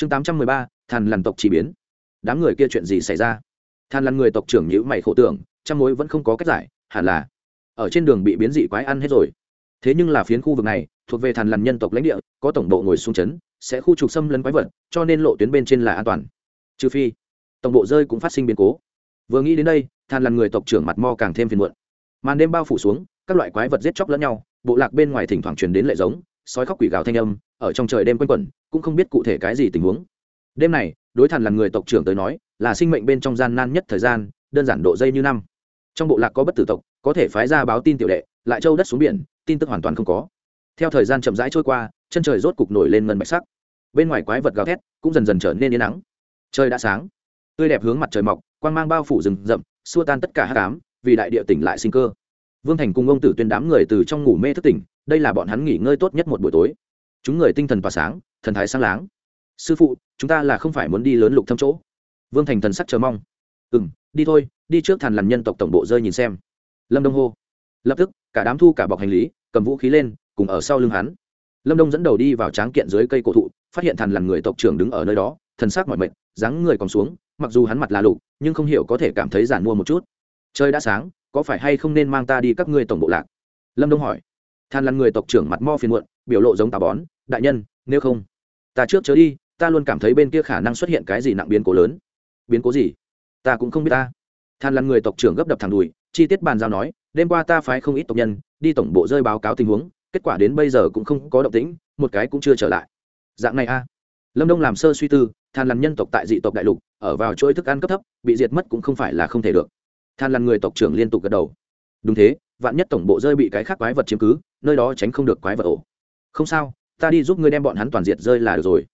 chương tám trăm mười ba, thàn lằn tộc chỉ biến. Đám người kia chuyện gì xảy ra? Thàn lằn người tộc trưởng nhữ mày khổ tưởng, trăm mối vẫn không có cách giải, hẳn là ở trên đường bị biến dị quái ăn hết rồi. Thế nhưng là phiến khu vực này, thuộc về thàn lằn nhân tộc lãnh địa, có tổng bộ ngồi xuống chấn, sẽ khu trục xâm lấn quái vật, cho nên lộ tuyến bên trên là an toàn. Trừ phi, tổng bộ rơi cũng phát sinh biến cố. Vừa nghĩ đến đây than lằn người tộc trưởng mặt mo càng thêm phiền muộn. Màn đêm bao phủ xuống, các loại quái vật giết chóc lẫn nhau, bộ lạc bên ngoài thỉnh thoảng truyền đến lệ giống sói khóc quỷ gào thanh âm, ở trong trời đêm quanh quẩn, cũng không biết cụ thể cái gì tình huống. Đêm này, đối thần là người tộc trưởng tới nói, là sinh mệnh bên trong gian nan nhất thời gian, đơn giản độ dây như năm. Trong bộ lạc có bất tử tộc, có thể phái ra báo tin tiểu đệ, lại châu đất xuống biển, tin tức hoàn toàn không có. Theo thời gian chậm rãi trôi qua, chân trời rốt cục nổi lên ngân bạch sắc. Bên ngoài quái vật gào thét, cũng dần dần trở nên yên nắng. Trời đã sáng. Tươi đẹp hướng mặt trời mọc, quang mang bao phủ rừng rậm, xua tan tất cả hát cám vì đại địa tỉnh lại sinh cơ vương thành cùng ông tử tuyên đám người từ trong ngủ mê thức tỉnh, đây là bọn hắn nghỉ ngơi tốt nhất một buổi tối. Chúng người tinh thần tỏa sáng, thần thái sáng láng. Sư phụ, chúng ta là không phải muốn đi lớn lục thâm chỗ. Vương thành thần sắc chờ mong. Ừ m đi thôi, đi trước thàn làm nhân tộc tổng bộ rơi nhìn xem. Lâm đông hô. Lập tức, cả đám thu cả bọc hành lý, cầm vũ khí lên, cùng ở sau lưng hắn. Lâm đông dẫn đầu đi vào tráng kiện dưới cây cổ thụ, phát hiện thàn làm người tộc trưởng đứng ở nơi đó, thần sắc mọi mệt, dáng người còn xuống, mặc dù hắn mặt là lục, nhưng không hiểu có thể cảm thấy giản mua một chút. Trời đã sáng có phải hay không nên mang ta đi các ngươi tổng bộ lạc? Lâm đông hỏi. Than lăn người tộc trưởng mặt mo phiền muộn, biểu lộ giống tà bón, đại nhân, nếu không, ta trước chớ đi, ta luôn cảm thấy bên kia khả năng xuất hiện cái gì nặng biến cố lớn. Biến cố gì? Ta cũng không biết ta. Than lăn người tộc trưởng gấp đập thẳng đùi, chi tiết bàn giao nói, đêm qua ta phái không ít tộc nhân, đi tổng bộ rơi báo cáo tình huống, kết quả đến bây giờ cũng không có động tĩnh, một cái cũng chưa trở lại. Dạng này a lâm đông làm sơ suy tư, than lằn nhân tộc tại dị tộc đại lục, ở vào chuỗi thức ăn cấp thấp, bị diệt mất cũng không phải là không thể được than lăn người tộc trưởng liên tục gật đầu. Đúng thế, vạn nhất tổng bộ rơi bị cái khác quái vật chiếm cứ, nơi đó tránh không được quái vật ổ. Không sao, ta đi giúp ngươi đem bọn hắn toàn diệt rơi là được rồi.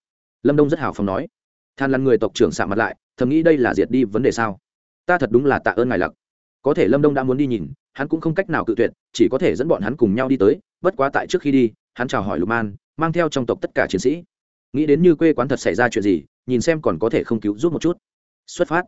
Lâm đông rất hào phóng nói. Than lăn người tộc trưởng sạ mặt lại, thầm nghĩ đây là diệt đi vấn đề sao? Ta thật đúng là tạ ơn ngài lặc. Có thể lâm đông đã muốn đi nhìn, hắn cũng không cách nào cự tuyệt, chỉ có thể dẫn bọn hắn cùng nhau đi tới, bất quá tại trước khi đi, hắn chào hỏi lục man mang theo trong tộc tất cả chiến sĩ. Nghĩ đến như quê quán thật xảy ra chuyện gì, nhìn xem còn có thể không cứu giúp một chút. Xuất phát.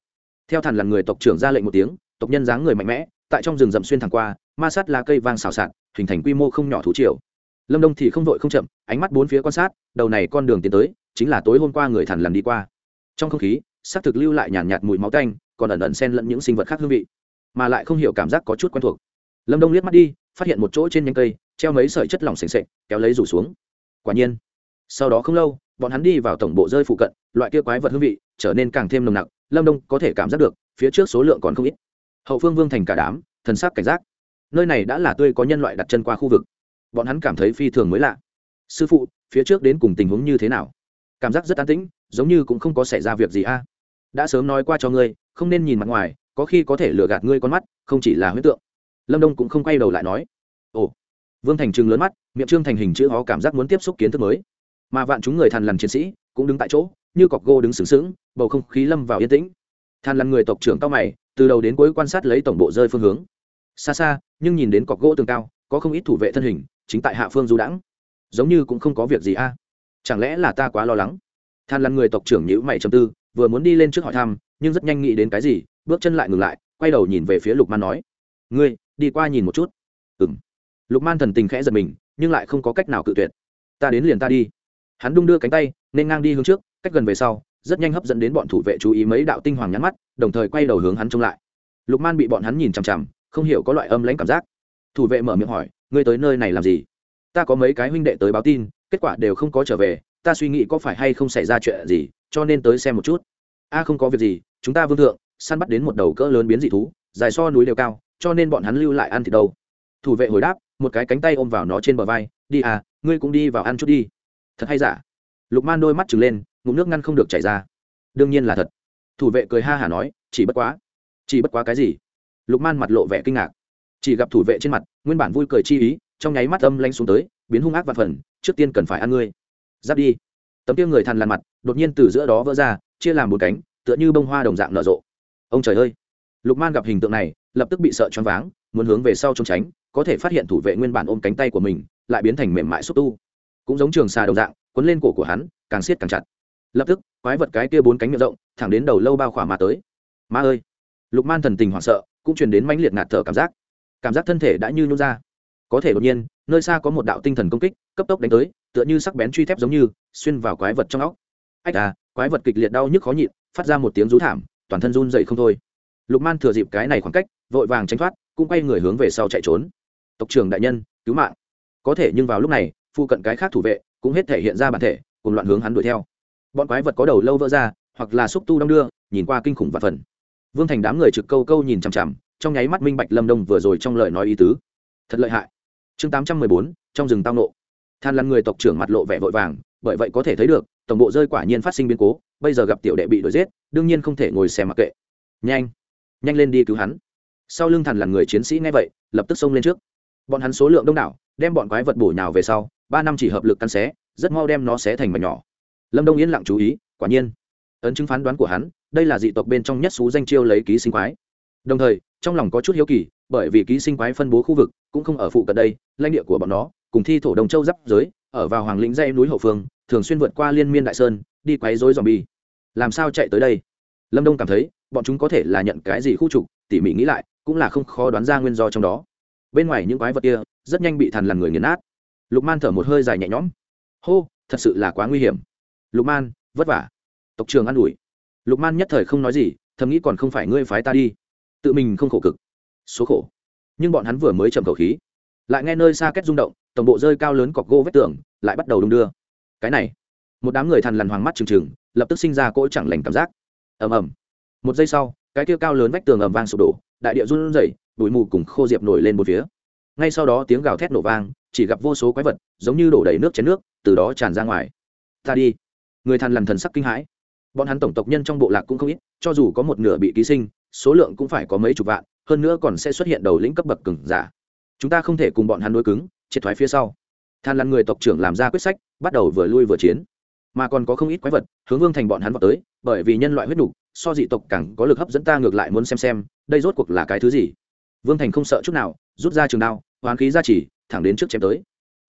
Theo thằn là người tộc trưởng ra lệnh một tiếng tộc nhân dáng người mạnh mẽ tại trong rừng rậm xuyên thẳng qua ma sát lá cây vang xào xạc hình thành quy mô không nhỏ thú triều. Lâm đông thì không vội không chậm ánh mắt bốn phía quan sát đầu này con đường tiến tới chính là tối hôm qua người thằn lằn đi qua. Trong không khí s c thực lưu lại nhàn nhạt, nhạt mùi máu canh còn ẩn ẩn xen lẫn những sinh vật khác hương vị mà lại không hiểu cảm giác có chút quen thuộc. Lâm đông liếc mắt đi phát hiện một chỗ trên nhánh cây treo mấy sợi chất lỏng s ề kéo lấy rủ xuống. Quả nhiên sau đó không lâu bọn hắn đi vào tổng bộ rơi phụ cận loại kia quái vật hương vị trở nên càng thêm nồng nặc lâm đông có thể cảm giác được phía trước số lượng còn không ít hậu phương vương thành cả đám, thần sắc cảnh giác. Nơi này đã là tươi có nhân loại đặt chân qua khu vực. Bọn hắn cảm thấy phi thường mới lạ. Sư phụ, phía trước đến cùng tình huống như thế nào? Cảm giác rất an tĩnh, giống như cũng không có xảy ra việc gì a. Đã sớm nói qua cho ngươi, không nên nhìn mặt ngoài, có khi có thể lừa gạt ngươi con mắt, không chỉ là huyết tượng. Lâm đông cũng không quay đầu lại nói. Ồ. Vương thành trừng lớn mắt, miệng trương thành hình chữ ho cảm giác muốn tiếp xúc kiến thức mới. Mà vạn chúng người thằn lằn chiến sĩ cũng đứng tại chỗ, như cọc gô đứng sướng sướng bầu không khí lâm vào yên tĩnh. Than lằn người tộc trưởng cao mày từ đầu đến cuối quan sát lấy tổng bộ rơi phương hướng. Xa xa, nhưng nhìn đến cọc gỗ tường cao, có không ít thủ vệ thân hình, chính tại hạ phương du đãng. Giống như cũng không có việc gì a. Chẳng lẽ là ta quá lo lắng? Than lăn người tộc trưởng nhữ mày trầm tư, vừa muốn đi lên trước hỏi thăm, nhưng rất nhanh nghĩ đến cái gì, bước chân lại ngừng lại, quay đầu nhìn về phía lục man nói. Ngươi, đi qua nhìn một chút. Ừ m lục man thần tình khẽ giật mình, nhưng lại không có cách nào cự tuyệt. Ta đến liền ta đi. Hắn đung đưa cánh tay, nên ngang đi hướng trước, cách gần về sau rất nhanh hấp dẫn đến bọn thủ vệ chú ý mấy đạo tinh hoàng nhắn mắt, đồng thời quay đầu hướng hắn trông lại. Lục man bị bọn hắn nhìn chằm chằm, không hiểu có loại âm lãnh cảm giác. Thủ vệ mở miệng hỏi, ngươi tới nơi này làm gì? Ta có mấy cái huynh đệ tới báo tin, kết quả đều không có trở về, ta suy nghĩ có phải hay không xảy ra chuyện gì, cho nên tới xem một chút. A, không có việc gì, chúng ta vương thượng, săn bắt đến một đầu cỡ lớn biến dị thú, dài so núi đều cao, cho nên bọn hắn lưu lại ăn thì đâu. Thủ vệ hồi đáp, một cái cánh tay ôm vào nó trên bờ vai, đi à ngươi cũng đi vào ăn chút đi. Thật hay giả? Lục man đôi mắt trừng lên ngụm nước ngăn không được chảy ra. Đương nhiên là thật. Thủ vệ cười ha hả nói, chỉ bất quá. Chỉ bất quá cái gì? Lục man mặt lộ vẻ kinh ngạc. Chỉ gặp thủ vệ trên mặt, nguyên bản vui cười chi ý, trong nháy mắt âm lanh xuống tới, biến hung ác và phần, trước tiên cần phải ăn ngươi. Giáp đi. Tấm tiêu người thằn lằn mặt, đột nhiên từ giữa đó vỡ ra, chia làm một cánh, tựa như bông hoa đồng dạng nở rộ. Ông trời ơi! Lục man gặp hình tượng này, lập tức bị sợ choáng váng, muốn hướng về sau trốn tránh, có thể phát hiện thủ vệ nguyên bản ôm cánh tay của mình, lại biến thành mềm mại xúc tu. Cũng giống trường xà đồng dạng quấn lên cổ của hắn, càng siết càng chặt lập tức, quái vật cái kia bốn cánh miệng rộng, thẳng đến đầu lâu bao khỏa mà tới. Ma ơi! Lục man thần tình hoảng sợ, cũng truyền đến mãnh liệt ngạt thở cảm giác. Cảm giác thân thể đã như nhún ra. Có thể đột nhiên, nơi xa có một đạo tinh thần công kích, cấp tốc đánh tới, tựa như sắc bén truy thép giống như, xuyên vào quái vật trong óc. Ách à quái vật kịch liệt đau nhức khó nhịn, phát ra một tiếng rú thảm, toàn thân run dậy không thôi. Lục man thừa dịp cái này khoảng cách, vội vàng tránh thoát, cũng quay người hướng về sau chạy trốn. Tộc trưởng đại nhân, cứu mạng. Có thể nhưng vào lúc này, phụ cận cái khác thủ vệ cũng hết thể hiện ra bản thể, cùng loạn hướng hắn đuổi theo bọn quái vật có đầu lâu vỡ ra, hoặc là xúc tu đong đưa, nhìn qua kinh khủng và phần. Vương thành đám người trực câu câu nhìn chằm chằm, trong nháy mắt minh bạch lâm đông vừa rồi trong lời nói ý tứ. Thật lợi hại. Chương tám trăm mười bốn, trong rừng tao nộ. Than lăn người tộc trưởng mặt lộ vẻ vội vàng, bởi vậy có thể thấy được, tổng bộ rơi quả nhiên phát sinh biến cố, bây giờ gặp tiểu đệ bị đuổi giết, đương nhiên không thể ngồi xem mặc kệ. Nhanh. Nhanh lên đi cứu hắn. Sau lưng thần là người chiến sĩ ngay vậy, lập tức xông lên trước. Bọn hắn số lượng đông đảo, đem bọn quái vật bổ nhào về sau, ba năm chỉ hợp lực căn xé, rất mau đem nó xé thành mảnh nhỏ lâm đông yên lặng chú ý quả nhiên ấn chứng phán đoán của hắn đây là dị tộc bên trong nhất xú danh chiêu lấy ký sinh quái đồng thời trong lòng có chút hiếu kỳ bởi vì ký sinh quái phân bố khu vực cũng không ở phụ cận đây lãnh địa của bọn nó cùng thi thổ đồng châu giáp giới ở vào hoàng lĩnh dây núi hậu phương thường xuyên vượt qua liên miên đại sơn đi quấy rối dòm bi làm sao chạy tới đây lâm đông cảm thấy bọn chúng có thể là nhận cái gì khu trục tỉ mỉ nghĩ lại cũng là không khó đoán ra nguyên do trong đó bên ngoài những quái vật kia rất nhanh bị thằn lằn người nghiền nát lục man thở một hơi dài nhẹ nhõm hô thật sự là quá nguy hiểm lục man, vất vả. Tộc trường an ủi. Lục man nhất thời không nói gì, thầm nghĩ còn không phải ngươi phái ta đi. Tự mình không khổ cực. Số khổ. Nhưng bọn hắn vừa mới chậm khẩu khí. Lại nghe nơi xa kết rung động, tổng bộ rơi cao lớn cọc gỗ vách tường, lại bắt đầu đung đưa. Cái này. Một đám người thằn lằn hoàng mắt trừng trừng, lập tức sinh ra cỗ chẳng lành cảm giác. Ầm ầm. Một giây sau, cái kia cao lớn vách tường ầm vang sụp đổ, đại địa run rẩy, bụi mù cùng khô diệp nổi lên một phía. Ngay sau đó tiếng gào thét nổ vang, chỉ gặp vô số quái vật, giống như đổ đầy nước chén nước, từ đó tràn ra ngoài. Ta đi người thằn lằn thần sắc kinh hãi. Bọn hắn tổng tộc nhân trong bộ lạc cũng không ít cho dù có một nửa bị ký sinh số lượng cũng phải có mấy chục vạn hơn nữa còn sẽ xuất hiện đầu lĩnh cấp bậc cứng giả. Chúng ta không thể cùng bọn hắn đối cứng triệt thoái phía sau. Than lăn người tộc trưởng làm ra quyết sách bắt đầu vừa lui vừa chiến. Mà còn có không ít quái vật hướng vương thành bọn hắn vào tới bởi vì nhân loại huyết đủ, so dị tộc càng có lực hấp dẫn ta ngược lại muốn xem xem đây rốt cuộc là cái thứ gì. Vương thành không sợ chút nào rút ra trường đao hoán khí ra chỉ thẳng đến trước chém tới.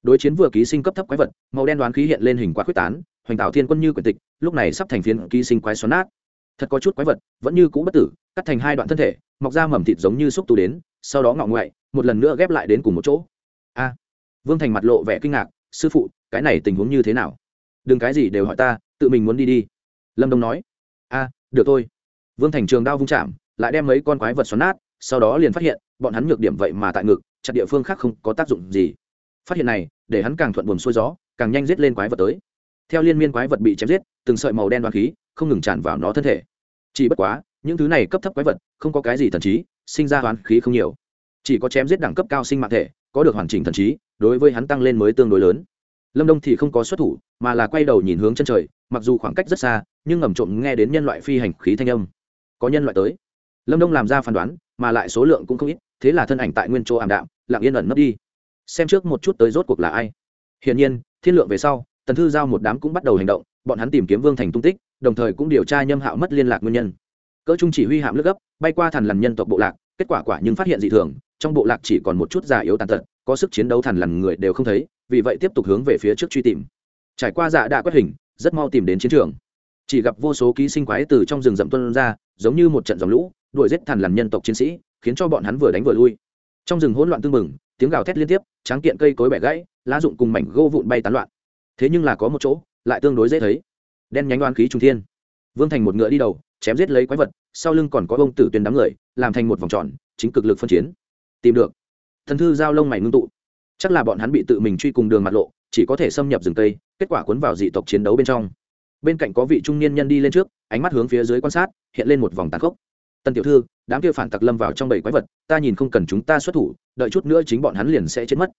Đối chiến vừa ký sinh cấp thấp quái vật màu đen đoán khí hiện lên hình quá quyết tán hoành tạo thiên quân như quyển tịch, lúc này sắp thành phiến ký sinh quái xoắn nát. Thật có chút quái vật, vẫn như cũ bất tử, cắt thành hai đoạn thân thể, mọc ra mầm thịt giống như xúc tu đến, sau đó ngọ ngoại, một lần nữa ghép lại đến cùng một chỗ. A. Vương thành mặt lộ vẻ kinh ngạc, sư phụ, cái này tình huống như thế nào? Đừng cái gì đều hỏi ta, tự mình muốn đi đi. Lâm đông nói, a, được thôi. Vương thành trường đao vung chạm, lại đem mấy con quái vật xoắn nát, sau đó liền phát hiện, bọn hắn nhược điểm vậy mà tại ngực, chặt địa phương khác không có tác dụng gì. Phát hiện này, để hắn càng thuận buồm xuôi gió, càng nhanh giết lên quái vật tới theo liên miên quái vật bị chém giết, từng sợi màu đen đoán khí không ngừng tràn vào nó thân thể. Chỉ bất quá, những thứ này cấp thấp quái vật không có cái gì thần trí, sinh ra đoán khí không nhiều. Chỉ có chém giết đẳng cấp cao sinh mạng thể, có được hoàn chỉnh thần trí, đối với hắn tăng lên mới tương đối lớn. Lâm đông thì không có xuất thủ, mà là quay đầu nhìn hướng chân trời, mặc dù khoảng cách rất xa, nhưng ngầm trộm nghe đến nhân loại phi hành khí thanh âm. Có nhân loại tới. Lâm đông làm ra phán đoán, mà lại số lượng cũng không ít, thế là thân ảnh tại nguyên chỗ ảm đạm, lặng yên ẩn nấp đi. Xem trước một chút tới rốt cuộc là ai. Hiển nhiên, thiên lượng về sau tần thư giao một đám cũng bắt đầu hành động, bọn hắn tìm kiếm vương thành tung tích, đồng thời cũng điều tra nhâm hạo mất liên lạc nguyên nhân. Cỡ trung chỉ huy hạm lướt gấp, bay qua thằn lằn nhân tộc bộ lạc, kết quả quả nhưng phát hiện dị thường, trong bộ lạc chỉ còn một chút già yếu tàn tật, có sức chiến đấu thằn lằn người đều không thấy, vì vậy tiếp tục hướng về phía trước truy tìm. Trải qua dạ đã quét hình, rất mau tìm đến chiến trường. Chỉ gặp vô số ký sinh quái từ trong rừng rậm tuân ra, giống như một trận dòng lũ, đuổi giết thằn lằn nhân tộc chiến sĩ, khiến cho bọn hắn vừa đánh vừa lui. Trong rừng hỗn loạn tưng bừng, tiếng gào thét liên tiếp, tráng kiện cây cối bẻ gãy, lá dụng cùng mảnh gô vụn bay tán loạn thế nhưng là có một chỗ lại tương đối dễ thấy đen nhánh đoán khí trung thiên vương thành một ngựa đi đầu chém giết lấy quái vật sau lưng còn có bông tử tuyến đám người làm thành một vòng tròn chính cực lực phân chiến tìm được thần thư giao lông mày ngưng tụ chắc là bọn hắn bị tự mình truy cùng đường mặt lộ chỉ có thể xâm nhập rừng tây kết quả cuốn vào dị tộc chiến đấu bên trong bên cạnh có vị trung niên nhân đi lên trước ánh mắt hướng phía dưới quan sát hiện lên một vòng tàn khốc tân tiểu thư đám kia phản tặc lâm vào trong bảy quái vật ta nhìn không cần chúng ta xuất thủ đợi chút nữa chính bọn hắn liền sẽ chết mất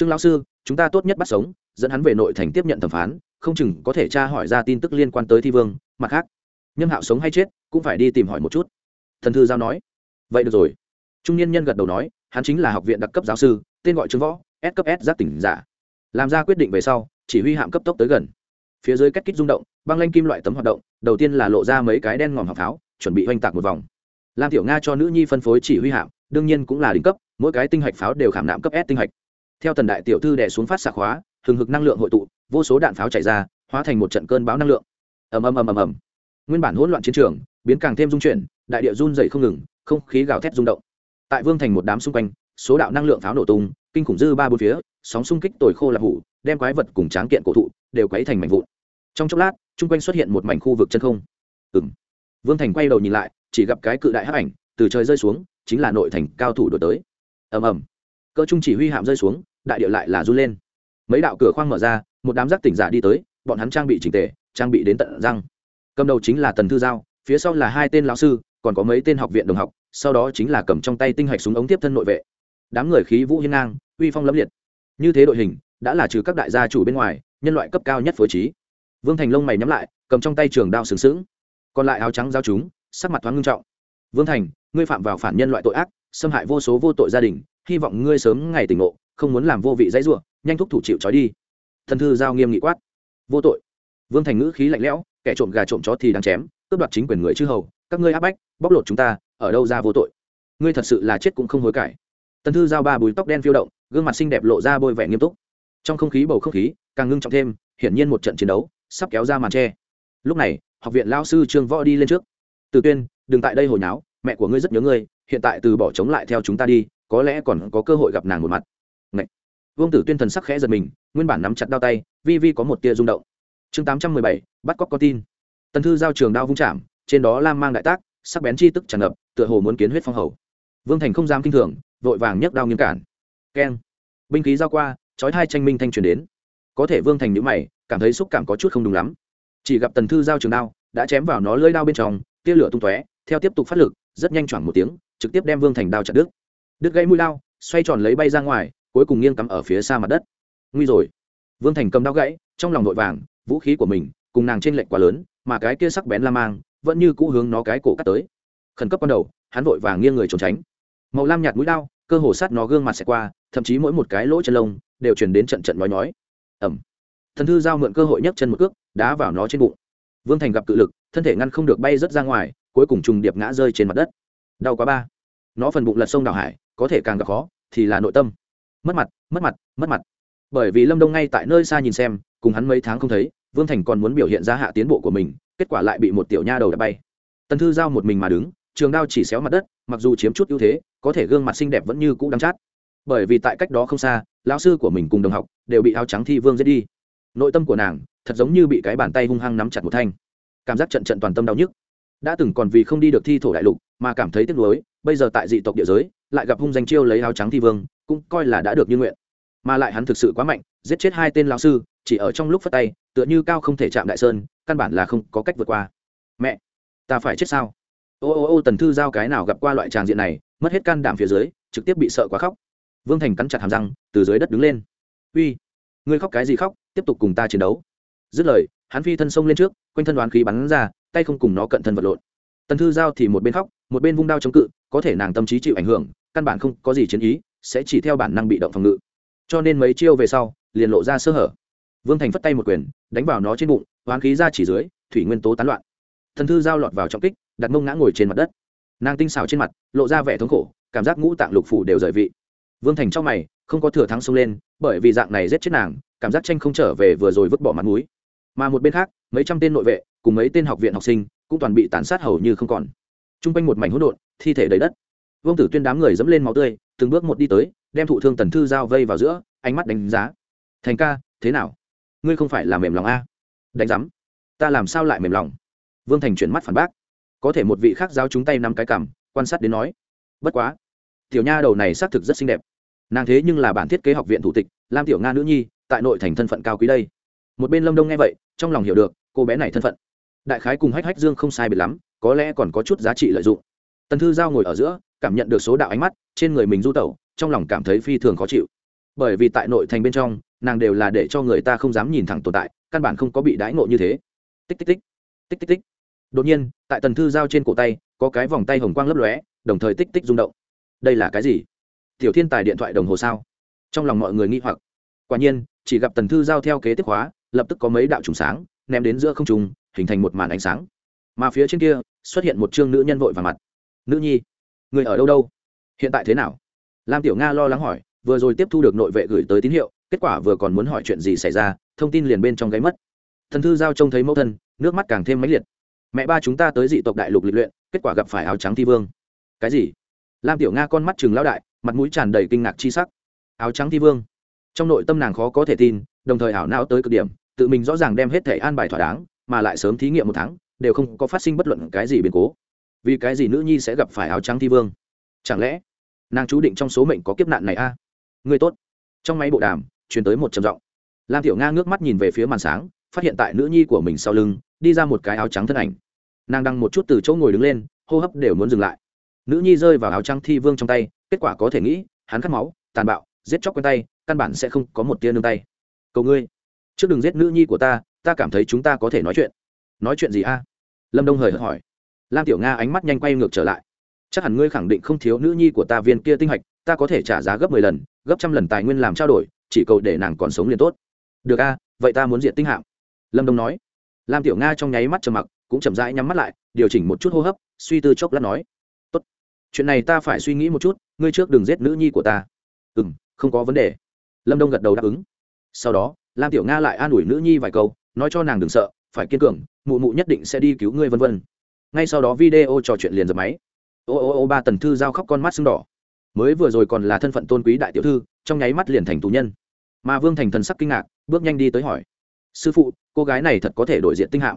trương lão sư chúng ta tốt nhất bắt sống dẫn hắn về nội thành tiếp nhận thẩm phán không chừng có thể tra hỏi ra tin tức liên quan tới thi vương mặt khác. Nhâm hạo sống hay chết cũng phải đi tìm hỏi một chút. Thần thư giao nói. Vậy được rồi. Trung niên nhân gật đầu nói hắn chính là học viện đặc cấp giáo sư tên gọi trương võ s cấp s giác tỉnh giả. Làm ra quyết định về sau chỉ huy hạm cấp tốc tới gần. Phía dưới cách kích rung động băng lanh kim loại tấm hoạt động đầu tiên là lộ ra mấy cái đen ngòm học tháo, chuẩn bị oanh tạc một vòng. Lam tiểu nga cho nữ nhi phân phối chỉ huy hạm đương nhiên cũng là đỉnh cấp mỗi cái tinh hạch pháo đều khảm nạm cấp s tinh hạch theo tần đại tiểu thư đè xuống phát xạ khóa, hừng hực năng lượng hội tụ, vô số đạn pháo chạy ra, hóa thành một trận cơn bão năng lượng. Ầm ầm ầm ầm ầm. Nguyên bản hỗn loạn chiến trường, biến càng thêm dung chuyển, đại địa run dày không ngừng, không khí gào thét rung động. Tại vương thành một đám xung quanh, số đạo năng lượng pháo nổ tung, kinh khủng dư ba bốn phía, sóng xung kích tồi khô là hủ đem quái vật cùng tráng kiện cổ thụ đều quấy thành mảnh vụn. Trong chốc lát chung quanh xuất hiện một mảnh khu vực chân không. Ừng vương thành quay đầu nhìn lại, chỉ gặp cái cự đại hắc ảnh từ trời rơi xuống, chính là nội thành cao thủ đổi tới. Ầm ầm. Cơ trung chỉ huy hạm rơi xuống đại địa lại là run lên. Mấy đạo cửa khoang mở ra, một đám giác tỉnh giả đi tới, bọn hắn trang bị trình tề, trang bị đến tận răng. Cầm đầu chính là tần thư giao, phía sau là hai tên lão sư, còn có mấy tên học viện đồng học, sau đó chính là cầm trong tay tinh hạch súng ống tiếp thân nội vệ. Đám người khí vũ hiên ngang, uy phong lẫm liệt. Như thế đội hình, đã là trừ các đại gia chủ bên ngoài, nhân loại cấp cao nhất phối trí. Vương thành lông mày nhắm lại, cầm trong tay trường đao sừng sững. Còn lại áo trắng giao chúng, sắc mặt thoáng ngưng trọng. Vương thành, ngươi phạm vào phản nhân loại tội ác, xâm hại vô số vô tội gia đình, hy vọng ngươi sớm ngày tỉnh ngộ không muốn làm vô vị dãy ruộng nhanh thúc thủ chịu trói đi. Thần thư giao nghiêm nghị quát. Vô tội. Vương thành ngữ khí lạnh lẽo, kẻ trộm gà trộm chó thì đáng chém, cướp đoạt chính quyền người chư hầu, các ngươi áp bách, bóc lột chúng ta, ở đâu ra vô tội? Ngươi thật sự là chết cũng không hối cải. Tần thư giao ba bùi tóc đen phiêu động, gương mặt xinh đẹp lộ ra bôi vẻ nghiêm túc. Trong không khí bầu không khí, càng ngưng trọng thêm, hiển nhiên một trận chiến đấu sắp kéo ra màn tre lúc này, học viện lao sư trương võ đi lên trước. Từ tuyên, đừng tại đây hồi nháo, mẹ của ngươi rất nhớ ngươi, hiện tại từ bỏ chống lại theo chúng ta đi, có lẽ còn có cơ hội gặp nàng một mặt. Ngậy. vương tử tuyên thần sắc khẽ giật mình, nguyên bản nắm chặt đao tay, vi vi có một tia rung động. Chương tám trăm mười bảy, bắt cóc con tin. Tần thư giao trường đao vung chạm, trên đó lam mang đại tác, sắc bén chi tức tràn ngập, tựa hồ muốn kiến huyết phong hầu. Vương thành không dám kinh thường, vội vàng nhấc đao nghiêm cản. Keng. Binh khí giao qua, chói hai tranh minh thanh truyền đến. Có thể vương thành nhíu mày, cảm thấy xúc cảm có chút không đúng lắm. Chỉ gặp tần thư giao trường đao, đã chém vào nó lưỡi đao bên trong, tia lửa tung tóe, theo tiếp tục phát lực, rất nhanh choảng một tiếng, trực tiếp đem vương thành đao chặt đứt. Đứt gãy mũi đao, xoay tròn lấy bay ra ngoài cuối cùng nghiêng cắm ở phía xa mặt đất. Nguy rồi. Vương thành cầm đao gãy, trong lòng vội vàng, vũ khí của mình cùng nàng trên lệnh quá lớn, mà cái kia sắc bén la mang vẫn như cũ hướng nó cái cổ cắt tới. Khẩn cấp ban đầu, hắn vội vàng nghiêng người trốn tránh. Màu lam nhạt mũi đao, cơ hồ sát nó gương mặt xẹt qua, thậm chí mỗi một cái lỗ chân lông đều truyền đến trận trận nói nói ẩm thần thư giao mượn cơ hội nhấc chân một cước, đá vào nó trên bụng. Vương thành gặp cự lực, thân thể ngăn không được bay rớt ra ngoài, cuối cùng trùng điệp ngã rơi trên mặt đất. Đau quá ba. Nó phần bụng lật sông đào hải, có thể càng gặp khó, thì là nội tâm mất mặt mất mặt mất mặt. Bởi vì lâm đông ngay tại nơi xa nhìn xem, cùng hắn mấy tháng không thấy, vương thành còn muốn biểu hiện ra hạ tiến bộ của mình, kết quả lại bị một tiểu nha đầu đã bay. Tần thư giao một mình mà đứng, trường đao chỉ xéo mặt đất, mặc dù chiếm chút ưu thế, có thể gương mặt xinh đẹp vẫn như cũ đắm chát. Bởi vì tại cách đó không xa, lão sư của mình cùng đồng học đều bị áo trắng thi vương giết đi. Nội tâm của nàng thật giống như bị cái bàn tay hung hăng nắm chặt một thanh. Cảm giác trận trận toàn tâm đau nhức. Đã từng còn vì không đi được thi thổ đại lục, mà cảm thấy tiếc nuối, bây giờ tại dị tộc địa giới lại gặp hung danh chiêu lấy áo trắng thi vương, cũng coi là đã được như nguyện. Mà lại hắn thực sự quá mạnh, giết chết hai tên lão sư, chỉ ở trong lúc phất tay, tựa như cao không thể chạm đại sơn, căn bản là không có cách vượt qua. Mẹ, ta phải chết sao? Ô ô ô, tần thư giao cái nào gặp qua loại tràng diện này, mất hết can đảm phía dưới, trực tiếp bị sợ quá khóc. Vương thành cắn chặt hàm răng, từ dưới đất đứng lên. Uy, ngươi khóc cái gì khóc, tiếp tục cùng ta chiến đấu. Dứt lời, hắn phi thân sông lên trước, quanh thân đoán khí bắn ra, tay không cùng nó cận thân vật lộn. Tần thư giao thì một bên khóc, một bên vung đao chống cự, có thể nàng tâm trí chịu ảnh hưởng căn bản không có gì chiến ý, sẽ chỉ theo bản năng bị động phòng ngự. Cho nên mấy chiêu về sau, liền lộ ra sơ hở. Vương thành phất tay một quyền, đánh vào nó trên bụng, hoán khí ra chỉ dưới, thủy nguyên tố tán loạn. Thần thư giao lọt vào trọng kích, đặt mông ngã ngồi trên mặt đất. Nàng tinh xào trên mặt, lộ ra vẻ thống khổ, cảm giác ngũ tạng lục phủ đều rời vị. Vương thành trong mày, không có thừa thắng xông lên, bởi vì dạng này giết chết nàng, cảm giác tranh không trở về vừa rồi vứt bỏ mặt núi mà một bên khác, mấy trăm tên nội vệ, cùng mấy tên học viện học sinh, cũng toàn bị tàn sát hầu như không còn. T r u n g quanh một mảnh hỗn độn, thi thể đầy đất vương tử tuyên đám người dẫm lên máu tươi, từng bước một đi tới, đem thụ thương tần thư giao vây vào giữa, ánh mắt đánh giá. Thành ca, thế nào? Ngươi không phải là mềm lòng a? Đánh giám. Ta làm sao lại mềm lòng? Vương thành chuyển mắt phản bác. Có thể một vị khác giao chúng tay nắm cái cằm quan sát đến nói. Bất quá. Tiểu nha đầu này xác thực rất xinh đẹp. Nàng thế nhưng là bản thiết kế học viện thủ tịch, lam tiểu nga nữ nhi, tại nội thành thân phận cao quý đây. Một bên lâm đông nghe vậy, trong lòng hiểu được, cô bé này thân phận. Đại khái cùng hách hách dương không sai biệt lắm, có lẽ còn có chút giá trị lợi dụng. Tần thư giao ngồi ở giữa cảm nhận được số đạo ánh mắt trên người mình du tẩu, trong lòng cảm thấy phi thường khó chịu. Bởi vì tại nội thành bên trong, nàng đều là để cho người ta không dám nhìn thẳng tồn tại, căn bản không có bị đãi ngộ như thế. Tích tích tích tích tích tích. Đột nhiên, tại tần thư giao trên cổ tay, có cái vòng tay hồng quang lấp lóe, đồng thời tích tích rung động. Đây là cái gì? Tiểu thiên tài điện thoại đồng hồ sao? Trong lòng mọi người nghi hoặc. Quả nhiên, chỉ gặp tần thư giao theo kế tiếp hóa lập tức có mấy đạo trùng sáng, ném đến giữa không trùng hình thành một màn ánh sáng. Mà phía trên kia, xuất hiện một chương nữ nhân vội và mặt. Nữ nhi người ở đâu đâu? Hiện tại thế nào? Lam tiểu nga lo lắng hỏi, vừa rồi tiếp thu được nội vệ gửi tới tín hiệu, kết quả vừa còn muốn hỏi chuyện gì xảy ra, thông tin liền bên trong gáy mất. Thần thư giao trông thấy mẫu thân, nước mắt càng thêm mãnh liệt. Mẹ ba chúng ta tới dị tộc đại lục lịch luyện, kết quả gặp phải áo trắng thi vương. Cái gì? Lam tiểu nga con mắt chừng lão đại, mặt mũi tràn đầy kinh ngạc chi sắc. Áo trắng thi vương. Trong nội tâm nàng khó có thể tin, đồng thời ảo não tới cực điểm, tự mình rõ ràng đem hết thể an bài thỏa đáng, mà lại sớm thí nghiệm một tháng, đều không có phát sinh bất luận cái gì biến cố vì cái gì nữ nhi sẽ gặp phải áo trắng thi vương? Chẳng lẽ nàng chú định trong số mệnh có kiếp nạn này a? À? người tốt. Trong máy bộ đàm, truyền tới một trầm giọng. Lam tiểu nga ngước mắt nhìn về phía màn sáng, phát hiện tại nữ nhi của mình sau lưng, đi ra một cái áo trắng thân ảnh. Nàng đăng một chút từ chỗ ngồi đứng lên, hô hấp đều muốn dừng lại. Nữ nhi rơi vào áo trắng thi vương trong tay, kết quả có thể nghĩ, hắn cắt máu, tàn bạo, giết chóc quen tay, căn bản sẽ không có một tia nương tay. Cầu ngươi, trước đừng giết nữ nhi của ta ta cảm thấy chúng ta có thể nói chuyện. Nói chuyện gì a? Lâm đông hời hợt hỏi lam tiểu nga ánh mắt nhanh quay ngược trở lại. Chắc hẳn ngươi khẳng định không thiếu nữ nhi của ta viên kia tinh hạch, ta có thể trả giá gấp mười lần, gấp trăm lần tài nguyên làm trao đổi, chỉ cầu để nàng còn sống liền tốt. Được a, vậy ta muốn diện tinh hạm. Lâm đông nói. Lam tiểu nga trong nháy mắt trầm mặc, cũng chậm rãi nhắm mắt lại, điều chỉnh một chút hô hấp, suy tư chốc lát nói. Tốt. Chuyện này ta phải suy nghĩ một chút, ngươi trước đừng giết nữ nhi của ta. Ừ m không có vấn đề. Lâm đông gật đầu đáp ứng. Sau đó, lam tiểu nga lại an ủi nữ nhi vài câu, nói cho nàng đừng sợ, phải kiên cường, mụ mụ nhất định sẽ đi cứu ngươi vân vân ngay sau đó video trò chuyện liền dập máy. Ô ô ô, ba tần thư giao khóc con mắt sưng đỏ. Mới vừa rồi còn là thân phận tôn quý đại tiểu thư, trong nháy mắt liền thành tù nhân. Mà vương thành thần sắc kinh ngạc, bước nhanh đi tới hỏi. Sư phụ, cô gái này thật có thể đổi diện tinh hạng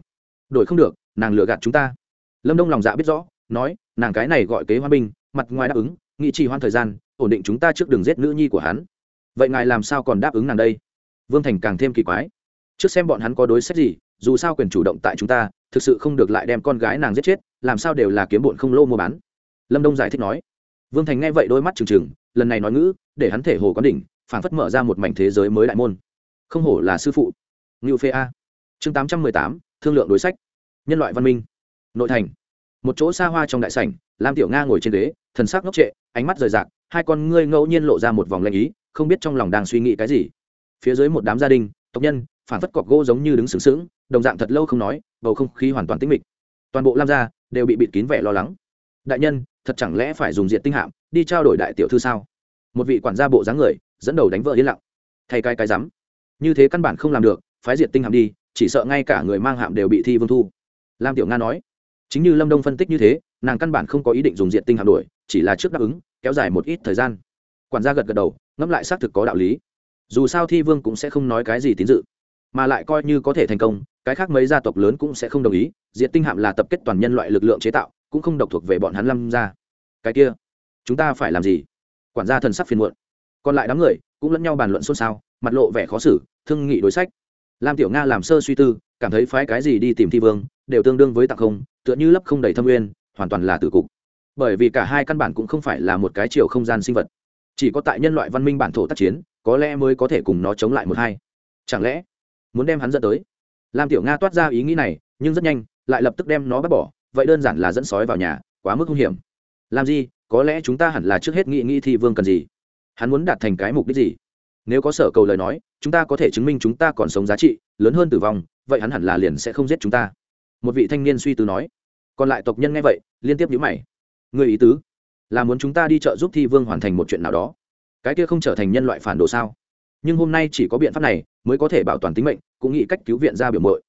đổi không được, nàng lừa gạt chúng ta. Lâm đông lòng dạ biết rõ, nói, nàng cái này gọi kế hoa binh, mặt ngoài đáp ứng nghị trì hoãn thời gian, ổn định chúng ta trước đường giết nữ nhi của hắn. Vậy ngài làm sao còn đáp ứng nàng đây? Vương thành càng thêm kỳ quái. Trước xem bọn hắn có đối sách gì, dù sao quyền chủ động tại chúng ta thực sự không được lại đem con gái nàng giết chết, làm sao đều là kiếm bụn không lô mua bán. Lâm đông giải thích nói. Vương thành nghe vậy đôi mắt trừng trừng, lần này nói ngữ, để hắn thể hồ quán đỉnh phản phất mở ra một mảnh thế giới mới đại môn. Không hổ là sư phụ. Ngưu phê a. Chương tám trăm mười tám, thương lượng đối sách. Nhân loại văn minh. Nội thành. Một chỗ xa hoa trong đại sảnh, lam tiểu nga ngồi trên ghế, thần sắc ngốc trệ, ánh mắt rời rạc, hai con ngươi ngẫu nhiên lộ ra một vòng lanh ý, không biết trong lòng đang suy nghĩ cái gì. Phía dưới một đám gia đình, tộc nhân phản phất cọc gỗ giống như đứng sướng sướng đồng dạng thật lâu không nói bầu không khí hoàn toàn tĩnh mịch. Toàn bộ lam gia đều bị bịt kín vẻ lo lắng. Đại nhân, thật chẳng lẽ phải dùng diện tinh hạm đi trao đổi đại tiểu thư sao? Một vị quản gia bộ dáng người, dẫn đầu đánh vợ yên lặng. Thay cái cái rắm. Như thế căn bản không làm được, phái diệt tinh hạm đi, chỉ sợ ngay cả người mang hạm đều bị thi vương thu. Lam tiểu nga nói, chính như lâm đông phân tích như thế, nàng căn bản không có ý định dùng diện tinh hạm đổi, chỉ là trước đáp ứng, kéo dài một ít thời gian. Quản gia gật gật đầu, ngẫm lại xác thực có đạo lý. Dù sao thi vương cũng sẽ không nói cái gì tín dự, mà lại coi như có thể thành công cái khác mấy gia tộc lớn cũng sẽ không đồng ý diện tinh hạm là tập kết toàn nhân loại lực lượng chế tạo, cũng không độc thuộc về bọn hắn lâm ra cái kia, chúng ta phải làm gì? Quản gia thần sắc phiền muộn. Còn lại đám người cũng lẫn nhau bàn luận xôn xao, mặt lộ vẻ khó xử, thương nghị đối sách. Lam tiểu nga làm sơ suy tư, cảm thấy phái cái gì đi tìm thi vương, đều tương đương với tặng không, tựa như lấp không đầy thâm nguyên, hoàn toàn là tử cục. Bởi vì cả hai căn bản cũng không phải là một cái chiều không gian sinh vật. Chỉ có tại nhân loại văn minh bản thổ tác chiến, có lẽ mới có thể cùng nó chống lại một hai. Chẳng lẽ muốn đem hắn dẫn tới? Lam tiểu nga toát ra ý nghĩ này, nhưng rất nhanh, lại lập tức đem nó bắt bỏ, vậy đơn giản là dẫn sói vào nhà, quá mức hung hiểm. Làm gì, có lẽ chúng ta hẳn là trước hết nghĩ nghĩ thi vương cần gì? Hắn muốn đạt thành cái mục đích gì? Nếu có sở cầu lời nói, chúng ta có thể chứng minh chúng ta còn sống giá trị, lớn hơn tử vong, vậy hắn hẳn là liền sẽ không giết chúng ta. Một vị thanh niên suy tư nói. Còn lại tộc nhân nghe vậy, liên tiếp nhíu mày. Người ý tứ, là muốn chúng ta đi chợ giúp thi vương hoàn thành một chuyện nào đó. Cái kia không trở thành nhân loại phản đồ sao? Nhưng hôm nay chỉ có biện pháp này, mới có thể bảo toàn tính mệnh cũng nghĩ cách cứu viện ra biểu mội.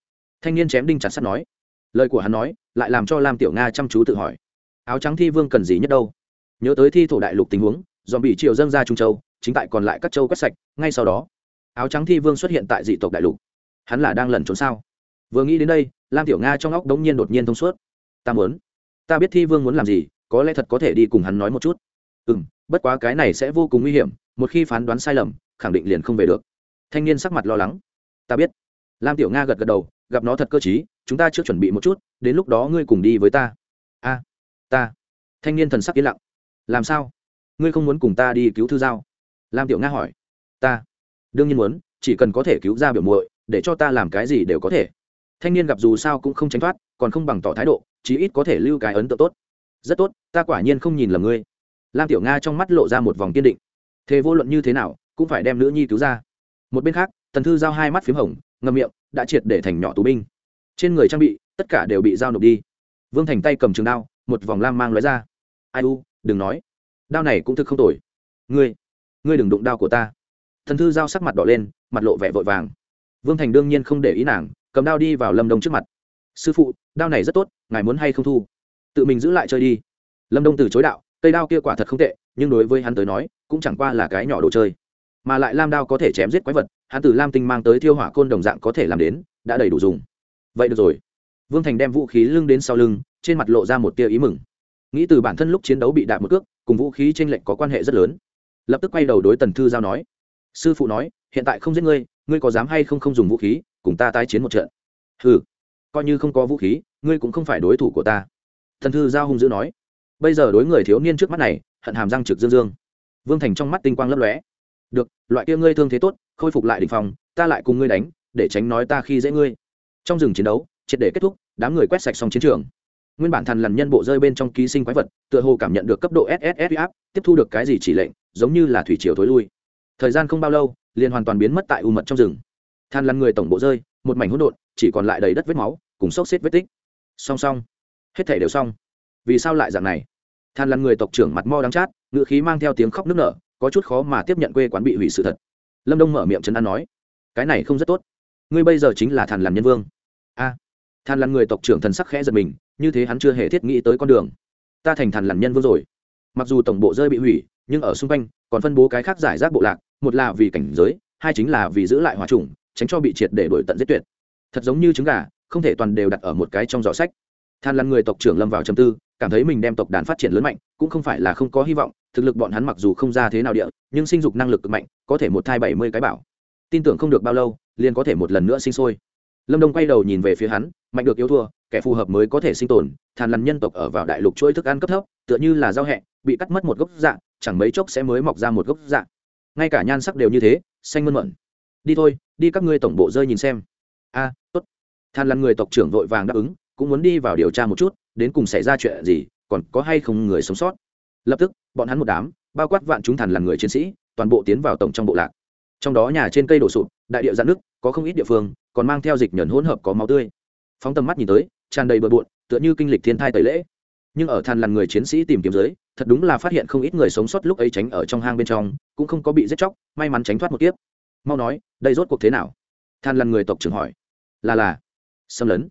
Thanh niên chém đinh chặt sắt nói. Lời của hắn nói, lại làm cho lam tiểu nga chăm chú tự hỏi. Áo trắng thi vương cần gì nhất đâu? Nhớ tới thi thổ đại lục tình huống dòm bị triều dâng ra trung châu, chính tại còn lại các châu quét sạch, ngay sau đó, áo trắng thi vương xuất hiện tại dị tộc đại lục. Hắn là đang lẩn trốn sao? Vừa nghĩ đến đây, lam tiểu nga trong óc đống nhiên đột nhiên thông suốt. Ta muốn, ta biết thi vương muốn làm gì, có lẽ thật có thể đi cùng hắn nói một chút. Ừ m bất quá cái này sẽ vô cùng nguy hiểm, một khi phán đoán sai lầm, khẳng định liền không về được. Thanh niên sắc mặt lo lắng. Ta biết lam tiểu nga gật gật đầu, gặp nó thật cơ t chúng ta chưa chuẩn bị một chút, đến lúc đó ngươi cùng đi với ta. A, ta. Thanh niên thần sắc yên lặng. Làm sao? Ngươi không muốn cùng ta đi cứu thư giao? Lam tiểu nga hỏi. Ta. Đương nhiên muốn, chỉ cần có thể cứu ra biểu muội, để cho ta làm cái gì đều có thể. Thanh niên gặp dù sao cũng không tránh thoát, còn không bằng tỏ thái độ, chí ít có thể lưu cái ấn tượng tốt. Rất tốt, ta quả nhiên không nhìn lầm ngươi. Lam tiểu nga trong mắt lộ ra một vòng kiên định. Thế vô luận như thế nào, cũng phải đem nữ nhi cứu ra. Một bên khác, tần thư giao hai mắt p h í m hồng Ngâm miệng, đã triệt để thành nhỏ tù binh. Trên người trang bị, tất cả đều bị giao nộp đi. Vương thành tay cầm trường đao, một vòng lam mang lóe ra. Ai u, đừng nói. Đao này cũng thực không tồi. Ngươi ngươi đừng đụng đao của ta. Thần thư giao sắc mặt đỏ lên, mặt lộ vẻ vội vàng. Vương thành đương nhiên không để ý nàng, cầm đao đi vào lâm đông trước mặt. Sư phụ, đao này rất tốt, ngài muốn hay không thu? Tự mình giữ lại chơi đi. Lâm đông từ chối đạo, cây đao kia quả thật không tệ, nhưng đối với hắn tới nói, cũng chẳng qua là cái nhỏ đồ chơi mà lại lam đao có thể chém giết quái vật, hắn từ lam tinh mang tới thiêu hỏa côn đồng dạng có thể làm đến, đã đầy đủ dùng. Vậy được rồi. Vương thành đem vũ khí lưng đến sau lưng, trên mặt lộ ra một tia ý mừng. Nghĩ từ bản thân lúc chiến đấu bị đạn một cước, cùng vũ khí t r ê n lệch có quan hệ rất lớn. Lập tức quay đầu đối tần thư giao nói, sư phụ nói, hiện tại không giết ngươi ngươi có dám hay không không dùng vũ khí, cùng ta tái chiến một trận? Ừ coi như không có vũ khí, ngươi cũng không phải đối thủ của ta. Thần thư giao hung dữ nói. Bây giờ đối người thiếu niên trước mắt này, hận hàm răng trực dương dương. Vương thành trong mắt tinh quang lấp lóe được, loại kia ngươi thương thế tốt, khôi phục lại đ ỉ n h phòng ta lại cùng ngươi đánh, để tránh nói ta khi dễ ngươi. Trong rừng chiến đấu, triệt để kết thúc, đám người quét sạch xong chiến trường. Nguyên bản thần lằn nhân bộ rơi bên trong ký sinh quái vật, tựa hồ cảm nhận được cấp độ sss áp, tiếp thu được cái gì chỉ lệnh, giống như là thủy triều thối lui. Thời gian không bao lâu, liền hoàn toàn biến mất tại u mật trong rừng. Than lằn người tổng bộ rơi, một mảnh hỗn độn, chỉ còn lại đầy đất vết máu, cùng xốc xếp vết tích. Song song, hết thể đều xong. Vì sao lại dạng này? Than lằn người tộc trưởng mặt mo đắng chát ngự khí mang theo tiếng khóc nức nở có chút khó mà tiếp nhận quê quán bị hủy sự thật. Lâm đông mở miệng chấn an nói, cái này không rất tốt. Ngươi bây giờ chính là thàn làm nhân vương. A. Thàn lằn người tộc trưởng thần sắc khẽ giật mình, như thế hắn chưa hề thiết nghĩ tới con đường. Ta thành thàn làm nhân vương rồi. Mặc dù tổng bộ rơi bị hủy, nhưng ở xung quanh, còn phân bố cái khác giải rác bộ lạc, một là vì cảnh giới, hai chính là vì giữ lại hòa trùng tránh cho bị triệt để đổi tận giết tuyệt. Thật giống như trứng gà, không thể toàn đều đặt ở một cái trong giỏ sách. Than lăn người tộc trưởng lâm vào trầm tư cảm thấy mình đem tộc đàn phát triển lớn mạnh, cũng không phải là không có hy vọng, thực lực bọn hắn mặc dù không ra thế nào địa, nhưng sinh dục năng lực cực mạnh, có thể một thai bảy mươi cái bảo. Tin tưởng không được bao lâu, liền có thể một lần nữa sinh sôi. Lâm đông quay đầu nhìn về phía hắn, mạnh được yếu thua, kẻ phù hợp mới có thể sinh tồn, thàn lằn nhân tộc ở vào đại lục chuỗi thức ăn cấp thấp, tựa như là rau hẹ, bị cắt mất một gốc dạng, chẳng mấy chốc sẽ mới mọc ra một gốc dạng. Ngay cả nhan sắc đều như thế, xanh mơn mận đi thôi, đi các ngươi tổng bộ rơi nhìn xem. A, tốt. Thàn lằn người tộc trưởng vội vàng đáp ứng, cũng muốn đi vào điều tra một chút đến cùng xảy ra chuyện gì, còn có hay không người sống sót. Lập tức, bọn hắn một đám, bao quát vạn chúng thần là người chiến sĩ, toàn bộ tiến vào tổng trong bộ lạc. Trong đó nhà trên cây đổ sụp, đại địa dạn nước có không ít địa phương còn mang theo dịch nhẫn hỗn hợp có máu tươi. Phóng tầm mắt nhìn tới, tràn đầy bờ bộn, tựa như kinh lịch thiên thai tẩy lễ. Nhưng ở than lằn người chiến sĩ tìm kiếm dưới, thật đúng là phát hiện không ít người sống sót lúc ấy tránh ở trong hang bên trong, cũng không có bị giết chóc, may mắn tránh thoát một kiếp. Mau nói, đây rốt cuộc thế nào? Than lằn người tộc trưởng hỏi. Là là, xâm lấn.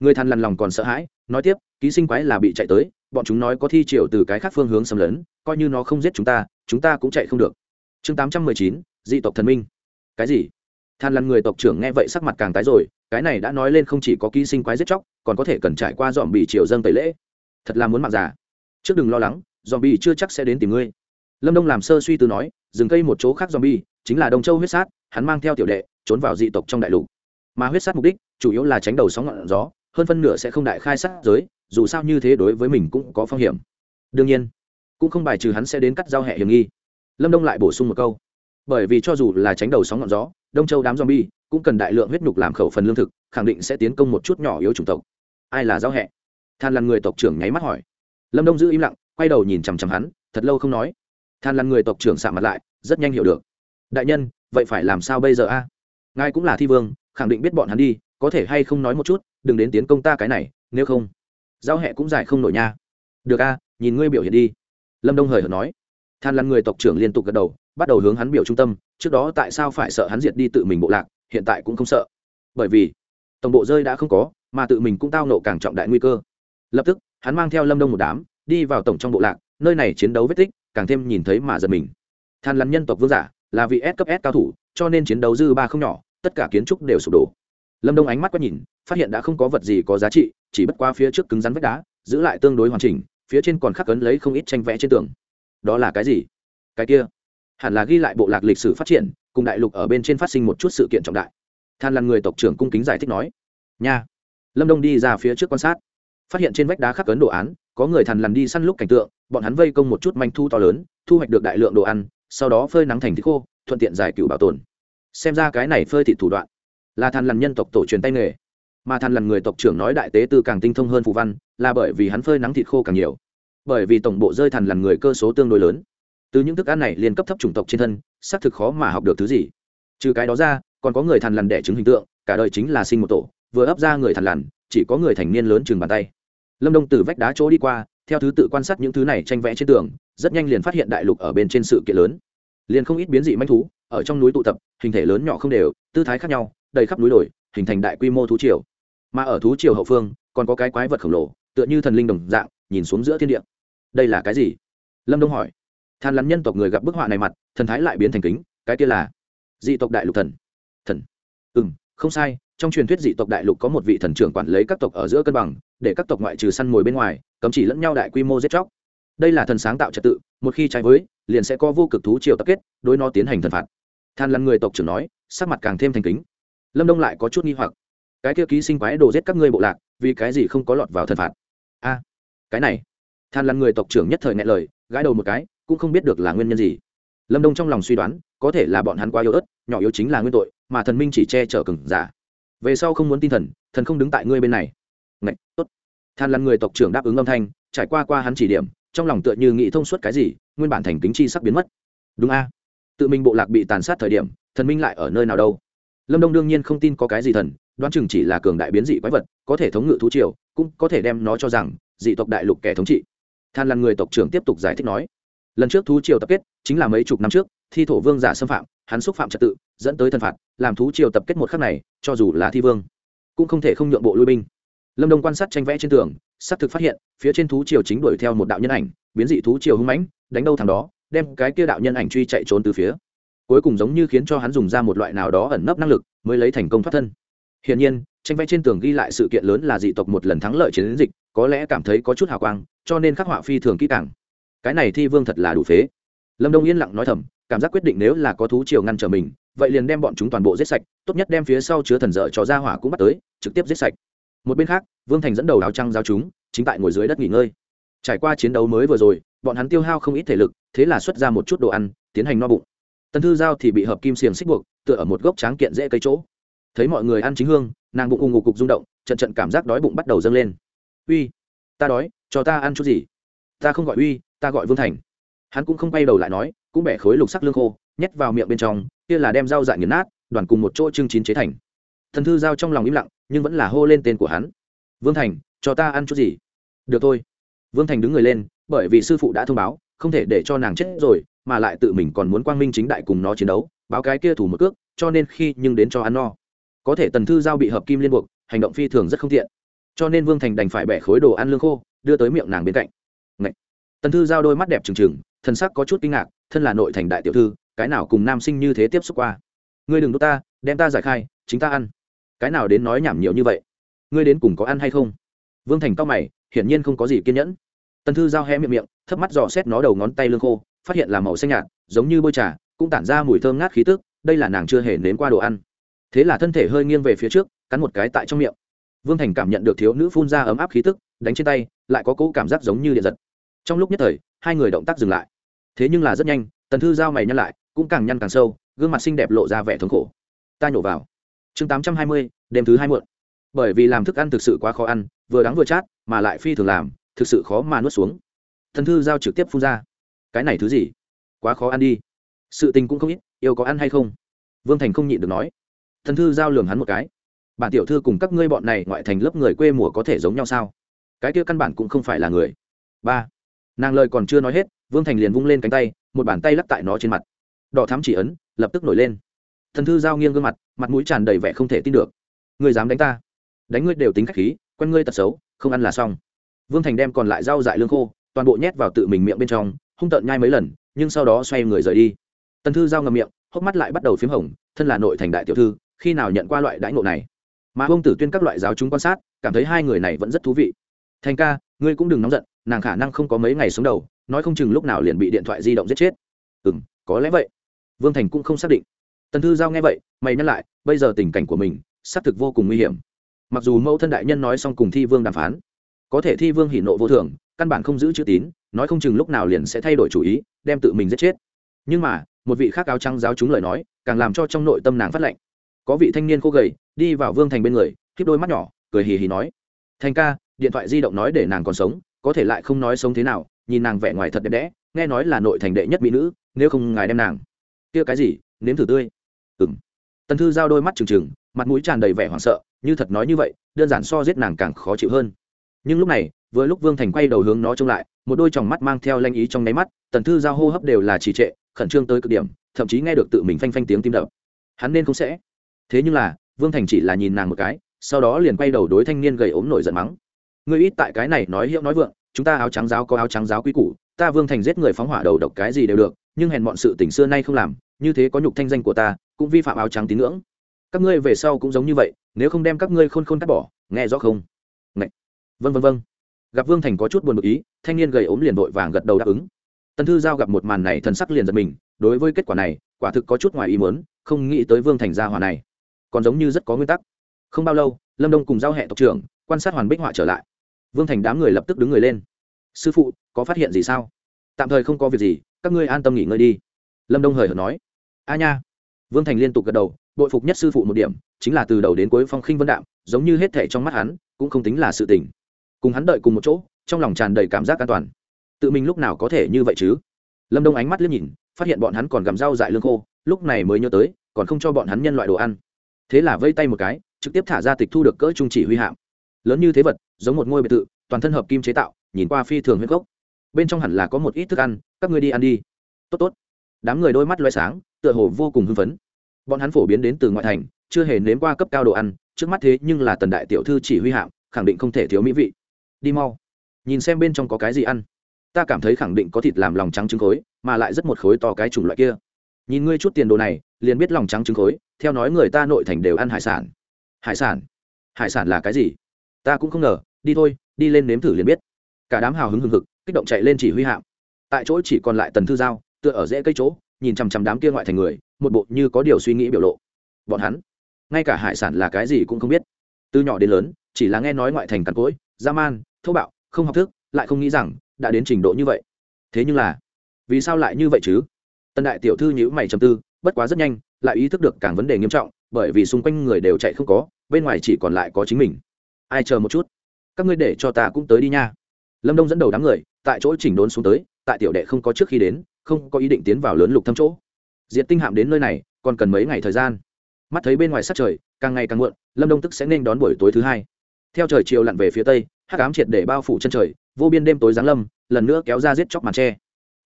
Người than lằn lòng còn sợ hãi nói tiếp, ký sinh quái là bị chạy tới, bọn chúng nói có thi triều từ cái khác phương hướng xâm lấn, coi như nó không giết chúng ta chúng ta cũng chạy không được. Chương tám trăm mười chín, dị tộc thần minh. Cái gì? Than lăn người tộc trưởng nghe vậy sắc mặt càng tái rồi, cái này đã nói lên không chỉ có ký sinh quái giết chóc, còn có thể cần trải qua dòm bị triều dâng tẩy lễ. Thật là muốn mạng giả. trước đừng lo lắng, dòm bị chưa chắc sẽ đến tìm ngươi. Lâm đông làm sơ suy tư nói dừng cây một chỗ khác dòm bi chính là đông châu huyết sát, hắn mang theo tiểu đệ, trốn vào dị tộc trong đại lục. Mà huyết sát mục đích, chủ yếu là tránh đầu sóng ngọn gió hơn phân nửa sẽ không đại khai sát giới, dù sao như thế đối với mình cũng có phong hiểm. Đương nhiên, cũng không bài trừ hắn sẽ đến cắt giao hẹ hiểm nghi. Lâm đông lại bổ sung một câu. Bởi vì cho dù là tránh đầu sóng ngọn gió, đông châu đám zombie cũng cần đại lượng huyết nhục làm khẩu phần lương thực, khẳng định sẽ tiến công một chút nhỏ yếu chủng tộc. Ai là giao hẹ than là người tộc trưởng nháy mắt hỏi. Lâm đông giữ im lặng, quay đầu nhìn chằm chằm hắn, thật lâu không nói. Than là người tộc trưởng xạ mặt lại, rất nhanh hiểu được. Đại nhân, vậy phải làm sao bây giờ a? Ngài cũng là thi vương, khẳng định biết bọn hắn đi, có thể hay không nói một chút đừng đến tiến công ta cái này, nếu không giao hẹ cũng dài không nổi nha. Được a, nhìn ngươi biểu hiện đi. Lâm đông hời hợt nói. Than lăn người tộc trưởng liên tục gật đầu, bắt đầu hướng hắn biểu trung tâm, trước đó tại sao phải sợ hắn diệt đi tự mình bộ lạc, hiện tại cũng không sợ. Bởi vì, tổng bộ rơi đã không có, mà tự mình cũng tao nộ càng trọng đại nguy cơ. Lập tức, hắn mang theo lâm đông một đám, đi vào tổng trong bộ lạc, nơi này chiến đấu vết tích, càng thêm nhìn thấy mà giật mình. Than lắn nhân tộc vương giả, là vị s cấp s cao thủ, cho nên chiến đấu dư ba không nhỏ, tất cả kiến trúc đều sụp đổ lâm đông ánh mắt quét nhìn, phát hiện đã không có vật gì có giá trị, chỉ bất qua phía trước cứng rắn vách đá, giữ lại tương đối hoàn chỉnh, phía trên còn khắc ấn lấy không ít tranh vẽ trên tường. Đó là cái gì? Cái kia. Hẳn là ghi lại bộ lạc lịch sử phát triển, cùng đại lục ở bên trên phát sinh một chút sự kiện trọng đại. Than là người tộc trưởng cung kính giải thích nói. Nha. Lâm đông đi ra phía trước quan sát. Phát hiện trên vách đá khắc ấn đồ án, có người thằn lằn đi săn lúc cảnh tượng, bọn hắn vây công một chút manh thu to lớn, thu hoạch được đại lượng đồ ăn, sau đó phơi nắng thành thịt khô, thuận tiện giải cựu bảo tồn. Xem ra cái này phơi thịt thủ đoạn là thằn lằn nhân tộc tổ truyền tay nghề. Mà thằn lằn người tộc trưởng nói đại tế tư càng tinh thông hơn phù văn, là bởi vì hắn phơi nắng thịt khô càng nhiều. Bởi vì tổng bộ rơi thằn lằn người cơ số tương đối lớn. Từ những thức ăn này liên cấp thấp chủng tộc trên thân, xác thực khó mà học được thứ gì. Trừ cái đó ra, còn có người thằn lằn đẻ trứng hình tượng, cả đời chính là sinh một tổ, vừa ấp ra người thằn lằn, chỉ có người thành niên lớn chừng bàn tay. Lâm đông từ vách đá chỗ đi qua, theo thứ tự quan sát những thứ này tranh vẽ trên tường, rất nhanh liền phát hiện đại lục ở bên trên sự kiện lớn. Liền không ít biến dị manh thú, ở trong núi tụ tập, hình thể lớn nhỏ không đều, tư thái khác nhau đầy khắp núi đồi, hình thành đại quy mô thú triều. Mà ở thú triều hậu phương, còn có cái quái vật khổng lồ, tựa như thần linh đồng dạng, nhìn xuống giữa thiên địa. Đây là cái gì? Lâm đông hỏi. Than lắn nhân tộc người gặp bức họa này mặt, thần thái lại biến thành kính, cái kia là dị tộc đại lục thần. Thần. Ừ m không sai, trong truyền thuyết dị tộc đại lục có một vị thần trưởng quản lấy các tộc ở giữa cân bằng, để các tộc ngoại trừ săn mồi bên ngoài, cấm chỉ lẫn nhau đại quy mô giết chóc. Đây là thần sáng tạo trật tự, một khi trái với, liền sẽ có vô cực thú triều tập kết, đối nó tiến hành thần phạt. Than lăn người tộc trưởng nói, sắc mặt càng thêm thành kính lâm đông lại có chút nghi hoặc cái kia ký sinh quái đồ giết các ngươi bộ lạc vì cái gì không có lọt vào thần phạt a à, cái này than lăn người tộc trưởng nhất thời ngại lời gãi đầu một cái cũng không biết được là nguyên nhân gì lâm đông trong lòng suy đoán có thể là bọn hắn quá yếu ớt nhỏ yếu chính là nguyên tội mà thần minh chỉ che chở cừng giả về sau không muốn tin thần thần không đứng tại ngươi bên này ngạch, tốt. than lăn người tộc trưởng đáp ứng âm thanh trải qua qua hắn chỉ điểm trong lòng tựa như nghĩ thông suốt cái gì nguyên bản thành kính chi sắp biến mất đúng a à? tự mình bộ lạc bị tàn sát thời điểm thần minh lại ở nơi nào đâu lâm đông đương nhiên không tin có cái gì thần, đoán chừng chỉ là cường đại biến dị quái vật, có thể thống ngự thú triều, cũng có thể đem nó cho rằng, dị tộc đại lục kẻ thống trị. Than là người tộc trưởng tiếp tục giải thích nói, lần trước thú triều tập kết, chính là mấy chục năm trước, thi thổ vương giả xâm phạm, hắn xúc phạm trật tự, dẫn tới thân phạt, làm thú triều tập kết một khắc này, cho dù là thi vương, cũng không thể không nhượng bộ lui binh. Lâm đông quan sát tranh vẽ trên tường, xác thực phát hiện, phía trên thú triều chính đuổi theo một đạo nhân ảnh, biến dị thú triều hung mãnh, đánh đâu thằng đó, đem cái kia đạo nhân ảnh truy chạy trốn từ phía cuối cùng giống như khiến cho hắn dùng ra một loại nào đó ẩn nấp năng lực, mới lấy thành công thoát thân. Hiển nhiên, tranh vẽ trên tường ghi lại sự kiện lớn là dị tộc một lần thắng lợi chiến dịch, có lẽ cảm thấy có chút hào quang, cho nên khắc họa phi thường kỹ càng. Cái này thi vương thật là đủ phế. Lâm đông yên lặng nói thầm, cảm giác quyết định nếu là có thú triều ngăn trở mình, vậy liền đem bọn chúng toàn bộ giết sạch, tốt nhất đem phía sau chứa thần dợ cho ra hỏa cũng bắt tới, trực tiếp giết sạch. Một bên khác, vương thành dẫn đầu áo trăng giao chúng, chính tại ngồi dưới đất nghỉ ngơi. Trải qua chiến đấu mới vừa rồi, bọn hắn tiêu hao không ít thể lực, thế là xuất ra một chút đồ ăn, tiến hành no bụng tần thư giao thì bị hợp kim xiềng xích buộc, tựa ở một gốc tráng kiện dễ cây chỗ. Thấy mọi người ăn chính hương, nàng bụng ù ngục cục rung động, trận trận cảm giác đói bụng bắt đầu dâng lên. Uy, ta đói, cho ta ăn chút gì? Ta không gọi uy, ta gọi vương thành. Hắn cũng không quay đầu lại nói, cũng bẻ khối lục sắc lương khô, nhét vào miệng bên trong, kia là đem dao dại nghiền nát, đoàn cùng một chỗ chương chín chế thành. Thần thư giao trong lòng im lặng, nhưng vẫn là hô lên tên của hắn. Vương thành, cho ta ăn chút gì? Được thôi. Vương thành đứng người lên, bởi vì sư phụ đã thông báo, không thể để cho nàng chết rồi mà lại tự mình còn muốn quang minh chính đại cùng nó chiến đấu, báo cái kia thủ một cước, cho nên khi nhưng đến cho ăn no. Có thể tần thư giao bị hợp kim liên buộc, hành động phi thường rất không tiện. Cho nên vương thành đành phải bẻ khối đồ ăn lương khô, đưa tới miệng nàng bên cạnh. Ngậy! tần thư giao đôi mắt đẹp trừng trừng thân sắc có chút kinh ngạc, thân là nội thành đại tiểu thư, cái nào cùng nam sinh như thế tiếp xúc qua? Ngươi đừng đốt ta, đem ta giải khai, chính ta ăn. Cái nào đến nói nhảm nhiều như vậy? Ngươi đến cùng có ăn hay không? Vương thành cao mày, hiển nhiên không có gì kiên nhẫn. Tần thư giao hé miệng miệng, thấp mắt dò xét nó đầu ngón tay lương khô phát hiện là màu xanh nhạt, giống như bôi trà, cũng tản ra mùi thơm ngát khí tức, đây là nàng chưa hề nếm qua đồ ăn. Thế là thân thể hơi nghiêng về phía trước, cắn một cái tại trong miệng. Vương thành cảm nhận được thiếu nữ phun ra ấm áp khí tức, đánh trên tay, lại có cỗ cảm giác giống như điện giật. Trong lúc nhất thời, hai người động tác dừng lại. Thế nhưng là rất nhanh, tần thư giao mày nhăn lại, cũng càng nhăn càng sâu, gương mặt xinh đẹp lộ ra vẻ thống khổ. Ta nhổ vào. Chương tám trăm hai mươi, đêm thứ hai muộn. Bởi vì làm thức ăn thực sự quá khó ăn, vừa đắng vừa chát, mà lại phi thường làm, thực sự khó mà nuốt xuống. Thần thư giao trực tiếp phun ra cái này thứ gì? Quá khó ăn đi. Sự tình cũng không ít, yêu có ăn hay không? Vương thành không nhịn được nói. Thần thư giao lường hắn một cái. Bản tiểu thư cùng các ngươi bọn này ngoại thành lớp người quê mùa có thể giống nhau sao? Cái kia căn bản cũng không phải là người. Ba. Nàng lời còn chưa nói hết, vương thành liền vung lên cánh tay, một bàn tay lắc tại nó trên mặt. Đỏ thắm chỉ ấn, lập tức nổi lên. Thần thư giao nghiêng gương mặt mặt mũi tràn đầy vẻ không thể tin được. Người dám đánh ta? Đánh ngươi đều tính k h á c h khí, quen ngươi tật xấu, không ăn là xong. Vương thành đem còn lại rau dại lương khô, toàn bộ nhét vào tự mình miệng bên trong hung tợn nhai mấy lần, nhưng sau đó xoay người rời đi. Tần thư giao ngầm miệng, hốc mắt lại bắt đầu p h í m hồng, thân là nội thành đại tiểu thư, khi nào nhận qua loại đãi ngộ này? Mà ông tử tuyên các loại giáo chúng quan sát, cảm thấy hai người này vẫn rất thú vị. Thành ca, ngươi cũng đừng nóng giận, nàng khả năng không có mấy ngày sống đầu, nói không chừng lúc nào liền bị điện thoại di động giết chết. Ừ m có lẽ vậy. Vương thành cũng không xác định. Tần thư giao nghe vậy, mày nhắc lại, bây giờ tình cảnh của mình, xác thực vô cùng nguy hiểm. Mặc dù mẫu thân đại nhân nói xong cùng thi vương đàm phán, có thể thi vương hỉ nộ vô thường căn bản không giữ chữ tín, nói không chừng lúc nào liền sẽ thay đổi chủ ý, đem tự mình giết chết. Nhưng mà, một vị khác áo trắng giáo chúng lời nói, càng làm cho trong nội tâm nàng phát lệnh có vị thanh niên khô gầy, đi vào vương thành bên người khiếp đôi mắt nhỏ, cười hì hì nói, thành ca, điện thoại di động nói để nàng còn sống, có thể lại không nói sống thế nào, nhìn nàng vẻ ngoài thật đẹp đẽ, nghe nói là nội thành đệ nhất mỹ nữ, nếu không ngài đem nàng. Kia cái gì, nếm thử tươi. Ừng tần thư giao đôi mắt trừng trừng, mặt mũi tràn đầy vẻ hoảng sợ, như thật nói như vậy, đơn giản so giết nàng càng khó chịu hơn. Nhưng lúc này vừa lúc vương thành quay đầu hướng nó trông lại, một đôi tròng mắt mang theo lanh ý trong nháy mắt, tần thư giao hô hấp đều là trì trệ, khẩn trương tới cực điểm, thậm chí nghe được tự mình phanh phanh tiếng tim đập. Hắn nên không sẽ. Thế nhưng là, vương thành chỉ là nhìn nàng một cái, sau đó liền quay đầu đối thanh niên gầy ốm nổi giận mắng. Ngươi ít tại cái này nói hiệu nói vượng, chúng ta áo trắng giáo có áo trắng giáo quý củ, ta vương thành giết người phóng hỏa đầu độc cái gì đều được, nhưng hèn bọn sự tình xưa nay không làm, như thế có nhục thanh danh của ta, cũng vi phạm áo trắng tín ngưỡng. Các ngươi về sau cũng giống như vậy, nếu không đem các ngươi khôn khôn cắt bỏ, nghe rõ không? Ngậy. vân vân vân gặp vương thành có chút buồn bực ý, thanh niên gầy ốm liền vội vàng gật đầu đáp ứng. Tần thư giao gặp một màn này thần sắc liền giật mình, đối với kết quả này, quả thực có chút ngoài ý muốn, không nghĩ tới vương thành gia hỏa này. Còn giống như rất có nguyên tắc. Không bao lâu, lâm đông cùng giao hệ tộc trưởng, quan sát hoàn bích họa trở lại. Vương thành đám người lập tức đứng người lên. Sư phụ, có phát hiện gì sao? Tạm thời không có việc gì, các ngươi an tâm nghỉ ngơi đi. Lâm đông hời hợt nói. A nha. Vương thành liên tục gật đầu, bội phục nhất sư phụ một điểm, chính là từ đầu đến cuối phong khinh vân đạm, giống như hết thể trong mắt hắn, cũng không tính là sự tình cùng hắn đợi cùng một chỗ, trong lòng tràn đầy cảm giác an toàn. Tự mình lúc nào có thể như vậy chứ? Lâm đông ánh mắt liếc nhìn, phát hiện bọn hắn còn gặm rau dại lương khô, lúc này mới nhớ tới, còn không cho bọn hắn nhân loại đồ ăn. Thế là vây tay một cái, trực tiếp thả ra tịch thu được cỡ trung chỉ huy hạm. Lớn như thế vật, giống một ngôi biệt thự, toàn thân hợp kim chế tạo, nhìn qua phi thường huyết gốc. Bên trong hẳn là có một ít thức ăn, các ngươi đi ăn đi. Tốt tốt. Đám người đôi mắt loay sáng, tựa hồ vô cùng hưng phấn. Bọn hắn phổ biến đến từ ngoại thành, chưa hề nếm qua cấp cao đồ ăn, trước mắt thế nhưng là tần đại tiểu thư chỉ huy hạm, khẳng định không thể thiếu mỹ vị đi mau. Nhìn xem bên trong có cái gì ăn. Ta cảm thấy khẳng định có thịt làm lòng trắng trứng khối, mà lại rất một khối to cái chủng loại kia. Nhìn ngươi chút tiền đồ này, liền biết lòng trắng trứng khối, theo nói người ta nội thành đều ăn hải sản. Hải sản? Hải sản là cái gì? Ta cũng không ngờ, đi thôi, đi lên nếm thử liền biết. Cả đám hào hứng hừng hực, kích động chạy lên chỉ huy hạm. Tại chỗ chỉ còn lại tần thư giao, tựa ở rễ cây chỗ, nhìn chằm chằm đám kia ngoại thành người, một bộ như có điều suy nghĩ biểu lộ. Bọn hắn, ngay cả hải sản là cái gì cũng không biết. Từ nhỏ đến lớn, chỉ là nghe nói ngoại thành cằn cỗi dã man, thô bạo, không học thức, lại không nghĩ rằng đã đến trình độ như vậy. Thế nhưng là, vì sao lại như vậy chứ? Tần đại tiểu thư nhữ mày trầm tư, bất quá rất nhanh, lại ý thức được càng vấn đề nghiêm trọng, bởi vì xung quanh người đều chạy không có, bên ngoài chỉ còn lại có chính mình. Ai chờ một chút? Các ngươi để cho ta cũng tới đi nha. Lâm đông dẫn đầu đám người, tại chỗ chỉnh đốn xuống tới, tại tiểu đệ không có trước khi đến, không có ý định tiến vào lớn lục thâm chỗ. Diện tinh hạm đến nơi này, còn cần mấy ngày thời gian. Mắt thấy bên ngoài sát trời, càng ngày càng muộn, lâm đông tức sẽ nên đón buổi tối thứ hai theo trời chiều lặn về phía tây, hắc ám triệt để bao phủ chân trời, vô biên đêm tối giáng lâm, lần nữa kéo ra giết chóc màn tre.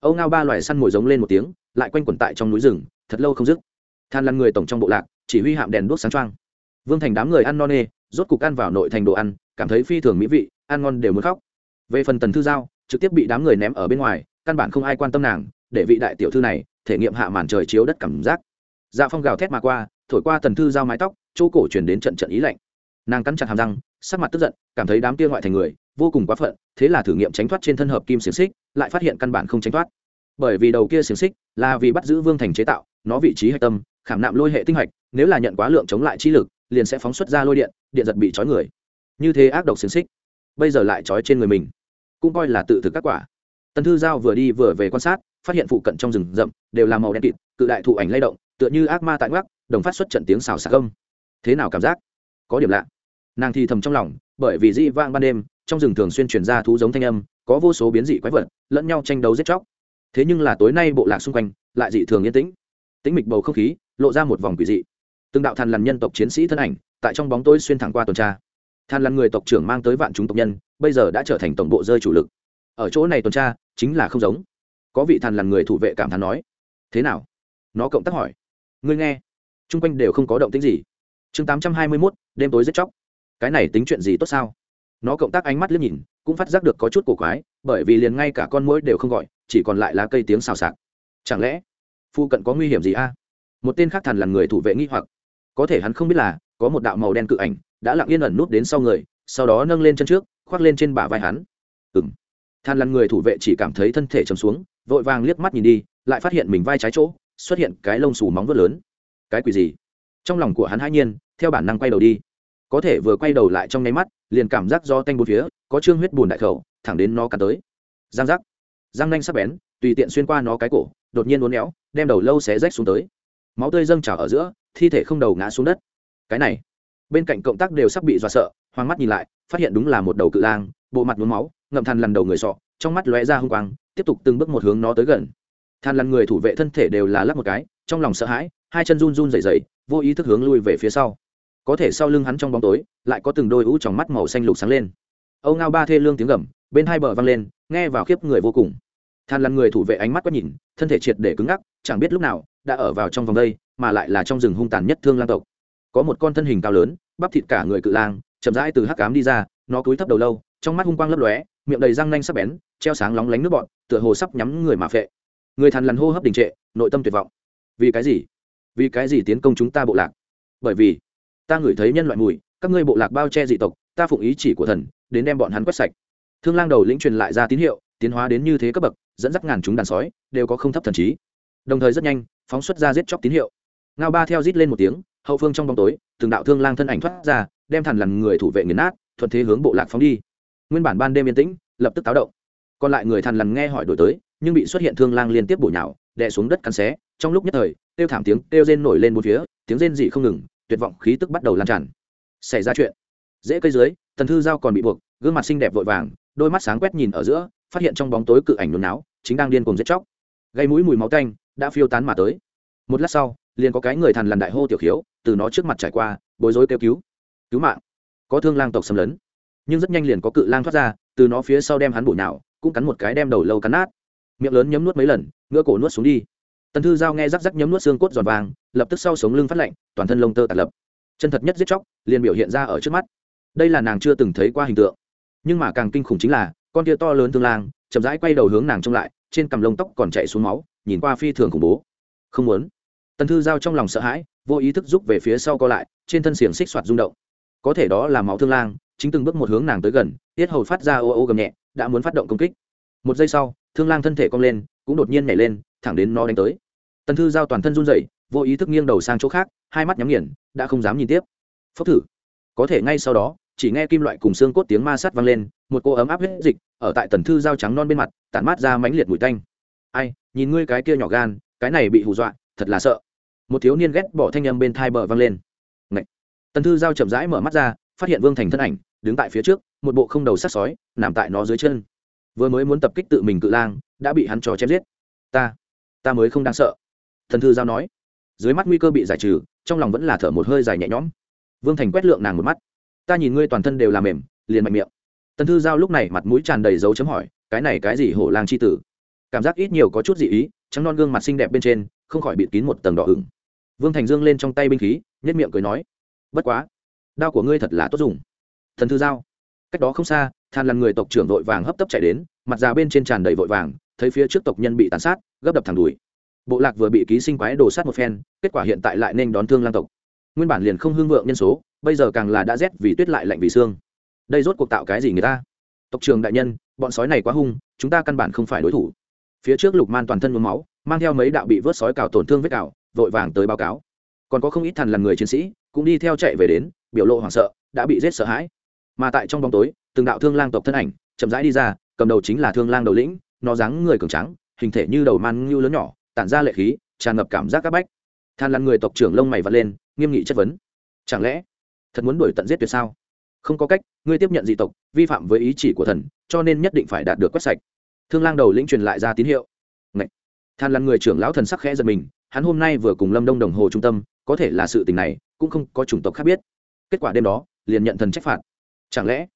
Âu ngao ba loài săn mồi giống lên một tiếng, lại quanh quẩn tại trong núi rừng, thật lâu không dứt. Than lăn người tổng trong bộ lạc, chỉ huy hạm đèn đuốc sáng trăng vương thành đám người ăn no nê, rốt cục ăn vào nội thành đồ ăn, cảm thấy phi thường mỹ vị, ăn ngon đều muốn khóc. Về phần tần thư giao, trực tiếp bị đám người ném ở bên ngoài, căn bản không ai quan tâm nàng, để vị đại tiểu thư này, thể nghiệm hạ màn trời chiếu đất cảm giác. Dạ phong gào thét mà qua, thổi qua tần thư giao mái tóc, chỗ cổ chuyển đến trận trận ý lạnh nàng cắn chặt hàm răng, sắc mặt tức giận, cảm thấy đám kia ngoại thành người vô cùng quá phận, thế là thử nghiệm tránh thoát trên thân hợp kim xiềng xích, lại phát hiện căn bản không tránh thoát. Bởi vì đầu kia xiềng xích là vì bắt giữ vương thành chế tạo, nó vị trí hạch tâm, khảm nạm lôi hệ tinh hạch, nếu là nhận quá lượng chống lại chi lực, liền sẽ phóng xuất ra lôi điện điện giật bị trói người. Như thế ác độc xiềng xích, bây giờ lại trói trên người mình, cũng coi là tự thực các quả. Tần thư giao vừa đi vừa về quan sát, phát hiện phụ cận trong rừng rậm đều là màu đen kịt, cự đại thụ ảnh lay động, tựa như ác ma tại ngoắc, đồng phát xuất trận tiếng xào xạc âm. Thế nào cảm giác? Có điểm lạ nàng thì thầm trong lòng, bởi vì dị vang ban đêm, trong rừng thường xuyên truyền ra thú giống thanh âm, có vô số biến dị quái vật, lẫn nhau tranh đấu giết chóc. Thế nhưng là tối nay bộ lạc xung quanh, lại dị thường yên tĩnh. Tĩnh mịch bầu không khí, lộ ra một vòng quỷ dị. Từng đạo thàn lằn nhân tộc chiến sĩ thân ảnh, tại trong bóng tối xuyên thẳng qua tuần tra. Thàn lằn người tộc trưởng mang tới vạn chúng tộc nhân, bây giờ đã trở thành tổng bộ rơi chủ lực. Ở chỗ này tuần tra, chính là không giống. Có vị thàn lằn người thủ vệ cảm thán nói, thế nào? Nó cộng tác hỏi, ngươi nghe, chung quanh đều không có động tĩnh gì. Chương tám trăm hai mươi mốt, đêm tối giết chóc cái này tính chuyện gì tốt sao? Nó cộng tác ánh mắt liếc nhìn, cũng phát giác được có chút cổ quái, bởi vì liền ngay cả con mũi đều không gọi, chỉ còn lại lá cây tiếng xào xạc. Chẳng lẽ, phu cận có nguy hiểm gì a? Một tên khác thần là người thủ vệ nghi hoặc. Có thể hắn không biết là, có một đạo màu đen cự ảnh đã lặng yên ẩn nút đến sau người, sau đó nâng lên chân trước, khoác lên trên bả vai hắn. Ừm. m than người thủ vệ chỉ cảm thấy thân thể chầm xuống, vội vàng liếc mắt nhìn đi, lại phát hiện mình vai trái chỗ, xuất hiện cái lông xù móng vớt lớn. Cái quỷ gì? Trong lòng của hắn hãi nhiên, theo bản năng quay đầu đi có thể vừa quay đầu lại trong nháy mắt, liền cảm giác do tanh bốn phía, có trương huyết bùn đại khẩu, thẳng đến nó cắn tới. Giang giác. Giang nanh sắp bén, tùy tiện xuyên qua nó cái cổ, đột nhiên uốn éo, đem đầu lâu xé rách xuống tới. Máu tươi dâng trào ở giữa, thi thể không đầu ngã xuống đất. Cái này, bên cạnh cộng tác đều sắp bị dọa sợ, hoang mắt nhìn lại, phát hiện đúng là một đầu cự lang, bộ mặt nhuốm máu, ngậm than lằn đầu người sọ, trong mắt lóe ra hung quang, tiếp tục từng bước một hướng nó tới gần. Than lằn người thủ vệ thân thể đều là lắc một cái, trong lòng sợ hãi, hai chân run run rẩy rẩy, vô ý thức hướng lui về phía sau có thể sau lưng hắn trong bóng tối, lại có từng đôi ú trong mắt màu xanh lục sáng lên. Âu ngao ba thê lương tiếng gầm, bên hai bờ văng lên, nghe vào khiếp người vô cùng. Than lằn người thủ vệ ánh mắt quét nhìn, thân thể triệt để cứng ngắc, chẳng biết lúc nào, đã ở vào trong vòng đây, mà lại là trong rừng hung tàn nhất thương lang tộc. Có một con thân hình cao lớn, bắp thịt cả người cự lang, chậm rãi từ hắc cám đi ra, nó cúi thấp đầu lâu, trong mắt hung quang lấp lóe, miệng đầy răng nanh sắc bén, treo sáng lóng lánh nước bọn tựa hồ sắp nhắm người mà phệ. Người thằn lằn hô hấp đình trệ, nội tâm tuyệt vọng. Vì cái gì? Vì cái gì tiến công chúng ta bộ lạc? Bởi vì ta ngửi thấy nhân loại mùi, các ngươi bộ lạc bao che dị tộc, ta phụng ý chỉ của thần, đến đem bọn hắn quét sạch. Thương lang đầu lĩnh truyền lại ra tín hiệu, tiến hóa đến như thế cấp bậc, dẫn dắt ngàn chúng đàn sói, đều có không thấp thần trí. Đồng thời rất nhanh, phóng xuất ra giết chóc tín hiệu. Ngao ba theo rít lên một tiếng, hậu phương trong bóng tối, từng đạo thương lang thân ảnh thoát ra, đem thằn lằn người thủ vệ nghiền nát, thuận thế hướng bộ lạc phóng đi. Nguyên bản ban đêm yên tĩnh, lập tức táo động. Còn lại người thằn lằn nghe hỏi đổi tới, nhưng bị xuất hiện thương lang liên tiếp bổ nhào, đè xuống đất cắn xé. Trong lúc nhất thời tiêu thảm tiếng tiêu rên nổi lên một phía, tiếng rên dị không ngừng tuyệt vọng khí tức bắt đầu lan tràn. Xảy ra chuyện. Dễ cây dưới tần thư giao còn bị buộc, gương mặt xinh đẹp vội vàng, đôi mắt sáng quét nhìn ở giữa, phát hiện trong bóng tối cự ảnh nôn náo, chính đang điên cùng giết chóc. Gây mũi mùi máu tanh, đã phiêu tán mà tới. Một lát sau, liền có cái người thằn lằn đại hô tiểu khiếu, từ nó trước mặt trải qua, bối rối kêu cứu. Cứu mạng. Có thương lang tộc xâm lấn. Nhưng rất nhanh liền có cự lang thoát ra, từ nó phía sau đem hắn bụi nào cũng cắn một cái đem đầu lâu cắn nát. Miệng lớn nhấm nuốt mấy lần ngựa cổ nuốt xuống đi. Tần thư giao nghe rắc rắc nhấm nuốt xương cốt giòn vàng lập tức sau sống lưng phát lạnh, toàn thân lông tơ tạt lập. Chân thật nhất giết chóc, liền biểu hiện ra ở trước mắt. Đây là nàng chưa từng thấy qua hình tượng. Nhưng mà càng kinh khủng chính là, con tia to lớn thương lang, chậm rãi quay đầu hướng nàng trông lại, trên cằm lông tóc còn chạy xuống máu, nhìn qua phi thường khủng bố. Không muốn. Tần thư giao trong lòng sợ hãi, vô ý thức rút về phía sau co lại, trên thân xiềng xích soạt rung động. Có thể đó là máu thương lang, chính từng bước một hướng nàng tới gần, tiết hầu phát ra ô ô gầm nhẹ, đã muốn phát động công kích. Một giây sau, thương lang thân thể cong lên, cũng đột nhiên nhảy lên, thẳng đến nó đánh tới. Tần thư giao toàn thân run rẩy vô ý thức nghiêng đầu sang chỗ khác, hai mắt nhắm nghiền, đã không dám nhìn tiếp. Phốc thử. Có thể ngay sau đó, chỉ nghe kim loại cùng xương cốt tiếng ma sát vang lên, một cô ấm áp huyết dịch ở tại tần thư dao trắng non bên mặt, tản mát ra mãnh liệt mùi tanh. Ai, nhìn ngươi cái kia nhỏ gan, cái này bị hù dọa, thật là sợ. Một thiếu niên ghét bỏ thanh âm bên thai bờ vang lên. Ngậy. tần thư dao chậm rãi mở mắt ra, phát hiện vương thành thân ảnh, đứng tại phía trước, một bộ không đầu sắc sói, nằm tại nó dưới chân. Vừa mới muốn tập kích tự mình cự lang, đã bị hắn trò chém giết. Ta ta mới không đáng sợ. Thần thư giao nói dưới mắt nguy cơ bị giải trừ, trong lòng vẫn là thở một hơi dài nhẹ nhõm. Vương thành quét lượng nàng một mắt. Ta nhìn ngươi toàn thân đều là mềm, liền mạnh miệng. Tần thư giao lúc này mặt mũi tràn đầy dấu chấm hỏi, cái này cái gì hổ lang c h i tử? Cảm giác ít nhiều có chút dị ý, trắng non gương mặt xinh đẹp bên trên, không khỏi bịt kín một tầng đỏ ửng. Vương thành dương lên trong tay binh khí nhất miệng cười nói, bất quá, đao của ngươi thật là tốt dùng. Thần thư giao, cách đó không xa, than là người tộc trưởng vội vàng hấp tấp chạy đến, mặt già bên trên tràn đầy vội vàng, thấy phía trước tộc nhân bị tàn sát, gấp đập thẳng đùi bộ lạc vừa bị ký sinh quái đồ sát một phen, kết quả hiện tại lại nên đón thương lang tộc. Nguyên bản liền không hưng vượng nhân số, bây giờ càng là đã rét vì tuyết lại lạnh vì xương. Đây rốt cuộc tạo cái gì người ta? Tộc trường đại nhân, bọn sói này quá hung, chúng ta căn bản không phải đối thủ. Phía trước lục man toàn thân mướm máu, mang theo mấy đạo bị vớt sói cào tổn thương vết cào, vội vàng tới báo cáo. Còn có không ít thằn là người chiến sĩ, cũng đi theo chạy về đến, biểu lộ hoảng sợ, đã bị giết sợ hãi. Mà tại trong bóng tối, từng đạo thương lang tộc thân ảnh chậm rãi đi ra, cầm đầu chính là thương lang đầu lĩnh, nó dáng người cường trắng hình thể như đầu man ngưu lớn nhỏ tản ra lệ khí, tràn ngập cảm giác áp bách. Than lăn người tộc trưởng lông mày vật lên, nghiêm nghị chất vấn. Chẳng lẽ, thật muốn đuổi tận giết tuyệt sao? Không có cách, ngươi tiếp nhận dị tộc, vi phạm với ý chỉ của thần, cho nên nhất định phải đạt được quét sạch. Thương lang đầu lĩnh truyền lại ra tín hiệu. Ngậy! than lăn người trưởng lão thần sắc khẽ giật mình, hắn hôm nay vừa cùng lâm đông đồng hồ trung tâm, có thể là sự tình này, cũng không có chủng tộc khác biết. Kết quả đêm đó, liền nhận thần trách phạt. Chẳng lẽ,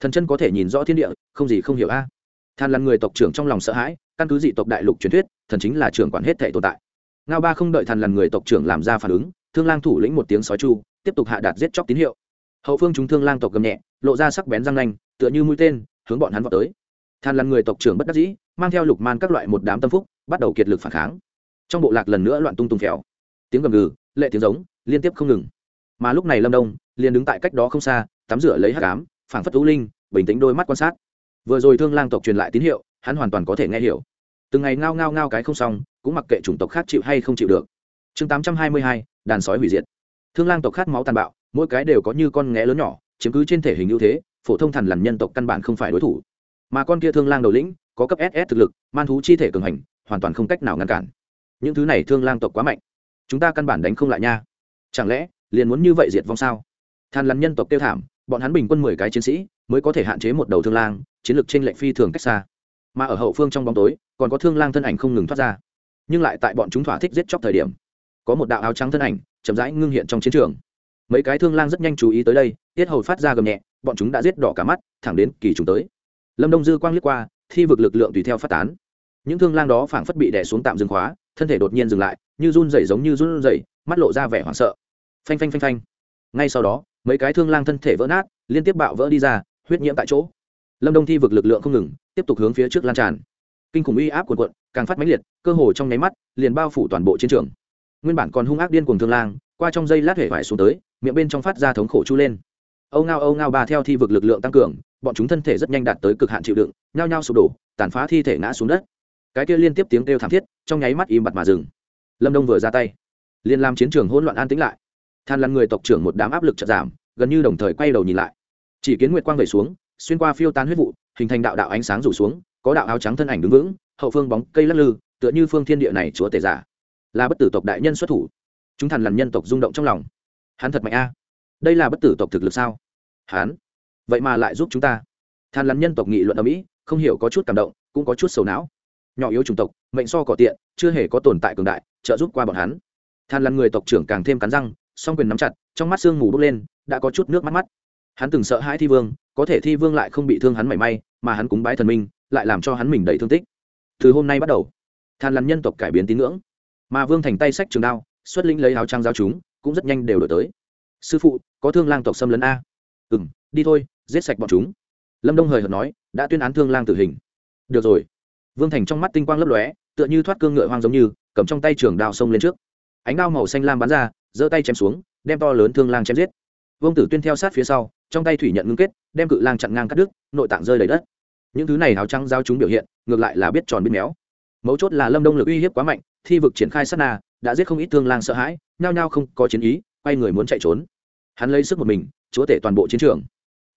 thần chân có thể nhìn rõ thiên địa, không gì không hiểu a? Than lăn người tộc trưởng trong lòng sợ hãi căn cứ dị tộc đại lục truyền thuyết, thần chính là trưởng quản hết thể tồn tại. Ngao ba không đợi thần lần người tộc trưởng làm ra phản ứng, thương lang thủ lĩnh một tiếng sói chu, tiếp tục hạ đạt giết chóc tín hiệu. Hậu phương chúng thương lang tộc gầm nhẹ, lộ ra sắc bén răng nanh, tựa như mũi tên, hướng bọn hắn vào tới. Than lăn người tộc trưởng bất đắc dĩ, mang theo lục man các loại một đám tâm phúc, bắt đầu kiệt lực phản kháng. Trong bộ lạc lần nữa loạn tung tung phèo. Tiếng gầm gừ, lệ tiếng giống, liên tiếp không ngừng. Mà lúc này lâm đông, liền đứng tại cách đó không xa, tắm rửa lấy hát cám phảng phất lũ linh, bình tĩnh đôi mắt quan sát. Vừa rồi thương lang tộc truyền lại tín hiệu hắn hoàn toàn có thể nghe hiểu. Từng ngày ngao ngao ngao cái không xong, cũng mặc kệ chủng tộc khác chịu hay không chịu được. Chương tám trăm hai mươi hai, đàn sói hủy diệt. Thương lang tộc khát máu tàn bạo, mỗi cái đều có như con nghé lớn nhỏ, chiếm cứ trên thể hình ưu thế, phổ thông thần lằn nhân tộc căn bản không phải đối thủ. Mà con kia thương lang đầu lĩnh, có cấp ss thực lực, man thú chi thể cường hành, hoàn toàn không cách nào ngăn cản. Những thứ này thương lang tộc quá mạnh. Chúng ta căn bản đánh không lại nha. Chẳng lẽ, liền muốn như vậy diệt vong sao? Than lằn nhân tộc tiêu thảm, bọn hắn bình quân mười cái chiến sĩ, mới có thể hạn chế một đầu thương lang, chiến lược trên lệch phi thường cách xa mà ở hậu phương trong bóng tối, còn có thương lang thân ảnh không ngừng thoát ra. Nhưng lại tại bọn chúng thỏa thích giết chóc thời điểm, có một đạo áo trắng thân ảnh chậm rãi ngưng hiện trong chiến trường. Mấy cái thương lang rất nhanh chú ý tới đây, tiết hầu phát ra gầm nhẹ, bọn chúng đã giết đỏ cả mắt, thẳng đến kỳ chúng tới. Lâm đông dư quang liếc qua, thi vực lực lượng tùy theo phát tán. Những thương lang đó phảng phất bị đè xuống tạm dừng khóa, thân thể đột nhiên dừng lại, như run rẩy giống như run rẩy, mắt lộ ra vẻ hoảng sợ. Phanh phanh phanh phanh. Ngay sau đó, mấy cái thương lang thân thể vỡ nát, liên tiếp bạo vỡ đi ra, huyết nhiễm tại chỗ lâm đông thi vực lực lượng không ngừng, tiếp tục hướng phía trước lan tràn. Kinh khủng uy áp cuồn cuộn, càng phát mãnh liệt, cơ hồ trong nháy mắt, liền bao phủ toàn bộ chiến trường. Nguyên bản còn hung ác điên cuồng thương lang, qua trong dây lát hệ vải xuống tới, miệng bên trong phát ra thống khổ chu lên. Âu ngao âu ngao ba theo thi vực lực lượng tăng cường, bọn chúng thân thể rất nhanh đạt tới cực hạn chịu đựng, nhao nhao sụp đổ, tàn phá thi thể ngã xuống đất. Cái kia liên tiếp tiếng kêu thảm thiết, trong nháy mắt im bặt mà dừng. Lâm đông vừa ra tay liên làm chiến trường hỗn loạn an tĩnh lại. Than lăn người tộc trưởng một đám áp lực chật giảm, gần như đồng thời quay đầu nhìn lại. Chỉ kiến nguyệt quang về xuống xuyên qua phiêu tán huyết vụ, hình thành đạo đạo ánh sáng rủ xuống, có đạo áo trắng thân ảnh đứng vững, hậu phương bóng cây lắc lư, tựa như phương thiên địa này chúa tể giả. Là bất tử tộc đại nhân xuất thủ. Chúng thần làm nhân tộc rung động trong lòng. Hắn thật mạnh a. Đây là bất tử tộc thực lực sao? Hắn. Vậy mà lại giúp chúng ta. Than lắn nhân tộc nghị luận ở mỹ, không hiểu có chút cảm động, cũng có chút sầu não. Nhỏ yếu chủng tộc, mệnh so cỏ tiện, chưa hề có tồn tại cường đại, trợ giúp qua bọn hắn. Than lắn người tộc trưởng càng thêm cắn răng, song quyền nắm chặt, trong mắt sương mù bốc lên, đã có chút nước mắt mắt hắn từng sợ hãi thi vương, có thể thi vương lại không bị thương hắn mảy may, mà hắn cúng bái thần minh, lại làm cho hắn mình đầy thương tích. Từ hôm nay bắt đầu, than lằn nhân tộc cải biến tín ngưỡng. Mà vương thành tay sách trường đao, xuất lĩnh lấy áo trang giao chúng, cũng rất nhanh đều đổi tới. Sư phụ, có thương lang tộc xâm lấn a. Ừ m đi thôi, giết sạch bọn chúng. Lâm đông hời hợt nói, đã tuyên án thương lang tử hình. Được rồi. Vương thành trong mắt tinh quang lấp lóe, tựa như thoát cương ngựa hoang giống như, cầm trong tay trường đao xông lên trước. Ánh đao màu xanh lam bắn ra, giơ tay chém xuống, đem to lớn thương lang chém giết vương tử tuyên theo sát phía sau, trong tay thủy nhận ngưng kết, đem cự lang chặn ngang cắt đứt, nội tạng rơi đầy đất. Những thứ này áo trắng giao chúng biểu hiện, ngược lại là biết tròn biết méo. Mấu chốt là lâm đông lực uy hiếp quá mạnh, thi vực triển khai sát na, đã giết không ít thương lang sợ hãi, nhao nhao không có chiến ý, quay người muốn chạy trốn. Hắn lấy sức một mình, chúa tể toàn bộ chiến trường.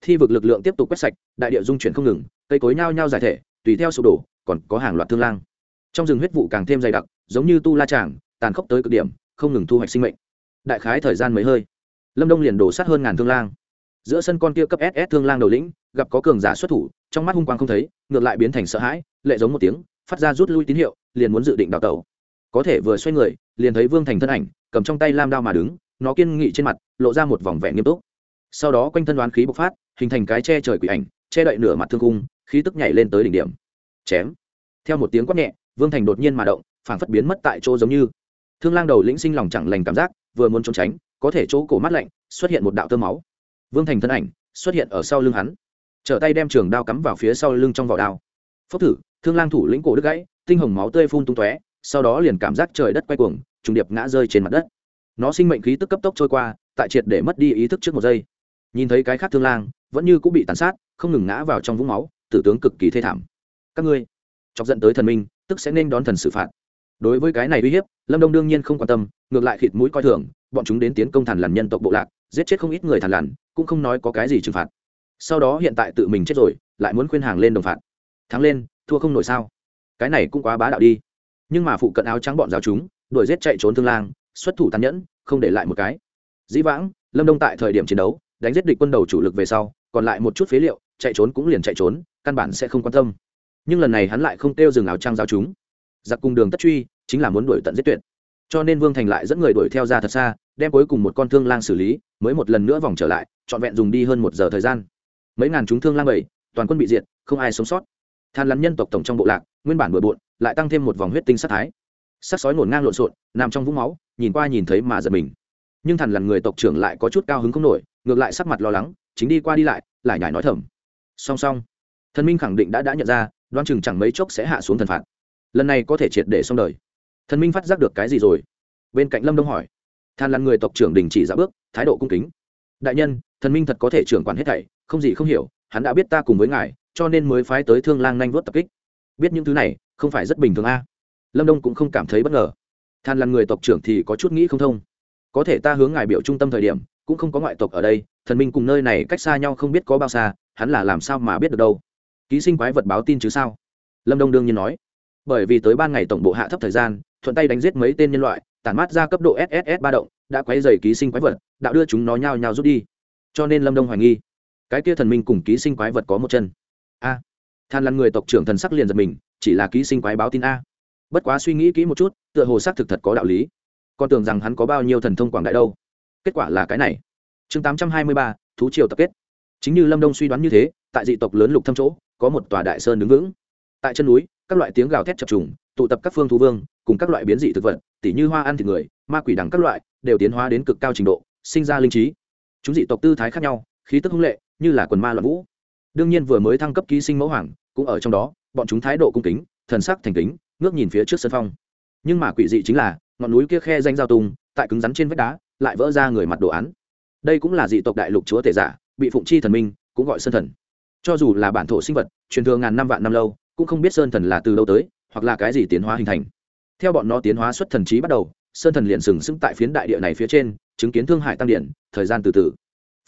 Thi vực lực lượng tiếp tục quét sạch, đại địa dung chuyển không ngừng, cây cối nhao nhao giải thể, tùy theo sụp đổ, còn có hàng loạt thương lang. Trong rừng huyết vụ càng thêm dày đặc, giống như tu la tràng tàn khốc tới cực điểm, không ngừng thu hoạch sinh mệnh. Đại khái thời gian mấy hơi lâm đông liền đổ sát hơn ngàn thương lang. Giữa sân con kia cấp ss thương lang đầu lĩnh, gặp có cường giả xuất thủ, trong mắt hung quang không thấy, ngược lại biến thành sợ hãi, lệ giống một tiếng, phát ra rút lui tín hiệu, liền muốn dự định đào tẩu. Có thể vừa xoay người, liền thấy vương thành thân ảnh, cầm trong tay lam đao mà đứng, nó kiên nghị trên mặt, lộ ra một vòng vẻ nghiêm túc. Sau đó quanh thân đoán khí bộc phát, hình thành cái che trời quỷ ảnh, che đậy nửa mặt thương cung, khí tức nhảy lên tới đỉnh điểm. Chém. Theo một tiếng quát nhẹ, vương thành đột nhiên mà động, phảng phất biến mất tại chỗ giống như. Thương lang đầu lĩnh sinh lòng chẳng lành cảm giác, vừa muốn trốn tránh có thể chỗ cổ mắt lạnh, xuất hiện một đạo tơ máu. Vương thành thân ảnh xuất hiện ở sau lưng hắn, trở tay đem trường đao cắm vào phía sau lưng trong vỏ đao. Phốc thử, thương lang thủ lĩnh cổ đứt gãy, tinh hồng máu tươi phun tung tóe, sau đó liền cảm giác trời đất quay cuồng, trùng điệp ngã rơi trên mặt đất. Nó sinh mệnh khí tức cấp tốc trôi qua, tại triệt để mất đi ý thức trước một giây. Nhìn thấy cái khác thương lang, vẫn như cũng bị tàn sát, không ngừng ngã vào trong vũng máu, tử tướng cực kỳ thê thảm. Các ngươi, chọc dẫn tới thần minh, tức sẽ nên đón thần xử phạt. Đối với cái này uy hiếp, lâm đông đương nhiên không quan tâm, ngược lại khịt mũi coi thường bọn chúng đến tiến công thằn lằn nhân tộc bộ lạc, giết chết không ít người thằn lằn, cũng không nói có cái gì trừng phạt. Sau đó hiện tại tự mình chết rồi, lại muốn khuyên hàng lên đồng phạt. Thắng lên, thua không nổi sao? Cái này cũng quá bá đạo đi. Nhưng mà phụ cận áo trắng bọn giáo chúng, đuổi giết chạy trốn thương lang, xuất thủ tàn nhẫn, không để lại một cái. Dĩ vãng, lâm đông tại thời điểm chiến đấu, đánh giết địch quân đầu chủ lực về sau, còn lại một chút phế liệu, chạy trốn cũng liền chạy trốn, căn bản sẽ không quan tâm. Nhưng lần này hắn lại không kêu dừng áo trang giáo chúng. Giặc cùng đường tất truy, chính là muốn đuổi tận giết tuyệt. Cho nên vương thành lại dẫn người đuổi theo ra thật xa đem cuối cùng một con thương lang xử lý, mới một lần nữa vòng trở lại, trọn vẹn dùng đi hơn một giờ thời gian. Mấy ngàn chúng thương lang bảy, toàn quân bị diệt, không ai sống sót. Than lắn nhân tộc tổng trong bộ lạc, nguyên bản bừa bộn, lại tăng thêm một vòng huyết tinh sát thái. Sắc sói ngổn ngang lộn xộn, nằm trong vũng máu, nhìn qua nhìn thấy mà giật mình. Nhưng thằn lằn người tộc trưởng lại có chút cao hứng không nổi, ngược lại sắc mặt lo lắng, chính đi qua đi lại lại nhải nói thầm. Song song, thần minh khẳng định đã đã nhận ra đoan chừng chẳng mấy chốc sẽ hạ xuống thần phạt. Lần này có thể triệt để xong đời. Thần minh phát giác được cái gì rồi? Bên cạnh lâm đông hỏi than lăn người tộc trưởng đình chỉ ra bước, thái độ cung kính. Đại nhân, thần minh thật có thể trưởng quản hết thảy, không gì không hiểu, hắn đã biết ta cùng với ngài, cho nên mới phái tới thương lang nhanh vớt tập kích. Biết những thứ này, không phải rất bình thường a. Lâm đông cũng không cảm thấy bất ngờ. Than lăn người tộc trưởng thì có chút nghĩ không thông. Có thể ta hướng ngài biểu trung tâm thời điểm, cũng không có ngoại tộc ở đây, thần minh cùng nơi này cách xa nhau không biết có bao xa, hắn là làm sao mà biết được đâu? Ký sinh quái vật báo tin chứ sao? Lâm đông đương nhiên nói. Bởi vì tới ban ngày tổng bộ hạ thấp thời gian, thuận tay đánh giết mấy tên nhân loại tản mát ra cấp độ sss ba động, đã quấy dày ký sinh quái vật, đạo đưa chúng nó nhao nhao rút đi. Cho nên lâm đông hoài nghi, cái kia thần minh cùng ký sinh quái vật có một chân. A. Than lăn người tộc trưởng thần sắc liền giật mình, chỉ là ký sinh quái báo tin a. Bất quá suy nghĩ kỹ một chút, tựa hồ xác thực thật có đạo lý. Con tưởng rằng hắn có bao nhiêu thần thông quảng đại đâu. Kết quả là cái này. Chương tám trăm hai mươi ba, thú triều tập kết. Chính như lâm đông suy đoán như thế, tại dị tộc lớn lục thâm chỗ, có một tòa đại sơn đứng vững. Tại chân núi, các loại tiếng gào thét chập trùng tụ tập các phương thú vương, cùng các loại biến dị thực vật, tỉ như hoa ăn thịt người, ma quỷ đằng các loại, đều tiến hóa đến cực cao trình độ, sinh ra linh trí. Chúng dị tộc tư thái khác nhau, khí tức hung lệ, như là quần ma loạn vũ. Đương nhiên vừa mới thăng cấp ký sinh mẫu hoàng, cũng ở trong đó, bọn chúng thái độ cung kính, thần sắc thành kính, ngước nhìn phía trước sân phong. Nhưng mà quỷ dị chính là, ngọn núi kia khe danh giao tung tại cứng rắn trên vách đá, lại vỡ ra người mặt đồ án. Đây cũng là dị tộc đại lục chúa tể giả, bị phụng chi thần minh, cũng gọi sơn thần. Cho dù là bản thổ sinh vật, truyền thừa ngàn năm vạn năm lâu, cũng không biết sơn thần là từ đâu tới hoặc là cái gì tiến hóa hình thành. Theo bọn nó tiến hóa xuất thần trí bắt đầu, sơn thần liền sừng sững tại phiến đại địa này phía trên, chứng kiến thương hải tăng điện, thời gian từ từ.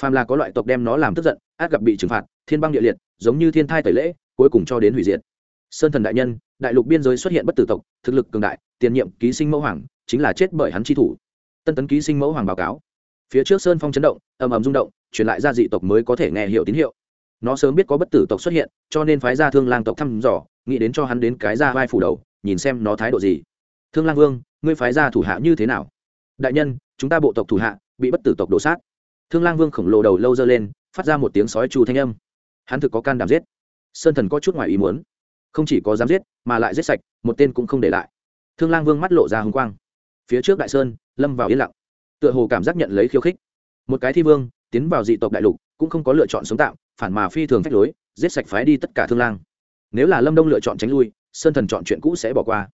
Phàm là có loại tộc đem nó làm tức giận, át gặp bị trừng phạt, thiên băng địa liệt, giống như thiên thai tẩy lễ, cuối cùng cho đến hủy diệt. Sơn thần đại nhân, đại lục biên giới xuất hiện bất tử tộc, thực lực cường đại, tiền nhiệm ký sinh mẫu hoàng, chính là chết bởi hắn chi thủ. Tân tấn ký sinh mẫu hoàng báo cáo. Phía trước sơn phong chấn động, ầm ầm rung động, truyền lại ra dị tộc mới có thể nghe hiểu tín hiệu. Nó sớm biết có bất tử tộc xuất hiện, cho nên phái ra thương lang tộc thăm dò nghĩ đến cho hắn đến cái ra vai phủ đầu, nhìn xem nó thái độ gì. Thương lang vương, ngươi phái ra thủ hạ như thế nào? Đại nhân, chúng ta bộ tộc thủ hạ, bị bất tử tộc đổ sát. Thương lang vương khổng lồ đầu lâu dơ lên, phát ra một tiếng sói chu thanh âm. Hắn thực có can đảm giết. Sơn thần có chút ngoài ý muốn. Không chỉ có dám giết, mà lại giết sạch, một tên cũng không để lại. Thương lang vương mắt lộ ra hồng quang. Phía trước đại sơn, lâm vào yên lặng. Tựa hồ cảm giác nhận lấy khiêu khích. Một cái thi vương, tiến vào dị tộc đại lục, cũng không có lựa chọn sống tạo phản mà phi thường phách lối, giết sạch phái đi tất cả thương lang nếu là lâm đông lựa chọn tránh lui, sơn thần chọn chuyện cũ sẽ bỏ qua.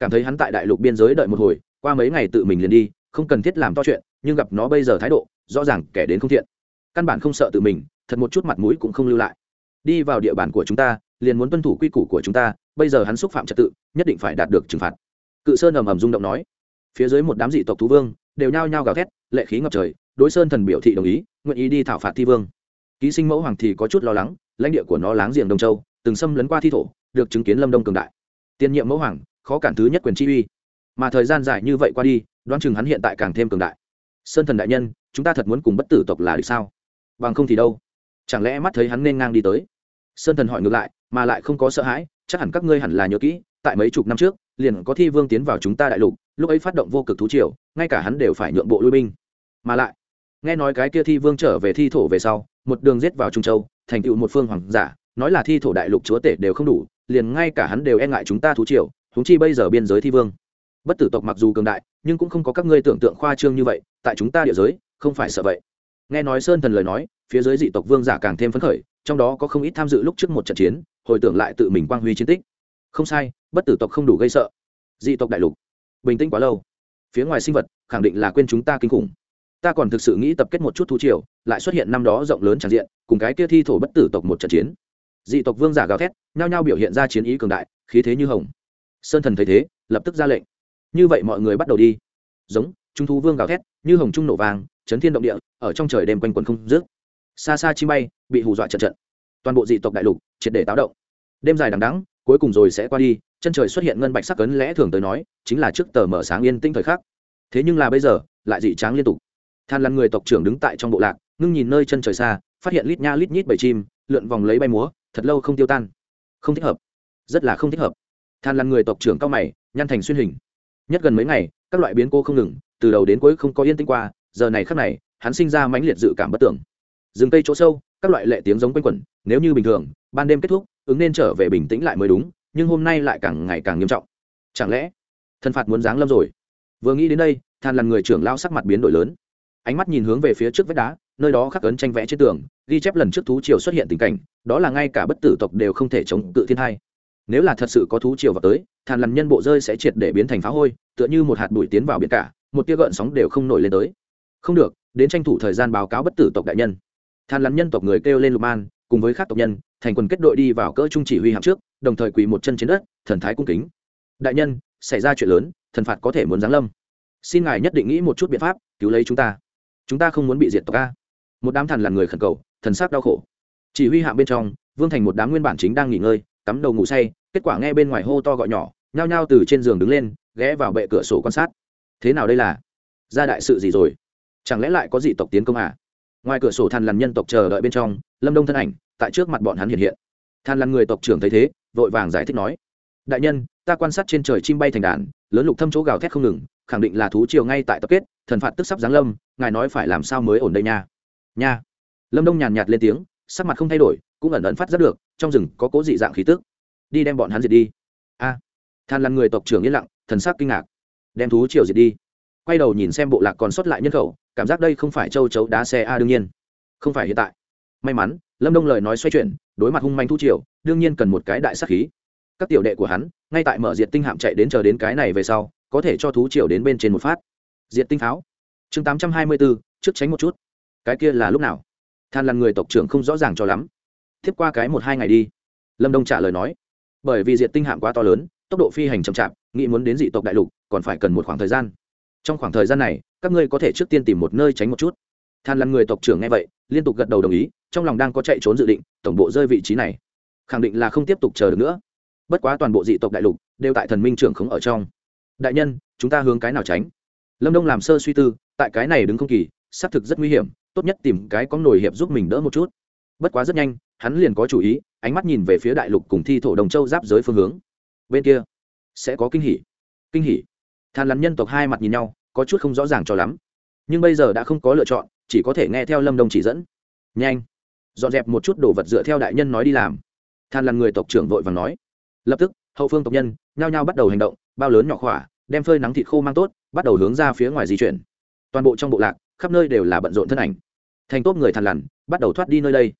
Cảm thấy hắn tại đại lục biên giới đợi một hồi, qua mấy ngày tự mình liền đi, không cần thiết làm to chuyện, nhưng gặp nó bây giờ thái độ, rõ ràng kẻ đến không thiện. Căn bản không sợ tự mình, thật một chút mặt mũi cũng không lưu lại. Đi vào địa bàn của chúng ta, liền muốn tuân thủ quy củ của chúng ta, bây giờ hắn xúc phạm trật tự, nhất định phải đạt được trừng phạt. Cự sơn ầm ầm rung động nói. Phía dưới một đám dị tộc thú vương, đều nhao nhao gào thét, lệ khí ngập trời, đối sơn thần biểu thị đồng ý, nguyện ý đi thảo phạt thi vương. Ký sinh mẫu hoàng thì có chút lo lắng, lãnh địa của nó láng giềng đông châu từng xâm lấn qua thi thổ, được chứng kiến lâm đông cường đại. Tiên nhiệm mẫu hoàng, khó cản thứ nhất quyền chi uy. Mà thời gian dài như vậy qua đi, đoán chừng hắn hiện tại càng thêm cường đại. Sơn thần đại nhân, chúng ta thật muốn cùng bất tử tộc là được sao? Bằng không thì đâu? Chẳng lẽ mắt thấy hắn nên ngang đi tới? Sơn thần hỏi ngược lại, mà lại không có sợ hãi, chắc hẳn các ngươi hẳn là nhớ kỹ, tại mấy chục năm trước, liền có thi vương tiến vào chúng ta đại lục, lúc ấy phát động vô cực thú triều, ngay cả hắn đều phải nhượng bộ lui binh. Mà lại, nghe nói cái kia thi vương trở về thi thổ về sau, một đường giết vào trung châu, thành tựu một phương hoàng giả nói là thi thổ đại lục chúa tể đều không đủ, liền ngay cả hắn đều e ngại chúng ta thú triều húng chi bây giờ biên giới thi vương. Bất tử tộc mặc dù cường đại, nhưng cũng không có các ngươi tưởng tượng khoa trương như vậy, tại chúng ta địa giới, không phải sợ vậy. Nghe nói sơn thần lời nói, phía dưới dị tộc vương giả càng thêm phấn khởi, trong đó có không ít tham dự lúc trước một trận chiến, hồi tưởng lại tự mình quang huy chiến tích. Không sai, bất tử tộc không đủ gây sợ. Dị tộc đại lục, bình tĩnh quá lâu. Phía ngoài sinh vật, khẳng định là quên chúng ta kinh khủng. Ta còn thực sự nghĩ tập kết một chút thú triều, lại xuất hiện năm đó rộng lớn tràn diện, cùng cái kia thi thổ bất tử tộc một trận chiến dị tộc vương giả gào thét, nhao nhao biểu hiện ra chiến ý cường đại, khí thế như hồng. Sơn thần thấy thế, lập tức ra lệnh. Như vậy mọi người bắt đầu đi. Giống, trung thu vương gào thét, như hồng trung nổ vàng, chấn thiên động địa, ở trong trời đêm quanh quần không rước xa xa chi bay, bị hù dọa trận trận. Toàn bộ dị tộc đại lục, triệt để táo động. Đêm dài đằng đắng cuối cùng rồi sẽ qua đi, chân trời xuất hiện ngân bạch sắc cấn lẽ thường tới nói, chính là trước tờ mở sáng yên tinh thời khắc. Thế nhưng là bây giờ, lại dị tráng liên tục. Than lăn người tộc trưởng đứng tại trong bộ lạc, ngưng nhìn nơi chân trời xa, phát hiện lít nha lít nhít bầy chim, lượn vòng lấy bay múa thật lâu không tiêu tan. Không thích hợp. Rất là không thích hợp. Than là người tộc trưởng cao mày, nhăn thành xuyên hình. Nhất gần mấy ngày, các loại biến cô không ngừng, từ đầu đến cuối không có yên tĩnh qua, giờ này khắc này, hắn sinh ra mãnh liệt dự cảm bất tưởng. Rừng cây chỗ sâu, các loại lệ tiếng giống quanh quẩn, nếu như bình thường, ban đêm kết thúc, ứng nên trở về bình tĩnh lại mới đúng, nhưng hôm nay lại càng ngày càng nghiêm trọng. Chẳng lẽ thần phạt muốn giáng lâm rồi? Vừa nghĩ đến đây, than là người trưởng lao sắc mặt biến đổi lớn. Ánh mắt nhìn hướng về phía trước vách đá, nơi đó khắc ấn tranh vẽ trên tường ghi chép lần trước thú triều xuất hiện tình cảnh, đó là ngay cả bất tử tộc đều không thể chống cự thiên hai. Nếu là thật sự có thú triều vào tới, thàn lằn nhân bộ rơi sẽ triệt để biến thành phá hôi, tựa như một hạt bụi tiến vào biển cả, một tia gợn sóng đều không nổi lên tới. Không được, đến tranh thủ thời gian báo cáo bất tử tộc đại nhân. Thàn lằn nhân tộc người kêu lên lục man, cùng với các tộc nhân, thành quần kết đội đi vào cỡ trung chỉ huy hạm trước, đồng thời quỳ một chân trên đất, thần thái cung kính. Đại nhân, xảy ra chuyện lớn, thần phạt có thể muốn giáng lâm. Xin ngài nhất định nghĩ một chút biện pháp, cứu lấy chúng ta. Chúng ta không muốn bị diệt tộc a. Một đám thần là người khẩn cầu thần sắc đau khổ. Chỉ huy hạm bên trong, vương thành một đám nguyên bản chính đang nghỉ ngơi, cắm đầu ngủ say, kết quả nghe bên ngoài hô to gọi nhỏ, nhao nhao từ trên giường đứng lên, ghé vào bệ cửa sổ quan sát. Thế nào đây là? Ra đại sự gì rồi? Chẳng lẽ lại có dị tộc tiến công à? Ngoài cửa sổ than lằn nhân tộc chờ đợi bên trong, lâm đông thân ảnh, tại trước mặt bọn hắn hiện hiện. Than lằn người tộc trưởng thấy thế, vội vàng giải thích nói, đại nhân, ta quan sát trên trời chim bay thành đàn, lớn lục thâm chỗ gào thét không ngừng, khẳng định là thú triều ngay tại tập kết, thần phạt tức sắp giáng lâm, ngài nói phải làm sao mới ổn đây nha? Nha lâm đông nhàn nhạt lên tiếng sắc mặt không thay đổi cũng ẩn ẩn phát rất được trong rừng có cố dị dạng khí tức đi đem bọn hắn diệt đi a à, than lằn người tộc trưởng yên lặng thần sắc kinh ngạc đem thú triều diệt đi quay đầu nhìn xem bộ lạc còn sót lại nhân khẩu cảm giác đây không phải châu chấu đá xe a đương nhiên không phải hiện tại may mắn lâm đông lời nói xoay chuyển đối mặt hung manh thu triều đương nhiên cần một cái đại sắc khí các tiểu đệ của hắn ngay tại mở diệt tinh hạm chạy đến chờ đến cái này về sau có thể cho thú triều đến bên trên một phát diệt tinh pháo chương tám trăm hai mươi bốn trước tránh một chút cái kia là lúc nào than là người tộc trưởng không rõ ràng cho lắm. Tiếp qua cái một hai ngày đi. Lâm đông trả lời nói, bởi vì diệt tinh hạm quá to lớn, tốc độ phi hành chậm chạp, nghĩ muốn đến dị tộc đại lục, còn phải cần một khoảng thời gian. Trong khoảng thời gian này, các ngươi có thể trước tiên tìm một nơi tránh một chút. Than lằn người tộc trưởng nghe vậy, liên tục gật đầu đồng ý, trong lòng đang có chạy trốn dự định, tổng bộ rơi vị trí này. Khẳng định là không tiếp tục chờ được nữa. Bất quá toàn bộ dị tộc đại lục, đều tại thần minh trưởng khống ở trong. Đại nhân, chúng ta hướng cái nào tránh? Lâm đông làm sơ suy tư, tại cái này đứng không kỳ, xác thực rất nguy hiểm tốt nhất tìm cái có nồi hiệp giúp mình đỡ một chút. Bất quá rất nhanh, hắn liền có chủ ý, ánh mắt nhìn về phía đại lục cùng thi thổ đồng châu giáp giới phương hướng. Bên kia, sẽ có kinh hỉ. Kinh hỉ. Than lắn nhân tộc hai mặt nhìn nhau, có chút không rõ ràng cho lắm. Nhưng bây giờ đã không có lựa chọn, chỉ có thể nghe theo lâm đồng chỉ dẫn. Nhanh. Dọn dẹp một chút đồ vật dựa theo đại nhân nói đi làm. Than lằn người tộc trưởng vội và nói. Lập tức, hậu phương tộc nhân, nhao nhao bắt đầu hành động, bao lớn nhỏ khỏa, đem phơi nắng thịt khô mang tốt, bắt đầu hướng ra phía ngoài di chuyển. Toàn bộ trong bộ lạc, khắp nơi đều là bận rộn thân ảnh thành tốt người thằn lằn, bắt đầu thoát đi nơi đây.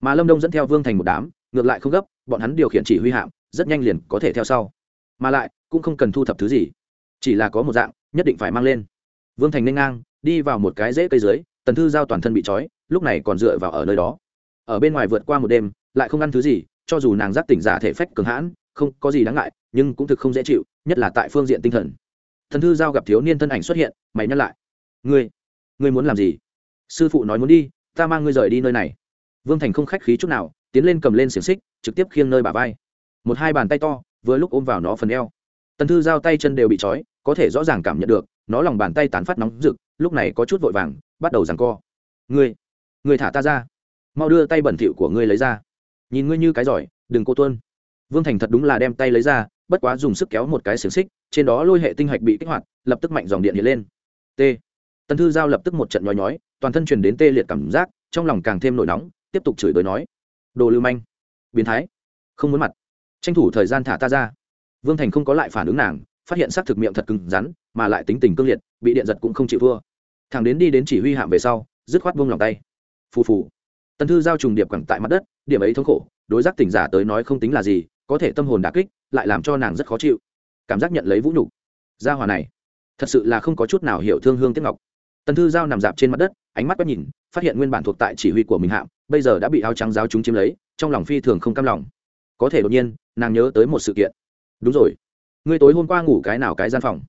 Mà lâm đông dẫn theo vương thành một đám, ngược lại không gấp, bọn hắn điều khiển chỉ huy hạm, rất nhanh liền có thể theo sau. Mà lại, cũng không cần thu thập thứ gì. Chỉ là có một dạng, nhất định phải mang lên. Vương thành nên ngang, đi vào một cái rễ cây dưới, tần thư giao toàn thân bị trói, lúc này còn dựa vào ở nơi đó. Ở bên ngoài vượt qua một đêm, lại không ăn thứ gì, cho dù nàng giác tỉnh giả thể phách cường hãn, không có gì đáng ngại, nhưng cũng thực không dễ chịu, nhất là tại phương diện tinh thần. Thần thư giao gặp thiếu niên thân ảnh xuất hiện, mày nhắc lại. Ngươi ngươi muốn làm gì? Sư phụ nói muốn đi, ta mang ngươi rời đi nơi này. Vương thành không khách khí chút nào, tiến lên cầm lên xiềng xích, trực tiếp khiêng nơi bà vai. Một hai bàn tay to, vừa lúc ôm vào nó phần eo. Tần thư giao tay chân đều bị trói, có thể rõ ràng cảm nhận được, nó lòng bàn tay tán phát nóng rực, lúc này có chút vội vàng, bắt đầu giằng co. Ngươi ngươi thả ta ra. Mau đưa tay bẩn thỉu của ngươi lấy ra. Nhìn ngươi như cái giỏi, đừng cô tuân. Vương thành thật đúng là đem tay lấy ra, bất quá dùng sức kéo một cái xiềng xích, trên đó lôi hệ tinh hạch bị kích hoạt, lập tức mạnh dòng điện hiện lên. T. Tần thư giao lập tức một trận nhói nhói toàn thân truyền đến tê liệt cảm giác, trong lòng càng thêm nổi nóng, tiếp tục chửi bới nói, đồ lưu manh, biến thái, không muốn mặt. Tranh thủ thời gian thả ta ra. Vương thành không có lại phản ứng nàng, phát hiện xác thực miệng thật cứng rắn, mà lại tính tình cương liệt, bị điện giật cũng không chịu thua. Thằng đến đi đến chỉ huy hạm về sau, dứt khoát buông lòng tay. Phù phù. Tần thư giao trùng điệp quẳng tại mặt đất, điểm ấy thống khổ, đối giác tỉnh giả tới nói không tính là gì, có thể tâm hồn đà kích, lại làm cho nàng rất khó chịu. Cảm giác nhận lấy vũ nhục. Gia hòa này, thật sự là không có chút nào hiểu thương hương tiết ngọc. Tần thư giao nằm dạp trên mặt đất ánh mắt quét nhìn, phát hiện nguyên bản thuộc tại chỉ huy của mình hạm, bây giờ đã bị áo trắng giáo chúng chiếm lấy, trong lòng phi thường không cam lòng. Có thể đột nhiên, nàng nhớ tới một sự kiện. Đúng rồi. Ngươi tối hôm qua ngủ cái nào cái gian phòng?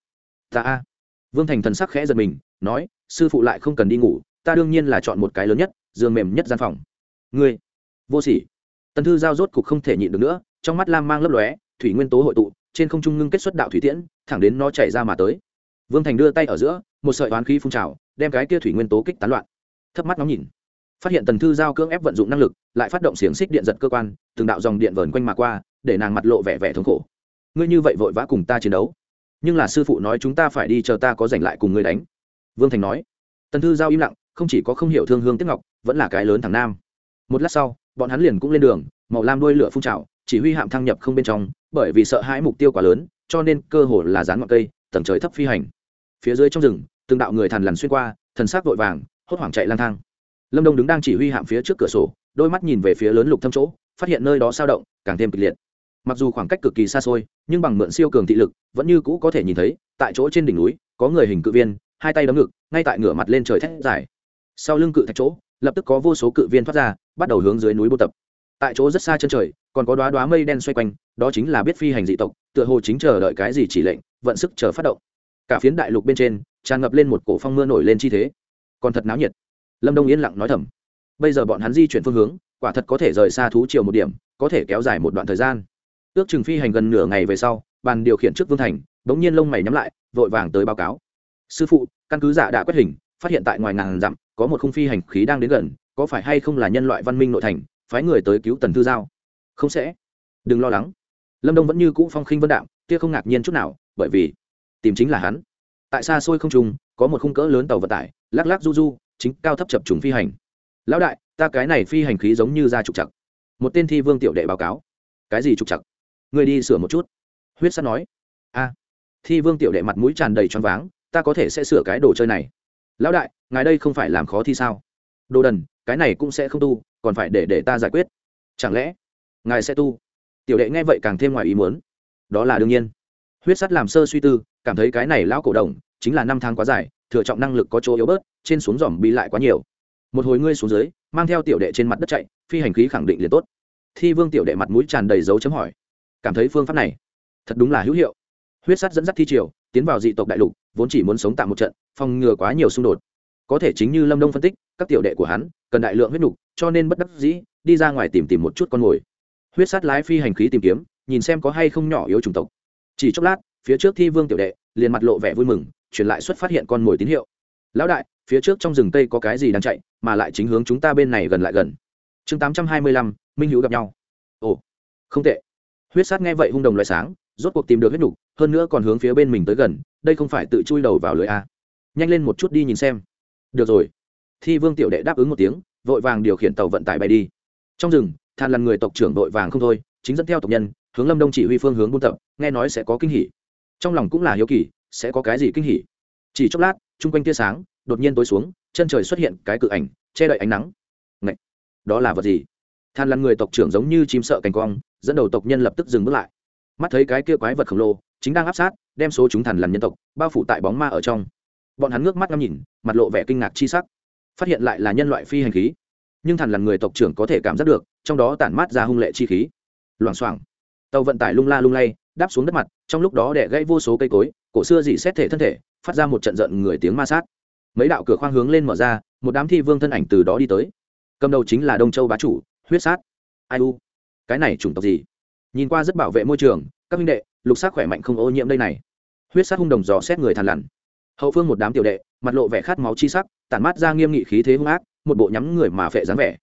Ta a. Vương thành thần sắc khẽ giật mình, nói, sư phụ lại không cần đi ngủ, ta đương nhiên là chọn một cái lớn nhất, giường mềm nhất gian phòng. Ngươi. Vô sỉ. Tần thư giao rốt cục không thể nhịn được nữa, trong mắt lam mang lấp lóe, thủy nguyên tố hội tụ, trên không trung ngưng kết xuất đạo thủy tiễn, thẳng đến nó chảy ra mà tới. Vương thành đưa tay ở giữa, một sợi oán khí phun trào đem cái kia thủy nguyên tố kích tán loạn. Thấp mắt ngóng nhìn. Phát hiện tần thư giao cưỡng ép vận dụng năng lực, lại phát động xiềng xích điện giật cơ quan, từng đạo dòng điện vờn quanh mà qua, để nàng mặt lộ vẻ vẻ thống khổ. Ngươi như vậy vội vã cùng ta chiến đấu. Nhưng là sư phụ nói chúng ta phải đi chờ ta có giành lại cùng ngươi đánh. Vương thành nói. Tần thư giao im lặng, không chỉ có không hiểu thương hương tiếc ngọc, vẫn là cái lớn thằng nam. Một lát sau, bọn hắn liền cũng lên đường, màu lam đuôi lửa phun trào, chỉ huy hạm thăng nhập không bên trong, bởi vì sợ hãi mục tiêu quá lớn, cho nên cơ hồ là dán ngọn cây, tầng trời thấp phi hành. Phía dưới trong rừng từng đạo người thằn lằn xuyên qua, thần sắc vội vàng, hốt hoảng chạy lang thang. Lâm đông đứng đang chỉ huy hạm phía trước cửa sổ, đôi mắt nhìn về phía lớn lục thâm chỗ, phát hiện nơi đó sao động, càng thêm kịch liệt. Mặc dù khoảng cách cực kỳ xa xôi, nhưng bằng mượn siêu cường thị lực, vẫn như cũ có thể nhìn thấy, tại chỗ trên đỉnh núi, có người hình cự viên, hai tay đấm ngực, ngay tại ngửa mặt lên trời thét dài. Sau lưng cự thạch chỗ, lập tức có vô số cự viên thoát ra, bắt đầu hướng dưới núi buôn tập. Tại chỗ rất xa chân trời, còn có đoá đoá mây đen xoay quanh, đó chính là biết phi hành dị tộc, tựa hồ chính chờ đợi cái gì chỉ lệnh, vận sức chờ phát động. Cả phiến đại lục bên trên tràn ngập lên một cổ phong mưa nổi lên chi thế. Còn thật náo nhiệt. Lâm đông yên lặng nói thầm. Bây giờ bọn hắn di chuyển phương hướng quả thật có thể rời xa thú chiều một điểm có thể kéo dài một đoạn thời gian. Ước chừng phi hành gần nửa ngày về sau bàn điều khiển trước vương thành bỗng nhiên lông mày nhắm lại vội vàng tới báo cáo. Sư phụ căn cứ giả đã quét hình phát hiện tại ngoài ngàn dặm có một khung phi hành khí đang đến gần có phải hay không là nhân loại văn minh nội thành phái người tới cứu tần thư giao? Không sẽ. Đừng lo lắng. Lâm đông vẫn như cũ phong khinh vân đạo, kia không ngạc nhiên chút nào bởi vì tìm chính là hắn tại xa xôi không trùng có một khung cỡ lớn tàu vận tải, lắc lắc du du, chính cao thấp chập trùng phi hành. Lão đại, ta cái này phi hành khí giống như ra trục chặt một tên thi vương tiểu đệ báo cáo. Cái gì trục chặt người đi sửa một chút. Huyết sắt nói. A. Thi vương tiểu đệ mặt mũi tràn đầy choáng váng. Ta có thể sẽ sửa cái đồ chơi này. Lão đại, ngài đây không phải làm khó thi sao? Đồ đần, cái này cũng sẽ không tu, còn phải để để ta giải quyết. Chẳng lẽ ngài sẽ tu? Tiểu đệ nghe vậy càng thêm ngoài ý muốn. Đó là đương nhiên huyết sắt làm sơ suy tư, cảm thấy cái này lão cổ đồng, chính là năm tháng quá dài, thừa trọng năng lực có chỗ yếu bớt, trên xuống dòm bị lại quá nhiều. Một hồi ngươi xuống dưới, mang theo tiểu đệ trên mặt đất chạy, phi hành khí khẳng định liền tốt. Thi vương tiểu đệ mặt mũi tràn đầy dấu chấm hỏi. Cảm thấy phương pháp này, thật đúng là hữu hiệu. Huyết sắt dẫn dắt thi triều, tiến vào dị tộc đại lục, vốn chỉ muốn sống tạm một trận, phòng ngừa quá nhiều xung đột. Có thể chính như lâm đông phân tích, các tiểu đệ của hắn, cần đại lượng huyết nục, cho nên bất đắc dĩ, đi ra ngoài tìm tìm một chút con mồi. Huyết sắt lái phi hành khí tìm kiếm, nhìn xem có hay không nhỏ yếu chủng tộc chỉ chốc lát, phía trước thi vương tiểu đệ liền mặt lộ vẻ vui mừng, truyền lại xuất phát hiện con mồi tín hiệu. Lão đại, phía trước trong rừng tây có cái gì đang chạy, mà lại chính hướng chúng ta bên này gần lại gần. Chương tám trăm hai mươi lăm, minh hữu gặp nhau. Ồ, không tệ. Huyết sát nghe vậy hung đồng loại sáng, rốt cuộc tìm được huyết nục, hơn nữa còn hướng phía bên mình tới gần, đây không phải tự chui đầu vào lưới a nhanh lên một chút đi nhìn xem. Được rồi. Thi vương tiểu đệ đáp ứng một tiếng, vội vàng điều khiển tàu vận tải bay đi. Trong rừng, than lằn người tộc trưởng vội vàng không thôi, chính dẫn theo tộc nhân hướng lâm đông chỉ huy phương hướng buôn tập, nghe nói sẽ có kinh hỉ. Trong lòng cũng là hiếu kỳ, sẽ có cái gì kinh hỉ? Chỉ chốc lát, chung quanh tia sáng đột nhiên tối xuống, chân trời xuất hiện cái cự ảnh, che đậy ánh nắng. Ngậy! đó là vật gì? Than lằn người tộc trưởng giống như chim sợ cành cong, dẫn đầu tộc nhân lập tức dừng bước lại. Mắt thấy cái kia quái vật khổng lồ, chính đang áp sát, đem số chúng thần lằn nhân tộc, bao phủ tại bóng ma ở trong. Bọn hắn ngước mắt ngắm nhìn, mặt lộ vẻ kinh ngạc chi sắc. Phát hiện lại là nhân loại phi hành khí. Nhưng thần lằn người tộc trưởng có thể cảm giác được, trong đó tản mát ra hung lệ chi khí. Loảng xoảng! Tàu vận tải lung la lung lay, đáp xuống đất mặt, trong lúc đó đẻ gãy vô số cây cối, cổ xưa dị xét thể thân thể, phát ra một trận giận người tiếng ma sát. Mấy đạo cửa khoang hướng lên mở ra, một đám thi vương thân ảnh từ đó đi tới. Cầm đầu chính là đông châu bá chủ, huyết sát. Ai u? Cái này chủng tộc gì? Nhìn qua rất bảo vệ môi trường, các minh đệ, lục sát khỏe mạnh không ô nhiễm đây này. Huyết sát hung đồng dò xét người thàn lằn. Hậu phương một đám tiểu đệ, mặt lộ vẻ khát máu chi sắc, tản mát ra nghiêm nghị khí thế hung ác, một bộ nhắm người mà phệ dáng vẻ.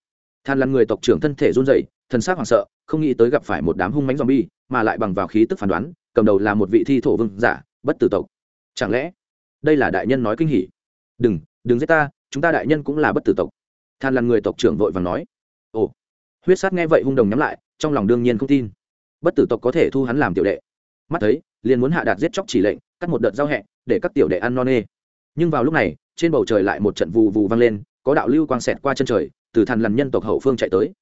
Than lằn người tộc trưởng thân thể run rẩy thần sắc hoảng sợ, không nghĩ tới gặp phải một đám hung mánh zombie, mà lại bằng vào khí tức phán đoán, cầm đầu là một vị thi thổ vương giả, bất tử tộc. Chẳng lẽ, đây là đại nhân nói kinh hỉ? Đừng đừng giết ta, chúng ta đại nhân cũng là bất tử tộc. Than lằn người tộc trưởng vội vàng nói. Ồ, huyết sát nghe vậy hung đồng nhắm lại, trong lòng đương nhiên không tin. Bất tử tộc có thể thu hắn làm tiểu đệ. Mắt thấy, liền muốn hạ đạt giết chóc chỉ lệnh, cắt một đợt giao hẹ, để các tiểu đệ ăn no nê. Nhưng vào lúc này, trên bầu trời lại một trận vù vù vang lên, có đạo lưu quang xẹt qua chân trời, từ thằn lằn nhân tộc hậu phương chạy tới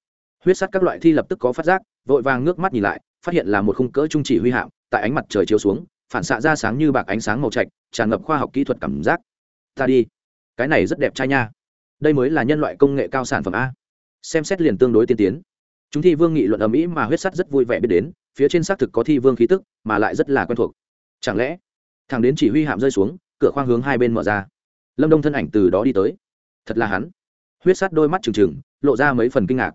huyết sắt các loại thi lập tức có phát giác, vội vàng ngước mắt nhìn lại, phát hiện là một khung cỡ trung chỉ huy hạm, tại ánh mặt trời chiếu xuống, phản xạ ra sáng như bạc ánh sáng màu trạch, tràn ngập khoa học kỹ thuật cảm giác. Ta đi. Cái này rất đẹp trai nha. Đây mới là nhân loại công nghệ cao sản phẩm a. Xem xét liền tương đối tiên tiến. Chúng thi vương nghị luận ở mỹ mà huyết sắt rất vui vẻ biết đến, phía trên xác thực có thi vương khí tức, mà lại rất là quen thuộc. Chẳng lẽ, thằng đến chỉ huy hạm rơi xuống, cửa khoang hướng hai bên mở ra. Lâm đông thân ảnh từ đó đi tới. Thật là hắn. Huyết sắt đôi mắt trừng trừng, lộ ra mấy phần kinh ngạc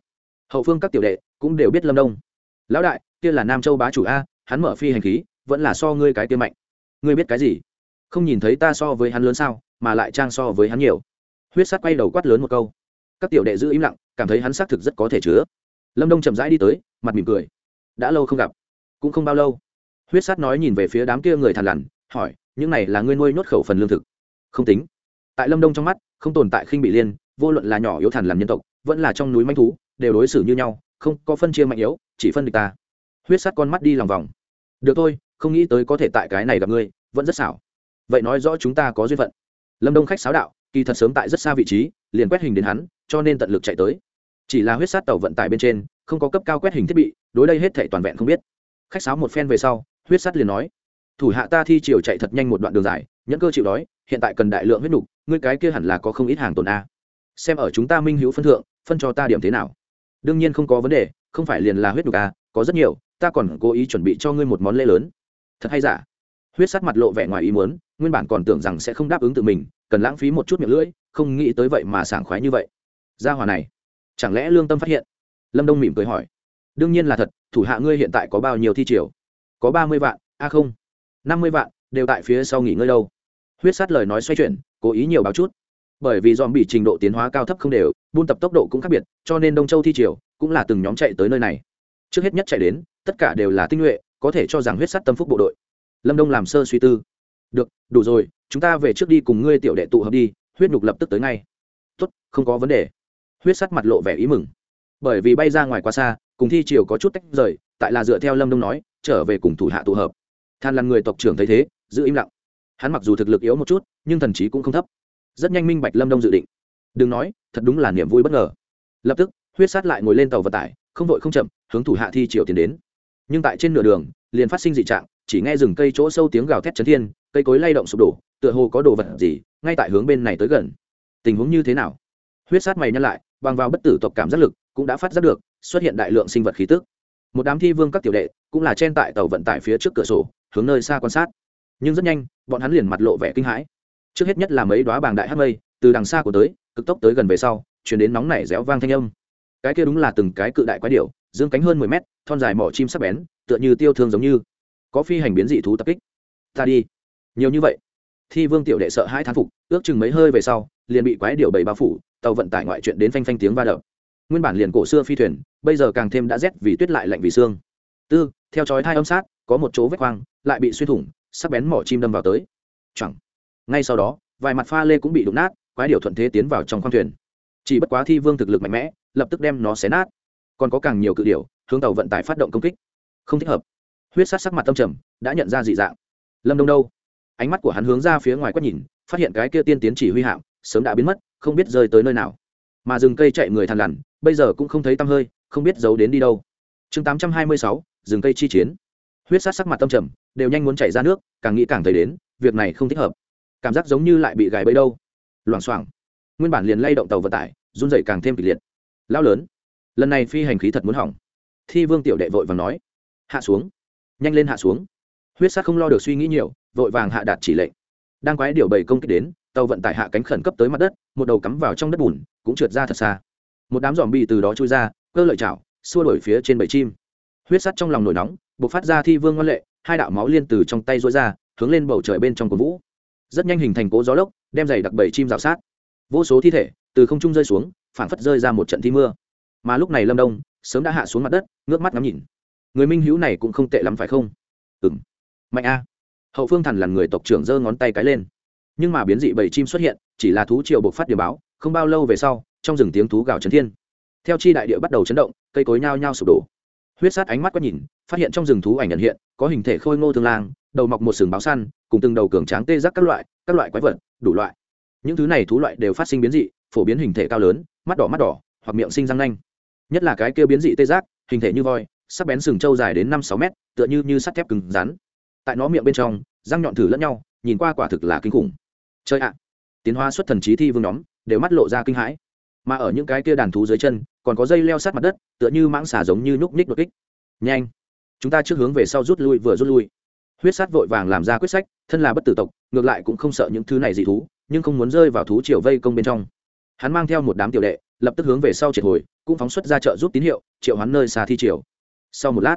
hậu phương các tiểu đệ cũng đều biết lâm đông lão đại kia là nam châu bá chủ a hắn mở phi hành khí vẫn là so ngươi cái kia mạnh ngươi biết cái gì không nhìn thấy ta so với hắn lớn sao mà lại trang so với hắn nhiều huyết sắt quay đầu quát lớn một câu các tiểu đệ giữ im lặng cảm thấy hắn xác thực rất có thể chứa lâm đông chậm rãi đi tới mặt mỉm cười đã lâu không gặp cũng không bao lâu huyết sắt nói nhìn về phía đám kia người thằn lằn hỏi những này là ngươi nuôi nhốt khẩu phần lương thực không tính tại lâm đông trong mắt không tồn tại khinh bị liên vô luận là nhỏ yếu thằn làm nhân tộc vẫn là trong núi manh thú đều đối xử như nhau, không có phân chia mạnh yếu, chỉ phân địch ta. Huyết sắt con mắt đi lòng vòng. Được thôi, không nghĩ tới có thể tại cái này gặp ngươi, vẫn rất xảo. Vậy nói rõ chúng ta có duyên phận. Lâm đông khách sáo đạo, kỳ thật sớm tại rất xa vị trí, liền quét hình đến hắn, cho nên tận lực chạy tới. Chỉ là huyết sát tàu vận tải bên trên, không có cấp cao quét hình thiết bị, đối đây hết thể toàn vẹn không biết. Khách sáo một phen về sau, huyết Sát liền nói, thủ hạ ta thi chiều chạy thật nhanh một đoạn đường dài, nhẫn cơ chịu đói, hiện tại cần đại lượng huyết nục, ngươi cái kia hẳn là có không ít hàng tồn a. Xem ở chúng ta minh hữu phân thượng, phân cho ta điểm thế nào đương nhiên không có vấn đề, không phải liền là huyết đục à? có rất nhiều, ta còn cố ý chuẩn bị cho ngươi một món lễ lớn. Thật hay giả? Huyết sắt mặt lộ vẻ ngoài ý muốn, nguyên bản còn tưởng rằng sẽ không đáp ứng tự mình, cần lãng phí một chút miệng lưỡi, không nghĩ tới vậy mà sảng khoái như vậy. Gia hòa này, chẳng lẽ lương tâm phát hiện? Lâm đông mỉm cười hỏi. Đương nhiên là thật, thủ hạ ngươi hiện tại có bao nhiêu thi triều? Có ba mươi vạn, a không. năm mươi vạn, đều tại phía sau nghỉ ngơi đâu. Huyết sát lời nói xoay chuyển, cố ý nhiều báo chút bởi vì dòm bị trình độ tiến hóa cao thấp không đều, buôn tập tốc độ cũng khác biệt, cho nên đông châu thi triều cũng là từng nhóm chạy tới nơi này. Trước hết nhất chạy đến, tất cả đều là tinh nhuệ, có thể cho rằng huyết sắt tâm phúc bộ đội. Lâm đông làm sơ suy tư. Được, đủ rồi, chúng ta về trước đi cùng ngươi tiểu đệ tụ hợp đi, huyết nhục lập tức tới ngay. Tốt, không có vấn đề. Huyết sắt mặt lộ vẻ ý mừng. Bởi vì bay ra ngoài quá xa, cùng thi triều có chút tách rời, tại là dựa theo lâm đông nói, trở về cùng thủ hạ tụ hợp. Than là người tộc trưởng thấy thế, giữ im lặng. Hắn mặc dù thực lực yếu một chút, nhưng thần trí cũng không thấp rất nhanh minh bạch lâm đông dự định đừng nói thật đúng là niềm vui bất ngờ lập tức huyết sát lại ngồi lên tàu vận tải không vội không chậm hướng thủ hạ thi triều tiến đến nhưng tại trên nửa đường liền phát sinh dị trạng chỉ nghe rừng cây chỗ sâu tiếng gào thét chấn thiên cây cối lay động sụp đổ tựa hồ có đồ vật gì ngay tại hướng bên này tới gần tình huống như thế nào huyết sát mày nhăn lại bằng vào bất tử tộc cảm giác lực cũng đã phát giác được xuất hiện đại lượng sinh vật khí tức một đám thi vương các tiểu đệ cũng là trên tại tàu vận tải phía trước cửa sổ hướng nơi xa quan sát nhưng rất nhanh bọn hắn liền mặt lộ vẻ kinh hãi trước hết nhất là mấy đoá bàng đại hát mây, từ đằng xa của tới, cực tốc tới gần về sau, chuyển đến nóng nảy réo vang thanh âm. Cái kia đúng là từng cái cự đại quái điệu dương cánh hơn mười mét, thon dài mỏ chim sắc bén, tựa như tiêu thương giống như. Có phi hành biến dị thú tập kích. Ta đi. Nhiều như vậy. Thi vương tiểu đệ sợ hai thán phục, ước chừng mấy hơi về sau, liền bị quái điệu bầy bao phủ, tàu vận tải ngoại chuyện đến phanh phanh tiếng va đập. Nguyên bản liền cổ xưa phi thuyền, bây giờ càng thêm đã rét vì tuyết lại lạnh vì xương. Tư, theo chói thai âm sát, có một chỗ vết khoang lại bị xuyên thủng, sắc bén mỏ chim đâm vào tới. Chẳng ngay sau đó, vài mặt pha lê cũng bị đụng nát, quái điệu thuận thế tiến vào trong khoang thuyền. Chỉ bất quá thi vương thực lực mạnh mẽ, lập tức đem nó xé nát. Còn có càng nhiều cự điệu hướng tàu vận tải phát động công kích. Không thích hợp. Huyết sát sắc mặt tâm trầm, đã nhận ra dị dạng. Lâm đông đâu? Ánh mắt của hắn hướng ra phía ngoài quét nhìn, phát hiện cái kia tiên tiến chỉ huy hạm, sớm đã biến mất, không biết rơi tới nơi nào. Mà rừng cây chạy người thằn lằn, bây giờ cũng không thấy tăm hơi, không biết giấu đến đi đâu. Chương tám trăm hai mươi sáu, rừng cây chi chiến. Huyết sát sắc mặt tâm trầm, đều nhanh muốn chạy ra nước, càng nghĩ càng thấy đến, việc này không thích hợp cảm giác giống như lại bị gài bẫy đâu. Loảng xoảng. Nguyên bản liền lay động tàu vận tải, run dậy càng thêm kịch liệt. Lao lớn, lần này phi hành khí thật muốn hỏng. Thi vương tiểu đệ vội vàng nói, hạ xuống, nhanh lên hạ xuống. Huyết sát không lo được suy nghĩ nhiều, vội vàng hạ đạt chỉ lệnh. Đang quái điều bầy công kích đến, tàu vận tải hạ cánh khẩn cấp tới mặt đất, một đầu cắm vào trong đất bùn, cũng trượt ra thật xa. Một đám giòm bị từ đó trôi ra, cơ lợi chảo, xua đổi phía trên bầy chim. Huyết sắt trong lòng nổi nóng buộc phát ra thi vương ngoan lệ, hai đạo máu liên từ trong tay rối ra, hướng lên bầu trời bên trong cổ vũ rất nhanh hình thành cố gió lốc, đem giày đặc bầy chim rào sát. Vô số thi thể từ không trung rơi xuống, phảng phất rơi ra một trận thi mưa. Mà lúc này lâm đông sớm đã hạ xuống mặt đất, ngước mắt ngắm nhìn. Người minh hữu này cũng không tệ lắm phải không? Ừ m mạnh a. Hậu phương thần là người tộc trưởng giơ ngón tay cái lên. Nhưng mà biến dị bầy chim xuất hiện, chỉ là thú triều bộc phát điều báo, không bao lâu về sau, trong rừng tiếng thú gào chấn thiên. Theo chi đại địa bắt đầu chấn động, cây cối nhao nhao sụp đổ. Huyết sát ánh mắt quét nhìn, phát hiện trong rừng thú ảnh nhận hiện, có hình thể khôi ngô thương lang đầu mọc một sừng báo săn, cùng từng đầu cường tráng tê giác các loại các loại quái vật, đủ loại. Những thứ này thú loại đều phát sinh biến dị, phổ biến hình thể cao lớn, mắt đỏ mắt đỏ, hoặc miệng sinh răng nanh. Nhất là cái kia biến dị tê giác, hình thể như voi, sắc bén sừng trâu dài đến năm sáu mét, tựa như như sắt thép cứng rắn. Tại nó miệng bên trong, răng nhọn thử lẫn nhau, nhìn qua quả thực là kinh khủng. Chơi ạ. À. Tiến hoa xuất thần trí thi vương nhóm, đều mắt lộ ra kinh hãi. Mà ở những cái kia đàn thú dưới chân, còn có dây leo sát mặt đất, tựa như mãng xà giống như nhúc nhích đột kích. Nhanh. Chúng ta trước hướng về sau rút lui, vừa rút lui huyết sát vội vàng làm ra quyết sách, thân là bất tử tộc, ngược lại cũng không sợ những thứ này dị thú, nhưng không muốn rơi vào thú triều vây công bên trong. Hắn mang theo một đám tiểu đệ, lập tức hướng về sau triệt hồi, cũng phóng xuất ra trợ giúp tín hiệu, triệu hắn nơi xa thi triều. Sau một lát,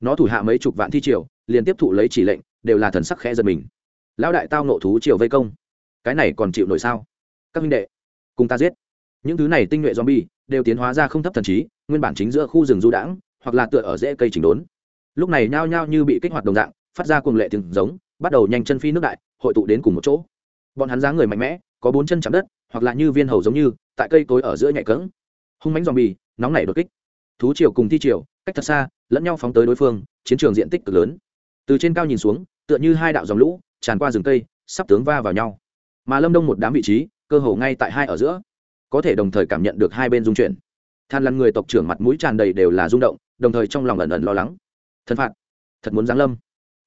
nó thủ hạ mấy chục vạn thi triều, liền tiếp thụ lấy chỉ lệnh, đều là thần sắc khẽ giật mình. Lão đại tao nộ thú triều vây công, cái này còn chịu nổi sao? Các minh đệ, cùng ta giết. Những thứ này tinh nhuệ zombie, đều tiến hóa ra không thấp thần trí, nguyên bản chính giữa khu rừng du đãng, hoặc là tựa ở rễ cây chỉnh đốn. Lúc này nhao nhao như bị kích hoạt đồng dạng phát ra cuồng lệ tiếng giống, bắt đầu nhanh chân phi nước đại, hội tụ đến cùng một chỗ. Bọn hắn dáng người mạnh mẽ, có bốn chân chạm đất, hoặc là như viên hầu giống như, tại cây cối ở giữa nhạy cỡng hung mánh zombie, nóng nảy đột kích. Thú triều cùng thi triều, cách thật xa, lẫn nhau phóng tới đối phương, chiến trường diện tích cực lớn. Từ trên cao nhìn xuống, tựa như hai đạo dòng lũ, tràn qua rừng cây, sắp tướng va vào nhau. Mà lâm đông một đám vị trí, cơ hồ ngay tại hai ở giữa. Có thể đồng thời cảm nhận được hai bên dung chuyển. Than lăn người tộc trưởng mặt mũi tràn đầy đều là rung động, đồng thời trong lòng ẩn ẩn lo lắng. Thân phạt. Thật muốn giáng lâm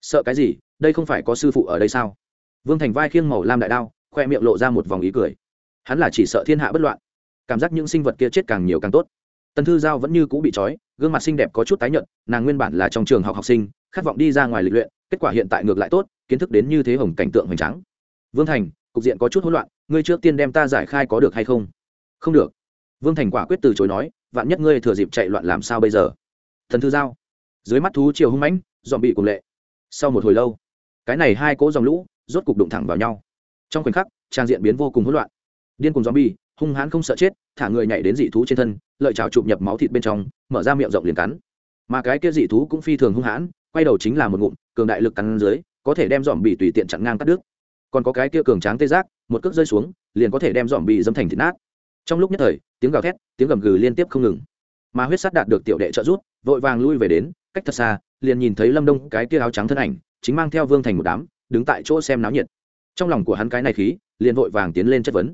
sợ cái gì, đây không phải có sư phụ ở đây sao? Vương thành vai khiêng màu lam đại đao, khoe miệng lộ ra một vòng ý cười. Hắn là chỉ sợ thiên hạ bất loạn. Cảm giác những sinh vật kia chết càng nhiều càng tốt. Tần thư giao vẫn như cũ bị trói, gương mặt xinh đẹp có chút tái nhợt, nàng nguyên bản là trong trường học học sinh, khát vọng đi ra ngoài lịch luyện, kết quả hiện tại ngược lại tốt, kiến thức đến như thế hồng cảnh tượng hoành tráng. Vương thành, cục diện có chút hỗn loạn, ngươi trước tiên đem ta giải khai có được hay không? Không được. Vương thành quả quyết từ chối nói, vạn nhất ngươi thừa dịp chạy loạn làm sao bây giờ? Thần thư giao, dưới mắt thú chiều hung mãnh dòm bị cùng lệ sau một hồi lâu, cái này hai cỗ dòng lũ rốt cục đụng thẳng vào nhau. Trong khoảnh khắc, trang diện biến vô cùng hỗn loạn. Điên cùng zombie, hung hãn không sợ chết, thả người nhảy đến dị thú trên thân, lợi chảo chụp nhập máu thịt bên trong, mở ra miệng rộng liền cắn. Mà cái kia dị thú cũng phi thường hung hãn, quay đầu chính là một ngụm, cường đại lực cắn dưới, có thể đem dòm bị tùy tiện chặn ngang cắt đứt. Còn có cái kia cường tráng tê giác, một cước rơi xuống, liền có thể đem dòm bị dâm thành thịt nát. Trong lúc nhất thời, tiếng gào thét, tiếng gầm gừ liên tiếp không ngừng. Mà huyết sắt đạt được tiểu đệ trợ rút vội vàng lui về đến cách thật xa, liền nhìn thấy lâm đông cái kia áo trắng thân ảnh, chính mang theo vương thành một đám, đứng tại chỗ xem náo nhiệt. Trong lòng của hắn cái này khí, liền vội vàng tiến lên chất vấn.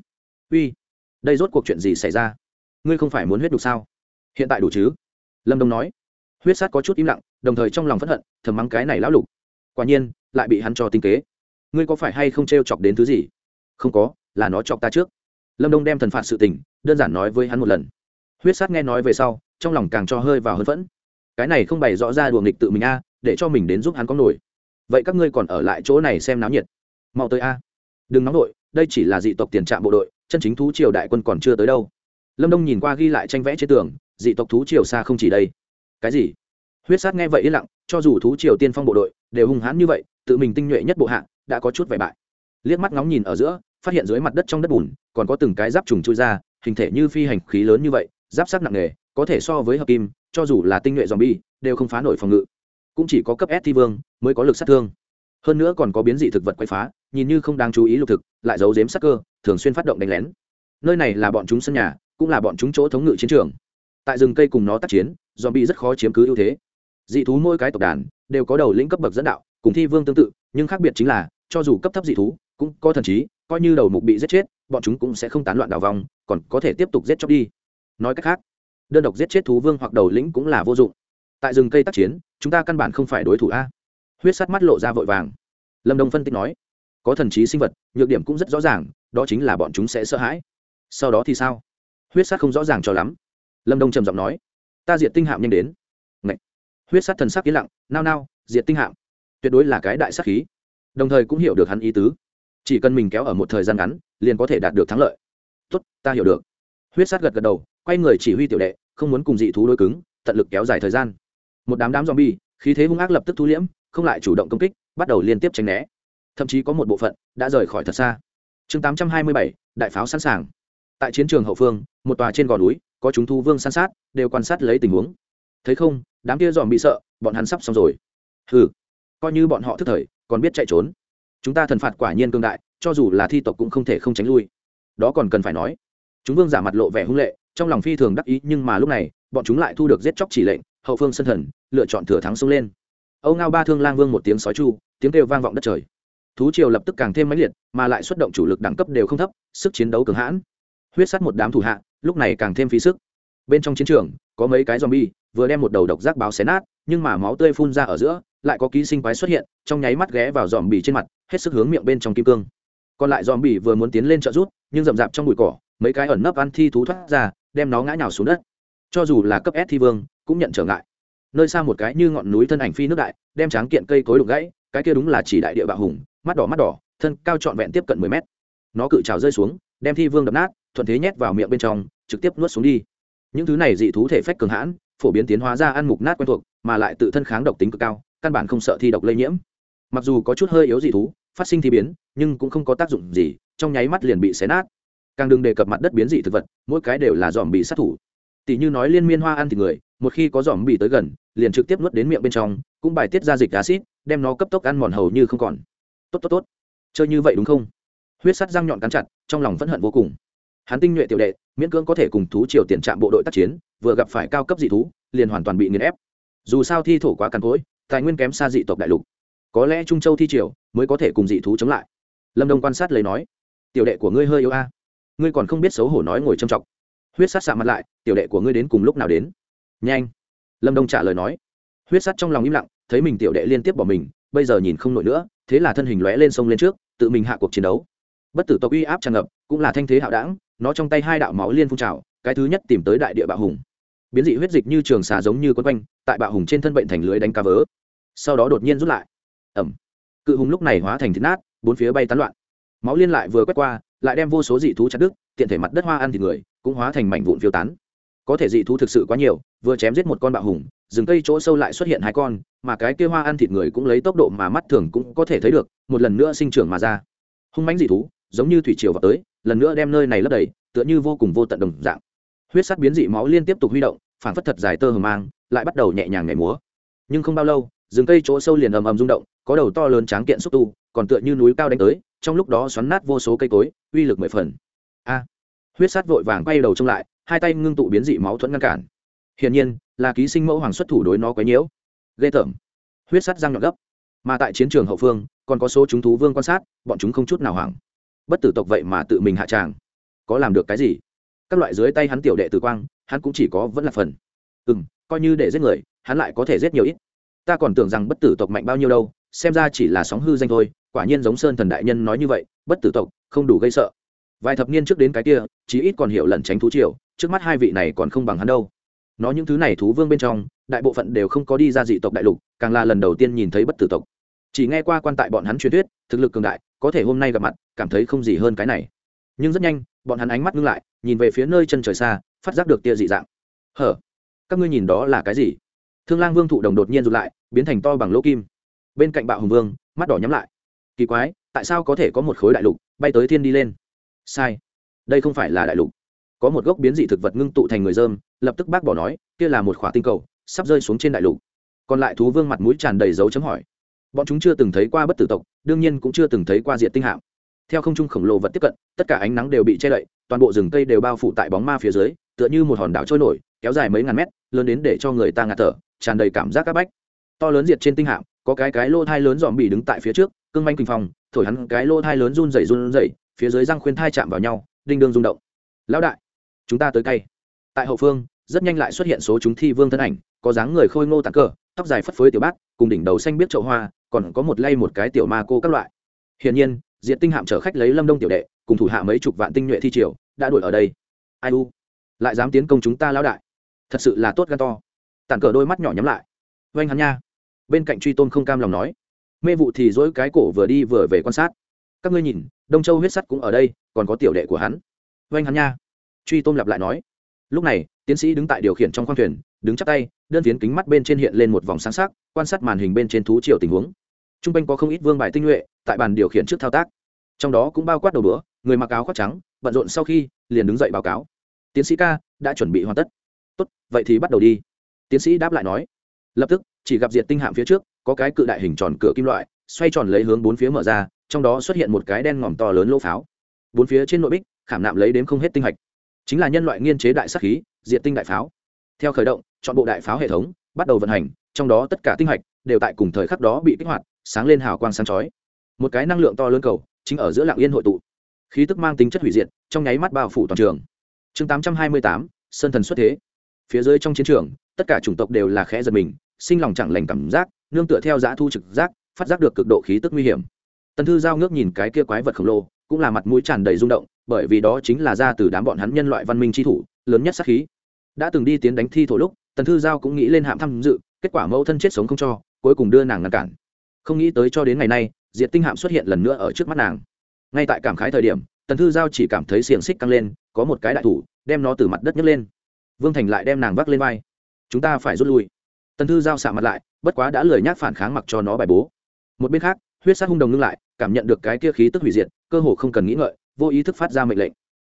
Uy, đây rốt cuộc chuyện gì xảy ra? Ngươi không phải muốn huyết đục sao? Hiện tại đủ chứ? Lâm đông nói. Huyết sát có chút im lặng, đồng thời trong lòng p h n hận, thầm mắng cái này lão lục. Quả nhiên, lại bị hắn cho tinh kế. Ngươi có phải hay không t r e o chọc đến thứ gì? Không có, là nó chọc ta trước. Lâm đông đem thần phạt sự tình, đơn giản nói với hắn một lần. Huyết sát nghe nói về sau, trong lòng càng cho hơi vào hơn phẫn cái này không bày rõ ra đùa nghịch tự mình a, để cho mình đến giúp hắn có nổi. Vậy các ngươi còn ở lại chỗ này xem náo nhiệt. Mau tới a. Đừng nóng đội đây chỉ là dị tộc tiền trạm bộ đội, chân chính thú triều đại quân còn chưa tới đâu. Lâm đông nhìn qua ghi lại tranh vẽ trên tường, dị tộc thú triều xa không chỉ đây. Cái gì? Huyết sát nghe vậy yên lặng, cho dù thú triều tiên phong bộ đội, đều hung hãn như vậy, tự mình tinh nhuệ nhất bộ hạ, đã có chút vải bại. Liếc mắt ngóng nhìn ở giữa, phát hiện dưới mặt đất trong đất bùn, còn có từng cái giáp trùng chui ra, hình thể như phi hành khí lớn như vậy, giáp sắc nặng nề, có thể so với hợp kim cho dù là tinh nhuệ zombie, đều không phá nổi phòng ngự. Cũng chỉ có cấp s thi vương mới có lực sát thương. Hơn nữa còn có biến dị thực vật quay phá, nhìn như không đáng chú ý lục thực, lại giấu giếm sắc cơ, thường xuyên phát động đánh lén. Nơi này là bọn chúng sân nhà, cũng là bọn chúng chỗ thống ngự chiến trường. Tại rừng cây cùng nó tác chiến dòm rất khó chiếm cứ ưu thế. Dị thú mỗi cái tộc đàn đều có đầu lĩnh cấp bậc dẫn đạo, cùng thi vương tương tự, nhưng khác biệt chính là, cho dù cấp thấp dị thú, cũng có thần trí, coi như đầu mục bị giết chết, bọn chúng cũng sẽ không tán loạn đào vòng, còn có thể tiếp tục giết chóc đi. Nói cách khác đơn độc giết chết thú vương hoặc đầu lĩnh cũng là vô dụng. Tại rừng cây tác chiến, chúng ta căn bản không phải đối thủ a. Huyết sắt mắt lộ ra vội vàng. Lâm đông phân tích nói, có thần trí sinh vật, nhược điểm cũng rất rõ ràng, đó chính là bọn chúng sẽ sợ hãi. Sau đó thì sao? Huyết sắt không rõ ràng cho lắm. Lâm đông trầm giọng nói, ta diệt tinh hạm nhanh đến. Ngậy. huyết sắt thần sắc yên lặng, nao nao, diệt tinh hạm. Tuyệt đối là cái đại sắc khí. Đồng thời cũng hiểu được hắn ý tứ. Chỉ cần mình kéo ở một thời gian ngắn, liền có thể đạt được thắng lợi. Tốt, ta hiểu được. Huyết sắt gật gật đầu quay người chỉ huy tiểu đệ không muốn cùng dị thú đối cứng tận lực kéo dài thời gian. Một đám đám zombie khí thế hung ác lập tức thu liễm không lại chủ động công kích bắt đầu liên tiếp tránh né. Thậm chí có một bộ phận đã rời khỏi thật xa. Chương 827, đại pháo sẵn sàng. Tại chiến trường hậu phương một tòa trên gò núi có chúng thu vương san sát đều quan sát lấy tình huống. Thấy không đám kia dòm bị sợ bọn hắn sắp xong rồi. Hừ coi như bọn họ thức thời còn biết chạy trốn. Chúng ta thần phạt quả nhiên cương đại cho dù là thi tộc cũng không thể không tránh lui. Đó còn cần phải nói. Chúng vương giả mặt lộ vẻ hung lệ trong lòng phi thường đắc ý, nhưng mà lúc này, bọn chúng lại thu được giết chóc chỉ lệnh, hậu phương sân thần, lựa chọn thừa thắng xông lên. Âu ngao ba thương lang vương một tiếng sói chu, tiếng kêu vang vọng đất trời. Thú triều lập tức càng thêm mãnh liệt, mà lại xuất động chủ lực đẳng cấp đều không thấp, sức chiến đấu cường hãn. Huyết sắt một đám thủ hạ, lúc này càng thêm phí sức. Bên trong chiến trường, có mấy cái zombie, vừa đem một đầu độc giác báo xé nát, nhưng mà máu tươi phun ra ở giữa, lại có ký sinh quái xuất hiện, trong nháy mắt ghé vào dòm bì trên mặt, hết sức hướng miệng bên trong kim cương. Còn lại dòm bì vừa muốn tiến lên trợ rút nhưng rậm rạp trong bụi cỏ mấy cái ẩn nấp ăn thi thú thoát ra, đem nó ngã nhào xuống đất. Cho dù là cấp s thi vương, cũng nhận trở ngại. Nơi xa một cái như ngọn núi thân ảnh phi nước đại, đem tráng kiện cây cối đục gãy, cái kia đúng là chỉ đại địa bạo hùng, mắt đỏ mắt đỏ, thân cao trọn vẹn tiếp cận mười mét. Nó cự trào rơi xuống, đem thi vương đập nát, thuận thế nhét vào miệng bên trong, trực tiếp nuốt xuống đi. Những thứ này dị thú thể phách cường hãn, phổ biến tiến hóa ra ăn mục nát quen thuộc, mà lại tự thân kháng độc tính cực cao, căn bản không sợ thi độc lây nhiễm. Mặc dù có chút hơi yếu dị thú, phát sinh thi biến, nhưng cũng không có tác dụng gì, trong nháy mắt liền bị xé nát càng đừng đề cập mặt đất biến dị thực vật, mỗi cái đều là dòm bị sát thủ. Tỷ như nói liên miên hoa ăn thịt người, một khi có dòm bị tới gần, liền trực tiếp nuốt đến miệng bên trong, cũng bài tiết ra dịch acid đem nó cấp tốc ăn mòn hầu như không còn. Tốt tốt tốt. Chơi như vậy đúng không? Huyết sắt răng nhọn cắn chặt, trong lòng vẫn hận vô cùng. Hắn tinh nhuệ tiểu đệ, miễn cưỡng có thể cùng thú triều tiền trạm bộ đội tác chiến, vừa gặp phải cao cấp dị thú, liền hoàn toàn bị nghiền ép. Dù sao thi thổ quá cằn cỗi, tài nguyên kém xa dị tộc đại lục. Có lẽ trung châu thi triều mới có thể cùng dị thú chống lại. Lâm đông quan sát lấy nói, tiểu đệ của ngươi hơi yếu a ngươi còn không biết xấu hổ nói ngồi trầm trọng huyết sát xạ mặt lại, tiểu đệ của ngươi đến cùng lúc nào đến? Nhanh. Lâm đông trả lời nói. Huyết sát trong lòng im lặng, thấy mình tiểu đệ liên tiếp bỏ mình, bây giờ nhìn không nổi nữa, thế là thân hình lóe lên sông lên trước, tự mình hạ cuộc chiến đấu. Bất tử tộc uy áp tràn ngập, cũng là thanh thế hạo đảng nó trong tay hai đạo máu liên phun trào, cái thứ nhất tìm tới đại địa bạo hùng. Biến dị huyết dịch như trường xà giống như quấn quanh, tại bạo hùng trên thân bệnh thành lưới đánh cá vớ. Sau đó đột nhiên rút lại. Ẩm cự hùng lúc này hóa thành thịt nát, bốn phía bay tán loạn. Máu liên lại vừa quét qua lại đem vô số dị thú chặt đứt, tiện thể mặt đất hoa ăn thịt người, cũng hóa thành mảnh vụn phiêu tán. Có thể dị thú thực sự quá nhiều, vừa chém giết một con bạo hùng, rừng cây chỗ sâu lại xuất hiện hai con, mà cái kia hoa ăn thịt người cũng lấy tốc độ mà mắt thường cũng có thể thấy được, một lần nữa sinh trưởng mà ra. Hung mãnh dị thú, giống như thủy triều vào tới, lần nữa đem nơi này lấp đầy, tựa như vô cùng vô tận đồng dạng. Huyết sắt biến dị máu liên tiếp tục huy động phản phất thật dài tơ hờ mang, lại bắt đầu nhẹ nhàng nhảy múa. Nhưng không bao lâu, rừng cây chỗ sâu liền ầm ầm rung động, có đầu to lớn tráng kiện xúc tu, còn tựa như núi cao đánh tới trong lúc đó xoắn nát vô số cây cối, uy lực mười phần. A! Huyết sát vội vàng quay đầu trông lại, hai tay ngưng tụ biến dị máu thuẫn ngăn cản. Hiển nhiên, là ký sinh mẫu hoàng xuất thủ đối nó quấy nhiễu. Ghê tởm. Huyết sát răng nhọn gấp. Mà tại chiến trường hậu phương, còn có số chúng thú vương quan sát, bọn chúng không chút nào hoảng. Bất tử tộc vậy mà tự mình hạ tràng. Có làm được cái gì? Các loại dưới tay hắn tiểu đệ tử quang, hắn cũng chỉ có vẫn là phần. Ừ m coi như để giết người, hắn lại có thể giết nhiều ít. Ta còn tưởng rằng bất tử tộc mạnh bao nhiêu đâu, xem ra chỉ là sóng hư danh thôi quả nhiên giống sơn thần đại nhân nói như vậy, bất tử tộc, không đủ gây sợ. Vài thập niên trước đến cái kia, chí ít còn hiểu lẩn tránh thú triều, trước mắt hai vị này còn không bằng hắn đâu. Nói những thứ này thú vương bên trong, đại bộ phận đều không có đi ra dị tộc đại lục, càng là lần đầu tiên nhìn thấy bất tử tộc. Chỉ nghe qua quan tại bọn hắn truyền thuyết, thực lực cường đại, có thể hôm nay gặp mặt, cảm thấy không gì hơn cái này. Nhưng rất nhanh, bọn hắn ánh mắt ngưng lại, nhìn về phía nơi chân trời xa, phát giác được tia dị dạng. Hở? Các ngươi nhìn đó là cái gì? Thương lang vương thụ đồng đột nhiên rụt lại, biến thành to bằng lỗ kim. Bên cạnh bạo hùng vương, mắt đỏ nhắm lại kỳ quái, tại sao có thể có một khối đại lục bay tới thiên đi lên? Sai. Đây không phải là đại lục. Có một gốc biến dị thực vật ngưng tụ thành người dơm, lập tức bác bỏ nói, kia là một khỏa tinh cầu, sắp rơi xuống trên đại lục. Còn lại thú vương mặt mũi tràn đầy dấu chấm hỏi. Bọn chúng chưa từng thấy qua bất tử tộc, đương nhiên cũng chưa từng thấy qua diện tinh hạm. Theo không trung khổng lồ vật tiếp cận, tất cả ánh nắng đều bị che đậy, toàn bộ rừng cây đều bao phủ tại bóng ma phía dưới, tựa như một hòn đảo trôi nổi, kéo dài mấy ngàn mét, lớn đến để cho người ta ngạt thở, tràn đầy cảm giác áp bách. To lớn diệt trên tinh hạm, có cái cái lô thai lớn dòm bị đứng tại phía trước cương manh kinh phong, thổi hắn cái lỗ thai lớn run rẩy run rẩy, phía dưới răng khuyên thai chạm vào nhau, đinh đương rung động. Lão đại, chúng ta tới cay. Tại hậu phương, rất nhanh lại xuất hiện số chúng thi vương thân ảnh, có dáng người khôi ngô tàn cờ, tóc dài phất phới tiểu bát, cùng đỉnh đầu xanh biết chậu hoa, còn có một lay một cái tiểu ma cô các loại. Hiển nhiên diện tinh hạm chở khách lấy lâm đông tiểu đệ, cùng thủ hạ mấy chục vạn tinh nhuệ thi triều, đã đuổi ở đây. Ai u? Lại dám tiến công chúng ta lão đại. Thật sự là tốt gan to. Tàn cờ đôi mắt nhỏ nhắm lại. Oanh hắn nha. Bên cạnh truy tôn không cam lòng nói mê vụ thì dỗi cái cổ vừa đi vừa về quan sát. Các ngươi nhìn, đông châu huyết sắt cũng ở đây, còn có tiểu đệ của hắn. Oanh hắn nha. Truy tôn lặp lại nói. Lúc này, tiến sĩ đứng tại điều khiển trong khoang thuyền, đứng chắc tay, đơn phiến kính mắt bên trên hiện lên một vòng sáng sắc, quan sát màn hình bên trên thú triều tình huống. T r u n g quanh có không ít vương bài tinh nhuệ, tại bàn điều khiển trước thao tác. Trong đó cũng bao quát đầu bữa người mặc áo khoác trắng, bận rộn sau khi, liền đứng dậy báo cáo. Tiến sĩ ca, đã chuẩn bị hoàn tất. Tốt, vậy thì bắt đầu đi. Tiến sĩ đáp lại nói. Lập tức, chỉ gặp diệt tinh hạm phía trước có cái cự đại hình tròn cửa kim loại, xoay tròn lấy hướng bốn phía mở ra, trong đó xuất hiện một cái đen ngòm to lớn lỗ pháo. Bốn phía trên nội bích, khảm nạm lấy đến không hết tinh hạch. Chính là nhân loại nghiên chế đại sắc khí diện tinh đại pháo. Theo khởi động, chọn bộ đại pháo hệ thống, bắt đầu vận hành, trong đó tất cả tinh hạch đều tại cùng thời khắc đó bị kích hoạt, sáng lên hào quang sáng chói. Một cái năng lượng to lớn cầu, chính ở giữa lạng yên hội tụ. Khí tức mang tính chất hủy diệt, trong nháy mắt bao phủ toàn trường. Chương tám trăm hai mươi tám, sơn thần xuất thế. Phía dưới trong chiến trường, tất cả chủng tộc đều là khẽ giật mình sinh lòng chẳng lành cảm giác, nương tựa theo giã thu trực giác, phát giác được cực độ khí tức nguy hiểm. Tần thư giao ngước nhìn cái kia quái vật khổng lồ, cũng là mặt mũi tràn đầy rung động, bởi vì đó chính là ra từ đám bọn hắn nhân loại văn minh tri thủ, lớn nhất sát khí. Đã từng đi tiến đánh thi thổ lúc, tần thư giao cũng nghĩ lên hạm tham dự, kết quả mẫu thân chết sống không cho, cuối cùng đưa nàng ngăn cản. Không nghĩ tới cho đến ngày nay, diệt tinh hạm xuất hiện lần nữa ở trước mắt nàng. Ngay tại cảm khái thời điểm, tần thư giao chỉ cảm thấy xiềng xích căng lên, có một cái đại thủ, đem nó từ mặt đất nhấc lên. Vương thành lại đem nàng vác lên vai. Chúng ta phải rút lui tần thư giao xạ mặt lại, bất quá đã lời nhác phản kháng mặc cho nó bài bố. Một bên khác, huyết sát hung đồng ngưng lại, cảm nhận được cái kia khí tức hủy diệt, cơ hồ không cần nghĩ ngợi, vô ý thức phát ra mệnh lệnh.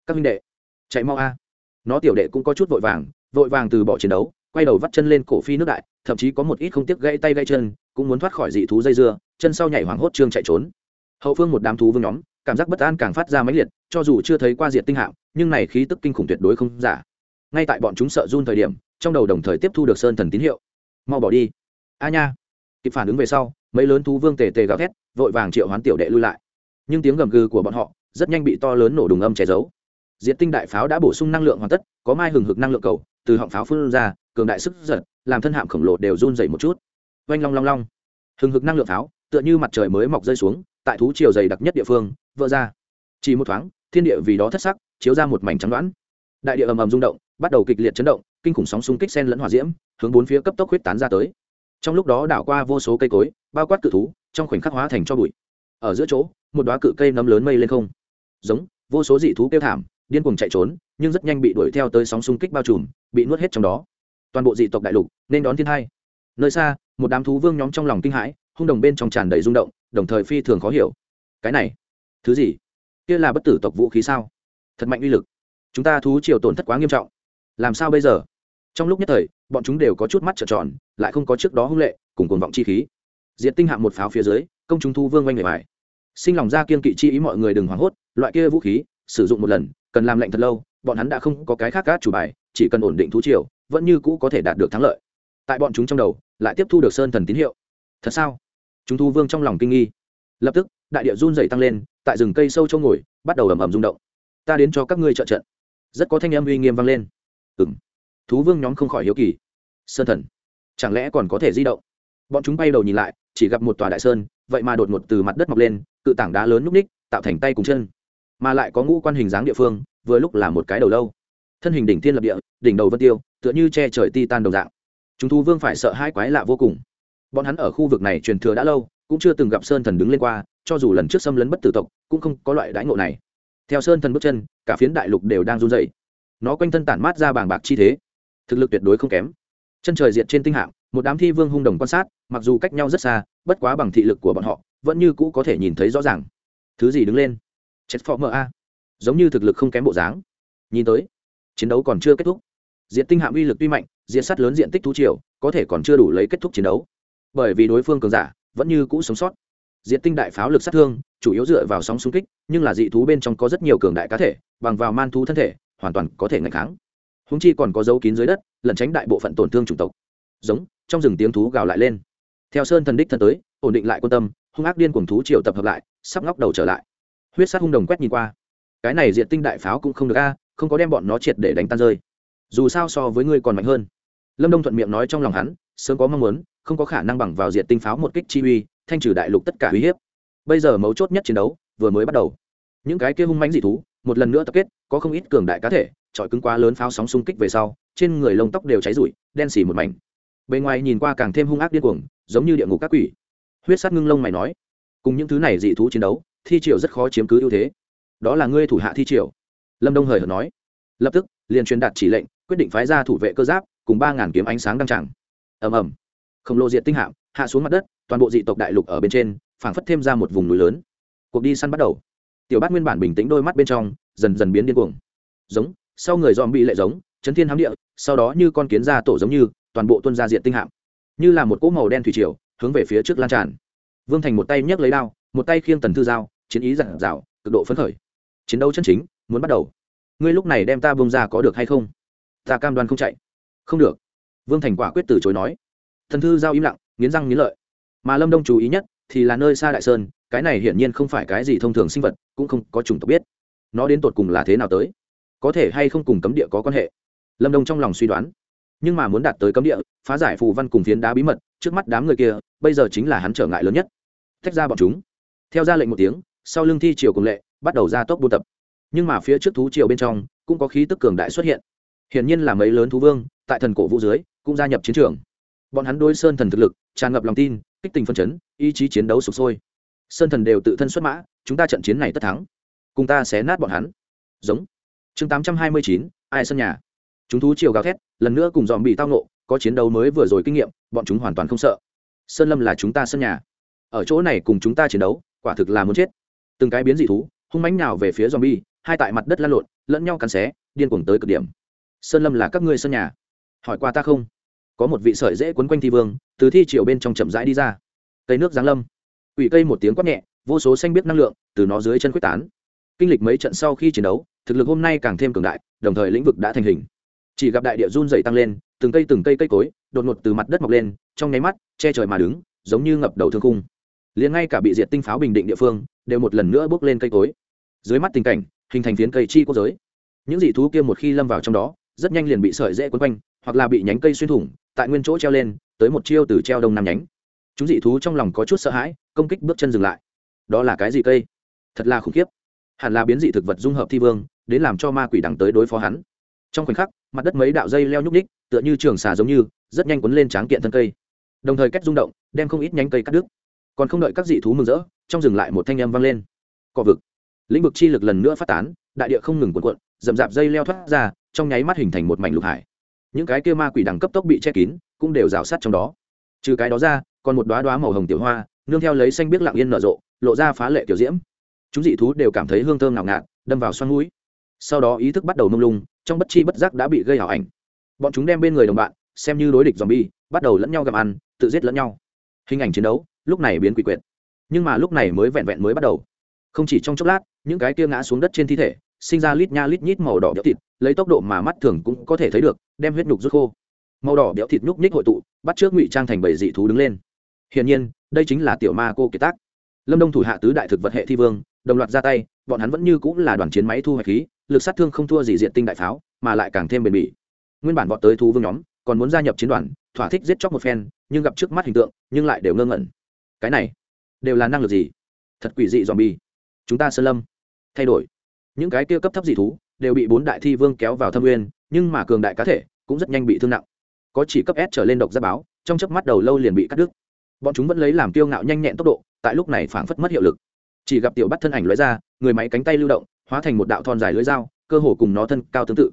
Các minh đệ, chạy mau a. Nó tiểu đệ cũng có chút vội vàng vội vàng từ bỏ chiến đấu, quay đầu vắt chân lên cổ phi nước đại, thậm chí có một ít không tiếc gãy tay gãy chân, cũng muốn thoát khỏi dị thú dây dưa, chân sau nhảy hoảng hốt trương chạy trốn. Hậu phương một đám thú vương nhóm, cảm giác bất an càng phát ra mãnh liệt, cho dù chưa thấy qua diệt tinh hạng nhưng này khí tức kinh khủng tuyệt đối không giả. Ngay tại bọn chúng sợ run thời điểm, trong đầu đồng thời tiếp thu được sơn thần tín hiệu mau bỏ đi. A nha. Kịp phản ứng về sau, mấy lớn thú vương tề tề gào thét, vội vàng triệu hoán tiểu đệ lui lại. Nhưng tiếng gầm gừ của bọn họ rất nhanh bị to lớn nổ đùng âm che giấu. Diệt tinh đại pháo đã bổ sung năng lượng hoàn tất, có mai hừng hực năng lượng cầu, từ họng pháo phun ra, cường đại sức giật, làm thân hạm khổng lồ đều run dày một chút. Oanh long long long. Hừng hực năng lượng pháo, tựa như mặt trời mới mọc rơi xuống, tại thú chiều dày đặc nhất địa phương, vỡ ra. Chỉ một thoáng, thiên địa vì đó thất sắc, chiếu ra một mảnh trắng đoãn đại địa ầm ầm rung động, bắt đầu kịch liệt chấn động kinh khủng sóng xung kích sen lẫn hỏa diễm, hướng bốn phía cấp tốc huyết tán ra tới. Trong lúc đó đảo qua vô số cây cối, bao quát cự thú, trong khoảnh khắc hóa thành cho bụi. Ở giữa chỗ, một đoá cự cây nấm lớn mây lên không. Giống, vô số dị thú kêu thảm, điên cuồng chạy trốn, nhưng rất nhanh bị đuổi theo tới sóng xung kích bao trùm, bị nuốt hết trong đó. Toàn bộ dị tộc đại lục nên đón thiên hai nơi xa, một đám thú vương nhóm trong lòng kinh hãi, hung đồng bên trong tràn đầy rung động, đồng thời phi thường khó hiểu. Cái này, thứ gì? Kia là bất tử tộc vũ khí sao? Thật mạnh uy lực. Chúng ta thú triều tổn thất quá nghiêm trọng. Làm sao bây giờ? Trong lúc nhất thời, bọn chúng đều có chút mắt trợn tròn, lại không có trước đó hung lệ, cùng cuồng vọng chi khí. Diệt tinh hạng một pháo phía dưới, công chúng thu vương oanh người bài sinh lòng ra kiên kỵ chi ý mọi người đừng hoảng hốt, loại kia vũ khí, sử dụng một lần, cần làm lệnh thật lâu, bọn hắn đã không có cái khác cát chủ bài, chỉ cần ổn định thú triều, vẫn như cũ có thể đạt được thắng lợi. Tại bọn chúng trong đầu, lại tiếp thu được sơn thần tín hiệu. Thật sao? Chúng thu vương trong lòng kinh nghi. Lập tức, đại địa run dày tăng lên, tại rừng cây sâu châu ngồi, bắt đầu ầm ầm rung động. Ta đến cho các ngươi trợ trận. Rất có thanh âm uy nghiêm vang lên. Ừng thú vương nhóm không khỏi hiếu kỳ. Sơn thần, chẳng lẽ còn có thể di động? Bọn chúng bay đầu nhìn lại, chỉ gặp một tòa đại sơn, vậy mà đột ngột từ mặt đất mọc lên, cự tảng đá lớn núp ních, tạo thành tay cùng chân. Mà lại có ngũ quan hình dáng địa phương, vừa lúc là một cái đầu lâu. Thân hình đỉnh thiên lập địa, đỉnh đầu vân tiêu, tựa như che trời ti tan đồng dạng. Chúng thú vương phải sợ hai quái lạ vô cùng. Bọn hắn ở khu vực này truyền thừa đã lâu, cũng chưa từng gặp sơn thần đứng lên qua, cho dù lần trước xâm lấn bất tử tộc, cũng không có loại đãi ngộ này. Theo sơn thần bước chân, cả phiến đại lục đều đang run dậy nó quanh thân tản mát ra bàng bạc chi thế thực lực tuyệt đối không kém. Chân trời diệt trên tinh hạng một đám thi vương hung đồng quan sát, mặc dù cách nhau rất xa, bất quá bằng thị lực của bọn họ, vẫn như cũ có thể nhìn thấy rõ ràng. Thứ gì đứng lên? Chết phó mờ a. Giống như thực lực không kém bộ dáng. Nhìn tới, chiến đấu còn chưa kết thúc. Diện tinh hạm uy lực tuy mạnh diện sắt lớn diện tích thú triều, có thể còn chưa đủ lấy kết thúc chiến đấu. Bởi vì đối phương cường giả, vẫn như cũ sống sót. Diện tinh đại pháo lực sát thương, chủ yếu dựa vào sóng xung kích, nhưng là dị thú bên trong có rất nhiều cường đại cá thể, bằng vào man thú thân thể, hoàn toàn có thể ngạch kháng húng chi còn có dấu kín dưới đất, lẩn tránh đại bộ phận tổn thương chủng tộc. Giống, trong rừng tiếng thú gào lại lên. Theo sơn thần đích thân tới, ổn định lại quan tâm, hung ác điên cuồng thú triều tập hợp lại, sắp ngóc đầu trở lại. Huyết sát hung đồng quét nhìn qua. Cái này diện tinh đại pháo cũng không được a, không có đem bọn nó triệt để đánh tan rơi. Dù sao so với ngươi còn mạnh hơn. Lâm đông thuận miệng nói trong lòng hắn, sớm có mong muốn, không có khả năng bằng vào diện tinh pháo một kích chi uy, thanh trừ đại lục tất cả uy hiếp. Bây giờ mấu chốt nhất chiến đấu vừa mới bắt đầu. Những cái kia hung mãnh dị thú, một lần nữa tập kết, có không ít cường đại cá thể trọi cứng quá lớn pháo sóng xung kích về sau, trên người lông tóc đều cháy rụi, đen xì một mảnh. Bề ngoài nhìn qua càng thêm hung ác điên cuồng, giống như địa ngục các quỷ. Huyết sát ngưng lông mày nói, cùng những thứ này dị thú chiến đấu, thi triều rất khó chiếm cứ ưu thế. Đó là ngươi thủ hạ thi triều. Lâm đông hời hợt nói. Lập tức, liền truyền đạt chỉ lệnh, quyết định phái ra thủ vệ cơ giáp, cùng ba ngàn kiếm ánh sáng đăng tràng. Ầm ầm. Khổng lồ diện tinh hạm, hạ xuống mặt đất, toàn bộ dị tộc đại lục ở bên trên, phảng phất thêm ra một vùng núi lớn. Cuộc đi săn bắt đầu. Tiểu bát nguyên bản bình tĩnh đôi mắt bên trong, dần dần biến điên cuồng. Giống sau người dòm bị lệ giống, chấn thiên hám địa, sau đó như con kiến ra tổ giống như, toàn bộ tuân ra diện tinh hạm. Như là một cỗ màu đen thủy triều, hướng về phía trước lan tràn. Vương thành một tay nhấc lấy đao, một tay khiêng tần thư dao, chiến ý giản dạo cực độ phấn khởi. Chiến đấu chân chính, muốn bắt đầu. Ngươi lúc này đem ta bông ra có được hay không? Ta cam đoan không chạy. Không được. Vương thành quả quyết từ chối nói. Thần thư giao im lặng, nghiến răng nghiến lợi. Mà lâm đông chú ý nhất, thì là nơi xa đại sơn, cái này hiển nhiên không phải cái gì thông thường sinh vật, cũng không có chủng tộc biết. Nó đến tột cùng là thế nào tới? Có thể hay không cùng cấm địa có quan hệ? Lâm đông trong lòng suy đoán. Nhưng mà muốn đạt tới cấm địa, phá giải phù văn cùng phiến đá bí mật, trước mắt đám người kia, bây giờ chính là hắn trở ngại lớn nhất. Tách ra bọn chúng. Theo ra lệnh một tiếng, sau lưng thi triều cùng lệ, bắt đầu ra tốc buôn tập. Nhưng mà phía trước thú triều bên trong, cũng có khí tức cường đại xuất hiện. Hiển nhiên là mấy lớn thú vương, tại thần cổ vũ dưới, cũng gia nhập chiến trường. Bọn hắn đôi sơn thần thực lực, tràn ngập lòng tin, kích tình phân chấn, ý chí chiến đấu sụp sôi. Sơn thần đều tự thân xuất mã, chúng ta trận chiến này tất thắng. Cùng ta sẽ nát bọn hắn. Giống chương tám trăm hai mươi chín, ai sân nhà? Chúng thú chiều gào thét, lần nữa cùng dòm bị tao nộ có chiến đấu mới vừa rồi kinh nghiệm, bọn chúng hoàn toàn không sợ. Sơn lâm là chúng ta sân nhà. Ở chỗ này cùng chúng ta chiến đấu, quả thực là muốn chết. Từng cái biến dị thú, hung mánh nào về phía dòm bi, hai tại mặt đất lăn lộn, lẫn nhau cắn xé, điên cuồng tới cực điểm. Sơn lâm là các ngươi sân nhà. Hỏi qua ta không? Có một vị sợi dễ quấn quanh thi vương, từ thi triều bên trong chậm rãi đi ra. Cây nước giáng lâm. Ủy cây một tiếng quát nhẹ, vô số xanh biết năng lượng từ nó dưới chân quyết tán. Kinh lịch mấy trận sau khi chiến đấu thực lực hôm nay càng thêm cường đại, đồng thời lĩnh vực đã thành hình. Chỉ gặp đại địa run dày tăng lên, từng cây từng cây cây cối, đột ngột từ mặt đất mọc lên, trong nháy mắt, che trời mà đứng, giống như ngập đầu thương cung liền ngay cả bị diệt tinh pháo bình định địa phương, đều một lần nữa bước lên cây cối. Dưới mắt tình cảnh, hình thành phiến cây chi quốc giới. Những dị thú kia một khi lâm vào trong đó, rất nhanh liền bị sợi dễ quấn quanh, hoặc là bị nhánh cây xuyên thủng, tại nguyên chỗ treo lên, tới một chiêu từ treo đông nam nhánh. Chúng dị thú trong lòng có chút sợ hãi, công kích bước chân dừng lại. Đó là cái gì cây? Thật là khủng khiếp. Hẳn là biến dị thực vật dung hợp thi vương đến làm cho ma quỷ đằng tới đối phó hắn. Trong khoảnh khắc, mặt đất mấy đạo dây leo nhúc ních tựa như trường xà giống như, rất nhanh quấn lên tráng kiện thân cây. Đồng thời cách rung động, đem không ít nhánh cây cắt đứt. Còn không đợi các dị thú mừng rỡ, trong dừng lại một thanh âm vang lên. Cọ vực. Lĩnh vực chi lực lần nữa phát tán, đại địa không ngừng cuộn cuộn, rậm rạp dây leo thoát ra, trong nháy mắt hình thành một mảnh lục hải. Những cái kia ma quỷ đẳng cấp tốc bị che kín, cũng đều rào sát trong đó. Trừ cái đó ra, còn một đoá đoá màu hồng tiểu hoa, nương theo lấy xanh biết lặng yên nở rộ, lộ ra phá lệ tiểu diễm. Chúng dị thú đều cảm thấy hương thơm ngào ngạt, đâm vào xoăn mũi sau đó ý thức bắt đầu mông lung, trong bất chi bất giác đã bị gây ảo ảnh. Bọn chúng đem bên người đồng bạn, xem như đối địch dòm bi bắt đầu lẫn nhau gặm ăn, tự giết lẫn nhau. Hình ảnh chiến đấu, lúc này biến quỷ quyệt. Nhưng mà lúc này mới vẹn vẹn mới bắt đầu. Không chỉ trong chốc lát, những cái kia ngã xuống đất trên thi thể, sinh ra lít nha lít nhít màu đỏ béo thịt, lấy tốc độ mà mắt thường cũng có thể thấy được, đem huyết nhục rút khô. Màu đỏ béo thịt nhúc nhích hội tụ, bắt trước ngụy trang thành bảy dị thú đứng lên. Hiển nhiên, đây chính là tiểu ma cô kiệt tác. Lâm đông thủ hạ tứ đại thực vật hệ thi vương đồng loạt ra tay, bọn hắn vẫn như cũng là đoàn chiến máy thu hoạch khí, lực sát thương không thua gì diện tinh đại pháo, mà lại càng thêm bền bỉ. Nguyên bản bọn tới thú vương nhóm, còn muốn gia nhập chiến đoàn, thỏa thích giết chóc một phen, nhưng gặp trước mắt hình tượng, nhưng lại đều ngơ ngẩn. Cái này, đều là năng lực gì? Thật quỷ dị dòm bi chúng ta sơn lâm, thay đổi. Những cái kia cấp thấp dị thú, đều bị bốn đại thi vương kéo vào thâm nguyên, nhưng mà cường đại cá thể, cũng rất nhanh bị thương nặng. Có chỉ cấp s trở lên độc giáp báo, trong chớp mắt đầu lâu liền bị cắt đứt. Bọn chúng vẫn lấy làm kiêu ngạo nhanh nhẹn tốc độ, tại lúc này phảng phất mất hiệu lực chỉ gặp tiểu bắt thân ảnh lóe ra, người máy cánh tay lưu động, hóa thành một đạo thon dài lưới dao, cơ hồ cùng nó thân cao tương tự.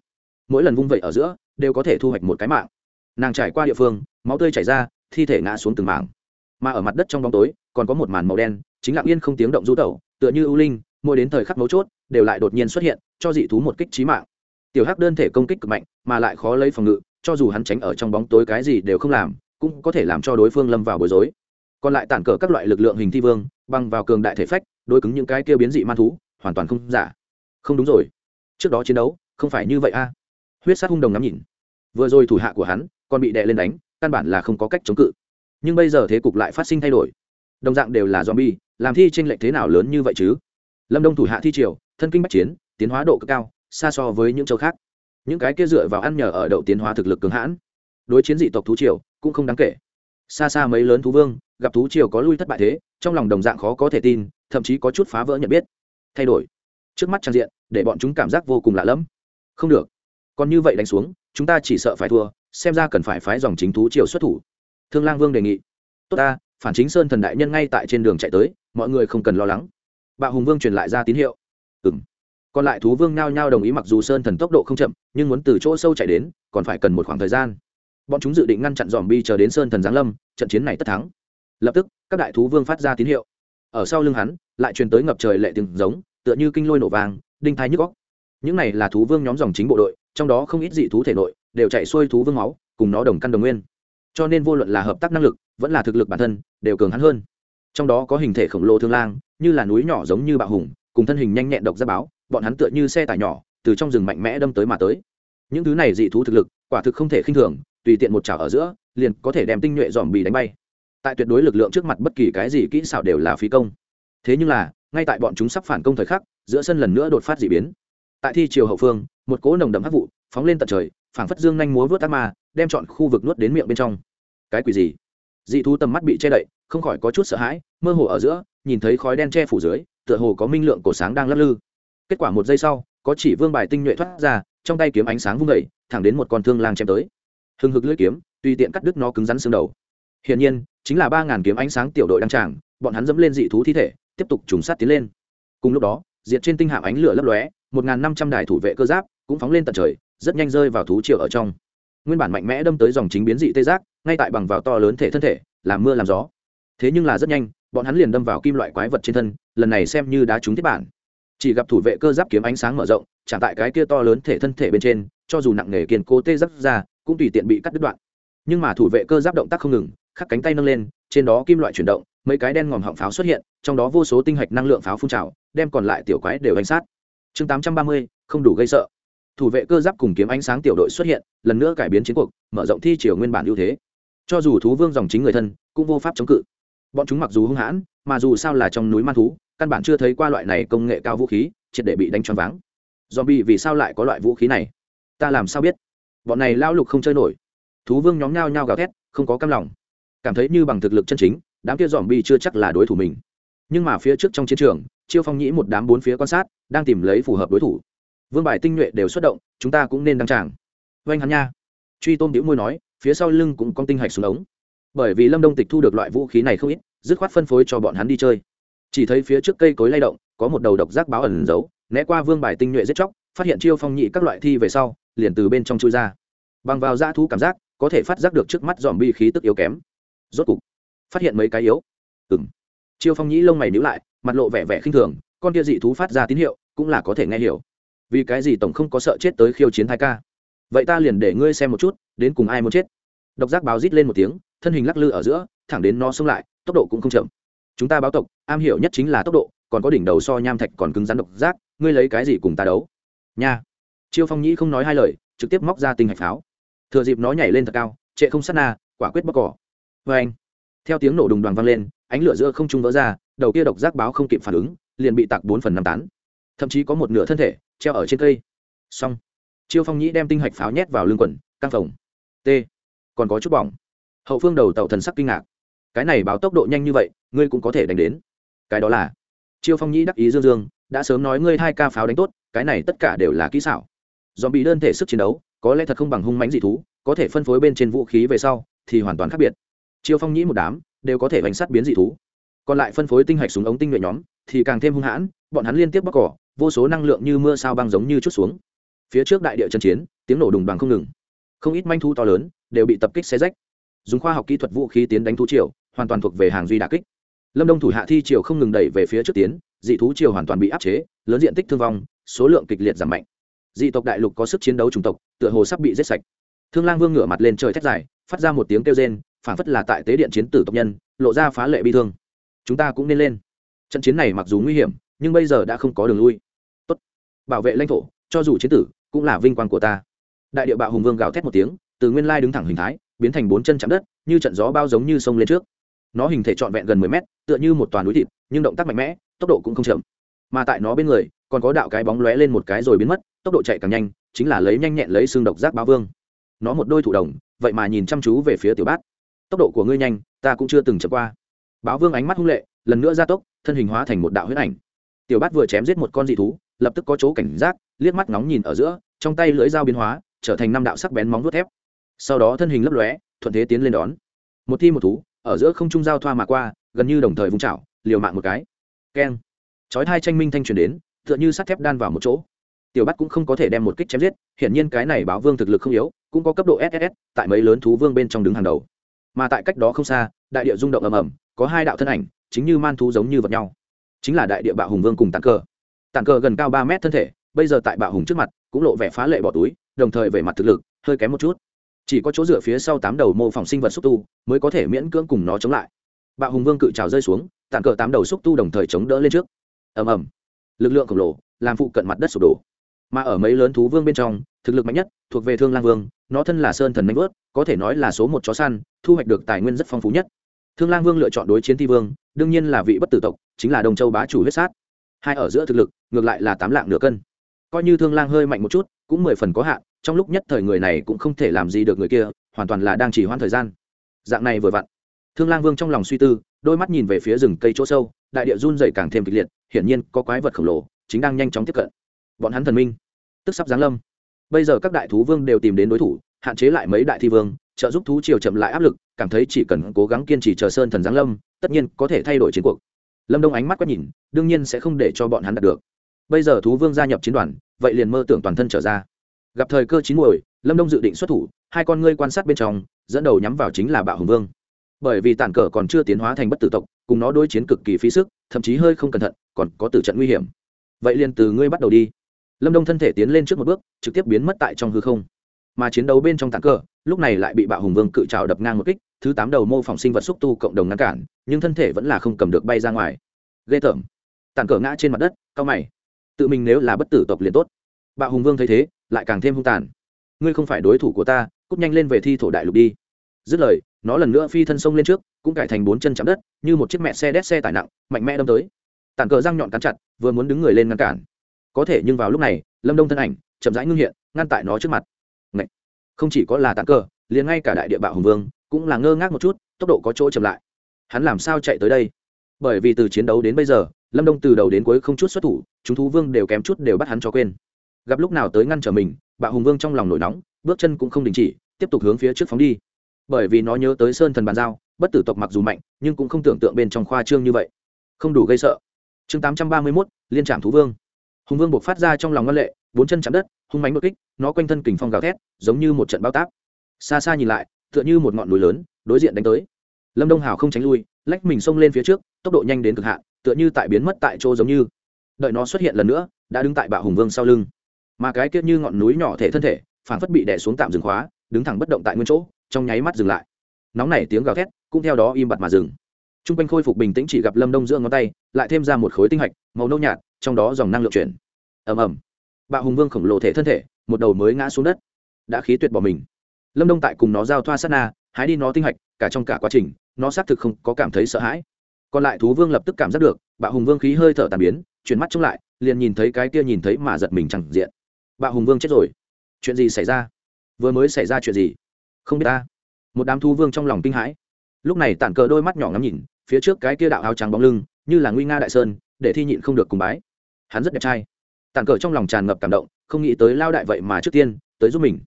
Mỗi lần vung vẩy ở giữa, đều có thể thu hoạch một cái mạng. Nàng trải qua địa phương, máu tươi chảy ra, thi thể ngã xuống từng mảng. Mà ở mặt đất trong bóng tối, còn có một màn màu đen, chính lặng yên không tiếng động du tẩu, tựa như ưu linh, mỗi đến thời khắc mấu chốt, đều lại đột nhiên xuất hiện, cho dị thú một kích trí mạng. Tiểu hắc đơn thể công kích cực mạnh, mà lại khó lấy phòng ngự, cho dù hắn tránh ở trong bóng tối cái gì đều không làm, cũng có thể làm cho đối phương lâm vào bối rối. Còn lại tản cờ các loại lực lượng hình thi vương, băng vào cường đại thể phách đối cứng những cái kia biến dị man thú, hoàn toàn không giả. Không đúng rồi. Trước đó chiến đấu, không phải như vậy a. Huyết sát hung đồng ngắm nhìn. Vừa rồi thủ hạ của hắn, còn bị đè lên đánh, căn bản là không có cách chống cự. Nhưng bây giờ thế cục lại phát sinh thay đổi. Đồng dạng đều là zombie, làm thi tranh lệch thế nào lớn như vậy chứ? Lâm đông thủ hạ thi triều, thân kinh bách chiến, tiến hóa độ cực cao, xa so với những châu khác. Những cái kia dựa vào ăn nhờ ở đậu tiến hóa thực lực cường hãn. Đối chiến dị tộc thú triều, cũng không đáng kể. Xa xa mấy lớn thú vương, gặp thú triều có lui thất bại thế trong lòng đồng dạng khó có thể tin, thậm chí có chút phá vỡ nhận biết. Thay đổi. Trước mắt trang diện, để bọn chúng cảm giác vô cùng lạ lẫm. Không được. Còn như vậy đánh xuống, chúng ta chỉ sợ phải thua, xem ra cần phải phái dòng chính thú triều xuất thủ. Thương lang vương đề nghị. Tốt ta, phản chính sơn thần đại nhân ngay tại trên đường chạy tới, mọi người không cần lo lắng. Bạo hùng vương truyền lại ra tín hiệu. Ừ m còn lại thú vương nao nhao đồng ý mặc dù sơn thần tốc độ không chậm, nhưng muốn từ chỗ sâu chạy đến, còn phải cần một khoảng thời gian. Bọn chúng dự định ngăn chặn dòm bi chờ đến sơn thần giáng lâm, trận chiến này tất thắng. Lập tức các đại thú vương phát ra tín hiệu. Ở sau lưng hắn, lại truyền tới ngập trời lệ tiếng giống, tựa như kinh lôi nổ vàng đinh thái nhức góc những này là thú vương nhóm dòng chính bộ đội, trong đó không ít dị thú thể nội, đều chạy xuôi thú vương máu, cùng nó đồng căn đồng nguyên. Cho nên vô luận là hợp tác năng lực, vẫn là thực lực bản thân, đều cường hắn hơn. Trong đó có hình thể khổng lồ thương lang, như là núi nhỏ giống như bạo hùng, cùng thân hình nhanh nhẹn độc ra báo, bọn hắn tựa như xe tải nhỏ, từ trong rừng mạnh mẽ đâm tới mà tới. Những thứ này dị thú thực lực, quả thực không thể khinh thường, tùy tiện một chảo ở giữa, liền có thể đem tinh nhuệ dòm bì đánh bay tại tuyệt đối lực lượng trước mặt bất kỳ cái gì kỹ xảo đều là phí công. Thế nhưng là, ngay tại bọn chúng sắp phản công thời khắc, giữa sân lần nữa đột phát d ị biến. Tại thi triều hậu phương, một cỗ nồng đậm hắc vụ phóng lên tận trời, phảng phất dương nhanh múa vớt ác ma, đem chọn khu vực nuốt đến miệng bên trong. Cái quỷ gì? Dị thú tầm mắt bị che đậy, không khỏi có chút sợ hãi, mơ hồ ở giữa, nhìn thấy khói đen che phủ dưới, tựa hồ có minh lượng cổ sáng đang lắc lư. Kết quả một giây sau, có chỉ vương bài tinh nhuệ thoát ra, trong tay kiếm ánh sáng vung vẩy thẳng đến một con thương lang chém tới. Hừng hực lưỡi kiếm, tùy tiện cắt đứt nó cứng rắn xương đầu. Hiển nhiên chính là ba ngàn kiếm ánh sáng tiểu đội đăng tràng, bọn hắn dẫm lên dị thú thi thể, tiếp tục trùng sát tiến lên. Cùng lúc đó, diệt trên tinh hạm ánh lửa lấp lóe, một ngàn năm trăm đài thủ vệ cơ giáp cũng phóng lên tận trời, rất nhanh rơi vào thú triều ở trong. Nguyên bản mạnh mẽ đâm tới dòng chính biến dị tê giác, ngay tại bằng vào to lớn thể thân thể làm mưa làm gió. Thế nhưng là rất nhanh, bọn hắn liền đâm vào kim loại quái vật trên thân, lần này xem như đá trúng thiết bản. Chỉ gặp thủ vệ cơ giáp kiếm ánh sáng mở rộng trả tại cái kia to lớn thể thân thể bên trên, cho dù nặng nề kiên cố tê giác ra, cũng tùy tiện bị cắt đứt đoạn. Nhưng mà thủ vệ cơ giáp động tác không ngừng khắc cánh tay nâng lên, trên đó kim loại chuyển động, mấy cái đen ngòm họng pháo xuất hiện, trong đó vô số tinh hạch năng lượng pháo phun trào, đem còn lại tiểu quái đều đánh sát. Chương tám trăm ba mươi, không đủ gây sợ. Thủ vệ cơ giáp cùng kiếm ánh sáng tiểu đội xuất hiện, lần nữa cải biến chiến cuộc, mở rộng thi chiều nguyên bản ưu thế. Cho dù thú vương dòng chính người thân, cũng vô pháp chống cự. Bọn chúng mặc dù hung hãn, mà dù sao là trong núi man thú, căn bản chưa thấy qua loại này công nghệ cao vũ khí, triệt để bị đánh choáng váng. Bị vì sao lại có loại vũ khí này? Ta làm sao biết? Bọn này lao lục không chơi nổi. Thú vương nhóm nhao nhao gào thét, không có cam lòng cảm thấy như bằng thực lực chân chính, đám kia dòm bi chưa chắc là đối thủ mình. Nhưng mà phía trước trong chiến trường, chiêu phong nhĩ một đám bốn phía quan sát, đang tìm lấy phù hợp đối thủ. Vương bài tinh nhuệ đều xuất động, chúng ta cũng nên đăng tràng. Oanh hắn nha. Truy tôm đĩu môi nói, phía sau lưng cũng con tinh hạch xuống ống. Bởi vì lâm đông tịch thu được loại vũ khí này không ít, dứt khoát phân phối cho bọn hắn đi chơi. Chỉ thấy phía trước cây cối lay động, có một đầu độc giác báo ẩn giấu, né qua vương bài tinh nhuệ giết chóc, phát hiện chiêu phong nhị các loại thi về sau, liền từ bên trong chui ra. Bằng vào dã thú cảm giác, có thể phát giác được trước mắt dòm bi khí tức yếu kém rốt cục, phát hiện mấy cái yếu. Ừng chiêu phong nhĩ lông mày nhíu lại, mặt lộ vẻ vẻ khinh thường, con kia dị thú phát ra tín hiệu, cũng là có thể nghe hiểu. Vì cái gì tổng không có sợ chết tới khiêu chiến thái ca? Vậy ta liền để ngươi xem một chút, đến cùng ai muốn chết. Độc giác báo rít lên một tiếng, thân hình lắc lư ở giữa, thẳng đến nó xông lại, tốc độ cũng không chậm. Chúng ta báo tộc, am hiểu nhất chính là tốc độ, còn có đỉnh đầu so nham thạch còn cứng rắn độc giác, ngươi lấy cái gì cùng ta đấu? Nha. Chiêu phong nhĩ không nói hai lời, trực tiếp móc ra tinh hạch pháo. Thừa dịp nó nhảy lên thật cao, trệ không sát na, quả quyết bóc cỏ vê anh, theo tiếng nổ đùng đoàn vang lên, ánh lửa giữa không trung vỡ ra, đầu kia độc giác báo không kịp phản ứng, liền bị tạc bốn phần năm tán. Thậm chí có một nửa thân thể treo ở trên cây. Xong. Chiêu phong nhĩ đem tinh hạch pháo nhét vào lưng quần, căng phòng t. Còn có chút bỏng. Hậu phương đầu tàu thần sắc kinh ngạc. Cái này báo tốc độ nhanh như vậy, ngươi cũng có thể đánh đến. Cái đó là. Chiêu phong nhĩ đắc ý dương dương, đã sớm nói ngươi hai ca pháo đánh tốt, cái này tất cả đều là kỹ xảo. Dòm bị đơn thể sức chiến đấu, có lẽ thật không bằng hung mãnh dị thú, có thể phân phối bên trên vũ khí về sau, thì hoàn toàn khác biệt chiêu phong nhĩ một đám, đều có thể bánh sát biến dị thú. Còn lại phân phối tinh hạch súng ống tinh nhuệ nhóm, thì càng thêm hung hãn, bọn hắn liên tiếp bóc cỏ, vô số năng lượng như mưa sao băng giống như chút xuống. Phía trước đại địa chân chiến, tiếng nổ đùng bằng không ngừng. Không ít manh thu to lớn, đều bị tập kích xe rách. Dùng khoa học kỹ thuật vũ khí tiến đánh thú triều, hoàn toàn thuộc về hàng duy đà kích. Lâm đông thủ hạ thi triều không ngừng đẩy về phía trước tiến, dị thú triều hoàn toàn bị áp chế, lớn diện tích thương vong, số lượng kịch liệt giảm mạnh. Dị tộc đại lục có sức chiến đấu chủng tộc, tựa hồ sắp bị giết sạch. Thương lang vương ngửa mặt lên trời thét dài, phát ra một tiếng kêu rên phản phất là tại tế điện chiến tử tộc nhân, lộ ra phá lệ bi thương. Chúng ta cũng nên lên. Trận chiến này mặc dù nguy hiểm, nhưng bây giờ đã không có đường lui. Tốt. bảo vệ lãnh thổ, cho dù chiến tử, cũng là vinh quang của ta. Đại địa bạo hùng vương gào thét một tiếng, từ nguyên lai đứng thẳng hình thái, biến thành bốn chân chạm đất, như trận gió bao giống như sông lên trước. Nó hình thể trọn vẹn gần mười mét, tựa như một toàn núi thịt, nhưng động tác mạnh mẽ, tốc độ cũng không chậm. Mà tại nó bên người, còn có đạo cái bóng lóe lên một cái rồi biến mất, tốc độ chạy càng nhanh, chính là lấy nhanh nhẹn lấy xương độc giác báo vương. Nó một đôi thủ đồng, vậy mà nhìn chăm chú về phía tiểu bát tốc độ của ngươi nhanh, ta cũng chưa từng chậm qua. Báo vương ánh mắt hung lệ, lần nữa gia tốc, thân hình hóa thành một đạo huyết ảnh. Tiểu bát vừa chém giết một con dị thú, lập tức có chỗ cảnh giác, liếc mắt nóng nhìn ở giữa, trong tay lưỡi dao biến hóa, trở thành năm đạo sắc bén móng vuốt thép. Sau đó thân hình lấp lóe, thuận thế tiến lên đón. Một thi một thú, ở giữa không trung giao thoa mà qua, gần như đồng thời vung chảo, liều mạng một cái. Keng. Chói hai tranh minh thanh truyền đến, tựa như sắt thép đan vào một chỗ. Tiểu bắt cũng không có thể đem một kích chém giết, hiển nhiên cái này báo vương thực lực không yếu, cũng có cấp độ ss tại mấy lớn thú vương bên trong đứng hàng đầu mà tại cách đó không xa, đại địa rung động ầm ầm, có hai đạo thân ảnh, chính như man thú giống như vật nhau. Chính là đại địa bạo hùng vương cùng tàn cờ tàn cờ gần cao ba mét thân thể, bây giờ tại bạo hùng trước mặt, cũng lộ vẻ phá lệ bỏ túi, đồng thời về mặt thực lực, hơi kém một chút. Chỉ có chỗ dựa phía sau tám đầu mô phỏng sinh vật xúc tu, mới có thể miễn cưỡng cùng nó chống lại. Bạo hùng vương cự trào rơi xuống tàn cờ tám đầu xúc tu đồng thời chống đỡ lên trước. Ầm ầm. Lực lượng khổng lồ, làm phụ cận mặt đất sụp đổ. Mà ở mấy lớn thú vương bên trong, thực lực mạnh nhất, thuộc về thương lang vương nó thân là sơn thần nanh vớt, có thể nói là số một chó săn, thu hoạch được tài nguyên rất phong phú nhất. Thương lang vương lựa chọn đối chiến thi vương, đương nhiên là vị bất tử tộc, chính là đồng châu bá chủ huyết sát. Hai ở giữa thực lực, ngược lại là tám lạng nửa cân. Coi như thương lang hơi mạnh một chút, cũng mười phần có hạn, trong lúc nhất thời người này cũng không thể làm gì được người kia, hoàn toàn là đang chỉ hoãn thời gian. Dạng này vừa vặn, thương lang vương trong lòng suy tư, đôi mắt nhìn về phía rừng cây chỗ sâu, đại địa run dày càng thêm kịch liệt, hiển nhiên có quái vật khổng lồ, chính đang nhanh chóng tiếp cận. Bọn hắn thần minh, tức sắp giáng lâm bây giờ các đại thú vương đều tìm đến đối thủ, hạn chế lại mấy đại thi vương, trợ giúp thú triều chậm lại áp lực, cảm thấy chỉ cần cố gắng kiên trì chờ sơn thần giáng lâm, tất nhiên có thể thay đổi chiến cuộc. Lâm đông ánh mắt quét nhìn, đương nhiên sẽ không để cho bọn hắn đạt được. Bây giờ thú vương gia nhập chiến đoàn, vậy liền mơ tưởng toàn thân trở ra. Gặp thời cơ chín muồi, lâm đông dự định xuất thủ, hai con ngươi quan sát bên trong, dẫn đầu nhắm vào chính là bạo hùng vương. Bởi vì tản cờ còn chưa tiến hóa thành bất tử tộc, cùng nó đối chiến cực kỳ phí sức, thậm chí hơi không cẩn thận, còn có tử trận nguy hiểm. Vậy liền từ ngươi bắt đầu đi lâm đông thân thể tiến lên trước một bước, trực tiếp biến mất tại trong hư không. Mà chiến đấu bên trong tản cờ lúc này lại bị bạo hùng vương cự trào đập ngang một kích, thứ tám đầu mô phỏng sinh vật xúc tu cộng đồng ngăn cản, nhưng thân thể vẫn là không cầm được bay ra ngoài. Ghê tởm. Tản cờ ngã trên mặt đất, cao mày. Tự mình nếu là bất tử tộc liền tốt. Bạo hùng vương thấy thế, lại càng thêm hung tàn. Ngươi không phải đối thủ của ta, cút nhanh lên về thi thổ đại lục đi. Dứt lời, nó lần nữa phi thân sông lên trước, cũng cải thành bốn chân chạm đất, như một chiếc mẹ xe đét xe tải nặng, mạnh mẽ đâm tới. Tản cờ răng nhọn cắn chặt, vừa muốn đứng người lên ngăn cản có thể nhưng vào lúc này, lâm đông thân ảnh chậm rãi ngưng hiện, ngăn tại nó trước mặt. Ngậy! không chỉ có là tàn cờ liền ngay cả đại địa bạo hùng vương cũng là ngơ ngác một chút, tốc độ có chỗ chậm lại. Hắn làm sao chạy tới đây? Bởi vì từ chiến đấu đến bây giờ, lâm đông từ đầu đến cuối không chút xuất thủ, chúng thú vương đều kém chút đều bắt hắn cho quên. Gặp lúc nào tới ngăn trở mình, bạo hùng vương trong lòng nổi nóng, bước chân cũng không đình chỉ, tiếp tục hướng phía trước phóng đi. Bởi vì nó nhớ tới sơn thần bàn giao, bất tử tộc mặc dù mạnh, nhưng cũng không tưởng tượng bên trong khoa trương như vậy. Không đủ gây sợ. Chương tám trăm ba mươi mốt, liên trạm thú vương hùng vương buộc phát ra trong lòng ngân lệ, bốn chân chạm đất, hung mánh bất kích, nó quanh thân kình phong gào thét, giống như một trận bao táp. Xa xa nhìn lại, tựa như một ngọn núi lớn, đối diện đánh tới. Lâm đông hào không tránh lui, lách mình xông lên phía trước, tốc độ nhanh đến cực hạn, tựa như tại biến mất tại chỗ giống như. Đợi nó xuất hiện lần nữa, đã đứng tại bạo hùng vương sau lưng. Mà cái kiết như ngọn núi nhỏ thể thân thể phản phất bị đè xuống tạm dừng khóa, đứng thẳng bất động tại nguyên chỗ, trong nháy mắt dừng lại. Nóng nảy tiếng gào thét, cũng theo đó im bặt mà dừng. T r u n g quanh khôi phục bình tĩnh chỉ gặp lâm đông giữa ngón tay, lại thêm ra một khối tinh hạch, màu nâu nhạt trong đó dòng năng lượng chuyển. Ầm ầm. Bạo hùng vương khổng lồ thể thân thể, một đầu mới ngã xuống đất. Đã khí tuyệt bỏ mình. Lâm đông tại cùng nó giao thoa sát na, hái đi nó tinh hạch, cả trong cả quá trình, nó xác thực không có cảm thấy sợ hãi. Còn lại thú vương lập tức cảm giác được, bạo hùng vương khí hơi thở tàn biến, chuyển mắt trông lại, liền nhìn thấy cái kia nhìn thấy mà giật mình chẳng diện. Bạo hùng vương chết rồi. Chuyện gì xảy ra? Vừa mới xảy ra chuyện gì? Không biết ta. Một đám thú vương trong lòng kinh hãi. Lúc này tản cờ đôi mắt nhỏ ngắm nhìn, phía trước cái kia đạo áo trắng bóng lưng, như là nguy nga đại sơn, để thi nhịn không được cùng bái hắn rất đẹp trai. Tàn cờ trong lòng tràn ngập cảm động, không nghĩ tới lao đại vậy mà trước tiên tới giúp mình.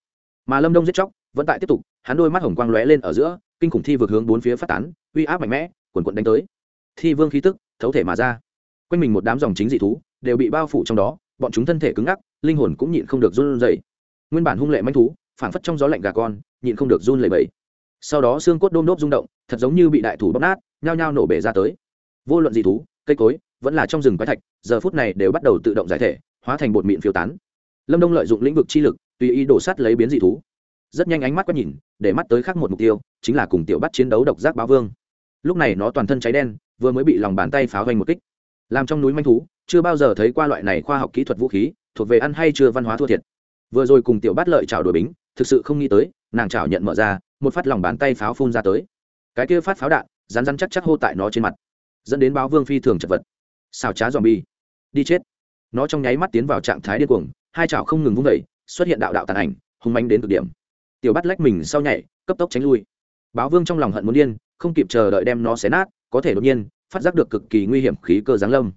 Mà lâm đông giết chóc, vẫn tại tiếp tục, hắn đôi mắt hồng quang lóe lên ở giữa, kinh khủng thi vượt hướng bốn phía phát tán, uy áp mạnh mẽ, quần quận đánh tới. Thi vương khí tức, thấu thể mà ra. Quanh mình một đám dòng chính dị thú, đều bị bao phủ trong đó, bọn chúng thân thể cứng ngắc, linh hồn cũng nhịn không được run rẩy. Nguyên bản hung lệ manh thú, phảng phất trong gió lạnh gà con, nhịn không được run lẩy bẩy. Sau đó xương cốt đôm đốp rung động, thật giống như bị đại thủ bóp nát, nhao nhao nổ bể ra tới. Vô luận dị thú, cây cối vẫn là trong rừng quái thạch, giờ phút này đều bắt đầu tự động giải thể, hóa thành bột mịn phiêu tán. Lâm đông lợi dụng lĩnh vực chi lực, tùy ý đổ sắt lấy biến dị thú. Rất nhanh ánh mắt quét nhìn, để mắt tới khác một mục tiêu, chính là cùng tiểu bắt chiến đấu độc giác báo vương. Lúc này nó toàn thân cháy đen, vừa mới bị lòng bàn tay pháo hoành một kích. Làm trong núi manh thú, chưa bao giờ thấy qua loại này khoa học kỹ thuật vũ khí, thuộc về ăn hay chưa văn hóa thua thiệt. Vừa rồi cùng tiểu bát lợi chảo đổi bính, thực sự không nghĩ tới, nàng chảo nhận mở ra, một phát lòng bàn tay pháo phun ra tới. Cái kia phát pháo đạn rán rán chắc chắc hô tại nó trên mặt, dẫn đến báo vương phi thường chật vật xào trá dòm bi đi chết. Nó trong nháy mắt tiến vào trạng thái điên cuồng, hai chảo không ngừng vung vẩy xuất hiện đạo đạo tàn ảnh, hung manh đến cực điểm. Tiểu bắt lách mình sau nhảy, cấp tốc tránh lui. Báo vương trong lòng hận muốn điên, không kịp chờ đợi đem nó xé nát, có thể đột nhiên, phát giác được cực kỳ nguy hiểm khí cơ giáng lâm.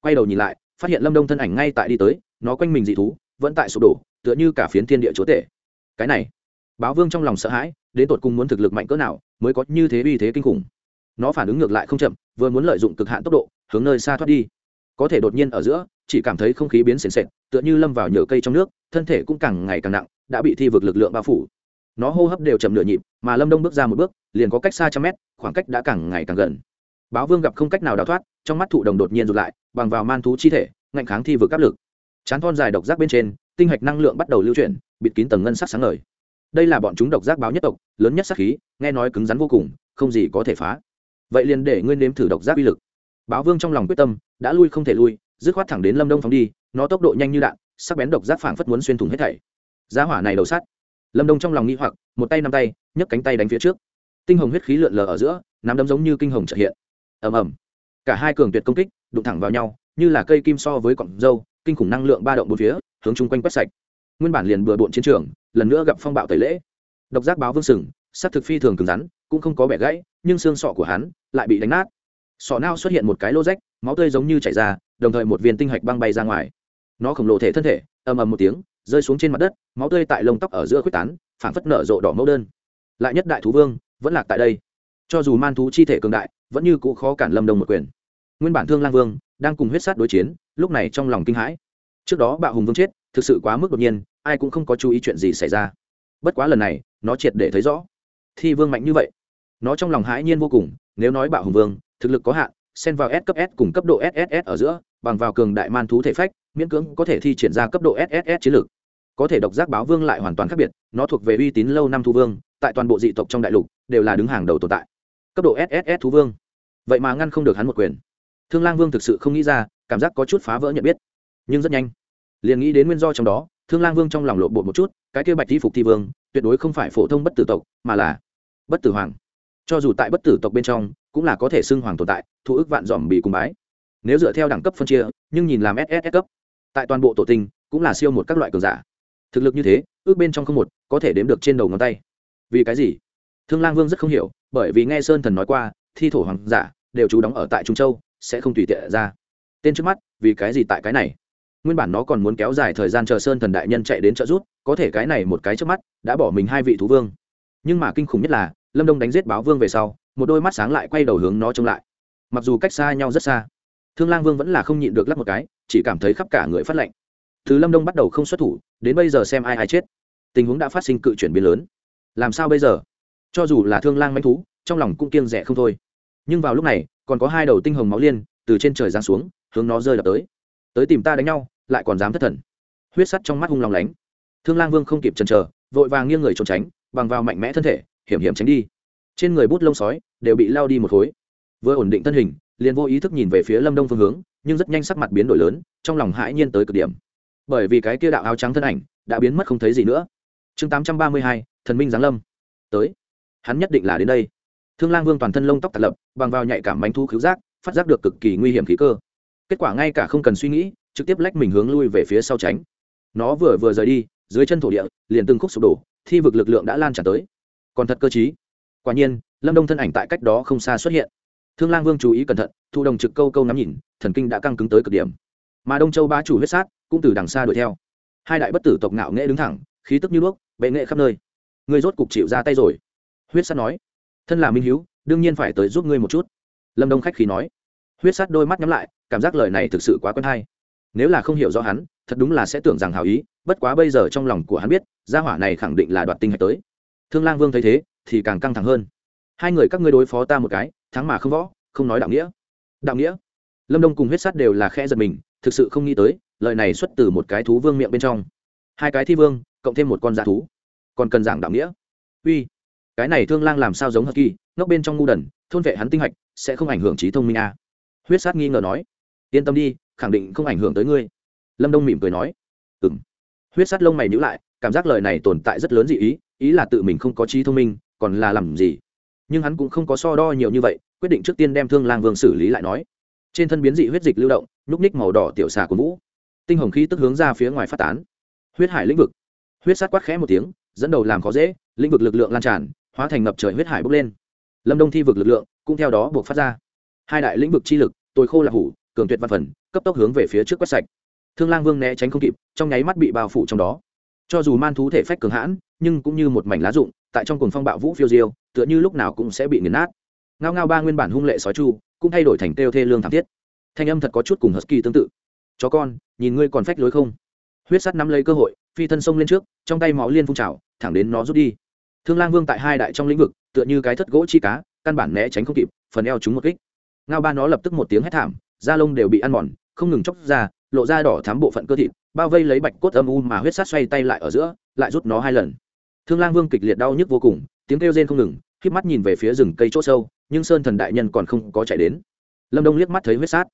Quay đầu nhìn lại, phát hiện lâm đông thân ảnh ngay tại đi tới, nó quanh mình dị thú, vẫn tại sụp đổ, tựa như cả phiến thiên địa chúa tể. Cái này, báo vương trong lòng sợ hãi, đến tột cùng muốn thực lực mạnh cỡ nào, mới có như thế uy thế kinh khủng. Nó phản ứng ngược lại không chậm, vừa muốn lợi dụng cực hạn tốc độ hướng nơi xa thoát đi. Có thể đột nhiên ở giữa, chỉ cảm thấy không khí biến sền sệt, tựa như lâm vào nhựa cây trong nước, thân thể cũng càng ngày càng nặng, đã bị thi vực lực lượng bao phủ. Nó hô hấp đều chậm nửa nhịp, mà lâm đông bước ra một bước, liền có cách xa trăm mét, khoảng cách đã càng ngày càng gần. Báo vương gặp không cách nào đào thoát, trong mắt thụ đồng đột nhiên rụt lại, bằng vào man thú chi thể, ngạnh kháng thi vực áp lực. Chán thon dài độc giác bên trên, tinh hạch năng lượng bắt đầu lưu chuyển, bịt kín tầng ngân sắc sáng ngời. Đây là bọn chúng độc giác báo nhất tộc, lớn nhất sắc khí, nghe nói cứng rắn vô cùng, không gì có thể phá. Vậy liền để ngươi nếm thử độc giác uy lực báo vương trong lòng quyết tâm đã lui không thể lui dứt khoát thẳng đến lâm đông phóng đi nó tốc độ nhanh như đạn sắc bén độc giác phảng phất muốn xuyên thủng hết thảy. Giá hỏa này đầu sát, lâm đông trong lòng nghĩ hoặc một tay nắm tay nhấc cánh tay đánh phía trước. Tinh hồng huyết khí lượn lờ ở giữa nắm đấm giống như kinh hồng trợ hiện. Ầm ầm. Cả hai cường tuyệt công kích đụng thẳng vào nhau như là cây kim so với cọng dâu kinh khủng năng lượng ba động bốn phía hướng chung quanh quét sạch. Nguyên bản liền bừa bộn chiến trường lần nữa gặp phong bạo tẩy lễ. Độc giác báo vương sừng sắc thực phi thường cứng rắn cũng không có bẻ gãy nhưng xương sọ của hắn lại bị đánh nát sọ nao xuất hiện một cái lô rách, máu tươi giống như chảy ra, đồng thời một viên tinh hạch băng bay ra ngoài. Nó khổng lồ thể thân thể, ầm ầm một tiếng, rơi xuống trên mặt đất, máu tươi tại lông tóc ở giữa quyết tán phản phất nở rộ đỏ mẫu đơn. Lại nhất đại thú vương, vẫn lạc tại đây. Cho dù man thú chi thể cường đại, vẫn như cũ khó cản lâm đông một quyền. Nguyên bản thương lang vương, đang cùng huyết sát đối chiến, lúc này trong lòng kinh hãi. Trước đó bạo hùng vương chết, thực sự quá mức đột nhiên, ai cũng không có chú ý chuyện gì xảy ra. Bất quá lần này, nó triệt để thấy rõ. Thi vương mạnh như vậy. Nó trong lòng hãi nhiên vô cùng, nếu nói bạo hùng vương thực lực có hạn, xen vào s cấp s cùng cấp độ sss ở giữa, bằng vào cường đại man thú thể phách, miễn cưỡng có thể thi triển ra cấp độ sss chiến lược. Có thể độc giác báo vương lại hoàn toàn khác biệt, nó thuộc về uy tín lâu năm thu vương, tại toàn bộ dị tộc trong đại lục, đều là đứng hàng đầu tồn tại. Cấp độ sss thú vương. Vậy mà ngăn không được hắn một quyền. Thương lang vương thực sự không nghĩ ra, cảm giác có chút phá vỡ nhận biết. Nhưng rất nhanh, liền nghĩ đến nguyên do trong đó, thương lang vương trong lòng lộ bột một chút, cái kia bạch thi phục thi vương, tuyệt đối không phải phổ thông bất tử tộc, mà là bất tử hoàng cho dù tại bất tử tộc bên trong, cũng là có thể xưng hoàng tồn tại, thu ước vạn dòm bị cùng bái. Nếu dựa theo đẳng cấp phân chia, nhưng nhìn làm ss cấp, tại toàn bộ tổ tinh, cũng là siêu một các loại cường giả. Thực lực như thế, ước bên trong không một, có thể đếm được trên đầu ngón tay. Vì cái gì? Thương lang vương rất không hiểu, bởi vì nghe sơn thần nói qua, thi thổ hoàng giả đều trú đóng ở tại trung châu, sẽ không tùy tiện ra. Tên trước mắt, vì cái gì tại cái này? Nguyên bản nó còn muốn kéo dài thời gian chờ sơn thần đại nhân chạy đến trợ rút có thể cái này một cái trước mắt, đã bỏ mình hai vị thú vương. Nhưng mà kinh khủng nhất là lâm đông đánh giết báo vương về sau, một đôi mắt sáng lại quay đầu hướng nó trông lại. Mặc dù cách xa nhau rất xa, thương lang vương vẫn là không nhịn được lắp một cái, chỉ cảm thấy khắp cả người phát lệnh từ lâm đông bắt đầu không xuất thủ, đến bây giờ xem ai ai chết. Tình huống đã phát sinh cự chuyển biến lớn. Làm sao bây giờ? Cho dù là thương lang manh thú, trong lòng cũng kiêng rẻ không thôi. Nhưng vào lúc này, còn có hai đầu tinh hồng máu liên từ trên trời giáng xuống, hướng nó rơi đập tới. Tới tìm ta đánh nhau, lại còn dám thất thần. Huyết sắt trong mắt hung lòng lánh. Thương lang vương không kịp chần chờ, vội vàng nghiêng người trốn tránh, bằng vào mạnh mẽ thân thể hiểm hiểm tránh đi. Trên người bút lông sói đều bị lao đi một khối. Vừa ổn định thân hình, liền vô ý thức nhìn về phía lâm đông phương hướng, nhưng rất nhanh sắc mặt biến đổi lớn, trong lòng hãi nhiên tới cực điểm. Bởi vì cái kia đạo áo trắng thân ảnh đã biến mất không thấy gì nữa. Chương tám trăm ba mươi hai, thần minh giáng lâm. Tới. Hắn nhất định là đến đây. Thương lang vương toàn thân lông tóc tạt lập, bằng vào nhạy cảm bánh thu cứu giác, phát giác được cực kỳ nguy hiểm khí cơ. Kết quả ngay cả không cần suy nghĩ, trực tiếp lách mình hướng lui về phía sau tránh. Nó vừa vừa rời đi, dưới chân thổ địa, liền từng khúc sụp đổ, thi vực lực lượng đã lan tràn tới còn thật cơ chí. Quả nhiên, lâm đông thân ảnh tại cách đó không xa xuất hiện. Thương lang vương chú ý cẩn thận, thu đồng trực câu câu nắm nhìn, thần kinh đã căng cứng tới cực điểm. Mà đông châu ba chủ huyết sát, cũng từ đằng xa đuổi theo. Hai đại bất tử tộc ngạo nghệ đứng thẳng, khí tức như đuốc bệ nghệ khắp nơi. Ngươi rốt cục chịu ra tay rồi. Huyết sát nói, thân là minh hiếu, đương nhiên phải tới giúp ngươi một chút. Lâm đông khách khí nói. Huyết sát đôi mắt nhắm lại, cảm giác lời này thực sự quá quen hay. Nếu là không hiểu rõ hắn, thật đúng là sẽ tưởng rằng hào ý, bất quá bây giờ trong lòng của hắn biết, gia hỏa này khẳng định là đoạt tinh hạch tới thương lang vương thấy thế, thì càng căng thẳng hơn. Hai người các ngươi đối phó ta một cái, thắng mà không võ, không nói đạo nghĩa. Đạo nghĩa? Lâm đông cùng huyết sắt đều là khe giật mình, thực sự không nghĩ tới, lời này xuất từ một cái thú vương miệng bên trong. Hai cái thi vương, cộng thêm một con dạ thú. Còn cần giảng đạo nghĩa? Uy, cái này thương lang làm sao giống hờ kỳ, ngốc bên trong ngu đần, thôn vệ hắn tinh hạch, sẽ không ảnh hưởng trí thông minh a à. huyết sát nghi ngờ nói. Yên tâm đi, khẳng định không ảnh hưởng tới ngươi. Lâm đông mỉm cười nói. Ừ m huyết sát lông mày nhữ lại, cảm giác lời này tồn tại rất lớn dị ý ý là tự mình không có trí thông minh, còn là làm gì? Nhưng hắn cũng không có so đo nhiều như vậy, quyết định trước tiên đem thương lang vương xử lý lại nói. Trên thân biến dị huyết dịch lưu động núp ních màu đỏ tiểu xà của vũ. Tinh hồng khí tức hướng ra phía ngoài phát tán. Huyết hải lĩnh vực. Huyết sát quát khẽ một tiếng, dẫn đầu làm khó dễ, lĩnh vực lực lượng lan tràn, hóa thành ngập trời huyết hải bốc lên. Lâm đông thi vực lực lượng cũng theo đó buộc phát ra. Hai đại lĩnh vực chi lực tôi khô là hủ, cường tuyệt văn phần, cấp tốc hướng về phía trước quét sạch. Thương lang vương né tránh không kịp, trong nháy mắt bị bao phủ trong đó cho dù man thú thể phách cường hãn, nhưng cũng như một mảnh lá rụng, tại trong cuồng phong bạo vũ phiêu diêu, tựa như lúc nào cũng sẽ bị nghiền nát. Ngao ngao ba nguyên bản hung lệ sói chu, cũng thay đổi thành kêu thê lương thảm thiết. Thanh âm thật có chút cùng husky tương tự. Chó con, nhìn ngươi còn phách lối không? Huyết sắt nắm lấy cơ hội, phi thân sông lên trước, trong tay máu liên phun trào, thẳng đến nó rút đi. Thương lang vương tại hai đại trong lĩnh vực, tựa như cái thất gỗ chi cá, căn bản né tránh không kịp, phần eo chúng một kích. Ngao ba nó lập tức một tiếng hét thảm, da lông đều bị ăn mòn, không ngừng chóc ra, lộ ra đỏ thám bộ phận cơ thịt bao vây lấy bạch cốt âm u mà huyết sát xoay tay lại ở giữa, lại rút nó hai lần. Thương lang vương kịch liệt đau nhức vô cùng, tiếng kêu rên không ngừng k mắt nhìn về phía rừng cây chỗ sâu, nhưng sơn thần đại nhân còn không có chạy đến. Lâm đông liếc mắt thấy huyết sát.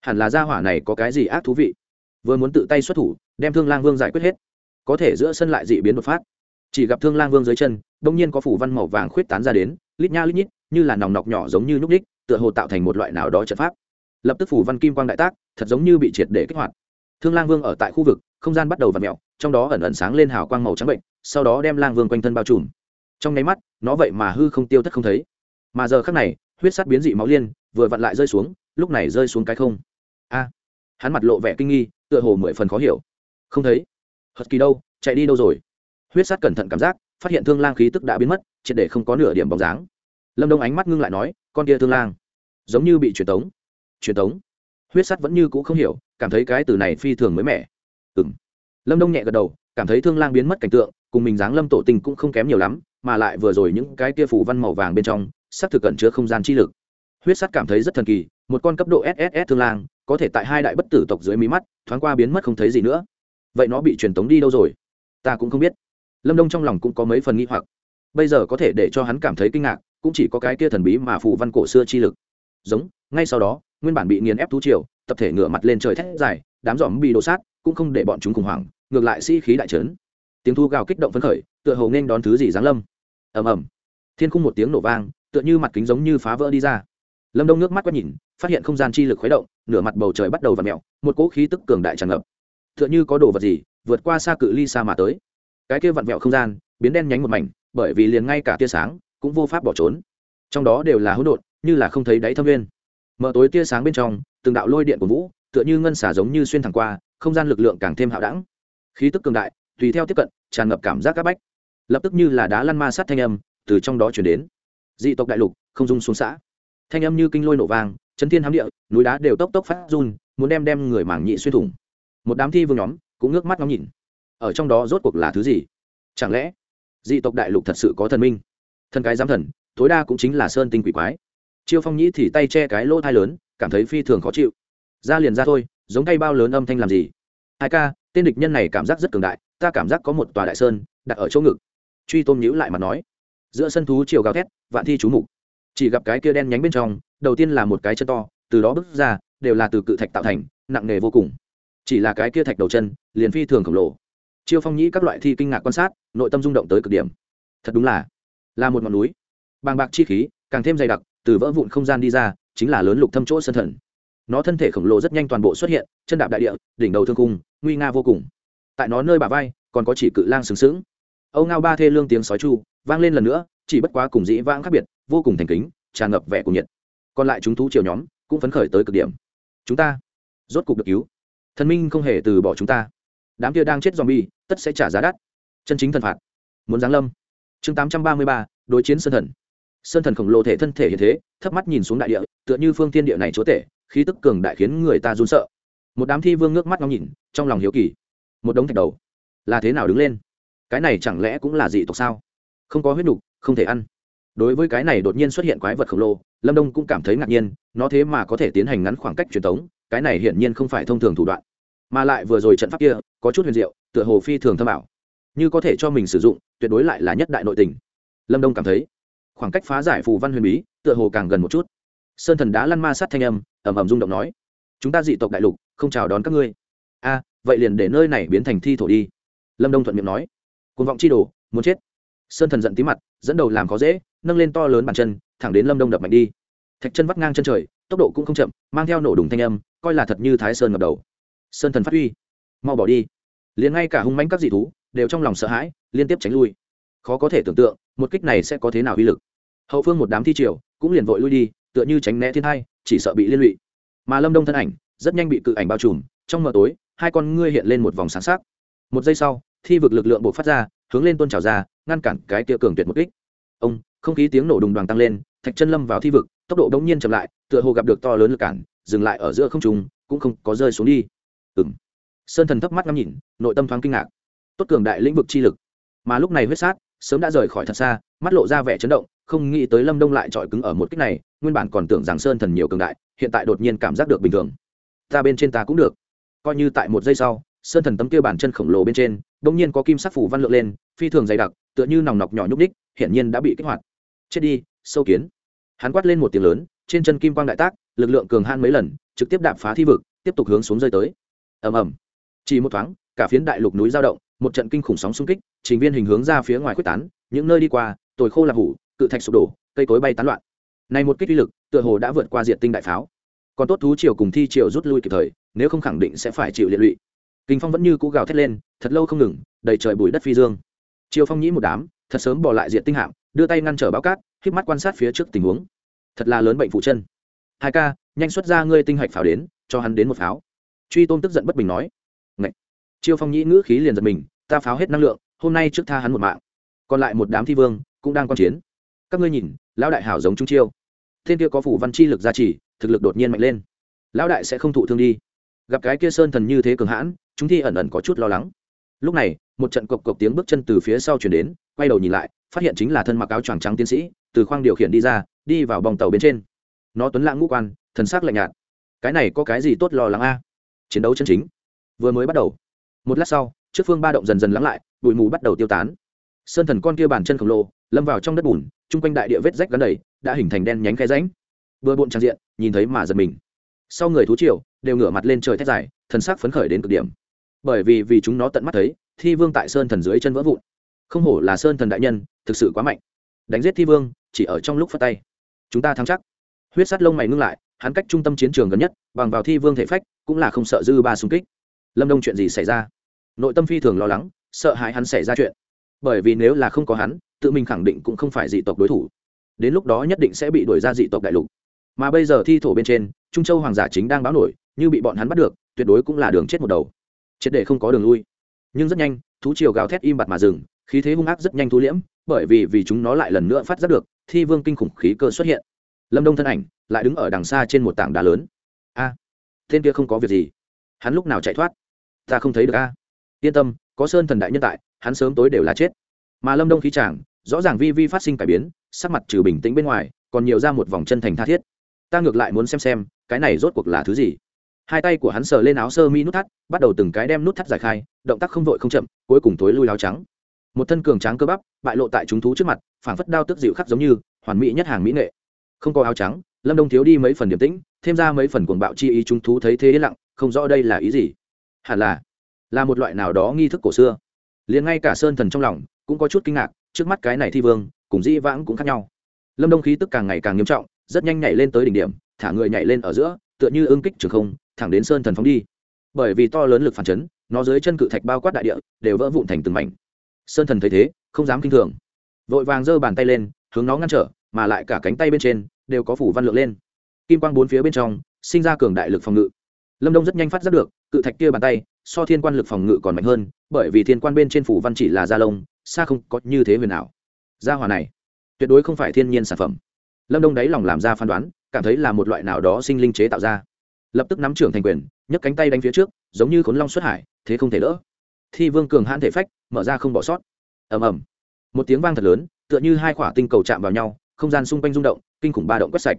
Hẳn là gia hỏa này có cái gì ác thú vị. Vừa muốn tự tay xuất thủ, đem thương lang vương giải quyết hết. Có thể giữa sân lại dị biến đột phát. Chỉ gặp thương lang vương dưới chân đông nhiên có phủ văn màu vàng khuyết tán ra đến, lít nha lít nhít, như là nòng nọc nhỏ giống như nhúc ních tựa hồ tạo thành một loại nào đó trận pháp. Lập tức phủ văn kim quang đại tác, thật giống như bị triệt để kích hoạt thương lang vương ở tại khu vực, không gian bắt đầu v ặ mẹo trong đó ẩn ẩn sáng lên hào quang màu trắng bệnh, sau đó đem lang vương quanh thân bao trùm. Trong nháy mắt, nó vậy mà hư không tiêu thất không thấy. Mà giờ khắc này, huyết sắt biến dị máu liên vừa vặn lại rơi xuống, lúc này rơi xuống cái không. A! Hắn mặt lộ vẻ kinh nghi, tựa hồ mười phần khó hiểu. Không thấy. Hật kỳ đâu, chạy đi đâu rồi? Huyết sắt cẩn thận cảm giác, phát hiện thương lang khí tức đã biến mất, triệt để không có nửa điểm bóng dáng. Lâm đông ánh mắt ngưng lại nói, con kia thương lang, giống như bị truyền tống. Truyền tống? Huyết sắt vẫn như cũ không hiểu cảm thấy cái từ này phi thường mới mẻ. Ừ m lâm đông nhẹ gật đầu, cảm thấy thương lang biến mất cảnh tượng, cùng mình dáng lâm tổ tình cũng không kém nhiều lắm, mà lại vừa rồi những cái kia phủ văn màu vàng bên trong sắc thực cẩn chứa không gian chi lực. Huyết sắt cảm thấy rất thần kỳ, một con cấp độ sss thương lang, có thể tại hai đại bất tử tộc dưới mí mắt, thoáng qua biến mất không thấy gì nữa. Vậy nó bị truyền tống đi đâu rồi? Ta cũng không biết. Lâm đông trong lòng cũng có mấy phần nghi hoặc. Bây giờ có thể để cho hắn cảm thấy kinh ngạc, cũng chỉ có cái kia thần bí mà phù văn cổ xưa chi lực. Giống, ngay sau đó, nguyên bản bị nghiền ép thú triều tập thể ngửa mặt lên trời thét dài, đám giòm bị đổ sát, cũng không để bọn chúng khủng hoảng, ngược lại sĩ、si、khí đại trấn. Tiếng thu gào kích động phấn khởi, tựa hồ nên đón thứ gì giáng lâm. Ầm ầm. Thiên khung một tiếng nổ vang, tựa như mặt kính giống như phá vỡ đi ra. Lâm đông nước mắt quét nhìn, phát hiện không gian chi lực khuấy động, nửa mặt bầu trời bắt đầu và mẹo một cỗ khí tức cường đại tràn ngập. Tựa như có đồ vật gì, vượt qua xa cự ly xa mà tới. Cái kia vặn vẹo không gian, biến đen nhánh một mảnh, bởi vì liền ngay cả tia sáng, cũng vô pháp bỏ trốn. Trong đó đều là hỗn độn, như là không thấy đáy thâm nguyên. mở tối tia sáng bên trong từng đạo lôi điện của vũ, tựa như ngân xả giống như xuyên thẳng qua, không gian lực lượng càng thêm hạo đẳng. Khí tức cường đại, tùy theo tiếp cận, tràn ngập cảm giác các bách. Lập tức như là đá lăn ma sát thanh âm, từ trong đó chuyển đến. Dị tộc đại lục, không dung xuống xã. Thanh âm như kinh lôi nổ vang, chấn thiên hám địa, núi đá đều tốc tốc phát run, muốn đem đem người mảng nhị xuyên thủng. Một đám thi vương nhóm, cũng ngước mắt ngóng nhìn. Ở trong đó rốt cuộc là thứ gì? Chẳng lẽ, dị tộc đại lục thật sự có thần minh? Thần cái giám thần, tối đa cũng chính là sơn tinh quỷ quái. Chiêu phong nhĩ thì tay che cái lỗ thai lớn cảm thấy phi thường khó chịu. Ra liền ra thôi, giống tay bao lớn âm thanh làm gì? Hai ca, tên địch nhân này cảm giác rất cường đại, ta cảm giác có một tòa đại sơn, đặt ở chỗ ngực. Truy tôm nhữ lại mà nói. Giữa sân thú chiều gào thét, vạn thi chú mục. Chỉ gặp cái kia đen nhánh bên trong, đầu tiên là một cái chân to, từ đó bước ra, đều là từ cự thạch tạo thành, nặng nề vô cùng. Chỉ là cái kia thạch đầu chân, liền phi thường khổng lồ. Chiêu phong nhĩ các loại thi kinh ngạc quan sát, nội tâm rung động tới cực điểm. Thật đúng là là một ngọn núi. Bàng bạc chi khí, càng thêm dày đặc, từ vỡ vụn không gian đi ra chính là lớn lục thâm chỗ sân thần. Nó thân thể khổng lồ rất nhanh toàn bộ xuất hiện, chân đạp đại địa, đỉnh đầu thương cung nguy nga vô cùng. Tại nó nơi bà vai, còn có chỉ cự lang sừng sững. Âu ngao ba thê lương tiếng sói chu vang lên lần nữa, chỉ bất quá cùng dĩ vãng khác biệt, vô cùng thành kính, tràn ngập vẻ cùng nhiệt. Còn lại chúng thú chiều nhóm cũng phấn khởi tới cực điểm. Chúng ta rốt cục được cứu. Thần minh không hề từ bỏ chúng ta. Đám kia đang chết dòm bi tất sẽ trả giá đắt. Chân chính thần phạt. Muốn giáng lâm. Chương tám trăm ba mươi ba, đối chiến sơn thần sơn thần khổng lồ thể thân thể hiện thế, thấp mắt nhìn xuống đại địa, tựa như phương tiên địa này chúa tể, khí tức cường đại khiến người ta run sợ. Một đám thi vương nước mắt ngóng nhìn, trong lòng hiếu kỳ. Một đống thạch đầu. Là thế nào đứng lên? Cái này chẳng lẽ cũng là dị tộc sao? Không có huyết đục không thể ăn. Đối với cái này đột nhiên xuất hiện quái vật khổng lồ, lâm đông cũng cảm thấy ngạc nhiên, nó thế mà có thể tiến hành ngắn khoảng cách truyền thống, cái này hiển nhiên không phải thông thường thủ đoạn. Mà lại vừa rồi trận pháp kia, có chút huyền diệu, tựa hồ phi thường thâm ảo. Như có thể cho mình sử dụng, tuyệt đối lại là nhất đại nội tình. Lâm đông cảm thấy khoảng cách phá giải phù văn huyền bí, tựa hồ càng gần một chút. Sơn thần đã lăn ma sát thanh âm ẩm ẩm rung động nói, chúng ta dị tộc đại lục, không chào đón các ngươi. A, vậy liền để nơi này biến thành thi thổ đi. Lâm đông thuận miệng nói côn vọng chi đồ, muốn chết. Sơn thần giận tí mặt, dẫn đầu làm khó dễ, nâng lên to lớn bàn chân, thẳng đến lâm đông đập mạnh đi. Thạch chân vắt ngang chân trời, tốc độ cũng không chậm, mang theo nổ đùng thanh âm, coi là thật như thái sơn ngập đầu. Sơn thần phát huy, mau bỏ đi. Liền ngay cả hung manh các dị thú, đều trong lòng sợ hãi, liên tiếp tránh lui. Khó có thể tưởng tượng, một kích này sẽ có thế nào uy lực hậu phương một đám thi triều cũng liền vội lui đi, tựa như tránh né thiên hai chỉ sợ bị liên lụy. Mà lâm đông thân ảnh rất nhanh bị cự ảnh bao trùm, trong mờ tối, hai con ngươi hiện lên một vòng sáng sắc. Một giây sau, thi vực lực lượng buộc phát ra, hướng lên tôn trào ra, ngăn cản cái tia cường tuyệt một kích. Ông, không khí tiếng nổ đùng đoàn tăng lên, thạch chân lâm vào thi vực, tốc độ đống nhiên chậm lại, tựa hồ gặp được to lớn lực cản, dừng lại ở giữa không trùng cũng không có rơi xuống đi. Ừ m sơn thần thấp mắt ngắm nhìn, nội tâm thoáng kinh ngạc. Tốt cường đại lĩnh vực chi lực. Mà lúc này huyết sát sớm đã rời khỏi thật xa, mắt lộ ra vẻ chấn động, không nghĩ tới lâm đông lại trọi cứng ở một cách này, nguyên bản còn tưởng rằng sơn thần nhiều cường đại, hiện tại đột nhiên cảm giác được bình thường. Ta bên trên ta cũng được. Coi như tại một giây sau, sơn thần tấm kia bản chân khổng lồ bên trên đ ỗ n g nhiên có kim sắc phủ văn lượng lên, phi thường dày đặc, tựa như nòng nọc nhỏ nhúc ních hiển nhiên đã bị kích hoạt. Chết đi, sâu kiến. Hắn quát lên một tiếng lớn, trên chân kim quang đại tác, lực lượng cường han mấy lần, trực tiếp đạp phá thi vực, tiếp tục hướng xuống rơi tới. Ầm ầm. Chỉ một thoáng cả phiến đại lục núi giao động, một trận kinh khủng sóng xung kích, trình viên hình hướng ra phía ngoài quyết tán, những nơi đi qua, tồi khô là hủ, cự thạch sụp đổ, cây cối bay tán loạn. Này một kích uy lực, tựa hồ đã vượt qua diện tinh đại pháo. Còn tốt thú triều cùng thi triều rút lui kịp thời, nếu không khẳng định sẽ phải chịu liệt lụy. Kinh phong vẫn như cũ gào thét lên, thật lâu không ngừng, đầy trời bụi đất phi dương. Triều phong nhĩ một đám, thật sớm bỏ lại diện tinh hạm, đưa tay ngăn trở báo cát, híp mắt quan sát phía trước tình huống. Thật là lớn bệnh phụ chân. Hai ca, nhanh xuất ra ngươi tinh hạch pháo đến, cho hắn đến một pháo. Truy tôn tức giận bất bình nói chiêu phong nhĩ ngữ khí liền giật mình, ta pháo hết năng lượng, hôm nay trước tha hắn một mạng. Còn lại một đám thi vương cũng đang quan chiến. Các ngươi nhìn, lão đại hảo giống trung chiêu. Thiên kia có phủ văn chi lực gia trì, thực lực đột nhiên mạnh lên. Lão đại sẽ không thụ thương đi. Gặp cái kia sơn thần như thế cường hãn, chúng thi ẩn ẩn có chút lo lắng. Lúc này, một trận cộc cộc tiếng bước chân từ phía sau chuyển đến, quay đầu nhìn lại, phát hiện chính là thân mặc áo choàng trắng tiến sĩ, từ khoang điều khiển đi ra, đi vào bòng tàu bên trên. Nó tuấn lãng ngũ quan, thần sắc lạnh nhạt. Cái này có cái gì tốt lo lắng a? Chiến đấu chân chính. Vừa mới bắt đầu một lát sau, trước phương ba động dần dần lắng lại, bụi mù bắt đầu tiêu tán. Sơn thần con kia bàn chân khổng lồ, lâm vào trong đất bùn, chung quanh đại địa vết rách gắn đầy, đã hình thành đen nhánh khe ránh vừa bộn trang diện, nhìn thấy mà giật mình. Sau người thú triều, đều ngửa mặt lên trời thét dài, thần sắc phấn khởi đến cực điểm. Bởi vì vì chúng nó tận mắt thấy, thi vương tại sơn thần dưới chân vỡ vụn. Không hổ là sơn thần đại nhân, thực sự quá mạnh. Đánh giết thi vương, chỉ ở trong lúc phát tay. Chúng ta thắng chắc. Huyết sắt lông mày ngưng lại, hắn cách trung tâm chiến trường gần nhất, bằng vào thi vương thể phách, cũng là không sợ dư ba xung kích lâm đông chuyện gì xảy ra? Nội tâm phi thường lo lắng, sợ hãi hắn xảy ra chuyện. Bởi vì nếu là không có hắn, tự mình khẳng định cũng không phải dị tộc đối thủ. Đến lúc đó nhất định sẽ bị đuổi ra dị tộc đại lục. Mà bây giờ thi thổ bên trên, trung châu hoàng giả chính đang báo nổi, như bị bọn hắn bắt được, tuyệt đối cũng là đường chết một đầu. Chết để không có đường lui. Nhưng rất nhanh, thú triều gào thét im bặt mà dừng, khí thế hung ác rất nhanh thu liễm, bởi vì vì chúng nó lại lần nữa phát giác được, thi vương kinh khủng khí cơ xuất hiện. Lâm đông thân ảnh lại đứng ở đằng xa trên một tảng đá lớn. A, tên kia không có việc gì. Hắn lúc nào chạy thoát? Ta không thấy được a. Yên tâm, có sơn thần đại nhân tại, hắn sớm tối đều là chết. Mà lâm đông khí chàng, rõ ràng vi vi phát sinh cải biến, sắc mặt trừ bình tĩnh bên ngoài, còn nhiều ra một vòng chân thành tha thiết. Ta ngược lại muốn xem xem, cái này rốt cuộc là thứ gì. Hai tay của hắn sờ lên áo sơ mi nút thắt, bắt đầu từng cái đem nút thắt giải khai, động tác không vội không chậm, cuối cùng tối lui áo trắng. Một thân cường tráng cơ bắp, bại lộ tại chúng thú trước mặt, phảng phất đao tức dịu khắc giống như, hoàn mỹ nhất hàng mỹ nghệ. Không có áo trắng, lâm đông thiếu đi mấy phần điểm tĩnh, thêm ra mấy phần cuồng bạo chi ý chúng thú thấy thế lặng, không rõ đây là ý gì hẳn là là một loại nào đó nghi thức cổ xưa. Liền ngay cả sơn thần trong lòng cũng có chút kinh ngạc, trước mắt cái này thi vương cùng dĩ vãng cũng khác nhau. Lâm đông khí tức càng ngày càng nghiêm trọng, rất nhanh nhảy lên tới đỉnh điểm, thả người nhảy lên ở giữa, tựa như ương kích trường không, thẳng đến sơn thần phóng đi. Bởi vì to lớn lực phản chấn, nó dưới chân cự thạch bao quát đại địa, đều vỡ vụn thành từng mảnh. Sơn thần thấy thế, không dám kinh thường. Vội vàng giơ bàn tay lên, hướng nó ngăn trở, mà lại cả cánh tay bên trên đều có phủ văn lượng lên. Kim quang bốn phía bên trong, sinh ra cường đại lực phòng ngự lâm đông rất nhanh phát giác được, cự thạch kia bàn tay, so thiên quan lực phòng ngự còn mạnh hơn, bởi vì thiên quan bên trên phủ văn chỉ là da lông, xa không có như thế huyền ảo. Da hòa này, tuyệt đối không phải thiên nhiên sản phẩm. Lâm đông đáy lòng làm ra phán đoán, cảm thấy là một loại nào đó sinh linh chế tạo ra. Lập tức nắm trưởng thành quyền, nhấc cánh tay đánh phía trước, giống như khốn long xuất hải, thế không thể đỡ. Thi vương cường hãn thể phách, mở ra không bỏ sót. Ầm ầm. Một tiếng vang thật lớn, tựa như hai quả tinh cầu chạm vào nhau, không gian xung quanh rung động, kinh khủng ba động quét sạch.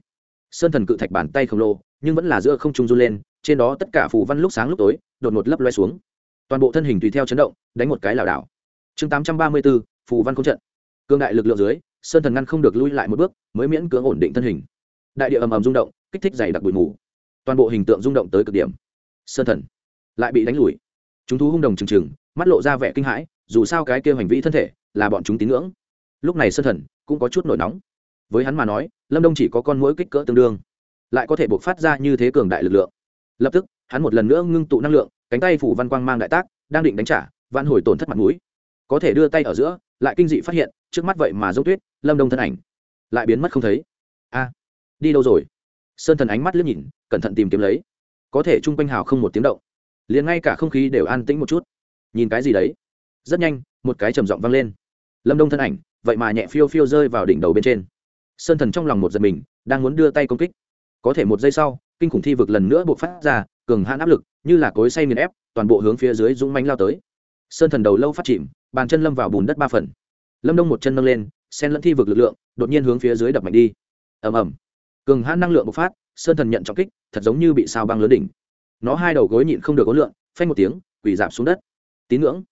Sơn thần cự thạch bàn tay khổng lồ, nhưng vẫn là giữa không trung run lên trên đó tất cả phù văn lúc sáng lúc tối, đột ngột lấp loe xuống. Toàn bộ thân hình tùy theo chấn động, đánh một cái lảo đảo. Chương tám trăm ba mươi bốn phù văn không trận. Cương đại lực lượng dưới, sơn thần ngăn không được lui lại một bước, mới miễn cưỡng ổn định thân hình. Đại địa ầm ầm rung động, kích thích dày đặc bụi mù. Toàn bộ hình tượng rung động tới cực điểm. Sơn thần lại bị đánh lùi. Chúng thú hung đồng trừng trừng, mắt lộ ra vẻ kinh hãi, dù sao cái kia hành vi thân thể là bọn chúng tín ngưỡng. Lúc này sơn thần cũng có chút nổi nóng. Với hắn mà nói, lâm đông chỉ có con mũi kích cỡ tương đương, lại có thể buộc phát ra như thế cường đại lực lượng lập tức, hắn một lần nữa ngưng tụ năng lượng, cánh tay phủ văn quang mang đại tác, đang định đánh trả, vạn hồi tổn thất mặt mũi. Có thể đưa tay ở giữa, lại kinh dị phát hiện, trước mắt vậy mà dốc tuyết, lâm đông thân ảnh. Lại biến mất không thấy. A, đi đâu rồi? Sơn thần ánh mắt liếc nhìn, cẩn thận tìm kiếm lấy. Có thể chung quanh hào không một tiếng động. Liền ngay cả không khí đều an tĩnh một chút. Nhìn cái gì đấy? Rất nhanh, một cái trầm giọng vang lên. Lâm đông thân ảnh, vậy mà nhẹ phiêu phiêu rơi vào đỉnh đầu bên trên. Sơn thần trong lòng một giật mình, đang muốn đưa tay công kích. Có thể một giây sau kinh khủng thi vực lần nữa buộc phát ra, cường hãn áp lực, như là cối say nghiền ép, toàn bộ hướng phía dưới dũng mánh lao tới. Sơn thần đầu lâu phát chìm, bàn chân lâm vào bùn đất ba phần. Lâm đông một chân nâng lên sen lẫn thi vực lực lượng, đột nhiên hướng phía dưới đập mạnh đi. Ầm ầm. Cường hãn năng lượng bộc phát, sơn thần nhận trọng kích, thật giống như bị sao băng lớn đỉnh. Nó hai đầu gối nhịn không được có lượng phanh một tiếng, quỳ giảm xuống đất. Tín ngưỡng.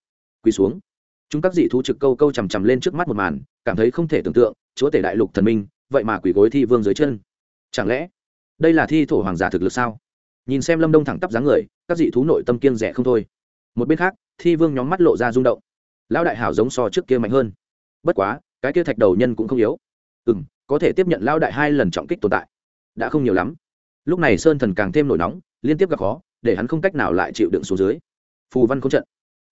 Quỳ xuống. Chúng các dị thú trực câu câu chằm chằm lên trước mắt một màn, cảm thấy không thể tưởng tượng, chúa tể đại lục thần minh, vậy mà quỳ gối thi vương dưới chân. Chẳng lẽ đây là thi thổ hoàng giả thực lực sao? Nhìn xem lâm đông thẳng tắp dáng người, các dị thú nội tâm kiên rẻ không thôi. Một bên khác, thi vương nhóm mắt lộ ra rung động. Lão đại hảo giống so trước kia mạnh hơn. Bất quá, cái kia thạch đầu nhân cũng không yếu. Ừ m có thể tiếp nhận lão đại hai lần trọng kích tồn tại. Đã không nhiều lắm. Lúc này sơn thần càng thêm nổi nóng, liên tiếp gặp khó, để hắn không cách nào lại chịu đựng xuống dưới. Phù văn không trận.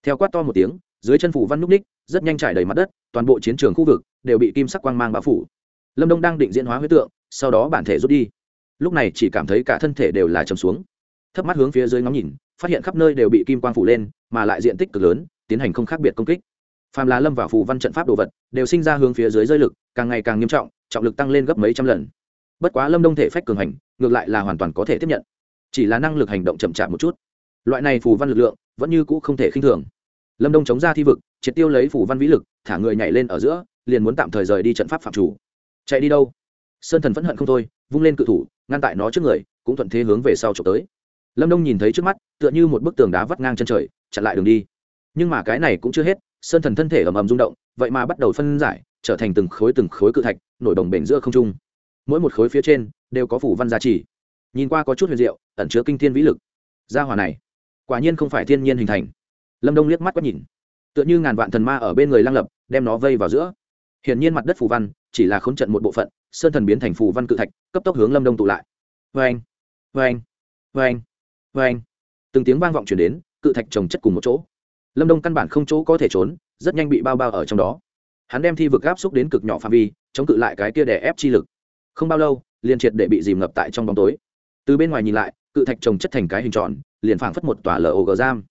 Theo quát to một tiếng, dưới chân phù văn núp ních, rất nhanh trải đầy mặt đất, toàn bộ chiến trường khu vực đều bị kim sắc quang mang bao phủ. Lâm đông đang định diễn hóa huyết tượng, sau đó bản thể rút đi lúc này chỉ cảm thấy cả thân thể đều là chầm xuống. Thấp mắt hướng phía dưới ngắm nhìn, phát hiện khắp nơi đều bị kim quang phủ lên, mà lại diện tích cực lớn, tiến hành không khác biệt công kích. Phàm là lâm vào phù văn trận pháp đồ vật, đều sinh ra hướng phía dưới rơi lực, càng ngày càng nghiêm trọng trọng lực tăng lên gấp mấy trăm lần. Bất quá lâm đông thể phách cường hành, ngược lại là hoàn toàn có thể tiếp nhận. Chỉ là năng lực hành động chậm chạp một chút. Loại này phù văn lực lượng, vẫn như cũ không thể khinh thường. Lâm đông chống ra thi vực, triệt tiêu lấy phù văn vĩ lực, thả người nhảy lên ở giữa, liền muốn tạm thời rời đi trận pháp phạm chủ. Chạy đi đâu? Sơn thần phẫn hận không thôi, vung lên cự thủ ngăn tại nó trước người, cũng thuận thế hướng về sau trộm tới. Lâm đông nhìn thấy trước mắt, tựa như một bức tường đá vắt ngang chân trời, chặn lại đường đi. Nhưng mà cái này cũng chưa hết, sơn thần thân thể ầm ầm rung động, vậy mà bắt đầu phân giải, trở thành từng khối từng khối cự thạch, nổi đồng bể giữa không trung. Mỗi một khối phía trên, đều có phủ văn giá trị nhìn qua có chút huyền diệu, ẩn chứa kinh thiên vĩ lực. Gia hòa này, quả nhiên không phải thiên nhiên hình thành. Lâm đông liếc mắt quét nhìn. Tựa như ngàn vạn thần ma ở bên người lăng lập, đem nó vây vào giữa. Hiển nhiên mặt đất phù văn, chỉ là khốn trận một bộ phận sơn thần biến thành phù văn cự thạch, cấp tốc hướng lâm đông tụ lại. Vê anh vê anh vê anh vê anh từng tiếng vang vọng chuyển đến, cự thạch trồng chất cùng một chỗ. Lâm đông căn bản không chỗ có thể trốn, rất nhanh bị bao bao ở trong đó. Hắn đem thi vực áp xúc đến cực nhỏ phạm vi, chống cự lại cái kia đè ép chi lực. Không bao lâu, liền triệt để bị dìm ngập tại trong bóng tối. Từ bên ngoài nhìn lại, cự thạch trồng chất thành cái hình tròn, liền phảng phất một tòa lở ổ gờ giam.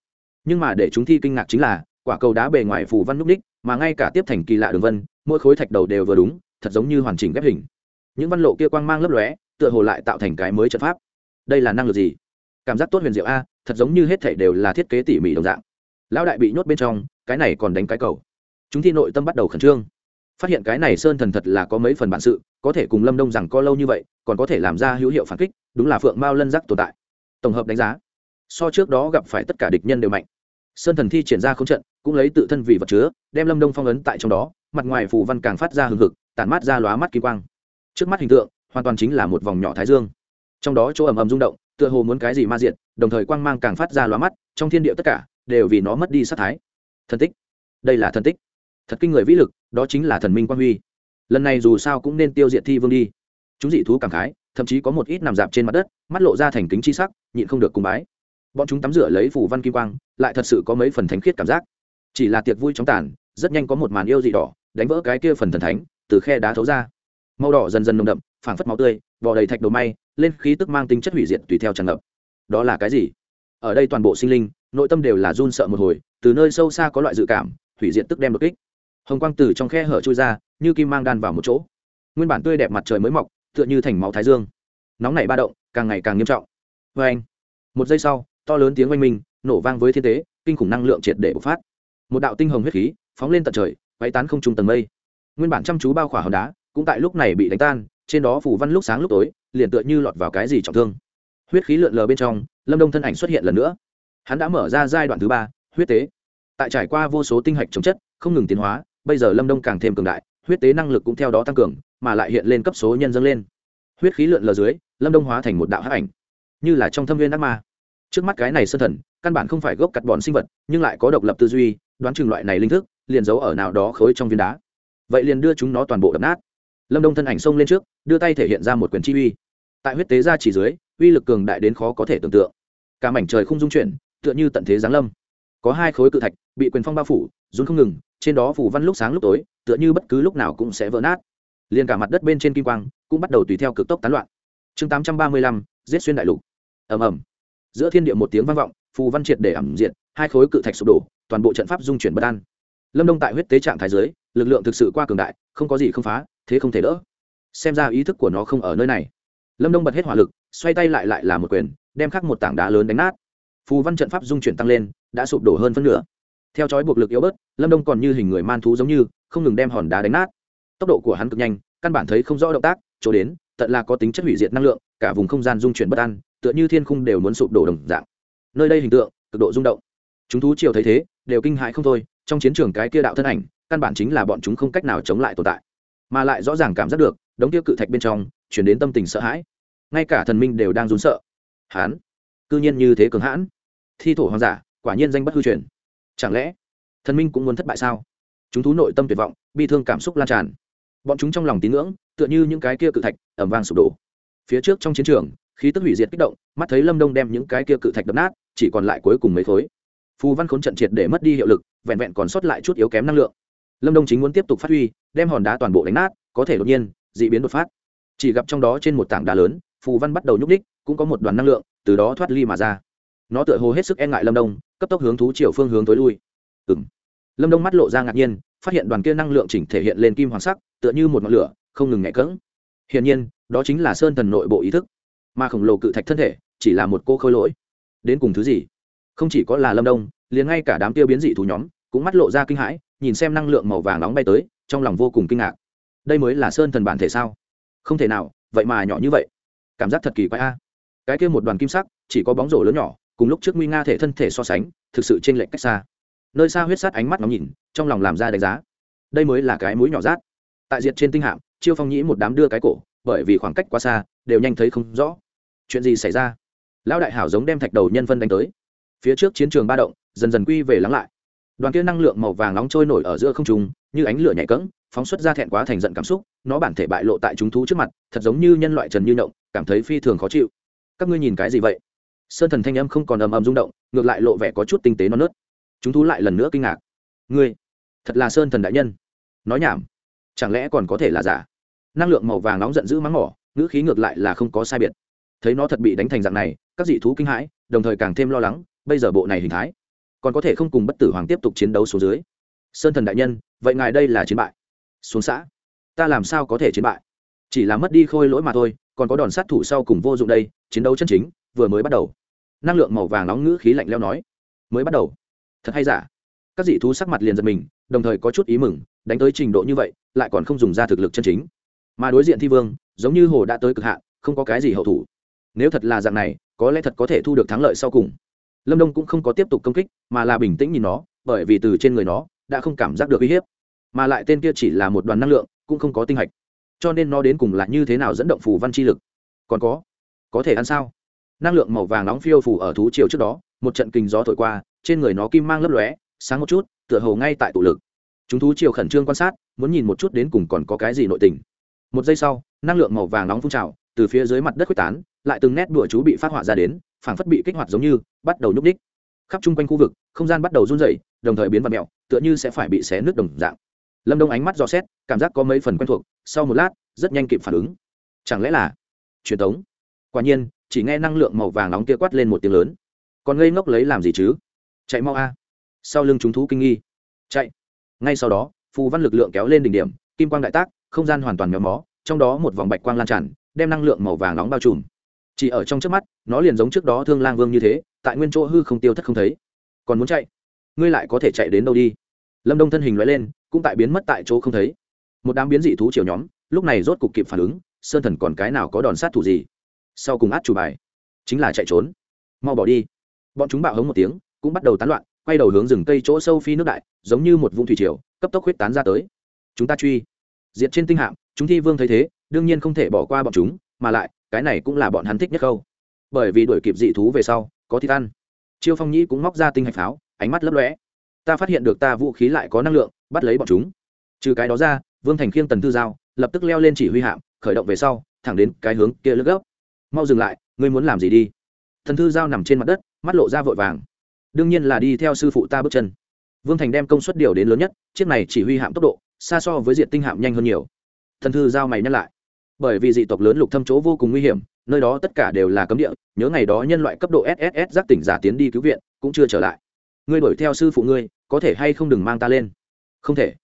Nhưng mà để chúng thi kinh ngạc chính là, quả cầu đá bề ngoài phù văn núc ních, mà ngay cả tiếp thành kỳ lạ đường vân, mỗi khối thạch đầu đều vừa đúng thật giống như hoàn chỉnh ghép hình. Những văn lộ kia quang mang lấp lóe, tựa hồ lại tạo thành cái mới trận pháp. Đây là năng lực gì? Cảm giác tốt huyền diệu a, thật giống như hết thảy đều là thiết kế tỉ mỉ đồng dạng. Lão đại bị nhốt bên trong, cái này còn đánh cái cầu. Chúng thi nội tâm bắt đầu khẩn trương. Phát hiện cái này sơn thần thật là có mấy phần bản sự, có thể cùng lâm đông rằng có lâu như vậy, còn có thể làm ra hữu hiệu phản kích, đúng là phượng mao lân giác tồn tại. Tổng hợp đánh giá, so trước đó gặp phải tất cả địch nhân đều mạnh. Sơn thần thi triển ra không trận, cũng lấy tự thân vì vật chứa, đem lâm đông phong ấn tại trong đó, mặt ngoài phù văn càng phát ra hừng hực tản mát ra lóa mắt kỳ quang. Trước mắt hình tượng, hoàn toàn chính là một vòng nhỏ thái dương. Trong đó chỗ ầm ầm rung động, tựa hồ muốn cái gì ma diện đồng thời quang mang càng phát ra lóa mắt, trong thiên địa tất cả đều vì nó mất đi sát thái. Thần tích. Đây là thần tích. Thật kinh người vĩ lực, đó chính là thần minh quang huy. Lần này dù sao cũng nên tiêu diệt thi vương đi. Chúng dị thú cảm khái, thậm chí có một ít nằm dạp trên mặt đất, mắt lộ ra thành kính chi sắc, nhịn không được cùng bái. Bọn chúng tắm rửa lấy phủ văn kim quang, lại thật sự có mấy phần thánh khiết cảm giác. Chỉ là tiệc vui chóng tàn, rất nhanh có một màn yêu dị đỏ, đánh vỡ cái kia phần thần thánh từ khe đá thấu ra. Màu đỏ dần dần nồng đậm, phảng phất máu tươi vò đầy thạch đồ may, lên khí tức mang tính chất hủy diệt tùy theo tràn ngập. Đó là cái gì? Ở đây toàn bộ sinh linh, nội tâm đều là run sợ một hồi, từ nơi sâu xa có loại dự cảm, hủy diệt tức đem đột kích. Hồng quang từ trong khe hở trôi ra, như kim mang đan vào một chỗ. Nguyên bản tươi đẹp mặt trời mới mọc, tựa như thành máu thái dương. Nóng nảy ba động, càng ngày càng nghiêm trọng. Vê anh, một giây sau, to lớn tiếng oanh minh, nổ vang với thiên tế, kinh khủng năng lượng triệt để bộc phát. Một đạo tinh hồng huyết khí, phóng lên tận trời quay tán không trung tầng mây nguyên bản chăm chú bao khỏa hòn đá cũng tại lúc này bị đánh tan, trên đó phủ văn lúc sáng lúc tối, liền tựa như lọt vào cái gì trọng thương. Huyết khí lượn lờ bên trong, lâm đông thân ảnh xuất hiện lần nữa. Hắn đã mở ra giai đoạn thứ ba, huyết tế. Tại trải qua vô số tinh hạch chống chất, không ngừng tiến hóa, bây giờ lâm đông càng thêm cường đại, huyết tế năng lực cũng theo đó tăng cường, mà lại hiện lên cấp số nhân dâng lên. Huyết khí lượn lờ dưới, lâm đông hóa thành một đạo hắc ảnh, như là trong thâm viên ác ma. Trước mắt cái này sân thần, căn bản không phải gốc cắt bọn sinh vật, nhưng lại có độc lập tư duy, đoán chừng loại này linh thức, liền giấu ở nào đó khối trong viên đá vậy liền đưa chúng nó toàn bộ đập nát. Lâm đông thân ảnh xông lên trước, đưa tay thể hiện ra một quyền chi uy. Tại huyết tế ra chỉ dưới, uy lực cường đại đến khó có thể tưởng tượng. Cả mảnh trời không dung chuyển, tựa như tận thế giáng lâm. Có hai khối cự thạch, bị quyền phong bao phủ, run không ngừng, trên đó phủ văn lúc sáng lúc tối, tựa như bất cứ lúc nào cũng sẽ vỡ nát. Liền cả mặt đất bên trên kim quang, cũng bắt đầu tùy theo cực tốc tán loạn. Chương tám trăm ba mươi lăm, giết xuyên đại lục. Ầm ầm. Giữa thiên địa một tiếng vang vọng, phù văn triệt để ẩm diện hai khối cự thạch sụp đổ, toàn bộ trận pháp dung chuyển bất an. Lâm đông tại huyết tế trạng thái giới lực lượng thực sự qua cường đại, không có gì không phá, thế không thể đỡ. Xem ra ý thức của nó không ở nơi này. Lâm đông bật hết hỏa lực, xoay tay lại lại là một quyền, đem khắc một tảng đá lớn đánh nát. Phù văn trận pháp dung chuyển tăng lên, đã sụp đổ hơn phân nửa. Theo chói buộc lực yếu bớt, lâm đông còn như hình người man thú giống như, không ngừng đem hòn đá đánh nát. Tốc độ của hắn cực nhanh, căn bản thấy không rõ động tác, chỗ đến, tận là có tính chất hủy diệt năng lượng, cả vùng không gian dung chuyển bất an, tựa như thiên khung đều muốn sụp đổ đồng dạng. Nơi đây hình tượng, cực độ rung động. Chúng thú triều thấy thế, đều kinh hãi không thôi, trong chiến trường cái kia đạo thân ảnh căn bản chính là bọn chúng không cách nào chống lại tồn tại. Mà lại rõ ràng cảm giác được, đống tiêu cự thạch bên trong, chuyển đến tâm tình sợ hãi. Ngay cả thần minh đều đang rún sợ. Hán, cư nhiên như thế cường hãn. Thi thổ hoàng giả, quả nhiên danh bất hư truyền. Chẳng lẽ, thần minh cũng muốn thất bại sao? Chúng thú nội tâm tuyệt vọng, bi thương cảm xúc lan tràn. Bọn chúng trong lòng tín ngưỡng, tựa như những cái kia cự thạch ẩm vang sụp đổ. Phía trước trong chiến trường, khí tức hủy diệt kích động, mắt thấy lâm đông đem những cái kia cự thạch đập nát, chỉ còn lại cuối cùng mấy khối. Phù văn khốn trận triệt để mất đi hiệu lực, vẹn vẹn còn sót lại chút yếu kém năng lượng lâm đông chính muốn tiếp tục phát huy, đem hòn đá toàn bộ đánh nát, có thể đột nhiên d ị biến đột phát. Chỉ gặp trong đó trên một tảng đá lớn, phù văn bắt đầu nhúc ních cũng có một đoàn năng lượng, từ đó thoát ly mà ra. Nó tựa hồ hết sức e ngại lâm đông, cấp tốc hướng thú chiều phương hướng tối lui. Ừ m lâm đông mắt lộ ra ngạc nhiên, phát hiện đoàn kia năng lượng chỉnh thể hiện lên kim hoàng sắc, tựa như một ngọn lửa, không ngừng nhẹ cỡng hiển nhiên, đó chính là sơn thần nội bộ ý thức. Mà khổng lồ cự thạch thân thể, chỉ là một cô khôi lỗi. Đến cùng thứ gì? Không chỉ có là lâm đông, liền ngay cả đám tiêu biến dị thú nhóm, cũng mắt lộ ra kinh hãi nhìn xem năng lượng màu vàng nóng bay tới, trong lòng vô cùng kinh ngạc. Đây mới là sơn thần bản thể sao? Không thể nào, vậy mà nhỏ như vậy. Cảm giác thật kỳ quái a. Cái kia một đoàn kim sắc, chỉ có bóng rổ lớn nhỏ, cùng lúc trước nguy nga thể thân thể so sánh, thực sự t r ê n lệch cách xa. Nơi xa huyết sát ánh mắt ngóng nhìn, trong lòng làm ra đánh giá. Đây mới là cái mũi nhỏ rát. Tại diệt trên tinh hạm, chiêu phong nhĩ một đám đưa cái cổ, bởi vì khoảng cách quá xa, đều nhanh thấy không rõ. Chuyện gì xảy ra? Lão đại hảo giống đem thạch đầu nhân phân đánh tới. Phía trước chiến trường ba động, dần dần quy về lắng lại đoàn kia năng lượng màu vàng nóng trôi nổi ở giữa không trung, như ánh lửa nhảy cẫng, phóng xuất ra thẹn quá thành giận cảm xúc, nó bản thể bại lộ tại chúng thú trước mặt, thật giống như nhân loại trần như động, cảm thấy phi thường khó chịu. Các ngươi nhìn cái gì vậy? Sơn thần thanh âm không còn ầm ầm rung động, ngược lại lộ vẻ có chút tinh tế non nớt. Chúng thú lại lần nữa kinh ngạc. Ngươi, thật là sơn thần đại nhân. Nói nhảm. Chẳng lẽ còn có thể là giả? Năng lượng màu vàng nóng giận dữ mắng mỏ, ngữ khí ngược lại là không có sai biệt. Thấy nó thật bị đánh thành dạng này, các dị thú kinh hãi, đồng thời càng thêm lo lắng, bây giờ bộ này hình thái còn có thể không cùng bất tử hoàng tiếp tục chiến đấu xuống dưới. Sơn thần đại nhân, vậy ngài đây là chiến bại. Xuống xã. Ta làm sao có thể chiến bại? Chỉ là mất đi khôi lỗi mà thôi, còn có đòn sát thủ sau cùng vô dụng đây, chiến đấu chân chính, vừa mới bắt đầu. Năng lượng màu vàng nóng ngữ khí lạnh leo nói. Mới bắt đầu. Thật hay giả? Các dị thú sắc mặt liền giật mình, đồng thời có chút ý mừng, đánh tới trình độ như vậy, lại còn không dùng ra thực lực chân chính. Mà đối diện thi vương, giống như hồ đã tới cực hạn, không có cái gì hậu thủ. Nếu thật là dạng này, có lẽ thật có thể thu được thắng lợi sau cùng lâm đông cũng không có tiếp tục công kích, mà là bình tĩnh nhìn nó, bởi vì từ trên người nó đã không cảm giác được uy hiếp. Mà lại tên kia chỉ là một đoàn năng lượng, cũng không có tinh hạch. Cho nên nó đến cùng là như thế nào dẫn động phù văn chi lực? Còn có có thể ăn sao? Năng lượng màu vàng nóng phiêu phủ ở thú chiều trước đó, một trận kinh gió thổi qua, trên người nó kim mang lấp lóe, sáng một chút, tựa hồ ngay tại tụ lực. Chúng thú chiều khẩn trương quan sát, muốn nhìn một chút đến cùng còn có cái gì nội tình. Một giây sau, năng lượng màu vàng nóng phun trào, từ phía dưới mặt đất quyết tán, lại từng nét đùa chú bị phát họa ra đến phảng phất bị kích hoạt giống như, bắt đầu nhúc ních khắp chung quanh khu vực, không gian bắt đầu run rẩy, đồng thời biến vật mẹo tựa như sẽ phải bị xé nước đồng dạng. Lâm đông ánh mắt dò xét, cảm giác có mấy phần quen thuộc, sau một lát, rất nhanh kịp phản ứng. Chẳng lẽ là truyền thống quả nhiên, chỉ nghe năng lượng màu vàng nóng kia quát lên một tiếng lớn. Còn ngây ngốc lấy làm gì chứ? Chạy mau a. Sau lưng chúng thú kinh nghi. Chạy. Ngay sau đó, phù văn lực lượng kéo lên đỉnh điểm, kim quang đại tác, không gian hoàn toàn méo mó, trong đó một vòng bạch quang lan tràn, đem năng lượng màu vàng nóng bao trùm chỉ ở trong trước mắt, nó liền giống trước đó thương lang vương như thế, tại nguyên chỗ hư không tiêu thất không thấy. Còn muốn chạy? Ngươi lại có thể chạy đến đâu đi? Lâm đông thân hình loại lên, cũng tại biến mất tại chỗ không thấy. Một đám biến dị thú chiều nhóm, lúc này rốt cục kịp phản ứng, sơn thần còn cái nào có đòn sát thủ gì? Sau cùng át chủ bài, chính là chạy trốn. Mau bỏ đi. Bọn chúng bạo hống một tiếng, cũng bắt đầu tán loạn, quay đầu hướng rừng cây chỗ sâu phi nước đại, giống như một vùng thủy triều, cấp tốc huyết tán ra tới. Chúng ta truy. Diệt trên tinh hạm, chúng thi vương thấy thế, đương nhiên không thể bỏ qua bọn chúng, mà lại cái này cũng là bọn hắn thích nhất câu bởi vì đuổi kịp dị thú về sau, có thịt ăn. Chiêu phong nhĩ cũng móc ra tinh hạch pháo, ánh mắt lấp lóe. Ta phát hiện được ta vũ khí lại có năng lượng, bắt lấy bọn chúng. Trừ cái đó ra, vương thành khiêng tần thư giao, lập tức leo lên chỉ huy hạm, khởi động về sau, thẳng đến cái hướng kia lướt gấp. Mau dừng lại, ngươi muốn làm gì đi? Thần thư giao nằm trên mặt đất, mắt lộ ra vội vàng. Đương nhiên là đi theo sư phụ ta bước chân. Vương thành đem công suất điều đến lớn nhất, chiếc này chỉ huy hạm tốc độ, xa so với diện tinh hạm nhanh hơn nhiều. Thần thư giao mày nhắc lại bởi vì dị tộc lớn lục thâm chỗ vô cùng nguy hiểm, nơi đó tất cả đều là cấm địa, nhớ ngày đó nhân loại cấp độ sss giác tỉnh giả tiến đi cứu viện, cũng chưa trở lại. Ngươi đuổi theo sư phụ ngươi, có thể hay không đừng mang ta lên? Không thể.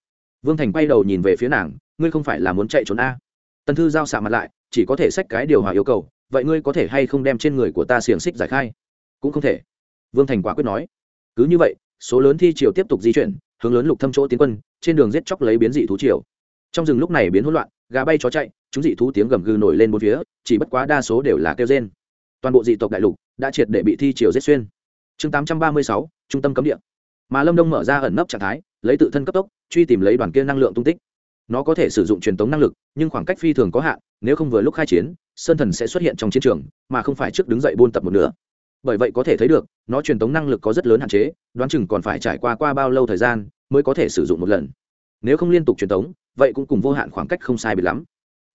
Vương thành quay đầu nhìn về phía nàng, ngươi không phải là muốn chạy trốn a. Tần thư giao xạ mặt lại, chỉ có thể xách cái điều hòa yêu cầu, vậy ngươi có thể hay không đem trên người của ta xiềng xích giải khai? Cũng không thể. Vương thành quả quyết nói. Cứ như vậy, số lớn thi triều tiếp tục di chuyển, hướng lớn lục thâm chỗ tiến quân, trên đường giết chóc lấy biến dị thú triều. Trong rừng lúc này biến hỗn loạn, gà bay chó chạy chúng dị thú tiếng gầm gừ nổi lên bốn phía, chỉ bất quá đa số đều là kêu rên. Toàn bộ dị tộc đại lục đã triệt để bị thi triều giết xuyên. Chương tám trăm ba mươi sáu, trung tâm cấm địa. Mà lâm đông mở ra ẩn nấp trạng thái, lấy tự thân cấp tốc, truy tìm lấy đoàn kia năng lượng tung tích. Nó có thể sử dụng truyền tống năng lực, nhưng khoảng cách phi thường có hạn, nếu không vừa lúc khai chiến, sơn thần sẽ xuất hiện trong chiến trường, mà không phải trước đứng dậy buôn tập một nữa bởi vậy có thể thấy được, nó truyền tống năng lực có rất lớn hạn chế, đoán chừng còn phải trải qua qua bao lâu thời gian mới có thể sử dụng một lần. Nếu không liên tục truyền tống, vậy cũng cùng vô hạn khoảng cách không sai biệt lắm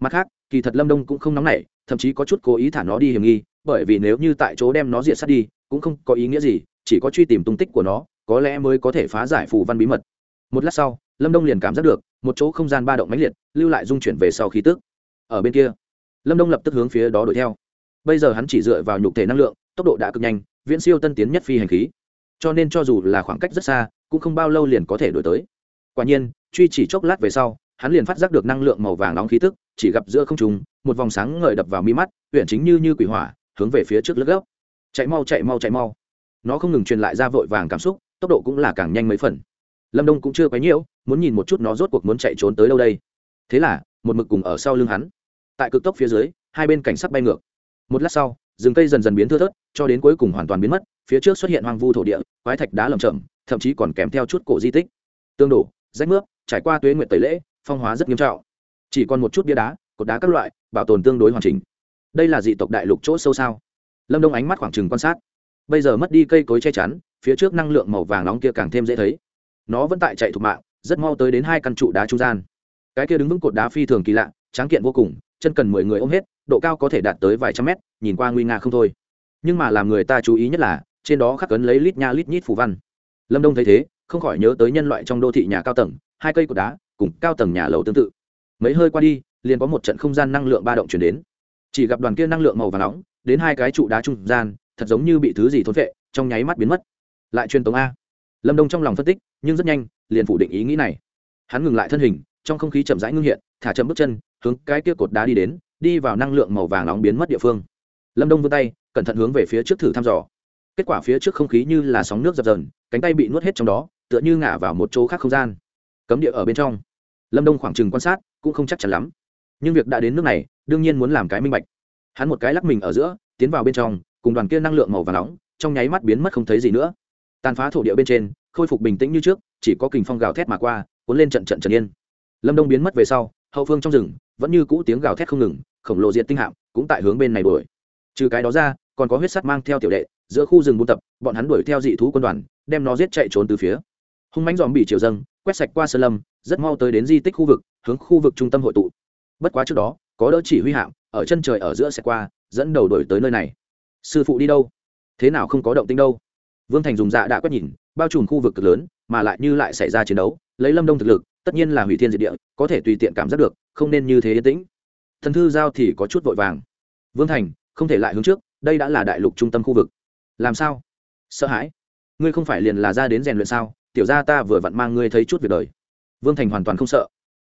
mặt khác, kỳ thật lâm đông cũng không nóng nảy, thậm chí có chút cố ý thả nó đi hiểm nghi, bởi vì nếu như tại chỗ đem nó diệt sát đi, cũng không có ý nghĩa gì, chỉ có truy tìm tung tích của nó, có lẽ mới có thể phá giải phù văn bí mật. Một lát sau, lâm đông liền cảm giác được, một chỗ không gian ba động mãnh liệt, lưu lại dung chuyển về sau khí tức. Ở bên kia, lâm đông lập tức hướng phía đó đuổi theo. Bây giờ hắn chỉ dựa vào nhục thể năng lượng, tốc độ đã cực nhanh, viễn siêu tân tiến nhất phi hành khí. Cho nên cho dù là khoảng cách rất xa, cũng không bao lâu liền có thể đuổi tới. Quả nhiên, truy chỉ chốc lát về sau hắn liền phát giác được năng lượng màu vàng nóng khí tức, chỉ gặp giữa không trùng một vòng sáng ngời đập vào mi mắt huyện chính như như quỷ hỏa, hướng về phía trước lướt gốc chạy mau chạy mau chạy mau. Nó không ngừng truyền lại ra vội vàng cảm xúc, tốc độ cũng là càng nhanh mấy phần. Lâm đông cũng chưa quấy nhiễu, muốn nhìn một chút nó rốt cuộc muốn chạy trốn tới đâu đây. Thế là, một mực cùng ở sau lưng hắn. Tại cực tốc phía dưới, hai bên cảnh sắc bay ngược. Một lát sau, rừng cây dần dần biến thưa thớt, cho đến cuối cùng hoàn toàn biến mất, phía trước xuất hiện hoang vu thổ địa, quái thạch đá lầm chậm thậm chí còn kèm theo chút cổ di tích. Tương đổ, rách nước trải qua tuế nguyện tẩy lễ phong hóa rất nghiêm trọng. Chỉ còn một chút bia đá, cột đá các loại, bảo tồn tương đối hoàn chỉnh. Đây là dị tộc đại lục chỗ sâu sao? Lâm đông ánh mắt khoảng trừng quan sát. Bây giờ mất đi cây cối che chắn, phía trước năng lượng màu vàng nóng kia càng thêm dễ thấy. Nó vẫn tại chạy thục mạng, rất mau tới đến hai căn trụ đá trung gian. Cái kia đứng vững cột đá phi thường kỳ lạ, tráng kiện vô cùng, chân cần mười người ôm hết, độ cao có thể đạt tới vài trăm mét, nhìn qua nguy nga không thôi. Nhưng mà làm người ta chú ý nhất là, trên đó khắc cấn lấy lít nha lít nhít phù văn. Lâm đông thấy thế, không khỏi nhớ tới nhân loại trong đô thị nhà cao tầng, hai cây cột đá cùng cao tầng nhà lầu tương tự. Mấy hơi qua đi, liền có một trận không gian năng lượng ba động chuyển đến. Chỉ gặp đoàn kia năng lượng màu và nóng, đến hai cái trụ đá trung gian, thật giống như bị thứ gì thốn vệ trong nháy mắt biến mất. Lại truyền tống a. Lâm đông trong lòng phân tích, nhưng rất nhanh, liền phủ định ý nghĩ này. Hắn ngừng lại thân hình, trong không khí chậm rãi ngưng hiện, thả chậm bước chân, hướng cái kia cột đá đi đến, đi vào năng lượng màu vàng nóng biến mất địa phương. Lâm đông vươn tay, cẩn thận hướng về phía trước thử thăm dò. Kết quả phía trước không khí như là sóng nước dập dờn, cánh tay bị nuốt hết trong đó, tựa như ngả vào một chỗ khác không gian cấm địa ở bên trong. Lâm đông khoảng trừng quan sát, cũng không chắc chắn lắm. Nhưng việc đã đến nước này, đương nhiên muốn làm cái minh bạch. Hắn một cái lắc mình ở giữa, tiến vào bên trong, cùng đoàn kia năng lượng màu và nóng, trong nháy mắt biến mất không thấy gì nữa. Tàn phá thổ địa bên trên, khôi phục bình tĩnh như trước, chỉ có kình phong gào thét mà qua, cuốn lên trận trận trần yên. Lâm đông biến mất về sau, hậu phương trong rừng, vẫn như cũ tiếng gào thét không ngừng, khổng lồ diện tinh hạm cũng tại hướng bên này đuổi. Trừ cái đó ra, còn có huyết sắt mang theo tiểu đệ, giữa khu rừng buôn tập, bọn hắn đuổi theo dị thú quân đoàn, đem nó giết chạy trốn từ phía hung mánh dòm bị triều dâng, quét sạch qua sơn lâm, rất mau tới đến di tích khu vực, hướng khu vực trung tâm hội tụ. Bất quá trước đó, có đỡ chỉ huy hạm, ở chân trời ở giữa xe qua, dẫn đầu đổi tới nơi này. Sư phụ đi đâu? Thế nào không có động tinh đâu? Vương thành dùng dạ đã quét nhìn, bao trùm khu vực cực lớn, mà lại như lại xảy ra chiến đấu, lấy lâm đông thực lực, tất nhiên là hủy thiên diệt địa, có thể tùy tiện cảm giác được, không nên như thế yên tĩnh. Thần thư giao thì có chút vội vàng. Vương thành, không thể lại hướng trước, đây đã là đại lục trung tâm khu vực. Làm sao? Sợ hãi. Ngươi không phải liền là ra đến rèn luyện sao? Tiểu ra ta vừa vặn mang ngươi thấy chút việc đời. Vương thành hoàn toàn không sợ.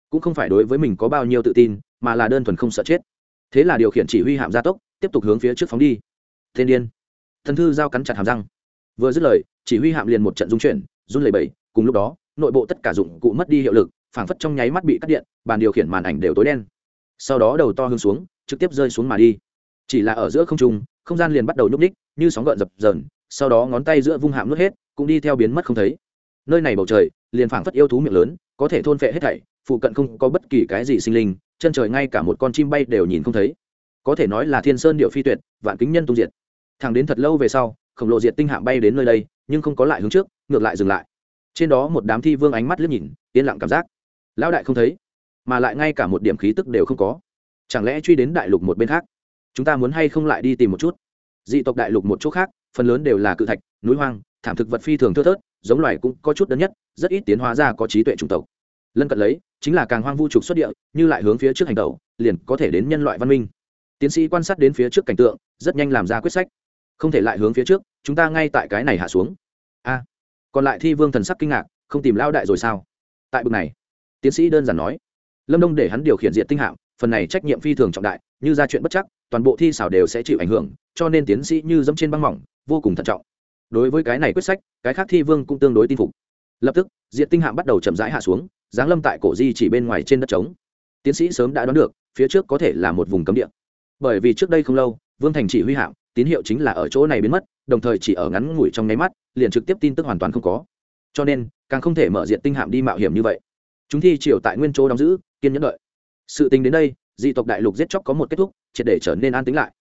Cũng không phải đối với mình có bao nhiêu tự tin, mà là đơn thuần không sợ chết. Thế là điều khiển chỉ huy hạm gia tốc, tiếp tục hướng phía trước phóng đi. Thiên điên. Thần thư giao cắn chặt hàm răng. Vừa dứt lời, chỉ huy hạm liền một trận dung chuyển, run lẩy bẩy, cùng lúc đó, nội bộ tất cả dụng cụ mất đi hiệu lực, phảng phất trong nháy mắt bị cắt điện, bàn điều khiển màn ảnh đều tối đen. Sau đó đầu to hướng xuống, trực tiếp rơi xuống mà đi. Chỉ là ở giữa không trung, không gian liền bắt đầu nhúc ních như sóng gợn dập dờn, sau đó ngón tay giữa vung hạm nuốt hết, cũng đi theo biến mất không thấy nơi này bầu trời, liền phảng phất yêu thú miệng lớn, có thể thôn phệ hết thảy, phụ cận không có bất kỳ cái gì sinh linh, chân trời ngay cả một con chim bay đều nhìn không thấy. Có thể nói là thiên sơn điệu phi tuyệt, vạn kính nhân tung diệt. Thẳng đến thật lâu về sau, khổng lồ diệt tinh hạm bay đến nơi đây, nhưng không có lại hướng trước, ngược lại dừng lại. Trên đó một đám thi vương ánh mắt liếc nhìn, yên lặng cảm giác. Lão đại không thấy, mà lại ngay cả một điểm khí tức đều không có. Chẳng lẽ truy đến đại lục một bên khác? Chúng ta muốn hay không lại đi tìm một chút? Dị tộc đại lục một chỗ khác, phần lớn đều là cự thạch, núi hoang, thảm thực vật phi thường thưa thớt giống loài cũng có chút đơn nhất, rất ít tiến hóa ra có trí tuệ chủng tộc. Lân cận lấy, chính là càng hoang vu trục xuất địa, như lại hướng phía trước hành tẩu, liền có thể đến nhân loại văn minh. Tiến sĩ quan sát đến phía trước cảnh tượng, rất nhanh làm ra quyết sách. Không thể lại hướng phía trước, chúng ta ngay tại cái này hạ xuống. A. Còn lại thi vương thần sắc kinh ngạc, không tìm lao đại rồi sao? Tại bực này, tiến sĩ đơn giản nói. Lâm đông để hắn điều khiển diện tinh hạm, phần này trách nhiệm phi thường trọng đại, như ra chuyện bất chắc, toàn bộ thi xảo đều sẽ chịu ảnh hưởng, cho nên tiến sĩ như dẫm trên băng mỏng, vô cùng thận trọng đối với cái này quyết sách, cái khác thi vương cũng tương đối tin phục. Lập tức diện tinh hạm bắt đầu chậm rãi hạ xuống, giáng lâm tại cổ di chỉ bên ngoài trên đất trống. Tiến sĩ sớm đã đoán được, phía trước có thể là một vùng cấm địa. Bởi vì trước đây không lâu, vương thành chỉ huy hạm, tín hiệu chính là ở chỗ này biến mất, đồng thời chỉ ở ngắn ngủi trong nháy mắt, liền trực tiếp tin tức hoàn toàn không có. Cho nên, càng không thể mở diện tinh hạm đi mạo hiểm như vậy. Chúng thi chiều tại nguyên chỗ đóng giữ, kiên nhẫn đợi. Sự tình đến đây, dị tộc đại lục giết chóc có một kết thúc, triệt để trở nên an tính lại.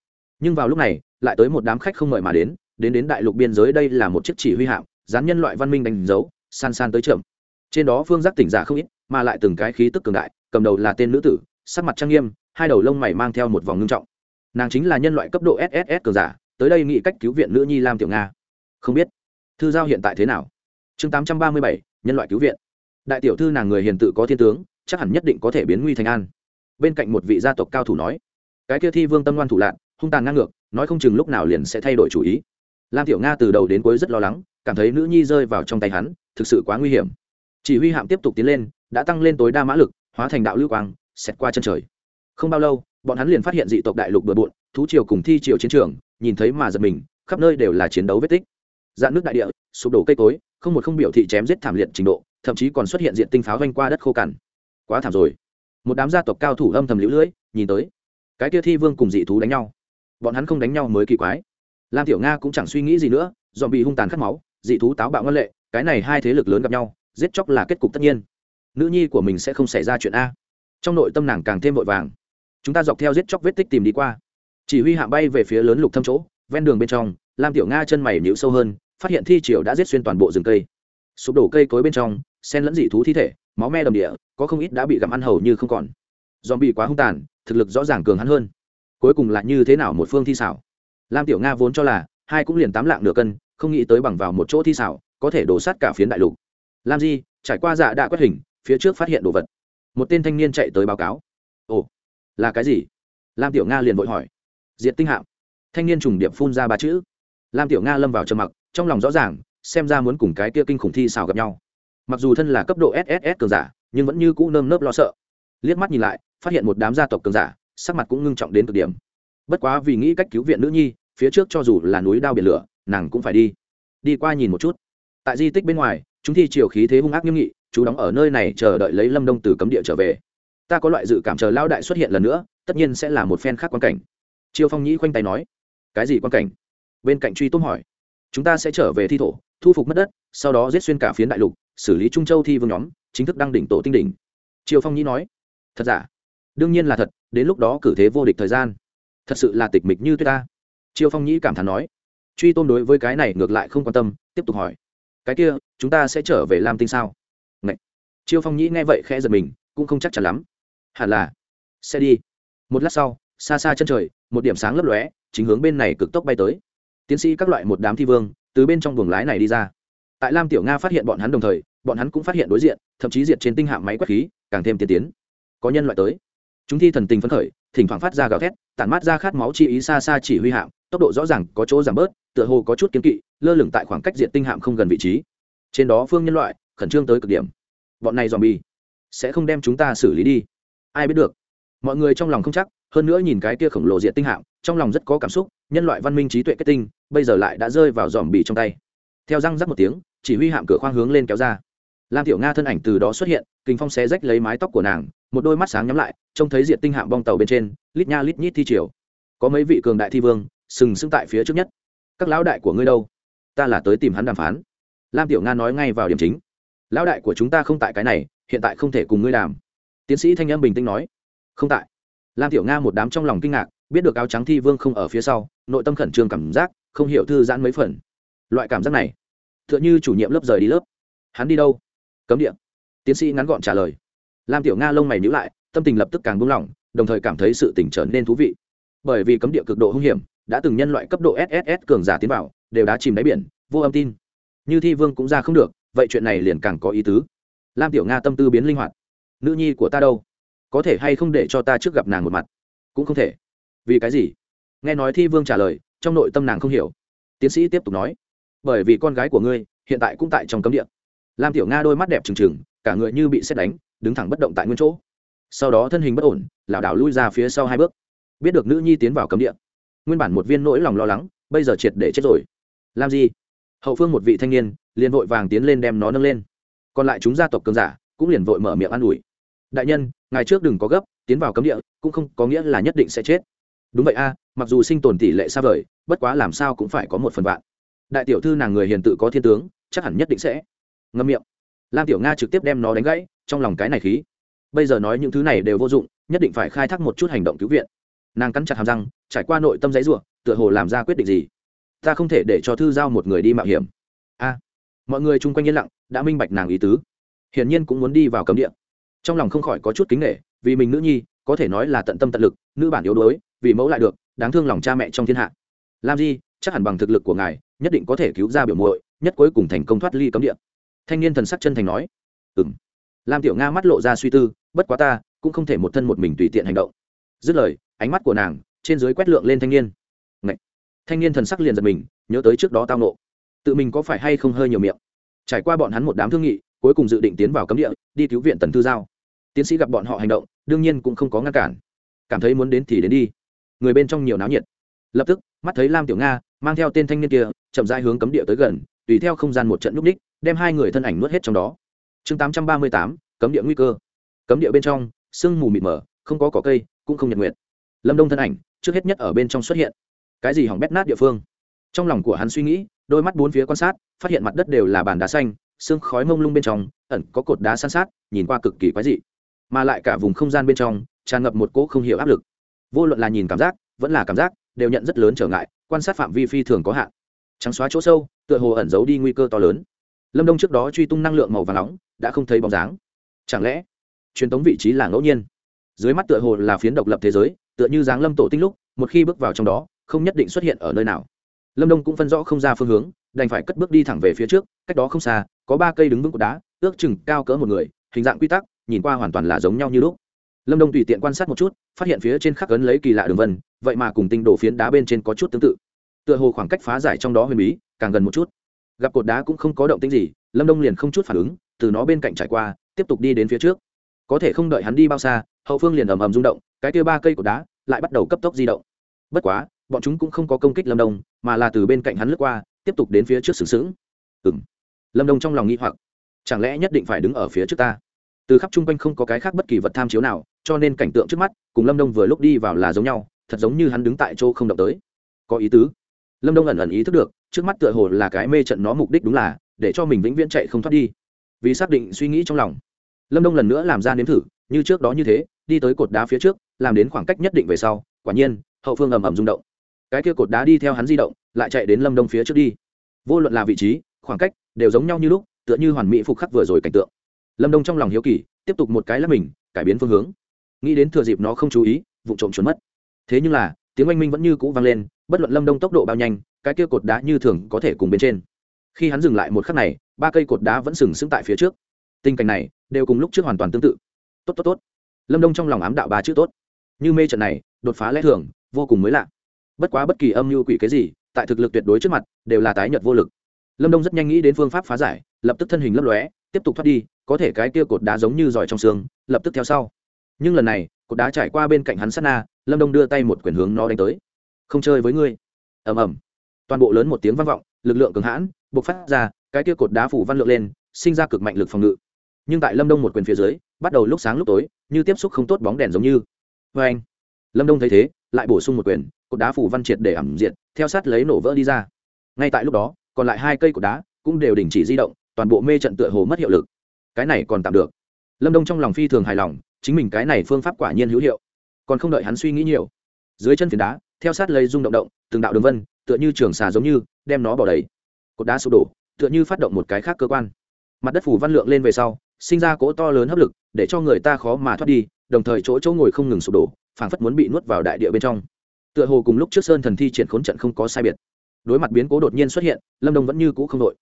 Nhưng vào lúc này, lại tới một đám khách không mời mà đến đến đến đại lục biên giới đây là một chiếc chỉ huy hạm, dán nhân loại văn minh đánh dấu, san san tới trộm trên đó phương giác tỉnh giả không ít, mà lại từng cái khí tức cường đại, cầm đầu là tên nữ tử, sắc mặt trang nghiêm, hai đầu lông mày mang theo một vòng ngưng trọng. Nàng chính là nhân loại cấp độ sss cường giả, tới đây nghĩ cách cứu viện nữ nhi lam tiểu nga. Không biết, thư giao hiện tại thế nào? Chương tám trăm ba mươi bảy, nhân loại cứu viện. Đại tiểu thư nàng người hiền tự có thiên tướng, chắc hẳn nhất định có thể biến nguy thành an. Bên cạnh một vị gia tộc cao thủ nói, cái kia thi vương tâm ngoan thủ lạc hung tàn ngang ngược, nói không chừng lúc nào liền sẽ thay đổi chủ ý lam tiểu nga từ đầu đến cuối rất lo lắng, cảm thấy nữ nhi rơi vào trong tay hắn, thực sự quá nguy hiểm. Chỉ huy hạm tiếp tục tiến lên, đã tăng lên tối đa mã lực, hóa thành đạo lưu quang, xẹt qua chân trời. Không bao lâu, bọn hắn liền phát hiện dị tộc đại lục bừa bộn, thú triều cùng thi triều chiến trường, nhìn thấy mà giật mình, khắp nơi đều là chiến đấu vết tích. Dạn nước đại địa, sụp đổ cây cối, không một không biểu thị chém giết thảm liệt trình độ, thậm chí còn xuất hiện diện tinh pháo vanh qua đất khô cằn. Quá thảm rồi. Một đám gia tộc cao thủ âm thầm lũ lưỡi nhìn tới. Cái kia thi vương cùng dị thú đánh nhau. Bọn hắn không đánh nhau mới kỳ quái lam tiểu nga cũng chẳng suy nghĩ gì nữa dọn bị hung tàn khát máu, dị thú táo bạo ngân lệ, cái này hai thế lực lớn gặp nhau, giết chóc là kết cục tất nhiên. Nữ nhi của mình sẽ không xảy ra chuyện a. Trong nội tâm nàng càng thêm vội vàng. Chúng ta dọc theo giết chóc vết tích tìm đi qua. Chỉ huy hạm bay về phía lớn lục thâm chỗ, ven đường bên trong, lam tiểu nga chân mày nhịu sâu hơn, phát hiện thi triều đã giết xuyên toàn bộ rừng cây. Sụp đổ cây cối bên trong sen lẫn dị thú thi thể, máu me đầm địa, có không ít đã bị gặm ăn hầu như không còn. Dòm bị quá hung tàn, thực lực rõ ràng cường hắn hơn. Cuối cùng là như thế nào một phương thi xảo? Lam tiểu nga vốn cho là, hai cũng liền tám lạng nửa cân, không nghĩ tới bằng vào một chỗ thi xảo, có thể đổ sát cả phiến đại lục. Lam di, trải qua dạ đã quét hình, phía trước phát hiện đồ vật. Một tên thanh niên chạy tới báo cáo. Ồ, là cái gì? Lam tiểu nga liền vội hỏi. Diệt tinh hạm. Thanh niên trùng điệp phun ra ba chữ. Lam tiểu nga lâm vào trầm mặc, trong lòng rõ ràng, xem ra muốn cùng cái kia kinh khủng thi xào gặp nhau. Mặc dù thân là cấp độ sss cường giả, nhưng vẫn như cũ nơm nớp lo sợ. Liếc mắt nhìn lại, phát hiện một đám gia tộc cường giả, sắc mặt cũng ngưng trọng đến cực điểm bất quá vì nghĩ cách cứu viện nữ nhi, phía trước cho dù là núi đao biển lửa, nàng cũng phải đi. Đi qua nhìn một chút. Tại di tích bên ngoài, chúng thi chiều khí thế hung ác nghiêm nghị, chú đóng ở nơi này chờ đợi lấy lâm đông từ cấm địa trở về. Ta có loại dự cảm chờ lao đại xuất hiện lần nữa, tất nhiên sẽ là một phen khác quan cảnh. Chiêu phong nhĩ khoanh tay nói. Cái gì quan cảnh? Bên cạnh truy tôm hỏi. Chúng ta sẽ trở về thi thổ, thu phục mất đất, sau đó giết xuyên cả phiến đại lục, xử lý trung châu thi vương nhóm, chính thức đăng đỉnh tổ tinh đỉnh. Triều phong nhĩ nói. Thật giả? Đương nhiên là thật, đến lúc đó cử thế vô địch thời gian thật sự là tịch mịch như tuyết ta. Triều phong nhĩ cảm thán nói. Truy tôn đối với cái này ngược lại không quan tâm, tiếp tục hỏi. Cái kia, chúng ta sẽ trở về lam tinh sao? Ngậy. triều phong nhĩ nghe vậy khẽ giật mình, cũng không chắc chắn lắm. Hẳn là. Sẽ đi. Một lát sau, xa xa chân trời, một điểm sáng lấp lóe, chính hướng bên này cực tốc bay tới. Tiến sĩ các loại một đám thi vương, từ bên trong buồng lái này đi ra. Tại lam tiểu nga phát hiện bọn hắn đồng thời, bọn hắn cũng phát hiện đối diện, thậm chí diệt trên tinh hạm máy quét khí, càng thêm tiên tiến. Có nhân loại tới chúng thi thần tình phấn khởi, thỉnh thoảng phát ra gào thét, tản mát ra khát máu chi ý xa xa chỉ huy hạm, tốc độ rõ ràng có chỗ giảm bớt, tựa hồ có chút kiến kỵ, lơ lửng tại khoảng cách diện tinh hạm không gần vị trí. Trên đó phương nhân loại, khẩn trương tới cực điểm. Bọn này dòm bi sẽ không đem chúng ta xử lý đi. Ai biết được. Mọi người trong lòng không chắc, hơn nữa nhìn cái kia khổng lồ diện tinh hạm, trong lòng rất có cảm xúc, nhân loại văn minh trí tuệ kết tinh, bây giờ lại đã rơi vào dòm bị trong tay. Theo răng rắc một tiếng, chỉ huy hạm cửa khoang hướng lên kéo ra. Lam tiểu nga thân ảnh từ đó xuất hiện kinh phong xé rách lấy mái tóc của nàng một đôi mắt sáng nhắm lại, trông thấy diện tinh hạm bong tàu bên trên, lít nha lít nhít thi triều. Có mấy vị cường đại thi vương, sừng sững tại phía trước nhất. Các lão đại của ngươi đâu? Ta là tới tìm hắn đàm phán. Lam tiểu nga nói ngay vào điểm chính. Lão đại của chúng ta không tại cái này, hiện tại không thể cùng ngươi đàm. Tiến sĩ thanh âm bình tĩnh nói. Không tại. Lam tiểu nga một đám trong lòng kinh ngạc, biết được áo trắng thi vương không ở phía sau, nội tâm khẩn trương cảm giác, không hiểu thư giãn mấy phần. Loại cảm giác này t h ư ợ n h ư chủ nhiệm lớp rời đi lớp. Hắn đi đâu? Cấm địa. Tiến sĩ ngắn gọn trả lời lam tiểu nga lông mày nhữ lại, tâm tình lập tức càng buông lỏng, đồng thời cảm thấy sự tình trở nên thú vị. Bởi vì cấm địa cực độ hung hiểm, đã từng nhân loại cấp độ sss cường giả tiến vào, đều đã chìm đáy biển, vô âm tin. Như thi vương cũng ra không được, vậy chuyện này liền càng có ý tứ. Lam tiểu nga tâm tư biến linh hoạt. Nữ nhi của ta đâu? Có thể hay không để cho ta trước gặp nàng một mặt? Cũng không thể. Vì cái gì? Nghe nói thi vương trả lời, trong nội tâm nàng không hiểu. Tiến sĩ tiếp tục nói, bởi vì con gái của ngươi hiện tại cũng tại trong cấm địa. Lam tiểu nga đôi mắt đẹp trừng trừng, cả người như bị xét đánh đứng thẳng bất động tại nguyên chỗ. Sau đó thân hình bất ổn, lảo đảo lui ra phía sau hai bước. Biết được nữ nhi tiến vào cấm địa. Nguyên bản một viên nỗi lòng lo lắng, bây giờ triệt để chết rồi. Làm gì? Hậu phương một vị thanh niên, liền vội vàng tiến lên đem nó nâng lên. Còn lại chúng gia tộc cường giả, cũng liền vội mở miệng an ủi. Đại nhân ngày trước đừng có gấp, tiến vào cấm địa, cũng không có nghĩa là nhất định sẽ chết. Đúng vậy a, mặc dù sinh tồn tỷ lệ xa vời, bất quá làm sao cũng phải có một phần vạn. Đại tiểu thư nàng người hiền tự có thiên tướng, chắc hẳn nhất định sẽ. Ngâm miệng lam tiểu nga trực tiếp đem nó đánh gãy, trong lòng cái này khí. Bây giờ nói những thứ này đều vô dụng, nhất định phải khai thác một chút hành động cứu viện. Nàng cắn chặt hàm răng, trải qua nội tâm giấy ruộng tựa hồ làm ra quyết định gì. Ta không thể để cho thư giao một người đi mạo hiểm. A. Mọi người chung quanh yên lặng, đã minh bạch nàng ý tứ. Hiển nhiên cũng muốn đi vào cấm địa. Trong lòng không khỏi có chút kính nghệ vì mình nữ nhi, có thể nói là tận tâm tận lực, nữ bản yếu đuối, vì mẫu lại được, đáng thương lòng cha mẹ trong thiên hạ. Làm gì chắc hẳn bằng thực lực của ngài, nhất định có thể cứu ra biểu muội, nhất cuối cùng thành công thoát ly cấm địa thanh niên thần sắc chân thành nói. Ừng lam tiểu nga mắt lộ ra suy tư, bất quá ta cũng không thể một thân một mình tùy tiện hành động. Dứt lời, ánh mắt của nàng trên dưới quét lượng lên thanh niên. Ngậy! thanh niên thần sắc liền giật mình, nhớ tới trước đó tao nộ tự mình có phải hay không hơi nhiều miệng? Trải qua bọn hắn một đám thương nghị, cuối cùng dự định tiến vào cấm địa, đi cứu viện tần thư giao. Tiến sĩ gặp bọn họ hành động, đương nhiên cũng không có ngăn cản. Cảm thấy muốn đến thì đến đi. Người bên trong nhiều náo nhiệt. Lập tức, mắt thấy lam tiểu nga mang theo tên thanh niên kia, chậm rãi hướng cấm địa tới gần, tùy theo không gian một trận núp ních đem hai người thân ảnh nuốt hết trong đó. Chương tám trăm ba mươi tám, cấm địa nguy cơ. Cấm địa bên trong, sương mù mịt mờ, không có cỏ cây, cũng không nhật nguyệt. Lâm đông thân ảnh, trước hết nhất ở bên trong xuất hiện. Cái gì hỏng bét nát địa phương? Trong lòng của hắn suy nghĩ, đôi mắt bốn phía quan sát, phát hiện mặt đất đều là bàn đá xanh, sương khói mông lung bên trong, ẩn có cột đá san sát, nhìn qua cực kỳ quái dị. Mà lại cả vùng không gian bên trong, tràn ngập một cỗ không hiểu áp lực. Vô luận là nhìn cảm giác, vẫn là cảm giác, đều nhận rất lớn trở ngại, quan sát phạm vi phi thường có hạn. Trắng xóa chỗ sâu, tựa hồ ẩn giấu đi nguy cơ to lớn lâm đông trước đó truy tung năng lượng màu và nóng, đã không thấy bóng dáng. Chẳng lẽ, truyền thống vị trí là ngẫu nhiên? Dưới mắt tựa hồ là phiến độc lập thế giới, tựa như dáng lâm tổ tinh lúc, một khi bước vào trong đó, không nhất định xuất hiện ở nơi nào. Lâm đông cũng phân rõ không ra phương hướng, đành phải cất bước đi thẳng về phía trước, cách đó không xa, có ba cây đứng vững cột đá, ước chừng cao cỡ một người, hình dạng quy tắc, nhìn qua hoàn toàn là giống nhau như lúc. Lâm đông tùy tiện quan sát một chút, phát hiện phía trên khắc ấn lấy kỳ lạ đường vân, vậy mà cùng tinh đổ phiến đá bên trên có chút tương tự. Tựa hồ khoảng cách phá giải trong đó huyền bí, càng gần một chút gặp cột đá cũng không có động tĩnh gì, lâm đông liền không chút phản ứng, từ nó bên cạnh trải qua, tiếp tục đi đến phía trước. Có thể không đợi hắn đi bao xa, hậu phương liền ầm ầm rung động, cái kia ba cây cột đá lại bắt đầu cấp tốc di động. Bất quá, bọn chúng cũng không có công kích lâm đông, mà là từ bên cạnh hắn lướt qua, tiếp tục đến phía trước sừng sững. Ừng lâm đông trong lòng nghĩ hoặc, chẳng lẽ nhất định phải đứng ở phía trước ta? Từ khắp chung quanh không có cái khác bất kỳ vật tham chiếu nào, cho nên cảnh tượng trước mắt cùng lâm đông vừa lúc đi vào là giống nhau, thật giống như hắn đứng tại chỗ không động tới. Có ý tứ. Lâm đông ẩn ẩn ý thức được trước mắt tựa hồ là cái mê trận nó mục đích đúng là để cho mình vĩnh viễn chạy không thoát đi. Vì xác định suy nghĩ trong lòng, lâm đông lần nữa làm ra nếm thử, như trước đó như thế, đi tới cột đá phía trước, làm đến khoảng cách nhất định về sau, quả nhiên, hậu phương ầm ầm rung động. Cái kia cột đá đi theo hắn di động, lại chạy đến lâm đông phía trước đi. Vô luận là vị trí, khoảng cách, đều giống nhau như lúc, tựa như hoàn mỹ phục khắc vừa rồi cảnh tượng. Lâm đông trong lòng hiếu kỳ, tiếp tục một cái lắp mình, cải biến phương hướng. Nghĩ đến thừa dịp nó không chú ý, vụ trộm trốn mất. Thế nhưng là, tiếng oanh minh vẫn như cũ vang lên, bất luận lâm đông tốc độ bao nhanh cái kia cột đá như thường có thể cùng bên trên. Khi hắn dừng lại một khắc này, ba cây cột đá vẫn sừng sững tại phía trước. Tình cảnh này đều cùng lúc trước hoàn toàn tương tự. Tốt tốt tốt. Lâm đông trong lòng ám đạo ba chữ tốt. Như mê trận này, đột phá lẽ thường, vô cùng mới lạ. Bất quá bất kỳ âm mưu quỷ cái gì, tại thực lực tuyệt đối trước mặt, đều là tái nhật vô lực. Lâm đông rất nhanh nghĩ đến phương pháp phá giải, lập tức thân hình lấp lóe, tiếp tục thoát đi, có thể cái kia cột đá giống như giỏi trong xương, lập tức theo sau. Nhưng lần này, cột đá trải qua bên cạnh hắn sát na, lâm đông đưa tay một quyền hướng nó đánh tới. Không chơi với ngươi. Ầm ầm toàn bộ lớn một tiếng vang vọng, lực lượng cường hãn buộc phát ra, cái kia cột đá phủ văn lượng lên, sinh ra cực mạnh lực phòng ngự. Nhưng tại lâm đông một quyền phía dưới, bắt đầu lúc sáng lúc tối, như tiếp xúc không tốt bóng đèn giống như. Vê anh, lâm đông thấy thế, lại bổ sung một quyền, cột đá phủ văn triệt để ẩm diện theo sát lấy nổ vỡ đi ra. Ngay tại lúc đó, còn lại hai cây cột đá cũng đều đình chỉ di động, toàn bộ mê trận tựa hồ mất hiệu lực. Cái này còn tạm được. Lâm đông trong lòng phi thường hài lòng, chính mình cái này phương pháp quả nhiên hữu hiệu. Còn không đợi hắn suy nghĩ nhiều, dưới chân phiền đá, theo sát lấy rung động động, từng đạo đường vân tựa như trường xà giống như, đem nó bỏ đầy. Cột đá sụp đổ, tựa như phát động một cái khác cơ quan. Mặt đất phủ văn lượng lên về sau, sinh ra cỗ to lớn hấp lực, để cho người ta khó mà thoát đi, đồng thời chỗ chỗ ngồi không ngừng sụp đổ, phảng phất muốn bị nuốt vào đại địa bên trong. Tựa hồ cùng lúc trước sơn thần thi triển khốn trận không có sai biệt. Đối mặt biến cố đột nhiên xuất hiện, lâm đồng vẫn như cũ không đội.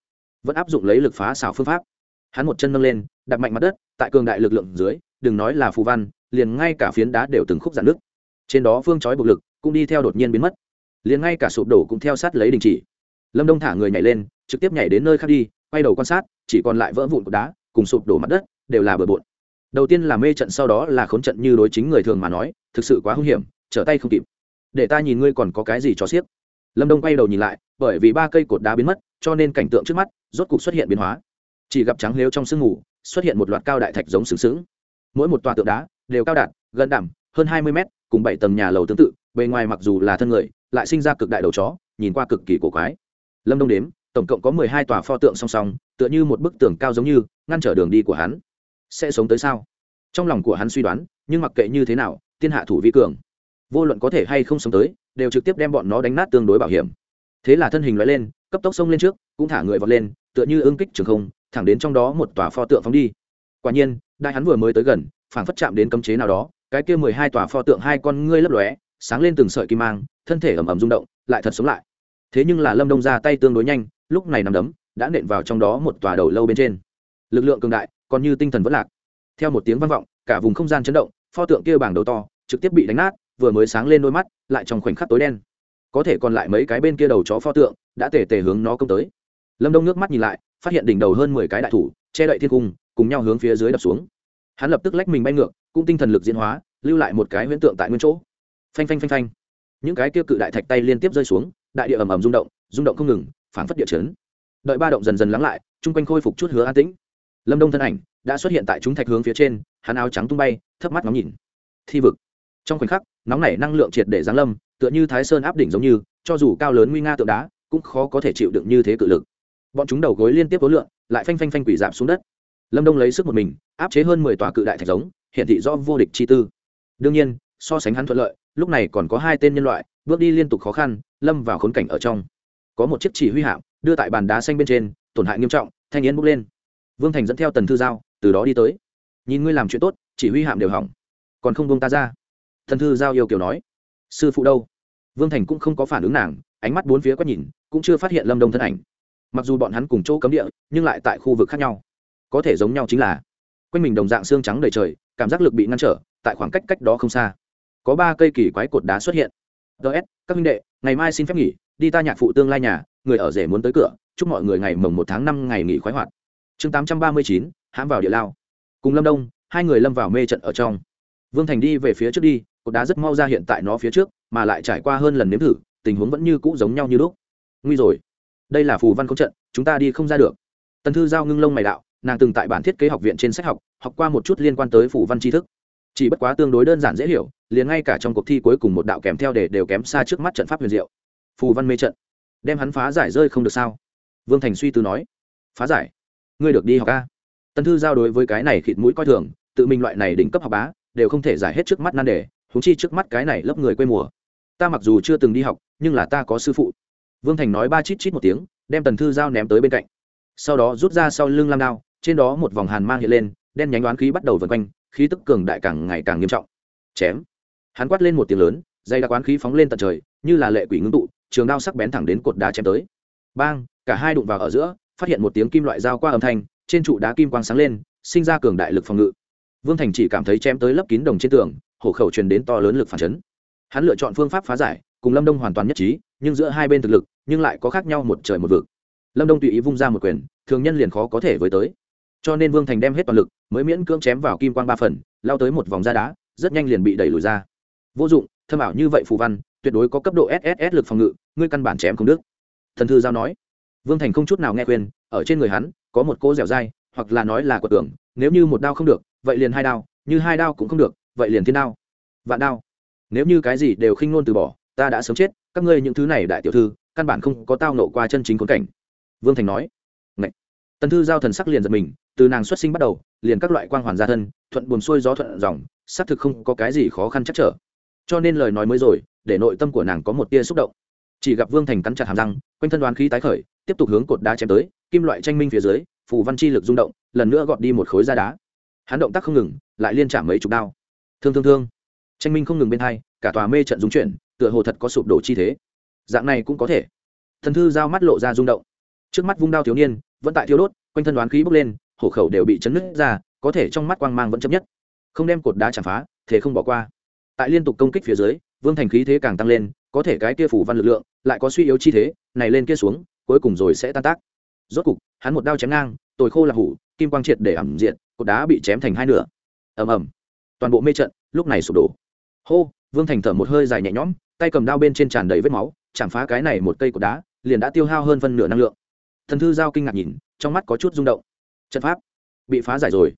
Vẫn áp dụng lấy lực phá xảo phương pháp. Hắn một chân nâng lên đặt mạnh mặt đất, tại cường đại lực lượng dưới, đừng nói là phù văn, liền ngay cả phiến đá đều từng khúc giãn nước trên đó phương chói bộc lực cũng đi theo đột nhiên biến mất liền ngay cả sụp đổ cũng theo sát lấy đình chỉ. Lâm đông thả người nhảy lên, trực tiếp nhảy đến nơi khác đi, quay đầu quan sát, chỉ còn lại vỡ vụn của đá, cùng sụp đổ mặt đất, đều là bừa bộn. Đầu tiên là mê trận, sau đó là khốn trận như đối chính người thường mà nói, thực sự quá hung hiểm, trở tay không kịp. Để ta nhìn ngươi còn có cái gì cho xiếc. Lâm đông quay đầu nhìn lại, bởi vì ba cây cột đá biến mất, cho nên cảnh tượng trước mắt, rốt cục xuất hiện biến hóa. Chỉ gặp trắng lếu trong sương ngủ xuất hiện một loạt cao đại thạch giống sừng sững. Mỗi một tòa tượng đá, đều cao đạt, gần đảm hơn hai mươi mét, cùng bảy tầng nhà lầu tương tự bề ngoài mặc dù là thân người, lại sinh ra cực đại đầu chó, nhìn qua cực kỳ cổ quái. Lâm đông đếm, tổng cộng có mười hai tòa pho tượng song song, tựa như một bức tường cao giống như, ngăn trở đường đi của hắn. Sẽ sống tới sao? Trong lòng của hắn suy đoán, nhưng mặc kệ như thế nào, thiên hạ thủ vi cường. Vô luận có thể hay không sống tới, đều trực tiếp đem bọn nó đánh nát tương đối bảo hiểm. Thế là thân hình loại lên, cấp tốc xông lên trước, cũng thả người vọt lên, tựa như ương kích trường không, thẳng đến trong đó một tòa pho tượng phóng đi. Quả nhiên, đại hắn vừa mới tới gần, phảng phất chạm đến cấm chế nào đó, cái kia mười hai tòa pho tượng hai con ngươi lấp lóe sáng lên từng sợi kim mang, thân thể ầm ầm rung động, lại thật sống lại. Thế nhưng là lâm đông ra tay tương đối nhanh, lúc này nằm đấm đã nện vào trong đó một tòa đầu lâu bên trên. Lực lượng cường đại, còn như tinh thần vẫn lạc. Theo một tiếng vang vọng, cả vùng không gian chấn động, pho tượng kia bảng đầu to, trực tiếp bị đánh nát, vừa mới sáng lên đôi mắt, lại trong khoảnh khắc tối đen. Có thể còn lại mấy cái bên kia đầu chó pho tượng đã tề tề hướng nó công tới. Lâm đông nước mắt nhìn lại, phát hiện đỉnh đầu hơn mười cái đại thủ, che đậy thiên cung, cùng nhau hướng phía dưới đập xuống. Hắn lập tức lách mình bay ngược, cũng tinh thần lực diễn hóa, lưu lại một cái huyễn tượng tại nguyên chỗ phanh phanh phanh phanh. Những cái kia cự đại thạch tay liên tiếp rơi xuống, đại địa ầm ầm rung động rung động không ngừng, phảng phất địa chấn. Đợi ba động dần dần lắng lại, chung quanh khôi phục chút hứa an tĩnh. Lâm đông thân ảnh đã xuất hiện tại chúng thạch hướng phía trên, hắn áo trắng tung bay, thấp mắt ngóng nhìn. Thi vực. Trong khoảnh khắc, nóng nảy năng lượng triệt để giáng lâm, tựa như thái sơn áp đỉnh giống như, cho dù cao lớn nguy nga tượng đá, cũng khó có thể chịu đựng như thế cự lực. Bọn chúng đầu gối liên tiếp cố lượng lại phanh phanh phanh quỷ giảm xuống đất. Lâm đông lấy sức một mình, áp chế hơn mười tòa cự đại thạch giống hiện thị do vô địch chi tư. Đương nhiên, so sánh hắn thuận lợi lúc này còn có hai tên nhân loại, bước đi liên tục khó khăn, lâm vào khốn cảnh ở trong. Có một chiếc chỉ huy hạm, đưa tại bàn đá xanh bên trên, tổn hại nghiêm trọng, thanh yến bốc lên. Vương thành dẫn theo tần thư giao, từ đó đi tới. Nhìn ngươi làm chuyện tốt, chỉ huy hạm đều hỏng. Còn không buông ta ra. Thần thư giao yêu kiều nói. Sư phụ đâu? Vương thành cũng không có phản ứng nàng, ánh mắt bốn phía quét nhìn, cũng chưa phát hiện lâm đông thân ảnh. Mặc dù bọn hắn cùng chỗ cấm địa, nhưng lại tại khu vực khác nhau. Có thể giống nhau chính là, quanh mình đồng dạng xương trắng đầy trời, cảm giác lực bị ngăn trở, tại khoảng cách cách đó không xa có ba cây kỳ quái cột đá xuất hiện. Ts các minh đệ, ngày mai xin phép nghỉ, đi ta nhạc phụ tương lai nhà, người ở rể muốn tới cửa, chúc mọi người ngày mồng một tháng năm ngày nghỉ khoái hoạt. Chương tám trăm ba mươi chín, hãm vào địa lao. Cùng lâm đông, hai người lâm vào mê trận ở trong. Vương thành đi về phía trước đi, cột đá rất mau ra hiện tại nó phía trước, mà lại trải qua hơn lần nếm thử, tình huống vẫn như cũ giống nhau như lúc. Nguy rồi. Đây là phù văn công trận, chúng ta đi không ra được. Tần thư giao ngưng lông mày đạo, nàng từng tại bản thiết kế học viện trên sách học học qua một chút liên quan tới phù văn tri thức chỉ bất quá tương đối đơn giản dễ hiểu, liền ngay cả trong cuộc thi cuối cùng một đạo kèm theo để đều kém xa trước mắt trận pháp huyền diệu. Phù văn mê trận. Đem hắn phá giải rơi không được sao? Vương thành suy tư nói. Phá giải? Ngươi được đi học ca tần thư giao đối với cái này khịt mũi coi thường, tự mình loại này đỉnh cấp học bá, đều không thể giải hết trước mắt nan đề húng chi trước mắt cái này lớp người quê mùa. Ta mặc dù chưa từng đi học, nhưng là ta có sư phụ. Vương thành nói ba chít chít một tiếng, đem tần thư giao ném tới bên cạnh. Sau đó rút ra sau lưng lam đao, trên đó một vòng hàn mang hiện lên, đen nhánh đoán khí bắt đầu vần quanh khí tức cường đại càng ngày càng nghiêm trọng. Chém. Hắn quát lên một tiếng lớn, dây đặc quán khí phóng lên tận trời, như là lệ quỷ ngưng tụ, trường đao sắc bén thẳng đến cột đá chém tới. Bang, cả hai đụng vào ở giữa, phát hiện một tiếng kim loại dao qua âm thanh, trên trụ đá kim quang sáng lên, sinh ra cường đại lực phòng ngự. Vương thành chỉ cảm thấy chém tới lấp kín đồng trên tường, hổ khẩu truyền đến to lớn lực phản chấn. Hắn lựa chọn phương pháp phá giải, cùng lâm đông hoàn toàn nhất trí, nhưng giữa hai bên thực lực, nhưng lại có khác nhau một trời một vực. Lâm đông tùy ý vung ra một quyền, thường nhân liền khó có thể với tới cho nên vương thành đem hết toàn lực, mới miễn cưỡng chém vào kim quang ba phần, lao tới một vòng da đá, rất nhanh liền bị đẩy lùi ra. Vô dụng, thâm ảo như vậy phù văn, tuyệt đối có cấp độ sss lực phòng ngự, ngươi căn bản chém không đức thần thư giao nói. Vương thành không chút nào nghe khuyên, ở trên người hắn, có một cô dẻo dai, hoặc là nói là quật tưởng nếu như một đao không được, vậy liền hai đao, như hai đao cũng không được, vậy liền thiên đao, vạn đao. Nếu như cái gì đều khinh nôn từ bỏ, ta đã sớm chết, các ngươi những thứ này đại tiểu thư, căn bản không có tao nộ qua chân chính khốn cảnh. Vương thành nói tần thư giao thần sắc liền giật mình, từ nàng xuất sinh bắt đầu, liền các loại quang hoàn gia thân, thuận buồn xuôi gió thuận dòng, xác thực không có cái gì khó khăn chắc trở. Cho nên lời nói mới rồi, để nội tâm của nàng có một tia xúc động. Chỉ gặp vương thành cắn chặt hàm răng, quanh thân đoán khí tái khởi, tiếp tục hướng cột đá chém tới, kim loại tranh minh phía dưới, phù văn chi lực rung động, lần nữa gọt đi một khối da đá. Hắn động tác không ngừng, lại liên trả mấy chục đao. Thương thương thương. Tranh minh không ngừng bên hai, cả tòa mê trận dung chuyển, tựa hồ thật có sụp đổ chi thế. Dạng này cũng có thể. Thần thư giao mắt lộ ra rung động. Trước mắt vung đao thiếu niên vẫn tại thiêu đốt, quanh thân đoán khí bốc lên, hổ khẩu đều bị chấn nứt ra, có thể trong mắt quang mang vẫn chấp nhất. Không đem cột đá chạm phá thế không bỏ qua. Tại liên tục công kích phía dưới, vương thành khí thế càng tăng lên, có thể cái kia phủ văn lực lượng lại có suy yếu chi thế, này lên kia xuống, cuối cùng rồi sẽ tan tác. Rốt cục, hắn một đao chém ngang, tồi khô là hủ, kim quang triệt để ẩm diện cột đá bị chém thành hai nửa. Ầm ầm. Toàn bộ mê trận, lúc này sụp đổ. Hô, vương thành thở một hơi dài nhẹ nhõm, tay cầm đao bên trên tràn đầy vết máu, chạm phá cái này một cây cột đá, liền đã tiêu hao hơn phân nửa năng lượng thần thư giao kinh ngạc nhìn trong mắt có chút rung động. Trận pháp bị phá giải rồi.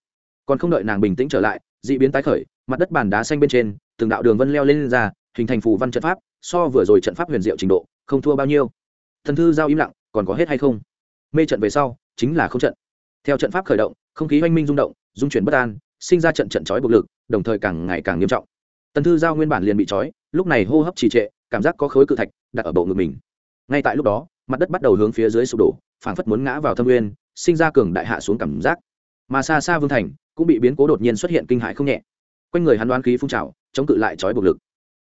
Còn không đợi nàng bình tĩnh trở lại d ị biến tái khởi mặt đất bàn đá xanh bên trên từng đạo đường vân leo lên, lên ra hình thành phù văn trận pháp so vừa rồi trận pháp huyền diệu trình độ không thua bao nhiêu. Thần thư giao im lặng còn có hết hay không? Mê trận về sau chính là không trận. Theo trận pháp khởi động không khí oanh minh rung động dung chuyển bất an sinh ra trận trận trói bộc lực đồng thời càng ngày càng nghiêm trọng. Tần thư giao nguyên bản liền bị trói lúc này hô hấp trì trệ cảm giác có khối cự thạch đặt ở bộ ngực mình. Ngay tại lúc đó mặt đất bắt đầu hướng phía dưới sụp đổ, phảng phất muốn ngã vào thâm nguyên, sinh ra cường đại hạ xuống cảm giác. Mà xa xa vương thành, cũng bị biến cố đột nhiên xuất hiện kinh hại không nhẹ. Quanh người hắn đoán khí phun trào, chống cự lại trói buộc lực.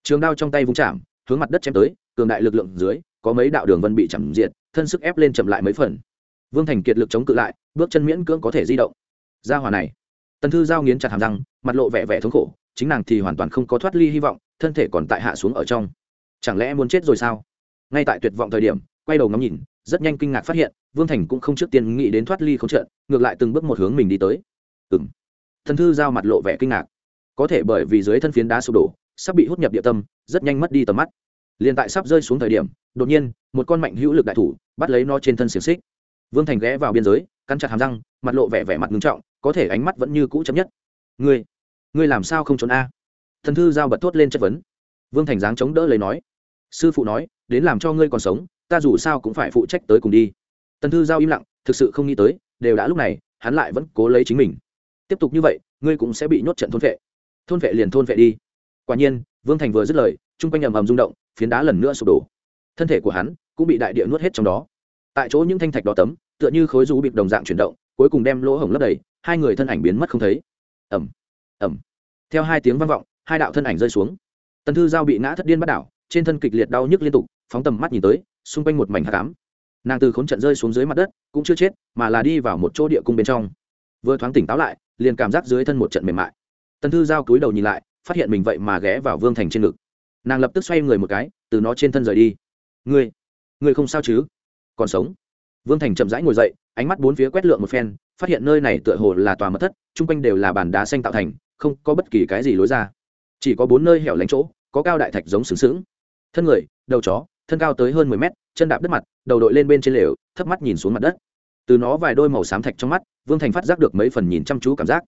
Trường đao trong tay vung chạm, hướng mặt đất chém tới, cường đại lực lượng dưới, có mấy đạo đường vân bị chậm diệt, thân sức ép lên chậm lại mấy phần. Vương thành kiệt lực chống cự lại, bước chân miễn cưỡng có thể di động. Ra hòa này, tần thư giao nghiến chặt hàm răng, mặt lộ vẻ vẻ thống khổ, chính nàng thì hoàn toàn không có thoát ly hy vọng, thân thể còn tại hạ xuống ở trong. Chẳng lẽ muốn chết rồi sao? Ngay tại tuyệt vọng thời điểm quay đầu ngắm nhìn, rất nhanh kinh ngạc phát hiện, vương thành cũng không trước tiên nghĩ đến thoát ly không trận, ngược lại từng bước một hướng mình đi tới. Ừng thần thư giao mặt lộ vẻ kinh ngạc. Có thể bởi vì dưới thân phiến đá sụp đổ, sắp bị hút nhập địa tâm, rất nhanh mất đi tầm mắt. Liền tại sắp rơi xuống thời điểm, đột nhiên, một con mạnh hữu lực đại thủ bắt lấy nó trên thân xiềng xích. Vương thành ghé vào biên giới, cắn chặt hàm răng, mặt lộ vẻ vẻ mặt ngưng trọng, có thể ánh mắt vẫn như cũ chấp nhất ngươi ngươi làm sao không trốn a? Thần thư giao bật thốt lên chất vấn. Vương thành dáng chống đỡ lấy nói. Sư phụ nói, đến làm cho ngươi còn sống ta dù sao cũng phải phụ trách tới cùng đi. Tần thư giao im lặng, thực sự không nghĩ tới, đều đã lúc này, hắn lại vẫn cố lấy chính mình. Tiếp tục như vậy, ngươi cũng sẽ bị nhốt trận thôn vệ. Thôn vệ liền thôn vệ đi. Quả nhiên, vương thành vừa dứt lời, chung quanh ầm ầm rung động, phiến đá lần nữa sụp đổ. Thân thể của hắn cũng bị đại địa nuốt hết trong đó. Tại chỗ những thanh thạch đó tấm, tựa như khối rú bịp đồng dạng chuyển động, cuối cùng đem lỗ hổng lấp đầy, hai người thân ảnh biến mất không thấy. Ẩm ẩm theo hai tiếng vang vọng, hai đạo thân ảnh rơi xuống. Tần thư giao bị ngã thất điên bắt đảo, trên thân kịch liệt đau nhức liên tục, phóng tầm mắt nhìn tới xung quanh một mảnh hạ cám nàng từ khốn trận rơi xuống dưới mặt đất, cũng chưa chết, mà là đi vào một chỗ địa cung bên trong. Vừa thoáng tỉnh táo lại, liền cảm giác dưới thân một trận mềm mại. Tần thư giao cúi đầu nhìn lại, phát hiện mình vậy mà ghé vào vương thành trên ngực. Nàng lập tức xoay người một cái, từ nó trên thân rời đi. Ngươi ngươi không sao chứ? Còn sống? Vương thành chậm rãi ngồi dậy, ánh mắt bốn phía quét lượn một phen, phát hiện nơi này tựa hồ là tòa mật thất, chung quanh đều là bàn đá xanh tạo thành, không có bất kỳ cái gì lối ra. Chỉ có bốn nơi hẻo lánh chỗ, có cao đại thạch giống sướng sướng thân người, đầu chó thân cao tới hơn mười mét, chân đạp đất mặt, đầu đội lên bên trên lều, thấp mắt nhìn xuống mặt đất. Từ nó vài đôi màu xám thạch trong mắt, vương thành phát giác được mấy phần nhìn chăm chú cảm giác.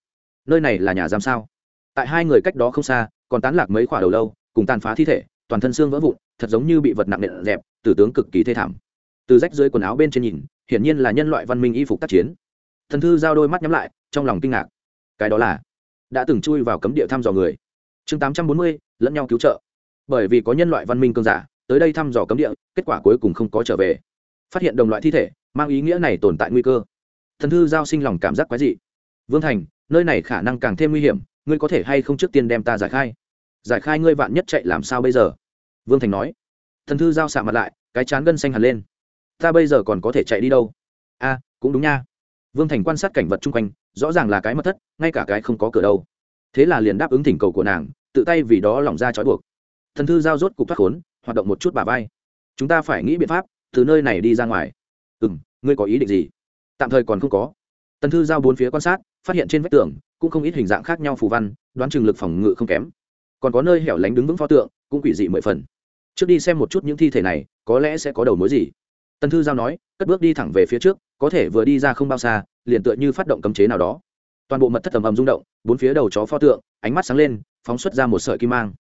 Nơi này là nhà giam sao? Tại hai người cách đó không xa, còn tán lạc mấy khoả đầu lâu, cùng tàn phá thi thể, toàn thân xương vỡ vụn, thật giống như bị vật nặng nện dẹp, tử tướng cực kỳ thê thảm. Từ rách dưới quần áo bên trên nhìn, hiển nhiên là nhân loại văn minh y phục tác chiến. Thần thư giao đôi mắt nhắm lại, trong lòng kinh ngạc. Cái đó là đã từng chui vào cấm địa thăm dò người. Chương tám trăm bốn mươi, lẫn nhau cứu trợ. Bởi vì có nhân loại văn minh cơn giả tới đây thăm dò cấm địa, kết quả cuối cùng không có trở về. Phát hiện đồng loại thi thể, mang ý nghĩa này tồn tại nguy cơ. Thần thư giao sinh lòng cảm giác quái dị. Vương thành, nơi này khả năng càng thêm nguy hiểm, ngươi có thể hay không trước tiên đem ta giải khai? Giải khai ngươi vạn nhất chạy làm sao bây giờ? Vương thành nói. Thần thư giao xạ mặt lại, cái chán gân xanh hẳn lên. Ta bây giờ còn có thể chạy đi đâu? A, cũng đúng nha. Vương thành quan sát cảnh vật chung quanh, rõ ràng là cái mất thất, ngay cả cái không có cửa đâu. Thế là liền đáp ứng thỉnh cầu của nàng, tự tay vì đó lỏng ra trói buộc. Thần thư giao rốt cục thoát khốn hoạt động một chút bà vai. Chúng ta phải nghĩ biện pháp, từ nơi này đi ra ngoài. Ừ m ngươi có ý định gì? Tạm thời còn không có. Tần thư giao bốn phía quan sát, phát hiện trên vách tường cũng không ít hình dạng khác nhau phù văn, đoán chừng lực phòng ngự không kém. Còn có nơi hẻo lánh đứng vững pho tượng, cũng quỷ dị mười phần. Trước đi xem một chút những thi thể này, có lẽ sẽ có đầu mối gì. Tần thư giao nói, cất bước đi thẳng về phía trước, có thể vừa đi ra không bao xa, liền tựa như phát động cấm chế nào đó. Toàn bộ mật thất tầm ầm rung động, bốn phía đầu chó pho tượng, ánh mắt sáng lên, phóng xuất ra một sợi kim mang.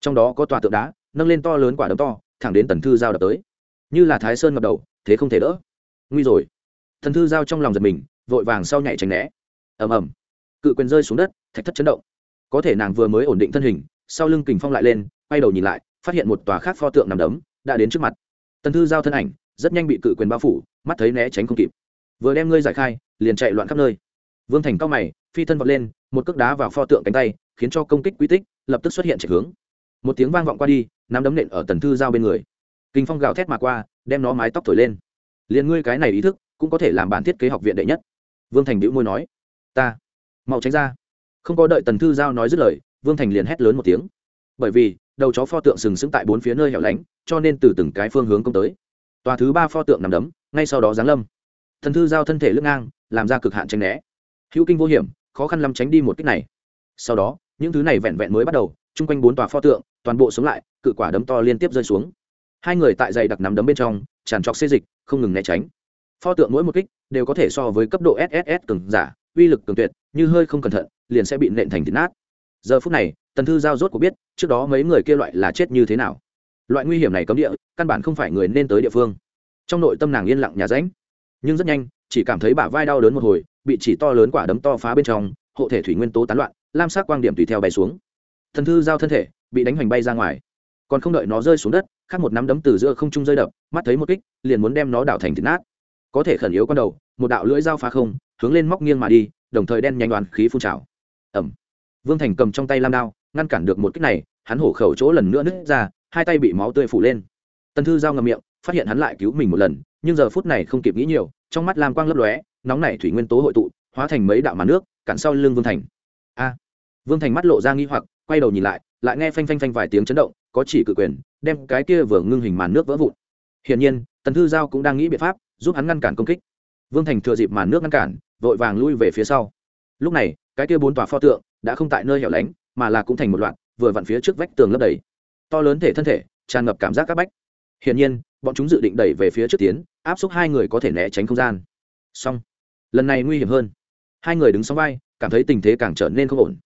Trong đó có tòa tượng đá nâng lên to lớn quả đấm to, thẳng đến tần thư giao đập tới. Như là thái sơn ngập đầu, thế không thể đỡ. Nguy rồi. Thần thư giao trong lòng giật mình, vội vàng sau nhảy tránh né. Ầm ầm. Cự quyền rơi xuống đất, thạch thất chấn động. Có thể nàng vừa mới ổn định thân hình, sau lưng kình phong lại lên, quay đầu nhìn lại, phát hiện một tòa khác pho tượng nằm đấm, đã đến trước mặt. Tần thư giao thân ảnh, rất nhanh bị cự quyền bao phủ, mắt thấy né tránh không kịp. Vừa đem ngươi giải khai, liền chạy loạn khắp nơi. Vương thành cao mày, phi thân vọt lên, một cước đá vào pho tượng cánh tay, khiến cho công kích quy tích, lập tức xuất hiện chạy hướng. Một tiếng vang vọng qua đi nắm đấm nện ở tần thư giao bên người. Kinh phong gào thét mà qua, đem nó mái tóc thổi lên. Liền ngươi cái này ý thức, cũng có thể làm bản thiết kế học viện đệ nhất. Vương thành đĩu môi nói, ta, mau tránh ra. Không có đợi tần thư giao nói dứt lời, vương thành liền hét lớn một tiếng. Bởi vì, đầu chó pho tượng sừng sững tại bốn phía nơi hẻo lánh, cho nên từ từng cái phương hướng công tới. Tòa thứ ba pho tượng nằm đấm, ngay sau đó giáng lâm. Thần thư giao thân thể lưng ngang, làm ra cực hạn tranh né. Hữu kinh vô hiểm, khó khăn lắm tránh đi một cách này. Sau đó, những thứ này vẹn vẹn mới bắt đầu, chung quanh bốn tòa pho tượng toàn bộ sống lại, cự quả đấm to liên tiếp rơi xuống. Hai người tại dày đặc nắm đấm bên trong, tràn trọc xê dịch, không ngừng né tránh. Pho tượng mỗi một kích đều có thể so với cấp độ sss cường giả, uy lực cường tuyệt, như hơi không cẩn thận, liền sẽ bị nện thành thịt nát. Giờ phút này, tần thư giao rốt của biết, trước đó mấy người kia loại là chết như thế nào. Loại nguy hiểm này cấm địa, căn bản không phải người nên tới địa phương. Trong nội tâm nàng yên lặng nhà ránh. Nhưng rất nhanh, chỉ cảm thấy bả vai đau đớn một hồi, bị chỉ to lớn quả đấm to phá bên trong, hộ thể thủy nguyên tố tán loạn, lam sắc quang điểm tùy theo bay xuống. Thần thư giao thân thể bị đánh hoành bay ra ngoài. Còn không đợi nó rơi xuống đất, khác một nắm đấm từ giữa không trung rơi đập, mắt thấy một kích, liền muốn đem nó đảo thành thịt nát. Có thể khẩn yếu con đầu, một đạo lưỡi dao phá không, hướng lên móc nghiêng mà đi, đồng thời đen nhanh đoàn khí phun trào. Ẩm vương thành cầm trong tay lam đao, ngăn cản được một kích này, hắn hổ khẩu chỗ lần nữa nứt ra, hai tay bị máu tươi phủ lên. Tần thư giao ngầm miệng, phát hiện hắn lại cứu mình một lần, nhưng giờ phút này không kịp nghĩ nhiều, trong mắt lam quang lấp lóe, nóng này thủy nguyên tố hội tụ, hóa thành mấy đạo màn nước, cản sau lưng vương thành. A. Vương thành mắt lộ ra nghi hoặc, quay đầu nhìn lại lại nghe phanh phanh phanh vài tiếng chấn động, có chỉ cự quyền, đem cái kia vừa ngưng hình màn nước vỡ vụn. Hiển nhiên, tần thư giao cũng đang nghĩ biện pháp giúp hắn ngăn cản công kích. Vương thành thừa dịp màn nước ngăn cản, vội vàng lui về phía sau. Lúc này, cái kia bốn tòa pho tượng đã không tại nơi hẻo lánh, mà là cũng thành một loạt, vừa vặn phía trước vách tường lấp đầy. To lớn thể thân thể, tràn ngập cảm giác các bách. Hiển nhiên, bọn chúng dự định đẩy về phía trước tiến, áp xúc hai người có thể né tránh không gian. Song lần này nguy hiểm hơn. Hai người đứng song vai, cảm thấy tình thế càng trở nên không ổn.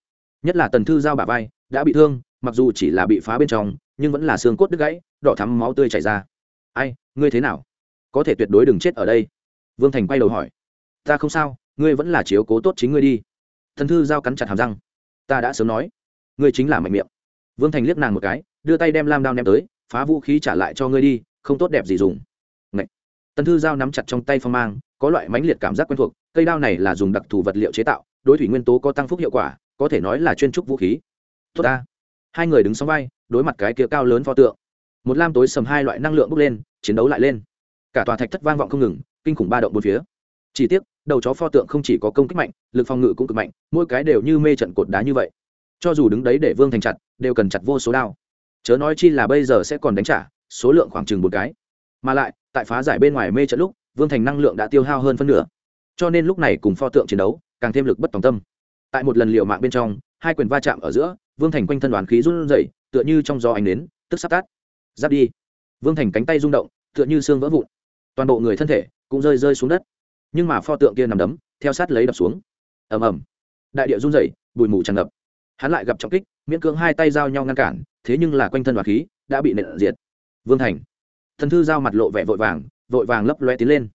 Nhất là tần thư giao bà vai đã bị thương, mặc dù chỉ là bị phá bên trong, nhưng vẫn là xương cốt đứt gãy, đỏ thắm máu tươi chảy ra. Ai, ngươi thế nào? Có thể tuyệt đối đừng chết ở đây. Vương thành quay đầu hỏi. Ta không sao, ngươi vẫn là chiếu cố tốt chính ngươi đi. Thần thư giao cắn chặt hàm răng. Ta đã sớm nói. Ngươi chính là mạnh miệng. Vương thành liếc nàng một cái, đưa tay đem lam đao ném tới, phá vũ khí trả lại cho ngươi đi, không tốt đẹp gì dùng. Ngậy. tần thư giao nắm chặt trong tay phong mang, có loại mãnh liệt cảm giác quen thuộc, cây đao này là dùng đặc thù vật liệu chế tạo, đối thủy nguyên tố có tăng phúc hiệu quả, có thể nói là chuyên trúc vũ khí tốt ta. Hai người đứng sóng vai, đối mặt cái kia cao lớn pho tượng. Một lam tối sầm hai loại năng lượng bốc lên, chiến đấu lại lên. Cả tòa thạch thất vang vọng không ngừng, kinh khủng ba động bốn phía. Chỉ tiếc, đầu chó pho tượng không chỉ có công kích mạnh, lực phòng ngự cũng cực mạnh, mỗi cái đều như mê trận cột đá như vậy. Cho dù đứng đấy để vương thành chặt, đều cần chặt vô số đao. Chớ nói chi là bây giờ sẽ còn đánh trả, số lượng khoảng chừng một cái. Mà lại, tại phá giải bên ngoài mê trận lúc, vương thành năng lượng đã tiêu hao hơn phân nửa. Cho nên lúc này cùng pho tượng chiến đấu, càng thêm lực bất tòng tâm. Tại một lần liệu mạng bên trong hai quyền va chạm ở giữa, vương thành quanh thân đoàn khí run rẩy, tựa như trong gió ánh nến, tức sắp tát giáp đi. Vương thành cánh tay rung động, tựa như xương vỡ vụn. Toàn bộ người thân thể cũng rơi rơi xuống đất. Nhưng mà pho tượng kia nằm đấm, theo sát lấy đập xuống. Ầm ầm. Đại địa run rẩy, bụi mù tràn ngập. Hắn lại gặp trọng kích, miễn cưỡng hai tay giao nhau ngăn cản, thế nhưng là quanh thân đoàn khí đã bị nện diệt. Vương thành. Thần thư giao mặt lộ vẻ vội vàng vội vàng lấp loe tiến lên.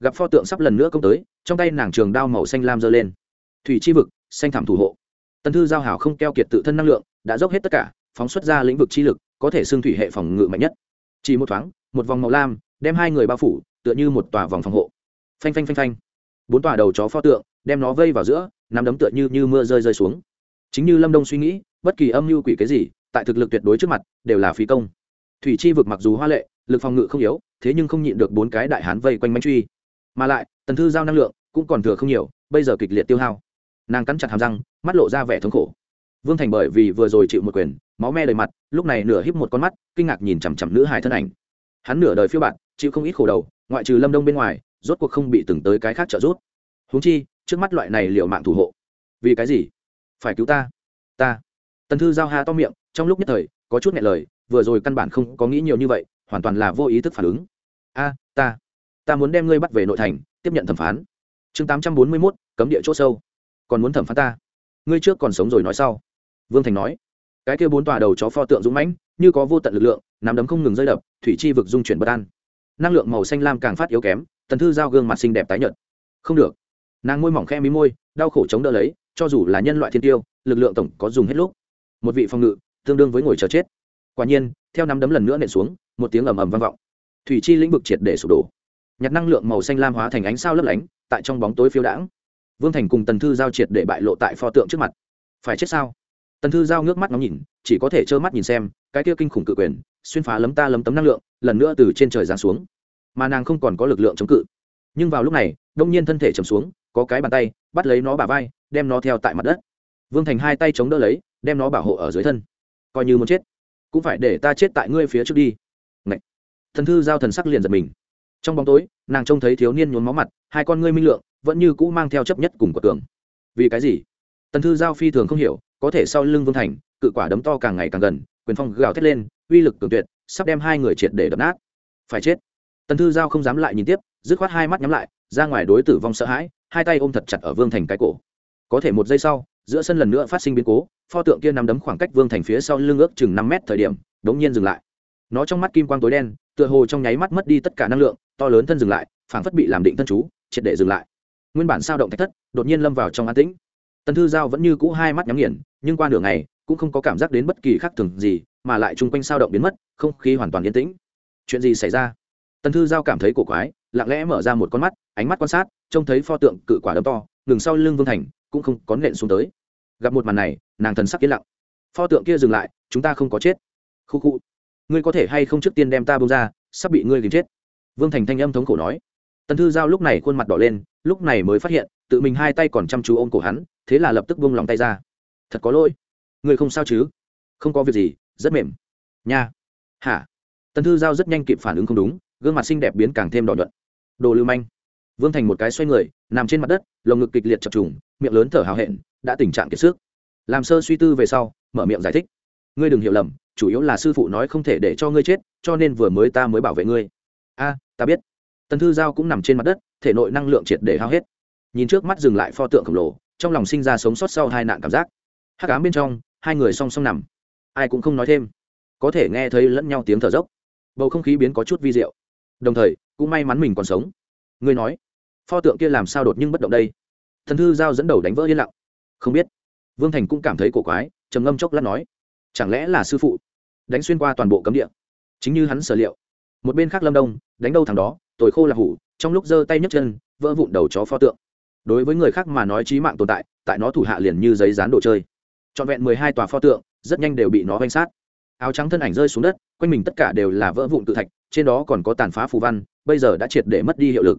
Gặp pho tượng sắp lần nữa công tới, trong tay nàng trường đao màu xanh lam giơ lên. Thủy chi vực, xanh thảm thủ hộ tần thư giao hảo không keo kiệt tự thân năng lượng, đã dốc hết tất cả, phóng xuất ra lĩnh vực chi lực, có thể xương thủy hệ phòng ngự mạnh nhất. Chỉ một thoáng, một vòng màu lam, đem hai người bao phủ, tựa như một tòa vòng phòng hộ. Phanh phanh phanh phanh. Bốn tòa đầu chó pho tượng, đem nó vây vào giữa nắm đấm tựa như như mưa rơi rơi xuống. Chính như lâm đông suy nghĩ, bất kỳ âm mưu quỷ cái gì, tại thực lực tuyệt đối trước mặt, đều là phí công. Thủy chi vực mặc dù hoa lệ, lực phòng ngự không yếu, thế nhưng không nhịn được bốn cái đại hán vây quanh bánh truy. Mà lại, tần thư giao năng lượng cũng còn thừa không nhiều, bây giờ kịch liệt tiêu hao nàng cắn chặt hàm răng, mắt lộ ra vẻ thống khổ. Vương thành bởi vì vừa rồi chịu một quyền, máu me đầy mặt, lúc này nửa híp một con mắt, kinh ngạc nhìn chằm chằm nữ hài thân ảnh. Hắn nửa đời phiêu bạn chịu không ít khổ đầu, ngoại trừ lâm đông bên ngoài, rốt cuộc không bị từng tới cái khác trợ giúp. Huống chi, trước mắt loại này liệu mạng thủ hộ. Vì cái gì? Phải cứu ta. Ta. Tần thư giao ha to miệng, trong lúc nhất thời, có chút nghẹn lời, vừa rồi căn bản không có nghĩ nhiều như vậy, hoàn toàn là vô ý thức phản ứng. A, ta. Ta muốn đem ngươi bắt về nội thành, tiếp nhận thẩm phán. Chương tám trăm bốn mươi mốt, cấm địa c h ỗ sâu còn muốn thẩm phán ta? Ngươi trước còn sống rồi nói sau. Vương thành nói. Cái kia bốn tòa đầu chó pho tượng dũng mãnh, như có vô tận lực lượng, nắm đấm không ngừng rơi đập, thủy chi vực dung chuyển bất an. Năng lượng màu xanh lam càng phát yếu kém, tần thư giao gương mặt xinh đẹp tái nhợt. Không được. Nàng môi mỏng khe mí môi, đau khổ chống đỡ lấy, cho dù là nhân loại thiên tiêu, lực lượng tổng có dùng hết lúc. Một vị phòng ngự, tương đương với ngồi chờ chết. Quả nhiên, theo nắm đấm lần nữa nện xuống, một tiếng ầm ầm vang vọng. Thủy chi lĩnh vực triệt để sụp đổ. Nhặt năng lượng màu xanh lam hóa thành ánh sao lấp lánh, tại trong bóng tối phiêu đãng vương thành cùng tần thư giao triệt để bại lộ tại pho tượng trước mặt. Phải chết sao? Tần thư giao ngước mắt ngóng nhìn, chỉ có thể trơ mắt nhìn xem, cái kia kinh khủng cự quyền, xuyên phá lấm ta lấm tấm năng lượng, lần nữa từ trên trời giáng xuống. Mà nàng không còn có lực lượng chống cự. Nhưng vào lúc này, đông nhiên thân thể chầm xuống, có cái bàn tay, bắt lấy nó bà vai, đem nó theo tại mặt đất. Vương thành hai tay chống đỡ lấy, đem nó bảo hộ ở dưới thân. Coi như muốn chết, cũng phải để ta chết tại ngươi phía trước đi. Ngậy! thần thư giao thần sắc liền giật mình trong bóng tối, nàng trông thấy thiếu niên nhốn máu mặt, hai con ngươi minh lượng, vẫn như cũ mang theo chấp nhất cùng của tường vì cái gì? Tần thư giao phi thường không hiểu, có thể sau lưng vương thành, cự quả đấm to càng ngày càng gần, quyền phong gào thét lên, uy lực cường tuyệt, sắp đem hai người triệt để đập nát. Phải chết. Tần thư giao không dám lại nhìn tiếp, dứt khoát hai mắt nhắm lại, ra ngoài đối tử vong sợ hãi, hai tay ôm thật chặt ở vương thành cái cổ. Có thể một giây sau, giữa sân lần nữa phát sinh biến cố, pho tượng kia nằm đấm khoảng cách vương thành phía sau lưng ước chừng năm mét thời điểm, đống nhiên dừng lại. Nó trong mắt kim quang tối đen, tựa hồ trong nháy mắt mất đi tất cả năng lượng to lớn thân dừng lại, phảng phất bị làm định thân chú, triệt để dừng lại. Nguyên bản sao động thách thất, đột nhiên lâm vào trong an tĩnh. Tần thư giao vẫn như cũ hai mắt nhắm nghiền, nhưng qua nửa ngày, cũng không có cảm giác đến bất kỳ khác thường gì, mà lại chung quanh sao động biến mất, không khí hoàn toàn yên tĩnh. Chuyện gì xảy ra? Tần thư giao cảm thấy cổ quái, lặng lẽ mở ra một con mắt, ánh mắt quan sát, trông thấy pho tượng cự quả đấm to, ngừng sau lưng vương thành, cũng không có nện xuống tới. Gặp một màn này, nàng thần sắc yên lặng. Pho tượng kia dừng lại, chúng ta không có chết. Khu khu. Ngươi có thể hay không trước tiên đem ta bông ra, sắp bị ngươi tìm chết vương thành thanh âm thống khổ nói. Tần thư giao lúc này khuôn mặt đỏ lên, lúc này mới phát hiện, tự mình hai tay còn chăm chú ôm cổ hắn, thế là lập tức buông lòng tay ra. Thật có lỗi. Người không sao chứ? Không có việc gì, rất mềm. Nha. Hả? Tần thư giao rất nhanh kịp phản ứng không đúng, gương mặt xinh đẹp biến càng thêm đỏ nhuận. Đồ lưu manh. Vương thành một cái xoay người, nằm trên mặt đất, lồng ngực kịch liệt chập trùng, miệng lớn thở hào hẹn, đã tình trạng kiệt sức. Làm sơ suy tư về sau, mở miệng giải thích. Ngươi đừng hiểu lầm, chủ yếu là sư phụ nói không thể để cho ngươi chết, cho nên vừa mới ta mới bảo vệ ngươi a, ta biết. Tần thư giao cũng nằm trên mặt đất, thể nội năng lượng triệt để hao hết. Nhìn trước mắt dừng lại pho tượng khổng lồ, trong lòng sinh ra sống sót sau hai nạn cảm giác. Hắc ám bên trong, hai người song song nằm. Ai cũng không nói thêm. Có thể nghe thấy lẫn nhau tiếng thở dốc. Bầu không khí biến có chút vi diệu. Đồng thời, cũng may mắn mình còn sống. Ngươi nói, pho tượng kia làm sao đột nhưng bất động đây? Thần thư giao dẫn đầu đánh vỡ yên lặng. Không biết. Vương thành cũng cảm thấy cổ quái, trầm ngâm chốc lát nói, chẳng lẽ là sư phụ đánh xuyên qua toàn bộ cấm địa? Chính như hắn sở liệu một bên khác lâm đông đánh đâu thằng đó tồi khô là hủ trong lúc giơ tay nhấc chân vỡ vụn đầu chó pho tượng đối với người khác mà nói trí mạng tồn tại tại nó thủ hạ liền như giấy dán đồ chơi trọn vẹn mười hai tòa pho tượng rất nhanh đều bị nó vanh sát áo trắng thân ảnh rơi xuống đất quanh mình tất cả đều là vỡ vụn tự thạch trên đó còn có tàn phá phù văn bây giờ đã triệt để mất đi hiệu lực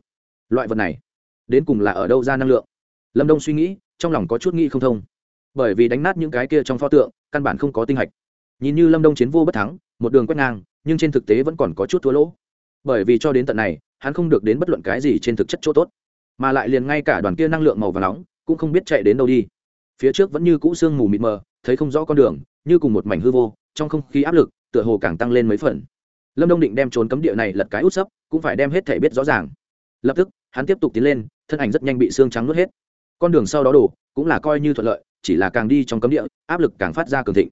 loại vật này đến cùng là ở đâu ra năng lượng lâm đông suy nghĩ trong lòng có chút nghĩ không thông bởi vì đánh nát những cái kia trong pho tượng căn bản không có tinh hạch nhìn như lâm đông chiến vô bất thắng một đường quét ngang nhưng trên thực tế vẫn còn có chút thua lỗ. Bởi vì cho đến tận này, hắn không được đến bất luận cái gì trên thực chất chỗ tốt, mà lại liền ngay cả đoàn kia năng lượng màu và nóng cũng không biết chạy đến đâu đi. Phía trước vẫn như cũ sương mù mịt mờ, thấy không rõ con đường, như cùng một mảnh hư vô, trong không khí áp lực, tựa hồ càng tăng lên mấy phần. Lâm đông định đem trốn cấm địa này lật cái út sấp, cũng phải đem hết thể biết rõ ràng. Lập tức, hắn tiếp tục tiến lên, thân ảnh rất nhanh bị xương trắng nuốt hết. Con đường sau đó đổ, cũng là coi như thuận lợi, chỉ là càng đi trong cấm địa, áp lực càng phát ra cường thịnh.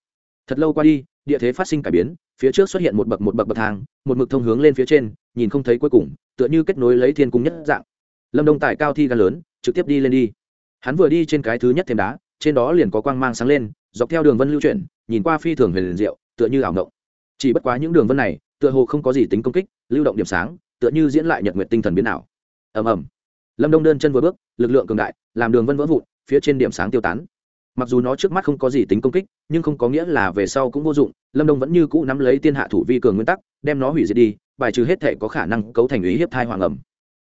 Thật lâu qua đi địa thế phát sinh cải biến, phía trước xuất hiện một bậc một bậc bậc thang, một mực thông hướng lên phía trên, nhìn không thấy cuối cùng, tựa như kết nối lấy thiên cung nhất dạng. Lâm đông tại cao thi gan lớn, trực tiếp đi lên đi. Hắn vừa đi trên cái thứ nhất thêm đá, trên đó liền có quang mang sáng lên, dọc theo đường vân lưu chuyển, nhìn qua phi thường huyền liền diệu, tựa như ảo ngộng chỉ bất quá những đường vân này, tựa hồ không có gì tính công kích, lưu động điểm sáng, tựa như diễn lại nhật nguyệt tinh thần biến ảo. Ầm ầm. Lâm đông đơn chân vừa bước, lực lượng cường đại, làm đường vân vỡ vụn, phía trên điểm sáng tiêu tán mặc dù nó trước mắt không có gì tính công kích, nhưng không có nghĩa là về sau cũng vô dụng, lâm đông vẫn như cũ nắm lấy tiên hạ thủ vi cường nguyên tắc, đem nó hủy diệt đi, bài trừ hết thể có khả năng cấu thành ý hiếp thai hoàng ẩm.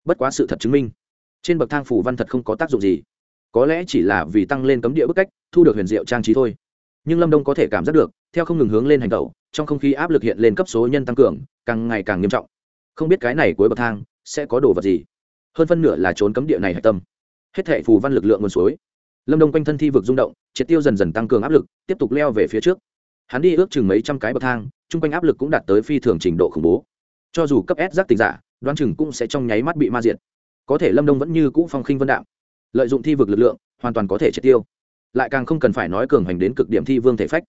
Bất quá sự thật chứng minh, trên bậc thang phủ văn thật không có tác dụng gì. Có lẽ chỉ là vì tăng lên cấm địa bức cách, thu được huyền diệu trang trí thôi. Nhưng lâm đông có thể cảm giác được, theo không ngừng hướng lên hành tẩu trong không khí áp lực hiện lên cấp số nhân tăng cường, càng ngày càng nghiêm trọng. Không biết cái này cuối bậc thang sẽ có đồ vật gì. Hơn phân nửa là trốn cấm địa này hạch tâm. Hết thệ phù văn lực lượng nguồn suối lâm đông quanh thân thi vực rung động, triệt tiêu dần dần tăng cường áp lực, tiếp tục leo về phía trước. Hắn đi ước chừng mấy trăm cái bậc thang, chung quanh áp lực cũng đạt tới phi thường trình độ khủng bố. Cho dù cấp s giác tình giả, đoán chừng cũng sẽ trong nháy mắt bị ma diệt. Có thể lâm đông vẫn như cũ phong khinh vân đạo lợi dụng thi vực lực lượng, hoàn toàn có thể triệt tiêu. Lại càng không cần phải nói cường hành đến cực điểm thi vương thể phách.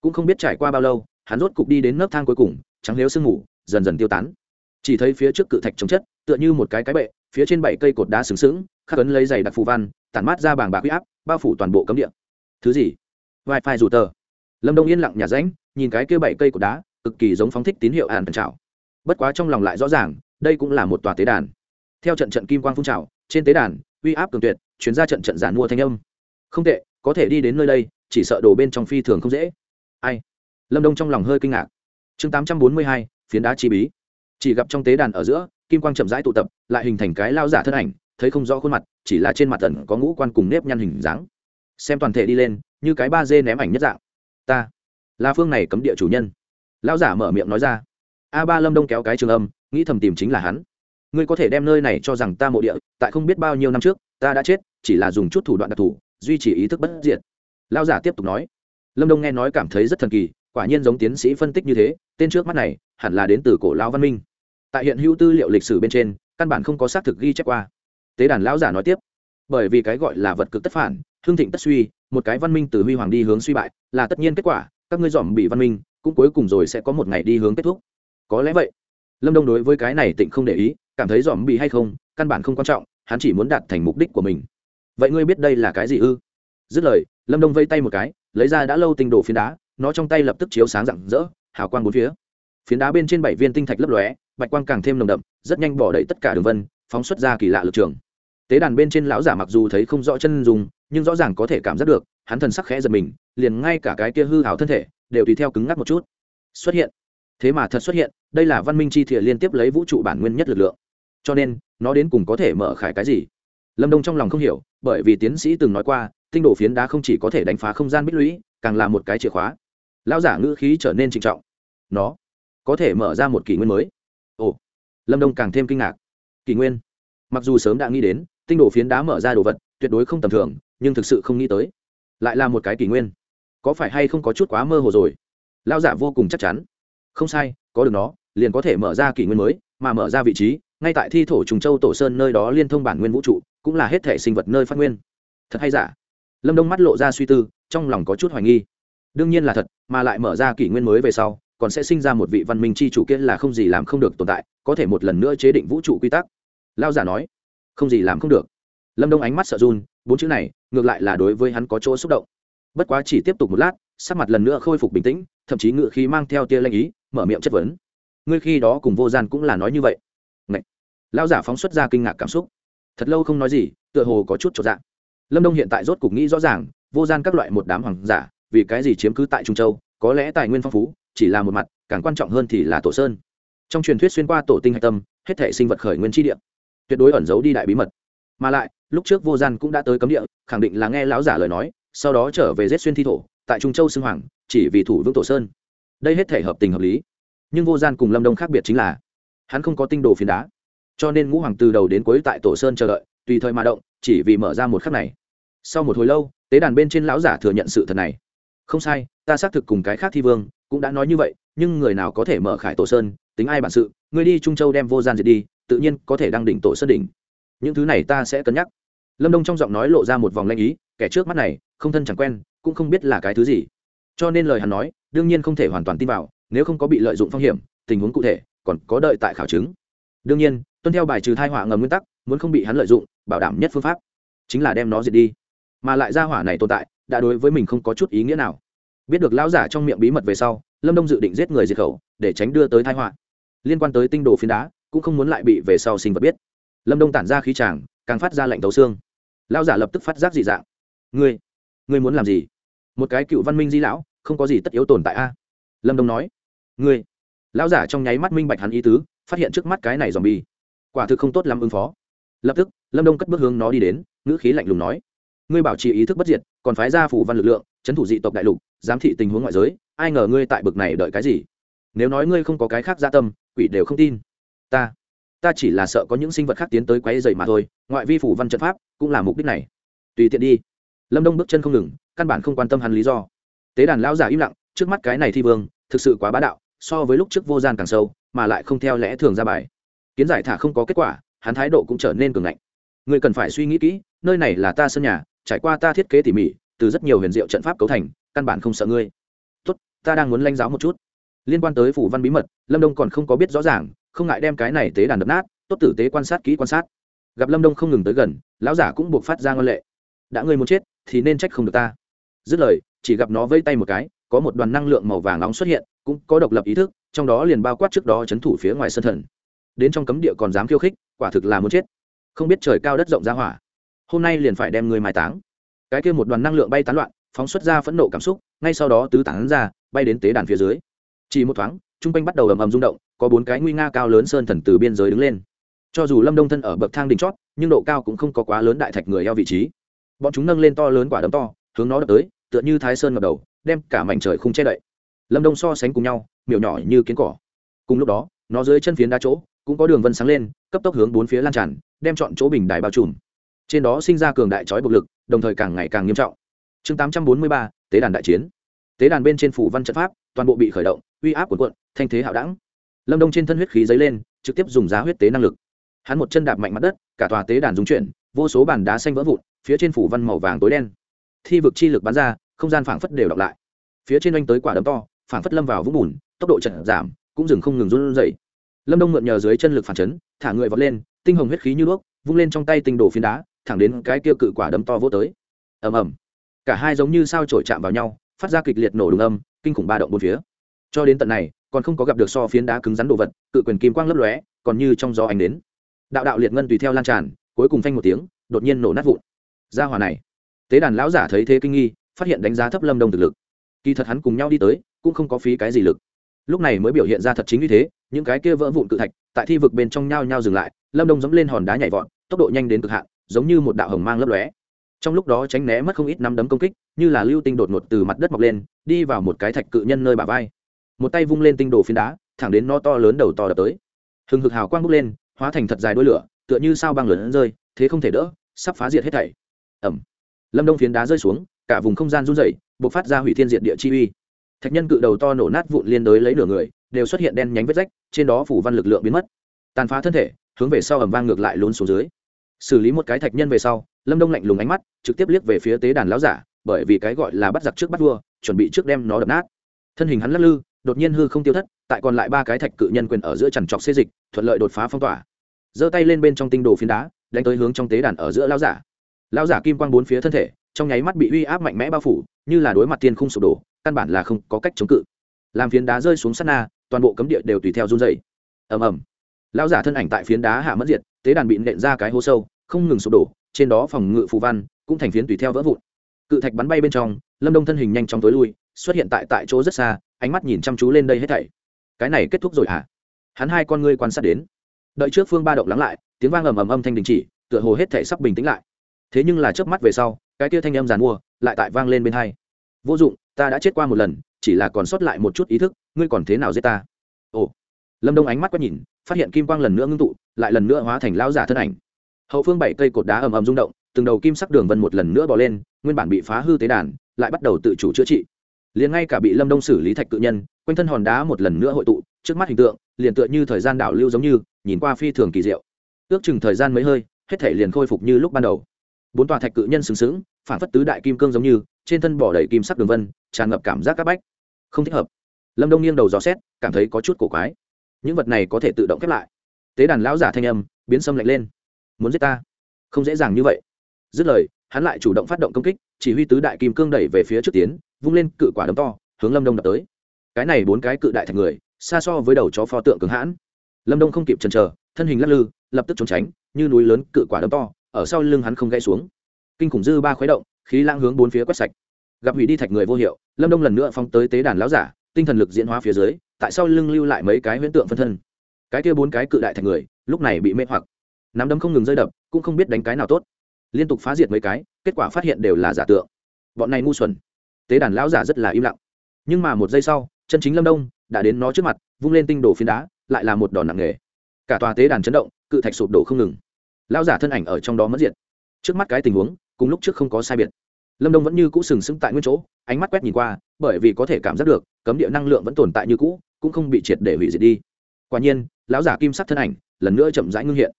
Cũng không biết trải qua bao lâu, hắn rốt cục đi đến nấc thang cuối cùng, trắng liếu sương ngủ dần dần tiêu tán. Chỉ thấy phía trước cự thạch chống chất, tựa như một cái cái bệ, phía trên bảy cây cột đá sừng sững, khắc ấn lấy giày đặc phù văn, tản mát ra bảng bạc huy áp bao phủ toàn bộ cấm địa. Thứ gì? Wifi rủ tờ. Lâm đông yên lặng nhà ránh nhìn cái kia bảy cây cột đá, cực kỳ giống phóng thích tín hiệu àn trào bất quá trong lòng lại rõ ràng, đây cũng là một tòa tế đàn. Theo trận trận kim quang phun trào, trên tế đàn, uy áp cường tuyệt chuyến ra trận trận giản mua thanh âm. Không tệ, có thể đi đến nơi đây, chỉ sợ đồ bên trong phi thường không dễ. Ai? Lâm đông trong lòng hơi kinh ngạc. Chương tám trăm bốn mươi hai, phiến đá chi bí. Chỉ gặp trong tế đàn ở giữa, kim quang chậm rãi tụ tập, lại hình thành cái lao giả thân ảnh thấy không rõ khuôn mặt, chỉ là trên mặt tần có ngũ quan cùng nếp nhăn hình dáng. Xem toàn thể đi lên, như cái ba dê ném ảnh nhất dạng. Ta, là phương này cấm địa chủ nhân. Lão giả mở miệng nói ra. A ba lâm đông kéo cái trường âm, nghĩ thầm tìm chính là hắn. Ngươi có thể đem nơi này cho rằng ta mộ địa, tại không biết bao nhiêu năm trước, ta đã chết, chỉ là dùng chút thủ đoạn đặc thù, duy trì ý thức bất diệt. Lão giả tiếp tục nói. Lâm đông nghe nói cảm thấy rất thần kỳ, quả nhiên giống tiến sĩ phân tích như thế, tên trước mắt này, hẳn là đến từ cổ lao văn minh. Tại hiện hữu tư liệu lịch sử bên trên, căn bản không có xác thực ghi chép qua tế đàn lão giả nói tiếp, bởi vì cái gọi là vật cực tất phản hương thịnh tất suy, một cái văn minh từ huy hoàng đi hướng suy bại, là tất nhiên kết quả, các ngươi dòm bị văn minh, cũng cuối cùng rồi sẽ có một ngày đi hướng kết thúc. Có lẽ vậy. Lâm đông đối với cái này tịnh không để ý, cảm thấy dòm bị hay không, căn bản không quan trọng, hắn chỉ muốn đạt thành mục đích của mình. Vậy ngươi biết đây là cái gì ư? Dứt lời, lâm đông vây tay một cái, lấy ra đã lâu tinh đồ phiến đá, nó trong tay lập tức chiếu sáng rạng rỡ, hào quang bốn phía. Phiến đá bên trên bảy viên tinh thạch lấp lóe, bạch quang càng thêm nồng đậm, rất nhanh bỏ đầy tất cả đường vân phóng xuất ra kỳ lạ lực trường. Tế đàn bên trên lão giả mặc dù thấy không rõ chân dùng nhưng rõ ràng có thể cảm giác được, hắn thần sắc khẽ giật mình, liền ngay cả cái kia hư hào thân thể, đều tùy theo cứng ngắc một chút. Xuất hiện. Thế mà thật xuất hiện, đây là văn minh chi thiện liên tiếp lấy vũ trụ bản nguyên nhất lực lượng. Cho nên, nó đến cùng có thể mở khải cái gì? Lâm đông trong lòng không hiểu, bởi vì tiến sĩ từng nói qua, tinh đồ phiến đá không chỉ có thể đánh phá không gian bích lũy, càng là một cái chìa khóa. Lão giả ngữ khí trở nên trịnh trọng. Nó có thể mở ra một kỷ nguyên mới. Ồ. Lâm đông càng thêm kinh ngạc kỷ nguyên. Mặc dù sớm đã nghĩ đến, tinh đồ phiến đá mở ra đồ vật, tuyệt đối không tầm thường, nhưng thực sự không nghĩ tới, lại là một cái kỷ nguyên. Có phải hay không có chút quá mơ hồ rồi? Lao giả vô cùng chắc chắn. Không sai, có được nó, liền có thể mở ra kỷ nguyên mới, mà mở ra vị trí, ngay tại thi thổ trùng châu tổ sơn nơi đó liên thông bản nguyên vũ trụ, cũng là hết thể sinh vật nơi phát nguyên. Thật hay giả? Lâm đông mắt lộ ra suy tư, trong lòng có chút hoài nghi. Đương nhiên là thật, mà lại mở ra kỷ nguyên mới về sau còn sẽ sinh ra một vị văn minh c h i chủ kia là không gì làm không được tồn tại, có thể một lần nữa chế định vũ trụ quy tắc. Lao giả nói. Không gì làm không được. Lâm đông ánh mắt sợ run, bốn chữ này, ngược lại là đối với hắn có chỗ xúc động. Bất quá chỉ tiếp tục một lát, sắc mặt lần nữa khôi phục bình tĩnh, thậm chí ngự khí mang theo tia lanh ý, mở miệng chất vấn. Ngươi khi đó cùng vô gian cũng là nói như vậy. Ngậy! lao giả phóng xuất ra kinh ngạc cảm xúc. Thật lâu không nói gì, tựa hồ có chút trọn dạng lâm đông hiện tại rốt cục nghĩ rõ ràng, vô gian các loại một đám hoàng giả, vì cái gì chiếm cứ tại trung châu, có lẽ tài nguyên phong phú chỉ là một mặt, càng quan trọng hơn thì là tổ sơn. Trong truyền thuyết xuyên qua tổ tinh hạch tâm, hết thể sinh vật khởi nguyên tri địa, tuyệt đối ẩn giấu đi đại bí mật. Mà lại, lúc trước vô gian cũng đã tới cấm địa, khẳng định là nghe lão giả lời nói, sau đó trở về giết xuyên thi thổ, tại trung châu xưng hoàng, chỉ vì thủ vương tổ sơn. Đây hết thể hợp tình hợp lý. Nhưng vô gian cùng lâm đông khác biệt chính là, hắn không có tinh đồ phiến đá. Cho nên ngũ hoàng từ đầu đến cuối tại tổ sơn chờ đợi, tùy thời mà động, chỉ vì mở ra một khắc này. Sau một hồi lâu, tế đàn bên trên lão giả thừa nhận sự thật này không sai, ta xác thực cùng cái khác thi vương cũng đã nói như vậy, nhưng người nào có thể mở khải tổ sơn, tính ai bản sự, người đi trung châu đem vô gian diệt đi, tự nhiên có thể đăng đỉnh tổ sơn đỉnh. Những thứ này ta sẽ cân nhắc. Lâm đông trong giọng nói lộ ra một vòng lanh ý, kẻ trước mắt này, không thân chẳng quen, cũng không biết là cái thứ gì. Cho nên lời hắn nói, đương nhiên không thể hoàn toàn tin vào, nếu không có bị lợi dụng phong hiểm, tình huống cụ thể, còn có đợi tại khảo chứng. Đương nhiên, tuân theo bài trừ thai họa ngầm nguyên tắc, muốn không bị hắn lợi dụng, bảo đảm nhất phương pháp, chính là đem nó diệt đi. Mà lại ra hỏa này tồn tại đã đối với mình không có chút ý nghĩa nào. Biết được lão giả trong miệng bí mật về sau, lâm đông dự định giết người diệt khẩu, để tránh đưa tới thái họa. Liên quan tới tinh đồ phiến đá, cũng không muốn lại bị về sau sinh vật biết. Lâm đông tản ra khí tràng, càng phát ra lạnh tấu xương. Lão giả lập tức phát giác dị dạng. Ngươi ngươi muốn làm gì? Một cái cựu văn minh di lão, không có gì tất yếu tồn tại a. Lâm đông nói. Ngươi. Lão giả trong nháy mắt minh bạch hắn ý tứ, phát hiện trước mắt cái này dòm bi quả thực không tốt lắm ứng phó. Lập tức, lâm đông cất bước hướng nó đi đến, ngữ khí lạnh lùng nói ngươi bảo trì ý thức bất diệt, còn phái ra phủ văn lực lượng trấn thủ dị tộc đại lục, giám thị tình huống ngoại giới, ai ngờ ngươi tại bực này đợi cái gì? Nếu nói ngươi không có cái khác gia tâm, quỷ đều không tin. Ta ta chỉ là sợ có những sinh vật khác tiến tới quấy dày mà thôi, ngoại vi phủ văn trận pháp cũng là mục đích này. Tùy tiện đi. Lâm đông bước chân không ngừng, căn bản không quan tâm hắn lý do. Tế đàn lão giả im lặng, trước mắt cái này thi vương, thực sự quá bá đạo, so với lúc trước vô gian càng sâu, mà lại không theo lẽ thường ra bài. Kiến giải thả không có kết quả, hắn thái độ cũng trở nên cường ngạnh. Người cần phải suy nghĩ kỹ, nơi này là ta sân nhà trải qua ta thiết kế tỉ mỉ, từ rất nhiều huyền diệu trận pháp cấu thành, căn bản không sợ ngươi. Tốt, ta đang muốn lanh giáo một chút. Liên quan tới phủ văn bí mật, lâm đông còn không có biết rõ ràng, không ngại đem cái này tế đàn đập nát, tốt tử tế quan sát kỹ quan sát. Gặp lâm đông không ngừng tới gần, lão giả cũng buộc phát ra ngân lệ. Đã ngươi muốn chết, thì nên trách không được ta. Dứt lời, chỉ gặp nó vây tay một cái, có một đoàn năng lượng màu vàng nóng xuất hiện, cũng có độc lập ý thức, trong đó liền bao quát trước đó c h ấ n thủ phía ngoài sân thần. Đến trong cấm địa còn dám khiêu khích, quả thực là muốn chết. Không biết trời cao đất rộng ra hỏa hôm nay liền phải đem người mai táng. Cái kia một đoàn năng lượng bay tán loạn, phóng xuất ra phẫn nộ cảm xúc, ngay sau đó tứ tán ra, bay đến tế đàn phía dưới. Chỉ một thoáng t quanh bắt đầu ầm ầm rung động, có bốn cái nguy nga cao lớn sơn thần từ biên giới đứng lên. Cho dù lâm đông thân ở bậc thang đỉnh chót, nhưng độ cao cũng không có quá lớn đại thạch người eo vị trí. Bọn chúng nâng lên to lớn quả đấm to, hướng nó đập tới, tựa như thái sơn ngập đầu, đem cả mảnh trời không che đậy. Lâm đông so sánh cùng nhau, miểu nhỏ như kiến cỏ. Cùng lúc đó, nó dưới chân phiến đá chỗ, cũng có đường vân sáng lên, cấp tốc hướng bốn phía lan tràn, đem chọn chỗ bình đài bao trùm trên đó sinh ra cường đại trói bộc lực, đồng thời càng ngày càng nghiêm trọng. Chương tám trăm bốn mươi ba, tế đàn đại chiến. Tế đàn bên trên phủ văn trận pháp, toàn bộ bị khởi động, uy áp của quận thanh thế hạo đẳng. Lâm đông trên thân huyết khí dấy lên, trực tiếp dùng giá huyết tế năng lực. Hắn một chân đạp mạnh mặt đất, cả tòa tế đàn dung chuyển, vô số bàn đá xanh vỡ vụn, phía trên phủ văn màu vàng tối đen. Thi vực chi lực bắn ra, không gian phảng phất đều đọc lại. Phía trên oanh tới quả đấm to, phảng phất lâm vào vũng bùn, tốc độ chậm giảm, cũng dừng không ngừng run dậy lâm đông mượn nhờ dưới chân lực phản chấn, thả người vọt lên, tinh hồng huyết khí như đuốc, vung lên trong tay tinh đồ phiến đá thẳng đến cái kia cự quả đấm to vô tới. Ầm ầm. Cả hai giống như sao trổi chạm vào nhau, phát ra kịch liệt nổ đùng âm, kinh khủng ba động bốn phía. Cho đến tận này, còn không có gặp được so phiến đá cứng rắn đồ vật, cự quyền kim quang lấp lóe, còn như trong gió ánh đến. Đạo đạo liệt ngân tùy theo lan tràn, cuối cùng phanh một tiếng, đột nhiên nổ nát vụn. Gia hòa này. Tế đàn lão giả thấy thế kinh nghi, phát hiện đánh giá thấp lâm đông thực lực. Kỳ thật hắn cùng nhau đi tới, cũng không có phí cái gì lực. Lúc này mới biểu hiện ra thật chính như thế, những cái kia vỡ vụn cự thạch, tại thi vực bên trong nhau nhau dừng lại, lâm đông dẫm lên hòn đá nhảy vọt, tốc độ nhanh đến cực hạn giống như một đạo hồng mang lấp lóe. Trong lúc đó tránh né mất không ít năm đấm công kích, như là lưu tinh đột ngột từ mặt đất mọc lên, đi vào một cái thạch cự nhân nơi bả vai. Một tay vung lên tinh đồ phiến đá, thẳng đến no to lớn đầu to đập tới. Hừng hực hào quang bốc lên, hóa thành thật dài đôi lửa, tựa như sao băng lớn rơi, thế không thể đỡ, sắp phá diệt hết thảy. Ẩm lâm đông phiến đá rơi xuống, cả vùng không gian run rẩy buộc phát ra hủy thiên diệt địa chi uy. Thạch nhân cự đầu to nổ nát vụn liên đới lấy nửa người, đều xuất hiện đen nhánh vết rách, trên đó phủ văn lực lượng biến mất. Tàn phá thân thể, hướng về sau ẩm vang ngược lại lún xuống dưới xử lý một cái thạch nhân về sau, lâm đông lạnh lùng ánh mắt, trực tiếp liếc về phía tế đàn láo giả, bởi vì cái gọi là bắt giặc trước bắt vua, chuẩn bị trước đem nó đập nát. Thân hình hắn lắc lư, đột nhiên hư không tiêu thất, tại còn lại ba cái thạch cự nhân quyền ở giữa trằn trọc xê dịch, thuận lợi đột phá phong tỏa. Giơ tay lên bên trong tinh đồ phiến đá, đánh tới hướng trong tế đàn ở giữa lao giả. Lao giả kim quang bốn phía thân thể, trong nháy mắt bị uy áp mạnh mẽ bao phủ, như là đối mặt tiên không sụp đổ, căn bản là không có cách chống cự. Làm phiến đá rơi xuống sát na, toàn bộ cấm địa đều tùy theo run dày ầm ầm. Lao giả thân ảnh tại phiến đá hạ mất diệt, tế đàn bị nện ra cái hố sâu không ngừng sụp đổ, trên đó phòng ngự phù văn cũng thành phiến tùy theo vỡ vụn. Cự thạch bắn bay bên trong, lâm đông thân hình nhanh chóng tối lui, xuất hiện tại tại chỗ rất xa, ánh mắt nhìn chăm chú lên đây hết thảy. Cái này kết thúc rồi hả? Hắn hai con ngươi quan sát đến. Đợi trước phương ba động lắng lại, tiếng vang ầm ầm âm thanh đình chỉ, tựa hồ hết thể sắp bình tĩnh lại. Thế nhưng là chớp mắt về sau, cái kia thanh âm giàn mua lại tại vang lên bên hai. Vô dụng, ta đã chết qua một lần, chỉ là còn sót lại một chút ý thức, ngươi còn thế nào giết ta? Ồ. Lâm đông ánh mắt quét nhìn, phát hiện kim quang lần nữa ngưng tụ, lại lần nữa hóa thành lao giả thân ảnh hậu phương bảy cây cột đá ầm ầm rung động, từng đầu kim sắc đường vân một lần nữa bỏ lên, nguyên bản bị phá hư tế đàn, lại bắt đầu tự chủ chữa trị. Liền ngay cả bị lâm đông xử lý thạch cự nhân, quanh thân hòn đá một lần nữa hội tụ, trước mắt hình tượng, liền tựa như thời gian đảo lưu giống như, nhìn qua phi thường kỳ diệu. Ước chừng thời gian mấy hơi, hết thể liền khôi phục như lúc ban đầu. Bốn tòa thạch cự nhân sừng sững phản phất tứ đại kim cương giống như, trên thân bỏ đầy kim sắc đường vân, tràn ngập cảm giác c áp bách. Không thích hợp. Lâm đông nghiêng đầu dò xét, cảm thấy có chút cổ quái. Những vật này có thể tự động khép lại. Tế đàn lão giả thanh âm, biến xâm lạnh lên muốn giết ta? Không dễ dàng như vậy. Dứt lời, hắn lại chủ động phát động công kích, chỉ huy tứ đại kim cương đẩy về phía trước tiến, vung lên cự quả đấm to, hướng lâm đông đập tới. Cái này bốn cái cự đại thạch người, xa so với đầu chó pho tượng cứng hãn. Lâm đông không kịp chần chờ, thân hình lắc lư, lập tức trốn tránh, như núi lớn cự quả đấm to, ở sau lưng hắn không gãy xuống. Kinh khủng dư ba khuấy động, khí lãng hướng bốn phía quét sạch. Gặp hủy đi thạch người vô hiệu, lâm đông lần nữa phóng tới tế đàn láo giả, tinh thần lực diễn hóa phía dưới, tại sau lưng lưu lại mấy cái huyễn tượng phân thân. Cái kia bốn cái cự đại thạch người, lúc này bị mê hoặc nắm đấm không ngừng rơi đập, cũng không biết đánh cái nào tốt. Liên tục phá diệt mấy cái, kết quả phát hiện đều là giả tượng. Bọn này ngu xuẩn. Tế đàn lão giả rất là im lặng. Nhưng mà một giây sau, chân chính lâm đông đã đến nó trước mặt, vung lên tinh đồ phiến đá, lại là một đòn nặng nề. cả tòa tế đàn chấn động, cự thạch sụp đổ không ngừng. Lão giả thân ảnh ở trong đó mất diệt. Trước mắt cái tình huống, cùng lúc trước không có sai biệt. Lâm đông vẫn như cũ sừng sững tại nguyên chỗ, ánh mắt quét nhìn qua, bởi vì có thể cảm giác được, cấm địa năng lượng vẫn tồn tại như cũ, cũng không bị triệt để hủy diệt đi. Quả nhiên, lão giả kim sắc thân ảnh, lần nữa chậm rãi ngưng hiện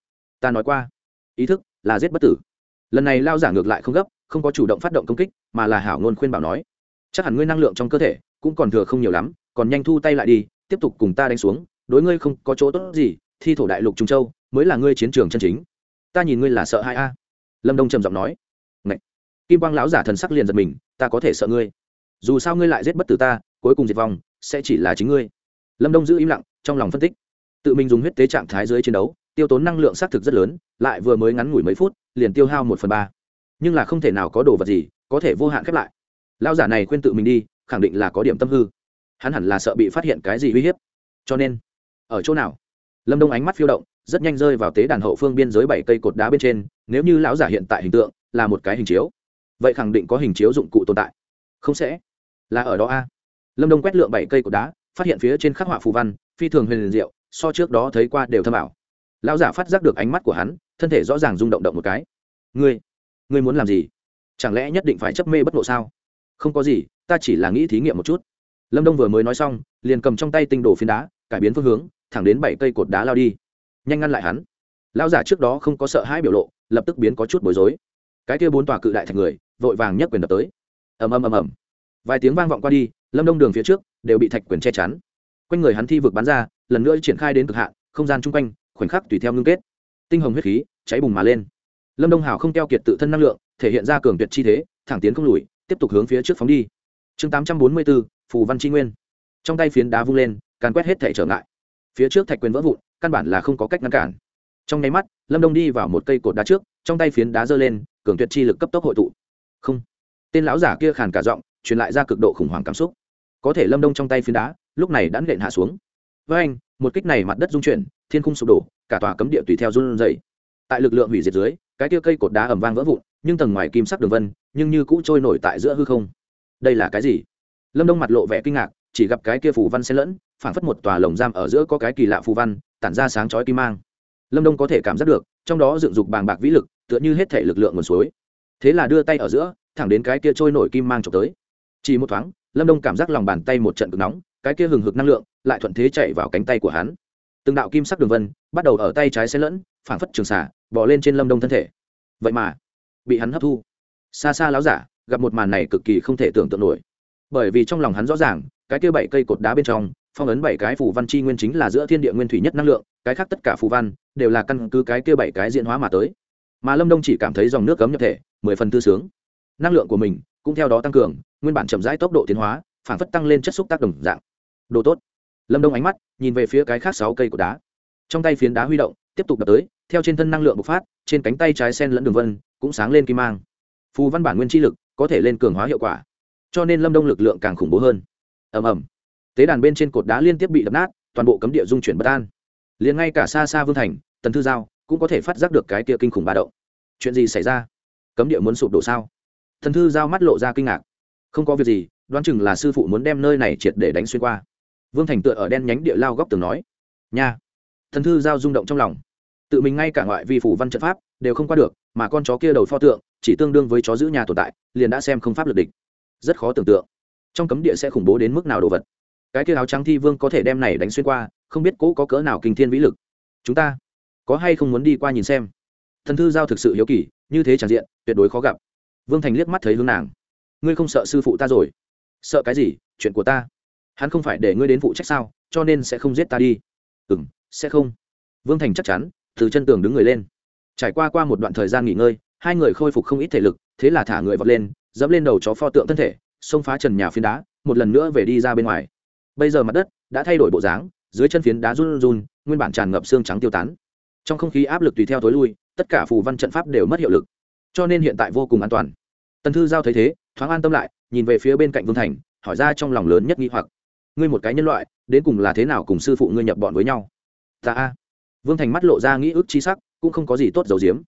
ta nói qua. Ý thức là giết bất tử. Lần này lao giả ngược lại không gấp, không có chủ động phát động công kích, mà là hảo ngôn khuyên bảo nói, chắc hẳn ngươi năng lượng trong cơ thể cũng còn thừa không nhiều lắm, còn nhanh thu tay lại đi, tiếp tục cùng ta đánh xuống, đối ngươi không có chỗ tốt gì, thi thổ đại lục trung châu mới là ngươi chiến trường chân chính. Ta nhìn ngươi là sợ hai a. Lâm đông trầm giọng nói, Ngậy! kim quang lão giả thần sắc liền giật mình, ta có thể sợ ngươi. Dù sao ngươi lại giết bất tử ta, cuối cùng diệt vong sẽ chỉ là chính ngươi. Lâm đông giữ im lặng, trong lòng phân tích, tự mình dùng huyết tế trạng thái dưới chiến đấu tiêu tốn năng lượng xác thực rất lớn, lại vừa mới ngắn ngủi mấy phút, liền tiêu hao một phần ba. Nhưng là không thể nào có đồ vật gì có thể vô hạn khép lại. Lao giả này khuyên tự mình đi, khẳng định là có điểm tâm hư. Hắn hẳn là sợ bị phát hiện cái gì uy hiếp. Cho nên, ở chỗ nào? Lâm đông ánh mắt phiêu động, rất nhanh rơi vào tế đàn hậu phương biên giới bảy cây cột đá bên trên, nếu như lão giả hiện tại hình tượng, là một cái hình chiếu. Vậy khẳng định có hình chiếu dụng cụ tồn tại. Không sẽ. Là ở đó a. Lâm đông quét lượng bảy cây cột đá, phát hiện phía trên khắc họa phù văn, phi thường huyền diệu, so trước đó thấy qua đều thâm ảo lão giả phát giác được ánh mắt của hắn, thân thể rõ ràng rung động động một cái. Ngươi ngươi muốn làm gì? Chẳng lẽ nhất định phải chấp mê bất ngộ sao? Không có gì, ta chỉ là nghĩ thí nghiệm một chút. Lâm đông vừa mới nói xong, liền cầm trong tay tinh đồ phiến đá, cải biến phương hướng, thẳng đến bảy cây cột đá lao đi. Nhanh ngăn lại hắn. Lão giả trước đó không có sợ hãi biểu lộ, lập tức biến có chút bối rối. Cái kia bốn tòa cự đại thành người, vội vàng nhấc quyền đập tới. Ầm ầm ầm ầm. Vài tiếng vang vọng qua đi, lâm đông đường phía trước đều bị thạch quyền che chắn. Quanh người hắn thi vực bắn ra, lần nữa triển khai đến cực hạn, không gian chung quanh khoảnh khắc tùy theo ngưng kết. Tinh hồng huyết khí cháy bùng mà lên. Lâm đông hào không keo kiệt tự thân năng lượng, thể hiện ra cường tuyệt chi thế, thẳng tiến không lùi, tiếp tục hướng phía trước phóng đi. Chương tám trăm bốn mươi bốn, phù văn tri nguyên. Trong tay phiến đá vung lên, càn quét hết thể trở ngại. Phía trước thạch quyền vỡ vụn, căn bản là không có cách ngăn cản. Trong nháy mắt, lâm đông đi vào một cây cột đá trước, trong tay phiến đá giơ lên, cường tuyệt chi lực cấp tốc hội tụ. Không. Tên lão giả kia khàn cả giọng, truyền lại ra cực độ khủng hoảng cảm xúc. Có thể lâm đông trong tay phiến đá, lúc này đã nện hạ xuống. Với anh một kích này mặt đất rung chuyển thiên khung sụp đổ, cả tòa cấm địa tùy theo run dày tại lực lượng hủy diệt dưới, cái kia cây cột đá ẩm vang vỡ vụn, nhưng tầng ngoài kim sắc đường vân, nhưng như cũ trôi nổi tại giữa hư không. Đây là cái gì? Lâm đông mặt lộ vẻ kinh ngạc, chỉ gặp cái kia phù văn xen lẫn, phảng phất một tòa lồng giam ở giữa có cái kỳ lạ phù văn, tản ra sáng chói kim mang. Lâm đông có thể cảm giác được, trong đó dựng dục bàng bạc vĩ lực, tựa như hết thể lực lượng nguồn suối. Thế là đưa tay ở giữa, thẳng đến cái kia trôi nổi kim mang trộm tới. Chỉ một thoáng, lâm đông cảm giác lòng bàn tay một trận cực nóng, cái kia hừng hực năng lượng, lại thuận thế chạy vào cánh tay của hắn từng đạo kim sắc đường vân bắt đầu ở tay trái xen lẫn, phảng phất trường xả bỏ lên trên lâm đông thân thể. Vậy mà, bị hắn hấp thu. Xa xa láo giả, gặp một màn này cực kỳ không thể tưởng tượng nổi. Bởi vì trong lòng hắn rõ ràng, cái kia bảy cây cột đá bên trong, phong ấn bảy cái phù văn chi nguyên chính là giữa thiên địa nguyên thủy nhất năng lượng, cái khác tất cả phù văn đều là căn cứ cái kia bảy cái diễn hóa mà tới. Mà lâm đông chỉ cảm thấy dòng nước cấm nhập thể, mười phần tư sướng. Năng lượng của mình cũng theo đó tăng cường, nguyên bản chậm rãi tốc độ tiến hóa phản phất tăng lên chất xúc tác đồng dạng. Đồ tốt. Lâm đông ánh mắt nhìn về phía cái khác sáu cây cột đá. Trong tay phiến đá huy động, tiếp tục đập tới, theo trên thân năng lượng bộc phát, trên cánh tay trái sen lẫn đường vân, cũng sáng lên kim mang. Phù văn bản nguyên chi lực, có thể lên cường hóa hiệu quả. Cho nên lâm đông lực lượng càng khủng bố hơn. Ầm ầm. Tế đàn bên trên cột đá liên tiếp bị đập nát, toàn bộ cấm địa dung chuyển bất an. Liền ngay cả xa xa vương thành, tần thư giao, cũng có thể phát giác được cái kia kinh khủng ba động. Chuyện gì xảy ra? Cấm địa muốn sụp đổ sao? Thần thư giao mắt lộ ra kinh ngạc. Không có việc gì, đoán chừng là sư phụ muốn đem nơi này triệt để đánh xuyên qua vương thành tựa ở đen nhánh địa lao góc tường nói, nha. Thần thư giao rung động trong lòng. Tự mình ngay cả ngoại vi phủ văn trận pháp đều không qua được, mà con chó kia đầu pho tượng chỉ tương đương với chó giữ nhà tồn tại, liền đã xem không pháp lực địch. Rất khó tưởng tượng, trong cấm địa sẽ khủng bố đến mức nào đồ vật. Cái kia áo trắng thi vương có thể đem này đánh xuyên qua, không biết cố có cỡ nào kinh thiên vĩ lực. Chúng ta có hay không muốn đi qua nhìn xem? Thần thư giao thực sự hiếu kỳ, như thế tràn diện, tuyệt đối khó gặp. Vương thành liếc mắt thấy hướng nàng. Ngươi không sợ sư phụ ta rồi? Sợ cái gì? Chuyện của ta hắn không phải để ngươi đến phụ trách sao, cho nên sẽ không giết ta đi. Ừ m sẽ không. Vương thành chắc chắn, từ chân tường đứng người lên. Trải qua qua một đoạn thời gian nghỉ ngơi, hai người khôi phục không ít thể lực, thế là thả người vọt lên, dẫm lên đầu chó pho tượng thân thể, xông phá trần nhà phiến đá, một lần nữa về đi ra bên ngoài. Bây giờ mặt đất đã thay đổi bộ dáng, dưới chân phiến đá run run nguyên bản tràn ngập xương trắng tiêu tán. Trong không khí áp lực tùy theo tối lui, tất cả phù văn trận pháp đều mất hiệu lực. Cho nên hiện tại vô cùng an toàn. Tần thư giao thấy thế, thoáng an tâm lại, nhìn về phía bên cạnh vương thành, hỏi ra trong lòng lớn nhất nghi hoặc ngươi một cái nhân loại, đến cùng là thế nào cùng sư phụ ngươi nhập bọn với nhau? Ta a. Vương thành mắt lộ ra nghĩ ức chi sắc, cũng không có gì tốt dầu diếm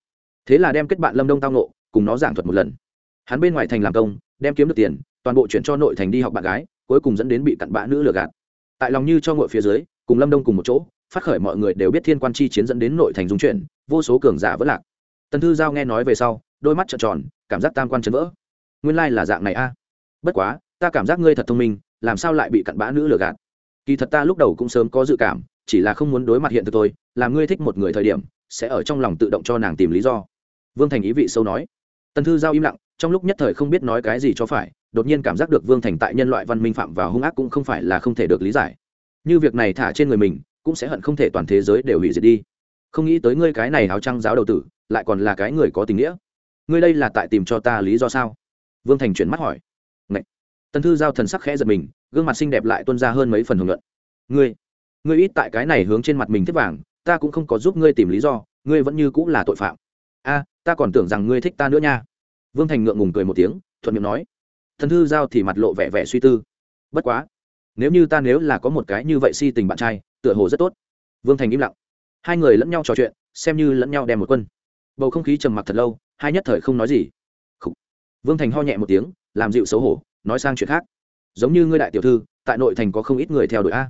thế là đem kết bạn lâm đông tao nộ cùng nó giảng thuật một lần. Hắn bên ngoài thành làm công, đem kiếm được tiền, toàn bộ chuyển cho nội thành đi học bạn gái, cuối cùng dẫn đến bị cặn bã nữ lừa gạt. Tại lòng như cho ngội phía dưới, cùng lâm đông cùng một chỗ, phát khởi mọi người đều biết thiên quan chi chiến dẫn đến nội thành dung chuyển, vô số cường giả vỡ lạc. Tần thư giao nghe nói về sau, đôi mắt trợn tròn, cảm giác tam quan chấn vỡ. Nguyên lai là dạng này a. Bất quá, ta cảm giác ngươi thật thông minh làm sao lại bị cặn bã nữ lừa gạt? Kỳ thật ta lúc đầu cũng sớm có dự cảm, chỉ là không muốn đối mặt hiện thực tôi làm ngươi thích một người thời điểm, sẽ ở trong lòng tự động cho nàng tìm lý do. Vương thành ý vị sâu nói. Tần thư giao im lặng, trong lúc nhất thời không biết nói cái gì cho phải, đột nhiên cảm giác được vương thành tại nhân loại văn minh phạm và hung ác cũng không phải là không thể được lý giải. Như việc này thả trên người mình, cũng sẽ hận không thể toàn thế giới đều hủy diệt đi. Không nghĩ tới ngươi cái này áo trăng giáo đầu tử, lại còn là cái người có tình nghĩa. Ngươi đây là tại tìm cho ta lý do sao? Vương thành chuyển mắt hỏi tần thư giao thần sắc khẽ giật mình, gương mặt xinh đẹp lại tuân ra hơn mấy phần hưởng luận. Ngươi ngươi ít tại cái này hướng trên mặt mình thiết vàng, ta cũng không có giúp ngươi tìm lý do, ngươi vẫn như cũng là tội phạm. A, ta còn tưởng rằng ngươi thích ta nữa nha. Vương thành ngượng ngùng cười một tiếng, thuận miệng nói. Thần thư giao thì mặt lộ vẻ vẻ suy tư. Bất quá, nếu như ta nếu là có một cái như vậy si tình bạn trai, tựa hồ rất tốt. Vương thành im lặng. Hai người lẫn nhau trò chuyện, xem như lẫn nhau đem một quân. Bầu không khí trầm mặc thật lâu, hai nhất thời không nói gì. Vương thành ho nhẹ một tiếng, làm dịu xấu hổ nói sang chuyện khác. Giống như ngươi đại tiểu thư, tại nội thành có không ít người theo đuổi a.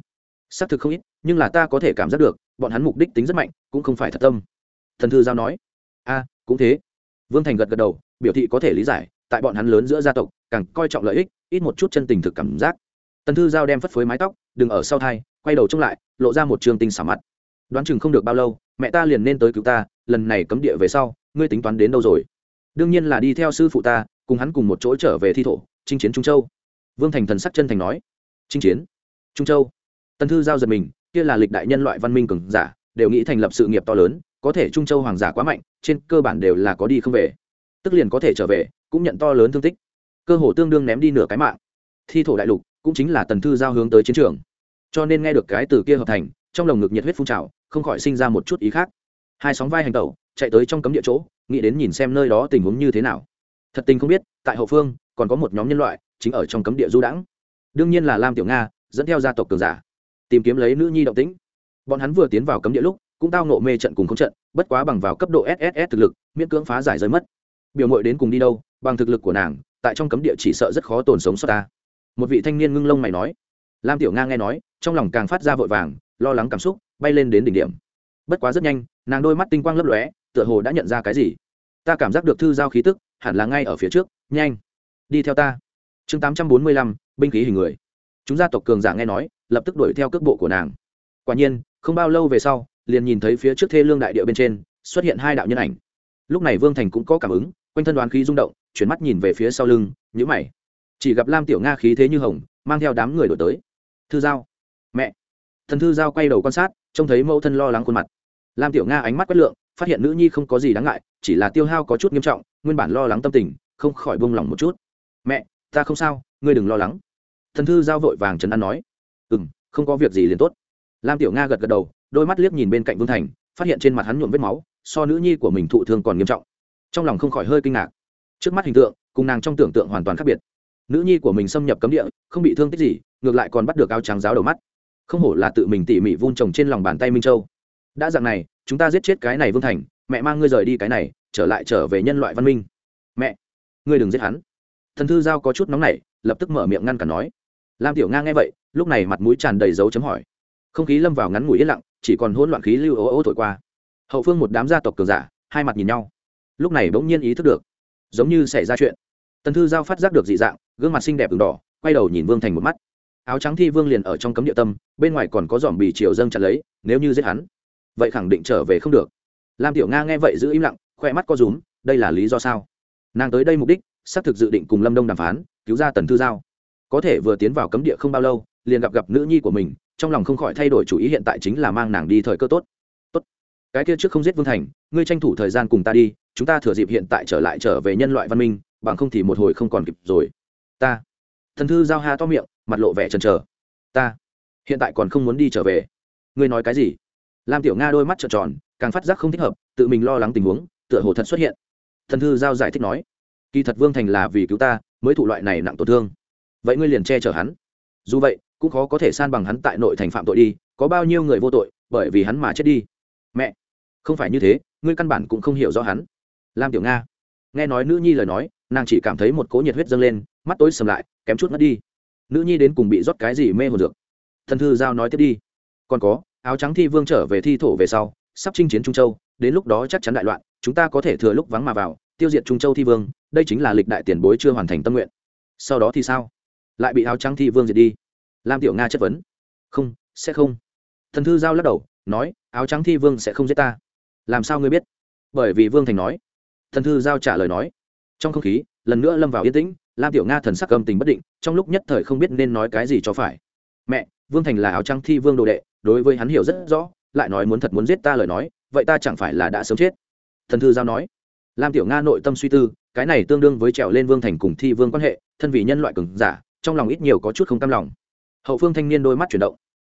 Xác thực không ít, nhưng là ta có thể cảm giác được, bọn hắn mục đích tính rất mạnh, cũng không phải thật tâm. Thần thư giao nói. A, cũng thế. Vương thành gật gật đầu, biểu thị có thể lý giải, tại bọn hắn lớn giữa gia tộc, càng coi trọng lợi ích, ít một chút chân tình thực cảm giác. Tần thư giao đem phất phới mái tóc, đừng ở sau thai, quay đầu trông lại, lộ ra một trường tinh xả mặt. Đoán chừng không được bao lâu, mẹ ta liền nên tới cứu ta, lần này cấm địa về sau, ngươi tính toán đến đâu rồi? Đương nhiên là đi theo sư phụ ta, cùng hắn cùng một chỗ trở về thi thổ chinh chiến trung châu. Vương thành thần sắc chân thành nói, chinh chiến? Trung châu? Tần thư giao giật mình, kia là lịch đại nhân loại văn minh cường giả, đều nghĩ thành lập sự nghiệp to lớn, có thể trung châu hoàng giả quá mạnh, trên cơ bản đều là có đi không về. Tức liền có thể trở về, cũng nhận to lớn thương tích. Cơ hồ tương đương ném đi nửa cái mạng. Thi thổ đại lục cũng chính là tần thư giao hướng tới chiến trường. Cho nên nghe được cái từ kia hợp thành, trong lồng ngực nhiệt huyết phun trào, không khỏi sinh ra một chút ý khác. Hai sóng vai hành tẩu, chạy tới trong cấm địa chỗ, nghĩ đến nhìn xem nơi đó tình huống như thế nào. Thật tình không biết tại hậu phương, còn có một nhóm nhân loại, chính ở trong cấm địa du đãng. Đương nhiên là lam tiểu nga, dẫn theo gia tộc cường giả, tìm kiếm lấy nữ nhi động tĩnh. Bọn hắn vừa tiến vào cấm địa lúc, cũng tao nộ mê trận cùng không trận, bất quá bằng vào cấp độ sss thực lực, miễn cưỡng phá giải rơi mất. Biểu mội đến cùng đi đâu, bằng thực lực của nàng, tại trong cấm địa chỉ sợ rất khó tồn sống sót ta. Một vị thanh niên ngưng lông mày nói. Lam tiểu nga nghe nói, trong lòng càng phát ra vội vàng, lo lắng cảm xúc, bay lên đến đỉnh điểm. Bất quá rất nhanh, nàng đôi mắt tinh quang lấp lóe, tựa hồ đã nhận ra cái gì ta cảm giác được thư giao khí tức, hẳn là ngay ở phía trước, nhanh, đi theo ta. Chương tám trăm bốn mươi lăm, binh khí hình người. Chúng gia tộc cường giả nghe nói, lập tức đuổi theo cước bộ của nàng. Quả nhiên, không bao lâu về sau, liền nhìn thấy phía trước thê lương đại địa bên trên, xuất hiện hai đạo nhân ảnh. Lúc này vương thành cũng có cảm ứng, quanh thân đoán khí rung động, chuyển mắt nhìn về phía sau lưng nhữ mày. Chỉ gặp lam tiểu nga khí thế như hồng, mang theo đám người đổi tới. Thư giao. Mẹ. Thần thư giao quay đầu quan sát, trông thấy mẫu thân lo lắng khuôn mặt. Lam tiểu nga ánh mắt quét lượng phát hiện nữ nhi không có gì đáng ngại, chỉ là tiêu hao có chút nghiêm trọng, nguyên bản lo lắng tâm tình, không khỏi buông lỏng một chút. Mẹ, ta không sao, ngươi đừng lo lắng. Thần thư giao vội vàng trấn an nói. Ừ m không có việc gì liền tốt. Lam tiểu nga gật gật đầu, đôi mắt liếc nhìn bên cạnh vương thành, phát hiện trên mặt hắn nhuộm vết máu, so nữ nhi của mình thụ thương còn nghiêm trọng. Trong lòng không khỏi hơi kinh ngạc. Trước mắt hình tượng, cùng nàng trong tưởng tượng hoàn toàn khác biệt. Nữ nhi của mình xâm nhập cấm địa, không bị thương tích gì, ngược lại còn bắt được áo trắng giáo đầu mắt. Không hổ là tự mình tỉ mỉ vun trồng trên lòng bàn tay minh châu. Đã dạng này chúng ta giết chết cái này vương thành, mẹ mang ngươi rời đi cái này, trở lại trở về nhân loại văn minh. Mẹ, ngươi đừng giết hắn. Thần thư giao có chút nóng nảy, lập tức mở miệng ngăn cản nói. Lam tiểu nga nghe vậy, lúc này mặt mũi tràn đầy dấu chấm hỏi. Không khí lâm vào ngắn ngủi yên lặng, chỉ còn hỗn loạn khí lưu ố ố thổi qua. Hậu phương một đám gia tộc cường giả, hai mặt nhìn nhau. Lúc này bỗng nhiên ý thức được, giống như xảy ra chuyện. Tần thư giao phát giác được dị dạng, gương mặt xinh đẹp ửng đỏ, quay đầu nhìn vương thành một mắt. Áo trắng thi vương liền ở trong cấm địa tâm, bên ngoài còn có dòm bì chiều dâng chặt lấy, nếu như giết hắn vậy khẳng định trở về không được. Lam tiểu nga nghe vậy giữ im lặng khoe mắt co rúm, đây là lý do sao? Nàng tới đây mục đích, xác thực dự định cùng lâm đông đàm phán, cứu ra tần thư giao. Có thể vừa tiến vào cấm địa không bao lâu, liền gặp gặp nữ nhi của mình, trong lòng không khỏi thay đổi chủ ý hiện tại chính là mang nàng đi thời cơ tốt. Tốt. Cái kia trước không giết vương thành, ngươi tranh thủ thời gian cùng ta đi, chúng ta thừa dịp hiện tại trở lại trở về nhân loại văn minh, bằng không thì một hồi không còn kịp rồi. Ta. Thần thư giao ha to miệng, mặt lộ vẻ chần chờ. Ta. Hiện tại còn không muốn đi trở về. Ngươi nói cái gì? Lam tiểu nga đôi mắt trợn tròn, càng phát giác không thích hợp, tự mình lo lắng tình huống, tựa hồ thật xuất hiện. Thần thư giao giải thích nói, kỳ thật vương thành là vì cứu ta, mới thụ loại này nặng tổn thương. Vậy ngươi liền che chở hắn. Dù vậy, cũng khó có thể san bằng hắn tại nội thành phạm tội đi, có bao nhiêu người vô tội, bởi vì hắn mà chết đi. Mẹ, không phải như thế, ngươi căn bản cũng không hiểu rõ hắn. Lam tiểu nga nghe nói nữ nhi lời nói, nàng chỉ cảm thấy một cỗ nhiệt huyết dâng lên, mắt tối sầm lại, kém chút mất đi. Nữ nhi đến cùng bị rót cái gì mê hồn dược? Thần thư giao nói tiếp đi. Còn có áo trắng thi vương trở về thi thổ về sau, sắp chinh chiến trung châu, đến lúc đó chắc chắn đại loạn, chúng ta có thể thừa lúc vắng mà vào, tiêu diệt trung châu thi vương, đây chính là lịch đại tiền bối chưa hoàn thành tâm nguyện. Sau đó thì sao? Lại bị áo trắng thi vương diệt đi. Lam tiểu nga chất vấn. Không, sẽ không. Thần thư giao lắc đầu, nói, áo trắng thi vương sẽ không giết ta. Làm sao ngươi biết? Bởi vì vương thành nói. Thần thư giao trả lời nói. Trong không khí, lần nữa lâm vào yên tĩnh, lam tiểu nga thần sắc âm tình bất định, trong lúc nhất thời không biết nên nói cái gì cho phải. Mẹ vương thành là áo trăng thi vương đồ đệ, đối với hắn hiểu rất rõ, lại nói muốn thật muốn giết ta lời nói, vậy ta chẳng phải là đã sớm chết. Thần thư giao nói. Lam tiểu nga nội tâm suy tư, cái này tương đương với trèo lên vương thành cùng thi vương quan hệ, thân vì nhân loại cường giả, trong lòng ít nhiều có chút không cam lòng. Hậu phương thanh niên đôi mắt chuyển động.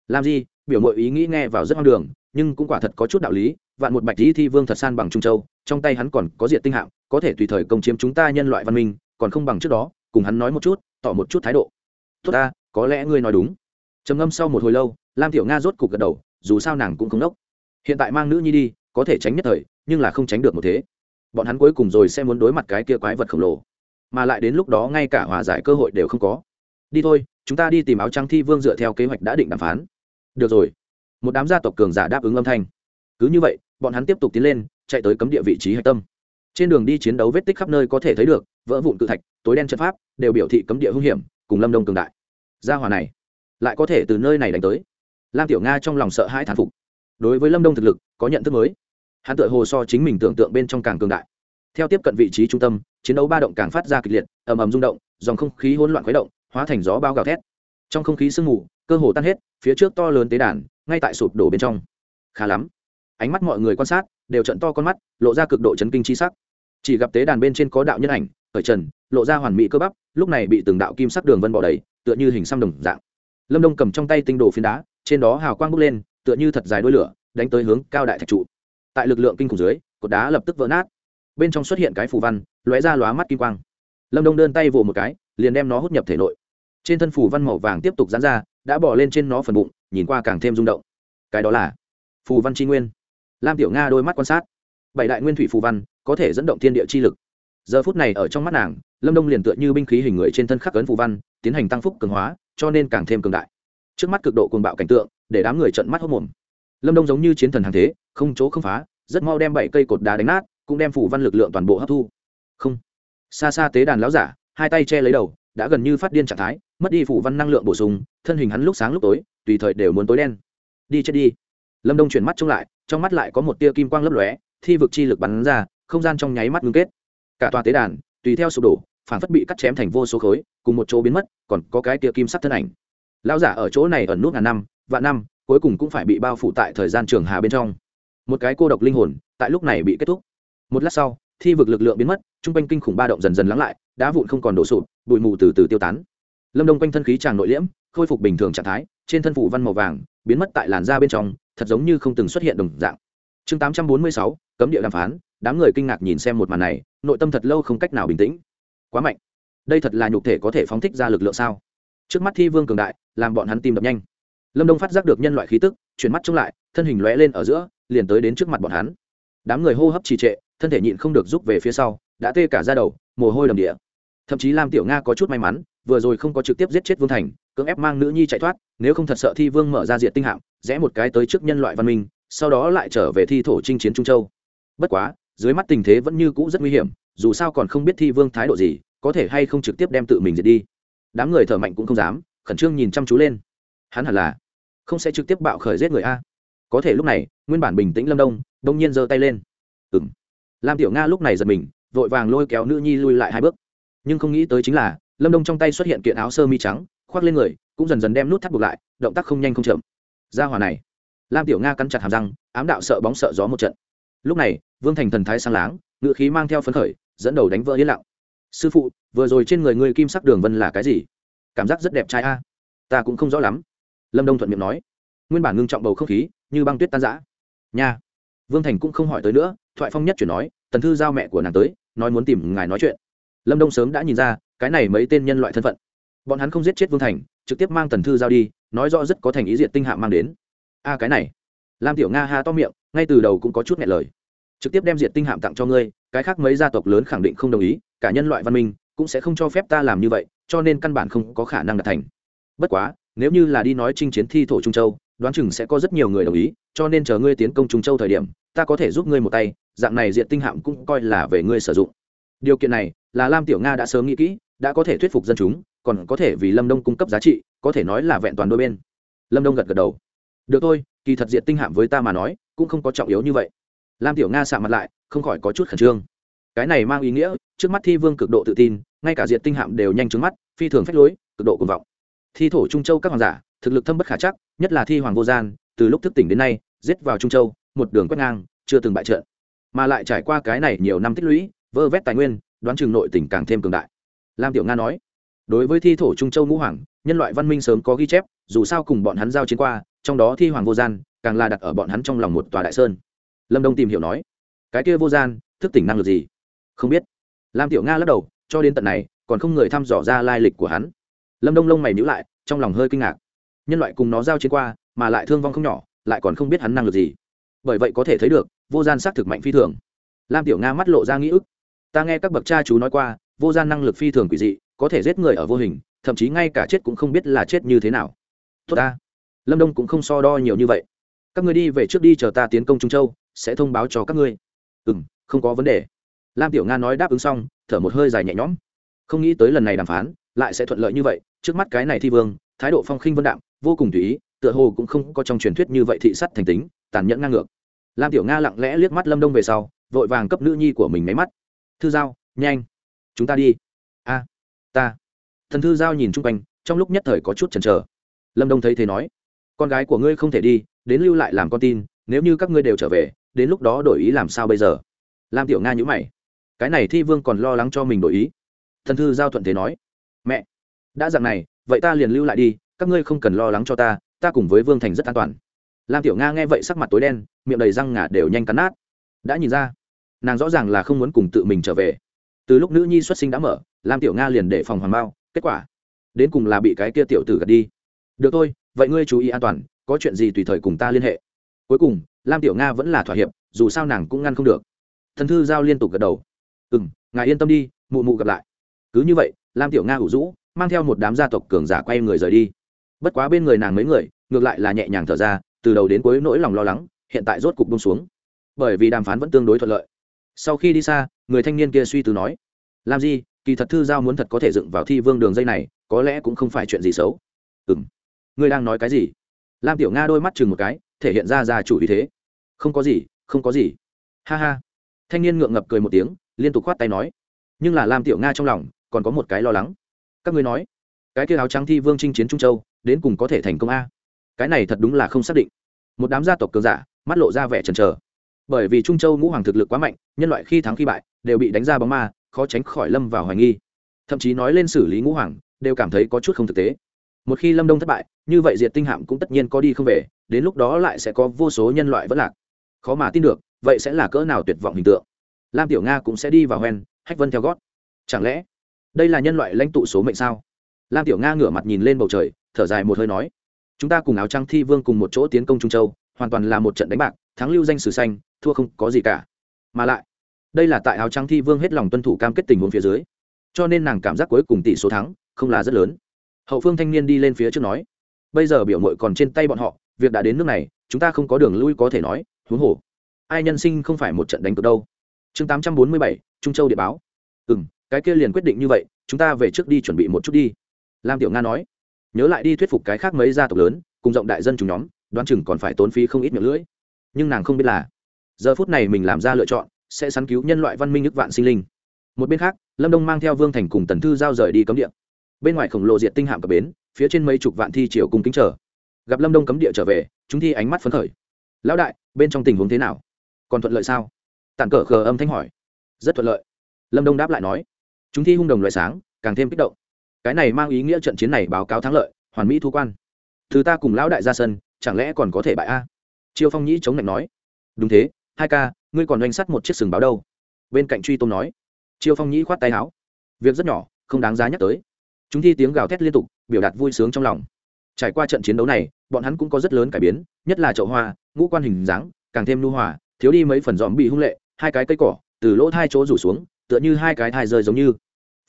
Làm gì biểu mội ý nghĩ nghe vào rất hoang đường, nhưng cũng quả thật có chút đạo lý, vạn một bạch lý thi vương thật san bằng trung châu, trong tay hắn còn có diện tinh hạng, có thể tùy thời công chiếm chúng ta nhân loại văn minh, còn không bằng trước đó, cùng hắn nói một chút, tỏ một chút thái độ. Tốt ta, có lẽ ngươi nói đúng trầm ngâm sau một hồi lâu, lam tiểu nga rốt cục gật đầu, dù sao nàng cũng không đốc. Hiện tại mang nữ nhi đi, có thể tránh nhất thời, nhưng là không tránh được một thế. Bọn hắn cuối cùng rồi sẽ muốn đối mặt cái kia quái vật khổng lồ. Mà lại đến lúc đó ngay cả hòa giải cơ hội đều không có. Đi thôi, chúng ta đi tìm áo trắng thi vương dựa theo kế hoạch đã định đàm phán. Được rồi. Một đám gia tộc cường giả đáp ứng âm thanh. Cứ như vậy, bọn hắn tiếp tục tiến lên, chạy tới cấm địa vị trí hạch tâm. Trên đường đi chiến đấu vết tích khắp nơi có thể thấy được, vỡ vụn cự thạch, tối đen trận pháp, đều biểu thị cấm địa hung hiểm, cùng lâm đông cường đại. Gia hòa này lại có thể từ nơi này đánh tới. Lam tiểu nga trong lòng sợ hãi thán phục. Đối với lâm đông thực lực, có nhận thức mới. Hắn tự hồ so chính mình tưởng tượng bên trong càng cường đại. Theo tiếp cận vị trí trung tâm, chiến đấu ba động càng phát ra kịch liệt, ầm ầm rung động, dòng không khí hỗn loạn khuấy động, hóa thành gió bao gào thét. Trong không khí sương mù, cơ hồ tan hết, phía trước to lớn tế đàn, ngay tại sụp đổ bên trong. Khá lắm. Ánh mắt mọi người quan sát, đều trận to con mắt, lộ ra cực độ chấn kinh chi sắc. Chỉ gặp tế đàn bên trên có đạo nhân ảnh ở trần, lộ ra hoàn mỹ cơ bắp, lúc này bị từng đạo kim sắc đường vân bỏ đầy, tựa như hình xăm đồng dạng lâm đông cầm trong tay tinh đồ phiến đá, trên đó hào quang bốc lên, tựa như thật dài đuôi lửa, đánh tới hướng cao đại thạch trụ. Tại lực lượng kinh khủng dưới, cột đá lập tức vỡ nát. Bên trong xuất hiện cái phù văn, lóe ra lóa mắt kim quang. Lâm đông đơn tay vỗ một cái, liền đem nó hút nhập thể nội. Trên thân phù văn màu vàng tiếp tục dán ra, đã bỏ lên trên nó phần bụng, nhìn qua càng thêm rung động. Cái đó là phù văn tri nguyên. Lam tiểu nga đôi mắt quan sát. Bảy đại nguyên thủy phù văn, có thể dẫn động thiên địa chi lực. Giờ phút này ở trong mắt nàng, lâm đông liền tựa như binh khí hình người trên thân khắc ấn phù văn, tiến hành tăng phúc cường hóa cho nên càng thêm cường đại. Trước mắt cực độ cuồng bạo cảnh tượng, để đám người trận mắt hốc mồm. Lâm đông giống như chiến thần hàng thế, không chỗ không phá, rất mau đem bảy cây cột đá đánh nát, cũng đem phủ văn lực lượng toàn bộ hấp thu. Không. Xa xa tế đàn lão giả, hai tay che lấy đầu, đã gần như phát điên trạng thái, mất đi phủ văn năng lượng bổ sung, thân hình hắn lúc sáng lúc tối, tùy thời đều muốn tối đen. Đi chết đi. Lâm đông chuyển mắt trông lại, trong mắt lại có một tia kim quang lấp lóe, thi vực chi lực bắn ra, không gian trong nháy mắt ngưng kết. Cả tòa tế đàn, tùy theo sụp đổ, phản phất bị cắt chém thành vô số khối cùng một chỗ biến mất, còn có cái tia kim sắc thân ảnh. Lão giả ở chỗ này ẩn nút ngàn năm, vạn năm, cuối cùng cũng phải bị bao phủ tại thời gian trường hà bên trong. Một cái cô độc linh hồn, tại lúc này bị kết thúc. Một lát sau, thi vực lực lượng biến mất t r u n g quanh kinh khủng ba động dần dần lắng lại, đá vụn không còn đổ sụp, bụi mù từ từ tiêu tán. Lâm đông quanh thân khí tràng nội liễm, khôi phục bình thường trạng thái, trên thân phủ văn màu vàng, biến mất tại làn da bên trong, thật giống như không từng xuất hiện đồng dạng. Chương tám trăm bốn mươi sáu, cấm địa đàm phán, đám người kinh ngạc nhìn xem một màn này, nội tâm thật lâu không cách nào bình tĩnh. Quá mạnh đây thật là nhục thể có thể phóng thích ra lực lượng sao? Trước mắt thi vương cường đại, làm bọn hắn tim đập nhanh. Lâm đông phát giác được nhân loại khí tức, chuyển mắt trông lại, thân hình lóe lên ở giữa, liền tới đến trước mặt bọn hắn. Đám người hô hấp trì trệ, thân thể nhịn không được rút về phía sau, đã tê cả ra đầu, mồ hôi đầm địa. Thậm chí lam tiểu nga có chút may mắn, vừa rồi không có trực tiếp giết chết vương thành, cưỡng ép mang nữ nhi chạy thoát, nếu không thật sợ thi vương mở ra diện tinh hạng rẽ một cái tới trước nhân loại văn minh, sau đó lại trở về thi thổ chinh chiến trung châu. Bất quá, dưới mắt tình thế vẫn như cũ rất nguy hiểm, dù sao còn không biết thi vương thái độ gì có thể hay không trực tiếp đem tự mình diệt đi? Đám người thở mạnh cũng không dám, khẩn trương nhìn chăm chú lên. Hắn hẳn là không sẽ trực tiếp bạo khởi giết người a. Có thể lúc này, nguyên bản bình tĩnh lâm đông đông nhiên giơ tay lên. Ừ m lam tiểu nga lúc này giật mình, vội vàng lôi kéo nữ nhi lui lại hai bước. Nhưng không nghĩ tới chính là, lâm đông trong tay xuất hiện kiện áo sơ mi trắng, khoác lên người, cũng dần dần đem nút thắt buộc lại, động tác không nhanh không chậm. Ra hòa này. Lam tiểu nga cắn chặt hàm răng, ám đạo sợ bóng sợ gió một trận. Lúc này, vương thành thần thái sang láng, ngựa khí mang theo phấn khởi, dẫn đầu đánh vỡ yên lặng sư phụ, vừa rồi trên người ngươi kim sắc đường vân là cái gì? Cảm giác rất đẹp trai a. Ta cũng không rõ lắm. Lâm đông thuận miệng nói. Nguyên bản ngưng trọng bầu không khí, như băng tuyết tan giã nha. Vương thành cũng không hỏi tới nữa, thoại phong nhất chuyển nói, tần thư giao mẹ của nàng tới, nói muốn tìm ngài nói chuyện. Lâm đông sớm đã nhìn ra, cái này mấy tên nhân loại thân phận. Bọn hắn không giết chết vương thành, trực tiếp mang tần thư giao đi, nói rõ rất có thành ý diện tinh hạ mang đến. A, cái này. Lam tiểu nga ha to miệng, ngay từ đầu cũng có chút nghẹn lời. Trực tiếp đem diện tinh hạm tặng cho ngươi, cái khác mấy gia tộc lớn khẳng định không đồng ý cả nhân loại văn minh cũng sẽ không cho phép ta làm như vậy, cho nên căn bản không có khả năng đạt thành. Bất quá, nếu như là đi nói chinh chiến thi thổ trung châu, đoán chừng sẽ có rất nhiều người đồng ý, cho nên chờ ngươi tiến công trung châu thời điểm, ta có thể giúp ngươi một tay, dạng này diện tinh hạm cũng coi là về ngươi sử dụng. Điều kiện này là lam tiểu nga đã sớm nghĩ kỹ, đã có thể thuyết phục dân chúng, còn có thể vì lâm đông cung cấp giá trị, có thể nói là vẹn toàn đôi bên. Lâm đông gật gật đầu. Được thôi, kỳ thật diện tinh hạm với ta mà nói, cũng không có trọng yếu như vậy. Lam tiểu nga sạ mặt lại, không khỏi có chút khẩn trương cái này mang ý nghĩa, trước mắt thi vương cực độ tự tin, ngay cả diện tinh hạm đều nhanh trứng mắt, phi thường phách lối, cực độ cuồng vọng. Thi thổ trung châu các hoàng giả, thực lực thâm bất khả chắc, nhất là thi hoàng vô gian, từ lúc thức tỉnh đến nay, giết vào trung châu, một đường quét ngang, chưa từng bại trận. Mà lại trải qua cái này nhiều năm tích lũy, vơ vét tài nguyên, đoán chừng nội tỉnh càng thêm cường đại. Lam tiểu nga nói, đối với thi thổ trung châu ngũ hoàng, nhân loại văn minh sớm có ghi chép, dù sao cùng bọn hắn giao chiến qua, trong đó thi hoàng vô gian, càng là đặt ở bọn hắn trong lòng một tòa đại sơn. Lâm đông tìm hiểu nói, cái kia vô gian, thức tỉnh năng lực gì? Không biết. Lam tiểu nga lắc đầu, cho đến tận này, còn không người thăm dò ra lai lịch của hắn. Lâm đông lông mày nhữ lại, trong lòng hơi kinh ngạc. Nhân loại cùng nó giao chiến qua, mà lại thương vong không nhỏ, lại còn không biết hắn năng lực gì. Bởi vậy có thể thấy được, vô gian xác thực mạnh phi thường. Lam tiểu nga mắt lộ ra nghĩ ức. Ta nghe các bậc cha chú nói qua, vô gian năng lực phi thường quỷ dị, có thể giết người ở vô hình, thậm chí ngay cả chết cũng không biết là chết như thế nào. Tốt ta. Lâm đông cũng không so đo nhiều như vậy. Các người đi về trước đi, chờ ta tiến công trung châu, sẽ thông báo cho các ngươi. Ừ n không có vấn đề lam tiểu nga nói đáp ứng xong, thở một hơi dài nhẹ nhõm. Không nghĩ tới lần này đàm phán, lại sẽ thuận lợi như vậy, trước mắt cái này thi vương, thái độ phong khinh vân đạm, vô cùng tùy ý, tựa hồ cũng không có trong truyền thuyết như vậy thị sắt thành tính, tàn nhẫn ngang ngược. Lam tiểu nga lặng lẽ liếc mắt lâm đông về sau, vội vàng cấp nữ nhi của mình máy mắt. Thư giao, nhanh, chúng ta đi. A, ta. Thần thư giao nhìn chung quanh, trong lúc nhất thời có chút chần chờ. Lâm đông thấy thế nói, con gái của ngươi không thể đi, đến lưu lại làm con tin, nếu như các ngươi đều trở về, đến lúc đó đổi ý làm sao bây giờ? Lam tiểu nga nhữ mày cái này thi vương còn lo lắng cho mình đổi ý. Thần thư giao thuận thế nói, mẹ, đã dặn này, vậy ta liền lưu lại đi, các ngươi không cần lo lắng cho ta ta cùng với vương thành rất an toàn. Lam tiểu nga nghe vậy sắc mặt tối đen, miệng đầy răng ngà đều nhanh cắn nát. Đã nhìn ra, nàng rõ ràng là không muốn cùng tự mình trở về. Từ lúc nữ nhi xuất sinh đã mở, lam tiểu nga liền để phòng hoàng bao, kết quả, đến cùng là bị cái kia tiểu tử gật đi. Được thôi, vậy ngươi chú ý an toàn, có chuyện gì tùy thời cùng ta liên hệ. Cuối cùng, lam tiểu nga vẫn là thỏa hiệp, dù sao nàng cũng ngăn không được. Thần thư giao liên tục gật đầu ừ m ngài yên tâm đi, mụ mụ gặp lại. Cứ như vậy, lam tiểu nga hủ rũ, mang theo một đám gia tộc cường giả quay người rời đi. Bất quá bên người nàng mấy người, ngược lại là nhẹ nhàng thở ra, từ đầu đến cuối nỗi lòng lo lắng, hiện tại rốt cục bông xuống. Bởi vì đàm phán vẫn tương đối thuận lợi. Sau khi đi xa, người thanh niên kia suy tư nói làm gì kỳ thật thư giao muốn thật có thể dựng vào thi vương đường dây này, có lẽ cũng không phải chuyện gì xấu. Ừ m ngươi đang nói cái gì? Lam tiểu nga đôi mắt chừng một cái, thể hiện ra ra chủ ý thế. Không có gì, không có gì. Ha ha. Thanh niên ngượng ngập cười một tiếng liên tục khoát tay nói. Nhưng là lam tiểu nga trong lòng, còn có một cái lo lắng. Các ngươi nói, cái kia áo trắng thi vương chinh chiến trung châu, đến cùng có thể thành công a? Cái này thật đúng là không xác định. Một đám gia tộc cường giả, mắt lộ ra vẻ chần chờ. Bởi vì trung châu ngũ hoàng thực lực quá mạnh, nhân loại khi thắng khi bại, đều bị đánh ra bóng ma, khó tránh khỏi lâm vào hoài nghi. Thậm chí nói lên xử lý ngũ hoàng, đều cảm thấy có chút không thực tế. Một khi lâm đông thất bại, như vậy diệt tinh hạm cũng tất nhiên có đi không về, đến lúc đó lại sẽ có vô số nhân loại vẫn lạc. Khó mà tin được, vậy sẽ là cỡ nào tuyệt vọng hình tượng lam tiểu nga cũng sẽ đi vào hoen, hách vân theo gót. Chẳng lẽ đây là nhân loại lãnh tụ số mệnh sao? Lam tiểu nga ngửa mặt nhìn lên bầu trời, thở dài một hơi nói, chúng ta cùng áo trăng thi vương cùng một chỗ tiến công trung châu, hoàn toàn là một trận đánh bạc, thắng lưu danh sử xanh, thua không có gì cả. Mà lại, đây là tại áo trăng thi vương hết lòng tuân thủ cam kết tình huống phía dưới, cho nên nàng cảm giác cuối cùng tỷ số thắng không là rất lớn. Hậu phương thanh niên đi lên phía trước nói, bây giờ biểu mội còn trên tay bọn họ, việc đã đến nước này, chúng ta không có đường lui có thể nói, huống hồ, ai nhân sinh không phải một trận đánh cược đâu chương tám trăm bốn mươi bảy, trung châu địa báo. Ừ m cái kia liền quyết định như vậy, chúng ta về trước đi chuẩn bị một chút đi. Lam tiểu nga nói. Nhớ lại đi thuyết phục cái khác mấy gia tộc lớn, cùng rộng đại dân chúng nhóm, đoán chừng còn phải tốn phí không ít miệng lưỡi. Nhưng nàng không biết là, giờ phút này mình làm ra lựa chọn, sẽ săn cứu nhân loại văn minh nước vạn sinh linh. Một bên khác, lâm đông mang theo vương thành cùng tần thư giao rời đi cấm địa. Bên ngoài khổng lồ diệt tinh hạm cập bến, phía trên mấy chục vạn thi triều cùng kính chờ. Gặp lâm đông cấm địa trở về, chúng thi ánh mắt phấn khởi. Lão đại, bên trong tình huống thế nào? Còn thuận lợi sao? Tản cờ khờ âm thanh hỏi. Rất thuận lợi. Lâm đông đáp lại nói. Chúng thi hung đồng loại sáng, càng thêm kích động. Cái này mang ý nghĩa trận chiến này báo cáo thắng lợi, hoàn mỹ thu quan. Thứ ta cùng lão đại ra sân, chẳng lẽ còn có thể bại a? Chiêu phong nhĩ chống lạnh nói. Đúng thế, hai ca, ngươi còn doanh sắt một chiếc sừng báo đâu? Bên cạnh truy tôn nói. Chiêu phong nhĩ khoát tay áo. Việc rất nhỏ, không đáng giá nhắc tới. Chúng thi tiếng gào thét liên tục, biểu đạt vui sướng trong lòng. Trải qua trận chiến đấu này, bọn hắn cũng có rất lớn cải biến, nhất là chậu hoa, ngũ quan hình dáng, càng thêm nu hòa, thiếu đi mấy phần dòm bị hung lệ hai cái cây cỏ, từ lỗ hai chỗ rủ xuống, tựa như hai cái thai rơi giống như.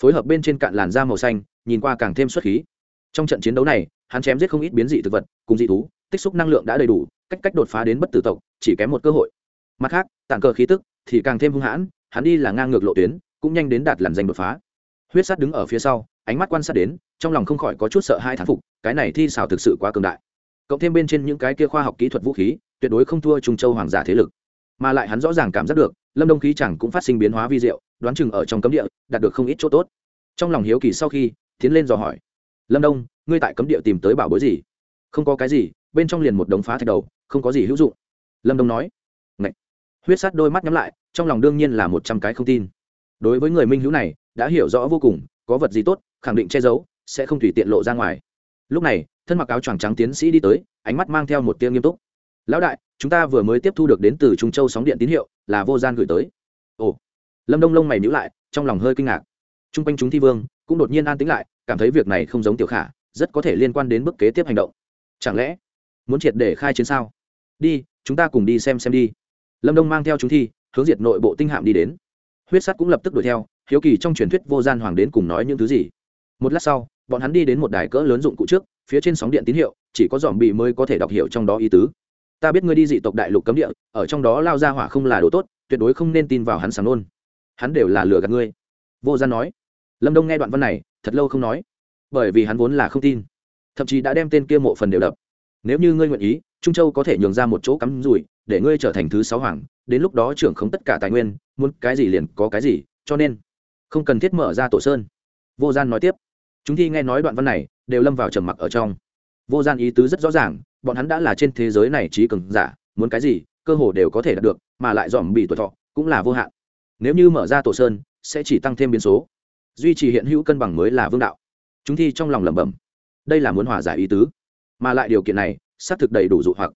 Phối hợp bên trên cạn làn da màu xanh, nhìn qua càng thêm xuất khí. Trong trận chiến đấu này, hắn chém giết không ít biến dị thực vật, cùng dị thú, tích xúc năng lượng đã đầy đủ, cách cách đột phá đến bất tử tộc, chỉ kém một cơ hội. Mặt khác, tạng cờ khí tức thì càng thêm hung hãn, hắn đi là ngang ngược lộ tuyến, cũng nhanh đến đạt làn danh đột phá. Huyết sát đứng ở phía sau, ánh mắt quan sát đến, trong lòng không khỏi có chút sợ hai thán phục, cái này thi xảo thực sự quá cường đại. Cộng thêm bên trên những cái kia khoa học kỹ thuật vũ khí, tuyệt đối không thua trung châu hoàng giả thế lực. Mà lại hắn rõ ràng cảm giác được lâm đông khí chẳng cũng phát sinh biến hóa vi diệu, đoán chừng ở trong cấm địa, đạt được không ít chỗ tốt. Trong lòng hiếu kỳ sau khi, tiến lên dò hỏi, lâm đông, ngươi tại cấm địa tìm tới bảo bối gì? Không có cái gì, bên trong liền một đống phá thạch đầu, không có gì hữu dụng. Lâm đông nói. Ngậy. huyết sát đôi mắt nhắm lại, trong lòng đương nhiên là một trăm cái không tin. Đối với người minh hữu này, đã hiểu rõ vô cùng, có vật gì tốt, khẳng định che giấu, sẽ không tùy tiện lộ ra ngoài. Lúc này, thân mặc áo choàng trắng tiến sĩ đi tới, ánh mắt mang theo một tia nghiêm túc. Lão đại, chúng ta vừa mới tiếp thu được đến từ trung châu sóng điện tín hiệu là vô gian gửi tới. Ồ, lâm đông lông mày nhữ lại, trong lòng hơi kinh ngạc. T r u n g quanh chúng thi vương cũng đột nhiên an tĩnh lại, cảm thấy việc này không giống tiểu khả, rất có thể liên quan đến bước kế tiếp hành động. Chẳng lẽ muốn triệt để khai chiến sao? Đi, chúng ta cùng đi xem xem đi. Lâm đông mang theo chúng thi, hướng diệt nội bộ tinh hạm đi đến. Huyết sắt cũng lập tức đuổi theo, hiếu kỳ trong truyền thuyết vô gian hoàng đến cùng nói những thứ gì. Một lát sau, bọn hắn đi đến một đài cỡ lớn dụng cụ trước, phía trên sóng điện tín hiệu, chỉ có dòm bị mới có thể đọc hiểu trong đó ý tứ ta biết ngươi đi dị tộc đại lục cấm địa, ở trong đó lao ra hỏa không là đồ tốt, tuyệt đối không nên tin vào hắn sáng nôn. Hắn đều là lừa gạt ngươi. Vô gian nói. Lâm đông nghe đoạn văn này, thật lâu không nói, bởi vì hắn vốn là không tin. Thậm chí đã đem tên kia mộ phần đều đập. Nếu như ngươi nguyện ý, trung châu có thể nhường ra một chỗ cắm rủi, để ngươi trở thành thứ sáu hoàng, đến lúc đó trưởng không tất cả tài nguyên, muốn cái gì liền có cái gì, cho nên không cần thiết mở ra tổ sơn. Vô gian nói tiếp. Chúng thi nghe nói đoạn văn này, đều lâm vào trầm mặc ở trong. Vô gian ý tứ rất rõ ràng bọn hắn đã là trên thế giới này trí cường giả, muốn cái gì, cơ hồ đều có thể đạt được, mà lại dòm bị tuổi thọ cũng là vô hạn. Nếu như mở ra tổ sơn, sẽ chỉ tăng thêm biến số. Duy trì hiện hữu cân bằng mới là vương đạo. Chúng thi trong lòng lẩm bẩm. Đây là muốn hòa giải ý tứ. Mà lại điều kiện này, xác thực đầy đủ dụ hoặc.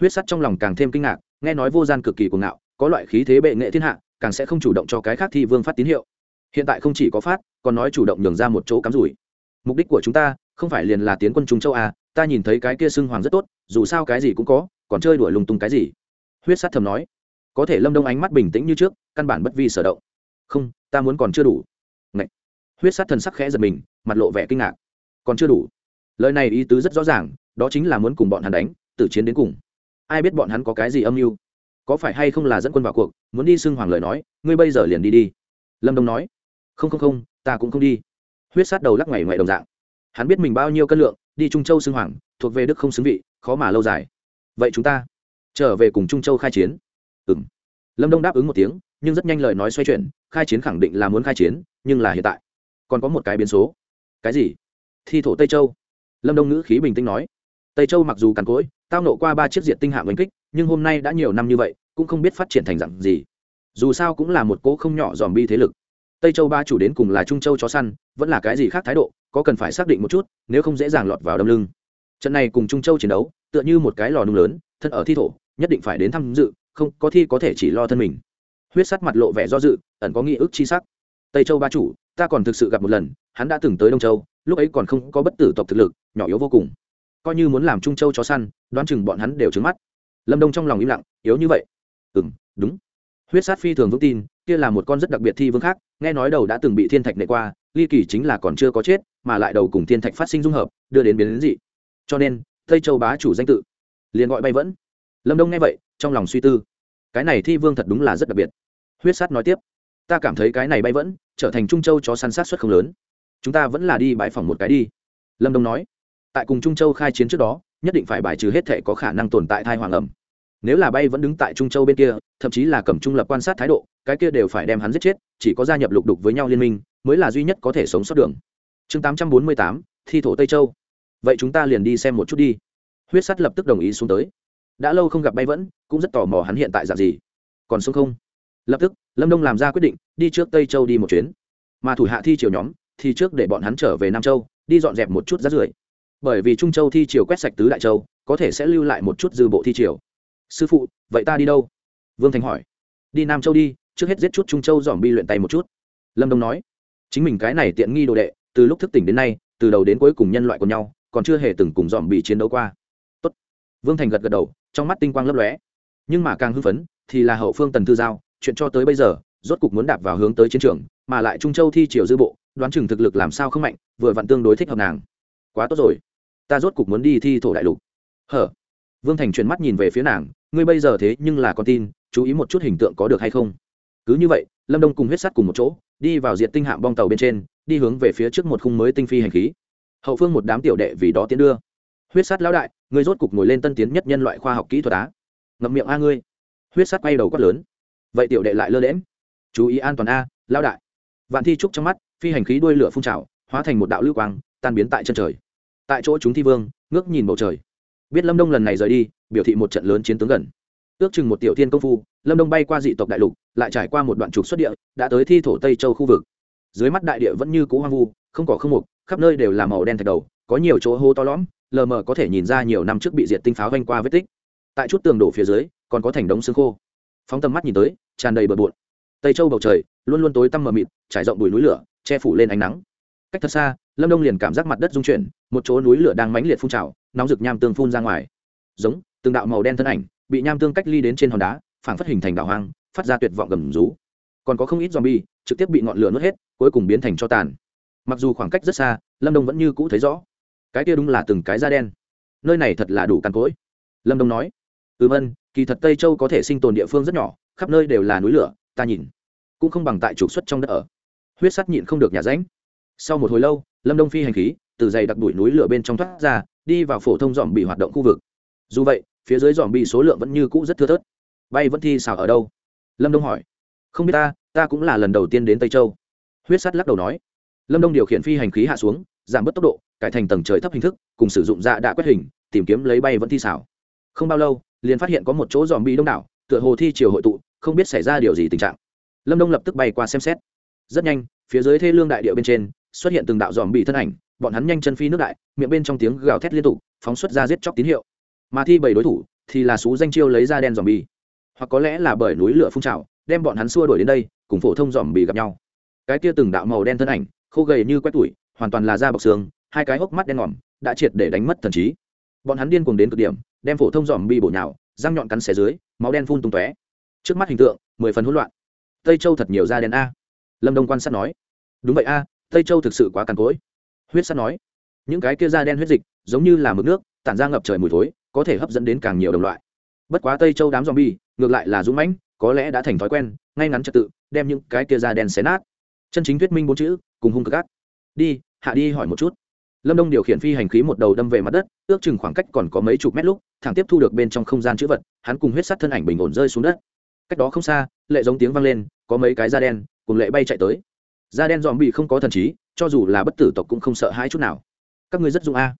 Huyết sắt trong lòng càng thêm kinh ngạc, nghe nói vô gian cực kỳ cuồng ngạo, có loại khí thế bệ nghệ thiên hạ, càng sẽ không chủ động cho cái khác thi vương phát tín hiệu. Hiện tại không chỉ có phát, còn nói chủ động nhường ra một chỗ cắm rủi. Mục đích của chúng ta, không phải liền là tiến quân chúng châu a ta nhìn thấy cái kia xưng hoàng rất tốt, dù sao cái gì cũng có, còn chơi đuổi lung tung cái gì? Huyết sát thầm nói. Có thể lâm đông ánh mắt bình tĩnh như trước, căn bản bất vi sở động. Không, ta muốn còn chưa đủ. Ngậy. huyết sát thần sắc khẽ giật mình, mặt lộ vẻ kinh ngạc. Còn chưa đủ. Lời này ý tứ rất rõ ràng, đó chính là muốn cùng bọn hắn đánh, tử chiến đến cùng. Ai biết bọn hắn có cái gì âm mưu? Có phải hay không là dẫn quân vào cuộc, muốn đi xưng hoàng lời nói, ngươi bây giờ liền đi đi. Lâm đông nói. Không không không, ta cũng không đi. Huyết sát đầu lắc ngày ngoài đồng dạng. Hắn biết mình bao nhiêu cân lượng đi trung châu xưng hoàng, thuộc về đức không xứng vị, khó mà lâu dài. Vậy chúng ta trở về cùng trung châu khai chiến. Ừ m lâm đông đáp ứng một tiếng, nhưng rất nhanh lời nói xoay chuyển, khai chiến khẳng định là muốn khai chiến, nhưng là hiện tại còn có một cái biến số. Cái gì? Thi thổ tây châu. Lâm đông ngữ khí bình tĩnh nói. Tây châu mặc dù càn cỗi, tao nộ qua ba chiếc diện tinh hạng oanh kích, nhưng hôm nay đã nhiều năm như vậy, cũng không biết phát triển thành dặn gì. Dù sao cũng là một cỗ không nhỏ dòm bi thế lực. Tây châu ba chủ đến cùng là trung châu chó săn, vẫn là cái gì khác thái độ có cần phải xác định một chút, nếu không dễ dàng lọt vào đâm lưng. Trận này cùng trung châu chiến đấu, tựa như một cái lò nung lớn, thân ở thi thổ, nhất định phải đến tham dự, không, có thi có thể chỉ lo thân mình. Huyết sắt mặt lộ vẻ do dự, ẩn có nghi ức chi sắc. Tây châu ba chủ, ta còn thực sự gặp một lần, hắn đã từng tới đông châu, lúc ấy còn không có bất tử tộc thực lực, nhỏ yếu vô cùng. Coi như muốn làm trung châu chó săn, đoán chừng bọn hắn đều trứng mắt. Lâm đông trong lòng im lặng, yếu như vậy. Ừ m đúng. Huyết sát phi thường vững tin, kia là một con rất đặc biệt thi vương khác, nghe nói đầu đã từng bị thiên thạch nệ qua, ly kỳ chính là còn chưa có chết mà lại đầu cùng thiên thạch phát sinh dung hợp, đưa đến biến đến dị. Cho nên, tây châu bá chủ danh tự, liền gọi bay vẫn. Lâm đông nghe vậy, trong lòng suy tư. Cái này thi vương thật đúng là rất đặc biệt. Huyết sát nói tiếp, ta cảm thấy cái này bay vẫn trở thành trung châu cho săn sát xuất không lớn. Chúng ta vẫn là đi bãi phòng một cái đi. Lâm đông nói, tại cùng trung châu khai chiến trước đó, nhất định phải bài trừ hết thể có khả năng tồn tại thai hoàng ẩm. Nếu là bay vẫn đứng tại trung châu bên kia, thậm chí là cầm trung lập quan sát thái độ, cái kia đều phải đem hắn giết chết, chỉ có gia nhập lục đục với nhau liên minh, mới là duy nhất có thể sống sót đường chương tám trăm bốn mươi tám, thi thổ tây châu. Vậy chúng ta liền đi xem một chút đi. Huyết sắt lập tức đồng ý xuống tới. Đã lâu không gặp bay vẫn, cũng rất tò mò hắn hiện tại dạng gì. Còn xuống không? Lập tức, lâm đông làm ra quyết định, đi trước tây châu đi một chuyến. Mà thủ hạ thi triều nhóm, thì trước để bọn hắn trở về nam châu, đi dọn dẹp một chút rác rưởi. Bởi vì trung châu thi triều quét sạch tứ đại châu, có thể sẽ lưu lại một chút dư bộ thi triều. Sư phụ, vậy ta đi đâu? Vương thành hỏi. Đi nam châu đi, trước hết giết chút trung châu dòm bi luyện tay một chút. Lâm đông nói. Chính mình cái này tiện nghi đồ đệ từ lúc thức tỉnh đến nay, từ đầu đến cuối cùng nhân loại của nhau, còn chưa hề từng cùng dòm bị chiến đấu qua. Tốt. vương thành gật gật đầu, trong mắt tinh quang lấp lóe. Nhưng mà càng hưng phấn thì là hậu phương tần thư giao, chuyện cho tới bây giờ, rốt cục muốn đạp vào hướng tới chiến trường, mà lại trung châu thi triều dư bộ, đoán chừng thực lực làm sao không mạnh, vừa vặn tương đối thích hợp nàng. Quá tốt rồi. Ta rốt cục muốn đi thi thổ đại lục. Hở. Vương thành chuyển mắt nhìn về phía nàng, ngươi bây giờ thế nhưng là con tin, chú ý một chút hình tượng có được hay không? Cứ như vậy, lâm đông cùng huyết sắt cùng một chỗ, đi vào diện tinh hạm bong tàu bên trên đi hướng về phía trước một khung mới tinh phi hành khí. Hậu phương một đám tiểu đệ vì đó tiến đưa. Huyết sát lão đại, ngươi rốt cục ngồi lên tân tiến nhất nhân loại khoa học kỹ thuật á. Ngậm miệng a ngươi. Huyết sát quay đầu quát lớn. Vậy tiểu đệ lại lơ lễm chú ý an toàn a, lão đại. Vạn thi trúc trong mắt, phi hành khí đuôi lửa phun trào, hóa thành một đạo lưu quang, tan biến tại chân trời. Tại chỗ chúng thi vương, ngước nhìn bầu trời. Biết lâm đông lần này rời đi, biểu thị một trận lớn chiến tướng gần. Ước chừng một tiểu thiên công phu, lâm đông bay qua dị tộc đại lục, lại trải qua một đoạn trục xuất địa, đã tới thi thổ tây châu khu vực dưới mắt đại địa vẫn như cũ hoang vu, không có không mục, khắp nơi đều là màu đen thạch đầu, có nhiều chỗ hô to lõm, lờ mờ có thể nhìn ra nhiều năm trước bị diệt tinh pháo vanh qua vết tích. Tại chút tường đổ phía dưới, còn có thành đống xương khô. Phóng tầm mắt nhìn tới, tràn đầy bờ bộn. Tây châu bầu trời, luôn luôn tối tăm mờ mịt, trải rộng bụi núi lửa, che phủ lên ánh nắng. Cách thật xa, lâm đông liền cảm giác mặt đất rung chuyển, một chỗ núi lửa đang mãnh liệt phun trào, nóng rực nham tương phun ra ngoài. Giống, từng đạo màu đen thân ảnh, bị nham tương cách ly đến trên hòn đá, phảng phất hình thành đảo hoang, phát ra tuyệt vọng gầm rú. Còn có không ít zombie trực tiếp bị ngọn lửa nuốt hết, cuối cùng biến thành cho tàn. Mặc dù khoảng cách rất xa, lâm đông vẫn như cũ thấy rõ. Cái kia đúng là từng cái da đen. Nơi này thật là đủ càn cỗi. Lâm đông nói ừ vân kỳ thật tây châu có thể sinh tồn địa phương rất nhỏ, khắp nơi đều là núi lửa, ta nhìn cũng không bằng tại trục xuất trong đất ở. Huyết sắt nhịn không được nhà ránh. Sau một hồi lâu, lâm đông phi hành khí, từ dày đặc đuổi núi lửa bên trong thoát ra, đi vào phổ thông dòm bị hoạt động khu vực. Dù vậy, phía dưới dòm bị số lượng vẫn như cũ rất thưa thớt. Bay vẫn thi xào ở đâu? Lâm đông hỏi, không biết ta ta cũng là lần đầu tiên đến tây châu. Huyết sắt lắc đầu nói. Lâm đông điều khiển phi hành khí hạ xuống, giảm bớt tốc độ, cải thành tầng trời thấp hình thức, cùng sử dụng dạ đã quét hình, tìm kiếm lấy bay vẫn thi xảo. Không bao lâu, liền phát hiện có một chỗ dòm bị đông đảo, tựa hồ thi chiều hội tụ, không biết xảy ra điều gì tình trạng. Lâm đông lập tức bay qua xem xét. Rất nhanh, phía dưới thê lương đại địa bên trên, xuất hiện từng đạo dòm bị thân ảnh, bọn hắn nhanh chân phi nước đại, miệng bên trong tiếng gào thét liên tục, phóng xuất ra giết chóc tín hiệu. Mà thi bảy đối thủ thì là xú danh chiêu lấy ra đen dòm bi hoặc có lẽ là bởi núi lửa phun trào, đem bọn hắn xua đuổi đến đây cùng phổ thông dòm bị gặp nhau. Cái kia từng đạo màu đen thân ảnh, khô gầy như quét tủi, hoàn toàn là da bọc xương, hai cái hốc mắt đen ngòm, đã triệt để đánh mất thần trí. Bọn hắn điên cuồng đến cực điểm, đem phổ thông dòm bị bổ nhào, răng nhọn cắn xẻ dưới, máu đen phun tung tóe. Trước mắt hình tượng, mười phần hỗn loạn. Tây châu thật nhiều da đen a. Lâm đông quan sát nói. Đúng vậy a, tây châu thực sự quá cằn cỗi. Huyết sát nói. Những cái kia da đen huyết dịch, giống như là mực nước, tản ra ngập trời mùi thối, có thể hấp dẫn đến càng nhiều đồng loại. Bất quá tây châu đám zombie, ngược lại là dũng mãnh có lẽ đã thành thói quen, ngay ngắn trật tự, đem những cái kia ra đen xé nát. Chân chính thuyết minh bốn chữ, cùng hung cực ác. Đi, hạ đi hỏi một chút. Lâm đông điều khiển phi hành khí một đầu đâm về mặt đất, ước chừng khoảng cách còn có mấy chục mét lúc, thẳng tiếp thu được bên trong không gian chữ vật, hắn cùng huyết sắt thân ảnh bình ổn rơi xuống đất. Cách đó không xa, lệ giống tiếng vang lên, có mấy cái da đen, cùng lệ bay chạy tới. Da đen dòm bị không có thần trí, cho dù là bất tử tộc cũng không sợ hãi chút nào. Các ngươi rất dụng a.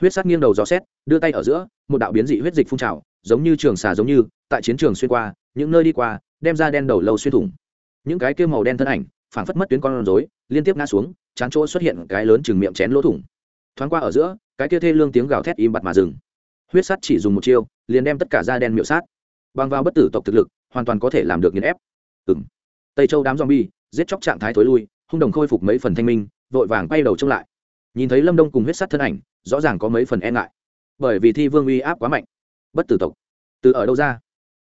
Huyết sắt nghiêng đầu dò xét, đưa tay ở giữa, một đạo biến dị huyết dịch phun trào giống như trường xà giống như, tại chiến trường xuyên qua, những nơi đi qua, đem ra đen đầu lâu xuyên thủng. Những cái kia màu đen thân ảnh, phảng phất mất tuyến con rối, liên tiếp ngã xuống, chán chỗ xuất hiện cái lớn chừng miệng chén lỗ thủng. Thoáng qua ở giữa, cái kia thê lương tiếng gào thét im bặt mà dừng. Huyết sắt chỉ dùng một chiêu, liền đem tất cả da đen miệu sát. Bằng vào bất tử tộc thực lực, hoàn toàn có thể làm được nghiền ép. Ừng tây châu đám zombie, giết chóc trạng thái thối lui, hung đồng khôi phục mấy phần thanh minh, vội vàng quay đầu trông lại. Nhìn thấy lâm đông cùng huyết sắt thân ảnh, rõ ràng có mấy phần e ngại. Bởi vì thi vương uy áp quá mạnh bất tử tộc. Từ ở đâu ra?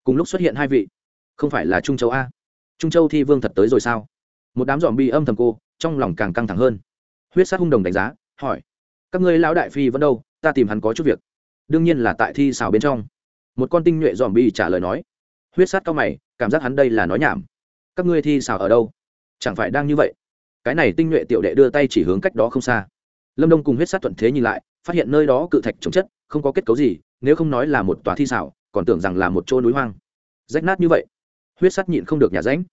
Cùng lúc xuất hiện hai vị. Không phải là trung châu a. Trung châu thi vương thật tới rồi sao? Một đám dòm bi âm thầm cô, trong lòng càng căng thẳng hơn. Huyết sát hung đồng đánh giá, hỏi. Các ngươi lão đại phi vẫn đâu? Ta tìm hắn có chút việc. Đương nhiên là tại thi xào bên trong. Một con tinh nhuệ dòm bi trả lời nói. Huyết sát cao mày, cảm giác hắn đây là nói nhảm. Các ngươi thi xào ở đâu? Chẳng phải đang như vậy? Cái này tinh nhuệ tiểu đệ đưa tay chỉ hướng cách đó không xa. Lâm đông cùng huyết sát thuận thế nhìn lại, phát hiện nơi đó cự thạch trồng chất, không có kết cấu gì nếu không nói là một tòa thi xảo, còn tưởng rằng là một chỗ núi hoang. Rách nát như vậy, huyết sắt nhịn không được nhà ránh.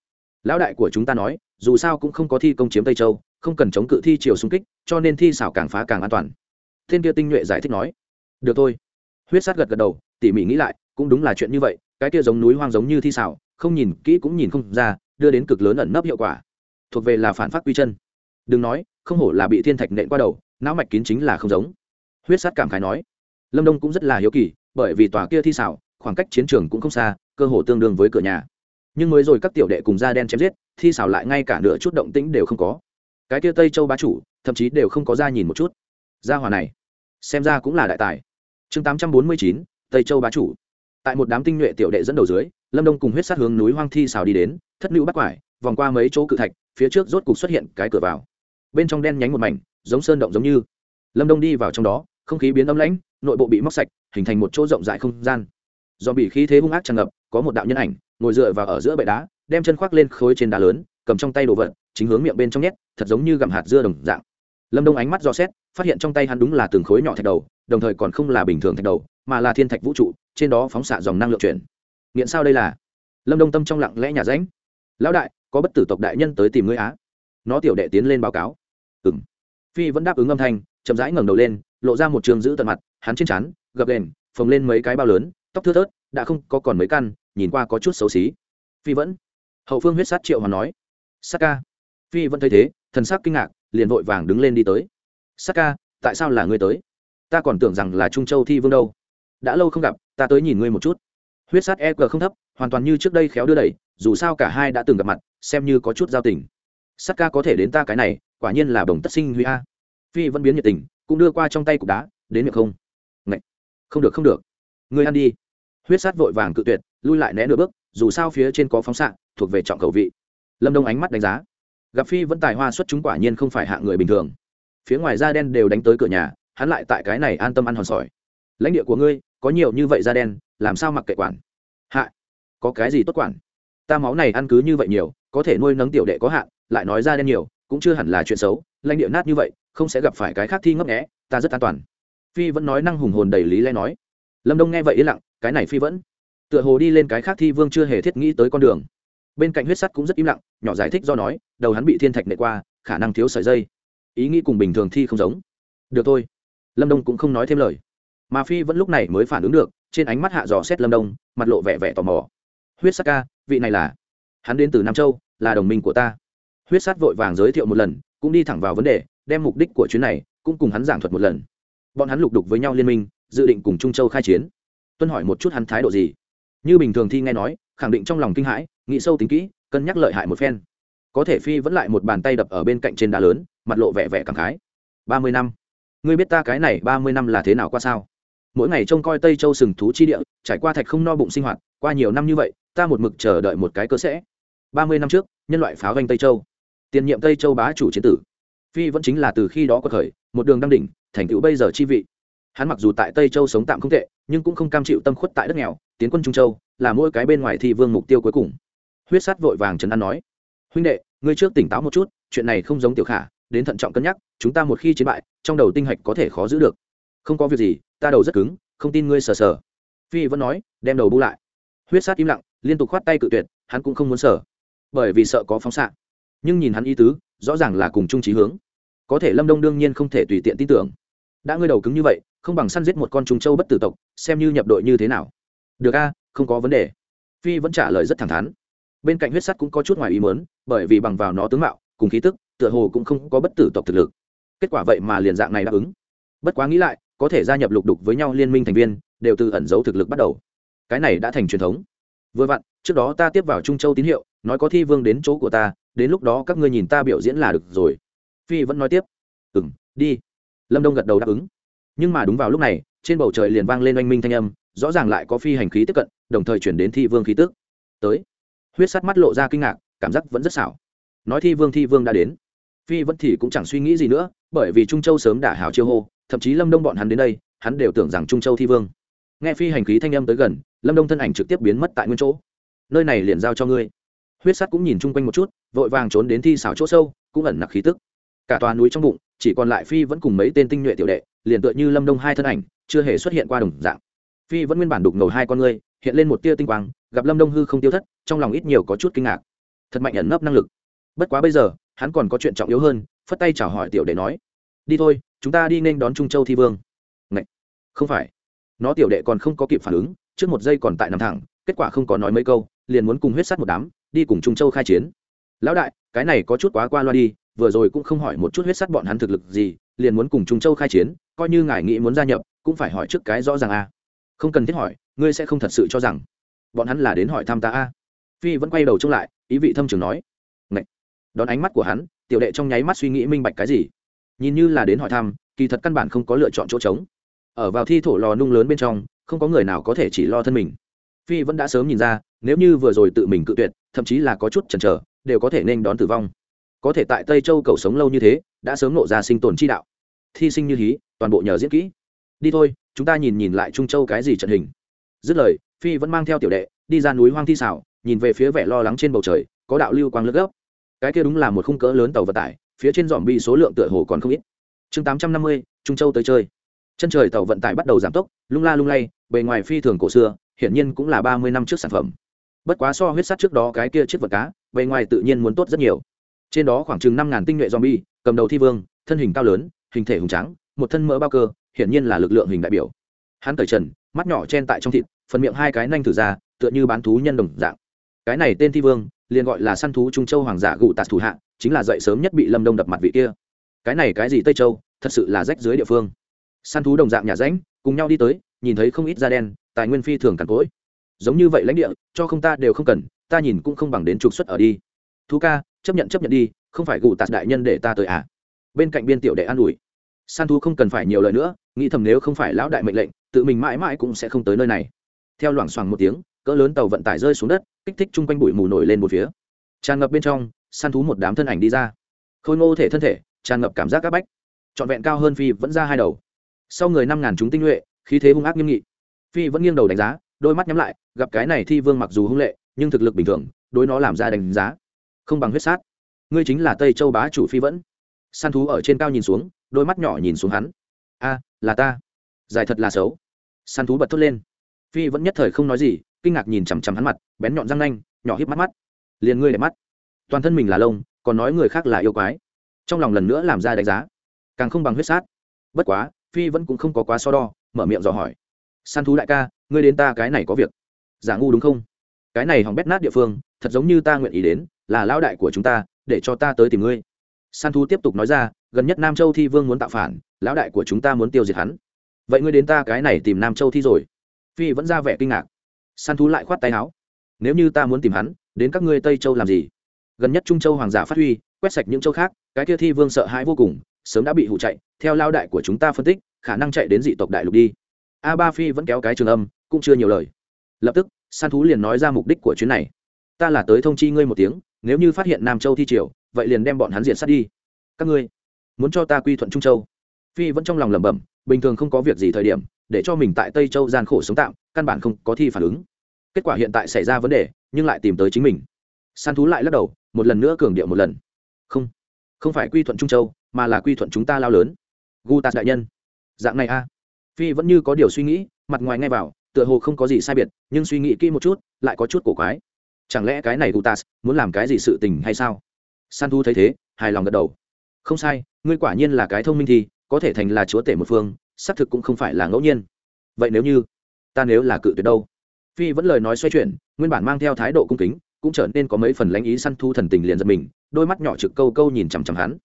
Lão đại của chúng ta nói, dù sao cũng không có thi công chiếm tây châu, không cần chống cự thi chiều xung kích, cho nên thi xảo càng phá càng an toàn. Thiên kia tinh nhuệ giải thích nói, được thôi. Huyết sắt gật gật đầu, tỉ mỉ nghĩ lại, cũng đúng là chuyện như vậy, cái kia giống núi hoang giống như thi xảo, không nhìn kỹ cũng nhìn không ra, đưa đến cực lớn ẩn nấp hiệu quả. Thuộc về là phản phát quy chân. Đừng nói, không hổ là bị thiên thạch nện qua đầu, não mạch kín chính là không giống. Huyết sắt cảm khái nói lâm đông cũng rất là hiếu kỳ, bởi vì tòa kia thi xảo, khoảng cách chiến trường cũng không xa, cơ hồ tương đương với cửa nhà. Nhưng mới rồi các tiểu đệ cùng da đen chém giết, thi xảo lại ngay cả nửa chút động tĩnh đều không có. Cái kia tây châu bá chủ, thậm chí đều không có ra nhìn một chút. Gia hòa này, xem ra cũng là đại tài. Chương tám trăm bốn mươi chín, tây châu bá chủ. Tại một đám tinh nhuệ tiểu đệ dẫn đầu dưới, lâm đông cùng huyết sát hướng núi hoang thi xào đi đến, thất nữ bắt quải, vòng qua mấy chỗ cự thạch, phía trước rốt cục xuất hiện cái cửa vào. Bên trong đen nhánh một mảnh, giống sơn động giống như. Lâm đông đi vào trong đó không khí biến âm lãnh, nội bộ bị móc sạch, hình thành một chỗ rộng rãi không gian. Do bị khí thế hung ác tràn ngập, có một đạo nhân ảnh, ngồi dựa vào ở giữa bệ đá, đem chân khoác lên khối trên đá lớn, cầm trong tay đồ vật, chính hướng miệng bên trong nhét, thật giống như gặm hạt dưa đồng dạng. Lâm đông ánh mắt do xét, phát hiện trong tay hắn đúng là từng khối nhỏ thạch đầu, đồng thời còn không là bình thường thạch đầu, mà là thiên thạch vũ trụ, trên đó phóng xạ dòng năng lượng chuyển. Nghiện sao đây là? Lâm đông tâm trong lặng lẽ nhà ránh. Lão đại, có bất tử tộc đại nhân tới tìm ngươi á. Nó tiểu đệ tiến lên báo cáo. Ừ m phi vẫn đáp ứng âm thanh, chậm rãi ngẩng đầu lên lộ ra một trường giữ tận mặt hắn trên chán, gập đèn phồng lên mấy cái bao lớn tóc thưa thớt đã không có còn mấy căn nhìn qua có chút xấu xí. Phi vẫn hậu phương huyết sát triệu hoàn nói. Sắc ca phi vẫn thấy thế thần sắc kinh ngạc liền vội vàng đứng lên đi tới. Sắc ca tại sao là ngươi tới? Ta còn tưởng rằng là trung châu thi vương đâu. Đã lâu không gặp ta tới nhìn ngươi một chút. Huyết sát e g không thấp hoàn toàn như trước đây khéo đưa đẩy dù sao cả hai đã từng gặp mặt xem như có chút giao tình. Sắc ca có thể đến ta cái này quả nhiên là bồng tất sinh huy a. Phi vẫn biến nhiệt tình cũng đưa qua trong tay cục đá, đến miệng không. Ngậy. không được không được. Ngươi ăn đi. Huyết sát vội vàng cự tuyệt, lui lại né nửa bước, dù sao phía trên có phóng xạ, thuộc về trọng khẩu vị. Lâm đông ánh mắt đánh giá. Gặp phi vẫn tài hoa xuất chúng quả nhiên không phải hạ người bình thường. Phía ngoài da đen đều đánh tới cửa nhà, hắn lại tại cái này an tâm ăn hòn sỏi. Lãnh địa của ngươi, có nhiều như vậy da đen, làm sao mặc kệ quản? Hạ. Có cái gì tốt quản? Ta máu này ăn cứ như vậy nhiều, có thể nuôi nấng tiểu đệ có hạn, lại nói da đen nhiều, cũng chưa hẳn là chuyện xấu, lãnh địa nát như vậy không sẽ gặp phải cái khác thi ngấp nghẽ ta rất an toàn. Phi vẫn nói năng hùng hồn đầy lý lẽ nói. Lâm đông nghe vậy yên lặng, cái này phi vẫn. Tựa hồ đi lên cái khác thi vương chưa hề thiết nghĩ tới con đường. Bên cạnh huyết sắt cũng rất im lặng, nhỏ giải thích do nói, đầu hắn bị thiên thạch nệ qua, khả năng thiếu sợi dây. Ý nghĩ cùng bình thường thi không giống. Được thôi. Lâm đông cũng không nói thêm lời. Mà phi vẫn lúc này mới phản ứng được, trên ánh mắt hạ dò xét lâm đông, mặt lộ vẻ vẻ tò mò. Huyết sắt ca, vị này là? Hắn đến từ nam châu, là đồng minh của ta. Huyết sắt vội vàng giới thiệu một lần, cũng đi thẳng vào vấn đề đem mục đích của chuyến này cũng cùng hắn giảng thuật một lần. Bọn hắn lục đục với nhau liên minh, dự định cùng trung châu khai chiến. Tuân hỏi một chút hắn thái độ gì. Như bình thường thi nghe nói, khẳng định trong lòng kinh hãi, nghĩ sâu tính kỹ, cân nhắc lợi hại một phen. Có thể phi vẫn lại một bàn tay đập ở bên cạnh trên đá lớn, mặt lộ vẻ vẻ cảm khái. Ba mươi năm. Ngươi biết ta cái này ba mươi năm là thế nào qua sao? Mỗi ngày trông coi tây châu sừng thú chi địa, trải qua thạch không no bụng sinh hoạt, qua nhiều năm như vậy, ta một mực chờ đợi một cái cơ sẽ. Ba mươi năm trước, nhân loại pháo ganh tây châu. Tiền nhiệm tây châu bá chủ chiến tử phi vẫn chính là từ khi đó có khởi, một đường đăng đỉnh, thành tựu bây giờ chi vị. Hắn mặc dù tại tây châu sống tạm không tệ, nhưng cũng không cam chịu tâm khuất tại đất nghèo, tiến quân trung châu, là mỗi cái bên ngoài thi vương mục tiêu cuối cùng. Huyết sát vội vàng trấn an nói, huynh đệ, ngươi trước tỉnh táo một chút, chuyện này không giống tiểu khả, đến thận trọng cân nhắc, chúng ta một khi chiến bại, trong đầu tinh hạch có thể khó giữ được. Không có việc gì, ta đầu rất cứng, không tin ngươi sờ sờ. Phi vẫn nói, đem đầu bu lại. Huyết sát im lặng, liên tục khoát tay cự tuyệt, hắn cũng không muốn sờ, bởi vì sợ có phóng xạ. Nhưng nhìn hắn ý tứ, rõ ràng là cùng chung trí hướng có thể lâm đông đương nhiên không thể tùy tiện tin tưởng. Đã ngươi đầu cứng như vậy, không bằng săn giết một con trùng châu bất tử tộc, xem như nhập đội như thế nào. Được a, không có vấn đề. Phi vẫn trả lời rất thẳng thắn. Bên cạnh huyết sắt cũng có chút ngoài ý mớn bởi vì bằng vào nó tướng mạo, cùng khí tức, tựa hồ cũng không có bất tử tộc thực lực. Kết quả vậy mà liền dạng này đáp ứng. Bất quá nghĩ lại, có thể gia nhập lục đục với nhau liên minh thành viên, đều từ ẩn giấu thực lực bắt đầu. Cái này đã thành truyền thống. Vừa vặn, trước đó ta tiếp vào trung châu tín hiệu, nói có thi vương đến chỗ của ta, đến lúc đó các ngươi nhìn ta biểu diễn là được rồi phi vẫn nói tiếp. Ừ m đi. Lâm đông gật đầu đáp ứng. Nhưng mà đúng vào lúc này, trên bầu trời liền vang lên oanh minh thanh âm, rõ ràng lại có phi hành khí tiếp cận, đồng thời chuyển đến thi vương khí tức. Tới. Huyết sắt mắt lộ ra kinh ngạc, cảm giác vẫn rất xảo. Nói thi vương thi vương đã đến. Phi vẫn thì cũng chẳng suy nghĩ gì nữa, bởi vì trung châu sớm đã hào chiêu hô, thậm chí lâm đông bọn hắn đến đây, hắn đều tưởng rằng trung châu thi vương. Nghe phi hành khí thanh âm tới gần, lâm đông thân ảnh trực tiếp biến mất tại nguyên chỗ. Nơi này liền giao cho ngươi. Huyết sắt cũng nhìn chung quanh một chút, vội vàng trốn đến thi xảo chỗ sâu, cũng ẩn nặc khí tức cả tòa núi trong bụng, chỉ còn lại phi vẫn cùng mấy tên tinh nhuệ tiểu đệ, liền tựa như lâm đông hai thân ảnh, chưa hề xuất hiện qua đồng dạng. Phi vẫn nguyên bản đục ngầu hai con ngươi, hiện lên một tia tinh quang, gặp lâm đông hư không tiêu thất, trong lòng ít nhiều có chút kinh ngạc. Thật mạnh ẩn nấp năng lực. Bất quá bây giờ, hắn còn có chuyện trọng yếu hơn, phất tay chào hỏi tiểu đệ nói, đi thôi, chúng ta đi nên đón trung châu thi vương. Ngậy! không phải. Nó tiểu đệ còn không có kịp phản ứng, trước một giây còn tại nằm thẳng, kết quả không có nói mấy câu, liền muốn cùng huyết sắt một đám, đi cùng trung châu khai chiến. Lão đại, cái này có chút quá qua loa đi vừa rồi cũng không hỏi một chút huyết sắt bọn hắn thực lực gì, liền muốn cùng trung châu khai chiến, coi như ngài nghĩ muốn gia nhập, cũng phải hỏi trước cái rõ ràng a. Không cần thiết hỏi, ngươi sẽ không thật sự cho rằng bọn hắn là đến hỏi thăm ta a. Phi vẫn quay đầu trông lại, ý vị thâm trường nói. Ngậy! đón ánh mắt của hắn, tiểu đệ trong nháy mắt suy nghĩ minh bạch cái gì. Nhìn như là đến hỏi thăm, kỳ thật căn bản không có lựa chọn chỗ trống. Ở vào thi thổ lò nung lớn bên trong, không có người nào có thể chỉ lo thân mình. Phi vẫn đã sớm nhìn ra, nếu như vừa rồi tự mình cự tuyệt, thậm chí là có chút chần chờ, đều có thể nên đón tử vong có thể tại tây châu cầu sống lâu như thế, đã sớm nộ ra sinh tồn chi đạo. Thi sinh như hí, toàn bộ nhờ diễn kỹ. Đi thôi, chúng ta nhìn nhìn lại trung châu cái gì trận hình. Dứt lời, phi vẫn mang theo tiểu đệ, đi ra núi hoang thi xảo, nhìn về phía vẻ lo lắng trên bầu trời, có đạo lưu quang lướt gấp. Cái kia đúng là một khung cỡ lớn tàu vận tải, phía trên dòm bi số lượng tựa hồ còn không ít. Chương tám trăm năm mươi, trung châu tới chơi. Chân trời tàu vận tải bắt đầu giảm tốc, lung la lung lay, bề ngoài phi thường cổ xưa, hiển nhiên cũng là ba mươi năm trước sản phẩm. Bất quá so huyết sắt trước đó cái kia chiếc vật cá, bề ngoài tự nhiên muốn tốt rất nhiều trên đó khoảng chừng năm ngàn tinh nhuệ zombie, cầm đầu thi vương, thân hình cao lớn, hình thể hùng trắng một thân mỡ bao cơ, hiển nhiên là lực lượng hình đại biểu. Hắn cởi trần, mắt nhỏ chen tại trong thịt, phần miệng hai cái nanh thử ra, tựa như bán thú nhân đồng dạng. Cái này tên thi vương, liền gọi là săn thú trung châu hoàng giả gụ tạt thủ hạ, chính là dậy sớm nhất bị lâm đông đập mặt vị kia. Cái này cái gì tây châu, thật sự là rách dưới địa phương. Săn thú đồng dạng nhà ránh, cùng nhau đi tới, nhìn thấy không ít da đen, tài nguyên phi thường cằn cỗi. Giống như vậy lãnh địa, cho không ta đều không cần, ta nhìn cũng không bằng đến trục xuất ở đi. Thú ca chấp nhận chấp nhận đi, không phải gù tạt đại nhân để ta tới à? Bên cạnh biên tiểu đệ an ủi. San thu không cần phải nhiều lời nữa, nghĩ thầm nếu không phải lão đại mệnh lệnh, tự mình mãi mãi cũng sẽ không tới nơi này. Theo loảng xoảng một tiếng, cỡ lớn tàu vận tải rơi xuống đất, kích thích chung quanh bụi mù nổi lên một phía. Tràn ngập bên trong săn thú một đám thân ảnh đi ra. Khôi ngô thể thân thể, tràn ngập cảm giác áp bách. Trọn vẹn cao hơn phi vẫn ra hai đầu. Sau người năm ngàn chúng tinh nhuệ, khí thế hung ác nghiêm nghị. Phi vẫn nghiêng đầu đánh giá, đôi mắt nhắm lại, gặp cái này thi vương mặc dù hung lệ, nhưng thực lực bình thường, đối nó làm ra đánh giá không bằng huyết sát. Ngươi chính là tây châu bá chủ phi vẫn. Săn thú ở trên cao nhìn xuống, đôi mắt nhỏ nhìn xuống hắn. A, là ta. Dài thật là xấu. Săn thú bật thốt lên. Phi vẫn nhất thời không nói gì, kinh ngạc nhìn chằm chằm hắn mặt, bén nhọn răng nanh, nhỏ híp mắt mắt. Liền ngươi đẹp mắt. Toàn thân mình là lông, còn nói người khác là yêu quái. Trong lòng lần nữa làm ra đánh giá. Càng không bằng huyết sát. Bất quá, phi vẫn cũng không có quá so đo, mở miệng dò hỏi. Săn thú đại ca, ngươi đến ta cái này có việc. Giả ngu đúng không? Cái này hỏng bét nát địa phương, thật giống như ta nguyện ý đến là lão đại của chúng ta, để cho ta tới tìm ngươi. Săn thú tiếp tục nói ra, gần nhất nam châu thi vương muốn tạo phản, lão đại của chúng ta muốn tiêu diệt hắn. Vậy ngươi đến ta cái này tìm nam châu thi rồi. Phi vẫn ra vẻ kinh ngạc. Săn thú lại khoát tay áo. Nếu như ta muốn tìm hắn, đến các ngươi tây châu làm gì? Gần nhất trung châu hoàng giả phát huy, quét sạch những châu khác, cái kia thi vương sợ hãi vô cùng, sớm đã bị hụ chạy, theo lao đại của chúng ta phân tích, khả năng chạy đến dị tộc đại lục đi. A ba phi vẫn kéo cái trường âm, cũng chưa nhiều lời. Lập tức săn thú liền nói ra mục đích của chuyến này. Ta là tới thông chi ngươi một tiếng nếu như phát hiện nam châu thi triều, vậy liền đem bọn hắn diện sát đi. Các ngươi muốn cho ta quy thuận trung châu? Phi vẫn trong lòng lẩm bẩm, bình thường không có việc gì thời điểm, để cho mình tại tây châu gian khổ sống tạm, căn bản không có thi phản ứng. Kết quả hiện tại xảy ra vấn đề, nhưng lại tìm tới chính mình. Săn thú lại lắc đầu, một lần nữa cường điệu một lần. Không không phải quy thuận trung châu, mà là quy thuận chúng ta lao lớn. Gu tạt đại nhân. Dạng này a. Phi vẫn như có điều suy nghĩ, mặt ngoài ngay vào, tựa hồ không có gì sai biệt, nhưng suy nghĩ kỹ một chút, lại có chút cổ quái chẳng lẽ cái này gutas muốn làm cái gì sự tình hay sao? San thu thấy thế, hài lòng gật đầu. Không sai, ngươi quả nhiên là cái thông minh thì, có thể thành là chúa tể một phương, xác thực cũng không phải là ngẫu nhiên. Vậy nếu như, ta nếu là cự tuyệt đâu? Phi vẫn lời nói xoay chuyển, nguyên bản mang theo thái độ cung kính, cũng trở nên có mấy phần lãnh ý săn thu thần tình liền giật mình, đôi mắt nhỏ trực câu câu nhìn chằm chằm hắn.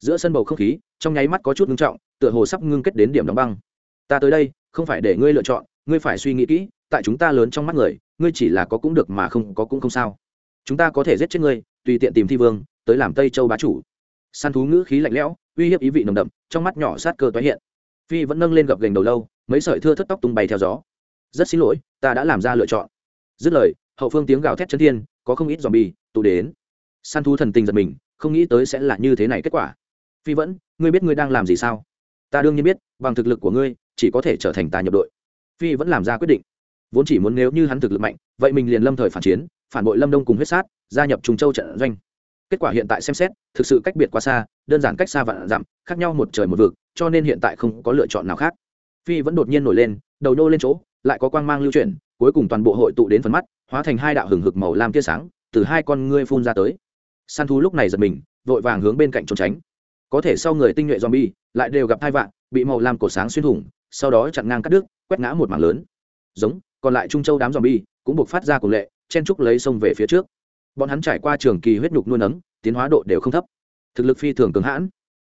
Giữa sân bầu không khí, trong nháy mắt có chút ngưng trọng, tựa hồ sắp ngưng kết đến điểm đóng băng. Ta tới đây, không phải để ngươi lựa chọn, ngươi phải suy nghĩ kỹ, tại chúng ta lớn trong mắt người ngươi chỉ là có cũng được mà không có cũng không sao. Chúng ta có thể giết chết ngươi, tùy tiện tìm thi vương, tới làm tây châu bá chủ. Săn thú ngữ khí lạnh lẽo, uy hiếp ý vị nồng đậm, trong mắt nhỏ sát cơ tái hiện. Phi vẫn nâng lên gập gành đầu lâu, mấy sợi thưa thất tóc tung bay theo gió. Rất xin lỗi, ta đã làm ra lựa chọn. Dứt lời, hậu phương tiếng gào thét chân thiên, có không ít dòm bì tụ đến. Săn thú thần tình giật mình, không nghĩ tới sẽ là như thế này kết quả. Phi vẫn, ngươi biết ngươi đang làm gì sao? Ta đương nhiên biết, bằng thực lực của ngươi, chỉ có thể trở thành ta nhập đội. Phi vẫn làm ra quyết định vốn chỉ muốn nếu như hắn thực lực mạnh, vậy mình liền lâm thời phản chiến, phản bội lâm đông cùng huyết sát, gia nhập trùng châu trận doanh. Kết quả hiện tại xem xét, thực sự cách biệt quá xa, đơn giản cách xa vạn dặm, khác nhau một trời một vực, cho nên hiện tại không có lựa chọn nào khác. Phi vẫn đột nhiên nổi lên, đầu nô lên chỗ, lại có quang mang lưu chuyển, cuối cùng toàn bộ hội tụ đến phần mắt, hóa thành hai đạo hừng hực màu lam tia sáng, từ hai con ngươi phun ra tới. Săn thú lúc này giật mình, vội vàng hướng bên cạnh trốn tránh. Có thể sau người tinh nhuệ zombie, lại đều gặp hai vạn, bị màu lam cổ sáng xuyên thủng, sau đó chặn ngang cắt đứt, quét ngã một mảng lớn. Giống còn lại trung châu đám zombie cũng buộc phát ra cùng lệ, chen trúc lấy sông về phía trước. Bọn hắn trải qua trường kỳ huyết nhục nuôi nấng, tiến hóa độ đều không thấp. Thực lực phi thường cường hãn.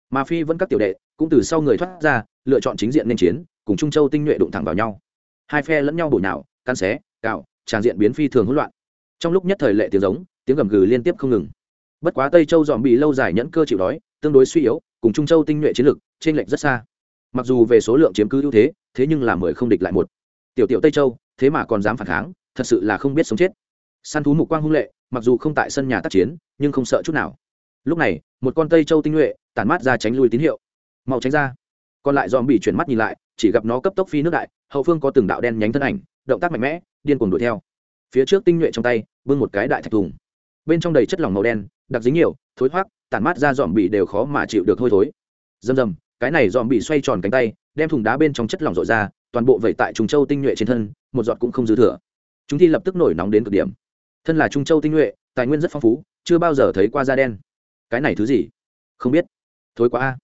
Mà phi vẫn các tiểu đệ, cũng từ sau người thoát ra, lựa chọn chính diện nên chiến, cùng trung châu tinh nhuệ đụng thẳng vào nhau. Hai phe lẫn nhau bổ nhào căn xé cạo tràng diện biến phi thường hỗn loạn. Trong lúc nhất thời lệ tiếng giống, tiếng gầm gừ liên tiếp không ngừng. Bất quá tây châu dòm bị lâu dài nhẫn cơ chịu đói, tương đối suy yếu, cùng trung châu tinh nhuệ chiến lực trên lệnh rất xa. Mặc dù về số lượng chiếm cứ ưu thế thế nhưng là mười không địch lại một. Tiểu tiểu tây châu thế mà còn dám phản kháng, thật sự là không biết sống chết. Săn thú mục quang hung lệ, mặc dù không tại sân nhà tác chiến, nhưng không sợ chút nào. Lúc này, một con tây châu tinh nhuệ, tản mát ra tránh lui tín hiệu. Mau tránh ra. Còn lại dòm bị chuyển mắt nhìn lại, chỉ gặp nó cấp tốc phi nước đại, hậu phương có từng đạo đen nhánh thân ảnh, động tác mạnh mẽ, điên cuồng đuổi theo. Phía trước tinh nhuệ trong tay, bưng một cái đại thạch thùng. Bên trong đầy chất lỏng màu đen, đặc dính nhiều, thối thoát tản mát ra dòm bị đều khó mà chịu được hôi thối. Dầm dầm cái này dòm bị xoay tròn cánh tay, đem thùng đá bên trong chất lỏng rội ra toàn bộ vậy tại trung châu tinh nhuệ trên thân, một giọt cũng không dư thừa. Chúng thi lập tức nổi nóng đến cực điểm. Thân là trung châu tinh nhuệ, tài nguyên rất phong phú, chưa bao giờ thấy qua da đen. Cái này thứ gì? Không biết. Thối quá a.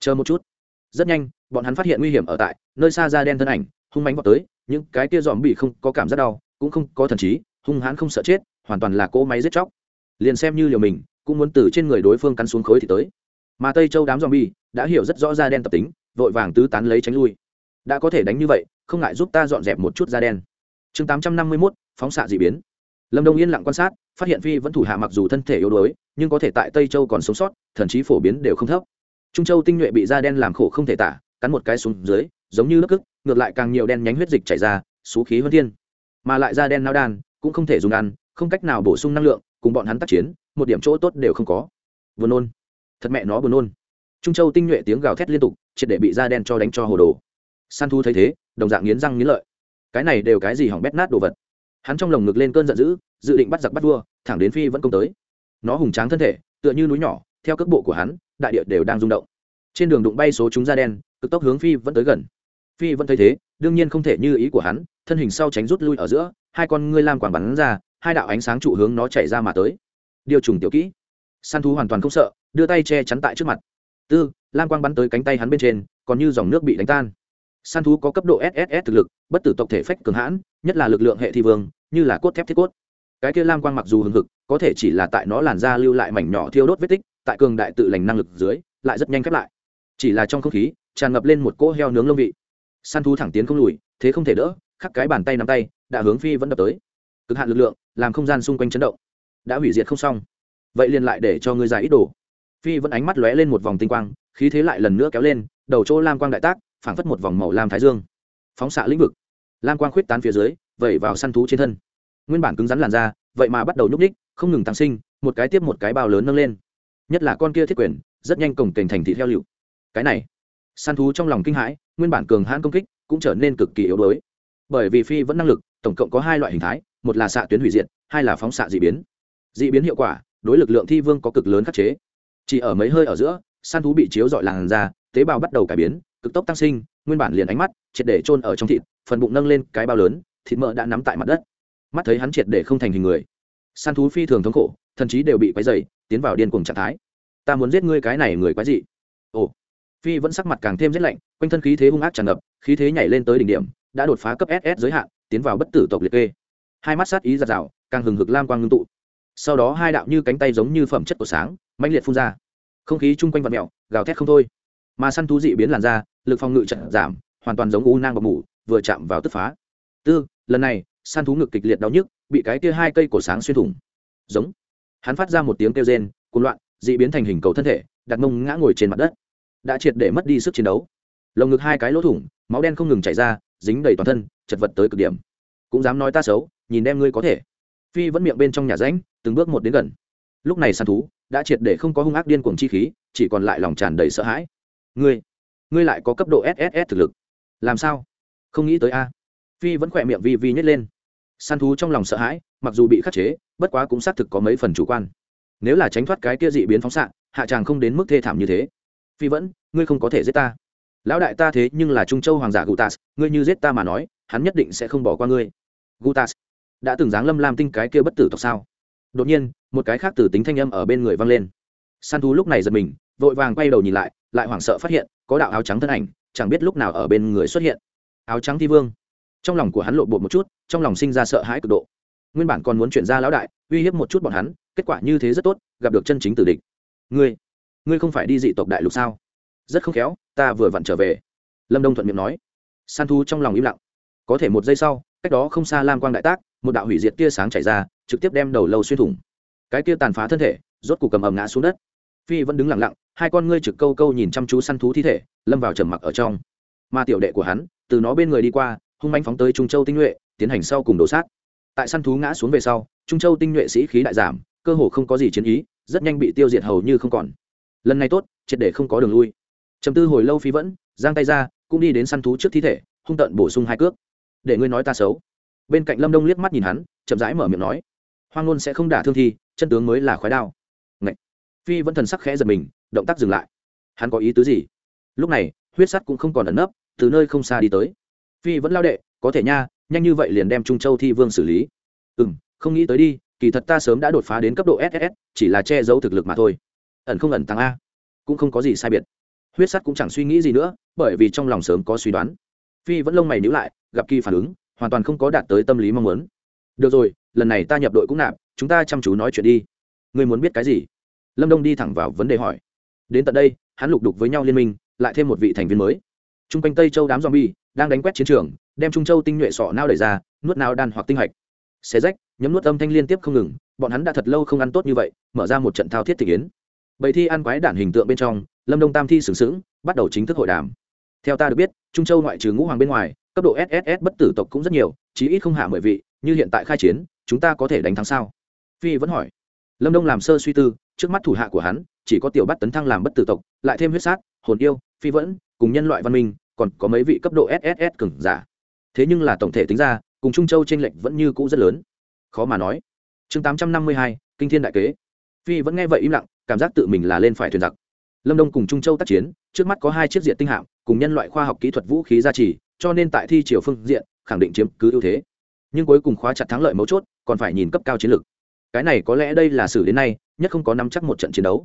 Chờ một chút. Rất nhanh, bọn hắn phát hiện nguy hiểm ở tại nơi xa da đen thân ảnh, hung mánh vào tới, những cái kia dòm bị không có cảm giác đau, cũng không có thần trí, hung hãn không sợ chết, hoàn toàn là cỗ máy giết chóc. Liền xem như liều mình, cũng muốn từ trên người đối phương cắn xuống khối thì tới. Mà tây châu đám dòm bi đã hiểu rất rõ da đen tập tính, vội vàng tứ tán lấy tránh lui đã có thể đánh như vậy, không ngại giúp ta dọn dẹp một chút da đen. Chương tám trăm năm mươi mốt, phóng xạ d ị biến. Lâm đông yên lặng quan sát, phát hiện phi vẫn thủ hạ mặc dù thân thể yếu đuối, nhưng có thể tại tây châu còn sống sót, thần chí phổ biến đều không thấp. Trung châu tinh nhuệ bị da đen làm khổ không thể tả, cắn một cái xuống dưới, giống như nước cức, ngược lại càng nhiều đen nhánh huyết dịch chảy ra, xú khí hơn thiên. Mà lại da đen nao đan, cũng không thể dùng ăn, không cách nào bổ sung năng lượng, cùng bọn hắn tác chiến, một điểm chỗ tốt đều không có. Buồn nôn. Thật mẹ nó buồn nôn. Trung châu tinh nhuệ tiếng gào thét liên tục, triệt để bị da đen cho đánh cho hồ đồ san thu thấy thế, đồng dạng nghiến răng nghiến lợi. Cái này đều cái gì hỏng bét nát đồ vật? Hắn trong lồng ngực lên cơn giận dữ, dự định bắt giặc bắt vua, thẳng đến phi vẫn công tới. Nó hùng tráng thân thể, tựa như núi nhỏ, theo cước bộ của hắn, đại địa đều đang rung động. Trên đường đụng bay số chúng da đen, cực tốc hướng phi vẫn tới gần. Phi vẫn thấy thế, đương nhiên không thể như ý của hắn, thân hình sau tránh rút lui ở giữa, hai con ngươi lam quàng bắn ra, hai đạo ánh sáng trụ hướng nó chạy ra mà tới. Điều trùng tiểu kỹ. Săn thú hoàn toàn không sợ, đưa tay che chắn tại trước mặt. Tư, lam quang bắn tới cánh tay hắn bên trên, còn như dòng nước bị đánh tan săn thú có cấp độ sss thực lực, bất tử tộc thể phách cường hãn, nhất là lực lượng hệ thi vương, như là cốt thép thiết cốt. Cái kia lam quang mặc dù hừng hực, có thể chỉ là tại nó làn da lưu lại mảnh nhỏ thiêu đốt vết tích, tại cường đại tự lành năng lực dưới, lại rất nhanh khép lại. Chỉ là trong không khí, tràn ngập lên một cỗ heo nướng lông vị. Săn thú thẳng tiến không lùi, thế không thể đỡ, khắc cái bàn tay nắm tay, đã hướng phi vẫn đập tới. Cực hạn lực lượng, làm không gian xung quanh chấn động. Đã hủy diệt không xong. Vậy liền lại để cho ngươi giải ít đồ. Phi vẫn ánh mắt lóe lên một vòng tinh quang, khí thế lại lần nữa kéo lên, đầu chỗ lam quang đại tác phảng phất một vòng màu lam thái dương. Phóng xạ lĩnh vực. Lam quang khuyết tán phía dưới, vẩy vào săn thú trên thân. Nguyên bản cứng rắn làn da, vậy mà bắt đầu nhúc ních không ngừng tăng sinh, một cái tiếp một cái bao lớn nâng lên. Nhất là con kia thiết quyền, rất nhanh cổng kềnh thành thị theo liệu cái này, săn thú trong lòng kinh hãi, nguyên bản cường hãn công kích cũng trở nên cực kỳ yếu đuối. Bởi vì phi vẫn năng lực, tổng cộng có hai loại hình thái, một là xạ tuyến hủy diệt, hai là phóng xạ d ị biến. D ị biến hiệu quả, đối lực lượng thi vương có cực lớn khắc chế. Chỉ ở mấy hơi ở giữa, săn thú bị chiếu dọi làn da, tế bào bắt đầu cải biến cực tốc tăng sinh, nguyên bản liền ánh mắt triệt để trôn ở trong thịt, phần bụng nâng lên cái bao lớn, thịt mỡ đã nắm tại mặt đất. Mắt thấy hắn triệt để không thành hình người. Săn thú phi thường thống khổ, thần chí đều bị quấy dày tiến vào điên cuồng trạng thái. Ta muốn giết ngươi cái này người quái dị. Ồ. Phi vẫn sắc mặt càng thêm rét lạnh, quanh thân khí thế hung ác tràn ngập, khí thế nhảy lên tới đỉnh điểm, đã đột phá cấp ss giới hạn, tiến vào bất tử tộc liệt kê. Hai mắt sát ý giặt rào càng hừng hực lam quang ngưng tụ. Sau đó hai đạo như cánh tay giống như phẩm chất của sáng, mãnh liệt phun ra. Không khí chung quanh vật mẹo gào thét không thôi. Mà săn thú dị biến làn ra lực phòng ngự trận giảm, hoàn toàn giống u nang bọc mủ, vừa chạm vào tức phá. Tư, lần này, săn thú ngực kịch liệt đau nhức, bị cái kia hai cây cổ sáng xuyên thủng. Giống. Hắn phát ra một tiếng kêu rên, cuồng loạn, dị biến thành hình cầu thân thể, đặt mông ngã ngồi trên mặt đất. Đã triệt để mất đi sức chiến đấu. Lồng ngực hai cái lỗ thủng, máu đen không ngừng chảy ra, dính đầy toàn thân, chật vật tới cực điểm. Cũng dám nói ta xấu, nhìn đem ngươi có thể. Phi vẫn miệng bên trong nhà ránh từng bước một đến gần. Lúc này săn thú, đã triệt để không có hung ác điên cuồng chi khí, chỉ còn lại lòng tràn đầy sợ hãi. Ngươi ngươi lại có cấp độ sss thực lực. Làm sao? Không nghĩ tới a. Phi vẫn khỏe miệng vi vi nhét lên. Săn thú trong lòng sợ hãi, mặc dù bị khắc chế, bất quá cũng xác thực có mấy phần chủ quan. Nếu là tránh thoát cái kia dị biến phóng xạ, hạ tràng không đến mức thê thảm như thế. Phi vẫn, ngươi không có thể giết ta. Lão đại ta thế nhưng là trung châu hoàng giả gutas, ngươi như giết ta mà nói, hắn nhất định sẽ không bỏ qua ngươi. Gutas, đã từng dáng lâm lam tinh cái kia bất tử tộc sao? Đột nhiên, một cái khác từ tính thanh âm ở bên người vang lên. Săn thú lúc này giật mình, vội vàng quay đầu nhìn lại lại hoảng sợ phát hiện, có đạo áo trắng thân ảnh, chẳng biết lúc nào ở bên người xuất hiện. Áo trắng thi vương. Trong lòng của hắn lộ bột một chút, trong lòng sinh ra sợ hãi cực độ. Nguyên bản còn muốn chuyển ra lão đại, uy hiếp một chút bọn hắn, kết quả như thế rất tốt, gặp được chân chính tử địch. Ngươi ngươi không phải đi dị tộc đại lục sao? Rất không khéo, ta vừa vặn trở về. Lâm đông thuận miệng nói. San thu trong lòng im lặng. Có thể một giây sau, cách đó không xa lam quang đại tác, một đạo hủy diệt tia sáng chảy ra, trực tiếp đem đầu lâu xuyên thủng. Cái tia tàn phá thân thể, rốt cục cầm ầm ngã xuống đất. Phi vẫn đứng lặng lặng hai con ngươi trực câu câu nhìn chăm chú săn thú thi thể, lâm vào trầm mặc ở trong. Mà tiểu đệ của hắn, từ nó bên người đi qua, hung manh phóng tới trung châu tinh nhuệ, tiến hành sau cùng đổ sát. Tại săn thú ngã xuống về sau, trung châu tinh nhuệ sĩ khí đại giảm, cơ hồ không có gì chiến ý, rất nhanh bị tiêu diệt hầu như không còn. Lần này tốt, triệt để không có đường lui. Trầm tư hồi lâu phi vẫn, giang tay ra, cũng đi đến săn thú trước thi thể, hung tận bổ sung hai cước. Để ngươi nói ta xấu. Bên cạnh lâm đông liếc mắt nhìn hắn, chậm rãi mở miệng nói. Hoang ngôn sẽ không đả thương thi, chân tướng mới là khói đao. Ngậy. phi vẫn thần sắc khẽ giật mình động tác dừng lại. Hắn có ý tứ gì? Lúc này, huyết sắt cũng không còn ẩn nấp, từ nơi không xa đi tới. Phi vẫn lao đệ, có thể nha, nhanh như vậy liền đem trung châu thi vương xử lý. Ừ m không nghĩ tới đi, kỳ thật ta sớm đã đột phá đến cấp độ ss chỉ là che giấu thực lực mà thôi. Ẩn không ẩn tăng a. Cũng không có gì sai biệt. Huyết sắt cũng chẳng suy nghĩ gì nữa, bởi vì trong lòng sớm có suy đoán. Phi vẫn lông mày nhữ lại, gặp kỳ phản ứng, hoàn toàn không có đạt tới tâm lý mong muốn. Được rồi, lần này ta nhập đội cũng nạp, chúng ta chăm chú nói chuyện đi. Người muốn biết cái gì? Lâm đông đi thẳng vào vấn đề hỏi đến tận đây, hắn lục đục với nhau liên minh, lại thêm một vị thành viên mới. T r u n g quanh tây châu đám zombie đang đánh quét chiến trường, đem trung châu tinh nhuệ sọ nao đẩy ra, nuốt nao đan hoặc tinh hạch. Xé rách, nhấm nuốt âm thanh liên tiếp không ngừng, bọn hắn đã thật lâu không ăn tốt như vậy, mở ra một trận thao thiết thị kiến bầy thi ăn quái đản hình tượng bên trong, lâm đông tam thi sừng sững, bắt đầu chính thức hội đàm. Theo ta được biết, trung châu ngoại trừ ngũ hoàng bên ngoài, cấp độ sss bất tử tộc cũng rất nhiều, chí ít không hạ mười vị, như hiện tại khai chiến, chúng ta có thể đánh thắng sao? Phi vẫn hỏi. Lâm đông làm sơ suy tư, trước mắt thủ hạ của hắn chỉ có tiểu bắt tấn thăng làm bất tử tộc, lại thêm huyết sát, hồn yêu, phi vẫn, cùng nhân loại văn minh, còn có mấy vị cấp độ sss cứng giả. Thế nhưng là tổng thể tính ra, cùng trung châu t r ê n lệch vẫn như cũ rất lớn. Khó mà nói. Chương tám trăm năm mươi hai, kinh thiên đại kế. Phi vẫn nghe vậy im lặng, cảm giác tự mình là lên phải thuyền giặc. Lâm đông cùng trung châu tác chiến, trước mắt có hai chiếc diện tinh hạm, cùng nhân loại khoa học kỹ thuật vũ khí gia trì, cho nên tại thi triều phương diện, khẳng định chiếm cứ ưu thế. Nhưng cuối cùng khóa chặt thắng lợi mấu chốt, còn phải nhìn cấp cao chiến lược. Cái này có lẽ đây là xử đến nay, nhất không có năm chắc một trận chiến đấu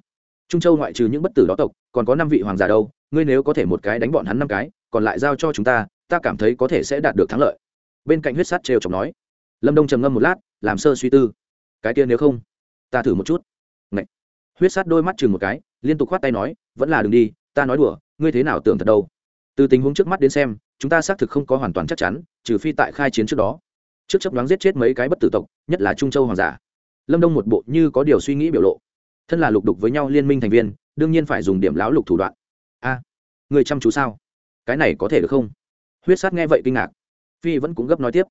trung châu ngoại trừ những bất tử đó tộc, còn có năm vị hoàng giả đâu, ngươi nếu có thể một cái đánh bọn hắn năm cái, còn lại giao cho chúng ta ta cảm thấy có thể sẽ đạt được thắng lợi. Bên cạnh huyết sát trêu chọc nói. Lâm đông trầm ngâm một lát, làm sơ suy tư. Cái kia nếu không, ta thử một chút. Ngậy. huyết sát đôi mắt chừng một cái, liên tục khoát tay nói, vẫn là đ ừ n g đi, ta nói đùa, ngươi thế nào tưởng thật đâu. Từ tình huống trước mắt đến xem, chúng ta xác thực không có hoàn toàn chắc chắn, trừ phi tại khai chiến trước đó. Trước chấp đoán giết chết mấy cái bất tử tộc, nhất là trung châu hoàng giả. Lâm đông một bộ như có điều suy nghĩ biểu lộ thân là lục đục với nhau liên minh thành viên, đương nhiên phải dùng điểm lão lục thủ đoạn. A, người chăm chú sao? Cái này có thể được không? Huyết sát nghe vậy kinh ngạc. Phi vẫn cũng gấp nói tiếp.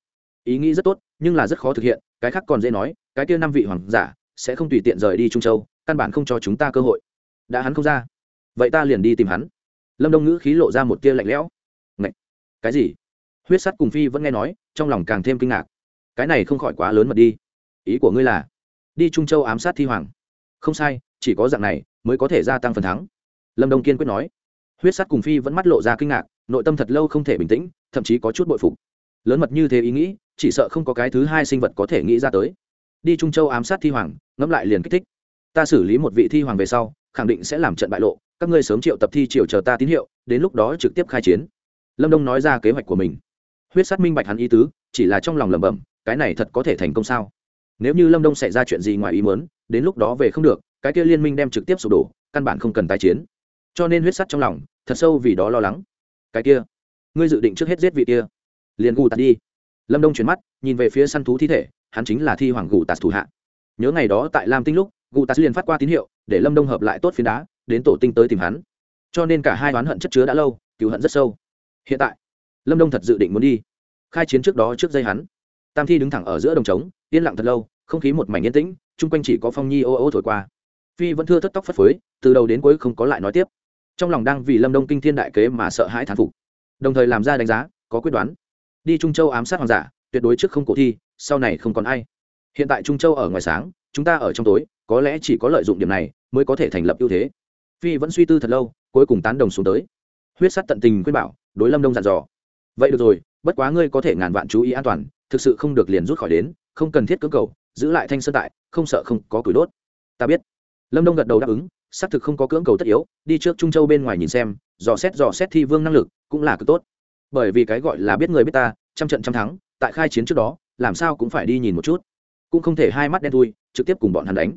Ý nghĩ rất tốt, nhưng là rất khó thực hiện, cái khác còn dễ nói, cái kia năm vị hoàng giả sẽ không tùy tiện rời đi trung châu, căn bản không cho chúng ta cơ hội. Đã hắn không ra, vậy ta liền đi tìm hắn. Lâm đông ngữ khí lộ ra một tia lạnh lẽo. Ngậy! cái gì? Huyết sắt cùng phi vẫn nghe nói, trong lòng càng thêm kinh ngạc. Cái này không khỏi quá lớn mật đi. Ý của ngươi là, đi trung châu ám sát thi hoàng không sai, chỉ có dạng này mới có thể gia tăng phần thắng. Lâm đông kiên quyết nói. Huyết sắt cùng phi vẫn mắt lộ ra kinh ngạc, nội tâm thật lâu không thể bình tĩnh, thậm chí có chút bội phục. Lớn mật như thế ý nghĩ, chỉ sợ không có cái thứ hai sinh vật có thể nghĩ ra tới. Đi trung châu ám sát thi hoàng, ngẫm lại liền kích thích. Ta xử lý một vị thi hoàng về sau, khẳng định sẽ làm trận bại lộ, các ngươi sớm triệu tập thi triệu chờ ta tín hiệu, đến lúc đó trực tiếp khai chiến. Lâm đông nói ra kế hoạch của mình. Huyết sát minh bạch hắn ý tứ, chỉ là trong lòng lẩm bẩm, cái này thật có thể thành công sao? Nếu như lâm đông xảy ra chuyện gì ngoài ý mớn đến lúc đó về không được, cái kia liên minh đem trực tiếp sụp đổ, căn bản không cần tái chiến. Cho nên huyết sắt trong lòng, thật sâu vì đó lo lắng. Cái kia, ngươi dự định trước hết giết vị kia. Liền gù tạt đi. Lâm đông chuyển mắt, nhìn về phía săn thú thi thể, hắn chính là thi hoàng gù tạt thủ hạ. Nhớ ngày đó tại lam tinh lúc, gù tạt liền phát qua tín hiệu, để lâm đông hợp lại tốt phiến đá, đến tổ tinh tới tìm hắn. Cho nên cả hai oán hận chất chứa đã lâu, cứu hận rất sâu. Hiện tại, lâm đông thật dự định muốn đi. Khai chiến trước đó trước dây hắn. Tam thi đứng thẳng ở giữa đồng trống, yên lặng thật lâu, không khí một mảnh yên tĩnh chung quanh chỉ có phong nhi ô ô thổi qua. Phi vẫn thưa thất tóc phất phới, từ đầu đến cuối không có lại nói tiếp. Trong lòng đang vì lâm đông kinh thiên đại kế mà sợ hãi thán phục. Đồng thời làm ra đánh giá, có quyết đoán. Đi trung châu ám sát hoàng giả, tuyệt đối trước không cổ thi, sau này không còn ai. Hiện tại trung châu ở ngoài sáng, chúng ta ở trong tối, có lẽ chỉ có lợi dụng điểm này mới có thể thành lập ưu thế. Phi vẫn suy tư thật lâu, cuối cùng tán đồng xuống tới. Huyết sắt tận tình khuyên bảo, đối lâm đông dặn dò. Vậy được rồi, bất quá ngươi có thể ngàn vạn chú ý an toàn, thực sự không được liền rút khỏi đến, không cần thiết cơ cầu giữ lại thanh sơn tại, không sợ không có củi đốt. Ta biết. Lâm đông gật đầu đáp ứng, xác thực không có cưỡng cầu tất yếu, đi trước trung châu bên ngoài nhìn xem, dò xét dò xét thi vương năng lực, cũng là cực tốt. Bởi vì cái gọi là biết người biết ta, trăm trận trăm thắng, tại khai chiến trước đó, làm sao cũng phải đi nhìn một chút. Cũng không thể hai mắt đen thui, trực tiếp cùng bọn hắn đánh.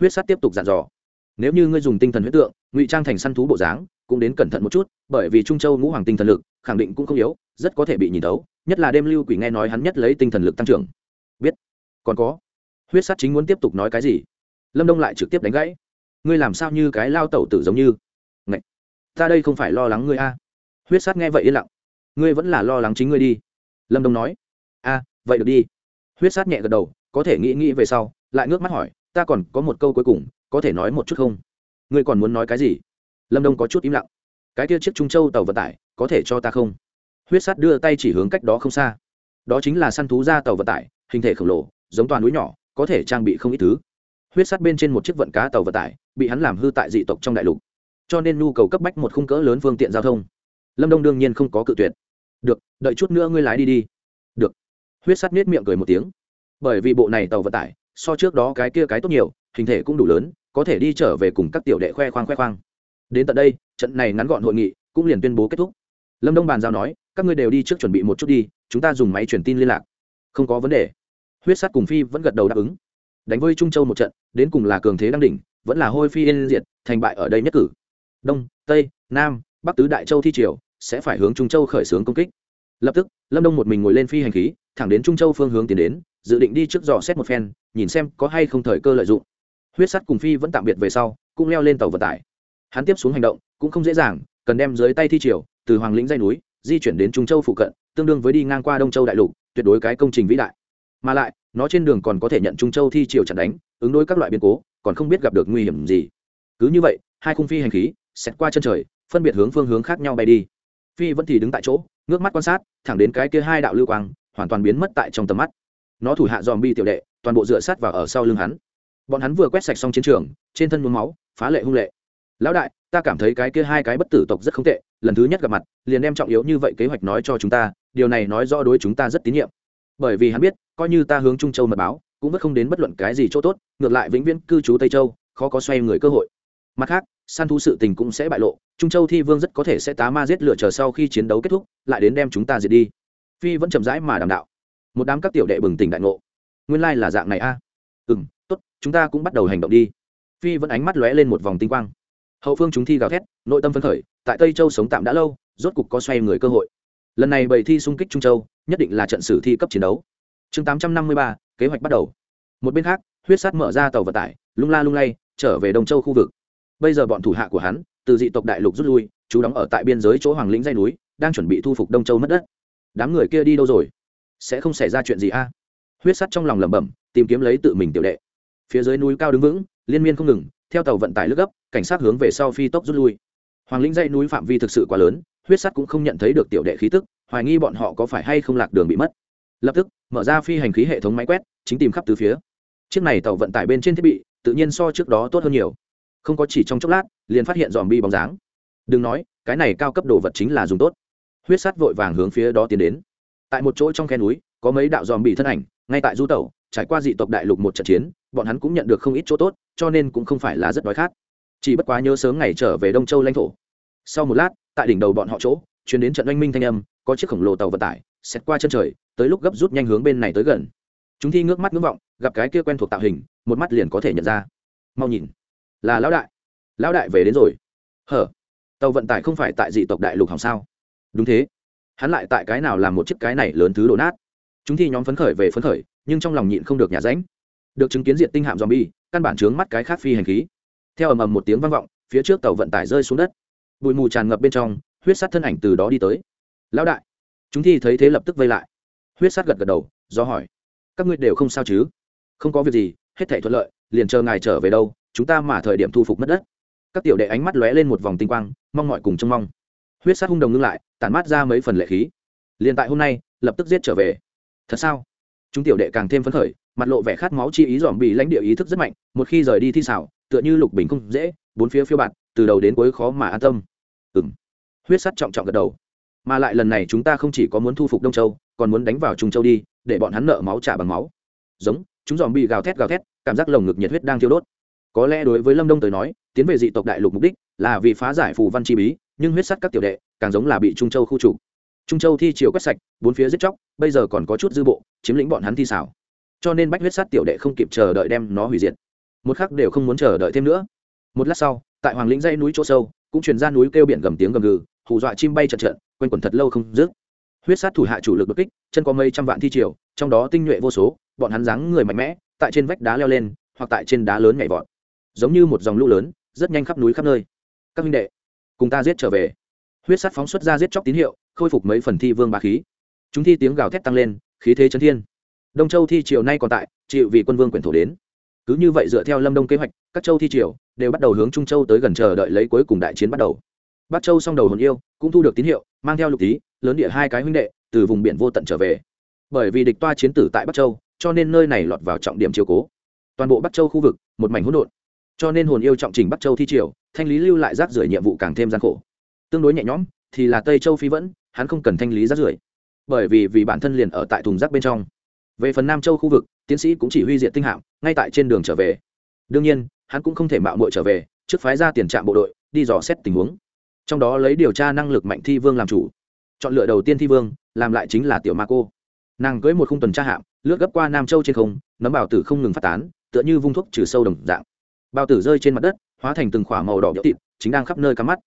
Huyết sắt tiếp tục dặn dò. Nếu như ngươi dùng tinh thần huyết tượng, ngụy trang thành săn thú bộ dáng, cũng đến cẩn thận một chút, bởi vì trung châu ngũ hoàng tinh thần lực, khẳng định cũng không yếu, rất có thể bị nhìn tấu nhất là đêm lưu quỷ nghe nói hắn nhất lấy tinh thần lực tăng trưởng. Biết. Còn có huyết Sát chính muốn tiếp tục nói cái gì? Lâm đông lại trực tiếp đánh gãy. Ngươi làm sao như cái lao tẩu tử giống như? Ngậy! ta đây không phải lo lắng ngươi a. Huyết sát nghe vậy yên lặng. Ngươi vẫn là lo lắng chính ngươi đi. Lâm đông nói. A, vậy được đi. Huyết sát nhẹ gật đầu, có thể nghĩ nghĩ về sau, lại ngước mắt hỏi, ta còn có một câu cuối cùng, có thể nói một chút không? Ngươi còn muốn nói cái gì? Lâm đông có chút im lặng. Cái kia chiếc trung châu tàu vận tải, có thể cho ta không? Huyết Sát đưa tay chỉ hướng cách đó không xa. Đó chính là săn thú ra tàu vận tải, hình thể khổng lồ, giống toàn núi nhỏ có thể trang bị không ít thứ. Huyết sắt bên trên một chiếc vận cá tàu vận tải, bị hắn làm hư tại dị tộc trong đại lục. Cho nên nhu cầu cấp bách một khung cỡ lớn phương tiện giao thông. Lâm đông đương nhiên không có cự tuyệt. Được, đợi chút nữa ngươi lái đi đi. Được. Huyết sắt nết miệng cười một tiếng. Bởi vì bộ này tàu vận tải, so trước đó cái kia cái tốt nhiều, hình thể cũng đủ lớn, có thể đi trở về cùng các tiểu đệ khoe khoang khoe khoang. Đến tận đây, trận này ngắn gọn hội nghị cũng liền tuyên bố kết thúc. Lâm đông bàn giao nói, các ngươi đều đi trước chuẩn bị một chút đi, chúng ta dùng máy truyền tin liên lạc. Không có vấn đề huyết Sát cùng phi vẫn gật đầu đáp ứng. Đánh với trung châu một trận, đến cùng là cường thế đang đỉnh, vẫn là hôi phi yên diệt, thành bại ở đây nhất cử. Đông, tây, nam, bắc tứ đại châu thi triều, sẽ phải hướng trung châu khởi xướng công kích. Lập tức, lâm đông một mình ngồi lên phi hành khí, thẳng đến trung châu phương hướng tiến đến, dự định đi trước dò xét một phen, nhìn xem có hay không thời cơ lợi dụng. Huyết sắt cùng phi vẫn tạm biệt về sau, cũng leo lên tàu vận tải. Hắn tiếp xuống hành động, cũng không dễ dàng, cần đem dưới tay thi triều, từ hoàng lĩnh dây núi, di chuyển đến trung châu phụ cận, tương đương với đi ngang qua đông châu đại lục, tuyệt đối cái công trình vĩ đại mà lại, nó trên đường còn có thể nhận trung châu thi triều chặn đánh, ứng đối các loại biến cố, còn không biết gặp được nguy hiểm gì. Cứ như vậy, hai khung phi hành khí xét qua chân trời, phân biệt hướng phương hướng khác nhau bay đi. Phi vẫn thì đứng tại chỗ, ngước mắt quan sát, thẳng đến cái kia hai đạo lưu quang, hoàn toàn biến mất tại trong tầm mắt. Nó thủ hạ dòm bi tiểu đệ, toàn bộ dựa sát vào ở sau lưng hắn. Bọn hắn vừa quét sạch xong chiến trường, trên thân mướm máu, phá lệ hung lệ. Lão đại, ta cảm thấy cái kia hai cái bất tử tộc rất không tệ, lần thứ nhất gặp mặt, liền đem trọng yếu như vậy kế hoạch nói cho chúng ta, điều này nói rõ đối chúng ta rất tín nhiệm. Bởi vì hắn biết coi như ta hướng trung châu mật báo, cũng vẫn không đến bất luận cái gì chỗ tốt, ngược lại vĩnh viễn cư trú tây châu, khó có xoay người cơ hội. Mặt khác, săn thu sự tình cũng sẽ bại lộ, trung châu thi vương rất có thể sẽ tá ma giết lửa chờ sau khi chiến đấu kết thúc, lại đến đem chúng ta diệt đi. Phi vẫn chậm rãi mà đảm đạo. Một đám các tiểu đệ bừng tỉnh đại ngộ. Nguyên lai là dạng này a. À? ừ m tốt, chúng ta cũng bắt đầu hành động đi. Phi vẫn ánh mắt lóe lên một vòng tinh quang. Hậu phương chúng thi gào thét, nội tâm phấn khởi, tại tây châu sống tạm đã lâu, rốt cục có xoay người cơ hội. Lần này bầy thi xung kích trung châu, nhất định là trận sử thi cấp chiến đấu chương tám trăm năm mươi ba, kế hoạch bắt đầu. Một bên khác, huyết sát mở ra tàu vận tải, lung la lung lay, trở về đông châu khu vực. Bây giờ bọn thủ hạ của hắn, từ dị tộc đại lục rút lui chú đóng ở tại biên giới chỗ hoàng lĩnh dây núi, đang chuẩn bị thu phục đông châu mất đất. Đám người kia đi đâu rồi? Sẽ không xảy ra chuyện gì a? Huyết sắt trong lòng lẩm bẩm, tìm kiếm lấy tự mình tiểu đệ. Phía dưới núi cao đứng vững, liên miên không ngừng, theo tàu vận tải lướt gấp, cảnh sát hướng về sau phi tốc rút lui. Hoàng lĩnh dây núi phạm vi thực sự quá lớn, huyết sắt cũng không nhận thấy được tiểu đệ khí tức, hoài nghi bọn họ có phải hay không lạc đường bị mất lập tức, mở ra phi hành khí hệ thống máy quét, chính tìm khắp từ phía. Chiếc này tàu vận tải bên trên thiết bị, tự nhiên so trước đó tốt hơn nhiều. Không có chỉ trong chốc lát, liền phát hiện dòm bi bóng dáng. Đừng nói, cái này cao cấp đồ vật chính là dùng tốt. Huyết sắt vội vàng hướng phía đó tiến đến. Tại một chỗ trong khe núi, có mấy đạo dòm bị thân ảnh, ngay tại du tẩu, trải qua dị tộc đại lục một trận chiến, bọn hắn cũng nhận được không ít chỗ tốt, cho nên cũng không phải là rất đói khát. Chỉ bất quá nhớ sớm ngày trở về đông châu lãnh thổ. Sau một lát, tại đỉnh đầu bọn họ chỗ chuyến đến trận oanh minh thanh âm, có chiếc khổng lồ tàu vận tải xét qua chân trời tới lúc gấp rút nhanh hướng bên này tới gần. Chúng thi ngước mắt ngưỡng vọng, gặp cái kia quen thuộc tạo hình, một mắt liền có thể nhận ra. Mau nhìn. Là lão đại. Lão đại về đến rồi. Hở? Tàu vận tải không phải tại dị tộc đại lục hỏng sao? Đúng thế. Hắn lại tại cái nào làm một chiếc cái này lớn thứ đổ nát? Chúng thi nhóm phấn khởi về phấn khởi, nhưng trong lòng nhịn không được nhà ránh. Được chứng kiến diện tinh hạm zombie, căn bản trướng mắt cái khác phi hành khí. Theo ầm ầm một tiếng vang vọng, phía trước tàu vận tải rơi xuống đất. Bụi mù tràn ngập bên trong, huyết sắt thân ảnh từ đó đi tới. Lão đại. Chúng thi thấy thế lập tức vây lại huyết Sát gật gật đầu, do hỏi, các ngươi đều không sao chứ? Không có việc gì, hết thể thuận lợi, liền chờ ngài trở về đâu, chúng ta mà thời điểm thu phục mất đất. Các tiểu đệ ánh mắt lóe lên một vòng tinh quang, mong mọi cùng trông mong. Huyết sát hung đồng ngưng lại, tản mát ra mấy phần lệ khí. Liền tại hôm nay, lập tức giết trở về. Thật sao? Chúng tiểu đệ càng thêm phấn khởi, mặt lộ vẻ khát máu chi ý dòm bị lãnh địa ý thức rất mạnh, một khi rời đi thi xảo, tựa như lục bình không dễ, bốn phía phiêu bạt, từ đầu đến cuối khó mà an tâm. Ừng huyết sắt trọng trọng gật đầu mà lại lần này chúng ta không chỉ có muốn thu phục đông châu, còn muốn đánh vào trung châu đi, để bọn hắn nợ máu trả bằng máu. Giống, chúng dòm bị gào thét gào thét, cảm giác lồng ngực nhiệt huyết đang thiêu đốt. Có lẽ đối với lâm đông tới nói, tiến về dị tộc đại lục mục đích là vì phá giải phù văn chi bí, nhưng huyết sắt các tiểu đệ càng giống là bị trung châu khu trục. Trung châu thi chiều quét sạch, bốn phía giết chóc, bây giờ còn có chút dư bộ, chiếm lĩnh bọn hắn thi xảo. Cho nên bách huyết sắt tiểu đệ không kịp chờ đợi đem nó hủy diệt. Một khắc đều không muốn chờ đợi thêm nữa. Một lát sau, tại hoàng lĩnh dây núi chỗ sâu, cũng truyền ra núi kêu biển gầm tiếng gầm gừ hù dọa chim bay chật trận, quanh quẩn thật lâu không dứt. Huyết sát thủ hạ chủ lực đột kích, chân có mấy trăm vạn thi triều, trong đó tinh nhuệ vô số, bọn hắn dáng người mạnh mẽ, tại trên vách đá leo lên, hoặc tại trên đá lớn nhảy vọt. Giống như một dòng lũ lớn, rất nhanh khắp núi khắp nơi. Các huynh đệ, cùng ta giết trở về. Huyết sát phóng xuất ra giết chóc tín hiệu, khôi phục mấy phần thi vương bá khí. Chúng thi tiếng gào thét tăng lên, khí thế chấn thiên. Đông châu thi triều nay còn tại, chịu vì quân vương quyển thổ đến. Cứ như vậy dựa theo lâm đông kế hoạch, các châu thi triều đều bắt đầu hướng trung châu tới gần chờ đợi lấy cuối cùng đại chiến bắt đầu bắc châu song đầu hồn yêu, cũng thu được tín hiệu, mang theo lục tý lớn địa hai cái huynh đệ, từ vùng biển vô tận trở về. Bởi vì địch toa chiến tử tại bắc châu, cho nên nơi này lọt vào trọng điểm chiều cố. Toàn bộ bắc châu khu vực, một mảnh hỗn độn. Cho nên hồn yêu trọng trình bắc châu thi triều, thanh lý lưu lại rác rưởi nhiệm vụ càng thêm gian khổ. Tương đối nhẹ nhõm, thì là tây châu phi vẫn, hắn không cần thanh lý rác rưởi. Bởi vì vì bản thân liền ở tại thùng rác bên trong. Về phần nam châu khu vực, tiến sĩ cũng chỉ huy diện tinh hạm, ngay tại trên đường trở về. Đương nhiên, hắn cũng không thể mạo muội trở về, trước phái ra tiền trạm bộ đội, đi dò xét tình huống trong đó lấy điều tra năng lực mạnh thi vương làm chủ. Chọn lựa đầu tiên thi vương, làm lại chính là tiểu ma cô. Nàng cưới một khung tuần tra hạm, lướt gấp qua nam châu trên không, nấm bào tử không ngừng phát tán, tựa như vung thuốc trừ sâu đồng dạng. Bao tử rơi trên mặt đất, hóa thành từng khỏa màu đỏ nhỡ thịt, chính đang khắp nơi cắm mắt.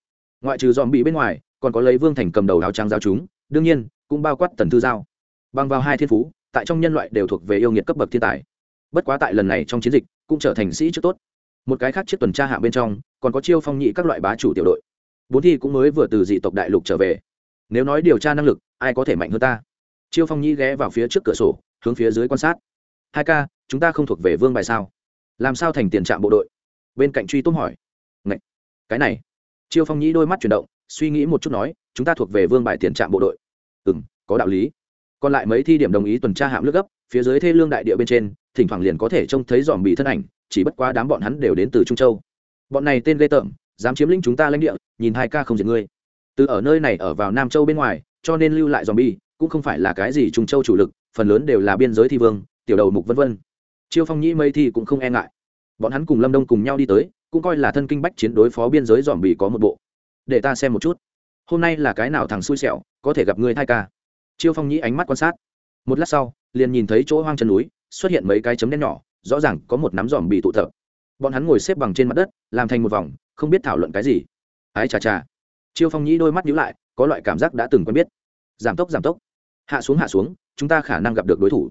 Ngoại trừ dòm bị bên ngoài, còn có lấy vương thành cầm đầu áo trắng giao chúng, đương nhiên, cũng bao quát tần thư giao. Băng vào hai thiên phú, tại trong nhân loại đều thuộc về yêu nghiệt cấp bậc thiên tài. Bất quá tại lần này trong chiến dịch, cũng trở thành sĩ trước tốt. Một cái khác chiếc tuần tra hạ bên trong, còn có chiêu phong nhị các loại bá chủ tiểu đội bốn thi cũng mới vừa từ dị tộc đại lục trở về. Nếu nói điều tra năng lực, ai có thể mạnh hơn ta? Chiêu phong Nhĩ ghé vào phía trước cửa sổ, hướng phía dưới quan sát. Hai ca, chúng ta không thuộc về vương bài sao? Làm sao thành tiền trạm bộ đội? Bên cạnh truy tôm hỏi. Ngậy! cái này. Chiêu phong Nhĩ đôi mắt chuyển động, suy nghĩ một chút nói, chúng ta thuộc về vương bài tiền trạm bộ đội. Ừ m có đạo lý. Còn lại mấy thi điểm đồng ý tuần tra hạm lướt gấp, phía dưới thê lương đại địa bên trên, thỉnh thoảng liền có thể trông thấy dòm bị thân ảnh, chỉ bất quá đám bọn hắn đều đến từ trung châu. Bọn này tên lê tởm dám chiếm lĩnh chúng ta lãnh địa, nhìn hai ca không diệt ngươi. Từ ở nơi này ở vào nam châu bên ngoài, cho nên lưu lại dòm bi cũng không phải là cái gì trung châu chủ lực, phần lớn đều là biên giới thi vương, tiểu đầu mục vân vân. Chiêu phong nhĩ mây thi cũng không e ngại. Bọn hắn cùng lâm đông cùng nhau đi tới, cũng coi là thân kinh bách chiến đối phó biên giới dòm bì có một bộ. Để ta xem một chút. Hôm nay là cái nào thằng xui xẻo, có thể gặp ngươi thai ca? Chiêu phong nhĩ ánh mắt quan sát. Một lát sau, liền nhìn thấy chỗ hoang chân núi, xuất hiện mấy cái chấm đen nhỏ, rõ ràng có một nắm dòm bị tụ tập. Bọn hắn ngồi xếp bằng trên mặt đất, làm thành một vòng không biết thảo luận cái gì. Ái chà chà. Chiêu phong nhĩ đôi mắt nhíu lại, có loại cảm giác đã từng quen biết. Giảm tốc giảm tốc. Hạ xuống hạ xuống, chúng ta khả năng gặp được đối thủ.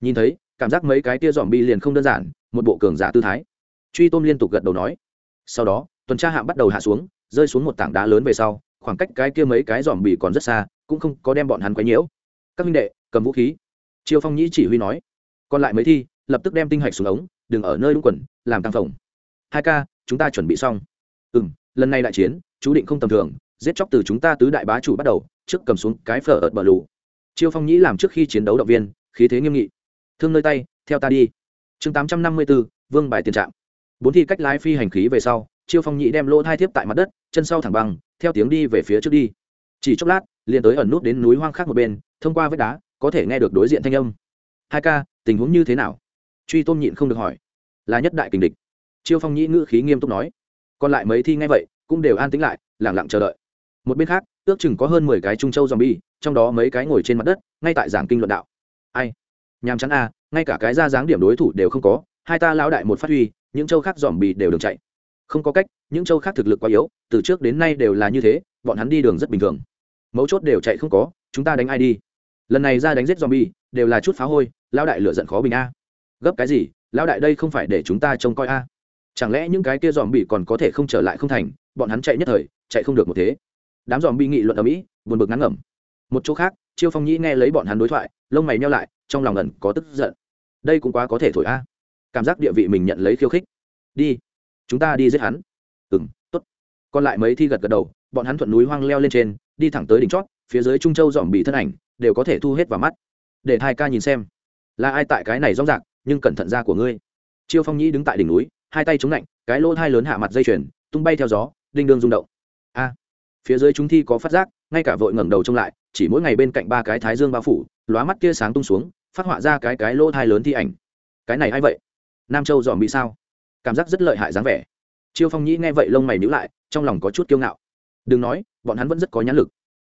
Nhìn thấy, cảm giác mấy cái tia dòm bi liền không đơn giản, một bộ cường giả tư thái. Truy tôm liên tục gật đầu nói. Sau đó, tuần tra hạm bắt đầu hạ xuống, rơi xuống một tảng đá lớn về sau, khoảng cách cái kia mấy cái dòm bì còn rất xa, cũng không có đem bọn hắn quấy nhiễu. Các minh đệ, cầm vũ khí. Chiêu phong nhĩ chỉ huy nói. Còn lại mấy thi, lập tức đem tinh hạch xuống ống, đừng ở nơi đúng quần, làm tăng phòng hai ca, chúng ta chuẩn bị xong ừ m lần này đại chiến chú định không tầm thường giết chóc từ chúng ta tứ đại bá chủ bắt đầu trước cầm xuống cái phở ợt bờ lù. Chiêu phong nhĩ làm trước khi chiến đấu động viên khí thế nghiêm nghị. Thương nơi tay theo ta đi. Chương tám trăm năm mươi b ố vương bài tiền trạm. Bốn thi cách lái phi hành khí về sau chiêu phong nhĩ đem lỗ thai tiếp tại mặt đất chân sau thẳng bằng, theo tiếng đi về phía trước đi. Chỉ chốc lát liền tới ẩn nút đến núi hoang khác một bên thông qua vết đá có thể nghe được đối diện thanh âm. Hai ca tình huống như thế nào? Truy tôn nhịn không được hỏi. Là nhất đại kình địch. Chiêu phong nhĩ ngữ khí nghiêm túc nói còn lại mấy thi ngay vậy cũng đều an tĩnh lại lẳng lặng chờ đợi. Một bên khác ước chừng có hơn mười cái trung châu zombie trong đó mấy cái ngồi trên mặt đất ngay tại giảng kinh luận đạo. Ai? Nhàm chán a à, ngay cả cái ra dáng điểm đối thủ đều không có hai ta lão đại một phát huy những châu khác dòm bì đều đường chạy. Không có cách những châu khác thực lực quá yếu từ trước đến nay đều là như thế bọn hắn đi đường rất bình thường. Mấu chốt đều chạy không có chúng ta đánh ai đi? Lần này ra đánh giết zombie đều là chút phá hôi lão đại lựa giận khó bình a. Gấp cái gì lão đại đây không phải để chúng ta trông coi a chẳng lẽ những cái kia dòm bị còn có thể không trở lại không thành? Bọn hắn chạy nhất thời, chạy không được một thế. Đám dòm bị nghị luận ở mỹ, buồn bực ngắn ngẩm. Một chỗ khác, chiêu phong nhĩ nghe lấy bọn hắn đối thoại, lông mày nhau lại, trong lòng ẩn có tức giận. Đây cũng quá có thể thổi a. Cảm giác địa vị mình nhận lấy khiêu khích. Đi, chúng ta đi giết hắn. Ừ m t ố t còn lại mấy thi gật gật đầu, bọn hắn thuận núi hoang leo lên trên, đi thẳng tới đỉnh chót, phía dưới trung châu dòm bị thân ảnh, đều có thể thu hết vào mắt. Để hai ca nhìn xem, là ai tại cái này rõ rạc nhưng cẩn thận ra của ngươi. Chiêu phong nhĩ đứng tại đỉnh núi hai tay chống lạnh, cái lỗ thai lớn hạ mặt dây chuyền, tung bay theo gió, đinh đương rung động. A! Phía dưới chúng thi có phát giác, ngay cả vội ngẩng đầu trông lại, chỉ mỗi ngày bên cạnh ba cái thái dương bao phủ, lóa mắt kia sáng tung xuống, phát họa ra cái cái lỗ thai lớn thi ảnh. Cái này ai vậy? Nam châu dòm bị sao? Cảm giác rất lợi hại dáng vẻ. Chiêu phong nhĩ nghe vậy lông mày nhíu lại, trong lòng có chút kiêu ngạo. Đừng nói, bọn hắn vẫn rất có nhãn lực.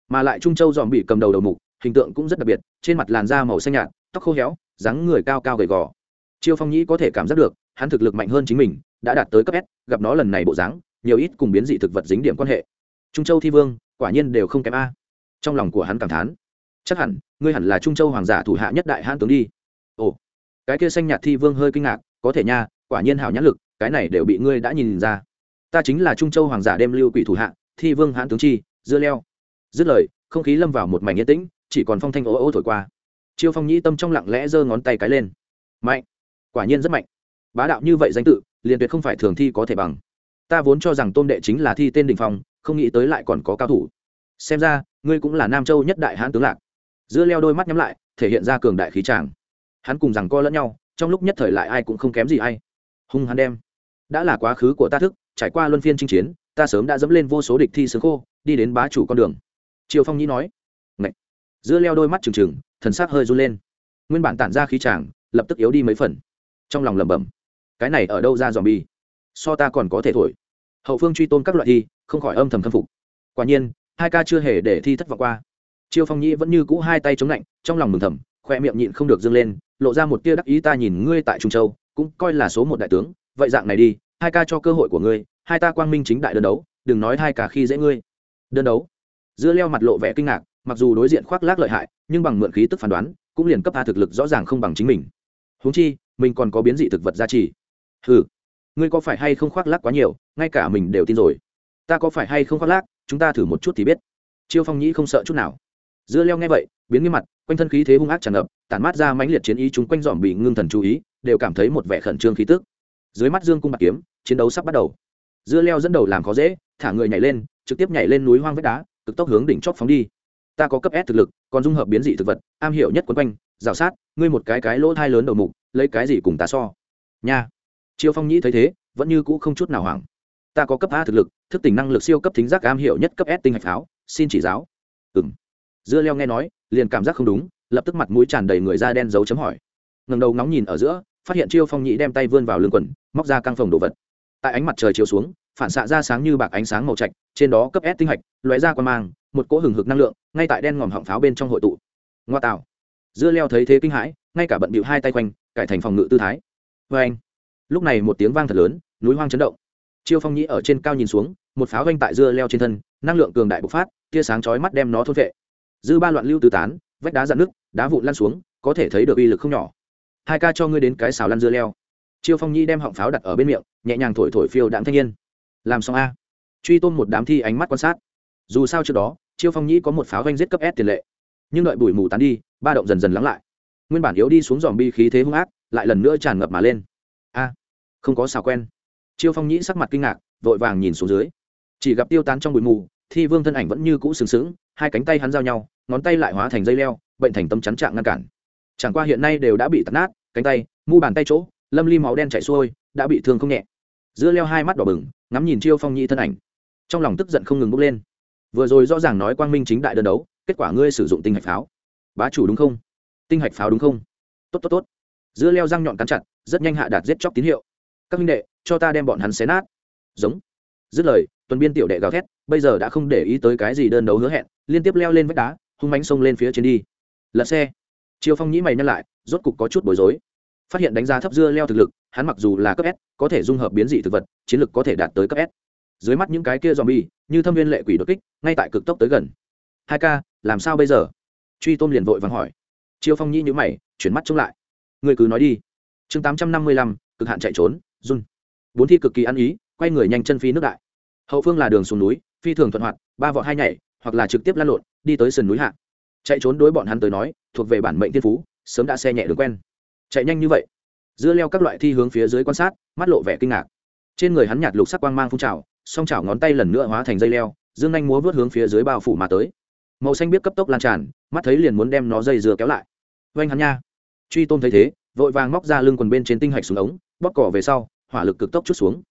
Mà lại trung châu dòm bị cầm đầu đầu mục, hình tượng cũng rất đặc biệt, trên mặt làn da màu xanh nhạt, tóc khô héo, dáng người cao cao gầy gò. Chiêu phong nhĩ có thể cảm giác được hắn thực lực mạnh hơn chính mình, đã đạt tới cấp s, gặp nó lần này bộ dáng, nhiều ít cùng biến dị thực vật dính điểm quan hệ. Trung châu thi vương, quả nhiên đều không kém a. Trong lòng của hắn cảm thán. Chắc hẳn, ngươi hẳn là trung châu hoàng giả thủ hạ nhất đại hãn tướng đi. Ồ, cái kia xanh nhạt thi vương hơi kinh ngạc, có thể nha, quả nhiên hảo nhãn lực, cái này đều bị ngươi đã nhìn ra. Ta chính là trung châu hoàng giả đem lưu quỷ thủ hạ, thi vương hãn tướng chi, dưa leo. Dứt lời, không khí lâm vào một mảnh yên tĩnh, chỉ còn phong thanh ố ô thổi qua. Chiêu phong nhĩ tâm trong lặng lẽ giơ ngón tay cái lên. Mạnh, quả nhiên rất mạnh bá đạo như vậy danh tự, liền tuyệt không phải thường thi có thể bằng. Ta vốn cho rằng tôn đệ chính là thi tên đình phong, không nghĩ tới lại còn có cao thủ. Xem ra, ngươi cũng là nam châu nhất đại hãn tướng lạc. Giữa leo đôi mắt nhắm lại, thể hiện ra cường đại khí tràng. Hắn cùng rằng co lẫn nhau, trong lúc nhất thời lại ai cũng không kém gì ai. Hung hắn đem. Đã là quá khứ của ta thức, trải qua luân phiên chinh chiến, ta sớm đã dẫm lên vô số địch thi sướng khô, đi đến bá chủ con đường. Triều phong nhĩ nói. Ngậy. giữa leo đôi mắt trừng trừng, thần sắc hơi run lên. Nguyên bản tản ra khí tràng, lập tức yếu đi mấy phần. Trong lòng lẩm bẩm cái này ở đâu ra dòm bi? So ta còn có thể thổi. Hậu phương truy tôn các loại thi, không khỏi âm thầm khâm phục. Quả nhiên, hai ca chưa hề để thi thất vọng qua. Chiêu phong nhĩ vẫn như cũ hai tay chống lạnh, trong lòng mừng thầm, khoe miệng nhịn không được dâng lên, lộ ra một tia đắc ý ta nhìn ngươi tại trung châu, cũng coi là số một đại tướng, vậy dạng này đi, hai ca cho cơ hội của ngươi, hai ta quang minh chính đại đơn đấu, đừng nói hai ca khi dễ ngươi. Đơn đấu. Dưa leo mặt lộ vẻ kinh ngạc, mặc dù đối diện khoác lác lợi hại, nhưng bằng mượn khí tức phán đoán, cũng liền cấp ta thực lực rõ ràng không bằng chính mình. Huống chi, mình còn có biến dị thực vật gia trì ừ ngươi có phải hay không khoác lác quá nhiều, ngay cả mình đều tin rồi. Ta có phải hay không khoác lác, chúng ta thử một chút thì biết. Chiêu phong nhĩ không sợ chút nào. Dưa leo nghe vậy, biến nghiêm mặt, quanh thân khí thế hung ác tràn ngập, tản mát ra mãnh liệt chiến ý chúng quanh dòm bị ngưng thần chú ý, đều cảm thấy một vẻ khẩn trương khí tức. Dưới mắt dương cung bạc kiếm, chiến đấu sắp bắt đầu. Dưa leo dẫn đầu làm khó dễ, thả người nhảy lên, trực tiếp nhảy lên núi hoang vách đá, cực tốc hướng đỉnh chót phóng đi. Ta có cấp S thực lực, còn dung hợp biến dị thực vật, am hiểu nhất quấn quanh, rào sát, ngươi một cái cái lỗ thai lớn đầu mục, lấy cái gì cùng ta so? Nha. Triều phong nhĩ thấy thế, vẫn như cũ không chút nào hoảng. Ta có cấp a thực lực, thức tỉnh năng lực siêu cấp thính giác am hiểu nhất cấp s tinh hạch pháo, xin chỉ giáo. Ừ m dưa leo nghe nói, liền cảm giác không đúng, lập tức mặt mũi tràn đầy người da đen dấu chấm hỏi. Ngần đầu nóng nhìn ở giữa, phát hiện chiêu phong nhĩ đem tay vươn vào lưng quần, móc ra căng phòng đồ vật. Tại ánh mặt trời chiếu xuống, phản xạ ra sáng như bạc ánh sáng màu trạch, trên đó cấp s tinh hạch, lóe ra qua mang, một cỗ hừng hực năng lượng, ngay tại đen ngòm họng pháo bên trong hội tụ. Ngoa tạo. Dưa leo thấy thế kinh hãi, ngay cả bận bịu hai tay quanh, cải thành phòng ngự tư thái. Vê anh lúc này một tiếng vang thật lớn, núi hoang chấn động. Chiêu phong nhĩ ở trên cao nhìn xuống, một pháo vanh tại dưa leo trên thân, năng lượng cường đại bộc phát, tia sáng chói mắt đem nó thôn vệ. Dư ba loạn lưu tứ tán, vách đá dạn nước đá vụn lăn xuống, có thể thấy được uy lực không nhỏ. Hai ca cho ngươi đến cái xào lăn dưa leo. Chiêu phong nhi đem họng pháo đặt ở bên miệng, nhẹ nhàng thổi thổi phiêu đạm thanh niên. Làm xong a. Truy tôn một đám thi ánh mắt quan sát. Dù sao trước đó, chiêu phong nhĩ có một pháo vanh giết cấp s tiền lệ. Nhưng đợi bụi mù tán đi, ba động dần dần lắng lại. Nguyên bản yếu đi xuống dòm bi khí thế hung ác, lại lần nữa tràn ngập mà lên a, không có xào quen. Chiêu phong nhĩ sắc mặt kinh ngạc, vội vàng nhìn xuống dưới. Chỉ gặp tiêu tán trong bụi mù, thi vương thân ảnh vẫn như cũ sừng sững, hai cánh tay hắn giao nhau, ngón tay lại hóa thành dây leo, bệnh thành tâm chắn trạng ngăn cản. Chẳng qua hiện nay đều đã bị tắt nát, cánh tay, mu bàn tay chỗ, lâm ly máu đen chảy xuôi, đã bị thương không nhẹ. Giữa leo hai mắt đỏ bừng, ngắm nhìn chiêu phong nhĩ thân ảnh. Trong lòng tức giận không ngừng bốc lên. Vừa rồi rõ ràng nói quang minh chính đại đơn đấu, kết quả ngươi sử dụng tinh hạch pháo. Bá chủ đúng không? Tinh hạch pháo đúng không? Tốt tốt tốt. Giữa leo răng nhọn cắn chặt rất nhanh hạ đạt giết chóc tín hiệu. Các minh đệ cho ta đem bọn hắn xé nát. Giống. Dứt lời tuần biên tiểu đệ gào thét bây giờ đã không để ý tới cái gì đơn đấu hứa hẹn liên tiếp leo lên vách đá hung mánh xông lên phía trên đi. Lật xe. Chiêu phong nhĩ mày nhăn lại rốt cục có chút bối rối. Phát hiện đánh giá thấp dưa leo thực lực hắn mặc dù là cấp s có thể dung hợp biến dị thực vật chiến lực có thể đạt tới cấp s. Dưới mắt những cái kia z o m bi e như thâm viên lệ quỷ đột kích ngay tại cực tốc tới gần. Hai ca, làm sao bây giờ? Truy tôm liền vội vàng hỏi. Chiêu phong nhĩ nhữ mày chuyển mắt trông lại. Người cứ nói đi chương tám trăm năm mươi lăm, cực hạn chạy trốn, run. Bốn thi cực kỳ ăn ý, quay người nhanh chân phi nước đại. Hậu phương là đường xuống núi, phi thường thuận hoạt, ba vọ hai nhảy, hoặc là trực tiếp lăn lộn, đi tới sườn núi hạ. Chạy trốn đối bọn hắn tới nói, thuộc về bản mệnh thiên phú, sớm đã xe nhẹ đường quen. Chạy nhanh như vậy. Dưa leo các loại thi hướng phía dưới quan sát, mắt lộ vẻ kinh ngạc. Trên người hắn nhạt lục sắc quang mang phun trào, song chảo ngón tay lần nữa hóa thành dây leo, dương anh múa vớt hướng phía dưới bao phủ mà tới. Màu xanh biết cấp tốc lan tràn, mắt thấy liền muốn đem nó dây dừa kéo lại. Vanh hắn nha. Truy tôn thấy thế vội vàng móc ra lưng quần bên trên tinh hạch xuống ống, bóp cỏ về sau, hỏa lực cực tốc chút xuống.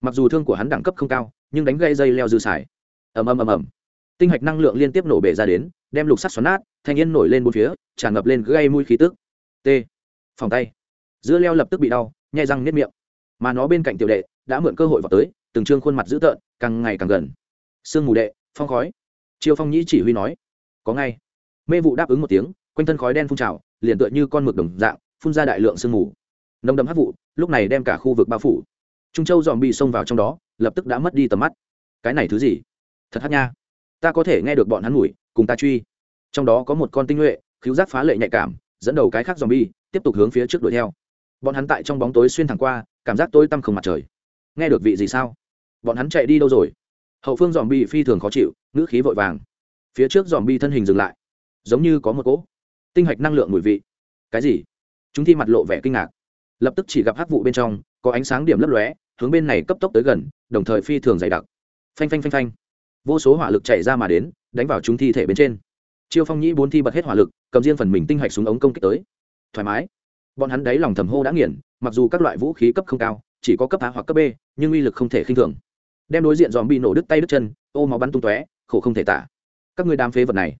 Mặc dù thương của hắn đẳng cấp không cao, nhưng đánh gây dây leo dư xài. Ầm ầm ầm ầm. Tinh hạch năng lượng liên tiếp nổ bể ra đến, đem lục sắt xoắn nát, thanh yên nổi lên bốn phía, tràn ngập lên gây mũi khí tức. T. Phòng tay. Giữa leo lập tức bị đau, nhai răng nếp miệng. Mà nó bên cạnh tiểu đệ, đã mượn cơ hội vào tới, từng trương khuôn mặt dữ tợn, càng ngày càng gần. Sương mù đệ, phong khói. Chiêu phong nhĩ chỉ huy nói, có ngay. Mê vụ đáp ứng một tiếng, quanh thân khói đen phun trào, liền tựa như con mực đồng dạng phun ra đại lượng sương mù. Nồng đậm hắc vụ, lúc này đem cả khu vực bao phủ. Trung châu dòm bị xông vào trong đó, lập tức đã mất đi tầm mắt. Cái này thứ gì? Thật hát nha. Ta có thể nghe được bọn hắn mùi cùng ta truy. Trong đó có một con tinh nhuệ cứu giác phá lệ nhạy cảm, dẫn đầu cái khác dòm bi, tiếp tục hướng phía trước đuổi theo. Bọn hắn tại trong bóng tối xuyên thẳng qua, cảm giác tối tăm không mặt trời. Nghe được vị gì sao? Bọn hắn chạy đi đâu rồi? Hậu phương dòm bi phi thường khó chịu, ngữ khí vội vàng. Phía trước dòm bi thân hình dừng lại. Giống như có một cỗ tinh hạch năng lượng mùi vị. Cái gì? Chúng thi mặt lộ vẻ kinh ngạc. Lập tức chỉ gặp hắc vụ bên trong, có ánh sáng điểm lấp lóe, hướng bên này cấp tốc tới gần, đồng thời phi thường dày đặc. Phanh phanh phanh phanh. Vô số hỏa lực chạy ra mà đến, đánh vào chúng thi thể bên trên. Chiêu phong nhĩ bốn thi bật hết hỏa lực, cầm riêng phần mình tinh hạch xuống ống công kích tới. Thoải mái. Bọn hắn đáy lòng thầm hô đã nghiền, mặc dù các loại vũ khí cấp không cao, chỉ có cấp a hoặc cấp b, nhưng uy lực không thể khinh thường. Đem đối diện dòm bị nổ đứt tay đứt chân, ô máu bắn tung tóe, khổ không thể tả. Các người đám phế vật này.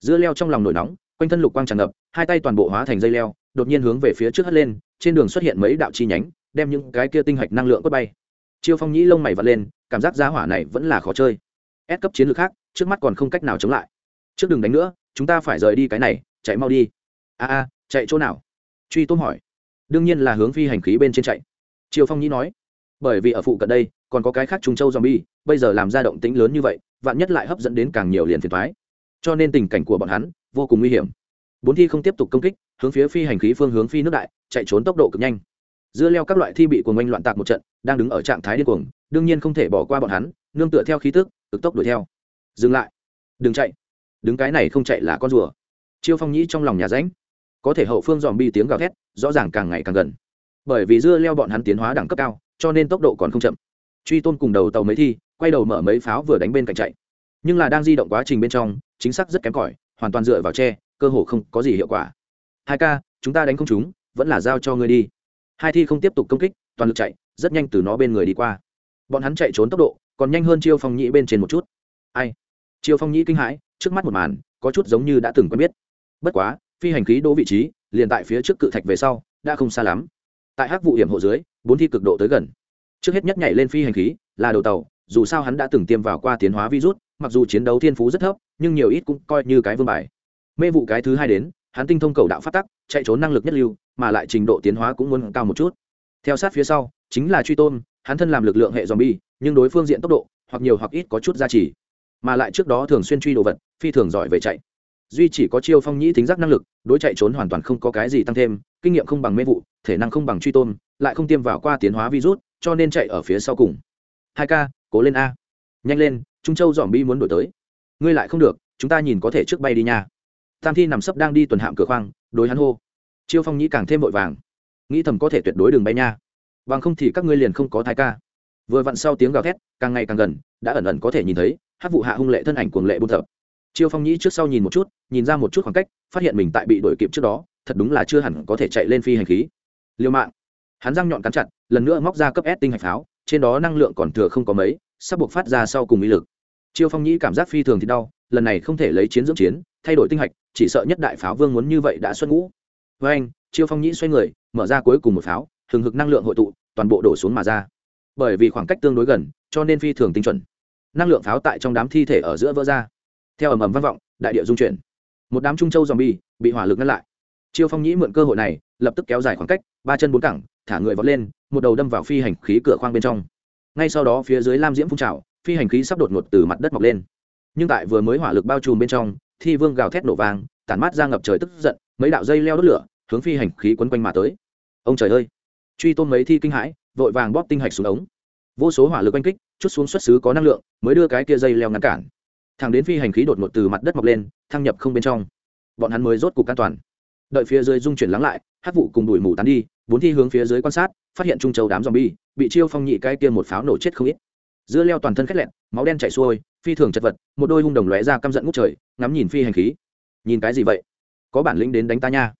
Dưa leo trong lòng nổi nóng, quanh thân lục quang tràn ngập, hai tay toàn bộ hóa thành dây leo đột nhiên hướng về phía trước hất lên, trên đường xuất hiện mấy đạo chi nhánh, đem những cái kia tinh hạch năng lượng quất bay. Chiêu phong nhĩ lông mày vật lên, cảm giác giá hỏa này vẫn là khó chơi. Ép cấp chiến lược khác, trước mắt còn không cách nào chống lại. Trước đừng đánh nữa, chúng ta phải rời đi cái này, chạy mau đi. A a, chạy chỗ nào? Truy tôm hỏi. Đương nhiên là hướng phi hành khí bên trên chạy. Triều phong nhĩ nói. Bởi vì ở phụ cận đây, còn có cái khác trung châu zombie, bây giờ làm ra động tĩnh lớn như vậy, vạn nhất lại hấp dẫn đến càng nhiều liền phiền thoái cho nên tình cảnh của bọn hắn vô cùng nguy hiểm bốn thi không tiếp tục công kích, hướng phía phi hành khí phương hướng phi nước đại, chạy trốn tốc độ cực nhanh. Dưa leo các loại thi bị cuồng oanh loạn tạc một trận, đang đứng ở trạng thái điên cuồng, đương nhiên không thể bỏ qua bọn hắn, nương tựa theo khí tức, cực tốc đuổi theo. Dừng lại. Đừng chạy. Đứng cái này không chạy là con rùa. Chiêu phong nhĩ trong lòng nhà ránh có thể hậu phương dòm bi tiếng gào thét, rõ ràng càng ngày càng gần. Bởi vì dưa leo bọn hắn tiến hóa đẳng cấp cao, cho nên tốc độ còn không chậm. Truy tôn cùng đầu tàu mấy thi, quay đầu mở mấy pháo vừa đánh bên cạnh chạy. Nhưng là đang di động quá trình bên trong, chính xác rất kém cỏi, hoàn toàn dựa vào tre cơ hồ không có gì hiệu quả. Hai ca, chúng ta đánh không chúng vẫn là giao cho ngươi đi. Hai thi không tiếp tục công kích, toàn lực chạy, rất nhanh từ nó bên người đi qua. Bọn hắn chạy trốn tốc độ, còn nhanh hơn chiêu phong nhĩ bên trên một chút. Ai? Chiêu phong nhĩ kinh hãi, trước mắt một màn, có chút giống như đã từng quen biết. Bất quá, phi hành khí đỗ vị trí, liền tại phía trước cự thạch về sau, đã không xa lắm. Tại hắc vụ hiểm hộ dưới, bốn thi cực độ tới gần. Trước hết nhất nhảy lên phi hành khí, là đầu tàu, dù sao hắn đã từng tiêm vào qua tiến hóa virus, mặc dù chiến đấu thiên phú rất thấp, nhưng nhiều ít cũng coi như cái vương bài mê vụ cái thứ hai đến, hắn tinh thông cầu đạo phát tắc, chạy trốn năng lực nhất lưu, mà lại trình độ tiến hóa cũng muốn cao một chút. Theo sát phía sau, chính là truy tôn hắn thân làm lực lượng hệ zombie, nhưng đối phương diện tốc độ, hoặc nhiều hoặc ít có chút gia trì. Mà lại trước đó thường xuyên truy đồ vật, phi thường giỏi về chạy. Duy chỉ có chiêu phong nhĩ tính giác năng lực, đối chạy trốn hoàn toàn không có cái gì tăng thêm, kinh nghiệm không bằng mê vụ, thể năng không bằng truy tôn lại không tiêm vào qua tiến hóa virus, cho nên chạy ở phía sau cùng. Hai k cố lên a. Nhanh lên, trung châu dòm bi muốn đổi tới. Ngươi lại không được, chúng ta nhìn có thể trước bay đi nha tam thi nằm sấp đang đi tuần hạm cửa khoang, đối hắn hô. Chiêu phong nhĩ càng thêm vội vàng. Nghĩ thầm có thể tuyệt đối đường bay nha. Bằng không thì các ngươi liền không có thai ca. Vừa vặn sau tiếng gào thét, càng ngày càng gần, đã ẩn ẩn có thể nhìn thấy hát vụ hạ hung lệ thân ảnh cuồng lệ buôn thập chiêu phong nhĩ trước sau nhìn một chút, nhìn ra một chút khoảng cách, phát hiện mình tại bị đuổi kịp trước đó, thật đúng là chưa hẳn có thể chạy lên phi hành khí. Liêu mạng. Hắn răng nhọn cắn chặt, lần nữa móc ra cấp s tinh hạch pháo, trên đó năng lượng còn thừa không có mấy, sắp buộc phát ra sau cùng ý lực. Chiêu phong nhĩ cảm giác phi thường thì đau, lần này không thể lấy chiến dưỡng chiến, thay đổi tinh hạch chỉ sợ nhất đại pháo vương muốn như vậy đã xuất ngũ. Với anh, chiêu phong nhĩ xoay người, mở ra cuối cùng một pháo, hừng hực năng lượng hội tụ, toàn bộ đổ xuống mà ra. Bởi vì khoảng cách tương đối gần, cho nên phi thường tinh chuẩn. Năng lượng pháo tại trong đám thi thể ở giữa vỡ ra. Theo ầm ầm vang vọng, đại địa dung chuyển. Một đám trung châu dòm bi bị hỏa lực ngăn lại. Chiêu phong nhĩ mượn cơ hội này, lập tức kéo dài khoảng cách, ba chân bốn cẳng, thả người vọt lên, một đầu đâm vào phi hành khí cửa khoang bên trong. Ngay sau đó phía dưới lam diễm phun trào, phi hành khí sắp đột ngột từ mặt đất mọc lên. Nhưng tại vừa mới hỏa lực bao trùm bên trong thi vương gào thét nổ vàng tản mát ra ngập trời tức giận, mấy đạo dây leo đốt lửa, hướng phi hành khí quấn quanh mà tới. Ông trời ơi! Truy tôn mấy thi kinh hãi, vội vàng bóp tinh hạch xuống ống. Vô số hỏa lực oanh kích, chút xuống xuất xứ có năng lượng, mới đưa cái kia dây leo ngăn cản. Thẳng đến phi hành khí đột ngột từ mặt đất mọc lên, thăng nhập không bên trong. Bọn hắn mới rốt cục an toàn. Đợi phía dưới dung chuyển lắng lại hát vụ cùng đuổi mù tán đi, bốn thi hướng phía dưới quan sát, phát hiện trung châu đám zombie, bị chiêu phong nhị cái kia một pháo nổ chết không ít dưa leo toàn thân khét lẹn máu đen chảy xuôi, phi thường chật vật, một đôi hung đồng lóe ra căm giận ngút trời, ngắm nhìn phi hành khí. Nhìn cái gì vậy? Có bản lĩnh đến đánh ta nha.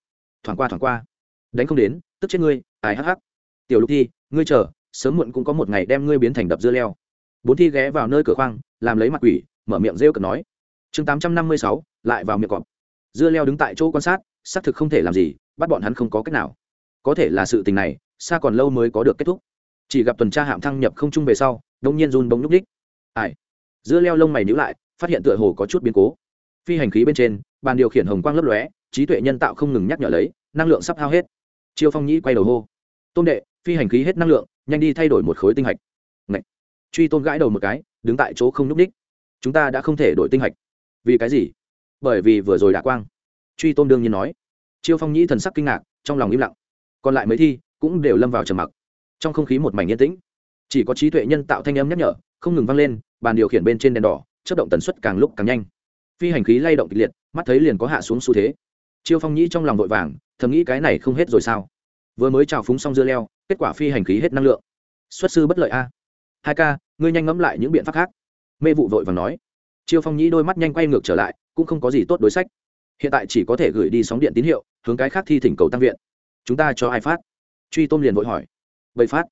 Thoảng qua thoảng qua. Đánh không đến, tức chết ngươi, ai hắc hắc. Tiểu lục thi, ngươi chờ, sớm muộn cũng có một ngày đem ngươi biến thành đập dưa leo. Bốn thi ghé vào nơi cửa khoang, làm lấy mặt quỷ, mở miệng rêu cực nói. Chương tám trăm năm mươi sáu, lại vào miệng cọp. Dưa leo đứng tại chỗ quan sát, xác thực không thể làm gì, bắt bọn hắn không có cách nào. Có thể là sự tình này, xa còn lâu mới có được kết thúc chỉ gặp tuần tra hạm thăng nhập không trung về sau đông nhiên run bóng núp đích ai? Giữa leo lông mày níu lại, phát hiện tựa hồ có chút biến cố. Phi hành khí bên trên, bàn điều khiển hồng quang lấp lóe, trí tuệ nhân tạo không ngừng nhắc nhở lấy, năng lượng sắp hao hết. Chiêu phong nhĩ quay đầu hô. Tôn đệ, phi hành khí hết năng lượng, nhanh đi thay đổi một khối tinh hạch. Ngậy. truy tôn gãi đầu một cái, đứng tại chỗ không n ú c ních chúng ta đã không thể đổi tinh hạch. Vì cái gì? Bởi vì vừa rồi đã quang. Truy tôn đương nhiên nói. Chiêu phong nhĩ thần sắc kinh ngạc, trong lòng im lặng. Còn lại mấy thi, cũng đều lâm vào trầm mặc trong không khí một mảnh yên tĩnh. Chỉ có trí tuệ nhân tạo thanh âm nhắc nhở, không ngừng vang lên, bàn điều khiển bên trên đèn đỏ chất động tần suất càng lúc càng nhanh. Phi hành khí lay động kịch liệt, mắt thấy liền có hạ xuống xu thế. Chiêu phong nhĩ trong lòng vội vàng, thầm nghĩ cái này không hết rồi sao? Vừa mới trào phúng xong dưa leo, kết quả phi hành khí hết năng lượng. Xuất sư bất lợi a. Hai ca, ngươi nhanh ngẫm lại những biện pháp khác. Mê vụ vội vàng nói. Chiêu phong nhĩ đôi mắt nhanh quay ngược trở lại, cũng không có gì tốt đối sách. Hiện tại chỉ có thể gửi đi sóng điện tín hiệu, hướng cái khác thi thỉnh cầu tăng viện. Chúng ta cho ai phát? Truy tôn liền vội hỏi bậy phát.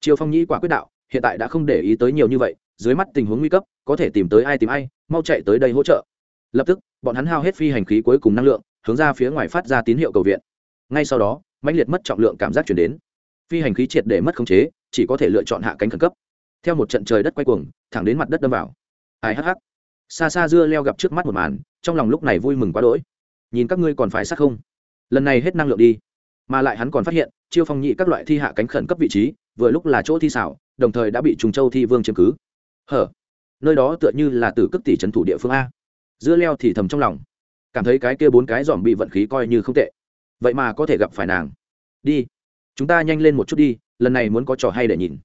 Triều phong nhĩ quả quyết đạo, hiện tại đã không để ý tới nhiều như vậy, dưới mắt tình huống nguy cấp, có thể tìm tới ai tìm ai, mau chạy tới đây hỗ trợ. Lập tức, bọn hắn hao hết phi hành khí cuối cùng năng lượng, hướng ra phía ngoài phát ra tín hiệu cầu viện. Ngay sau đó, mãnh liệt mất trọng lượng cảm giác chuyển đến. Phi hành khí triệt để mất khống chế, chỉ có thể lựa chọn hạ cánh khẩn cấp. Theo một trận trời đất quay cuồng, thẳng đến mặt đất đâm vào. Ai hắc hắc. Xa xa dưa leo gặp trước mắt một màn, trong lòng lúc này vui mừng quá đỗi. Nhìn các ngươi còn phải sát không? Lần này hết năng lượng đi. Mà lại hắn còn phát hiện chiêu phong nhị các loại thi hạ cánh khẩn cấp vị trí, vừa lúc là chỗ thi xảo, đồng thời đã bị trùng châu thi vương chiếm cứ. Hở? Nơi đó tựa như là từ cước tỷ trấn thủ địa phương a. Dưa leo thì thầm trong lòng. Cảm thấy cái kia bốn cái dòm bị vận khí coi như không tệ. Vậy mà có thể gặp phải nàng. Đi. Chúng ta nhanh lên một chút đi, lần này muốn có trò hay để nhìn.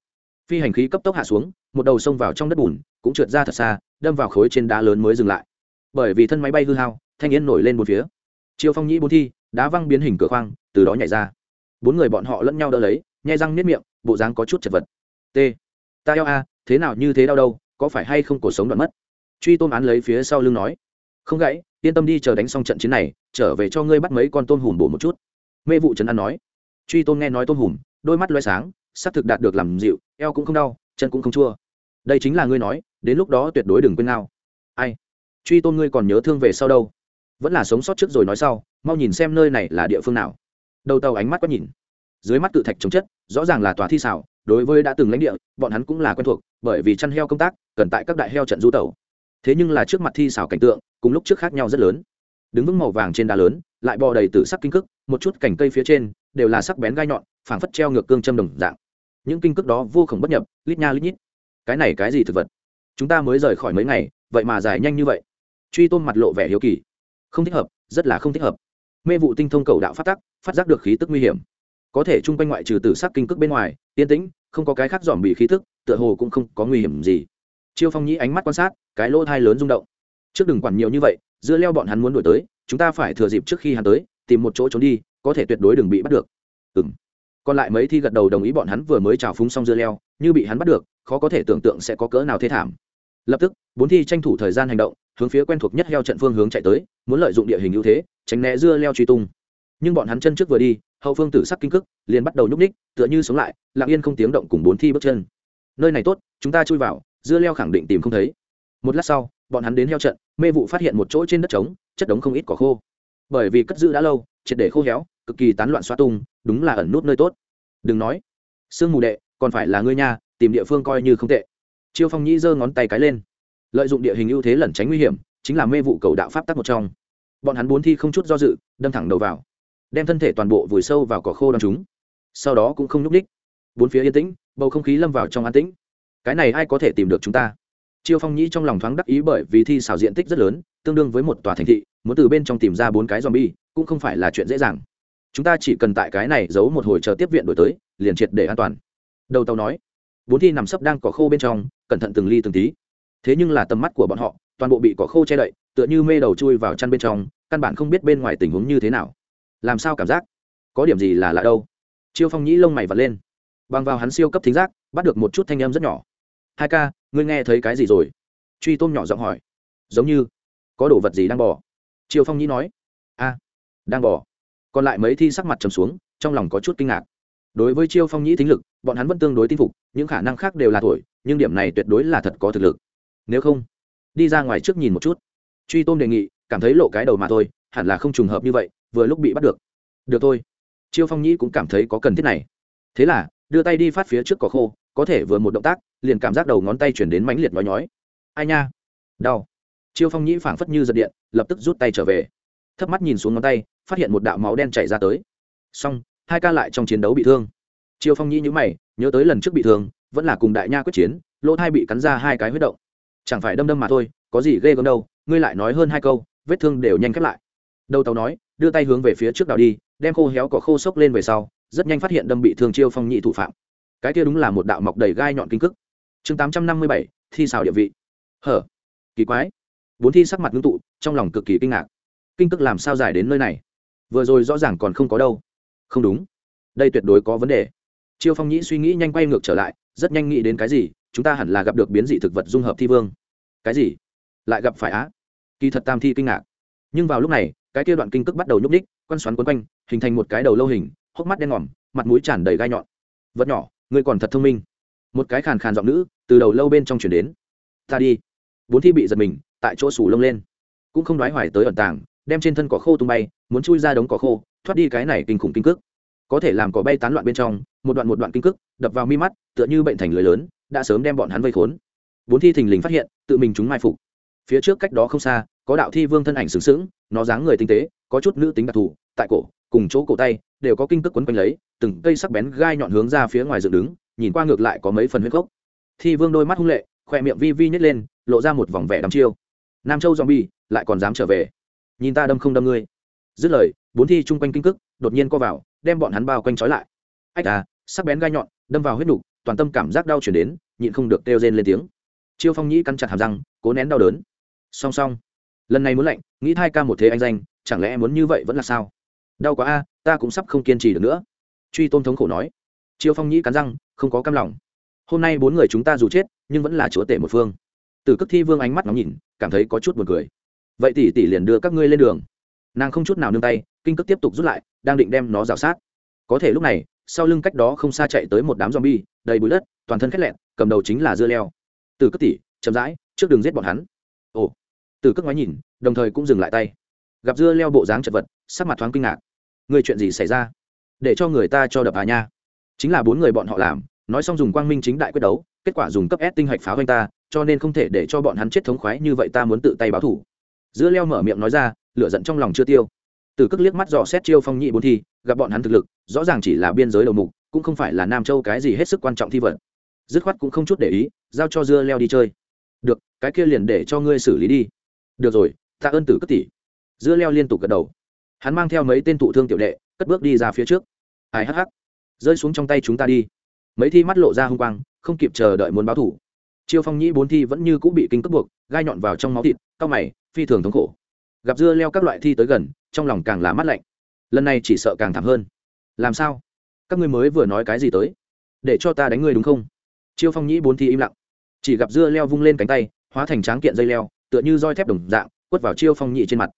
Phi hành khí cấp tốc hạ xuống, một đầu xông vào trong đất bùn, cũng trượt ra thật xa, đâm vào khối trên đá lớn mới dừng lại. Bởi vì thân máy bay hư hao, thanh yên nổi lên một phía. Chiêu phong nhĩ bốn thi, đá văng biến hình cửa khoang, từ đó nhảy ra bốn người bọn họ lẫn nhau đỡ lấy, nhai răng nếp miệng, bộ dáng có chút chật vật. T, ta eo a, thế nào như thế đau đâu, có phải hay không cuộc sống đoạn mất? Truy tôm án lấy phía sau lưng nói. Không gãy, yên tâm đi chờ đánh xong trận chiến này, trở về cho ngươi bắt mấy con tôm hùm bổ một chút. Mê vụ trấn an nói. Truy tôn nghe nói tôm hùm, đôi mắt loay sáng xác thực đạt được làm dịu, eo cũng không đau, chân cũng không chua. Đây chính là ngươi nói, đến lúc đó tuyệt đối đừng quên nào ai? Truy tôn ngươi còn nhớ thương về sau đâu? Vẫn là sống sót trước rồi nói sau, mau nhìn xem nơi này là địa phương nào đầu tàu ánh mắt quét nhìn. Dưới mắt cự thạch chống chất, rõ ràng là tòa thi xảo đối với đã từng lãnh địa, bọn hắn cũng là quen thuộc, bởi vì chăn heo công tác, cần tại các đại heo trận du tàu thế nhưng là trước mặt thi xảo cảnh tượng, cùng lúc trước khác nhau rất lớn. Đứng vững màu vàng trên đá lớn, lại bò đầy từ sắc kinh cức một chút cành cây phía trên, đều là sắc bén gai nhọn, phảng phất treo ngược cương châm đồng dạng. Những kinh cức đó vô khổng bất nhập, lít nha lít nhít. Cái này cái gì thực vật? Chúng ta mới rời khỏi mấy ngày, vậy mà dài nhanh như vậy. Truy tôn mặt lộ vẻ hiếu kỳ. Không thích hợp, rất là không thích hợp. Mê vụ tinh thông cầu đạo phát tắc phát giác được khí tức nguy hiểm. Có thể chung quanh ngoại trừ tử sắc kinh cước bên ngoài, yên tĩnh, không có cái khác dòm bị khí tức, tựa hồ cũng không có nguy hiểm gì. Chiêu phong nhĩ ánh mắt quan sát, cái lỗ thai lớn rung động. Trước đừng quản nhiều như vậy, dưa leo bọn hắn muốn đổi tới, chúng ta phải thừa dịp trước khi hắn tới, tìm một chỗ trốn đi, có thể tuyệt đối đừng bị bắt được. Ừ m còn lại mấy thi gật đầu đồng ý bọn hắn vừa mới trào phúng xong dưa leo, như bị hắn bắt được, khó có thể tưởng tượng sẽ có cỡ nào thế thảm. Lập tức, bốn thi tranh thủ thời gian hành động, hướng phía quen thuộc nhất heo trận phương hướng chạy tới, muốn lợi dụng địa hình ưu thế, tránh né dưa leo truy tung nhưng bọn hắn chân trước vừa đi, hậu phương tử sắc kinh cức liền bắt đầu nhúc ních tựa như sống lại, lặng yên không tiếng động cùng bốn thi bước chân. Nơi này tốt, chúng ta chui vào, dưa leo khẳng định tìm không thấy. Một lát sau, bọn hắn đến heo trận, mê vụ phát hiện một chỗ trên đất trống, chất đống không ít cỏ khô. Bởi vì cất giữ đã lâu, triệt để khô héo, cực kỳ tán loạn xoa tung, đúng là ẩn nút nơi tốt. Đừng nói, sương mù đệ, còn phải là ngươi nha, tìm địa phương coi như không tệ. Chiêu phong nhĩ giơ ngón tay cái lên. Lợi dụng địa hình ưu thế lẩn tránh nguy hiểm, chính là mê vụ cầu đạo pháp tắc một trong. Bọn hắn bốn thi không chút do dự, đâm thẳng đầu vào đem thân thể toàn bộ vùi sâu vào cỏ khô đ chúng. Sau đó cũng không nhúc ních bốn phía yên tĩnh, bầu không khí lâm vào trong an tĩnh. Cái này ai có thể tìm được chúng ta? Chiêu phong nhĩ trong lòng thoáng đắc ý bởi vì thi xào diện tích rất lớn, tương đương với một tòa thành thị, muốn từ bên trong tìm ra bốn cái zombie, cũng không phải là chuyện dễ dàng. Chúng ta chỉ cần tại cái này giấu một hồi chờ tiếp viện đổi tới, liền triệt để an toàn. Đầu tàu nói, bốn thi nằm sấp đang cỏ khô bên trong, cẩn thận từng ly từng tí. Thế nhưng là tầm mắt của bọn họ, toàn bộ bị cỏ khô che đậy, tựa như mê đầu chui vào chăn bên trong, căn bản không biết bên ngoài tình huống như thế nào làm sao cảm giác? Có điểm gì là lạ đâu? Chiêu phong nhĩ lông mày vật lên. Bằng vào hắn siêu cấp thính giác, bắt được một chút thanh âm rất nhỏ. Hai ca, ngươi nghe thấy cái gì rồi? Truy tôm nhỏ giọng hỏi. Giống như, có đồ vật gì đang bỏ chiêu phong nhĩ nói. A, đang bỏ còn lại mấy thi sắc mặt trầm xuống, trong lòng có chút kinh ngạc. Đối với chiêu phong nhĩ thính lực, bọn hắn vẫn tương đối tin phục, những khả năng khác đều là tuổi, nhưng điểm này tuyệt đối là thật có thực lực. Nếu không, đi ra ngoài trước nhìn một chút. Truy tôm đề nghị, cảm thấy lộ cái đầu mà thôi, hẳn là không trùng hợp như vậy vừa lúc bị bắt được. Được thôi. Chiêu phong nhĩ cũng cảm thấy có cần thiết này. Thế là, đưa tay đi phát phía trước cỏ khô, có thể vừa một động tác, liền cảm giác đầu ngón tay chuyển đến mãnh liệt nói nhói. Ai nha? Đau. Chiêu phong nhĩ phảng phất như giật điện, lập tức rút tay trở về. Thấp mắt nhìn xuống ngón tay, phát hiện một đạo máu đen chảy ra tới. Xong, hai ca lại trong chiến đấu bị thương. Chiêu phong nhĩ nhữ mày, nhớ tới lần trước bị thương, vẫn là cùng đại nha quyết chiến, lỗ thai bị cắn ra hai cái huyết động. Chẳng phải đâm đâm mà thôi, có gì ghê gớm đâu, ngươi lại nói hơn hai câu, vết thương đều nhanh khép lại. Đầu tàu nói đưa tay hướng về phía trước đào đi, đem khô héo cỏ khô sốc lên về sau, rất nhanh phát hiện đâm bị thương chiêu phong nhị thủ phạm. Cái kia đúng là một đạo mọc đầy gai nhọn kinh cức chương tám trăm năm mươi bảy, thi xào địa vị. Hở, kỳ quái. Bốn thi sắc mặt ngưng tụ, trong lòng cực kỳ kinh ngạc. Kinh cức làm sao dài đến nơi này? Vừa rồi rõ ràng còn không có đâu. Không đúng. Đây tuyệt đối có vấn đề. Chiêu phong nhĩ suy nghĩ nhanh quay ngược trở lại, rất nhanh nghĩ đến cái gì, chúng ta hẳn là gặp được biến dị thực vật dung hợp thi vương. Cái gì? Lại gặp phải á? Kỳ thật tam thi kinh ngạc. Nhưng vào lúc này cái kia đoạn kinh cước bắt đầu nhúc ních quăn xoắn quấn quanh, hình thành một cái đầu lâu hình, hốc mắt đen ngòm, mặt mũi tràn đầy gai nhọn. Vật nhỏ, ngươi còn thật thông minh. Một cái khàn khàn giọng nữ từ đầu lâu bên trong chuyển đến. Ta đi. Bốn thi bị giật mình, tại chỗ sủ lông lên. Cũng không đoái hoài tới ẩn tàng, đem trên thân cỏ khô tung bay, muốn chui ra đống cỏ khô, thoát đi cái này kinh khủng kinh cước. Có thể làm cỏ bay tán loạn bên trong, một đoạn một đoạn kinh cước, đập vào mi mắt, tựa như bệnh thành lưới lớn, đã sớm đem bọn hắn vây khốn. Bốn thi thình lình phát hiện, tự mình chúng mai phục. Phía trước cách đó không xa có đạo thi vương thân ảnh sướng sướng nó dáng người tinh tế, có chút nữ tính đặc thù, tại cổ, cùng chỗ cổ tay, đều có kinh cước quấn quanh lấy, từng cây sắc bén gai nhọn hướng ra phía ngoài dựng đứng, nhìn qua ngược lại có mấy phần huyết gốc. Thi vương đôi mắt hung lệ, khoe miệng vi vi nhét lên, lộ ra một vòng vẻ đắm chiêu. Nam châu zombie, lại còn dám trở về. Nhìn ta đâm không đâm ngươi. Dứt lời, bốn thi chung quanh kinh cước, đột nhiên co vào, đem bọn hắn bao quanh trói lại. Ách à sắc bén gai nhọn, đâm vào huyết nục, toàn tâm cảm giác đau chuyển đến, nhịn không được kêu rên lên tiếng. Chiêu phong nhĩ cắn chặt hàm răng, cố nén đau đớn. Song song lần này muốn lạnh, nghĩ thai ca một thế anh danh, chẳng lẽ muốn như vậy vẫn là sao? Đau quá a, ta cũng sắp không kiên trì được nữa. Truy tôn thống khổ nói. Chiêu phong nhĩ cắn răng, không có cam lòng. Hôm nay bốn người chúng ta dù chết, nhưng vẫn là chúa tể một phương. Từ cất thi vương ánh mắt nóng nhìn, cảm thấy có chút buồn cười. Vậy tỷ tỷ liền đưa các ngươi lên đường. Nàng không chút nào nương tay, kinh cước tiếp tục rút lại, đang định đem nó rào sát. Có thể lúc này, sau lưng cách đó không xa chạy tới một đám zombie, đầy bụi đất, toàn thân khét lẹn, cầm đầu chính là dưa leo. Từ cất tỷ, chậm rãi, trước đường giết bọn hắn. Ồ từ cước ngoái nhìn, đồng thời cũng dừng lại tay. Gặp dưa leo bộ dáng chật vật, sắc mặt thoáng kinh ngạc. Người chuyện gì xảy ra? Để cho người ta cho đập hà nha. Chính là bốn người bọn họ làm, nói xong dùng quang minh chính đại quyết đấu, kết quả dùng cấp s tinh hạch pháo anh ta, cho nên không thể để cho bọn hắn chết thống khoái như vậy ta muốn tự tay báo thủ. Dưa leo mở miệng nói ra, lửa giận trong lòng chưa tiêu. Từ cước liếc mắt dò xét chiêu phong nhị bốn thi, gặp bọn hắn thực lực, rõ ràng chỉ là biên giới đầu mục, cũng không phải là nam châu cái gì hết sức quan trọng thi vật dứt khoát cũng không chút để ý, giao cho dưa leo đi chơi. Được, cái kia liền để cho ngươi xử lý đi được rồi ta ơn tử cất tỷ dưa leo liên tục gật đầu. Hắn mang theo mấy tên thụ thương tiểu đệ, cất bước đi ra phía trước. Ai hắc hắc. Rơi xuống trong tay chúng ta đi. Mấy thi mắt lộ ra h u n g quang, không kịp chờ đợi muốn báo thủ. Chiêu phong nhĩ bốn thi vẫn như cũng bị kinh cướp buộc, gai nhọn vào trong máu thịt, cao mày, phi thường thống khổ. Gặp dưa leo các loại thi tới gần, trong lòng càng là mắt lạnh. Lần này chỉ sợ càng thảm hơn. Làm sao? Các ngươi mới vừa nói cái gì tới? Để cho ta đánh ngươi đúng không? Chiêu phong nhĩ bốn thi im lặng. Chỉ gặp dưa leo vung lên cánh tay, hóa thành tráng kiện dây leo tựa như roi thép đồng dạng, quất vào chiêu phong nhị trên mặt.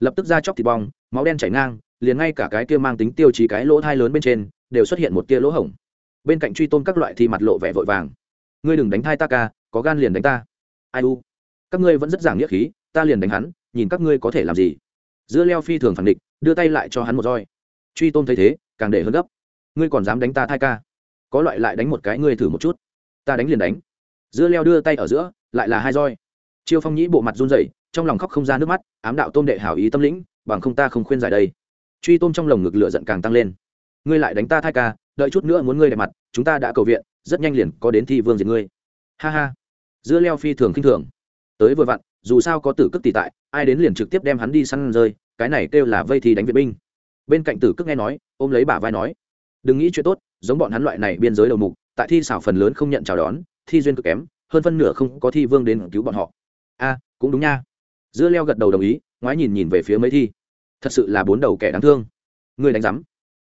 Lập tức ra chóc thịt bong, máu đen chảy ngang, liền ngay cả cái kia mang tính tiêu chí cái lỗ thai lớn bên trên, đều xuất hiện một tia lỗ hổng. Bên cạnh truy tôn các loại thì mặt lộ vẻ vội vàng. Ngươi đừng đánh thai ta ca, có gan liền đánh ta. Ai u? Các ngươi vẫn rất giảng nghĩa khí, ta liền đánh hắn, nhìn các ngươi có thể làm gì. Giữa leo phi thường phản địch, đưa tay lại cho hắn một roi. Truy tôn thấy thế, càng để hơn gấp. Ngươi còn dám đánh ta thai ca? Có loại lại đánh một cái ngươi thử một chút. Ta đánh liền đánh. Giữa leo đưa tay ở giữa, lại là hai roi chiêu phong nhĩ bộ mặt run rẩy, trong lòng khóc không ra nước mắt, ám đạo tôm đệ hảo ý tâm lĩnh, bằng không ta không khuyên giải đây. Truy tôm trong lồng ngực lửa giận càng tăng lên. Ngươi lại đánh ta thai ca, đợi chút nữa muốn ngươi đẹp mặt, chúng ta đã cầu viện, rất nhanh liền có đến thi vương diệt ngươi. Ha ha. Dưa leo phi thường khinh thường. Tới vừa vặn, dù sao có tử cước tỷ tại, ai đến liền trực tiếp đem hắn đi săn rơi, cái này kêu là vây thì đánh viện binh. Bên cạnh tử cước nghe nói, ôm lấy bả vai nói, đừng nghĩ chuyện tốt, giống bọn hắn loại này biên giới đầu mục, tại thi xảo phần lớn không nhận chào đón, thi duyên cực kém, hơn phân nửa không có thi vương đến cứu bọn họ a cũng đúng nha. Dưa leo gật đầu đồng ý, ngoái nhìn nhìn về phía mấy thi. Thật sự là bốn đầu kẻ đáng thương. Người đánh giám.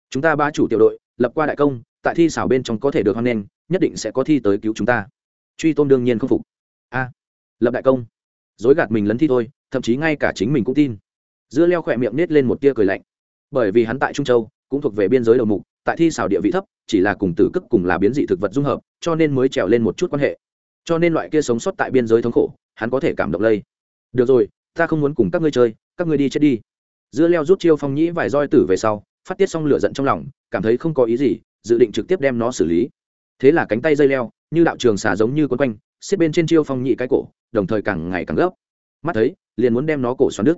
Chúng ta ba chủ tiểu đội, lập qua đại công, tại thi xảo bên trong có thể được hoan nghênh, nhất định sẽ có thi tới cứu chúng ta. Truy tôn đương nhiên không phục. A lập đại công. Dối gạt mình lấn thi thôi, thậm chí ngay cả chính mình cũng tin. Dưa leo khỏe miệng nết lên một tia cười lạnh. Bởi vì hắn tại trung châu, cũng thuộc về biên giới đầu mục, tại thi xảo địa vị thấp, chỉ là cùng tử cức cùng là biến dị thực vật dung hợp, cho nên mới trèo lên một chút quan hệ. Cho nên loại kia sống sót tại biên giới thống khổ hắn có thể cảm động lây. Được rồi, ta không muốn cùng các ngươi chơi, các ngươi đi chết đi. Dưa leo rút chiêu phong nhĩ vài roi tử về sau, phát tiết xong lửa giận trong lòng, cảm thấy không có ý gì, dự định trực tiếp đem nó xử lý. Thế là cánh tay dây leo, như đạo trường xả giống như quấn quanh, xiết bên trên chiêu phong nhĩ cái cổ, đồng thời càng ngày càng gấp. Mắt thấy, liền muốn đem nó cổ xoắn đứt.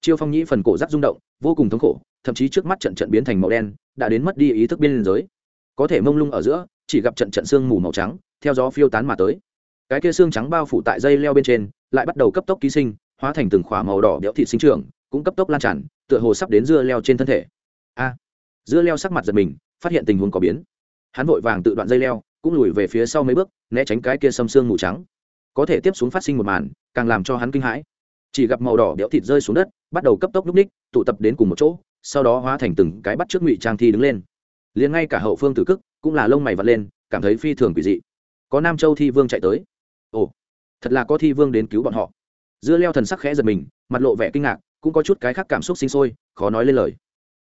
Chiêu phong nhĩ phần cổ rắc rung động, vô cùng thống khổ, thậm chí trước mắt trận trận biến thành màu đen, đã đến mất đi ý thức biên giới. Có thể mông lung ở giữa, chỉ gặp trận trận xương mù màu trắng, theo gió phiêu tán mà tới cái kia xương trắng bao phủ tại dây leo bên trên, lại bắt đầu cấp tốc ký sinh, hóa thành từng khỏa màu đỏ béo thịt sinh trưởng, cũng cấp tốc lan tràn, tựa hồ sắp đến dưa leo trên thân thể. A! Dưa leo sắc mặt giật mình, phát hiện tình huống có biến. Hắn vội vàng tự đoạn dây leo, cũng lùi về phía sau mấy bước, né tránh cái kia xâm xương mù trắng. Có thể tiếp xuống phát sinh một màn, càng làm cho hắn kinh hãi. Chỉ gặp màu đỏ béo thịt rơi xuống đất, bắt đầu cấp tốc núp ních, tụ tập đến cùng một chỗ, sau đó hóa thành từng cái bắt trước ngụy trang thi đứng lên. Liền ngay cả hậu phương tử cức, cũng là lông mày vật lên, cảm thấy phi thường quỷ dị. Có nam châu thi vương chạy tới ồ, thật là có thi vương đến cứu bọn họ. Dưa leo thần sắc khẽ giật mình, mặt lộ vẻ kinh ngạc, cũng có chút cái khác cảm xúc sinh sôi, khó nói lên lời.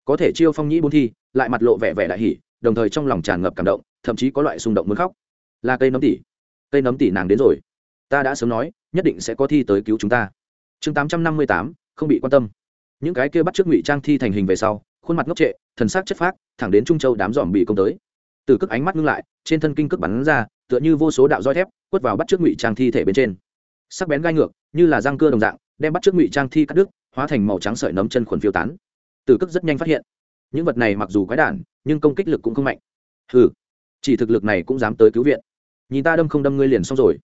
Có thể chiêu phong nhĩ bốn thi, lại mặt lộ vẻ vẻ đại hỉ, đồng thời trong lòng tràn ngập cảm động, thậm chí có loại xung động muốn khóc. Là cây nấm tỷ cây nấm tỷ nàng đến rồi. Ta đã sớm nói, nhất định sẽ có thi tới cứu chúng ta. Chương tám trăm năm mươi tám, không bị quan tâm. Những cái kia bắt trước ngụy trang thi thành hình về sau, khuôn mặt ngốc trệ, thần sắc chất phác, thẳng đến trung châu đám dòm bị công tới. Từ cước ánh mắt ngưng lại, trên thân kinh cước bắn ra tựa như vô số đạo roi thép, quất vào bắt trước ngụy trang thi thể bên trên. Sắc bén gai ngược, như là răng cưa đồng dạng, đem bắt trước ngụy trang thi cắt đứt, hóa thành màu trắng sợi nấm chân khuẩn phiêu tán. Từ cức rất nhanh phát hiện. Những vật này mặc dù quái đản, nhưng công kích lực cũng không mạnh. Hừ, chỉ thực lực này cũng dám tới cứu viện. Nhìn ta đâm không đâm ngươi liền xong rồi.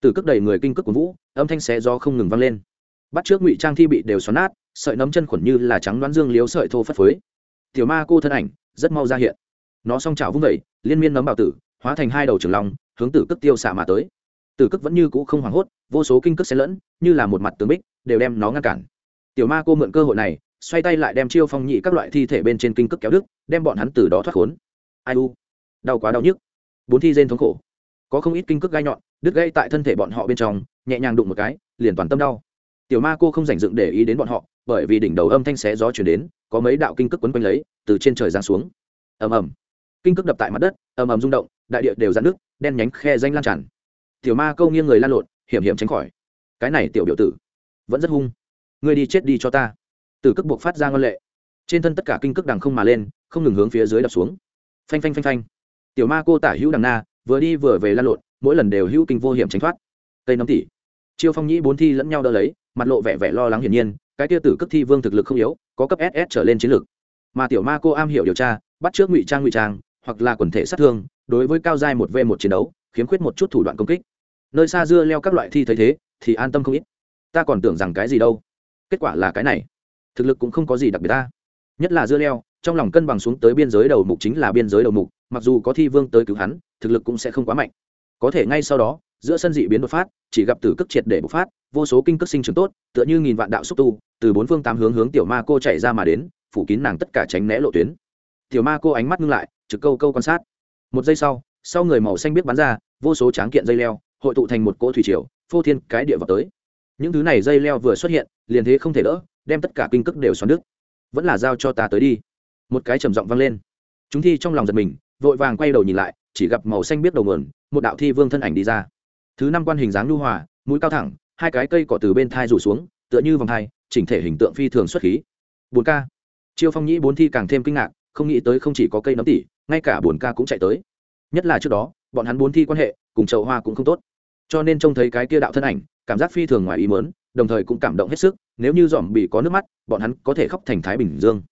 Từ cức đầy người kinh cước của vũ, âm thanh xé do không ngừng vang lên. Bắt trước ngụy trang thi bị đều xoắn nát, sợi nấm chân khuẩn như là trắng đoán dương liếu sợi thô phất phới. Tiểu ma cô thân ảnh, rất mau ra hiện. Nó song trào vung vẩy liên miên nấm bảo tử, hóa thành hai đầu trường lòng hướng tử cước tiêu xạ mà tới. Tử cước vẫn như cũ không hoảng hốt, vô số kinh cước xen lẫn, như là một mặt tường bích, đều đem nó ngăn cản. Tiểu ma cô mượn cơ hội này, xoay tay lại đem chiêu phong nhị các loại thi thể bên trên kinh cước kéo đứt, đem bọn hắn từ đó thoát khốn. Ai u? Đau quá đau nhức. Bốn thi rên thống khổ. Có không ít kinh cước gai nhọn, đứt gãy tại thân thể bọn họ bên trong, nhẹ nhàng đụng một cái, liền toàn tâm đau. Tiểu ma cô không dành dựng để ý đến bọn họ, bởi vì đỉnh đầu âm thanh xé gió chuyển đến, có mấy đạo kinh cước quấn quanh lấy, từ trên trời giáng xuống. Ầm ầm. Kinh cước đập tại mặt đất, ầm ầm rung động, đại địa đều dạn nước đen nhánh khe danh lan tràn. Tiểu ma câu nghiêng người lan lộn, hiểm hiểm tránh khỏi. Cái này tiểu biểu tử, vẫn rất hung. Ngươi đi chết đi cho ta. Từ cước buộc phát ra ngân lệ. Trên thân tất cả kinh cước đằng không mà lên, không ngừng hướng phía dưới đập xuống. Phanh phanh phanh phanh. Tiểu ma cô tả hữu đằng na, vừa đi vừa về lan lộn, mỗi lần đều hữu kinh vô hiểm tránh thoát. Tây nấm tỉ chiêu phong nhĩ bốn thi lẫn nhau đỡ lấy, mặt lộ vẻ vẻ lo lắng hiển nhiên, cái kia tử cước thi vương thực lực không yếu, có cấp ss trở lên chiến lược. Mà tiểu ma cô am hiểu điều tra, bắt trước ngụy trang ngụy trang, hoặc là quần thể sát thương đối với cao giai một v một chiến đấu, khiếm khuyết một chút thủ đoạn công kích. Nơi xa dưa leo các loại thi thấy thế, thì an tâm không ít. Ta còn tưởng rằng cái gì đâu. Kết quả là cái này. Thực lực cũng không có gì đặc biệt ta. Nhất là dưa leo, trong lòng cân bằng xuống tới biên giới đầu mục chính là biên giới đầu mục, mặc dù có thi vương tới cứu hắn, thực lực cũng sẽ không quá mạnh. Có thể ngay sau đó, giữa sân dị biến đột phát, chỉ gặp tử cước triệt để bộc phát, vô số kinh cước sinh trưởng tốt, tựa như nghìn vạn đạo xúc tu, từ bốn phương tám hướng hướng tiểu ma cô chạy ra mà đến, phủ kín nàng tất cả tránh né lộ tuyến. Tiểu ma cô ánh mắt ngưng lại, trực câu câu quan sát một giây sau sau người màu xanh biết bắn ra, vô số tráng kiện dây leo, hội tụ thành một cỗ thủy triều, phô thiên cái địa vào tới. Những thứ này dây leo vừa xuất hiện, liền thế không thể đỡ, đem tất cả kinh cước đều xoắn đứt. Vẫn là giao cho ta tới đi. Một cái trầm giọng vang lên. Chúng thi trong lòng giật mình, vội vàng quay đầu nhìn lại, chỉ gặp màu xanh biết đầu nguồn, một đạo thi vương thân ảnh đi ra. Thứ năm quan hình dáng lưu hòa, mũi cao thẳng, hai cái cây cỏ từ bên thai rủ xuống, tựa như vòng thai, chỉnh thể hình tượng phi thường xuất khí. Bốn ca. Chiêu phong nhĩ bốn thi càng thêm kinh ngạc, không nghĩ tới không chỉ có cây nấm tỉ ngay cả bốn ca cũng chạy tới. Nhất là trước đó, bọn hắn bốn thi quan hệ, cùng chậu hoa cũng không tốt. Cho nên trông thấy cái kia đạo thân ảnh, cảm giác phi thường ngoài ý mớn đồng thời cũng cảm động hết sức, nếu như dòm bị có nước mắt, bọn hắn có thể khóc thành thái bình dương.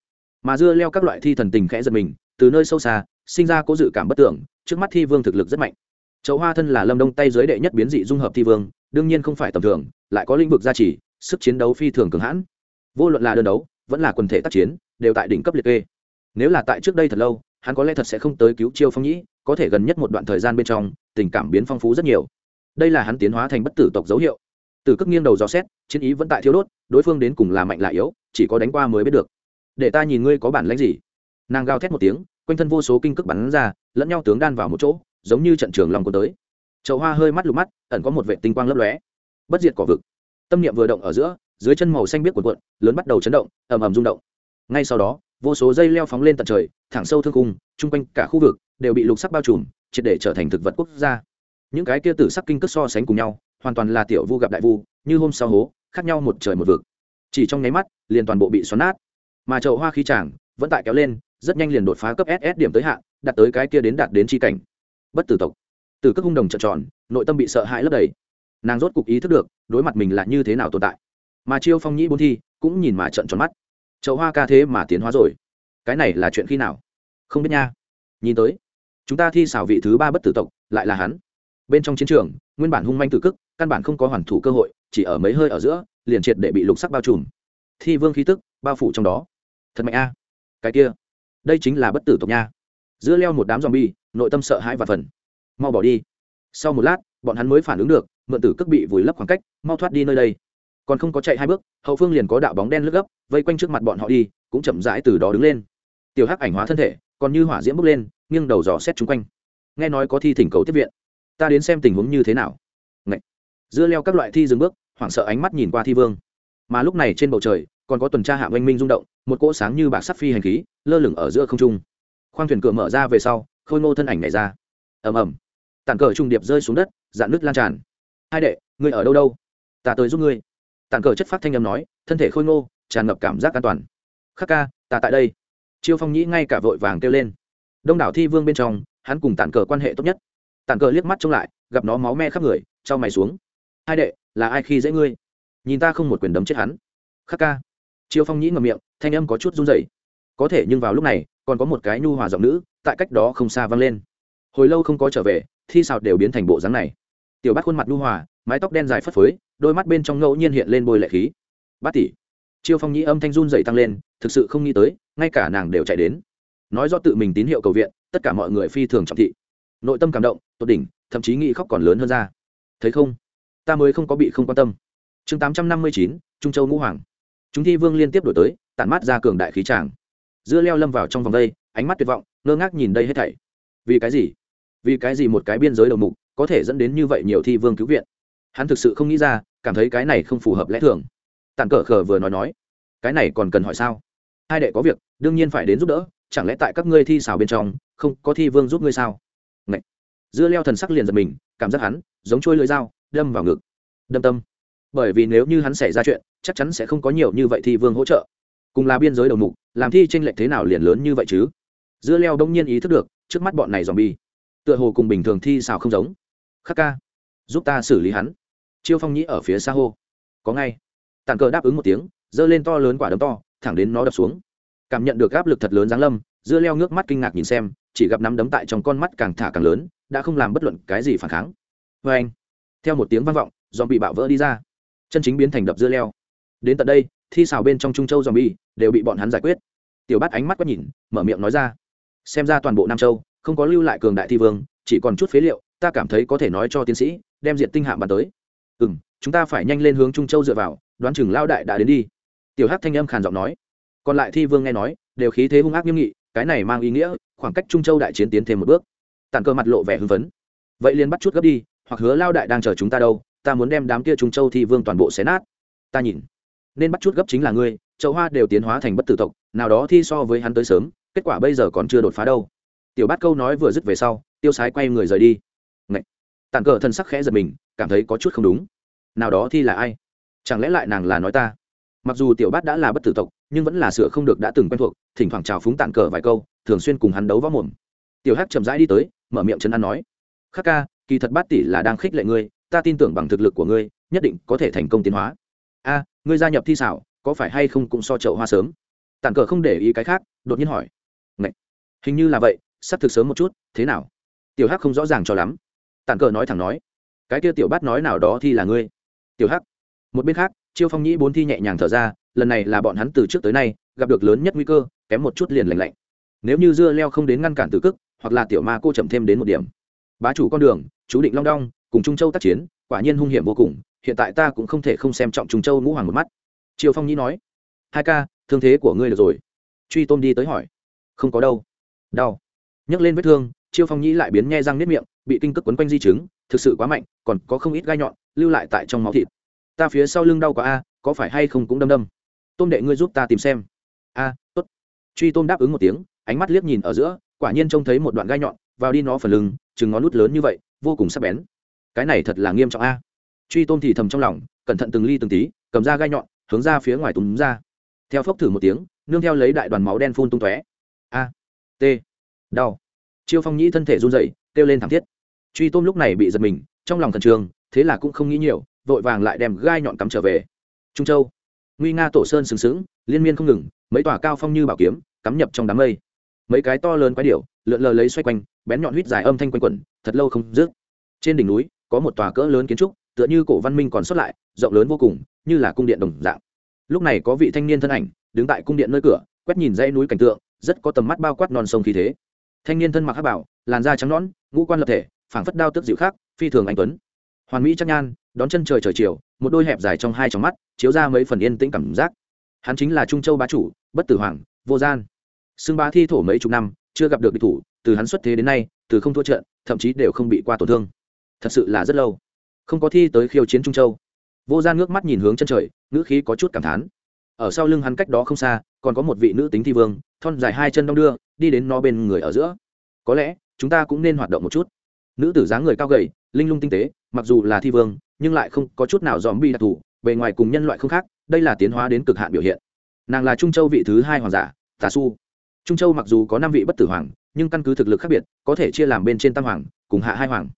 Mà dưa leo các loại thi thần tình khẽ giật mình, từ nơi sâu xa, sinh ra có dự cảm bất tưởng, trước mắt thi vương thực lực rất mạnh. Chậu hoa thân là lâm đông tay giới đệ nhất biến dị dung hợp thi vương, đương nhiên không phải tầm thường, lại có lĩnh vực gia trì, sức chiến đấu phi thường cường hãn. Vô luận là đơn đấu, vẫn là quần thể tác chiến, đều tại đỉnh cấp liệt kê. Nếu là tại trước đây thật lâu hắn có lẽ thật sẽ không tới cứu chiêu phong nhĩ, có thể gần nhất một đoạn thời gian bên trong, tình cảm biến phong phú rất nhiều. Đây là hắn tiến hóa thành bất tử tộc dấu hiệu. Từ cước nghiêng đầu dò xét, chiến ý vẫn tại thiếu đốt, đối phương đến cùng là mạnh lại yếu, chỉ có đánh qua mới biết được. Để ta nhìn ngươi có bản lãnh gì. Nàng gào thét một tiếng, quanh thân vô số kinh cước bắn ra, lẫn nhau tướng đan vào một chỗ, giống như trận trường lòng của tới. Chậu hoa hơi mắt lục mắt, ẩn có một vệ tinh quang lấp lóe. Bất diệt cỏ vực. Tâm niệm vừa động ở giữa, dưới chân màu xanh biết cuộn cuộn, lớn bắt đầu chấn động, ầm ầm rung động. Ngay sau đó vô số dây leo phóng lên tận trời, thẳng sâu thương cung chung quanh cả khu vực đều bị lục sắc bao trùm, triệt để trở thành thực vật quốc gia. Những cái kia tử sắc kinh cước so sánh cùng nhau, hoàn toàn là tiểu vu gặp đại vu, như hôm sau hố, khác nhau một trời một vực. Chỉ trong nháy mắt, liền toàn bộ bị xoắn nát. Mà chậu hoa khí tràng vẫn tại kéo lên, rất nhanh liền đột phá cấp ss điểm tới hạn, đạt tới cái kia đến đạt đến tri cảnh. Bất tử tộc. Từ các hung đồng trợn tròn, nội tâm bị sợ hãi lấp đầy. Nàng rốt cục ý thức được, đối mặt mình là như thế nào tồn tại. Mà chiêu phong nhĩ bốn thi cũng nhìn mà trợn tròn mắt chậu hoa ca thế mà tiến hóa rồi. Cái này là chuyện khi nào? Không biết nha. Nhìn tới, chúng ta thi xảo vị thứ ba bất tử tộc, lại là hắn. Bên trong chiến trường, nguyên bản hung manh tử cức, căn bản không có hoàn thủ cơ hội, chỉ ở mấy hơi ở giữa, liền triệt để bị lục sắc bao trùm. Thi vương khí tức, bao phủ trong đó. Thật mạnh a. Cái kia, đây chính là bất tử tộc nha. Giữa leo một đám zombie, nội tâm sợ hãi và phần. Mau bỏ đi. Sau một lát, bọn hắn mới phản ứng được, mượn tử cước bị vùi lấp khoảng cách, mau thoát đi nơi đây còn không có chạy hai bước, hậu phương liền có đạo bóng đen lướt gấp, vây quanh trước mặt bọn họ đi, cũng chậm rãi từ đó đứng lên. Tiểu hắc ảnh hóa thân thể, còn như hỏa diễm bước lên, nghiêng đầu dò xét chung quanh. Nghe nói có thi thỉnh cầu tiếp viện. Ta đến xem tình huống như thế nào. Ngậy. dưa leo các loại thi dừng bước, hoảng sợ ánh mắt nhìn qua thi vương. Mà lúc này trên bầu trời, còn có tuần tra hạ oanh minh rung động, một cỗ sáng như bạc sắt phi hành khí, lơ lửng ở giữa không trung. Khoang thuyền cửa mở ra về sau, khôi ngô thân ảnh nhảy ra. Ầm ầm. Tảng cờ trung điệp rơi xuống đất, dạn nước lan tràn. Hai đệ, ngươi ở đâu đâu? Ta tới giúp ngươi tàn cờ chất phát thanh âm nói, thân thể khôi ngô, tràn ngập cảm giác an toàn. Khắc ca, ta tại đây. Chiêu phong nhĩ ngay cả vội vàng kêu lên. Đông đảo thi vương bên trong, hắn cùng tàn cờ quan hệ tốt nhất. Tàn cờ liếc mắt trông lại, gặp nó máu me khắp người, trao mày xuống. Hai đệ, là ai khi dễ ngươi? Nhìn ta không một quyền đấm chết hắn. Khắc ca. Chiêu phong nhĩ ngầm miệng, thanh âm có chút run rẩy. Có thể nhưng vào lúc này, còn có một cái nhu hòa giọng nữ, tại cách đó không xa vang lên. Hồi lâu không có trở về, thi xào đều biến thành bộ dáng này. Tiểu bát khuôn mặt nhu hòa mái tóc đen dài phất phới, đôi mắt bên trong ngẫu nhiên hiện lên bôi lệ khí. Bát tỷ. Chiêu phong nhĩ âm thanh run dày tăng lên, thực sự không nghĩ tới, ngay cả nàng đều chạy đến. Nói do tự mình tín hiệu cầu viện, tất cả mọi người phi thường trọng thị. Nội tâm cảm động, tột đỉnh, thậm chí nghĩ khóc còn lớn hơn ra. Thấy không? Ta mới không có bị không quan tâm. Chương tám trăm năm mươi chín, trung châu ngũ hoàng. Chúng thi vương liên tiếp đổi tới, tản mát ra cường đại khí tràng. Dưa leo lâm vào trong vòng đây, ánh mắt tuyệt vọng, ngơ ngác nhìn đây hết thảy. Vì cái gì? Vì cái gì một cái biên giới đầu mục có thể dẫn đến như vậy nhiều thi vương cứu viện? Hắn thực sự không nghĩ ra, cảm thấy cái này không phù hợp lẽ thường. Tàn cờ khờ vừa nói nói, cái này còn cần hỏi sao? Hai đệ có việc, đương nhiên phải đến giúp đỡ, chẳng lẽ tại các ngươi thi xào bên trong, không có thi vương giúp ngươi sao? Ngậy. dưa leo thần sắc liền giật mình, cảm giác hắn giống trôi lưỡi dao, đâm vào ngực. Đâm tâm. Bởi vì nếu như hắn xảy ra chuyện, chắc chắn sẽ không có nhiều như vậy thi vương hỗ trợ. Cùng là biên giới đầu mục, làm thi tranh lệch thế nào liền lớn như vậy chứ? Dưa leo đông nhiên ý thức được, trước mắt bọn này dòm bi tựa hồ cùng bình thường thi xào không giống. Khắc ca, giúp ta xử lý hắn chiêu phong nhĩ ở phía xa hô. Có ngay. Tàn cờ đáp ứng một tiếng, giơ lên to lớn quả đấm to, thẳng đến nó đập xuống. Cảm nhận được áp lực thật lớn giáng lâm, dưa leo nước mắt kinh ngạc nhìn xem, chỉ gặp nắm đấm tại trong con mắt càng thả càng lớn, đã không làm bất luận cái gì phản kháng. Vê anh, theo một tiếng vang vọng dòm bị bạo vỡ đi ra. Chân chính biến thành đập dưa leo. Đến tận đây, thi xào bên trong trung châu dòm bi đều bị bọn hắn giải quyết. Tiểu bát ánh mắt quét nhìn, mở miệng nói ra. Xem ra toàn bộ nam châu không có lưu lại cường đại thi vương, chỉ còn chút phế liệu, ta cảm thấy có thể nói cho tiến sĩ, đem diện tinh hạm bàn tới ừ m chúng ta phải nhanh lên hướng trung châu dựa vào, đoán chừng lao đại đã đến đi. Tiểu hắc thanh âm khàn giọng nói. Còn lại thi vương nghe nói, đều khí thế hung ác nghiêm nghị, cái này mang ý nghĩa, khoảng cách trung châu đại chiến tiến thêm một bước. Tàn cơ mặt lộ vẻ hưng phấn. Vậy liền bắt chút gấp đi, hoặc hứa lao đại đang chờ chúng ta đâu, ta muốn đem đám kia trung châu thi vương toàn bộ xé nát. Ta nhìn. Nên bắt chút gấp chính là ngươi, châu hoa đều tiến hóa thành bất tử tộc, nào đó thi so với hắn tới sớm, kết quả bây giờ còn chưa đột phá đâu. Tiểu bát câu nói vừa dứt về sau, tiêu sái quay người rời đi. Ngậy! tàn cờ thân sắc khẽ giật mình, cảm thấy có chút không đúng nào đó thi là ai? Chẳng lẽ lại nàng là nói ta? Mặc dù tiểu bát đã là bất tử tộc, nhưng vẫn là sửa không được đã từng quen thuộc, thỉnh thoảng chào phúng tàn cờ vài câu, thường xuyên cùng hắn đấu võ mồm. Tiểu hắc chậm rãi đi tới, mở miệng chân ăn nói, khắc ca, kỳ thật bát tỷ là đang khích lệ ngươi, ta tin tưởng bằng thực lực của ngươi, nhất định có thể thành công tiến hóa. A, ngươi gia nhập thi xảo, có phải hay không cũng so chậu hoa sớm? Tàn cờ không để ý cái khác, đột nhiên hỏi. Ngậy! hình như là vậy, sắp thực sớm một chút, thế nào? Tiểu hắc không rõ ràng cho lắm. Tàn cờ nói thẳng nói, cái kia tiểu bát nói nào đó thì là ngươi tiểu hắc. Một bên khác, chiêu phong nhĩ bốn thi nhẹ nhàng thở ra, lần này là bọn hắn từ trước tới nay gặp được lớn nhất nguy cơ, kém một chút liền lành lạnh. Nếu như dưa leo không đến ngăn cản từ cức, hoặc là tiểu ma cô chậm thêm đến một điểm. Bá chủ con đường, chú định long đong, cùng trung châu tác chiến, quả nhiên hung hiểm vô cùng, hiện tại ta cũng không thể không xem trọng trung châu ngũ hoàng một mắt. Triều phong nhĩ nói, hai ca, thương thế của ngươi được rồi. Truy tôn đi tới hỏi, không có đâu. Đau. Nhấc lên vết thương triều phong nhĩ lại biến nhe răng nếp miệng, bị kinh cước quấn quanh di chứng, thực sự quá mạnh, còn có không ít gai nhọn lưu lại tại trong máu thịt. Ta phía sau lưng đau quá a có phải hay không cũng đâm đâm. Tôm đệ ngươi giúp ta tìm xem. A à, tốt. Truy tôm đáp ứng một tiếng ánh mắt liếc nhìn ở giữa quả nhiên trông thấy một đoạn gai nhọn vào đi nó phần lưng chừng ngón nút lớn như vậy vô cùng sắc bén. Cái này thật là nghiêm trọng a. Truy tôm thì thầm trong lòng cẩn thận từng ly từng tí cầm ra gai nhọn hướng ra phía ngoài túm ra. Theo phốc thử một tiếng nương theo lấy đại đoàn máu đen phun tung tóe. A t đau. Chiêu phong nhĩ thân thể run rẩy kêu lên thảm thiết. Truy tôm lúc này bị giật mình trong lòng thần trường thế là cũng không nghĩ nhiều, vội vàng lại đem gai nhọn cắm trở về. Trung châu. Nguy nga tổ sơn sừng sững, liên miên không ngừng, mấy tòa cao phong như bảo kiếm, cắm nhập trong đám mây. Mấy cái to lớn quái điểu, lượn lờ lấy xoay quanh, bén nhọn huýt dài âm thanh quanh quẩn, thật lâu không dứt. Trên đỉnh núi, có một tòa cỡ lớn kiến trúc, tựa như cổ văn minh còn xuất lại, rộng lớn vô cùng, như là cung điện đồng dạng. Lúc này có vị thanh niên thân ảnh, đứng tại cung điện nơi cửa, quét nhìn dãy núi cảnh tượng, rất có tầm mắt bao quát non sông khí thế. Thanh niên thân mặc hắc bảo, làn da trắng nõn, ngũ quan lập thể, phảng phất đao tước dịu khác phi thường anh tuấn hoàn mỹ chắc nhan, đón chân trời trời chiều, một đôi hẹp dài trong hai trong mắt, chiếu ra mấy phần yên tĩnh cảm giác. Hắn chính là trung châu bá chủ, bất tử hoàng, vô gian. Xưng bá thi thổ mấy chục năm, chưa gặp được địch thủ, từ hắn xuất thế đến nay, từ không thua trận, thậm chí đều không bị qua tổn thương. Thật sự là rất lâu. Không có thi tới khiêu chiến trung châu. Vô gian ngước mắt nhìn hướng chân trời, ngữ khí có chút cảm thán. Ở sau lưng hắn cách đó không xa, còn có một vị nữ tính thi vương, thon dài hai chân đong đưa, đi đến nó bên người ở giữa. Có lẽ, chúng ta cũng nên hoạt động một chút. Nữ tử dáng người cao gầy, linh lung tinh tế mặc dù là thi vương, nhưng lại không có chút nào dòm bi đặc thù, bề ngoài cùng nhân loại không khác, đây là tiến hóa đến cực hạn biểu hiện. Nàng là trung châu vị thứ hai hoàng giả, tà su. Trung châu mặc dù có năm vị bất tử hoàng, nhưng căn cứ thực lực khác biệt, có thể chia làm bên trên tam hoàng, cùng hạ hai hoàng.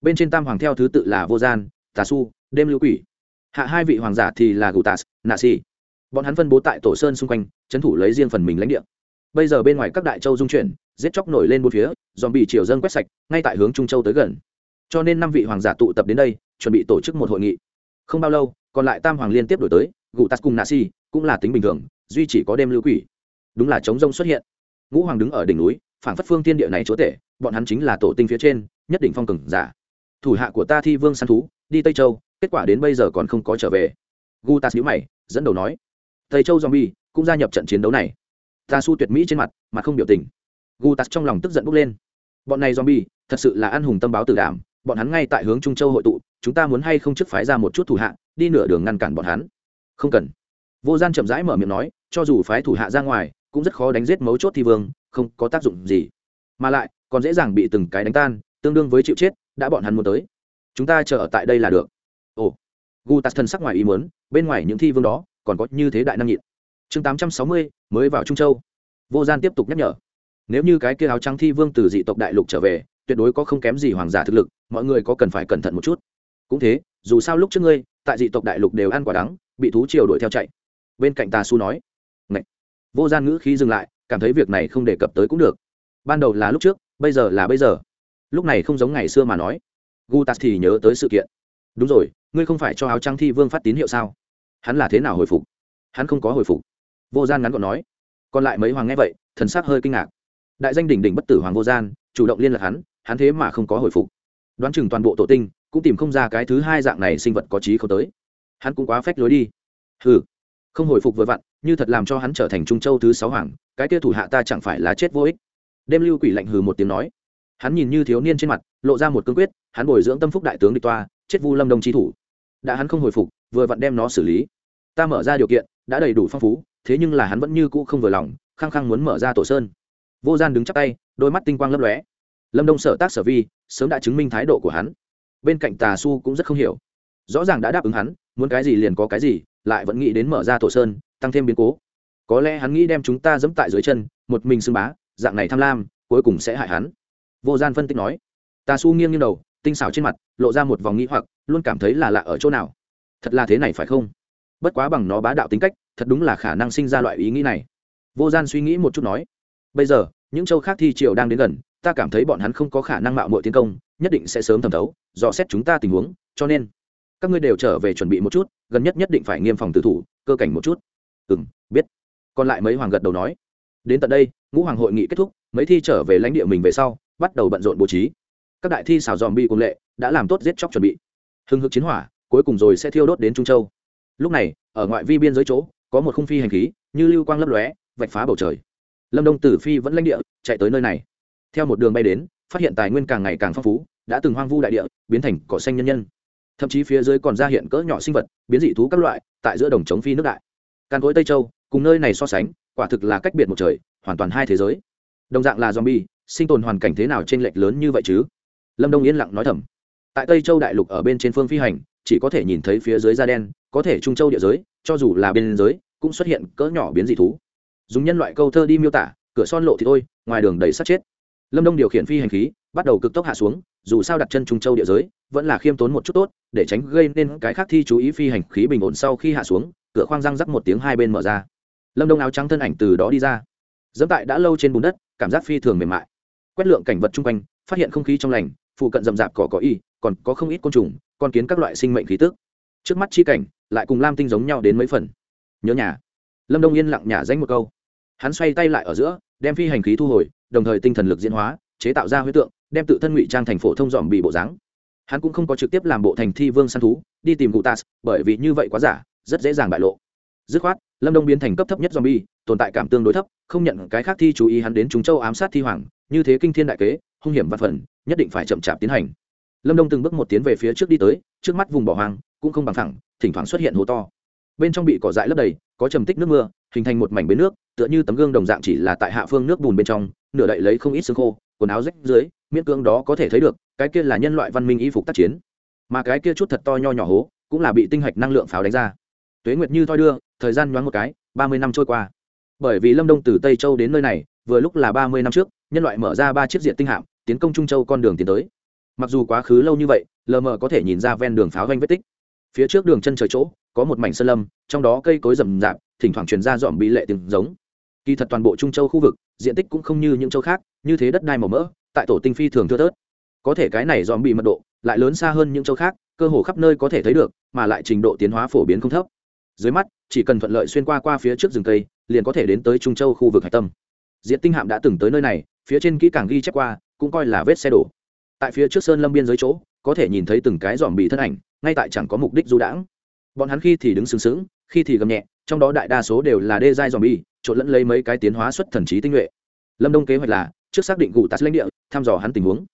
Bên trên tam hoàng theo thứ tự là vô gian, tà su, đêm lưu quỷ. Hạ hai vị hoàng giả thì là gù tàs nạ si. Bọn hắn phân bố tại tổ sơn xung quanh, trấn thủ lấy riêng phần mình lãnh địa. Bây giờ bên ngoài các đại châu dung chuyển, giết chóc nổi lên bốn phía dòm bị triều dân quét sạch, ngay tại hướng trung châu tới gần cho nên năm vị hoàng giả tụ tập đến đây, chuẩn bị tổ chức một hội nghị. Không bao lâu, còn lại tam hoàng liên tiếp đổi tới, gù tắt cùng nạ si, cũng là tính bình thường, duy chỉ có đêm lưu quỷ. Đúng là chống rông xuất hiện. Ngũ hoàng đứng ở đỉnh núi, phảng phất phương tiên địa này chúa tể, bọn hắn chính là tổ tinh phía trên, nhất định phong cường giả. Thủ hạ của ta thi vương săn thú, đi tây châu, kết quả đến bây giờ còn không có trở về. Gu tas nhữ mày, dẫn đầu nói, tây châu zombie cũng gia nhập trận chiến đấu này. Ta su tuyệt mỹ trên mặt, mà không biểu tình. Gu tas trong lòng tức giận bốc lên. Bọn này zombie thật sự là ăn hùng tâm báo tử đảm bọn hắn ngay tại hướng trung châu hội tụ, chúng ta muốn hay không trước phái ra một chút thủ hạ, đi nửa đường ngăn cản bọn hắn? Không cần. Vô gian chậm rãi mở miệng nói, cho dù phái thủ hạ ra ngoài, cũng rất khó đánh giết mấu chốt thi vương, không có tác dụng gì. Mà lại, còn dễ dàng bị từng cái đánh tan, tương đương với chịu chết, đã bọn hắn muốn tới. Chúng ta chờ ở tại đây là được. Ồ. Gu tạt thần sắc ngoài ý muốn, bên ngoài những thi vương đó, còn có như thế đại năng nhịn. Chương tám trăm sáu mươi, mới vào trung châu. Vô gian tiếp tục nhắc nhở. Nếu như cái kia áo trắng thi vương từ dị tộc đại lục trở về tuyệt đối có không kém gì hoàng giả thực lực, mọi người có cần phải cẩn thận một chút. Cũng thế, dù sao lúc trước ngươi, tại dị tộc đại lục đều ăn quả đắng, bị thú triều đuổi theo chạy. Bên cạnh tà su nói Ngậy. vô gian ngữ khí dừng lại, cảm thấy việc này không đề cập tới cũng được. Ban đầu là lúc trước, bây giờ là bây giờ. Lúc này không giống ngày xưa mà nói. Gu tạt thì nhớ tới sự kiện. Đúng rồi, ngươi không phải cho áo trang thi vương phát tín hiệu sao? Hắn là thế nào hồi phục? Hắn không có hồi phục. Vô gian ngắn gọn nói. Còn lại mấy hoàng nghe vậy, thần sắc hơi kinh ngạc. Đại danh đỉnh đỉnh bất tử hoàng vô gian, chủ động liên lạc hắn hắn thế mà không có hồi phục. Đoán chừng toàn bộ tổ tinh cũng tìm không ra cái thứ hai dạng này sinh vật có trí không tới. Hắn cũng quá phách lối đi. Hừ, không hồi phục vừa vặn, như thật làm cho hắn trở thành trung châu thứ sáu hoàng, cái kia thủ hạ ta chẳng phải là chết vô ích. Đêm lưu quỷ lạnh hừ một tiếng nói. Hắn nhìn như thiếu niên trên mặt, lộ ra một cương quyết, hắn bồi dưỡng tâm phúc đại tướng địch toa, chết vu lâm đồng trí thủ. Đã hắn không hồi phục, vừa vặn đem nó xử lý. Ta mở ra điều kiện, đã đầy đủ phong phú, thế nhưng là hắn vẫn như cũ không vừa lòng, khăng khăng muốn mở ra tổ sơn. Vô gian đứng chắp tay, đôi mắt tinh quang lấp lóe lâm đông sở tác sở vi, sớm đã chứng minh thái độ của hắn. Bên cạnh tà su cũng rất không hiểu. Rõ ràng đã đáp ứng hắn, muốn cái gì liền có cái gì, lại vẫn nghĩ đến mở ra thổ sơn, tăng thêm biến cố. Có lẽ hắn nghĩ đem chúng ta dẫm tại dưới chân, một mình xưng bá, dạng này tham lam, cuối cùng sẽ hại hắn. Vô gian phân tích nói. Tà su nghiêng nghiêng đầu, tinh xảo trên mặt, lộ ra một vòng nghĩ hoặc, luôn cảm thấy là lạ ở chỗ nào. Thật là thế này phải không? Bất quá bằng nó bá đạo tính cách, thật đúng là khả năng sinh ra loại ý nghĩ này. Vô gian suy nghĩ một chút nói. Bây giờ, những châu khác thi triều đang đến gần ta cảm thấy bọn hắn không có khả năng mạo muội tiến công nhất định sẽ sớm thẩm thấu dò xét chúng ta tình huống cho nên các ngươi đều trở về chuẩn bị một chút gần nhất nhất định phải nghiêm phòng tử thủ cơ cảnh một chút. Ừm, biết. Còn lại mấy hoàng gật đầu nói. Đến tận đây ngũ hoàng hội nghị kết thúc mấy thi trở về lãnh địa mình về sau bắt đầu bận rộn bố trí. Các đại thi xào dòm cùng lệ đã làm tốt giết chóc chuẩn bị. Hưng hực chiến hỏa cuối cùng rồi sẽ thiêu đốt đến trung châu. Lúc này ở ngoại vi biên giới chỗ có một khung phi hành khí như lưu quang lấp lóe vạch phá bầu trời. Lâm đông tử phi vẫn lãnh địa chạy tới nơi này theo một đường bay đến, phát hiện tài nguyên càng ngày càng phong phú, đã từng hoang vu đại địa, biến thành cỏ xanh nhân nhân. Thậm chí phía dưới còn ra hiện cỡ nhỏ sinh vật, biến dị thú các loại, tại giữa đồng chống phi nước đại. Căn cối tây châu, cùng nơi này so sánh, quả thực là cách biệt một trời, hoàn toàn hai thế giới. Đồng dạng là zombie, sinh tồn hoàn cảnh thế nào trên lệch lớn như vậy chứ? Lâm đông yên lặng nói thầm. Tại tây châu đại lục ở bên trên phương phi hành, chỉ có thể nhìn thấy phía dưới da đen, có thể trung châu địa giới, cho dù là bên giới, cũng xuất hiện cỡ nhỏ biến dị thú. Dùng nhân loại câu thơ đi miêu tả, cửa son lộ thì thôi, ngoài đường đầy sát chết lâm đông điều khiển phi hành khí, bắt đầu cực tốc hạ xuống, dù sao đặt chân trung châu địa giới, vẫn là khiêm tốn một chút tốt, để tránh gây nên cái khác thi chú ý phi hành khí bình ổn sau khi hạ xuống, cửa khoang răng rắc một tiếng hai bên mở ra. Lâm đông áo trắng thân ảnh từ đó đi ra. Dẫm tại đã lâu trên bùn đất, cảm giác phi thường mềm mại. Quét lượng cảnh vật chung quanh, phát hiện không khí trong lành, phụ cận rậm rạp cỏ có y, còn có không ít côn trùng, con kiến các loại sinh mệnh khí tức. Trước mắt chi cảnh, lại cùng lam tinh giống nhau đến mấy phần. Nhớ nhà. Lâm đông yên lặng nhả danh một câu. Hắn xoay tay lại ở giữa, đem phi hành khí thu hồi đồng thời tinh thần lực diễn hóa, chế tạo ra huyết tượng, đem tự thân ngụy trang thành phổ thông dòm bị bộ dáng. Hắn cũng không có trực tiếp làm bộ thành thi vương săn thú, đi tìm cụ tas bởi vì như vậy quá giả, rất dễ dàng bại lộ. Dứt khoát, lâm đông biến thành cấp thấp nhất zombie, tồn tại cảm tương đối thấp, không nhận cái khác thi chú ý hắn đến chúng châu ám sát thi hoàng, như thế kinh thiên đại kế, hung hiểm văn phần, nhất định phải chậm chạp tiến hành. Lâm đông từng bước một tiến về phía trước đi tới, trước mắt vùng bỏ hoang, cũng không bằng thẳng thỉnh thoảng xuất hiện hố to. Bên trong bị cỏ dại lấp đầy, có trầm tích nước mưa, hình thành một mảnh bến nước, tựa như tấm gương đồng dạng chỉ là tại hạ phương nước bùn bên trong nửa đậy lấy không ít xương khô, quần áo rách dưới, miễn cưỡng đó có thể thấy được, cái kia là nhân loại văn minh y phục tác chiến. Mà cái kia chút thật to nho nhỏ hố, cũng là bị tinh hạch năng lượng pháo đánh ra. Tuế nguyệt như thoi đưa, thời gian nhoáng một cái, ba mươi năm trôi qua. Bởi vì lâm đông từ tây châu đến nơi này, vừa lúc là ba mươi năm trước, nhân loại mở ra ba chiếc diện tinh hạm, tiến công trung châu con đường tiến tới. Mặc dù quá khứ lâu như vậy, lờ mờ có thể nhìn ra ven đường pháo vanh vết tích. Phía trước đường chân trời chỗ, có một mảnh sơn lâm, trong đó cây cối rậm rạp, thỉnh thoảng truyền ra dọn bị lệ tiếng giống kỳ thật toàn bộ trung châu khu vực, diện tích cũng không như những châu khác, như thế đất đai màu mỡ, tại tổ tinh phi thường thưa thớt. Có thể cái này dòm bị mật độ lại lớn xa hơn những châu khác, cơ hồ khắp nơi có thể thấy được, mà lại trình độ tiến hóa phổ biến không thấp. Dưới mắt, chỉ cần thuận lợi xuyên qua qua phía trước rừng cây, liền có thể đến tới trung châu khu vực hải tâm. Diện tinh hạm đã từng tới nơi này, phía trên kỹ càng ghi chép qua, cũng coi là vết xe đổ. Tại phía trước sơn lâm biên giới chỗ, có thể nhìn thấy từng cái dòm bị thân ảnh, ngay tại chẳng có mục đích du đãng. Bọn hắn khi thì đứng sừng sững, khi thì gầm nhẹ trong đó đại đa số đều là đê giai zombie, bi trộn lẫn lấy mấy cái tiến hóa xuất thần trí tinh nhuệ. Lâm đông kế hoạch là trước xác định cụ tạt lãnh địa thăm dò hắn tình huống.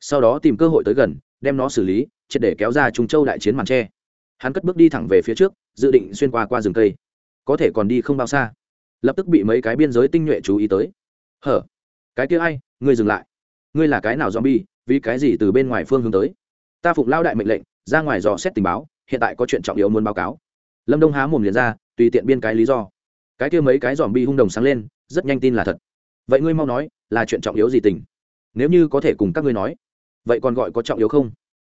Sau đó tìm cơ hội tới gần đem nó xử lý triệt để kéo ra trung châu đại chiến màn che. hắn cất bước đi thẳng về phía trước dự định xuyên qua qua rừng cây. Có thể còn đi không bao xa. Lập tức bị mấy cái biên giới tinh nhuệ chú ý tới. Hở cái kia ai ngươi dừng lại. Ngươi là cái nào zombie vì cái gì từ bên ngoài phương hướng tới? Ta phụng lao đại mệnh lệnh ra ngoài dò xét tình báo hiện tại có chuyện trọng yếu muốn báo cáo. Lâm đông há mồm liền ra tùy tiện biên cái lý do. Cái kia mấy cái dòm bi hung đồng sáng lên, rất nhanh tin là thật. Vậy ngươi mau nói, là chuyện trọng yếu gì tình? Nếu như có thể cùng các ngươi nói, vậy còn gọi có trọng yếu không?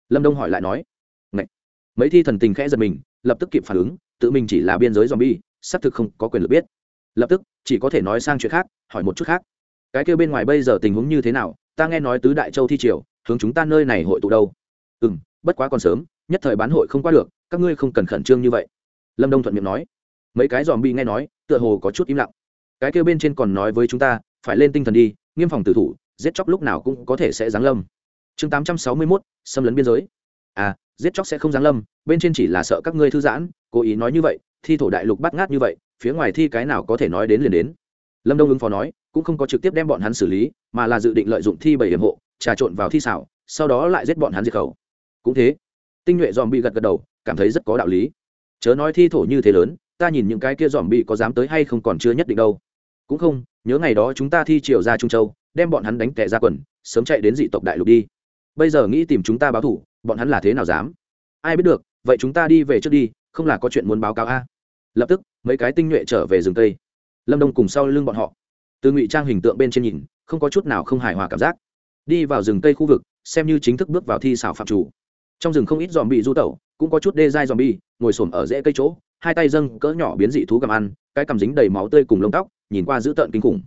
Lâm đông hỏi lại nói. Ngậy. mấy thi thần tình khẽ giật mình, lập tức kịp phản ứng, tự mình chỉ là biên giới dòm bi xác thực không có quyền lực biết. Lập tức, chỉ có thể nói sang chuyện khác, hỏi một chút khác. Cái kêu bên ngoài bây giờ tình huống như thế nào? Ta nghe nói tứ đại châu thi triều, hướng chúng ta nơi này hội tụ đâu? Ừ m bất quá còn sớm, nhất thời bán hội không qua được, các ngươi không cần khẩn trương như vậy. Lâm đông thuận miệng nói mấy cái dòm bi nghe nói, tựa hồ có chút im lặng. Cái kêu bên trên còn nói với chúng ta, phải lên tinh thần đi, nghiêm phòng tử thủ, giết chóc lúc nào cũng có thể sẽ giáng lâm. Chương tám trăm sáu mươi mốt, xâm lấn biên giới. À giết chóc sẽ không giáng lâm, bên trên chỉ là sợ các ngươi thư giãn, cố ý nói như vậy, thi thổ đại lục bắt ngát như vậy, phía ngoài thi cái nào có thể nói đến liền đến. Lâm đông ứng phó nói, cũng không có trực tiếp đem bọn hắn xử lý, mà là dự định lợi dụng thi bảy hiểm hộ, trà trộn vào thi xảo, sau đó lại giết bọn hắn diệt khẩu. Cũng thế, tinh nhuệ dòm bị gật gật đầu, cảm thấy rất có đạo lý. Chớ nói thi thổ như thế lớn ta nhìn những cái kia dòm bị có dám tới hay không còn chưa nhất định đâu. Cũng không nhớ ngày đó chúng ta thi triều ra trung châu đem bọn hắn đánh tệ ra quần sớm chạy đến dị tộc đại lục đi. Bây giờ nghĩ tìm chúng ta báo thủ bọn hắn là thế nào dám? Ai biết được vậy chúng ta đi về trước đi không là có chuyện muốn báo cáo a? Lập tức mấy cái tinh nhuệ trở về rừng tây, lâm đông cùng sau lưng bọn họ. Từ ngụy trang hình tượng bên trên nhìn không có chút nào không hài hòa cảm giác. Đi vào rừng cây khu vực xem như chính thức bước vào thi xảo phạm chủ. Trong rừng không ít dòm bị du tẩu cũng có chút đê dai dòm bi, ngồi xổm ở rễ cây chỗ, hai tay dâng cỡ nhỏ biến dị thú cầm ăn, cái cầm dính đầy máu tươi cùng lông tóc, nhìn qua dữ tợn kinh khủng.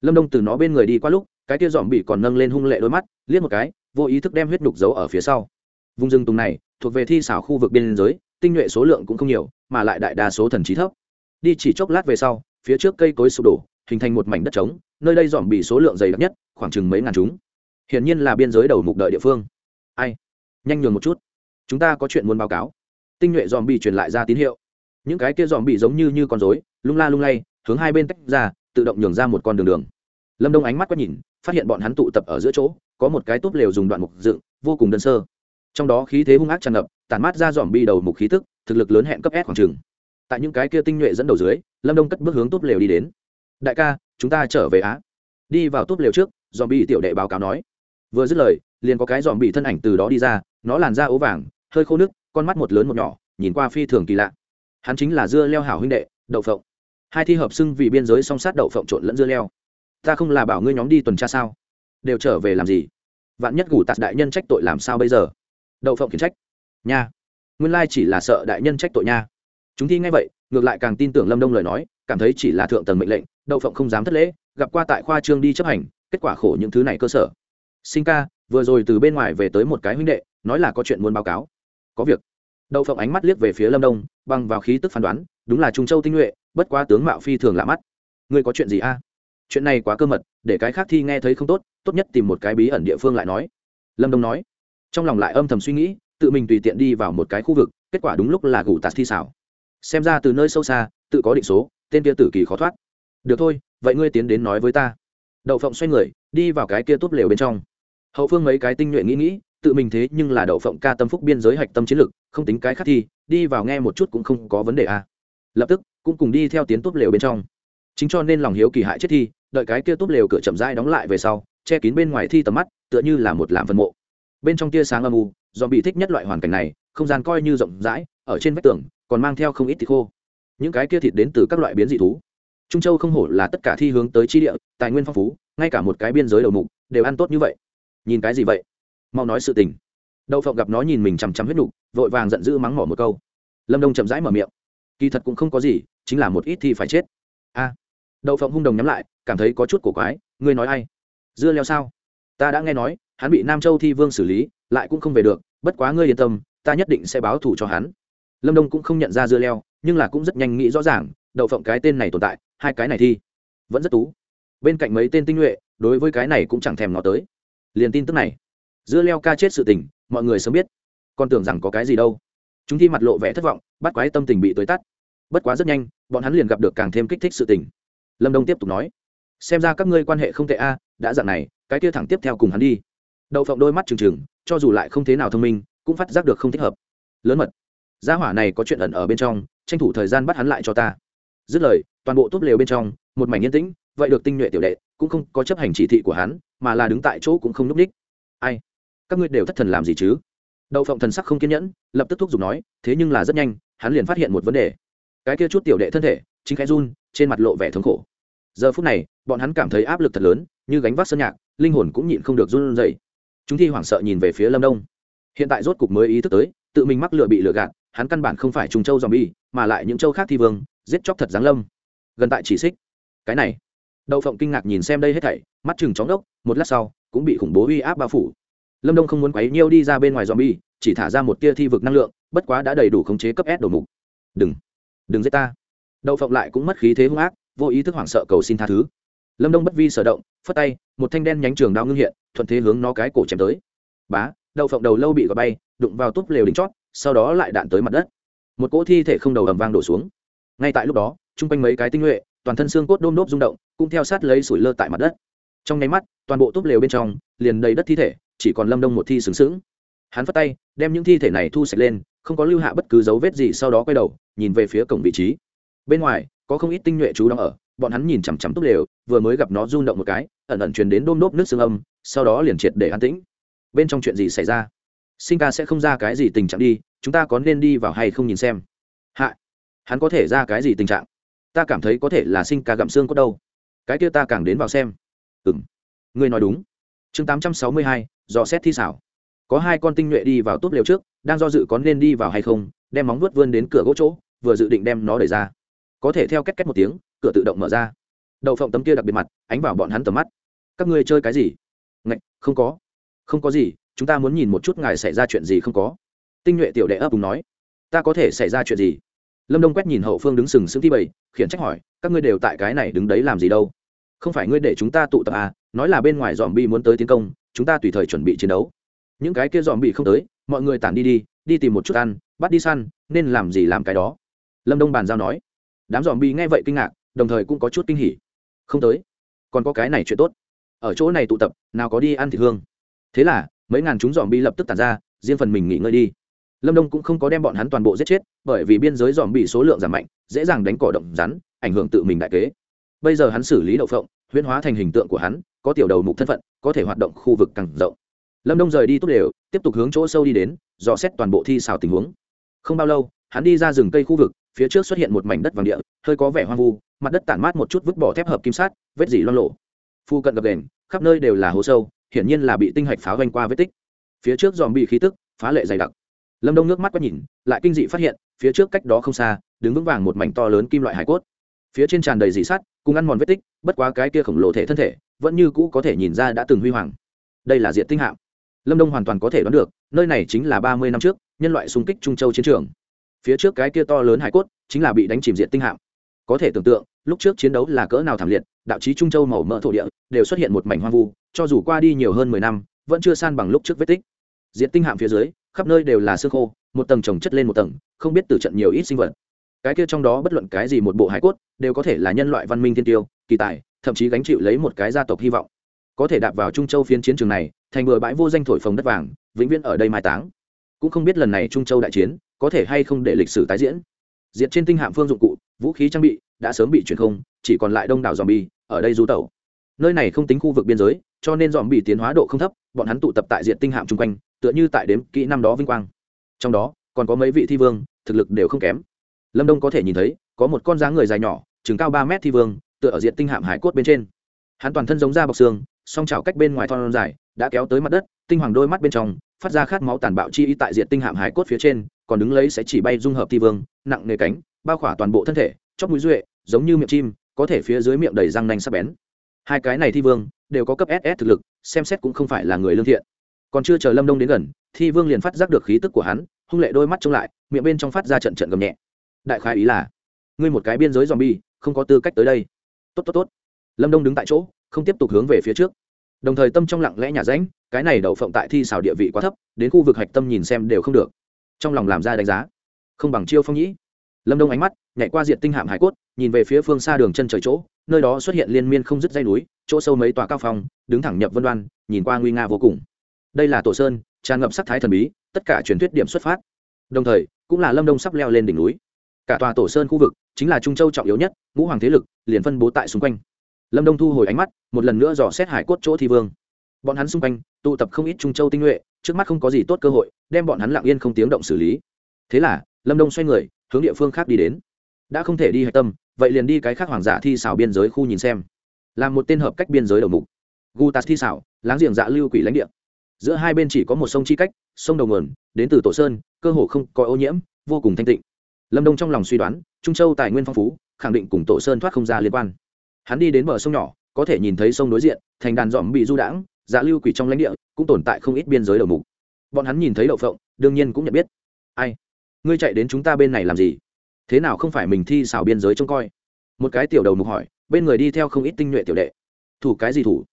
Lâm đông từ nó bên người đi qua lúc, cái kia dòm bị còn nâng lên hung lệ đôi mắt, liếc một cái, vô ý thức đem huyết đục giấu ở phía sau. Vùng rừng tùng này, thuộc về thi xảo khu vực biên giới, tinh nhuệ số lượng cũng không nhiều, mà lại đại đa số thần trí thấp. Đi chỉ chốc lát về sau, phía trước cây cối sụp đổ, hình thành một mảnh đất trống, nơi đây dòm bị số lượng dày đặc nhất, khoảng chừng mấy ngàn chúng. Hiển nhiên là biên giới đầu mục đợi địa phương. Ai? Nhanh nhường một chút chúng ta có chuyện muốn báo cáo. Tinh nhuệ dòm bị truyền lại ra tín hiệu. Những cái kia dòm bị giống như như con rối, lung la lung lay, hướng hai bên tách ra, tự động nhường ra một con đường đường. Lâm đông ánh mắt quét nhìn, phát hiện bọn hắn tụ tập ở giữa chỗ, có một cái túp lều dùng đoạn mục dựng, vô cùng đơn sơ. Trong đó khí thế hung ác tràn ngập, tản mát ra dòm bi đầu mục khí tức, thực lực lớn hẹn cấp s khoảng trường tại những cái kia tinh nhuệ dẫn đầu dưới, lâm đông cất bước hướng túp lều đi đến. Đại ca, chúng ta trở về á. Đi vào túp lều trước dòm bi tiểu đệ báo cáo nói. Vừa dứt lời, liền có cái dòm bị thân ảnh từ đó đi ra, nó làn da ố vàng hơi khô nước, con mắt một lớn một nhỏ, nhìn qua phi thường kỳ lạ. Hắn chính là dưa leo hảo huynh đệ, đậu phộng. Hai thi hợp xưng vì biên giới song sát đậu phộng trộn lẫn dưa leo. Ta không là bảo ngươi nhóm đi tuần tra sao? Đều trở về làm gì? Vạn nhất gủ tạt đại nhân trách tội làm sao bây giờ? Đậu phộng khiển trách. Nha. Nguyên lai chỉ là sợ đại nhân trách tội nha. Chúng thi ngay vậy, ngược lại càng tin tưởng lâm đông lời nói, cảm thấy chỉ là thượng tầng mệnh lệnh, đậu phộng không dám thất lễ, gặp qua tại khoa trương đi chấp hành, kết quả khổ những thứ này cơ sở. Sinh ca, vừa rồi từ bên ngoài về tới một cái huynh đệ, nói là có chuyện muốn báo cáo có việc. Đậu phộng ánh mắt liếc về phía lâm đông, bằng vào khí tức phán đoán, đúng là trung châu tinh nhuệ, bất quá tướng mạo phi thường lạ mắt. Ngươi có chuyện gì a? Chuyện này quá cơ mật, để cái khác thi nghe thấy không tốt tốt nhất tìm một cái bí ẩn địa phương lại nói. Lâm đông nói. Trong lòng lại âm thầm suy nghĩ, tự mình tùy tiện đi vào một cái khu vực, kết quả đúng lúc là gủ tạt thi xảo. Xem ra từ nơi sâu xa, tự có định số, tên kia tử kỳ khó thoát. Được thôi, vậy ngươi tiến đến nói với ta. Đậu phộng xoay người, đi vào cái kia tốt lều bên trong. Hậu phương mấy cái tinh nhuệ nghĩ nghĩ tự mình thế nhưng là đậu phộng ca tâm phúc biên giới hạch tâm chiến lược, không tính cái khác thi đi vào nghe một chút cũng không có vấn đề à. lập tức, cũng cùng đi theo tiến tốt lều bên trong. Chính cho nên lòng hiếu kỳ hại chết thi, đợi cái kia tốt lều cửa chậm rãi đóng lại về sau, che kín bên ngoài thi tầm mắt, tựa như là một làm phân mộ. Bên trong tia sáng âm u do bị thích nhất loại hoàn cảnh này, không gian coi như rộng rãi, ở trên vách tường, còn mang theo không ít thịt khô. Những cái kia thịt đến từ các loại biến dị thú. Trung châu không hổ là tất cả thi hướng tới chi địa, tài nguyên phong phú, ngay cả một cái biên giới đầu mục, đều ăn tốt như vậy. Nhìn cái gì vậy? Mau nói sự tình. Đậu phộng gặp nó nhìn mình chằm chằm huyết nục, vội vàng giận dữ mắng mỏ một câu. Lâm đông chậm rãi mở miệng. Kỳ thật cũng không có gì, chính là một ít thì phải chết. A. Đậu phộng hung đồng nhắm lại, cảm thấy có chút cổ quái, ngươi nói ai? Dưa leo sao? Ta đã nghe nói, hắn bị nam châu thi vương xử lý, lại cũng không về được, bất quá ngươi yên tâm, ta nhất định sẽ báo thù cho hắn. Lâm đông cũng không nhận ra dưa leo, nhưng là cũng rất nhanh nghĩ rõ ràng, đậu phộng cái tên này tồn tại, hai cái này thi vẫn rất tú. Bên cạnh mấy tên tinh nhuệ, đối với cái này cũng chẳng thèm nó tới. Liền tin tức này dưa leo ca chết sự tình, mọi người sớm biết. Còn tưởng rằng có cái gì đâu. Chúng thi mặt lộ vẻ thất vọng, bắt quái tâm tình bị tới tắt. Bất quá rất nhanh, bọn hắn liền gặp được càng thêm kích thích sự tình. Lâm đông tiếp tục nói, xem ra các ngươi quan hệ không tệ a, đã dạng này, cái kia thẳng tiếp theo cùng hắn đi. Đậu phộng đôi mắt trừng trừng, cho dù lại không thế nào thông minh, cũng phát giác được không thích hợp. Lớn mật, gia hỏa này có chuyện ẩn ở bên trong, tranh thủ thời gian bắt hắn lại cho ta. Dứt lời, toàn bộ túp lều bên trong, một mảnh yên tĩnh, vậy được tinh nhuệ tiểu đệ, cũng không có chấp hành chỉ thị của hắn, mà là đứng tại chỗ cũng không núp đích ai? Các ngươi đều thất thần làm gì chứ? Đậu phộng thần sắc không kiên nhẫn, lập tức thúc giục nói, thế nhưng là rất nhanh, hắn liền phát hiện một vấn đề. Cái kia chút tiểu đệ thân thể, chính khẽ run, trên mặt lộ vẻ thống khổ. Giờ phút này, bọn hắn cảm thấy áp lực thật lớn, như gánh vác sơn nhạc, linh hồn cũng nhịn không được run rẩy. Chúng thi hoảng sợ nhìn về phía lâm đông. Hiện tại rốt cục mới ý thức tới, tự mình mắc lựa bị lừa gạt, hắn căn bản không phải trùng châu dòm bi mà lại những châu khác thi vương, giết chóc thật giáng lâm. Gần tại chỉ xích. Cái này. Đậu phộng kinh ngạc nhìn xem đây hết thảy, mắt chừng chóng đốc, một lát sau, cũng bị khủng bố uy áp bao phủ lâm đông không muốn quấy nhiêu đi ra bên ngoài dòm bi chỉ thả ra một tia thi vực năng lượng, bất quá đã đầy đủ khống chế cấp s đồ mục. Đừng đừng giết ta. Đậu phộng lại cũng mất khí thế hung ác, vô ý thức hoảng sợ cầu xin tha thứ. Lâm đông bất vi sở động, phất tay, một thanh đen nhánh trường đao ngưng hiện, thuận thế hướng nó cái cổ chém tới. Bá, đậu phộng đầu lâu bị gọt bay, đụng vào túp lều đỉnh chót, sau đó lại đạn tới mặt đất. Một cỗ thi thể không đầu ầm vang đổ xuống. Ngay tại lúc đó, chung quanh mấy cái tinh nhuệ, toàn thân xương cốt đôm đốp rung động, cũng theo sát lấy sủi lơ tại mặt đất. Trong nháy mắt, toàn bộ túp lều bên trong, liền đầy đất thi thể chỉ còn lâm đông một thi sướng sướng hắn phất tay, đem những thi thể này thu sạch lên, không có lưu hạ bất cứ dấu vết gì, sau đó quay đầu, nhìn về phía cổng vị trí. Bên ngoài, có không ít tinh nhuệ chú đang ở, bọn hắn nhìn chằm chằm túc lều, vừa mới gặp nó rung động một cái, ẩn ẩn truyền đến đôm đốp nước xương âm, sau đó liền triệt để an tĩnh. Bên trong chuyện gì xảy ra? Sinh ca sẽ không ra cái gì tình trạng đi, chúng ta có nên đi vào hay không nhìn xem? Hạ, hắn có thể ra cái gì tình trạng? Ta cảm thấy có thể là sinh ca gặm xương có đâu. Cái kia ta càng đến vào xem. Ừ m ngươi nói đúng. Chương tám trăm sáu mươi hai dò xét thi xảo. Có hai con tinh nhuệ đi vào túp lều trước, đang do dự có nên đi vào hay không, đem móng vuốt vươn đến cửa gỗ chỗ, vừa dự định đem nó đẩy ra. Có thể theo két két một tiếng, cửa tự động mở ra. Đậu phộng tấm kia đặc biệt mặt, ánh vào bọn hắn tầm mắt. Các ngươi chơi cái gì? Ngạch, không có. Không có gì, chúng ta muốn nhìn một chút ngài xảy ra chuyện gì không có. Tinh nhuệ tiểu đệ ấp cùng nói. Ta có thể xảy ra chuyện gì? Lâm đông quét nhìn hậu phương đứng sừng sững thi bầy, khiển trách hỏi, các ngươi đều tại cái này đứng đấy làm gì đâu? Không phải ngươi để chúng ta tụ tập à nói là bên ngoài dòm bi muốn tới tiến công chúng ta tùy thời chuẩn bị chiến đấu. Những cái kia dòm bị không tới, mọi người tản đi đi đi tìm một chút ăn, bắt đi săn, nên làm gì làm cái đó. Lâm đông bàn giao nói. Đám dòm bị nghe vậy kinh ngạc, đồng thời cũng có chút kinh hỉ. Không tới. Còn có cái này chuyện tốt. Ở chỗ này tụ tập, nào có đi ăn thịt hương. Thế là, mấy ngàn chúng dòm bị lập tức tản ra, riêng phần mình nghỉ ngơi đi. Lâm đông cũng không có đem bọn hắn toàn bộ giết chết, bởi vì biên giới dòm bị số lượng giảm mạnh, dễ dàng đánh cỏ động rắn, ảnh hưởng tự mình đại kế. Bây giờ hắn xử lý đậu phộng huyễn hóa thành hình tượng của hắn, có tiểu đầu mục thân phận, có thể hoạt động khu vực càng rộng. Lâm đông rời đi tốt đều, tiếp tục hướng chỗ sâu đi đến, dò xét toàn bộ thi xào tình huống. Không bao lâu, hắn đi ra rừng cây khu vực, phía trước xuất hiện một mảnh đất vàng địa, hơi có vẻ hoang vu, mặt đất tản mát một chút vứt bỏ thép hợp kim sát vết dỉ loang lộ phu cận gập đền khắp nơi đều là hố sâu, hiển nhiên là bị tinh hạch pháo vanh qua vết tích. Phía trước dòm bị khí tức, phá lệ dày đặc. Lâm đông nước mắt quét nhìn, lại kinh dị phát hiện, phía trước cách đó không xa, đứng vững vàng một mảnh to lớn kim loại hải cốt. Phía trên tràn đầy dị sắt cùng ăn mòn vết tích, bất quá cái kia khổng lồ thể thân thể, vẫn như cũ có thể nhìn ra đã từng huy hoàng. Đây là diện tinh hạm. Lâm đông hoàn toàn có thể đoán được, nơi này chính là ba mươi năm trước, nhân loại xung kích trung châu chiến trường. Phía trước cái kia to lớn hải cốt, chính là bị đánh chìm diện tinh hạm. Có thể tưởng tượng, lúc trước chiến đấu là cỡ nào thảm liệt, đạo chí trung châu màu mỡ thổ địa, đều xuất hiện một mảnh hoang vu, cho dù qua đi nhiều hơn mười năm, vẫn chưa san bằng lúc trước vết tích. Diện tinh hạm phía dưới, khắp nơi đều là xương khô, một tầng trồng chất lên một tầng, không biết từ trận nhiều ít sinh vật cái kia trong đó bất luận cái gì một bộ hải cốt, đều có thể là nhân loại văn minh thiên tiêu, kỳ tài, thậm chí gánh chịu lấy một cái gia tộc hy vọng. Có thể đạp vào trung châu phiến chiến trường này, thành bừa bãi vô danh thổi phồng đất vàng, vĩnh viễn ở đây mai táng. Cũng không biết lần này trung châu đại chiến, có thể hay không để lịch sử tái diễn. Diệt trên tinh hạm phương dụng cụ, vũ khí trang bị đã sớm bị chuyển không, chỉ còn lại đông đảo dòm bi ở đây du tẩu. Nơi này không tính khu vực biên giới, cho nên dòm bị tiến hóa độ không thấp, bọn hắn tụ tập tại diện tinh hạm chung quanh, tựa như tại đếm kỹ năm đó vinh quang. Trong đó, còn có mấy vị thi vương, thực lực đều không kém lâm đông có thể nhìn thấy, có một con dáng người dài nhỏ chừng cao ba mét thi vương, tựa ở diện tinh hạm hải cốt bên trên. Hắn toàn thân giống da bọc xương, song trào cách bên ngoài thon dài, đã kéo tới mặt đất, tinh hoàng đôi mắt bên trong, phát ra khát máu tàn bạo chi ý tại diện tinh hạm hải cốt phía trên, còn đứng lấy sẽ chỉ bay dung hợp thi vương, nặng nề cánh, bao khỏa toàn bộ thân thể chóc mũi duệ, giống như miệng chim, có thể phía dưới miệng đầy răng nanh sắc bén. Hai cái này thi vương, đều có cấp ss thực lực, xem xét cũng không phải là người lương thiện. Còn chưa chờ lâm đông đến gần, thi vương liền phát giác được khí tức của hắn, hung lệ đôi mắt trông lại, miệng bên trong phát ra trận trận gầm nhẹ đại khái ý là, ngươi một cái biên giới dòm bi không có tư cách tới đây. Tốt tốt tốt. Lâm đông đứng tại chỗ, không tiếp tục hướng về phía trước. Đồng thời tâm trong lặng lẽ nhà ránh, cái này đậu phộng tại thi xảo địa vị quá thấp, đến khu vực hạch tâm nhìn xem đều không được. Trong lòng làm ra đánh giá. Không bằng chiêu phong nhĩ. Lâm đông ánh mắt nhảy qua diện tinh hạm hải cốt, nhìn về phía phương xa đường chân trời chỗ, nơi đó xuất hiện liên miên không dứt dây núi, chỗ sâu mấy tòa cao phong, đứng thẳng nhập vân đoan, nhìn qua nguy nga vô cùng. Đây là tổ sơn, tràn ngập sắc thái thần bí, tất cả truyền thuyết điểm xuất phát. Đồng thời, cũng là lâm đông sắp leo lên đỉnh núi cả tòa tổ sơn khu vực chính là trung châu trọng yếu nhất, ngũ hoàng thế lực liền phân bố tại xung quanh. Lâm đông thu hồi ánh mắt, một lần nữa dò xét hải cốt chỗ thi vương. Bọn hắn xung quanh, tụ tập không ít trung châu tinh nhuệ, trước mắt không có gì tốt cơ hội, đem bọn hắn lặng yên không tiếng động xử lý. Thế là, lâm đông xoay người, hướng địa phương khác đi đến. Đã không thể đi hạch tâm, vậy liền đi cái khác hoàng giả thi xảo biên giới khu nhìn xem. Là một tên hợp cách biên giới đầu mục. Gutas thi xảo, láng giềng dạ lưu quỷ lãnh địa. Giữa hai bên chỉ có một sông chi cách, sông đầu nguồn, đến từ tổ sơn, cơ hồ không có ô nhiễm, vô cùng thanh tịnh lâm đông trong lòng suy đoán trung châu tài nguyên phong phú khẳng định cùng tổ sơn thoát không ra liên quan hắn đi đến bờ sông nhỏ có thể nhìn thấy sông đối diện thành đàn dòm bị du đãng dạ lưu quỷ trong lãnh địa cũng tồn tại không ít biên giới đầu mục bọn hắn nhìn thấy đậu phộng đương nhiên cũng nhận biết ai ngươi chạy đến chúng ta bên này làm gì thế nào không phải mình thi xảo biên giới trông coi một cái tiểu đầu mục hỏi bên người đi theo không ít tinh nhuệ tiểu đệ thủ cái gì thủ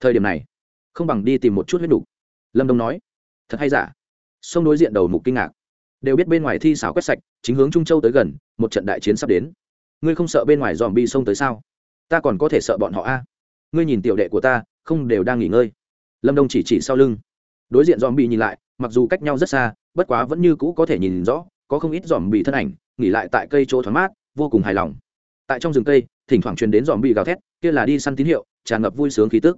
thời điểm này không bằng đi tìm một chút huyết đủ. lâm đông nói thật hay giả sông đối diện đầu mục kinh ngạc đều biết bên ngoài thi xảo quét sạch, chính hướng trung châu tới gần, một trận đại chiến sắp đến. Ngươi không sợ bên ngoài dòm bi sông tới sao? Ta còn có thể sợ bọn họ a. Ngươi nhìn tiểu đệ của ta, không đều đang nghỉ ngơi. Lâm đông chỉ chỉ sau lưng. Đối diện dòm bị nhìn lại, mặc dù cách nhau rất xa, bất quá vẫn như cũ có thể nhìn rõ, có không ít dòm bị thân ảnh, nghỉ lại tại cây chỗ thoáng mát, vô cùng hài lòng. Tại trong rừng cây, thỉnh thoảng truyền đến dòm bị gào thét, kia là đi săn tín hiệu, tràn ngập vui sướng khí tức.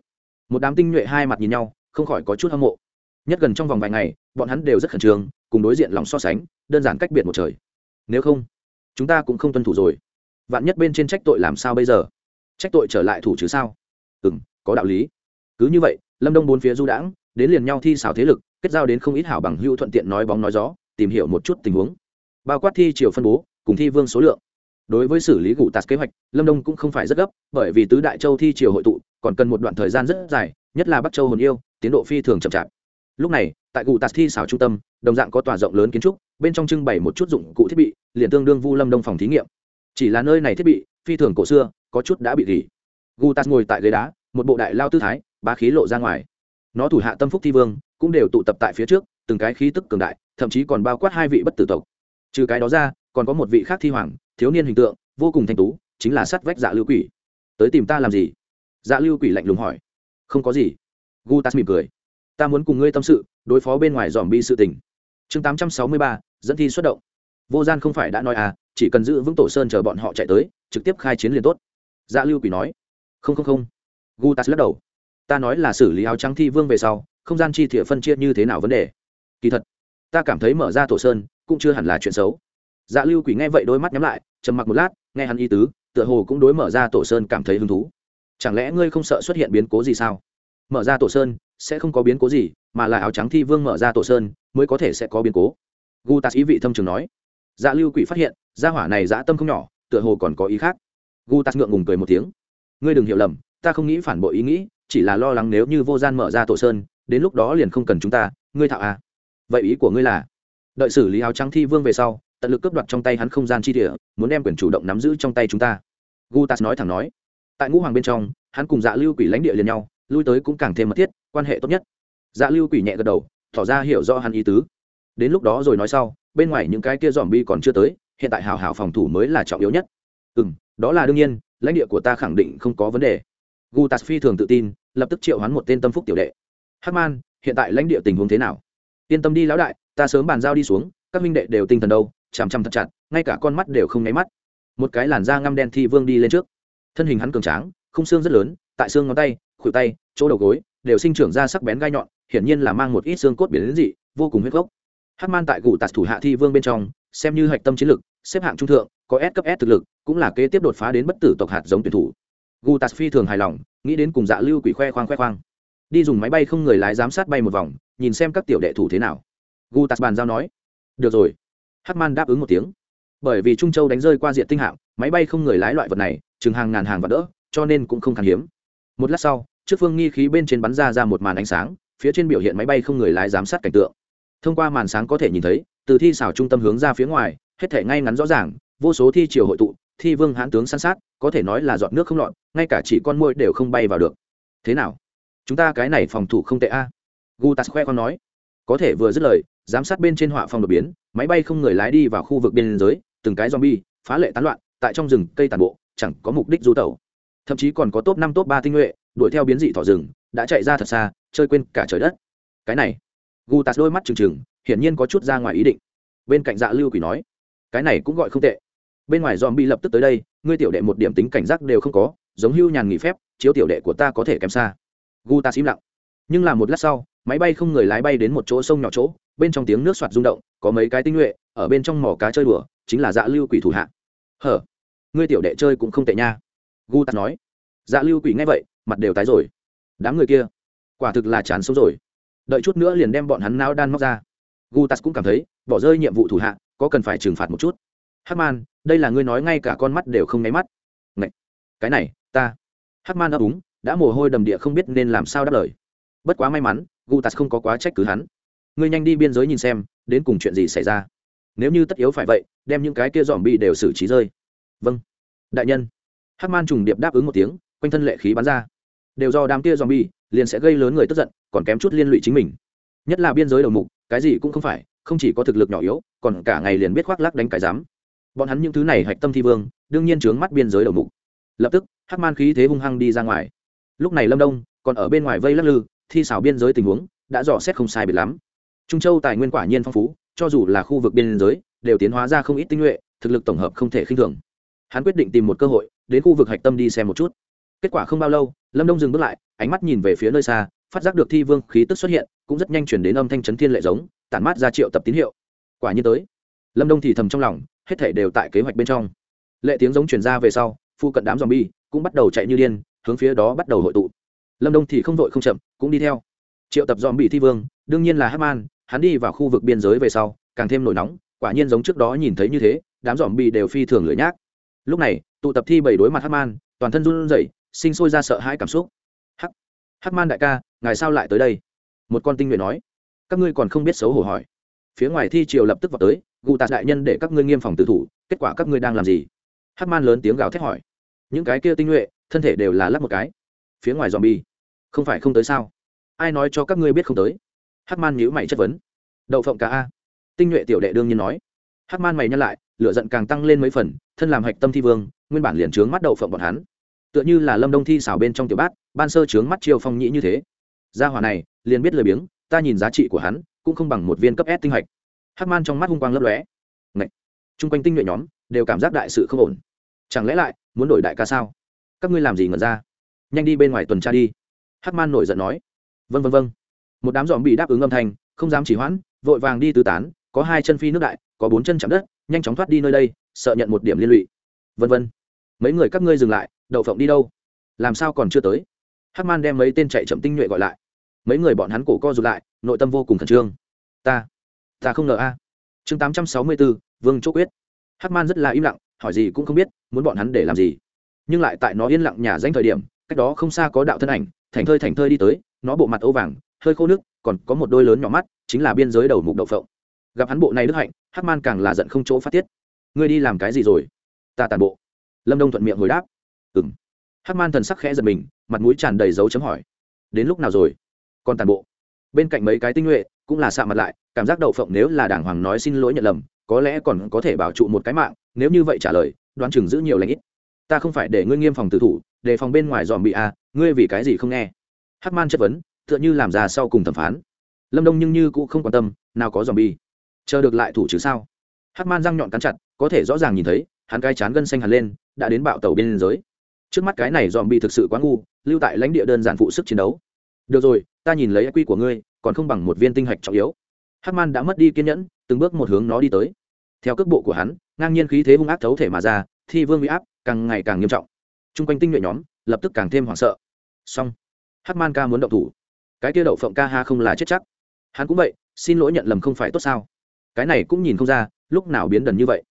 Một đám tinh nhuệ hai mặt nhìn nhau, không khỏi có chút hâm mộ nhất gần trong vòng vài ngày, bọn hắn đều rất khẩn trương, cùng đối diện lòng so sánh, đơn giản cách biệt một trời. Nếu không, chúng ta cũng không tuân thủ rồi. Vạn nhất bên trên trách tội làm sao bây giờ? Trách tội trở lại thủ chứ sao? Ừ m có đạo lý. Cứ như vậy, lâm đông bốn phía du đãng, đến liền nhau thi xảo thế lực, kết giao đến không ít hảo bằng hữu thuận tiện nói bóng nói gió, tìm hiểu một chút tình huống. Bao quát thi chiều phân bố, cùng thi vương số lượng. Đối với xử lý gủ tạt kế hoạch, lâm đông cũng không phải rất gấp, bởi vì tứ đại châu thi chiều hội tụ, còn cần một đoạn thời gian rất dài, nhất là bắc châu hồn yêu, tiến độ phi thường chậm chạp lúc này, tại cụ tạt thi xảo trung tâm, đồng dạng có tòa rộng lớn kiến trúc, bên trong trưng bày một chút dụng cụ thiết bị, liền tương đương vu lâm đông phòng thí nghiệm. Chỉ là nơi này thiết bị, phi thường cổ xưa, có chút đã bị gỉ. Gu tas ngồi tại ghế đá, một bộ đại lao tư thái ba khí lộ ra ngoài. Nó thủ hạ tâm phúc thi vương, cũng đều tụ tập tại phía trước, từng cái khí tức cường đại, thậm chí còn bao quát hai vị bất tử tộc. Trừ cái đó ra, còn có một vị khác thi hoàng, thiếu niên hình tượng, vô cùng thanh tú, chính là sắt vách dạ lưu quỷ. Tới tìm ta làm gì? Dạ lưu quỷ lạnh lùng hỏi. Không có gì. Gu tas mỉm cười ta muốn cùng ngươi tâm sự, đối phó bên ngoài dòm bi sự tình. Chương tám trăm sáu mươi ba, dẫn thi xuất động. Vô gian không phải đã nói à chỉ cần giữ vững tổ sơn chờ bọn họ chạy tới, trực tiếp khai chiến liền tốt. Dạ lưu quỷ nói. Không không không. Gu tas lắc đầu. Ta nói là xử lý áo trắng thi vương về sau, không gian chi thiện phân chia như thế nào vấn đề? Kỳ thật, ta cảm thấy mở ra tổ sơn cũng chưa hẳn là chuyện xấu. Dạ lưu quỷ nghe vậy đôi mắt nhắm lại, trầm mặc một lát, nghe hắn y tứ, tựa hồ cũng đối mở ra tổ sơn cảm thấy hứng thú. Chẳng lẽ ngươi không sợ xuất hiện biến cố gì sao? Mở ra tổ sơn sẽ không có biến cố gì, mà là áo trắng thi vương mở ra tổ sơn, mới có thể sẽ có biến cố. Gu tạt ý vị thâm trường nói. Dạ lưu quỷ phát hiện, gia hỏa này dã tâm không nhỏ, tựa hồ còn có ý khác. Gu tạt ngượng ngùng cười một tiếng. Ngươi đừng hiểu lầm, ta không nghĩ phản bội ý nghĩ, chỉ là lo lắng nếu như vô gian mở ra tổ sơn, đến lúc đó liền không cần chúng ta, ngươi thạo à. Vậy ý của ngươi là, đợi xử lý áo trắng thi vương về sau, tận lực cướp đoạt trong tay hắn không gian chi địa, muốn đem quyền chủ động nắm giữ trong tay chúng ta. Gu gutas nói thẳng nói. Tại ngũ hoàng bên trong, hắn cùng dạ lưu quỷ lãnh địa liền nhau lui tới cũng càng thêm mật thiết, quan hệ tốt nhất. Dạ lưu quỷ nhẹ gật đầu, tỏ ra hiểu rõ hắn ý tứ. Đến lúc đó rồi nói sau, bên ngoài những cái kia dòm bi còn chưa tới, hiện tại hào hào phòng thủ mới là trọng yếu nhất. Ừ m đó là đương nhiên, lãnh địa của ta khẳng định không có vấn đề. Gutas phi thường tự tin, lập tức triệu hoán một tên tâm phúc tiểu đệ. Hát man hiện tại lãnh địa tình huống thế nào? Yên tâm đi lão đại, ta sớm bàn giao đi xuống, các minh đệ đều tinh thần đâu, chằm chằm thật chặt, ngay cả con mắt đều không nháy mắt. Một cái làn da ngăm đen thi vương đi lên trước. Thân hình hắn cường tráng, khung xương rất lớn, tại xương ngón tay khuỷu tay, chỗ đầu gối đều sinh trưởng ra sắc bén gai nhọn, hiển nhiên là mang một ít xương cốt biển đến dị, vô cùng huyết gốc. Hắc man tại gù tạt thủ hạ thi vương bên trong, xem như hạch tâm chiến lực, xếp hạng trung thượng, có S cấp S thực lực, cũng là kế tiếp đột phá đến bất tử tộc hạt giống tuyển thủ. Gu tạt phi thường hài lòng, nghĩ đến cùng dạ lưu quỷ khoe khoang khoe khoang. Đi dùng máy bay không người lái giám sát bay một vòng, nhìn xem các tiểu đệ thủ thế nào. Gu tạt bàn giao nói, được rồi. Hắc man đáp ứng một tiếng. Bởi vì trung châu đánh rơi qua diện tinh hạng, máy bay không người lái loại vật này, chừng hàng ngàn hàng và đỡ, cho nên cũng không khan hiếm một lát sau, trước phương nghi khí bên trên bắn ra ra một màn ánh sáng, phía trên biểu hiện máy bay không người lái giám sát cảnh tượng. Thông qua màn sáng có thể nhìn thấy, từ thi xảo trung tâm hướng ra phía ngoài, hết thể ngay ngắn rõ ràng, vô số thi triều hội tụ, thi vương hãn tướng săn sát, có thể nói là giọt nước không lọt, ngay cả chỉ con môi đều không bay vào được. Thế nào? Chúng ta cái này phòng thủ không tệ a. À? gutas khoe con nói. Có thể vừa dứt lời, giám sát bên trên họa phòng đột biến, máy bay không người lái đi vào khu vực biên giới, từng cái zombie, phá lệ tán loạn, tại trong rừng cây tàn bộ, chẳng có mục đích du tẩu thậm chí còn có top năm, top ba tinh nhuệ, đuổi theo biến dị thỏ rừng, đã chạy ra thật xa, chơi quên cả trời đất. Cái này gu tạt đôi mắt trừng trừng, hiển nhiên có chút ra ngoài ý định. Bên cạnh dạ lưu quỷ nói, cái này cũng gọi không tệ. Bên ngoài dòm bị lập tức tới đây, ngươi tiểu đệ một điểm tính cảnh giác đều không có, giống hưu nhàn nghỉ phép, chiếu tiểu đệ của ta có thể kém xa. Gu ta xím lặng. Nhưng là một lát sau, máy bay không người lái bay đến một chỗ sông nhỏ chỗ, bên trong tiếng nước soạt rung động, có mấy cái tinh nhuệ, ở bên trong mỏ cá chơi đùa, chính là dạ lưu quỷ thủ hạ. Hở, ngươi tiểu đệ chơi cũng không tệ nha gu tạt nói. Dạ lưu quỷ nghe vậy, mặt đều tái rồi. Đám người kia, quả thực là chán sống rồi. Đợi chút nữa liền đem bọn hắn nao đan móc ra. Gu tạt cũng cảm thấy, bỏ rơi nhiệm vụ thủ hạ, có cần phải trừng phạt một chút. Hắc man, đây là ngươi nói ngay cả con mắt đều không nháy mắt. Ngậy! cái này, ta. Hắc man ấp úng, đã mồ hôi đầm địa không biết nên làm sao đáp lời. Bất quá may mắn, gu tạt không có quá trách cứ hắn. Ngươi nhanh đi biên giới nhìn xem, đến cùng chuyện gì xảy ra. Nếu như tất yếu phải vậy, đem những cái kia dòm bi đều xử trí rơi. Vâng. Đại nhân hắc man trùng điệp đáp ứng một tiếng, quanh thân lệ khí bắn ra. Đều do đám kia zombie, liền sẽ gây lớn người tức giận, còn kém chút liên lụy chính mình. Nhất là biên giới đầu mục, cái gì cũng không phải, không chỉ có thực lực nhỏ yếu, còn cả ngày liền biết khoác lắc đánh cái dám bọn hắn những thứ này hạch tâm thi vương, đương nhiên trướng mắt biên giới đầu mục. Lập tức, hắc man khí thế hung hăng đi ra ngoài. Lúc này lâm đông, còn ở bên ngoài vây lắc lư, thi xảo biên giới tình huống, đã dò xét không sai biệt lắm. Trung châu tài nguyên quả nhiên phong phú, cho dù là khu vực biên giới, đều tiến hóa ra không ít tinh nhuệ, thực lực tổng hợp không thể khinh thường hắn quyết định tìm một cơ hội, đến khu vực hạch tâm đi xem một chút. Kết quả không bao lâu, lâm đông dừng bước lại, ánh mắt nhìn về phía nơi xa, phát giác được thi vương khí tức xuất hiện, cũng rất nhanh chuyển đến âm thanh chấn thiên lệ giống, tản mát ra triệu tập tín hiệu. Quả nhiên tới. Lâm đông thì thầm trong lòng, hết thể đều tại kế hoạch bên trong. Lệ tiếng giống chuyển ra về sau, phu cận đám z bi cũng bắt đầu chạy như điên, hướng phía đó bắt đầu hội tụ. Lâm đông thì không vội không chậm, cũng đi theo. Triệu tập dòm bị thi vương, đương nhiên là hát man, hắn đi vào khu vực biên giới về sau, càng thêm nổi nóng, quả nhiên giống trước đó nhìn thấy như thế, đám dòm bi đều phi thường lưỡi nhác lúc này, tụ tập thi bảy đối mặt hát man toàn thân run rẩy, sinh sôi ra sợ hãi cảm xúc. Hắc hát man đại ca, ngài sao lại tới đây? Một con tinh nguyện nói. Các ngươi còn không biết xấu hổ hỏi. Phía ngoài thi triều lập tức vào tới, gù tạt đại nhân để các ngươi nghiêm phòng tự thủ, kết quả các ngươi đang làm gì? Hát man lớn tiếng gào thét hỏi. Những cái kia tinh nhuệ, thân thể đều là lắp một cái. Phía ngoài dòm bi không phải không tới sao? Ai nói cho các ngươi biết không tới? Hát man nhíu mày chất vấn. Đậu phộng cả a. Tinh nhuệ tiểu đệ đương nhiên nói hát man mày nhăn lại, lửa giận càng tăng lên mấy phần, thân làm hạch tâm thi vương, nguyên bản liền trướng mắt đậu phộng bọn hắn. Tựa như là lâm đông thi xảo bên trong tiểu bát, ban sơ trướng mắt chiêu phong nhĩ như thế. Gia hỏa này, liền biết lười biếng, ta nhìn giá trị của hắn, cũng không bằng một viên cấp S tinh hạch. Hắc man trong mắt hung quang lấp lóe. Ngậy! chung quanh tinh nhuệ nhóm, đều cảm giác đại sự không ổn. Chẳng lẽ lại, muốn đổi đại ca sao? Các ngươi làm gì ngẩn ra? Nhanh đi bên ngoài tuần tra đi. Hắc man nổi giận nói. Vân vân vân một đám dòm bị đáp ứng âm thanh, không dám chỉ hoãn, vội vàng đi tứ tán có hai chân phi nước đại, có bốn chân chạm đất, nhanh chóng thoát đi nơi đây, sợ nhận một điểm liên lụy. Vân vân. Mấy người các ngươi dừng lại, đậu phộng đi đâu? Làm sao còn chưa tới? Hắc man đem mấy tên chạy chậm tinh nhuệ gọi lại. Mấy người bọn hắn cổ co rụt lại, nội tâm vô cùng khẩn trương. Ta ta không ngờ a. Chương tám trăm sáu mươi bốn vương chỗ quyết. Hắc man rất là im lặng, hỏi gì cũng không biết, muốn bọn hắn để làm gì. Nhưng lại tại nó yên lặng nhà danh thời điểm, cách đó không xa có đạo thân ảnh thành thơi thành thơi đi tới, nó bộ mặt âu vàng, hơi khô nước, còn có một đôi lớn nhỏ mắt, chính là biên giới đầu mục đậu phộng gặp hắn bộ này đức hạnh hắc man càng là giận không chỗ phát tiết. Ngươi đi làm cái gì rồi? Ta tàn bộ. Lâm đông thuận miệng hồi đáp. Ừng hắc man thần sắc khẽ giật mình mặt mũi tràn đầy dấu chấm hỏi. Đến lúc nào rồi? Còn tàn bộ. Bên cạnh mấy cái tinh nhuệ cũng là xạ mặt lại cảm giác đậu phộng nếu là đảng hoàng nói xin lỗi nhận lầm có lẽ còn có thể bảo trụ một cái mạng nếu như vậy trả lời đoán chừng giữ nhiều lãnh ít. Ta không phải để ngươi nghiêm phòng tử thủ để phòng bên ngoài dòm bị a à, ngươi vì cái gì không nghe? Hắc man chất vấn tựa như làm ra sau cùng thẩm phán. Lâm đông nhưng như cũng không quan tâm nào có dòm bi chờ được lại thủ chứ sao? Hát man răng nhọn cắn chặt, có thể rõ ràng nhìn thấy, hắn cai chán gân xanh hẳn lên, đã đến bạo tàu bên giới. Trước mắt cái này dòm bi thực sự quá ngu, lưu tại lãnh địa đơn giản phụ sức chiến đấu. Được rồi, ta nhìn lấy quy của ngươi, còn không bằng một viên tinh hạch trọng yếu. Hát man đã mất đi kiên nhẫn, từng bước một hướng nó đi tới. Theo cước bộ của hắn, ngang nhiên khí thế hung ác thấu thể mà ra, thi vương bị áp càng ngày càng nghiêm trọng. T r u n g quanh tinh nhuệ nhóm, lập tức càng thêm hoảng sợ. Song hát man ca muốn động thủ. Cái kia đậu phộng ca ha không là chết chắc. Hắn cũng vậy, xin lỗi nhận lầm không phải tốt sao? Cái này cũng nhìn không ra, lúc nào biến đần như vậy.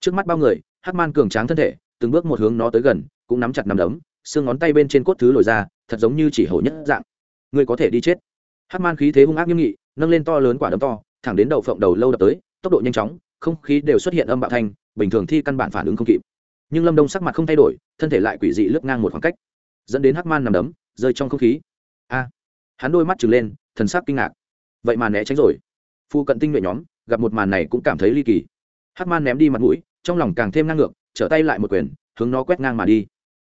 Trước mắt bao người, hắc man cường tráng thân thể, từng bước một hướng nó tới gần, cũng nắm chặt nắm đấm, xương ngón tay bên trên cốt thứ lồi ra, thật giống như chỉ hổ nhất dạng. Ngươi có thể đi chết. Hắc man khí thế hung ác nghiêm nghị, nâng lên to lớn quả đấm to, thẳng đến đậu phộng đầu lâu đập tới, tốc độ nhanh chóng, không khí đều xuất hiện âm bạo thanh, bình thường thi căn bản phản ứng không kịp. Nhưng lâm đông sắc mặt không thay đổi, thân thể lại quỷ dị lướt ngang một khoảng cách, dẫn đến hắc man nằm đấm, rơi trong không khí. A! Hắn đôi mắt trừng lên, thần sắc kinh ngạc. Vậy mà né tránh rồi. Phu cận tinh nhuệ nhóm gặp một màn này cũng cảm thấy ly kỳ. Hắc man ném đi mặt mũi, trong lòng càng thêm năng ngược, trở tay lại một quyền, hướng nó quét ngang mà đi.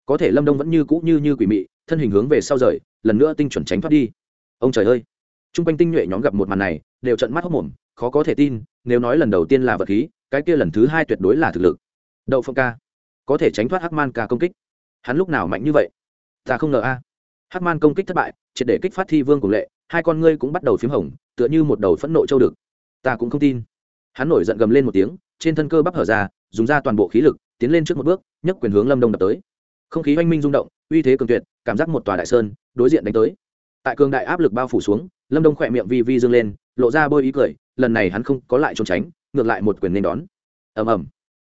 Có thể lâm đông vẫn như cũ như như quỷ mị, thân hình hướng về sau rời, lần nữa tinh chuẩn tránh thoát đi. Ông trời ơi! T r u n g quanh tinh nhuệ nhóm gặp một màn này, đều trận mắt hốc mồm, khó có thể tin, nếu nói lần đầu tiên là vật khí, cái kia lần thứ hai tuyệt đối là thực lực. Đậu Phong ca, có thể tránh thoát hắc man ca công kích. Hắn lúc nào mạnh như vậy? Ta không ngờ a. Hắc man công kích thất bại, triệt để kích phát thi vương cùng lệ, hai con ngươi cũng bắt đầu p h í m hồng, tựa như một đầu phẫn nộ châu được ta cũng không tin. Hắn nổi giận gầm lên một tiếng, trên thân cơ bắp hở ra, dùng ra toàn bộ khí lực, tiến lên trước một bước, nhấc quyền hướng lâm đông đập tới. Không khí oanh minh rung động, uy thế cường tuyệt, cảm giác một tòa đại sơn, đối diện đánh tới. Tại cường đại áp lực bao phủ xuống, lâm đông khỏe miệng vi vi dâng lên, lộ ra bôi ý cười, lần này hắn không có lại trốn tránh, ngược lại một quyền nên đón. Ầm ầm.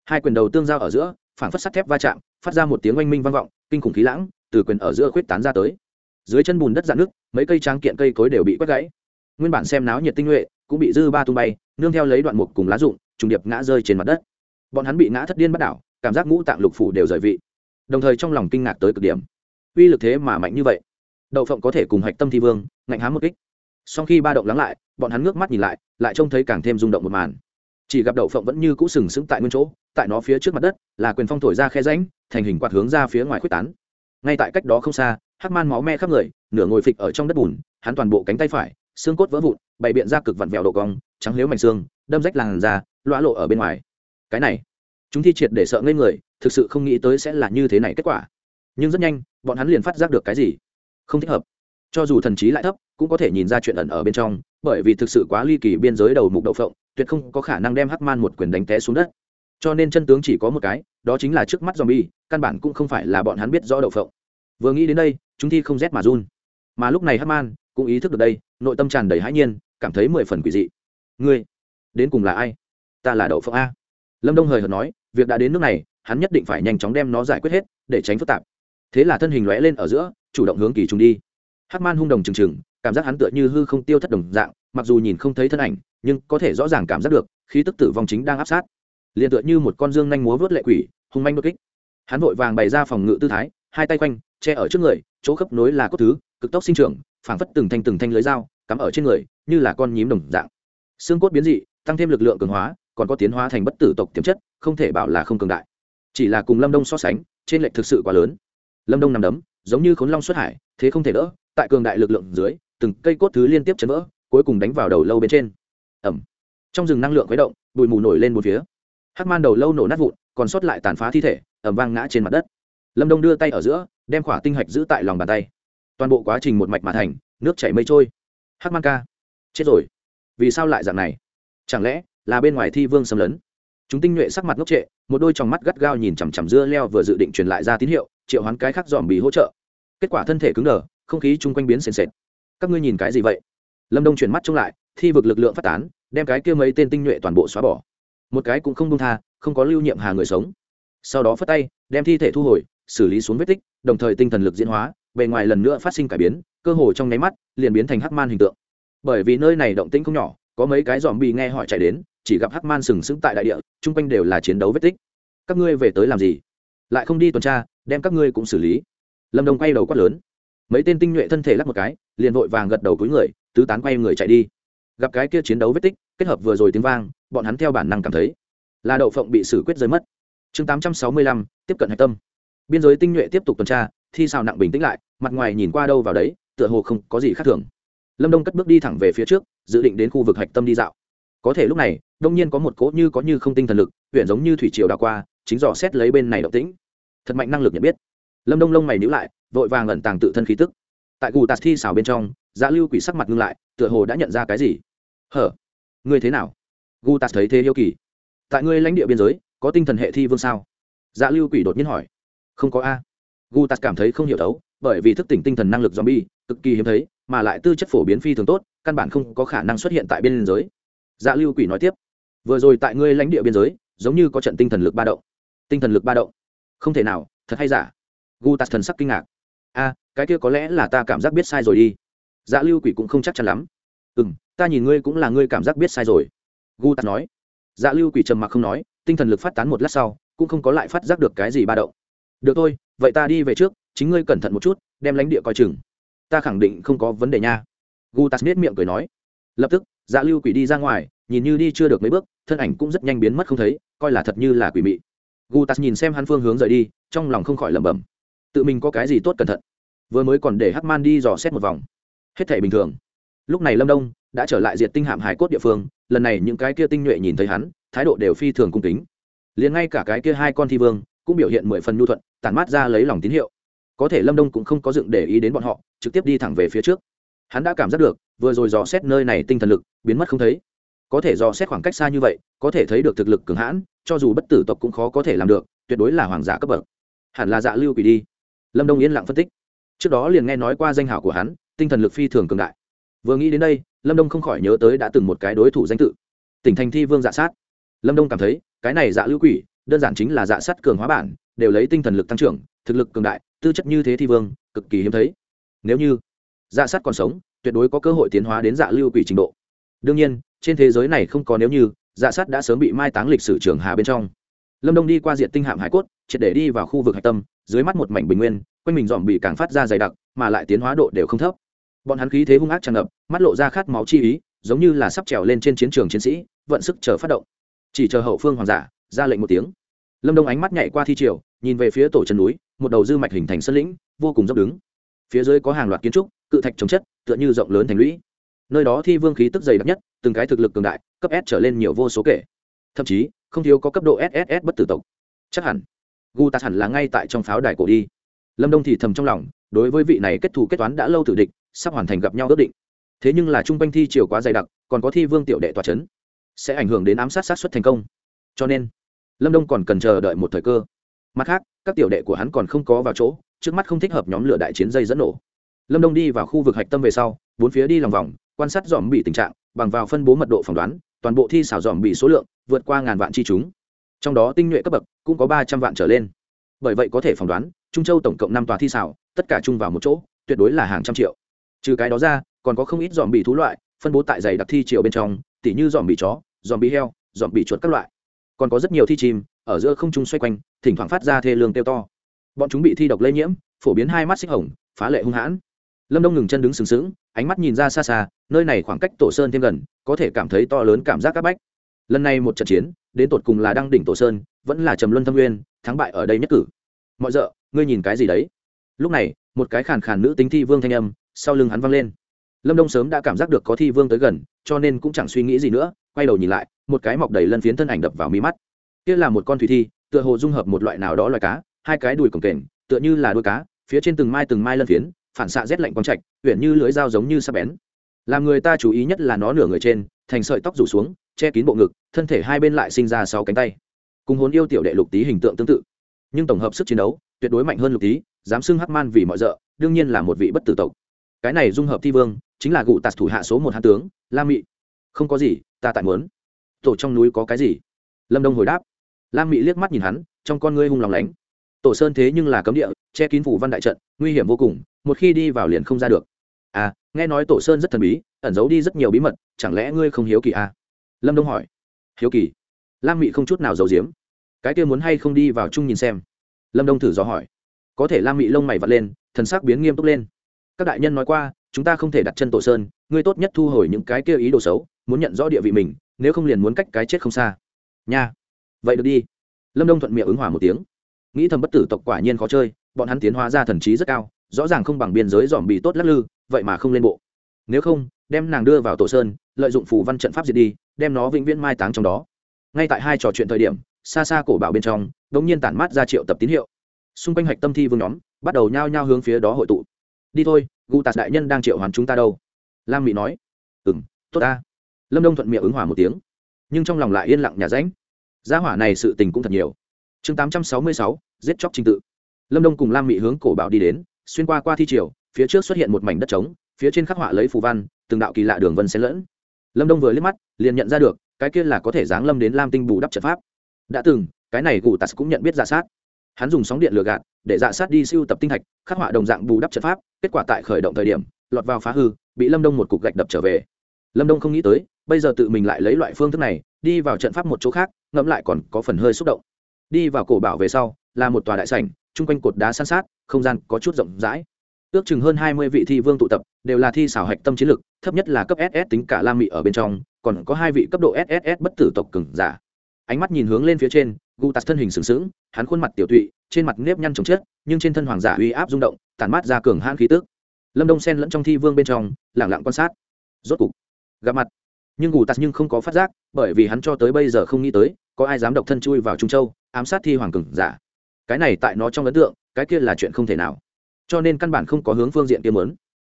Hai quyền đầu tương giao ở giữa, phảng phất sắt thép va chạm, phát ra một tiếng oanh minh vang vọng, kinh khủng khí lãng, từ quyền ở giữa khuyết tán ra tới. Dưới chân bùn đất dạn nước mấy cây tráng kiện cây cối đều bị quét gãy. Nguyên bản xem náo nhiệt tinh nhuệ cũng bị dư ba tung bay, nương theo lấy đoạn mục cùng lá rụng, trùng điệp ngã rơi trên mặt đất. Bọn hắn bị ngã thất điên bắt đảo, cảm giác ngũ tạng lục phủ đều rời vị. Đồng thời trong lòng kinh ngạc tới cực điểm. Uy lực thế mà mạnh như vậy. Đậu phộng có thể cùng hạch tâm thi vương, ngạnh hám một kích. Sau khi ba động lắng lại, bọn hắn ngước mắt nhìn lại lại trông thấy càng thêm rung động một màn. Chỉ gặp đậu phộng vẫn như cũ sừng sững tại nguyên chỗ, tại nó phía trước mặt đất, là quyền phong thổi ra khe ránh thành hình quạt hướng ra phía ngoài khuếch tán. Ngay tại cách đó không xa, hắc man máu me khắp người, nửa ngồi phịch ở trong đất bùn, hắn toàn bộ cánh tay phải xương cốt vỡ vụn, bày biện ra cực vặn vẹo độ cong, trắng liếu mảnh xương, đâm rách làn da loã lộ ở bên ngoài. Cái này, chúng thi triệt để sợ ngây người, thực sự không nghĩ tới sẽ là như thế này kết quả. Nhưng rất nhanh, bọn hắn liền phát giác được cái gì? Không thích hợp. Cho dù thần trí lại thấp, cũng có thể nhìn ra chuyện ẩn ở bên trong, bởi vì thực sự quá ly kỳ biên giới đầu mục đậu phộng, tuyệt không có khả năng đem hắc man một quyền đánh té xuống đất. Cho nên chân tướng chỉ có một cái, đó chính là trước mắt zombie, căn bản cũng không phải là bọn hắn biết rõ đậu phộng. Vừa nghĩ đến đây, chúng thi không rét mà run. Mà lúc này hắc man cũng ý thức được đây nội tâm tràn đầy hãi nhiên, cảm thấy mười phần quỷ dị. Ngươi, đến cùng là ai? Ta là đậu Phượng a. Lâm đông hời hợt nói, việc đã đến nước này, hắn nhất định phải nhanh chóng đem nó giải quyết hết, để tránh phức tạp. Thế là thân hình lóe lên ở giữa, chủ động hướng kỳ trùng đi. Hát man hung đồng trừng trừng, cảm giác hắn tựa như hư không tiêu thất đồng dạng, mặc dù nhìn không thấy thân ảnh, nhưng có thể rõ ràng cảm giác được, khí tức tử vong chính đang áp sát. Liền tựa như một con dương nhanh múa vớt lệ quỷ, hung manh đột kích. Hắn vội vàng bày ra phòng ngự tư thái, hai tay quanh, che ở trước người, chỗ khớp nối là cốt thứ, cực tốc sinh trưởng phảng phất từng thanh từng thanh lưới dao, cắm ở trên người, như là con nhím đồng dạng. Xương cốt biến dị, tăng thêm lực lượng cường hóa, còn có tiến hóa thành bất tử tộc tiềm chất, không thể bảo là không cường đại. Chỉ là cùng lâm đông so sánh, trên lệch thực sự quá lớn. Lâm đông nằm đấm, giống như khốn long xuất hải, thế không thể đỡ, tại cường đại lực lượng dưới, từng cây cốt thứ liên tiếp chấn vỡ, cuối cùng đánh vào đầu lâu bên trên. Ẩm. Trong rừng năng lượng khuấy động, bụi mù nổi lên một phía. Hắc man đầu lâu nổ nát vụn, còn sót lại tàn phá thi thể ẩm vang ngã trên mặt đất. Lâm đông đưa tay ở giữa, đem khỏa tinh hạch giữ tại lòng bàn tay toàn bộ quá trình một mạch mà thành, nước chảy mây trôi. Hắc man ca. Chết rồi. Vì sao lại dạng này? Chẳng lẽ là bên ngoài thi vương xâm lấn? Chúng tinh nhuệ sắc mặt ngốc trệ, một đôi tròng mắt gắt gao nhìn chằm chằm dưa leo vừa dự định truyền lại ra tín hiệu, triệu hoán cái khác dòm bị hỗ trợ. Kết quả thân thể cứng đờ, không khí chung quanh biến sền sệt. Các ngươi nhìn cái gì vậy? Lâm đông chuyển mắt trông lại, thi vực lực lượng phát tán, đem cái kia mấy tên tinh nhuệ toàn bộ xóa bỏ. Một cái cũng không đông tha, không có lưu nhiệm hà người sống. Sau đó phất tay, đem thi thể thu hồi, xử lý xuống vết tích, đồng thời tinh thần lực diễn hóa bề ngoài lần nữa phát sinh cải biến, cơ hồ trong nháy mắt, liền biến thành hắc man hình tượng. Bởi vì nơi này động tĩnh không nhỏ, có mấy cái dòm bị nghe hỏi chạy đến, chỉ gặp hắc man sừng sững tại đại địa, chung quanh đều là chiến đấu vết tích. Các ngươi về tới làm gì? Lại không đi tuần tra, đem các ngươi cũng xử lý. Lâm đồng quay đầu quát lớn. Mấy tên tinh nhuệ thân thể lắc một cái, liền vội vàng gật đầu cúi người, tứ tán quay người chạy đi. Gặp cái kia chiến đấu vết tích, kết hợp vừa rồi tiếng vang, bọn hắn theo bản năng cảm thấy là đậu phộng bị xử quyết rơi mất. Chương tám trăm sáu mươi lăm, tiếp cận hạch tâm. Biên giới tinh nhuệ tiếp tục tuần tra thi xào nặng bình tĩnh lại, mặt ngoài nhìn qua đâu vào đấy, tựa hồ không có gì khác thường. Lâm đông cất bước đi thẳng về phía trước, dự định đến khu vực hạch tâm đi dạo. Có thể lúc này, đông nhiên có một cỗ như có như không tinh thần lực, huyện giống như thủy triều đào qua, chính dò xét lấy bên này động tĩnh. Thật mạnh năng lực nhận biết. Lâm đông lông mày nhữ lại, vội vàng ẩn tàng tự thân khí tức. Tại gù tạt thi xào bên trong dạ lưu quỷ sắc mặt ngưng lại, tựa hồ đã nhận ra cái gì. Hở? Ngươi thế nào? Gu tạt thấy thế yêu kỳ. Tại ngươi lãnh địa biên giới, có tinh thần hệ thi vương sao? Dạ lưu quỷ đột nhiên hỏi. Không có a gu tạt cảm thấy không hiểu thấu bởi vì thức tỉnh tinh thần năng lực zombie, cực kỳ hiếm thấy, mà lại tư chất phổ biến phi thường tốt, căn bản không có khả năng xuất hiện tại biên giới. Dạ lưu quỷ nói tiếp, vừa rồi tại ngươi lãnh địa biên giới, giống như có trận tinh thần lực ba động. Tinh thần lực ba động? Không thể nào, thật hay giả? Gu tạt thần sắc kinh ngạc. A, cái kia có lẽ là ta cảm giác biết sai rồi đi. Dạ lưu quỷ cũng không chắc chắn lắm. Ừ m ta nhìn ngươi cũng là ngươi cảm giác biết sai rồi. Gu tạt nói. Dạ lưu quỷ trầm mặc không nói, tinh thần lực phát tán một lát sau, cũng không có lại phát giác được cái gì ba động được thôi, vậy ta đi về trước, chính ngươi cẩn thận một chút, đem lánh địa coi chừng. Ta khẳng định không có vấn đề nha. Gutas nết miệng cười nói. Lập tức dạ lưu quỷ đi ra ngoài, nhìn như đi chưa được mấy bước, thân ảnh cũng rất nhanh biến mất không thấy, coi là thật như là quỷ mị. Gutas nhìn xem hắn phương hướng rời đi, trong lòng không khỏi lẩm bẩm. Tự mình có cái gì tốt cẩn thận? Vừa mới còn để hắc man đi dò xét một vòng. Hết thể bình thường. Lúc này lâm đông đã trở lại diệt tinh hạm hải cốt địa phương, lần này những cái kia tinh nhuệ nhìn thấy hắn, thái độ đều phi thường cung kính. Liền ngay cả cái kia hai con thi vương cũng biểu hiện mười phần nhu thuận, tản mát ra lấy lòng tín hiệu. Có thể lâm đông cũng không có dựng để ý đến bọn họ, trực tiếp đi thẳng về phía trước. Hắn đã cảm giác được, vừa rồi dò xét nơi này tinh thần lực, biến mất không thấy. Có thể dò xét khoảng cách xa như vậy, có thể thấy được thực lực cường hãn, cho dù bất tử tộc cũng khó có thể làm được, tuyệt đối là hoàng giả cấp bậc. Hẳn là dạ lưu quỷ đi. Lâm đông yên lặng phân tích. Trước đó liền nghe nói qua danh hảo của hắn, tinh thần lực phi thường cường đại. Vừa nghĩ đến đây, lâm đông không khỏi nhớ tới đã từng một cái đối thủ danh tự. Tỉnh thành thi vương dạ sát. Lâm đông cảm thấy, cái này dạ lưu quỷ đơn giản chính là dạ sắt cường hóa bản, đều lấy tinh thần lực tăng trưởng, thực lực cường đại, tư chất như thế thi vương, cực kỳ hiếm thấy. Nếu như dạ sắt còn sống, tuyệt đối có cơ hội tiến hóa đến dạ lưu quỷ trình độ. Đương nhiên, trên thế giới này không có nếu như dạ sắt đã sớm bị mai táng lịch sử trường hà bên trong. Lâm đông đi qua diện tinh hạm hải cốt, triệt để đi vào khu vực hạch tâm, dưới mắt một mảnh bình nguyên, quanh mình dòm bị càng phát ra dày đặc, mà lại tiến hóa độ đều không thấp. Bọn hắn khí thế hung ác tràn ngập, mắt lộ ra khát máu chi ý, giống như là sắp trèo lên trên chiến trường chiến sĩ, vận sức chờ phát động. Chỉ chờ hậu phương hoàng giả ra lệnh một tiếng. Lâm đông ánh mắt nhảy qua thi triều, nhìn về phía tổ chân núi, một đầu dư mạch hình thành sân lĩnh, vô cùng dốc đứng. Phía dưới có hàng loạt kiến trúc, cự thạch chống chất, tựa như rộng lớn thành lũy. Nơi đó thi vương khí tức dày đặc nhất, từng cái thực lực cường đại, cấp s trở lên nhiều vô số kể. Thậm chí, không thiếu có cấp độ sss bất tử tộc. Chắc hẳn, gu tạt hẳn là ngay tại trong pháo đài cổ đi. Lâm đông thì thầm trong lòng, đối với vị này kết thù kết toán đã lâu tử địch, sắp hoàn thành gặp nhau ước định. Thế nhưng là trung quanh thi chiều quá dày đặc, còn có thi vương tiểu đệ tòa c h ấ n sẽ ảnh hưởng đến ám sát sát xuất thành công. Cho nên lâm đông còn cần chờ đợi một thời cơ. Mặt khác, các tiểu đệ của hắn còn không có vào chỗ, trước mắt không thích hợp nhóm lửa đại chiến dây dẫn nổ. Lâm đông đi vào khu vực hạch tâm về sau, bốn phía đi lòng vòng, quan sát dòm bị tình trạng, bằng vào phân bố mật độ phỏng đoán, toàn bộ thi xảo dòm bị số lượng vượt qua ngàn vạn chi chúng. Trong đó tinh nhuệ cấp bậc cũng có ba trăm vạn trở lên. Bởi vậy có thể phỏng đoán, trung châu tổng cộng năm tòa thi xảo, tất cả chung vào một chỗ, tuyệt đối là hàng trăm triệu. Trừ cái đó ra, còn có không ít dòm bị thú loại, phân bố tại giày đặc thi triệu bên trong, tỉ như dòm bị chó dòm bị heo dòm bị chuột các loại còn có rất nhiều thi chim, ở giữa không trung xoay quanh, thỉnh thoảng phát ra thê lương kêu to. Bọn chúng bị thi độc lây nhiễm, phổ biến hai mắt xích hồng, phá lệ hung hãn. Lâm đông ngừng chân đứng sừng sững, ánh mắt nhìn ra xa xa, nơi này khoảng cách tổ sơn thêm gần, có thể cảm thấy to lớn cảm giác áp bách. Lần này một trận chiến, đến tột cùng là đăng đỉnh tổ sơn, vẫn là trầm luân thâm nguyên, thắng bại ở đây nhất cử. Mọi rợ, ngươi nhìn cái gì đấy? Lúc này, một cái khàn khàn nữ tính thi vương thanh âm, sau lưng hắn văng lên. Lâm đông sớm đã cảm giác được có thi vương tới gần, cho nên cũng chẳng suy nghĩ gì nữa, quay đầu nhìn lại một cái mọc đầy lân phiến thân ảnh đập vào mí mắt. Kia là một con thủy thi, tựa hồ dung hợp một loại nào đó loài cá, hai cái đùi cổng kềnh, tựa như là đuôi cá, phía trên từng mai từng mai lân phiến, phản xạ rét lạnh quang trạch huyện như lưới dao giống như sắp bén. Làm người ta chú ý nhất là nó nửa người trên, thành sợi tóc rủ xuống, che kín bộ ngực, thân thể hai bên lại sinh ra sáu cánh tay. Cùng hồn yêu tiểu đệ lục tý hình tượng tương tự. Nhưng tổng hợp sức chiến đấu, tuyệt đối mạnh hơn lục tý, dám xưng hắc man vì mọi rợ, đương nhiên là một vị bất tử tộc. Cái này dung hợp thi vương, chính là gụ tạt thủ hạ số một hạ tướng lam mị. Không có gì, ta tại muốn tổ trong núi có cái gì? Lâm đông hồi đáp. Lam mị liếc mắt nhìn hắn, trong con ngươi hung lòng lánh. Tổ sơn thế nhưng là cấm địa, che kín phủ văn đại trận, nguy hiểm vô cùng, một khi đi vào liền không ra được. À nghe nói tổ sơn rất thần bí, ẩn giấu đi rất nhiều bí mật, chẳng lẽ ngươi không hiếu kỳ à? lâm đông hỏi. Hiếu kỳ? Lam mị không chút nào giấu giếm. Cái kia muốn hay không đi vào chung nhìn xem? Lâm đông thử dò hỏi. Có thể lam mị lông mày vật lên, thần sắc biến nghiêm túc lên. Các đại nhân nói qua, chúng ta không thể đặt chân tổ sơn, ngươi tốt nhất thu hồi những cái kia ý đồ xấu, muốn nhận rõ địa vị mình nếu không liền muốn cách cái chết không xa. Nha. Vậy được đi. Lâm đông thuận miệng ứng hỏa một tiếng. Nghĩ thầm bất tử tộc quả nhiên khó chơi, bọn hắn tiến hóa ra thần trí rất cao, rõ ràng không bằng biên giới dòm bị tốt lắc lư, vậy mà không lên bộ. Nếu không, đem nàng đưa vào tổ sơn, lợi dụng phù văn trận pháp diệt đi, đem nó vĩnh viễn mai táng trong đó. Ngay tại hai trò chuyện thời điểm, xa xa cổ bảo bên trong đ ỗ n g nhiên tản mát ra triệu tập tín hiệu. Xung quanh hạch tâm thi vương nhóm, bắt đầu nhao nhao hướng phía đó hội tụ. Đi thôi, gu tạt đại nhân đang triệu hoàn chúng ta đâu? Lam mỹ nói. Ừ m tốt ta lâm đông thuận miệng ứng hòa một tiếng nhưng trong lòng lại yên lặng nhà ránh gia hỏa này sự tình cũng thật nhiều chương tám trăm sáu mươi sáu, giết chóc trình tự lâm đông cùng lam mỹ hướng cổ bảo đi đến xuyên qua qua thi triều phía trước xuất hiện một mảnh đất trống phía trên khắc họa lấy phù văn từng đạo kỳ lạ đường vân xen lẫn lâm đông vừa liếc mắt liền nhận ra được cái kia là có thể giáng lâm đến lam tinh bù đắp trận pháp đã từng cái này gù tạt cũng nhận biết dạ sát hắn dùng sóng điện lừa gạt để dạ sát đi siêu tập tinh thạch khắc họa đồng dạng bù đắp trận pháp kết quả tại khởi động thời điểm lọt vào phá hư bị lâm đông một cục gạch đập trở về lâm đông không nghĩ tới bây giờ tự mình lại lấy loại phương thức này, đi vào trận pháp một chỗ khác, ngẫm lại còn có phần hơi xúc động. Đi vào cổ bảo về sau, là một tòa đại sảnh, chung quanh cột đá san sát, không gian có chút rộng rãi. Ước chừng hơn hai mươi vị thi vương tụ tập, đều là thi xảo hạch tâm chiến lực, thấp nhất là cấp ss tính cả lam mị ở bên trong, còn có hai vị cấp độ sss bất tử tộc cừng giả. Ánh mắt nhìn hướng lên phía trên, gu tạt thân hình sừng sững, hắn khuôn mặt tiểu tụy, trên mặt nếp nhăn trồng chết nhưng trên thân hoàng giả uy áp rung động, tản mát ra cường hãn khí tước lâm đông sen lẫn trong thi vương bên trong lẳng lặng quan sát. Rốt cục, gặp mặt nhưng gu tạt nhưng không có phát giác, bởi vì hắn cho tới bây giờ không nghĩ tới, có ai dám độc thân chui vào trung châu, ám sát thi hoàng cừng giả. Cái này tại nó trong ấn tượng, cái kia là chuyện không thể nào. Cho nên căn bản không có hướng phương diện kia mớn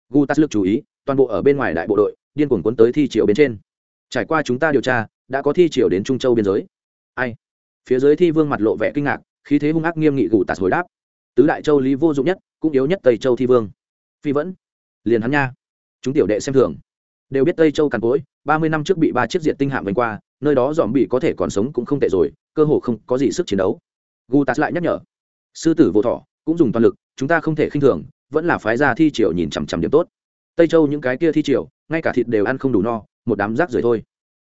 gu tắt lực chú ý, toàn bộ ở bên ngoài đại bộ đội, điên cuồng cuốn tới thi triều bên trên. Trải qua chúng ta điều tra, đã có thi triều đến trung châu biên giới. Ai? Phía dưới thi vương mặt lộ vẻ kinh ngạc, khí thế hung ác nghiêm nghị gù tạt hồi đáp. Tứ đại châu lý vô dụng nhất, cũng yếu nhất tây châu thi vương. Phi vẫn liền hắn nha. Chúng tiểu đệ xem thường đều biết tây châu càn cối ba mươi năm trước bị ba chiếc diệt tinh hạm vành qua, nơi đó dòm bị có thể còn sống cũng không tệ rồi, cơ hồ không có gì sức chiến đấu. Gu tạt lại nhắc nhở, sư tử vô thọ, cũng dùng toàn lực, chúng ta không thể khinh thường, vẫn là phái ra thi triều nhìn chằm chằm điểm tốt. Tây châu những cái kia thi triều, ngay cả thịt đều ăn không đủ no, một đám rác rưởi thôi.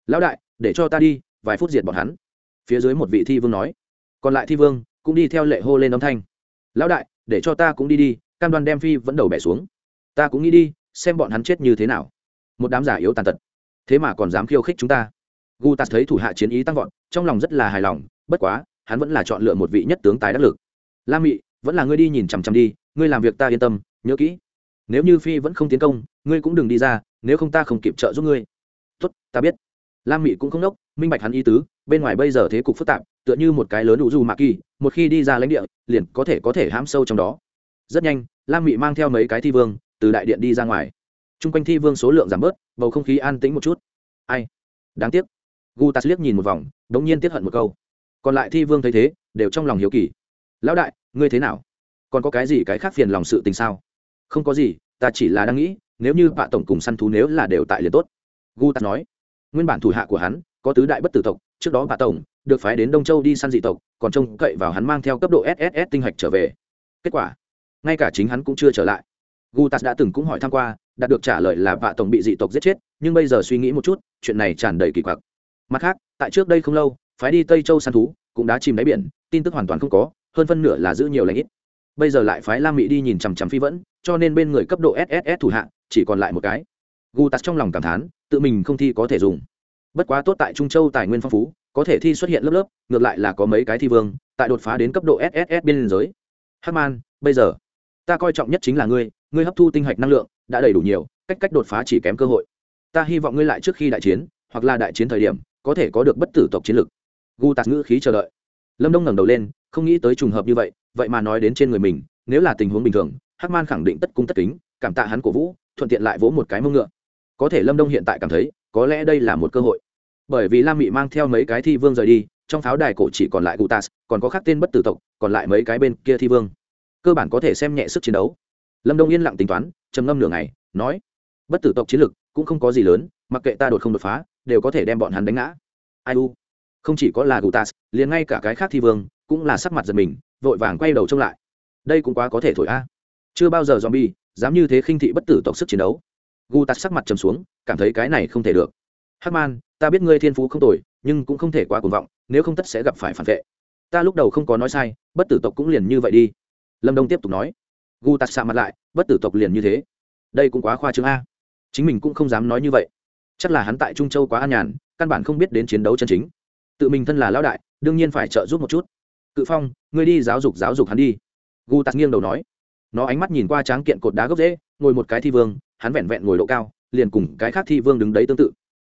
Lão đại, để cho ta đi, vài phút diệt bọn hắn. Phía dưới một vị thi vương nói. Còn lại thi vương cũng đi theo lệ hô lên âm thanh. Lão đại, để cho ta cũng đi đi, cam đoan đem phi vẫn đầu bẻ xuống. Ta cũng nghĩ đi, xem bọn hắn chết như thế nào một đám giả yếu tàn tật. Thế mà còn dám khiêu khích chúng ta. Gu tạt thấy thủ hạ chiến ý tăng vọt, trong lòng rất là hài lòng, bất quá, hắn vẫn là chọn lựa một vị nhất tướng tài đắc lực. La mị, vẫn là ngươi đi nhìn chằm chằm đi, ngươi làm việc ta yên tâm, nhớ kỹ. Nếu như phi vẫn không tiến công, ngươi cũng đừng đi ra, nếu không ta không kịp trợ giúp ngươi. Tốt, ta biết. Lam mị cũng không đốc minh bạch hắn ý tứ, bên ngoài bây giờ thế cục phức tạp, tựa như một cái lớn đủ du mạ kỳ một khi đi ra lãnh địa, liền có thể có thể hãm sâu trong đó. Rất nhanh lam mị mang theo mấy cái thi vương, từ đại điện đi ra ngoài t r u n g quanh thi vương số lượng giảm bớt, bầu không khí an tĩnh một chút. Ai? Đáng tiếc. Gu tas liếc nhìn một vòng đ ỗ n g nhiên tiếp hận một câu. Còn lại thi vương thấy thế, đều trong lòng hiếu kỳ. Lão đại, ngươi thế nào? Còn có cái gì cái khác phiền lòng sự tình sao? Không có gì, ta chỉ là đang nghĩ, nếu như bạ tổng cùng săn thú nếu là đều tại liền tốt. Gu tas nói. Nguyên bản thủ hạ của hắn, có tứ đại bất tử tộc, trước đó bạ tổng được phái đến đông châu đi săn dị tộc, còn trông cậy vào hắn mang theo cấp độ sss tinh hạch trở về. Kết quả, ngay cả chính hắn cũng chưa trở lại. Gutas đã từng cũng hỏi thăm qua đạt được trả lời là vạ tổng bị dị tộc giết chết, nhưng bây giờ suy nghĩ một chút, chuyện này tràn đầy kỳ quặc. Mặt khác, tại trước đây không lâu, phái đi tây châu săn thú, cũng đã chìm đáy biển, tin tức hoàn toàn không có, hơn phân nửa là giữ nhiều lãnh ít. Bây giờ lại phái lam mỹ đi nhìn chằm chằm phi vẫn, cho nên bên người cấp độ sss thủ hạ, chỉ còn lại một cái. Gutas trong lòng cảm thán, tự mình không thi có thể dùng. Bất quá tốt tại trung châu tài nguyên phong phú, có thể thi xuất hiện lớp lớp, ngược lại là có mấy cái thi vương, tại đột phá đến cấp độ sss biên giới. Hắc man, bây giờ, ta coi trọng nhất chính là ngươi ngươi hấp thu tinh hạch năng lượng đã đầy đủ nhiều, cách cách đột phá chỉ kém cơ hội. Ta hy vọng ngươi lại trước khi đại chiến, hoặc là đại chiến thời điểm, có thể có được bất tử tộc chiến lực. Gu tạt ngữ khí chờ đợi. Lâm đông ngẩng đầu lên, không nghĩ tới trùng hợp như vậy vậy mà nói đến trên người mình, nếu là tình huống bình thường, hắc man khẳng định tất cung tất kính, cảm tạ hắn cổ vũ, thuận tiện lại vỗ một cái mông ngựa. Có thể lâm đông hiện tại cảm thấy, có lẽ đây là một cơ hội. Bởi vì lam mị mang theo mấy cái thi vương rời đi, trong pháo đài cổ chỉ còn lại gutas còn có khác tên bất tử tộc, còn lại mấy cái bên kia thi vương. Cơ bản có thể xem nhẹ sức chiến đấu lâm đông yên lặng tính toán, trầm ngâm nửa ngày, nói, bất tử tộc chiến lực cũng không có gì lớn, mặc kệ ta đột không đột phá, đều có thể đem bọn hắn đánh ngã. Ai u? Không chỉ có là gutas, liền ngay cả cái khác thi vương cũng là sắc mặt giật mình, vội vàng quay đầu trông lại. Đây cũng quá có thể thổi a. Chưa bao giờ zombie dám như thế khinh thị bất tử tộc sức chiến đấu. Gu sắc mặt trầm xuống, cảm thấy cái này không thể được. Hắc man ta biết ngươi thiên phú không tồi, nhưng cũng không thể quá cuồng vọng, nếu không tất sẽ gặp phải phản vệ. Ta lúc đầu không có nói sai, bất tử tộc cũng liền như vậy đi. Lâm đông tiếp tục nói gu tạt xạ mặt lại, bất tử tộc liền như thế. Đây cũng quá khoa trương a. Chính mình cũng không dám nói như vậy. Chắc là hắn tại trung châu quá an nhàn, căn bản không biết đến chiến đấu chân chính. Tự mình thân là lão đại, đương nhiên phải trợ giúp một chút. Cự phong, ngươi đi giáo dục giáo dục hắn đi. Gu tạt nghiêng đầu nói. Nó ánh mắt nhìn qua tráng kiện cột đá gốc rễ, ngồi một cái thi vương, hắn vẹn vẹn ngồi độ cao, liền cùng cái khác thi vương đứng đấy tương tự.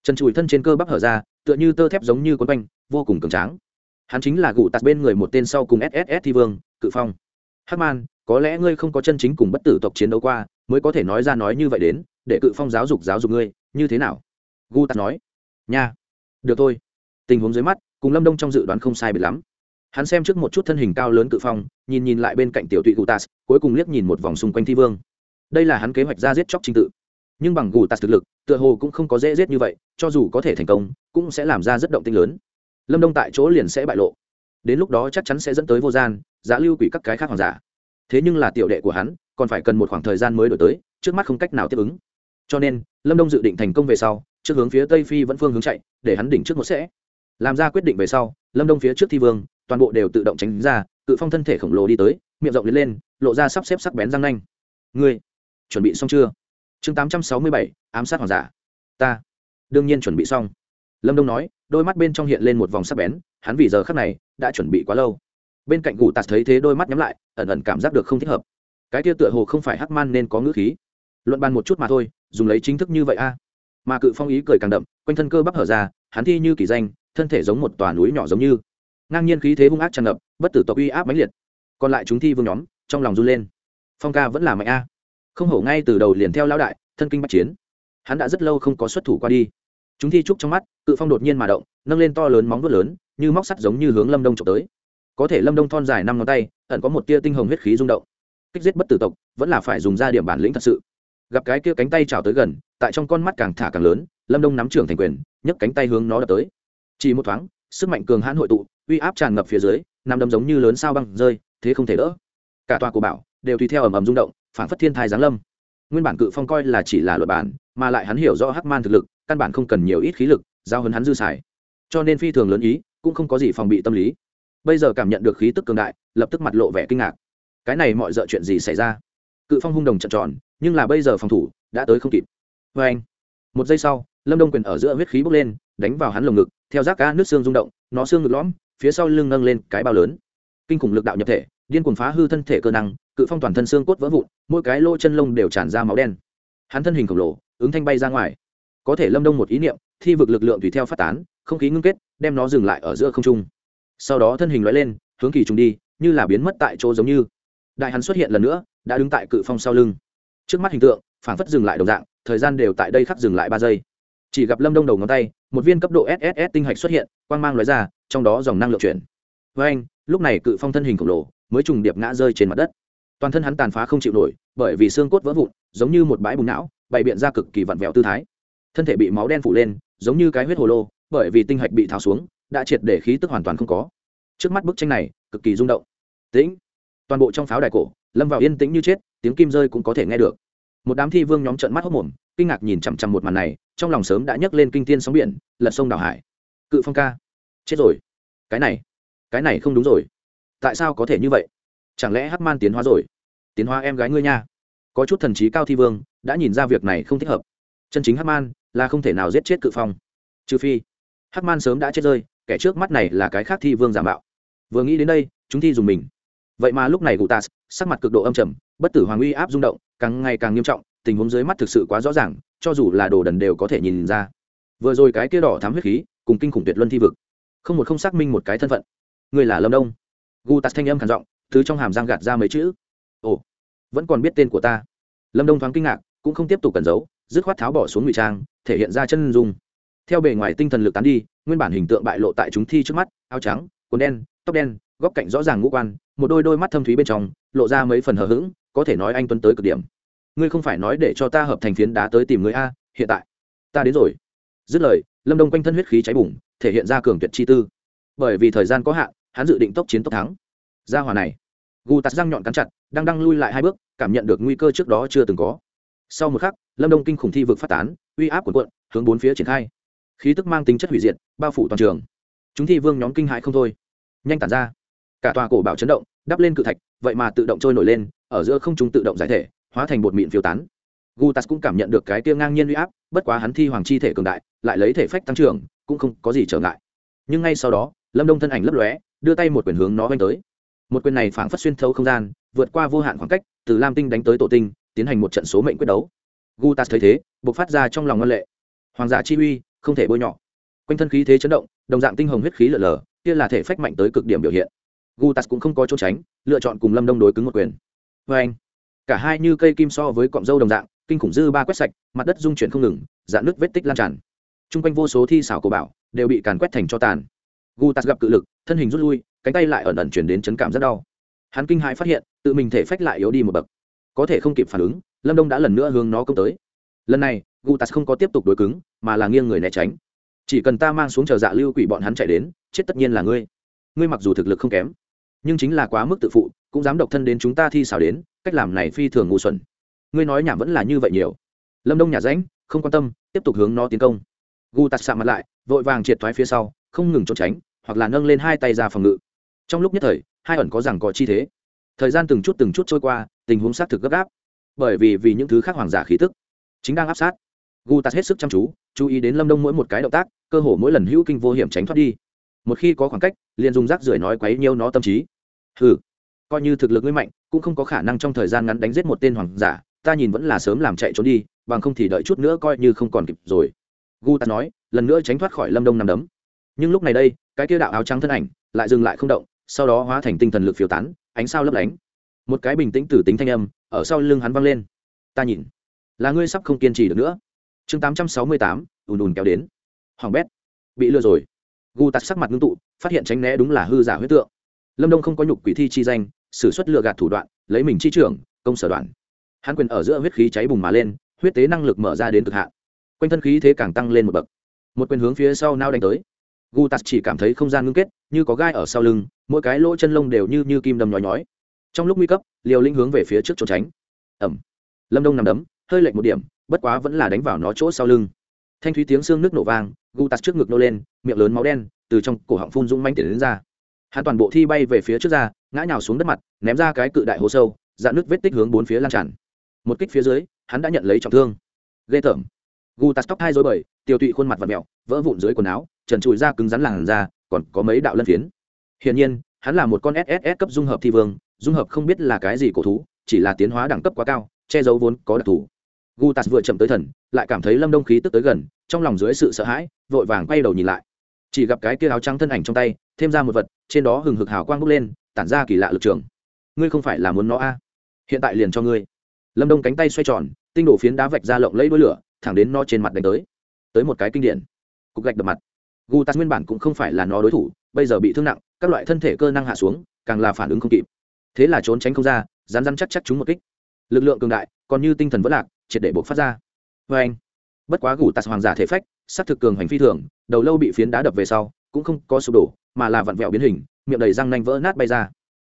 Chân chùi thân trên cơ bắp hở ra, tựa như tơ thép giống như quấn quanh, vô cùng cường tráng. Hắn chính là gụ tạt bên người một tên sau cùng sss thi vương, cự phong. Hắc man có lẽ ngươi không có chân chính cùng bất tử tộc chiến đấu qua, mới có thể nói ra nói như vậy đến, để cự phong giáo dục giáo dục ngươi, như thế nào? Gu tạt nói. Nha. Được thôi. Tình huống dưới mắt, cùng lâm đông trong dự đoán không sai biệt lắm. Hắn xem trước một chút thân hình cao lớn cự phong, nhìn nhìn lại bên cạnh tiểu tụy gu tas cuối cùng liếc nhìn một vòng xung quanh thi vương. Đây là hắn kế hoạch ra giết chóc trình tự. Nhưng bằng gu tas thực lực, tựa hồ cũng không có dễ giết như vậy, cho dù có thể thành công, cũng sẽ làm ra rất động tinh lớn. Lâm đông tại chỗ liền sẽ bại lộ. Đến lúc đó chắc chắn sẽ dẫn tới vô gian, giá lưu quỷ các cái khác hoàng giả thế nhưng là tiểu đệ của hắn, còn phải cần một khoảng thời gian mới đổi tới, trước mắt không cách nào tiếp ứng. Cho nên, lâm đông dự định thành công về sau, trước hướng phía tây phi vẫn phương hướng chạy, để hắn đỉnh trước một sẽ. Làm ra quyết định về sau, lâm đông phía trước thi vương, toàn bộ đều tự động tránh ra, cự phong thân thể khổng lồ đi tới, miệng rộng lên lên, lộ ra sắp xếp sắc bén răng nanh. Ngươi, chuẩn bị xong chưa? Chương tám trăm sáu mươi bảy, ám sát hoàng giả. Ta, đương nhiên chuẩn bị xong. Lâm đông nói, đôi mắt bên trong hiện lên một vòng sắc bén, hắn vì giờ khắc này đã chuẩn bị quá lâu bên cạnh gù tạt thấy thế đôi mắt nhắm lại, ẩn ẩn cảm giác được không thích hợp. Cái kia tựa hồ không phải hắc man nên có ngữ khí. Luận bàn một chút mà thôi, dùng lấy chính thức như vậy a. Mà cự phong ý cười càng đậm, quanh thân cơ bắp hở ra, hắn thi như kỳ danh, thân thể giống một tòa núi nhỏ giống như. Ngang nhiên khí thế hung ác tràn ngập, bất tử tộc uy áp mãnh liệt. Còn lại chúng thi vương nhóm, trong lòng run lên. Phong ca vẫn là mạnh a. Không hổ ngay từ đầu liền theo lão đại, thân kinh bạch chiến. Hắn đã rất lâu không có xuất thủ qua đi. Chúng thi trúc trong mắt, cự phong đột nhiên mà động, nâng lên to lớn móng vuốt lớn, như móc sắt giống như hướng lâm đông trộm tới có thể lâm đông thon dài năm ngón tay, ẩn có một tia tinh hồng huyết khí rung động. Kích giết bất tử tộc, vẫn là phải dùng ra điểm bản lĩnh thật sự. Gặp cái kia cánh tay trào tới gần, tại trong con mắt càng thả càng lớn, lâm đông nắm trưởng thành quyền, nhấc cánh tay hướng nó đập tới. Chỉ một thoáng, sức mạnh cường hãn hội tụ, uy áp tràn ngập phía dưới nằm đâm giống như lớn sao băng rơi, thế không thể đỡ. Cả tòa của bảo đều tùy theo ầm ầm rung động phản phất thiên thai giáng lâm. Nguyên bản cự phong coi là chỉ là luật bản, mà lại hắn hiểu rõ hắc man thực lực, căn bản không cần nhiều ít khí lực, giao hấn hắn dư xài. Cho nên phi thường lớn ý, cũng không có gì phòng bị tâm lý bây giờ cảm nhận được khí tức cường đại, lập tức mặt lộ vẻ kinh ngạc. Cái này mọi d chuyện gì xảy ra? Cự phong hung đồng trận tròn, nhưng là bây giờ phòng thủ đã tới không kịp. Vê anh, một giây sau, lâm đông quyền ở giữa huyết khí bốc lên, đánh vào hắn lồng ngực, theo rác cá nước xương rung động, nó xương ngực lõm, phía sau lưng nâng lên cái bao lớn. Kinh khủng lực đạo nhập thể, điên cuồng phá hư thân thể cơ năng, cự phong toàn thân xương cốt vỡ vụn, mỗi cái lỗ chân lông đều tràn ra máu đen. Hắn thân hình khổng lồ, ứng thanh bay ra ngoài. Có thể lâm đông một ý niệm, thi vực lực lượng tùy theo phát tán, không khí ngưng kết, đem nó dừng lại ở giữa không trung sau đó thân hình loại lên, hướng kỳ trùng đi, như là biến mất tại chỗ giống như. Đại hắn xuất hiện lần nữa, đã đứng tại cự phong sau lưng. Trước mắt hình tượng phản phất dừng lại đồng dạng, thời gian đều tại đây khắc dừng lại ba giây. Chỉ gặp lâm đông đầu ngón tay, một viên cấp độ sss tinh hạch xuất hiện, quang mang lóe ra, trong đó dòng năng lượng chuyển. Với anh, lúc này cự phong thân hình khổng lồ, mới trùng điệp ngã rơi trên mặt đất. Toàn thân hắn tàn phá không chịu nổi, bởi vì xương cốt vỡ vụn, giống như một bãi bùng não, bày biện ra cực kỳ vặn vẹo tư thái. Thân thể bị máu đen phủ lên, giống như cái huyết hồ lô, bởi vì tinh hạch bị tháo xuống đã triệt để khí tức hoàn toàn không có. Trước mắt bức tranh này, cực kỳ rung động. Tĩnh. Toàn bộ trong pháo đài cổ, lâm vào yên tĩnh như chết, tiếng kim rơi cũng có thể nghe được. Một đám thi vương nhóm trận mắt hốc mồm, kinh ngạc nhìn chằm chằm một màn này, trong lòng sớm đã nhấc lên kinh tiên sóng biển, lật sông đào hải. Cự phong ca. Chết rồi. Cái này cái này không đúng rồi. Tại sao có thể như vậy? Chẳng lẽ hắc man tiến hóa rồi? Tiến hóa em gái ngươi nha. Có chút thần trí cao thi vương, đã nhìn ra việc này không thích hợp. Chân chính hắc man là không thể nào giết chết cự phong. Trừ phi, hắc man sớm đã chết rơi kẻ trước mắt này là cái khác thi vương giả mạo. Vừa nghĩ đến đây, chúng thi dùng mình. Vậy mà lúc này gù tas sắc mặt cực độ âm trầm, bất tử hoàng uy áp rung động, càng ngày càng nghiêm trọng, tình huống dưới mắt thực sự quá rõ ràng, cho dù là đồ đần đều có thể nhìn ra. Vừa rồi cái kia đỏ thám huyết khí, cùng kinh khủng tuyệt luân thi vực. Không một không xác minh một cái thân phận. Người là lâm đông. Gu tạt thanh âm khản giọng thứ trong hàm răng gạt ra mấy chữ. Ồ, vẫn còn biết tên của ta. Lâm đông thoáng kinh ngạc, cũng không tiếp tục cẩn giấu, dứt khoát tháo bỏ xuống ngụy trang, thể hiện ra chân dung theo bề ngoài tinh thần lực tán đi, nguyên bản hình tượng bại lộ tại chúng thi trước mắt, áo trắng, quần đen, tóc đen, góc cạnh rõ ràng ngũ quan, một đôi đôi mắt thâm thúy bên trong, lộ ra mấy phần hờ hững, có thể nói anh tuấn tới cực điểm. Ngươi không phải nói để cho ta hợp thành phiến đá tới tìm người a, hiện tại. Ta đến rồi. Dứt lời, lâm đông quanh thân huyết khí cháy bùng, thể hiện ra cường tuyệt chi tư. Bởi vì thời gian có hạn, hắn dự định tốc chiến tốc thắng. Ra hòa này. Gù tạt răng nhọn cắn chặt, đang đang lui lại hai bước, cảm nhận được nguy cơ trước đó chưa từng có. Sau một khắc, lâm đông kinh khủng thi vực phát tán, uy áp của quận hướng bốn phía triển khai khí tức mang tính chất hủy diệt, bao phủ toàn trường. Chúng thi vương nhóm kinh hãi không thôi. Nhanh tản ra. Cả tòa cổ bảo chấn động, đắp lên cự thạch, vậy mà tự động trôi nổi lên, ở giữa không chúng tự động giải thể, hóa thành bột mịn phiêu tán. Gutas cũng cảm nhận được cái tia ngang nhiên uy áp, bất quá hắn thi hoàng chi thể cường đại, lại lấy thể phách tăng trưởng, cũng không có gì trở ngại. Nhưng ngay sau đó, lâm đông thân ảnh lấp lóe, đưa tay một quyền hướng nó oanh tới. Một quyền này phảng phất xuyên thấu không gian, vượt qua vô hạn khoảng cách, từ lam tinh đánh tới tổ tinh, tiến hành một trận số mệnh quyết đấu. Gutas thấy thế buộc phát ra trong lòng ngân lệ. Hoàng giả chi uy không thể bôi nhọ. Quanh thân khí thế chấn động, đồng dạng tinh hồng huyết khí lở lở, kia là thể phách mạnh tới cực điểm biểu hiện. Gutas cũng không có trốn tránh, lựa chọn cùng lâm đông đối cứng một quyền. Vê anh cả hai như cây kim so với cọng dâu đồng dạng, kinh khủng dư ba quét sạch, mặt đất dung chuyển không ngừng dạn nước vết tích lan tràn. T r u n g quanh vô số thi xảo của bảo đều bị càn quét thành cho tàn. Gutas gặp cự lực, thân hình rút lui, cánh tay lại ẩn ẩn chuyển đến chấn cảm rất đau. Hắn kinh hãi phát hiện, tự mình thể phách lại yếu đi một bậc. Có thể không kịp phản ứng, lâm đông đã lần nữa hướng nó công tới. Lần này gutas không có tiếp tục đối cứng, mà là nghiêng người né tránh. Chỉ cần ta mang xuống chờ dạ lưu quỷ bọn hắn chạy đến, chết tất nhiên là ngươi. Ngươi mặc dù thực lực không kém, nhưng chính là quá mức tự phụ, cũng dám độc thân đến chúng ta thi xảo đến, cách làm này phi thường ngu xuẩn. Ngươi nói nhảm vẫn là như vậy nhiều. Lâm đông nhà ránh không quan tâm, tiếp tục hướng nó tiến công. Gu tạt xạ mặt lại, vội vàng triệt thoái phía sau, không ngừng trốn tránh, hoặc là nâng lên hai tay ra phòng ngự. Trong lúc nhất thời, hai ẩn có rằng có chi thế. Thời gian từng chút từng chút trôi qua, tình huống xác thực gấp gáp. Bởi vì vì những thứ khác hoàng giả khí tức, chính đang áp sát gu tạt hết sức chăm chú chú ý đến lâm đông mỗi một cái động tác, cơ hồ mỗi lần hữu kinh vô hiểm tránh thoát đi. Một khi có khoảng cách, liền dùng rác rưởi nói quấy nhiêu nó tâm trí. Ừ coi như thực lực ngươi mạnh, cũng không có khả năng trong thời gian ngắn đánh giết một tên hoàng giả, ta nhìn vẫn là sớm làm chạy trốn đi, bằng không thì đợi chút nữa coi như không còn kịp rồi. Gu ta nói, lần nữa tránh thoát khỏi lâm đông nằm đấm. Nhưng lúc này đây, cái kia đạo áo trắng thân ảnh lại dừng lại không động, sau đó hóa thành tinh thần lực phiêu tán, ánh sao lấp lánh. Một cái bình tĩnh từ tính thanh âm ở sau lưng hắn văng lên. Ta nhìn, là ngươi sắp không kiên trì được nữa chương tám trăm sáu mươi tám, ùn ùn kéo đến. Hoàng bét, bị lừa rồi. Gu tắt sắc mặt ngưng tụ, phát hiện tránh né đúng là hư giả huyết tượng. Lâm đông không có nhục quỷ thi chi danh s ử suất lừa gạt thủ đoạn, lấy mình chi trưởng, công sở đoạn. Hắn quyền ở giữa huyết khí cháy bùng mà lên, huyết tế năng lực mở ra đến cực hạn. Quanh thân khí thế càng tăng lên một bậc. Một quyền hướng phía sau nao đánh tới. Gu tạt chỉ cảm thấy không gian ngưng kết, như có gai ở sau lưng, mỗi cái lỗ chân lông đều như như kim đâm nhói nhói. Trong lúc nguy cấp, liều linh hướng về phía trước trốn tránh. Ẩm lâm đông nằm đấm, hơi lệch một điểm bất quá vẫn là đánh vào nó chỗ sau lưng. Thanh thúy tiếng xương nước nổ vang, gu tạt trước ngực nô lên, miệng lớn máu đen, từ trong cổ họng phun dung manh tiền đến ra. Hắn toàn bộ thi bay về phía trước ra, ngã nhào xuống đất mặt, ném ra cái cự đại hố sâu, dạn nước vết tích hướng bốn phía lan tràn. Một kích phía dưới, hắn đã nhận lấy trọng thương. Ghê tởm. Gu tạt tóc hai dối bời, tiêu tụy khuôn mặt và mẹo vỡ vụn dưới quần áo, trần trụi ra cứng rắn làn ra còn có mấy đạo lân phiến. Hiển nhiên, hắn là một con sss cấp dung hợp thi vương, dung hợp không biết là cái gì cổ thú, chỉ là tiến hóa đẳng cấp quá cao, che giấu vốn có đặc thù gu tạt vừa chậm tới thần, lại cảm thấy lâm đông khí tức tới gần, trong lòng dưới sự sợ hãi, vội vàng quay đầu nhìn lại. Chỉ gặp cái kia áo trắng thân ảnh trong tay, thêm ra một vật, trên đó hừng hực hào quang bốc lên, tản ra kỳ lạ lực trường. Ngươi không phải là muốn nó a? Hiện tại liền cho ngươi. Lâm đông cánh tay xoay tròn, tinh đổ phiến đá vạch ra lộng lấy đuôi lửa, thẳng đến nó trên mặt đánh tới. Tới một cái kinh điển. Cục gạch đập mặt. Gu tạt nguyên bản cũng không phải là nó đối thủ, bây giờ bị thương nặng, các loại thân thể cơ năng hạ xuống, càng là phản ứng không kịp. Thế là trốn tránh không ra rán rán chắc chắc chúng một kích. Lực lượng cường đại, còn như tinh thần vẫn lạc triệt để buộc phát ra. Vê anh, bất quá gù tạt hoàng giả thể phách s á c thực cường hành phi thường, đầu lâu bị phiến đá đập về sau, cũng không có sụp đổ, mà là vặn vẹo biến hình, miệng đầy răng nanh vỡ nát bay ra.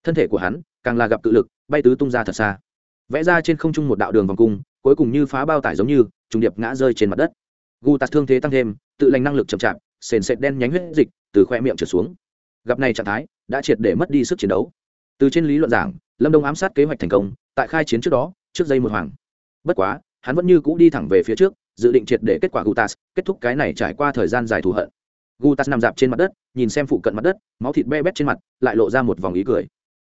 Thân thể của hắn, càng là gặp cự lực, bay tứ tung ra thật xa. Vẽ ra trên không trung một đạo đường vòng cung, cuối cùng như phá bao tải giống như, trùng điệp ngã rơi trên mặt đất. Gu tạt thương thế tăng thêm, tự lành năng lực chậm chạp, sền sệt đen nhánh huyết dịch, từ khoe miệng trở xuống. Gặp này trạng thái, đã triệt để mất đi sức chiến đấu. Từ trên lý luận giảng, lâm đông ám sát kế hoạch thành công, tại khai chiến trước đó, trước dây một hoàng bất quá, hắn vẫn như cũ đi thẳng về phía trước, dự định triệt để kết quả gutas, kết thúc cái này trải qua thời gian dài thù hận. Gutas nằm dạp trên mặt đất, nhìn xem phụ cận mặt đất, máu thịt be bét trên mặt, lại lộ ra một vòng ý cười.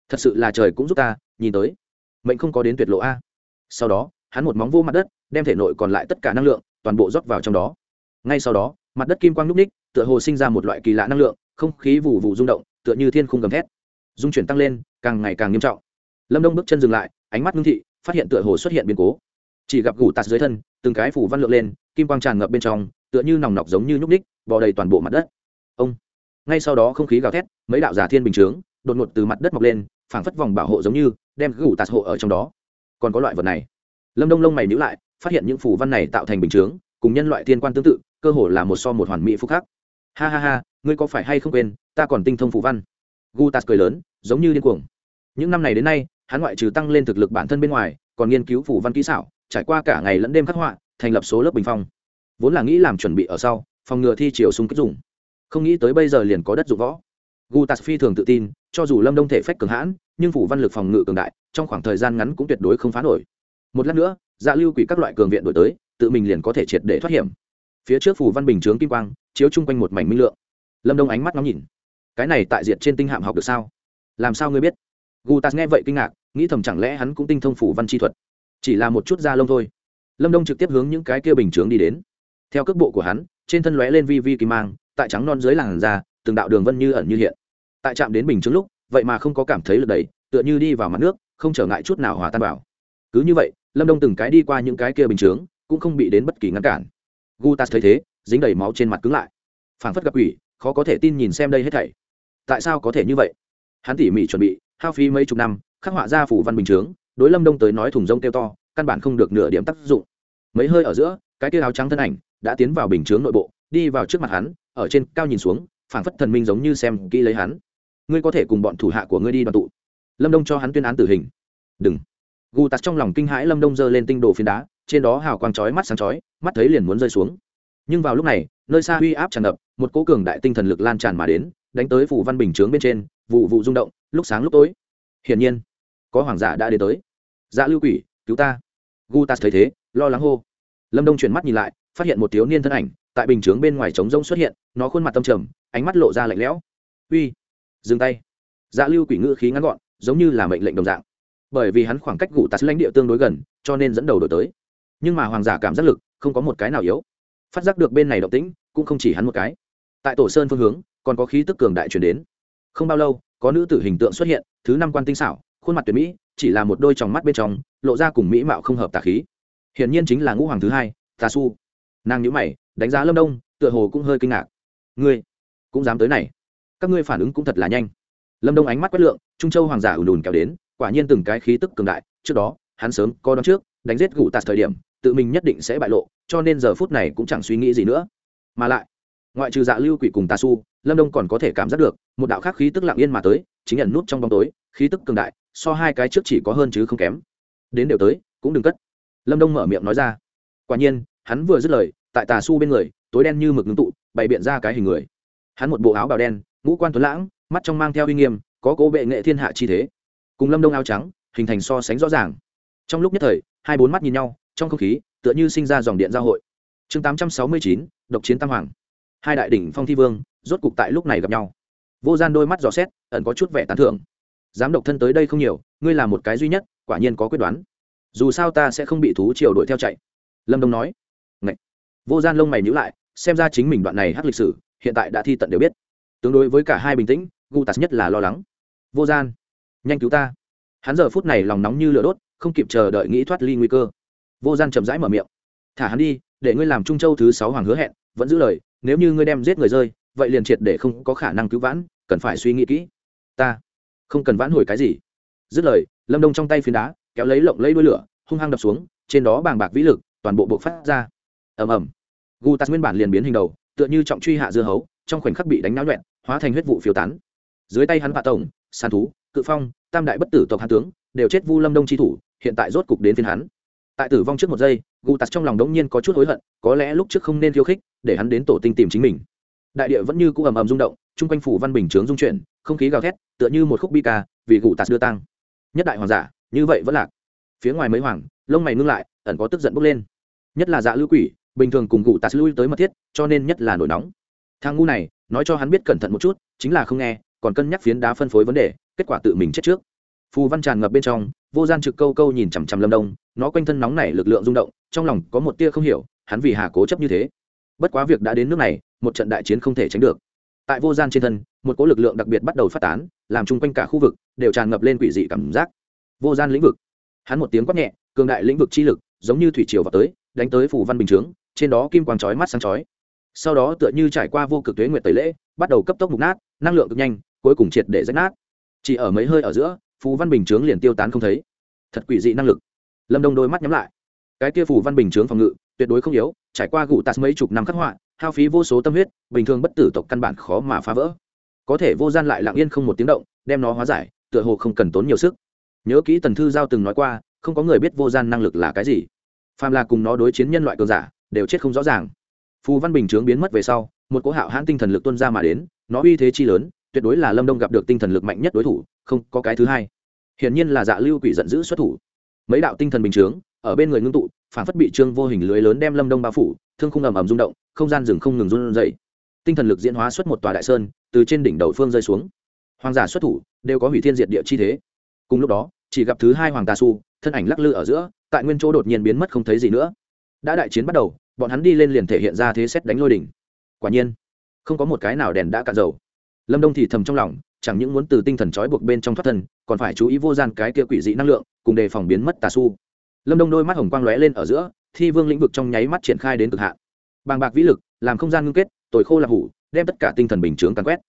Thật sự là trời cũng giúp ta, nhìn tới. Mệnh không có đến tuyệt lộ a. Sau đó, hắn một móng vô mặt đất, đem thể nội còn lại tất cả năng lượng, toàn bộ rót vào trong đó. Ngay sau đó, mặt đất kim quang núp ních, tựa hồ sinh ra một loại kỳ lạ năng lượng, không khí vụ vụ rung động, tựa như thiên khung gầm thét. Dung chuyển tăng lên, càng ngày càng nghiêm trọng. Lâm đông bước chân dừng lại, ánh mắt ngưng thị, phát hiện tựa hồ xuất hiện biến cố chỉ gặp gù tạt dưới thân, từng cái phủ văn lượng lên, kim quang tràn ngập bên trong, tựa như nòng nọc giống như nhúc ních bò đầy toàn bộ mặt đất. Ông! Ngay sau đó không khí gào thét, mấy đạo giả thiên bình chướng, đột ngột từ mặt đất mọc lên, phảng phất vòng bảo hộ giống như, đem gù tạt hộ ở trong đó. Còn có loại vật này. Lâm đông lông mày nhữ lại, phát hiện những phủ văn này tạo thành bình chướng, cùng nhân loại thiên quan tương tự, cơ hồ là một so một hoàn mỹ phúc khác ha ha ha, ngươi có phải hay không quên, ta còn tinh thông phủ văn. Gu tạt cười lớn, giống như điên cuồng. Những năm này đến nay, hắn ngoại trừ tăng lên thực lực bản thân bên ngoài, còn nghiên cứu phủ văn kỹ xảo trải qua cả ngày lẫn đêm khắc họa, thành lập số lớp bình phong. Vốn là nghĩ làm chuẩn bị ở sau, phòng ngừa thi chiều xung kích dùng. Không nghĩ tới bây giờ liền có đất dụng võ. Gu tạt phi thường tự tin, cho dù lâm đông thể phách cường hãn, nhưng phủ văn lực phòng ngự cường đại, trong khoảng thời gian ngắn cũng tuyệt đối không phá nổi. Một lát nữa dạ lưu quỷ các loại cường viện đổi tới, tự mình liền có thể triệt để thoát hiểm. Phía trước phủ văn bình chướng kim quang, chiếu chung quanh một mảnh minh lượng. Lâm đông ánh mắt ngắm nhìn. Cái này tại diệt trên tinh hạm học được sao? Làm sao ngươi biết? Gu tạt nghe vậy kinh ngạc, nghĩ thầm chẳng lẽ hắn cũng tinh thông phủ văn chi thuật chỉ là một chút da lông thôi. Lâm đông trực tiếp hướng những cái kia bình chướng đi đến. Theo cước bộ của hắn, trên thân lóe lên vi vi kim mang, tại trắng non dưới làn da, từng đạo đường vân như ẩn như hiện. Tại chạm đến bình chướng lúc, vậy mà không có cảm thấy lực đẩy, tựa như đi vào mặt nước, không trở ngại chút nào hòa tan vào. Cứ như vậy, lâm đông từng cái đi qua những cái kia bình chướng, cũng không bị đến bất kỳ ngăn cản. Gutas thấy thế, dính đầy máu trên mặt cứng lại. Phảng phất gặp quỷ, khó có thể tin nhìn xem đây hết thảy. Tại sao có thể như vậy? Hắn tỉ mỉ chuẩn bị, hao phí mấy chục năm, khắc họa ra phủ văn bình chướng đối lâm đông tới nói thùng rông kêu to, căn bản không được nửa điểm tác dụng. Mấy hơi ở giữa, cái tia áo trắng thân ảnh đã tiến vào bình chướng nội bộ, đi vào trước mặt hắn, ở trên cao nhìn xuống, phảng phất thần minh giống như xem kỹ lấy hắn. Ngươi có thể cùng bọn thủ hạ của ngươi đi đoàn tụ. Lâm đông cho hắn tuyên án tử hình. Đừng. Gù tạt trong lòng kinh hãi lâm đông giơ lên tinh đồ phiến đá, trên đó hào quang chói mắt sáng chói, mắt thấy liền muốn rơi xuống. Nhưng vào lúc này, nơi xa uy áp tràn ngập, một cỗ cường đại tinh thần lực lan tràn mà đến, đánh tới phủ văn bình chướng bên trên, vụ vụ rung động, lúc sáng lúc tối. Hiển nhiên có hoàng giả đã đến tới. Dạ lưu quỷ, cứu ta. Gu thấy thế, lo lắng hô. Lâm đông chuyển mắt nhìn lại, phát hiện một thiếu niên thân ảnh, tại bình chướng bên ngoài trống rông xuất hiện, nó khuôn mặt tâm trầm, ánh mắt lộ ra lạnh lẽo. Uy, dừng tay. Dạ lưu quỷ ngữ khí ngắn gọn, giống như là mệnh lệnh đồng dạng. Bởi vì hắn khoảng cách gù tạt lãnh địa tương đối gần, cho nên dẫn đầu đổi tới. Nhưng mà hoàng giả cảm giác lực, không có một cái nào yếu. Phát giác được bên này động tĩnh, cũng không chỉ hắn một cái. Tại tổ sơn phương hướng, còn có khí tức cường đại chuyển đến. Không bao lâu, có nữ tử hình tượng xuất hiện, thứ năm quan tinh xảo khuôn mặt tuyệt mỹ, chỉ là một đôi tròng mắt bên trong, lộ ra cùng mỹ mạo không hợp tà khí. Hiển nhiên chính là ngũ hoàng thứ hai, tà su. Nàng nhữ mày, đánh giá lâm đông, tựa hồ cũng hơi kinh ngạc. Ngươi cũng dám tới này. Các ngươi phản ứng cũng thật là nhanh. Lâm đông ánh mắt quét lượng, trung châu hoàng giả ùn ùn kéo đến, quả nhiên từng cái khí tức cường đại, trước đó, hắn sớm có đón trước, đánh giết gù tạt thời điểm, tự mình nhất định sẽ bại lộ, cho nên giờ phút này cũng chẳng suy nghĩ gì nữa. Mà lại, ngoại trừ dạ lưu quỷ cùng tà su, lâm đông còn có thể cảm giác được, một đạo khác khí tức lặng yên mà tới, chính nhận nút trong bóng tối, khí tức cường đại so hai cái trước chỉ có hơn chứ không kém. Đến đều tới, cũng đừng cất. Lâm đông mở miệng nói ra. Quả nhiên, hắn vừa dứt lời, tại tà su bên người, tối đen như mực ngưng tụ, bày biện ra cái hình người. Hắn một bộ áo bào đen, ngũ quan tuấn lãng, mắt trong mang theo uy nghiêm, có cố bệ nghệ thiên hạ chi thế. Cùng lâm đông áo trắng, hình thành so sánh rõ ràng. Trong lúc nhất thời, hai bốn mắt nhìn nhau, trong không khí, tựa như sinh ra dòng điện giao hội. Chương tám trăm sáu mươi chín, độc chiến tam hoàng. Hai đại đỉnh phong thi vương, rốt cục tại lúc này gặp nhau. Vô gian đôi mắt dò xét, ẩn có chút vẻ tán thưởng dám độc thân tới đây không nhiều, ngươi là một cái duy nhất, quả nhiên có quyết đoán. Dù sao ta sẽ không bị thú triều đuổi theo chạy. Lâm đông nói. Ngậy. vô gian lông mày nhữ lại, xem ra chính mình đoạn này hát lịch sử, hiện tại đã thi tận đều biết. Tương đối với cả hai bình tĩnh, gu tạt nhất là lo lắng. Vô gian, nhanh cứu ta. Hắn giờ phút này lòng nóng như lửa đốt, không kịp chờ đợi nghĩ thoát ly nguy cơ. Vô gian chậm rãi mở miệng. Thả hắn đi, để ngươi làm trung châu thứ sáu hoàng hứa hẹn, vẫn giữ lời, nếu như ngươi đem giết người rơi, vậy liền triệt để không có khả năng cứu vãn, cần phải suy nghĩ kỹ. Ta không cần vãn hồi cái gì. Dứt lời, lâm đông trong tay phiến đá, kéo lấy lộng lấy đuôi lửa, hung hăng đập xuống, trên đó bàng bạc vĩ lực, toàn bộ buộc phát ra. Ầm ầm. Gu tạt nguyên bản liền biến hình đầu, tựa như trọng truy hạ dưa hấu, trong khoảnh khắc bị đánh náo nhuẹn, hóa thành huyết vụ phiếu tán. Dưới tay hắn vạ tổng, sàn thú, cự phong, tam đại bất tử tộc hạ tướng, đều chết vu lâm đông chi thủ, hiện tại rốt cục đến phiên hắn. Tại tử vong trước một giây, gu tạt trong lòng đống nhiên có chút hối hận, có lẽ lúc trước không nên khiêu khích, để hắn đến tổ tinh tìm chính mình. Đại địa vẫn như cũ ầm ầm rung động, chung quanh phủ văn bình chướng dung chuyển không khí gào thét, tựa như một khúc bi ca, vì gù tạt đưa tăng nhất đại hoàng giả, như vậy vẫn lạc. Phía ngoài mấy hoàng, lông mày ngưng lại, ẩn có tức giận bốc lên. Nhất là dạ lưu quỷ, bình thường cùng gù tạt lui tới mật thiết, cho nên nhất là nổi nóng. Thang ngu này, nói cho hắn biết cẩn thận một chút, chính là không nghe, còn cân nhắc phiến đá phân phối vấn đề, kết quả tự mình chết trước. Phù văn tràn ngập bên trong, vô gian trực câu câu nhìn chằm chằm lâm đông, nó quanh thân nóng này lực lượng rung động, trong lòng có một tia không hiểu, hắn vì hà cố chấp như thế. Bất quá việc đã đến nước này, một trận đại chiến không thể tránh được tại vô gian trên thân, một cỗ lực lượng đặc biệt bắt đầu phát tán, làm chung quanh cả khu vực đều tràn ngập lên quỷ dị cảm giác. Vô gian lĩnh vực. Hắn một tiếng quát nhẹ, cường đại lĩnh vực chi lực, giống như thủy triều vào tới, đánh tới phủ văn bình chướng, trên đó kim quang chói mắt sáng chói. Sau đó tựa như trải qua vô cực tuế nguyệt tẩy lễ, bắt đầu cấp tốc mục nát, năng lượng cực nhanh, cuối cùng triệt để rách nát. Chỉ ở mấy hơi ở giữa phú văn bình chướng liền tiêu tán không thấy. Thật quỷ dị năng lực. Lâm đông đôi mắt nhắm lại cái kia phù văn bình chướng phòng ngự, tuyệt đối không yếu, trải qua gụ tạt mấy chục năm khắc họa, hao phí vô số tâm huyết, bình thường bất tử tộc căn bản khó mà phá vỡ. Có thể vô gian lại lặng yên không một tiếng động, đem nó hóa giải, tựa hồ không cần tốn nhiều sức. Nhớ kỹ tần thư giao từng nói qua, không có người biết vô gian năng lực là cái gì. Phàm là cùng nó đối chiến nhân loại cường giả, đều chết không rõ ràng. Phù văn bình chướng biến mất về sau, một cỗ hạo hãn tinh thần lực tuân ra mà đến, nó uy thế chi lớn, tuyệt đối là lâm đông gặp được tinh thần lực mạnh nhất đối thủ, không có cái thứ hai. Hiển nhiên là dạ lưu quỷ giận dữ xuất thủ. Mấy đạo tinh thần bình chướng ở bên người ngưng tụ, phản phất bị trương vô hình lưới lớn đem lâm đông bao phủ, thương khung ầm ầm rung động, không gian rừng không ngừng run dậy tinh thần lực diễn hóa xuất một tòa đại sơn, từ trên đỉnh đầu phương rơi xuống. Hoàng giả xuất thủ, đều có hủy thiên diệt địa chi thế. Cùng lúc đó, chỉ gặp thứ hai hoàng tà su, thân ảnh lắc lư ở giữa, tại nguyên chỗ đột nhiên biến mất không thấy gì nữa. Đã đại chiến bắt đầu, bọn hắn đi lên liền thể hiện ra thế xét đánh lôi đỉnh. Quả nhiên, không có một cái nào đèn đã cạn dầu. Lâm đông thì thầm trong lòng, chẳng những muốn từ tinh thần trói buộc bên trong thoát thân, còn phải chú ý vô gian cái kia quỷ dị năng lượng, cùng đề phòng biến mất tà su lâm đông đôi mắt hồng quang lóe lên ở giữa, thi vương lĩnh vực trong nháy mắt triển khai đến cực hạn. Bàng bạc vĩ lực, làm không gian ngưng kết, tồi khô là hủ, đem tất cả tinh thần bình chướng càn quét.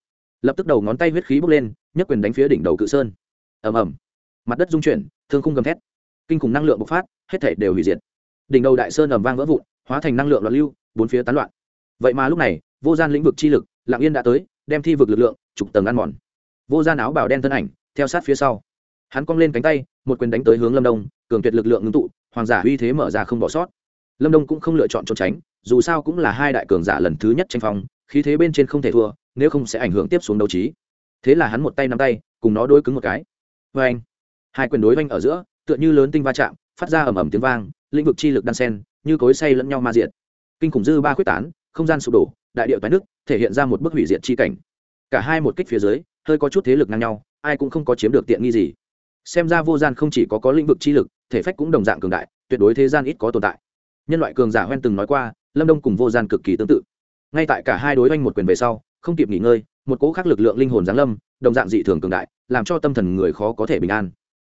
Lập tức đầu ngón tay huyết khí bốc lên nhấc quyền đánh phía đỉnh đầu cự sơn. Ầm ầm. Mặt đất rung chuyển, thương khung gầm thét. Kinh khủng năng lượng bộc phát, hết thể đều hủy diệt. Đỉnh đầu đại sơn ầm vang vỡ vụn, hóa thành năng lượng loạn lưu, bốn phía tán loạn. Vậy mà lúc này, vô gian lĩnh vực chi lực lạng yên đã tới, đem thi vực lực lượng trục tầng ăn mòn. Vô gian áo bào đen thân ảnh, theo sát phía sau. Hắn cong lên cánh tay một quyền đánh tới hướng lâm đông, cường tuyệt lực lượng ngưng tụ, hoàng giả uy thế mở ra không bỏ sót. Lâm đông cũng không lựa chọn trốn tránh, dù sao cũng là hai đại cường giả lần thứ nhất tranh phong, khí thế bên trên không thể thua, nếu không sẽ ảnh hưởng tiếp xuống đấu trí. Thế là hắn một tay nắm tay, cùng nó đối cứng một cái. Vê anh hai quyền đối oanh ở giữa, tựa như lớn tinh va chạm, phát ra ầm ầm tiếng vang, lĩnh vực chi lực đan sen, như cối say lẫn nhau ma diệt. Kinh khủng dư ba quyết tán, không gian sụp đổ, đại điệu tái nước thể hiện ra một bức hủy diệt chi cảnh. Cả hai một kích phía dưới, hơi có chút thế lực ngang nhau, ai cũng không có chiếm được tiện nghi gì xem ra vô gian không chỉ có có lĩnh vực chi lực, thể phách cũng đồng dạng cường đại, tuyệt đối thế gian ít có tồn tại. Nhân loại cường giả hoen từng nói qua, lâm đông cùng vô gian cực kỳ tương tự. Ngay tại cả hai đối oanh một quyền về sau, không kịp nghỉ ngơi, một cỗ khác lực lượng linh hồn giáng lâm, đồng dạng dị thường cường đại, làm cho tâm thần người khó có thể bình an.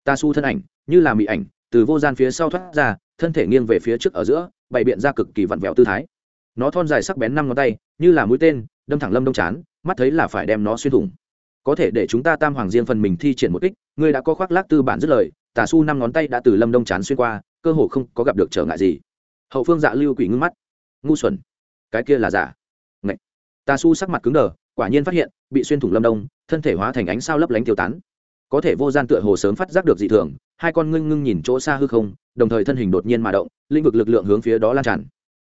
Ta su thân ảnh, như là mị ảnh, từ vô gian phía sau thoát ra, thân thể nghiêng về phía trước ở giữa, bày biện ra cực kỳ vặn vẹo tư thái. Nó thon dài sắc bén năm ngón tay, như là mũi tên, đâm thẳng lâm đông chán, mắt thấy là phải đem nó xuyên thủng có thể để chúng ta tam hoàng riêng phần mình thi triển một kích, ngươi đã có khoác lác tư bản dứt lời, tà su năm ngón tay đã từ lâm đông chán xuyên qua, cơ hồ không có gặp được trở ngại gì. Hậu phương dạ lưu quỷ ngưng mắt. Ngu xuẩn. Cái kia là giả. Ngậy. tà su sắc mặt cứng đờ, quả nhiên phát hiện, bị xuyên thủng lâm đông, thân thể hóa thành ánh sao lấp lánh tiêu tán. Có thể vô gian tựa hồ sớm phát giác được dị thường, hai con ngưng ngưng nhìn chỗ xa hư không, đồng thời thân hình đột nhiên mà động, lĩnh vực lực lượng hướng phía đó lan tràn.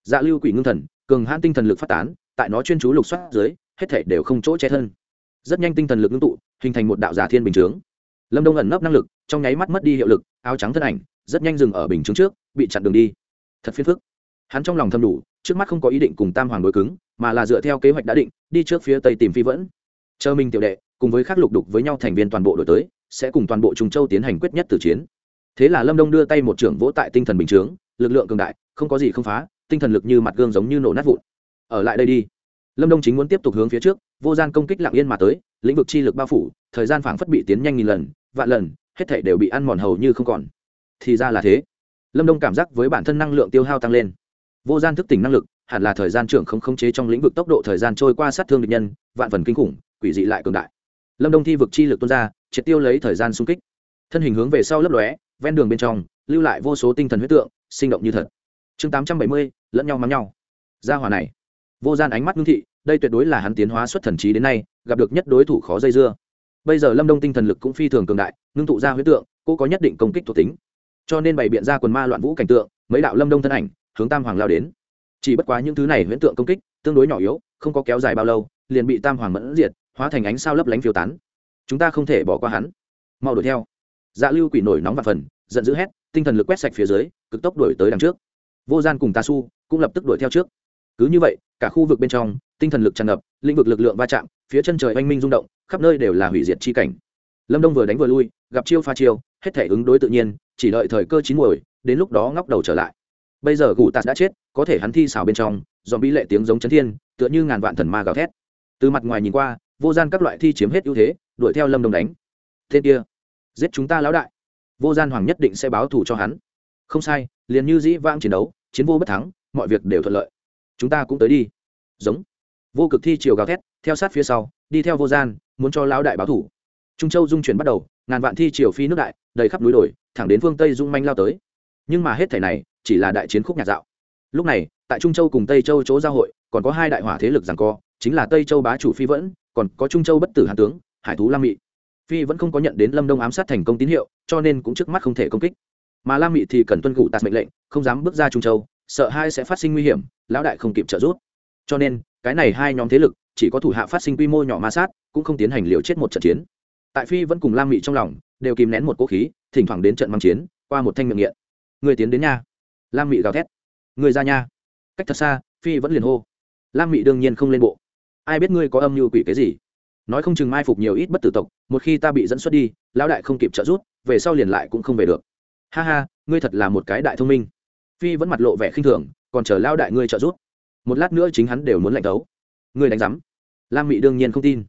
Dạ lưu quỷ ngưng thần, cường hãn tinh thần lực phát tán, tại nó chuyên chú lục soát dưới, hết thể đều không chỗ che thân rất nhanh tinh thần lực ngưng tụ, hình thành một đạo giả thiên bình chướng. Lâm đông ẩn nấp năng lực, trong nháy mắt mất đi hiệu lực, áo trắng thân ảnh, rất nhanh dừng ở bình chướng trước, bị chặn đường đi. Thật phiền phức. Hắn trong lòng thầm đủ, trước mắt không có ý định cùng tam hoàng đối cứng, mà là dựa theo kế hoạch đã định, đi trước phía tây tìm phi vẫn chờ minh tiểu đệ, cùng với các lục đục với nhau thành viên toàn bộ đổi tới, sẽ cùng toàn bộ trùng châu tiến hành quyết nhất tử chiến. Thế là lâm đông đưa tay một trưởng vỗ tại tinh thần bình chướng, lực lượng cường đại, không có gì không phá, tinh thần lực như mặt gương giống như nổ nát vụn. Ở lại đây đi lâm đông chính muốn tiếp tục hướng phía trước, vô gian công kích lạng yên mà tới, lĩnh vực chi lực bao phủ, thời gian phảng phất bị tiến nhanh nghìn lần, vạn lần, hết thể đều bị ăn mòn hầu như không còn. Thì ra là thế. Lâm đông cảm giác với bản thân năng lượng tiêu hao tăng lên. Vô gian thức tỉnh năng lực, hẳn là thời gian trưởng không khống chế trong lĩnh vực tốc độ thời gian trôi qua sát thương địch nhân, vạn phần kinh khủng, quỷ dị lại cường đại. Lâm đông thi vực chi lực tuôn ra, triệt tiêu lấy thời gian xung kích. Thân hình hướng về sau lấp lóe, ven đường bên trong, lưu lại vô số tinh thần huyết tượng, sinh động như thật. Chương tám trăm bảy mươi, lẫn nhau mắng nhau. Gia hòa này vô gian ánh mắt ngưng thị, đây tuyệt đối là hắn tiến hóa xuất thần trí đến nay, gặp được nhất đối thủ khó dây dưa. Bây giờ lâm đông tinh thần lực cũng phi thường cường đại, ngưng tụ ra huyết tượng, cô có nhất định công kích thuộc tính. Cho nên bày biện ra quần ma loạn vũ cảnh tượng, mấy đạo lâm đông thân ảnh, hướng tam hoàng lao đến. Chỉ bất quá những thứ này huyễn tượng công kích, tương đối nhỏ yếu, không có kéo dài bao lâu, liền bị tam hoàng mẫn diệt, hóa thành ánh sao lấp lánh phiêu tán. Chúng ta không thể bỏ qua hắn. Mau đuổi theo. Dạ lưu quỷ nổi nóng và phần, giận dữ hét, tinh thần lực quét sạch phía dưới, cực tốc đuổi tới đằng trước. Vô gian cùng ta su cũng lập tức đuổi theo trước cứ như vậy, cả khu vực bên trong, tinh thần lực tràn ngập, lĩnh vực lực lượng va chạm, phía chân trời oanh minh rung động, khắp nơi đều là hủy diệt chi cảnh. Lâm đông vừa đánh vừa lui, gặp chiêu pha chiêu, hết thể ứng đối tự nhiên, chỉ đợi thời cơ chín muồi, đến lúc đó ngóc đầu trở lại. Bây giờ gù tạt đã chết, có thể hắn thi xào bên trong dòm bí lệ tiếng giống chấn thiên, tựa như ngàn vạn thần ma gào thét. Từ mặt ngoài nhìn qua, vô gian các loại thi chiếm hết ưu thế, đuổi theo lâm đông đánh. Tên kia, giết chúng ta lão đại. Vô gian hoàng nhất định sẽ báo thù cho hắn. Không sai, liền như dĩ Vang chiến đấu, chiến vô bất thắng, mọi việc đều thuận lợi chúng ta cũng tới đi. Giống. Vô cực thi chiều gào thét, theo sát phía sau, đi theo vô gian, muốn cho lão đại báo thủ. Trung châu dung chuyển bắt đầu, ngàn vạn thi chiều phi nước đại, đầy khắp núi đồi, thẳng đến phương tây dung manh lao tới. Nhưng mà hết thể này, chỉ là đại chiến khúc nhạc dạo. Lúc này, tại trung châu cùng tây châu chỗ giao hội, còn có hai đại hỏa thế lực rằng co, chính là tây châu bá chủ phi vẫn, còn có trung châu bất tử hàn tướng, hải thú lam mị. Phi vẫn không có nhận đến lâm đông ám sát thành công tín hiệu, cho nên cũng trước mắt không thể công kích. Mà lam mị thì cần tuân thủ tạt mệnh lệnh, không dám bước ra trung châu sợ hai sẽ phát sinh nguy hiểm, lão đại không kịp trợ giúp. Cho nên, cái này hai nhóm thế lực, chỉ có thủ hạ phát sinh quy mô nhỏ ma sát, cũng không tiến hành liều chết một trận chiến. Tại phi vẫn cùng lam mị trong lòng, đều kìm nén một cố khí, thỉnh thoảng đến trận mang chiến, qua một thanh miệng nghiện. Người tiến đến nha. Lam mị gào thét. Người ra nha. Cách thật xa, phi vẫn liền hô. Lam mị đương nhiên không lên bộ. Ai biết ngươi có âm mưu quỷ cái gì? Nói không chừng mai phục nhiều ít bất tử tộc, một khi ta bị dẫn xuất đi, lão đại không kịp trợ giúp, về sau liền lại cũng không về được. Ha ha, ngươi thật là một cái đại thông minh phi vẫn mặt lộ vẻ khinh thường, còn chờ lao đại ngươi trợ giúp. Một lát nữa chính hắn đều muốn lạnh tấu. ngươi đánh giám. Lam mị đương nhiên không tin.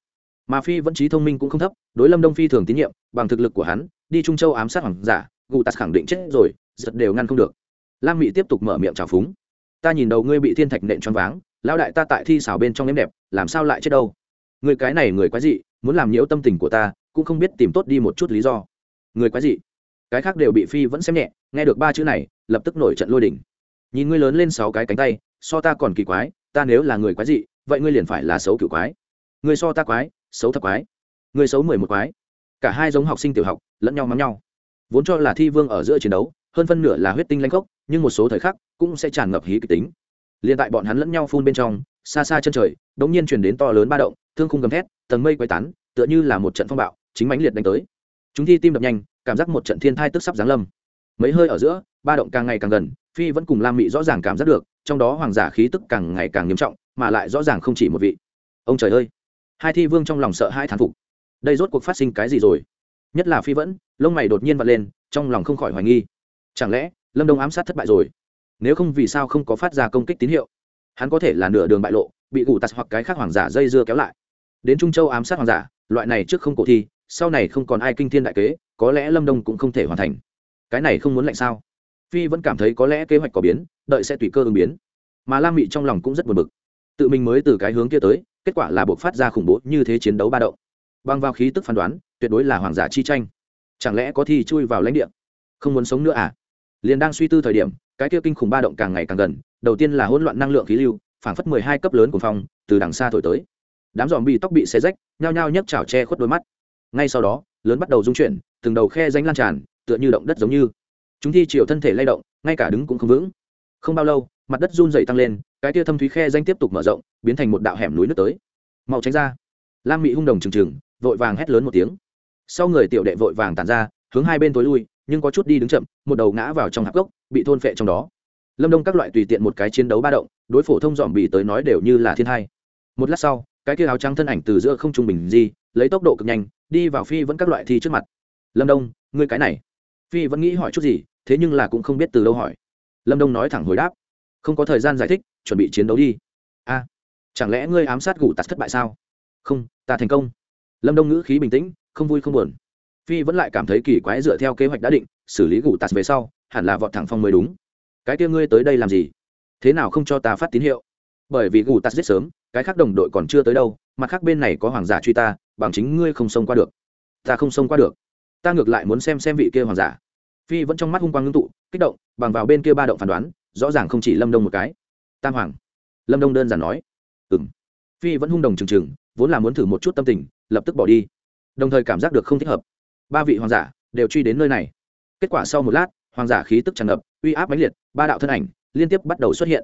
Mà phi vẫn trí thông minh cũng không thấp, đối lâm đông phi thường tín nhiệm, bằng thực lực của hắn, đi trung châu ám sát hoàng giả, gù tạt khẳng định chết rồi, giật đều ngăn không được. Lam mị tiếp tục mở miệng trào phúng. Ta nhìn đầu ngươi bị thiên thạch nện choáng váng lao đại ta tại thi xảo bên trong nếm đẹp, làm sao lại chết đâu? Người cái này người quái dị, muốn làm nhiễu tâm tình của ta, cũng không biết tìm tốt đi một chút lý do. Người quái dị. Cái khác đều bị phi vẫn xem nhẹ, nghe được ba chữ này lập tức nổi trận lôi đỉnh nhìn ngươi lớn lên sáu cái cánh tay so ta còn kỳ quái ta nếu là người quái dị vậy ngươi liền phải là xấu kiểu quái. Ngươi so ta quái xấu thập quái. Ngươi xấu mười một quái. Cả hai giống học sinh tiểu học lẫn nhau mắm nhau. Vốn cho là thi vương ở giữa chiến đấu hơn phân nửa là huyết tinh lanh cốc, nhưng một số thời khắc cũng sẽ tràn ngập hí kịch tính. Liền tại bọn hắn lẫn nhau phun bên trong xa xa chân trời đống nhiên chuyển đến to lớn ba động thương khung gầm thét tầng mây quay tán tựa như là một trận phong bạo chính mãnh liệt đánh tới. Chúng thi tim đập nhanh cảm giác một trận thiên thai tức sắp giáng lâm mấy hơi ở giữa, ba động càng ngày càng gần, phi vẫn cùng lam mị rõ ràng cảm giác được, trong đó hoàng giả khí tức càng ngày càng nghiêm trọng, mà lại rõ ràng không chỉ một vị. Ông trời ơi! Hai thi vương trong lòng sợ hai thán phục. Đây rốt cuộc phát sinh cái gì rồi? Nhất là phi vẫn, lông mày đột nhiên vật lên, trong lòng không khỏi hoài nghi. Chẳng lẽ, lâm đông ám sát thất bại rồi? Nếu không vì sao không có phát ra công kích tín hiệu? Hắn có thể là nửa đường bại lộ, bị gù tạt hoặc cái khác hoàng giả dây dưa kéo lại. Đến trung châu ám sát hoàng giả, loại này trước không cổ thi, sau này không còn ai kinh thiên đại kế, có lẽ lâm đông cũng không thể hoàn thành cái này không muốn lạnh sao? Phi vẫn cảm thấy có lẽ kế hoạch có biến, đợi sẽ tùy cơ ứng biến. Mà lam mị trong lòng cũng rất buồn bực. Tự mình mới từ cái hướng kia tới, kết quả là buộc phát ra khủng bố như thế chiến đấu ba động. Băng vào khí tức phán đoán, tuyệt đối là hoàng giả chi tranh. Chẳng lẽ có thi chui vào lãnh địa? Không muốn sống nữa à? Liền đang suy tư thời điểm, cái kia kinh khủng ba động càng ngày càng gần, đầu tiên là hỗn loạn năng lượng khí lưu, phảng phất mười hai cấp lớn của phong, từ đằng xa thổi tới. Đám giòm bị tóc bị xé rách, nhao nhao nhấc chảo che khuất đôi mắt. Ngay sau đó, lớn bắt đầu rung chuyển, từng đầu khe danh lan tràn tựa như động đất giống như. Chúng thi chiều thân thể lay động, ngay cả đứng cũng không vững. Không bao lâu, mặt đất run dày tăng lên, cái tia thâm thúy khe danh tiếp tục mở rộng, biến thành một đạo hẻm núi nước tới. Mau tránh ra. Lam mị hung đồng trừng trừng, vội vàng hét lớn một tiếng. Sau người tiểu đệ vội vàng tàn ra, hướng hai bên tối lui, nhưng có chút đi đứng chậm, một đầu ngã vào trong hạp gốc, bị thôn phệ trong đó. Lâm đông các loại tùy tiện một cái chiến đấu ba động, đối phổ thông dòm bị tới nói đều như là thiên hai. Một lát sau, cái kia áo trắng thân ảnh từ giữa không trung bình di, lấy tốc độ cực nhanh, đi vào phi vẫn các loại thi trước mặt. Lâm đông, ngươi cái này phi vẫn nghĩ hỏi chút gì, thế nhưng là cũng không biết từ đâu hỏi. Lâm đông nói thẳng hồi đáp. Không có thời gian giải thích, chuẩn bị chiến đấu đi. A chẳng lẽ ngươi ám sát gù tạt thất bại sao? Không, ta thành công. Lâm đông ngữ khí bình tĩnh, không vui không buồn. Phi vẫn lại cảm thấy kỳ quái dựa theo kế hoạch đã định, xử lý gù tạt về sau, hẳn là vọt thẳng phong mới đúng. Cái kia ngươi tới đây làm gì? Thế nào không cho ta phát tín hiệu? Bởi vì gù tạt giết sớm, cái khác đồng đội còn chưa tới đâu, mặt khác bên này có hoàng giả truy ta, bằng chính ngươi không xông qua được. Ta không xông qua được. Ta ngược lại muốn xem xem vị kia hoàng giả phi vẫn trong mắt hung quang ngưng tụ, kích động, bằng vào bên kia ba động phán đoán, rõ ràng không chỉ lâm đông một cái. Tam hoàng. Lâm đông đơn giản nói. Ừ m phi vẫn hung đồng trừng trừng vốn là muốn thử một chút tâm tình, lập tức bỏ đi. Đồng thời cảm giác được không thích hợp. Ba vị hoàng giả đều truy đến nơi này. Kết quả sau một lát, hoàng giả khí tức tràn ngập, uy áp mãnh liệt, ba đạo thân ảnh liên tiếp bắt đầu xuất hiện.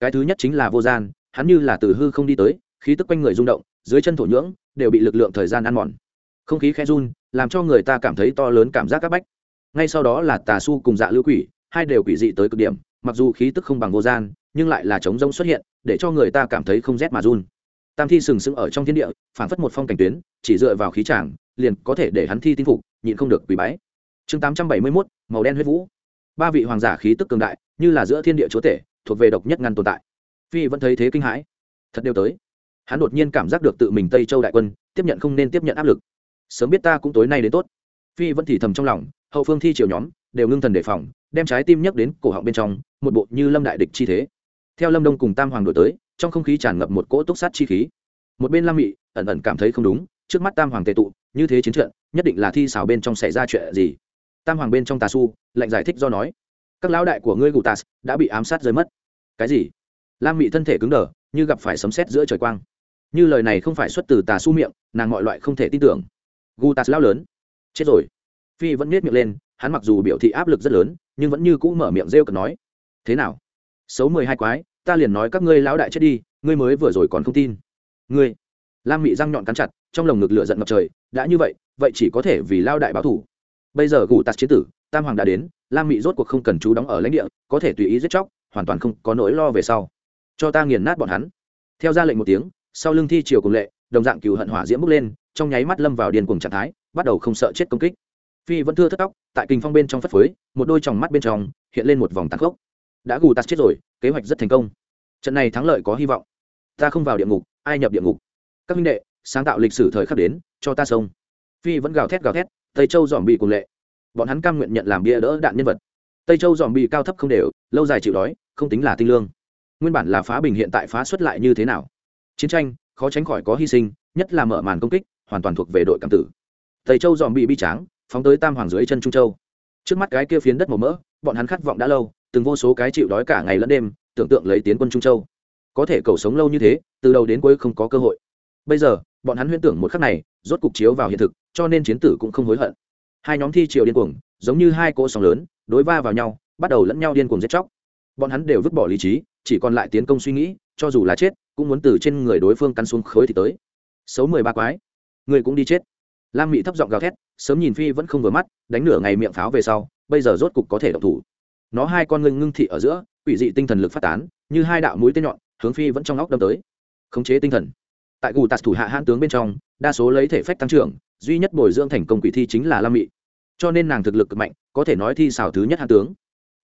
Cái thứ nhất chính là vô gian, hắn như là từ hư không đi tới, khí tức quanh người rung động, dưới chân thổ nhưỡng đều bị lực lượng thời gian ăn mòn. Không khí khe run, làm cho người ta cảm thấy to lớn cảm giác c áp bách ngay sau đó là tà su cùng dạ lưu quỷ, hai đều quỷ dị tới cực điểm, mặc dù khí tức không bằng vô gian, nhưng lại là chống rông xuất hiện, để cho người ta cảm thấy không rét mà run. Tam thi sừng sững ở trong thiên địa phản phất một phong cảnh tuyến, chỉ dựa vào khí tràng liền có thể để hắn thi tin phục, nhịn không được quỷ bái. Chương tám trăm bảy mươi mốt, màu đen huyết vũ. Ba vị hoàng giả khí tức cường đại, như là giữa thiên địa chúa tể, thuộc về độc nhất ngăn tồn tại. Phi vẫn thấy thế kinh hãi. Thật đều tới. Hắn đột nhiên cảm giác được tự mình tây châu đại quân, tiếp nhận không nên tiếp nhận áp lực. Sớm biết ta cũng tối nay đến tốt. Phi vẫn thì thầm trong lòng hậu phương thi triều nhóm đều ngưng thần đề phòng, đem trái tim nhấc đến cổ họng bên trong, một bộ như lâm đại địch chi thế. Theo lâm đông cùng tam hoàng đổi tới, trong không khí tràn ngập một cỗ túc sát chi khí. Một bên lam mị ẩn ẩn cảm thấy không đúng, trước mắt tam hoàng tệ tụ, như thế chiến trận, nhất định là thi xảo bên trong xảy ra chuyện gì? Tam hoàng bên trong tà su, lạnh giải thích do nói, các lão đại của ngươi gù tà đã bị ám sát rơi mất. Cái gì? Lam mị thân thể cứng đờ, như gặp phải sấm sét giữa trời quang. Như lời này không phải xuất từ tà su miệng, nàng mọi loại không thể tin tưởng. Gu tà lao lớn, chết rồi phi vẫn nết miệng lên, hắn mặc dù biểu thị áp lực rất lớn, nhưng vẫn như cũ mở miệng rêu cực nói, thế nào? Xấu mười hai quái, ta liền nói các ngươi lão đại chết đi, ngươi mới vừa rồi còn không tin. Ngươi? Lam mị răng nhọn cắn chặt, trong lồng ngực lửa giận ngập trời, đã như vậy vậy chỉ có thể vì lao đại báo thủ bây giờ gù tạt chế tử, tam hoàng đã đến, lam mị rốt cuộc không cần chú đóng ở lãnh địa, có thể tùy ý giết chóc, hoàn toàn không có nỗi lo về sau. Cho ta nghiền nát bọn hắn. Theo ra lệnh một tiếng, sau lưng thi chiều cùng lệ, đồng dạng cừu hận hỏa diễm bốc lên, trong nháy mắt lâm vào điền cùng trạng thái, bắt đầu không sợ chết công kích phi vẫn thưa thất tóc, tại kinh phong bên trong phất phới, một đôi tròng mắt bên trong hiện lên một vòng tàn khốc. Đã gù tạt chết rồi, kế hoạch rất thành công. Trận này thắng lợi có hy vọng. Ta không vào địa ngục, ai nhập địa ngục? Các minh đệ, sáng tạo lịch sử thời khắc đến, cho ta sông phi vẫn gào thét gào thét, tây châu dòm bị cùng lệ. Bọn hắn cam nguyện nhận làm bia đỡ đạn nhân vật. Tây châu dòm bị cao thấp không đều, lâu dài chịu đói, không tính là tinh lương. Nguyên bản là phá bình hiện tại phá xuất lại như thế nào? Chiến tranh, khó tránh khỏi có hy sinh, nhất là mở màn công kích, hoàn toàn thuộc về đội cảm tử. Tây châu dòm bị bi tráng phóng tới tam hoàng dưới chân trung châu. Trước mắt cái kia phiến đất màu mỡ, bọn hắn khát vọng đã lâu, từng vô số cái chịu đói cả ngày lẫn đêm, tưởng tượng lấy tiến quân trung châu. Có thể cầu sống lâu như thế, từ đầu đến cuối không có cơ hội. Bây giờ, bọn hắn huyễn tưởng một khắc này, rốt cục chiếu vào hiện thực, cho nên chiến tử cũng không hối hận. Hai nhóm thi triều điên cuồng, giống như hai cỗ sóng lớn, đối va vào nhau, bắt đầu lẫn nhau điên cuồng giết chóc. Bọn hắn đều vứt bỏ lý trí, chỉ còn lại tiến công suy nghĩ, cho dù là chết, cũng muốn từ trên người đối phương cắn xuống khối thì tới. Xấu mười ba quái. Người cũng đi chết lam mị thấp giọng gào thét, sớm nhìn phi vẫn không vừa mắt, đánh nửa ngày miệng pháo về sau, bây giờ rốt cục có thể động thủ. Nó hai con ngưng ngưng thị ở giữa, quỷ dị tinh thần lực phát tán, như hai đạo mũi tên nhọn, hướng phi vẫn trong óc đâm tới. Khống chế tinh thần. Tại gù tạt thủ hạ hãn tướng bên trong, đa số lấy thể phách tăng trưởng, duy nhất bồi dưỡng thành công quỷ thi chính là lam mị. Cho nên nàng thực lực cực mạnh, có thể nói thi xào thứ nhất hãn tướng.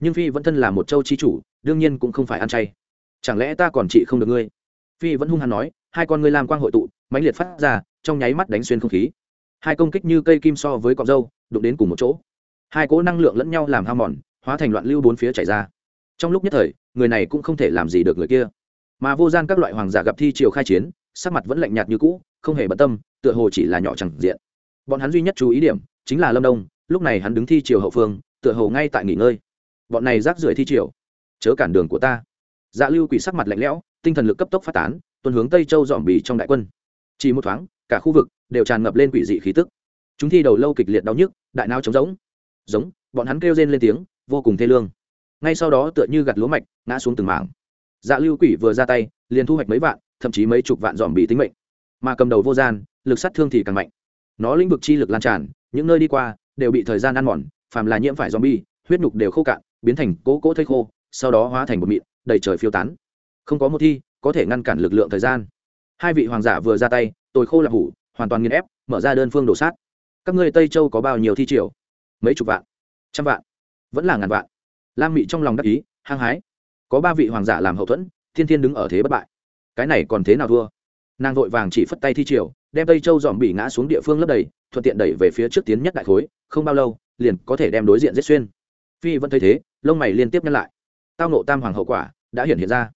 Nhưng phi vẫn thân là một châu chi chủ, đương nhiên cũng không phải ăn chay. Chẳng lẽ ta còn trị không được ngươi? Phi vẫn hung hăng nói, hai con ngươi làm quang hội tụ, mãnh liệt phát ra, trong nháy mắt đánh xuyên không khí hai công kích như cây kim so với cọc dâu đụng đến cùng một chỗ. Hai cỗ năng lượng lẫn nhau làm hao mòn, hóa thành loạn lưu bốn phía chảy ra. Trong lúc nhất thời, người này cũng không thể làm gì được người kia. Mà vô gian các loại hoàng giả gặp thi triều khai chiến, sắc mặt vẫn lạnh nhạt như cũ, không hề bận tâm, tựa hồ chỉ là nhỏ chẳng diện. Bọn hắn duy nhất chú ý điểm, chính là lâm đông, lúc này hắn đứng thi triều hậu phương, tựa hồ ngay tại nghỉ ngơi. Bọn này rác rưởi thi triều, chớ cản đường của ta. Dạ lưu quỷ sắc mặt lạnh lẽo, tinh thần lực cấp tốc phát tán, tuần hướng tây châu dòm bì trong đại quân. Chỉ một thoáng, cả khu vực đều tràn ngập lên quỷ dị khí tức. Chúng thi đầu lâu kịch liệt đau nhức, đại não trống rỗng. Giống, bọn hắn kêu rên lên tiếng, vô cùng thê lương. Ngay sau đó tựa như gặt lúa mạch, ngã xuống từng mảng. Dạ lưu quỷ vừa ra tay, liền thu hoạch mấy vạn, thậm chí mấy chục vạn dòm bị tính mệnh. Mà cầm đầu vô gian, lực sát thương thì càng mạnh. Nó lĩnh vực chi lực lan tràn, những nơi đi qua, đều bị thời gian ăn mòn, phàm là nhiễm phải dòm bi huyết nhục đều khô cạn, biến thành cố cỗ thây khô, sau đó hóa thành một mịn, đầy trời phiêu tán. Không có một thi, có thể ngăn cản lực lượng thời gian. Hai vị hoàng giả vừa ra tay, tôi khô là hủ hoàn toàn nghiền ép, mở ra đơn phương đổ sát. Các ngươi tây châu có bao nhiêu thi triều? Mấy chục vạn? Trăm vạn? Vẫn là ngàn vạn? Lam mị trong lòng đắc ý, hăng hái. Có ba vị hoàng giả làm hậu thuẫn, thiên thiên đứng ở thế bất bại. Cái này còn thế nào thua? Nàng vội vàng chỉ phất tay thi triều, đem tây châu dòm bị ngã xuống địa phương lấp đầy, thuận tiện đẩy về phía trước tiến nhất đại khối, không bao lâu, liền có thể đem đối diện giết xuyên. Phi vẫn thấy thế, lông mày liên tiếp nhắc lại. Tao nộ tam hoàng hậu quả đã hiện hiện ra.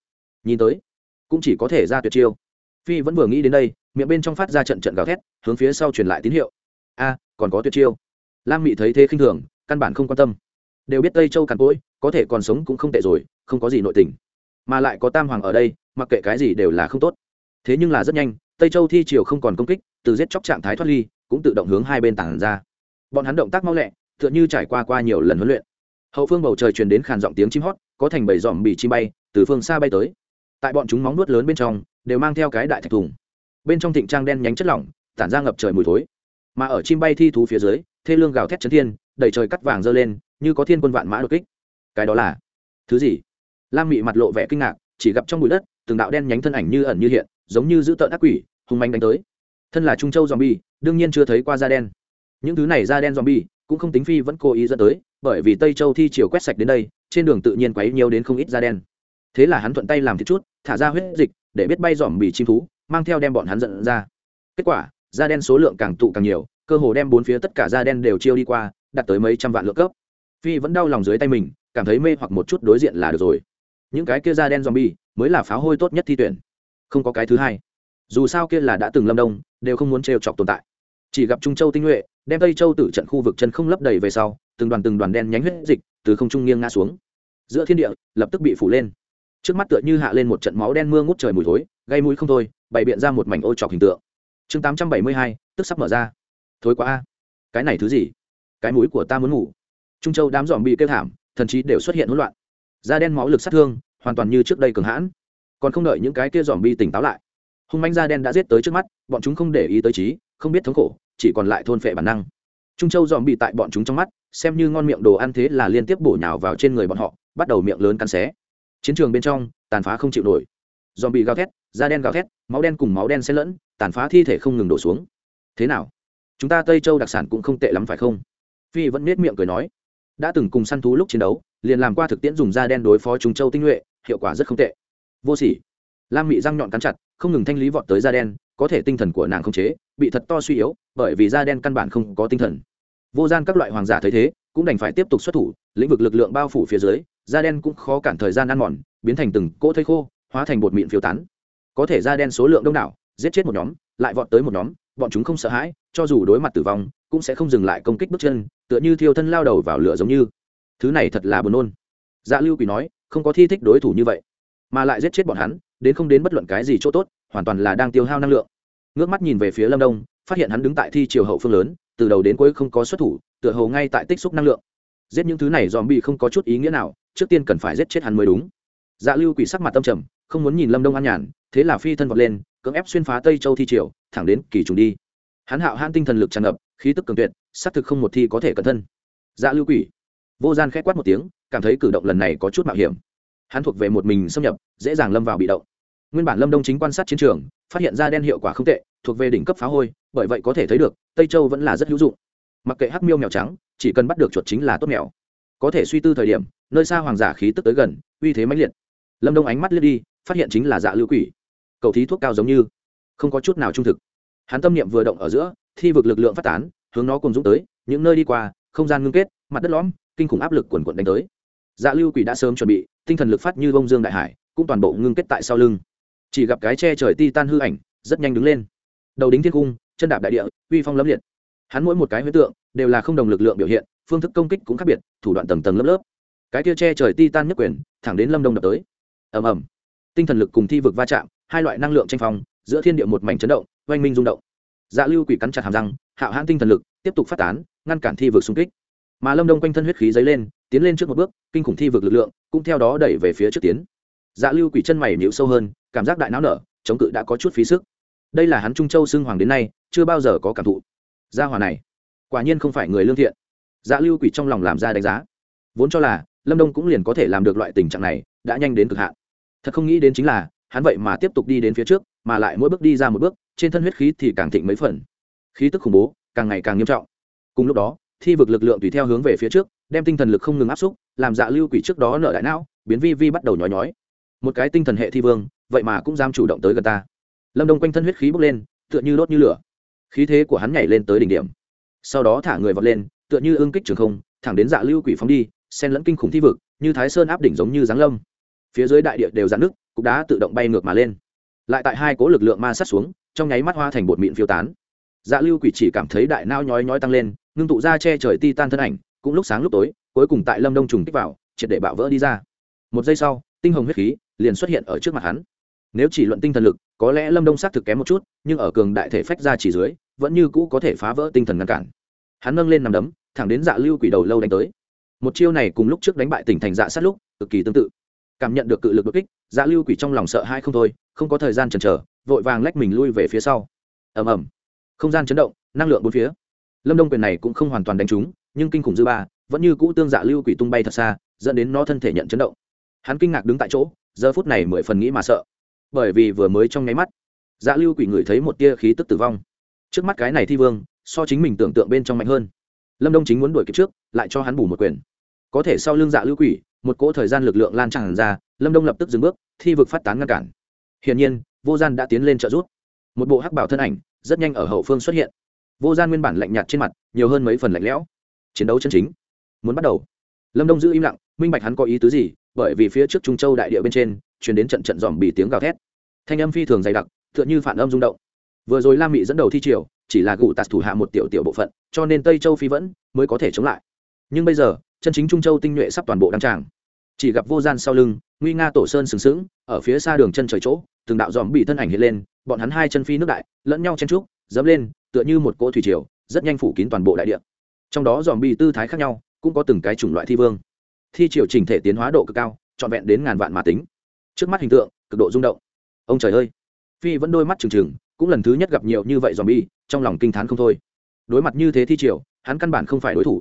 Nhìn tới, cũng chỉ có thể ra tuyệt chiêu. Phi vẫn vừa nghĩ đến đây miệng bên trong phát ra trận trận gào thét, hướng phía sau truyền lại tín hiệu. A, còn có tuyệt chiêu. Lam mị thấy thế khinh thường, căn bản không quan tâm. Đều biết tây châu càn cỗi, có thể còn sống cũng không tệ rồi, không có gì nội tình. Mà lại có tam hoàng ở đây, mặc kệ cái gì đều là không tốt. Thế nhưng là rất nhanh, tây châu thi triều không còn công kích, từ giết chóc trạng thái thoát ly, cũng tự động hướng hai bên tảng ra. Bọn hắn động tác mau lẹ, tựa như trải qua qua nhiều lần huấn luyện. Hậu phương bầu trời truyền đến khàn giọng tiếng chim hót, có thành bầy dòm bị chim bay, từ phương xa bay tới. Tại bọn chúng móng nuốt lớn bên trong, đều mang theo cái đại thạch thùng bên trong thịnh trang đen nhánh chất lỏng, tản ra ngập trời mùi thối. Mà ở chim bay thi thú phía dưới, thê lương gào thét chấn thiên, đầy trời cắt vàng dơ lên, như có thiên quân vạn mã đột kích. Cái đó là thứ gì? Lam mị mặt lộ vẻ kinh ngạc, chỉ gặp trong bụi đất, từng đạo đen nhánh thân ảnh như ẩn như hiện, giống như giữ tợn ác quỷ hùng manh đánh tới. Thân là trung châu zombie, đương nhiên chưa thấy qua da đen. Những thứ này da đen zombie, cũng không tính phi vẫn cố ý dẫn tới, bởi vì tây châu thi chiều quét sạch đến đây, trên đường tự nhiên quấy nhiều đến không ít da đen. Thế là hắn thuận tay làm thịt chút, thả ra huyết dịch, để biết bay dòm bị chim thú mang theo đem bọn hắn dẫn ra. Kết quả, da đen số lượng càng tụ càng nhiều, cơ hồ đem bốn phía tất cả da đen đều chiêu đi qua, đạt tới mấy trăm vạn lượng cấp. Phi vẫn đau lòng dưới tay mình, cảm thấy mê hoặc một chút đối diện là được rồi. Những cái kia da đen zombie mới là pháo hôi tốt nhất thi tuyển. Không có cái thứ hai. Dù sao kia là đã từng lâm đông, đều không muốn trêu chọc tồn tại. Chỉ gặp trung châu tinh nhuệ, đem tây châu tử trận khu vực chân không lấp đầy về sau, từng đoàn từng đoàn đen nhánh huyết dịch từ không trung nghiêng ngã xuống. Giữa thiên địa, lập tức bị phủ lên. Trước mắt tựa như hạ lên một trận máu đen mưa ngút trời mùi thối, gây mũi không thôi bày biện ra một mảnh ô trọc hình tượng. Chương tám trăm bảy mươi hai, tức sắp mở ra. Thối quá a. Cái này thứ gì? Cái mũi của ta muốn ngủ. Trung châu đám dòm bị kêu thảm, thần chí đều xuất hiện hỗn loạn. Da đen máu lực sát thương, hoàn toàn như trước đây cường hãn. Còn không đợi những cái kia dòm bi tỉnh táo lại, hung manh da đen đã giết tới trước mắt, bọn chúng không để ý tới trí, không biết thống khổ, chỉ còn lại thôn phệ bản năng. Trung châu dòm bị tại bọn chúng trong mắt, xem như ngon miệng đồ ăn thế là liên tiếp bổ nhào vào trên người bọn họ, bắt đầu miệng lớn cắn xé. Chiến trường bên trong, tàn phá không chịu nổi. Dòm bị gào thét da đen gào thét, máu đen cùng máu đen xen lẫn, tàn phá thi thể không ngừng đổ xuống. Thế nào? Chúng ta tây châu đặc sản cũng không tệ lắm phải không? Phi vẫn nết miệng cười nói. Đã từng cùng săn thú lúc chiến đấu, liền làm qua thực tiễn dùng da đen đối phó Trung châu tinh nhuệ, hiệu quả rất không tệ. Vô sỉ. Lam mị răng nhọn cắn chặt, không ngừng thanh lý vọt tới da đen, có thể tinh thần của nàng không chế, bị thật to suy yếu, bởi vì da đen căn bản không có tinh thần. Vô gian các loại hoàng giả thấy thế, cũng đành phải tiếp tục xuất thủ, lĩnh vực lực lượng bao phủ phía dưới, da đen cũng khó cản thời gian ăn mòn, biến thành từng cỗ thây khô, hóa thành bột mịn phiêu tán có thể da đen số lượng đông đảo, giết chết một nhóm, lại vọt tới một nhóm, bọn chúng không sợ hãi, cho dù đối mặt tử vong, cũng sẽ không dừng lại công kích bước chân, tựa như thiêu thân lao đầu vào lửa giống như. Thứ này thật là buồn nôn. Dạ lưu quỷ nói, không có thi thích đối thủ như vậy, mà lại giết chết bọn hắn, đến không đến bất luận cái gì chỗ tốt, hoàn toàn là đang tiêu hao năng lượng. Ngước mắt nhìn về phía lâm đông, phát hiện hắn đứng tại thi chiều hậu phương lớn, từ đầu đến cuối không có xuất thủ, tựa hồ ngay tại tích xúc năng lượng. Giết những thứ này dòm bị không có chút ý nghĩa nào, trước tiên cần phải giết chết hắn mới đúng. Dạ lưu quỷ sắc mặt tâm trầm không muốn nhìn lâm đông an nhàn, thế là phi thân vọt lên, cưỡng ép xuyên phá tây châu thi triều, thẳng đến kỳ trùng đi. Hắn hạo hãn tinh thần lực tràn ngập, khí tức cường tuyệt, xác thực không một thi có thể cẩn thân. Dạ lưu quỷ. Vô gian k h ẽ quát một tiếng, cảm thấy cử động lần này có chút mạo hiểm. Hắn thuộc về một mình xâm nhập, dễ dàng lâm vào bị động. Nguyên bản lâm đông chính quan sát chiến trường, phát hiện ra đen hiệu quả không tệ, thuộc về đỉnh cấp phá hôi, bởi vậy có thể thấy được, tây châu vẫn là rất hữu dụng. Mặc kệ hắc miêu mèo trắng, chỉ cần bắt được chuột chính là tốt mèo. Có thể suy tư thời điểm, nơi xa hoàng giả khí tức tới gần, uy thế mãnh liệt. Lâm đông ánh mắt liếc đi phát hiện chính là dạ lưu quỷ. Cầu thí thuốc cao giống như. Không có chút nào trung thực. Hắn tâm niệm vừa động ở giữa, thi vực lực lượng phát tán, hướng nó cùng dũng tới, những nơi đi qua, không gian ngưng kết, mặt đất lõm, kinh khủng áp lực quần quận đánh tới. Dạ lưu quỷ đã sớm chuẩn bị, tinh thần lực phát như bông dương đại hải, cũng toàn bộ ngưng kết tại sau lưng. Chỉ gặp cái che trời ti tan hư ảnh, rất nhanh đứng lên. Đầu đính thiên cung, chân đạp đại địa, uy phong lấm liệt. Hắn mỗi một cái huyết tượng, đều là không đồng lực lượng biểu hiện, phương thức công kích cũng khác biệt, thủ đoạn tầng tầng lớp lớp. Cái kia che trời ti tan nhất quyền, thẳng đến lâm đông đập tới. Ầm ầm tinh thần lực cùng thi vực va chạm, hai loại năng lượng tranh phong, giữa thiên địa một mảnh chấn động, oanh minh rung động. Dạ lưu quỷ cắn chặt hàm răng, hạo hãn tinh thần lực, tiếp tục phát tán, ngăn cản thi vực xung kích. Mà lâm đông quanh thân huyết khí dấy lên, tiến lên trước một bước, kinh khủng thi vực lực lượng cũng theo đó đẩy về phía trước tiến. Dạ lưu quỷ chân mày nhịu sâu hơn, cảm giác đại não nở, chống cự đã có chút phí sức. Đây là hắn trung châu xưng hoàng đến nay, chưa bao giờ có cảm thụ. Gia hòa này, quả nhiên không phải người lương thiện. Dạ lưu quỷ trong lòng làm ra đánh giá. Vốn cho là lâm đông cũng liền có thể làm được loại tình trạng này, đã nhanh đến cực hạn thật không nghĩ đến chính là, hắn vậy mà tiếp tục đi đến phía trước, mà lại mỗi bước đi ra một bước, trên thân huyết khí thì càng thịnh mấy phần. Khí tức khủng bố, càng ngày càng nghiêm trọng. Cùng lúc đó, thi vực lực lượng tùy theo hướng về phía trước, đem tinh thần lực không ngừng áp xúc, làm dạ lưu quỷ trước đó nợ đại não, biến vi vi bắt đầu nhói nhói. Một cái tinh thần hệ thi vương, vậy mà cũng dám chủ động tới gần ta. Lâm đông quanh thân huyết khí bốc lên, tựa như đốt như lửa. Khí thế của hắn nhảy lên tới đỉnh điểm. Sau đó thả người vọt lên, tựa như ương kích trường không, thẳng đến dạ lưu quỷ phóng đi sen lẫn kinh khủng thi vực, như thái sơn áp đỉnh giống như giáng lâm phía dưới đại địa đều dạn nước, cục đá tự động bay ngược mà lên. Lại tại hai cố lực lượng ma sát xuống, trong nháy mắt hoa thành bột mịn phiêu tán. Dạ lưu quỷ chỉ cảm thấy đại nao nhói nhói tăng lên, ngưng tụ ra che trời ti tan thân ảnh, cũng lúc sáng lúc tối, cuối cùng tại lâm đông trùng kích vào, triệt để bạo vỡ đi ra. Một giây sau, tinh hồng huyết khí liền xuất hiện ở trước mặt hắn. Nếu chỉ luận tinh thần lực, có lẽ lâm đông xác thực kém một chút, nhưng ở cường đại thể phách ra chỉ dưới, vẫn như cũ có thể phá vỡ tinh thần ngăn cản. Hắn nâng lên nằm đấm, thẳng đến dạ lưu quỷ đầu lâu đánh tới. Một chiêu này cùng lúc trước đánh bại tỉnh thành dạ sát lúc, cực kỳ tương tự cảm nhận được cự lực đột kích dạ lưu quỷ trong lòng sợ hai không thôi, không có thời gian chần chờ, vội vàng lách mình lui về phía sau. Ầm ầm. Không gian chấn động, năng lượng bốn phía. Lâm đông quyền này cũng không hoàn toàn đánh trúng, nhưng kinh khủng dư ba, vẫn như cũ tương dạ lưu quỷ tung bay thật xa, dẫn đến nó thân thể nhận chấn động. Hắn kinh ngạc đứng tại chỗ, giờ phút này mười phần nghĩ mà sợ. Bởi vì vừa mới trong nháy mắt dạ lưu quỷ ngửi thấy một tia khí tức tử vong. Trước mắt cái này thi vương, so chính mình tưởng tượng bên trong mạnh hơn. Lâm đông chính muốn đuổi kịp trước, lại cho hắn bù một quyền. Có thể sau lưng dạ lưu quỷ một cỗ thời gian lực lượng lan tràn ra, lâm đông lập tức dừng bước, thi vực phát tán ngăn cản. Hiển nhiên, vô gian đã tiến lên trợ giúp. Một bộ hắc bảo thân ảnh, rất nhanh ở hậu phương xuất hiện. Vô gian nguyên bản lạnh nhạt trên mặt, nhiều hơn mấy phần lạnh lẽo. Chiến đấu chân chính. Muốn bắt đầu. Lâm đông giữ im lặng, minh bạch hắn có ý tứ gì, bởi vì phía trước trung châu đại địa bên trên chuyển đến trận trận dòm bị tiếng gào thét. Thanh âm phi thường dày đặc t h ư ợ n h ư phản âm rung động. Vừa rồi lam mị dẫn đầu thi triều, chỉ là gụ tạt thủ hạ một tiểu tiểu bộ phận, cho nên tây châu phi vẫn mới có thể chống lại. Nhưng bây giờ chân chính trung châu tinh nhuệ sắp toàn bộ đăng tràng. Chỉ gặp vô gian sau lưng, nguy nga tổ sơn sừng sững, ở phía xa đường chân trời chỗ, từng đạo dòm bị thân ảnh hiện lên, bọn hắn hai chân phi nước đại, lẫn nhau chen trúc dẫm lên, tựa như một cỗ thủy triều, rất nhanh phủ kín toàn bộ đại địa. Trong đó dòm bị tư thái khác nhau, cũng có từng cái chủng loại thi vương. Thi triều chỉnh thể tiến hóa độ cực cao, trọn vẹn đến ngàn vạn mà tính. Trước mắt hình tượng, cực độ rung động. Ông trời ơi! Phi vẫn đôi mắt trừng trừng, cũng lần thứ nhất gặp nhiều như vậy dòm bi trong lòng kinh t h á n không thôi. Đối mặt như thế thi triều, hắn căn bản không phải đối thủ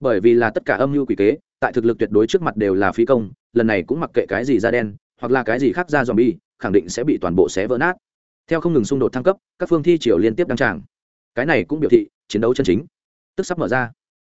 bởi vì là tất cả âm mưu quỷ kế, tại thực lực tuyệt đối trước mặt đều là phi công, lần này cũng mặc kệ cái gì da đen, hoặc là cái gì khác ra dòm bi khẳng định sẽ bị toàn bộ xé vỡ nát. Theo không ngừng xung đột thăng cấp, các phương thi triều liên tiếp đăng tràng. Cái này cũng biểu thị chiến đấu chân chính. Tức sắp mở ra.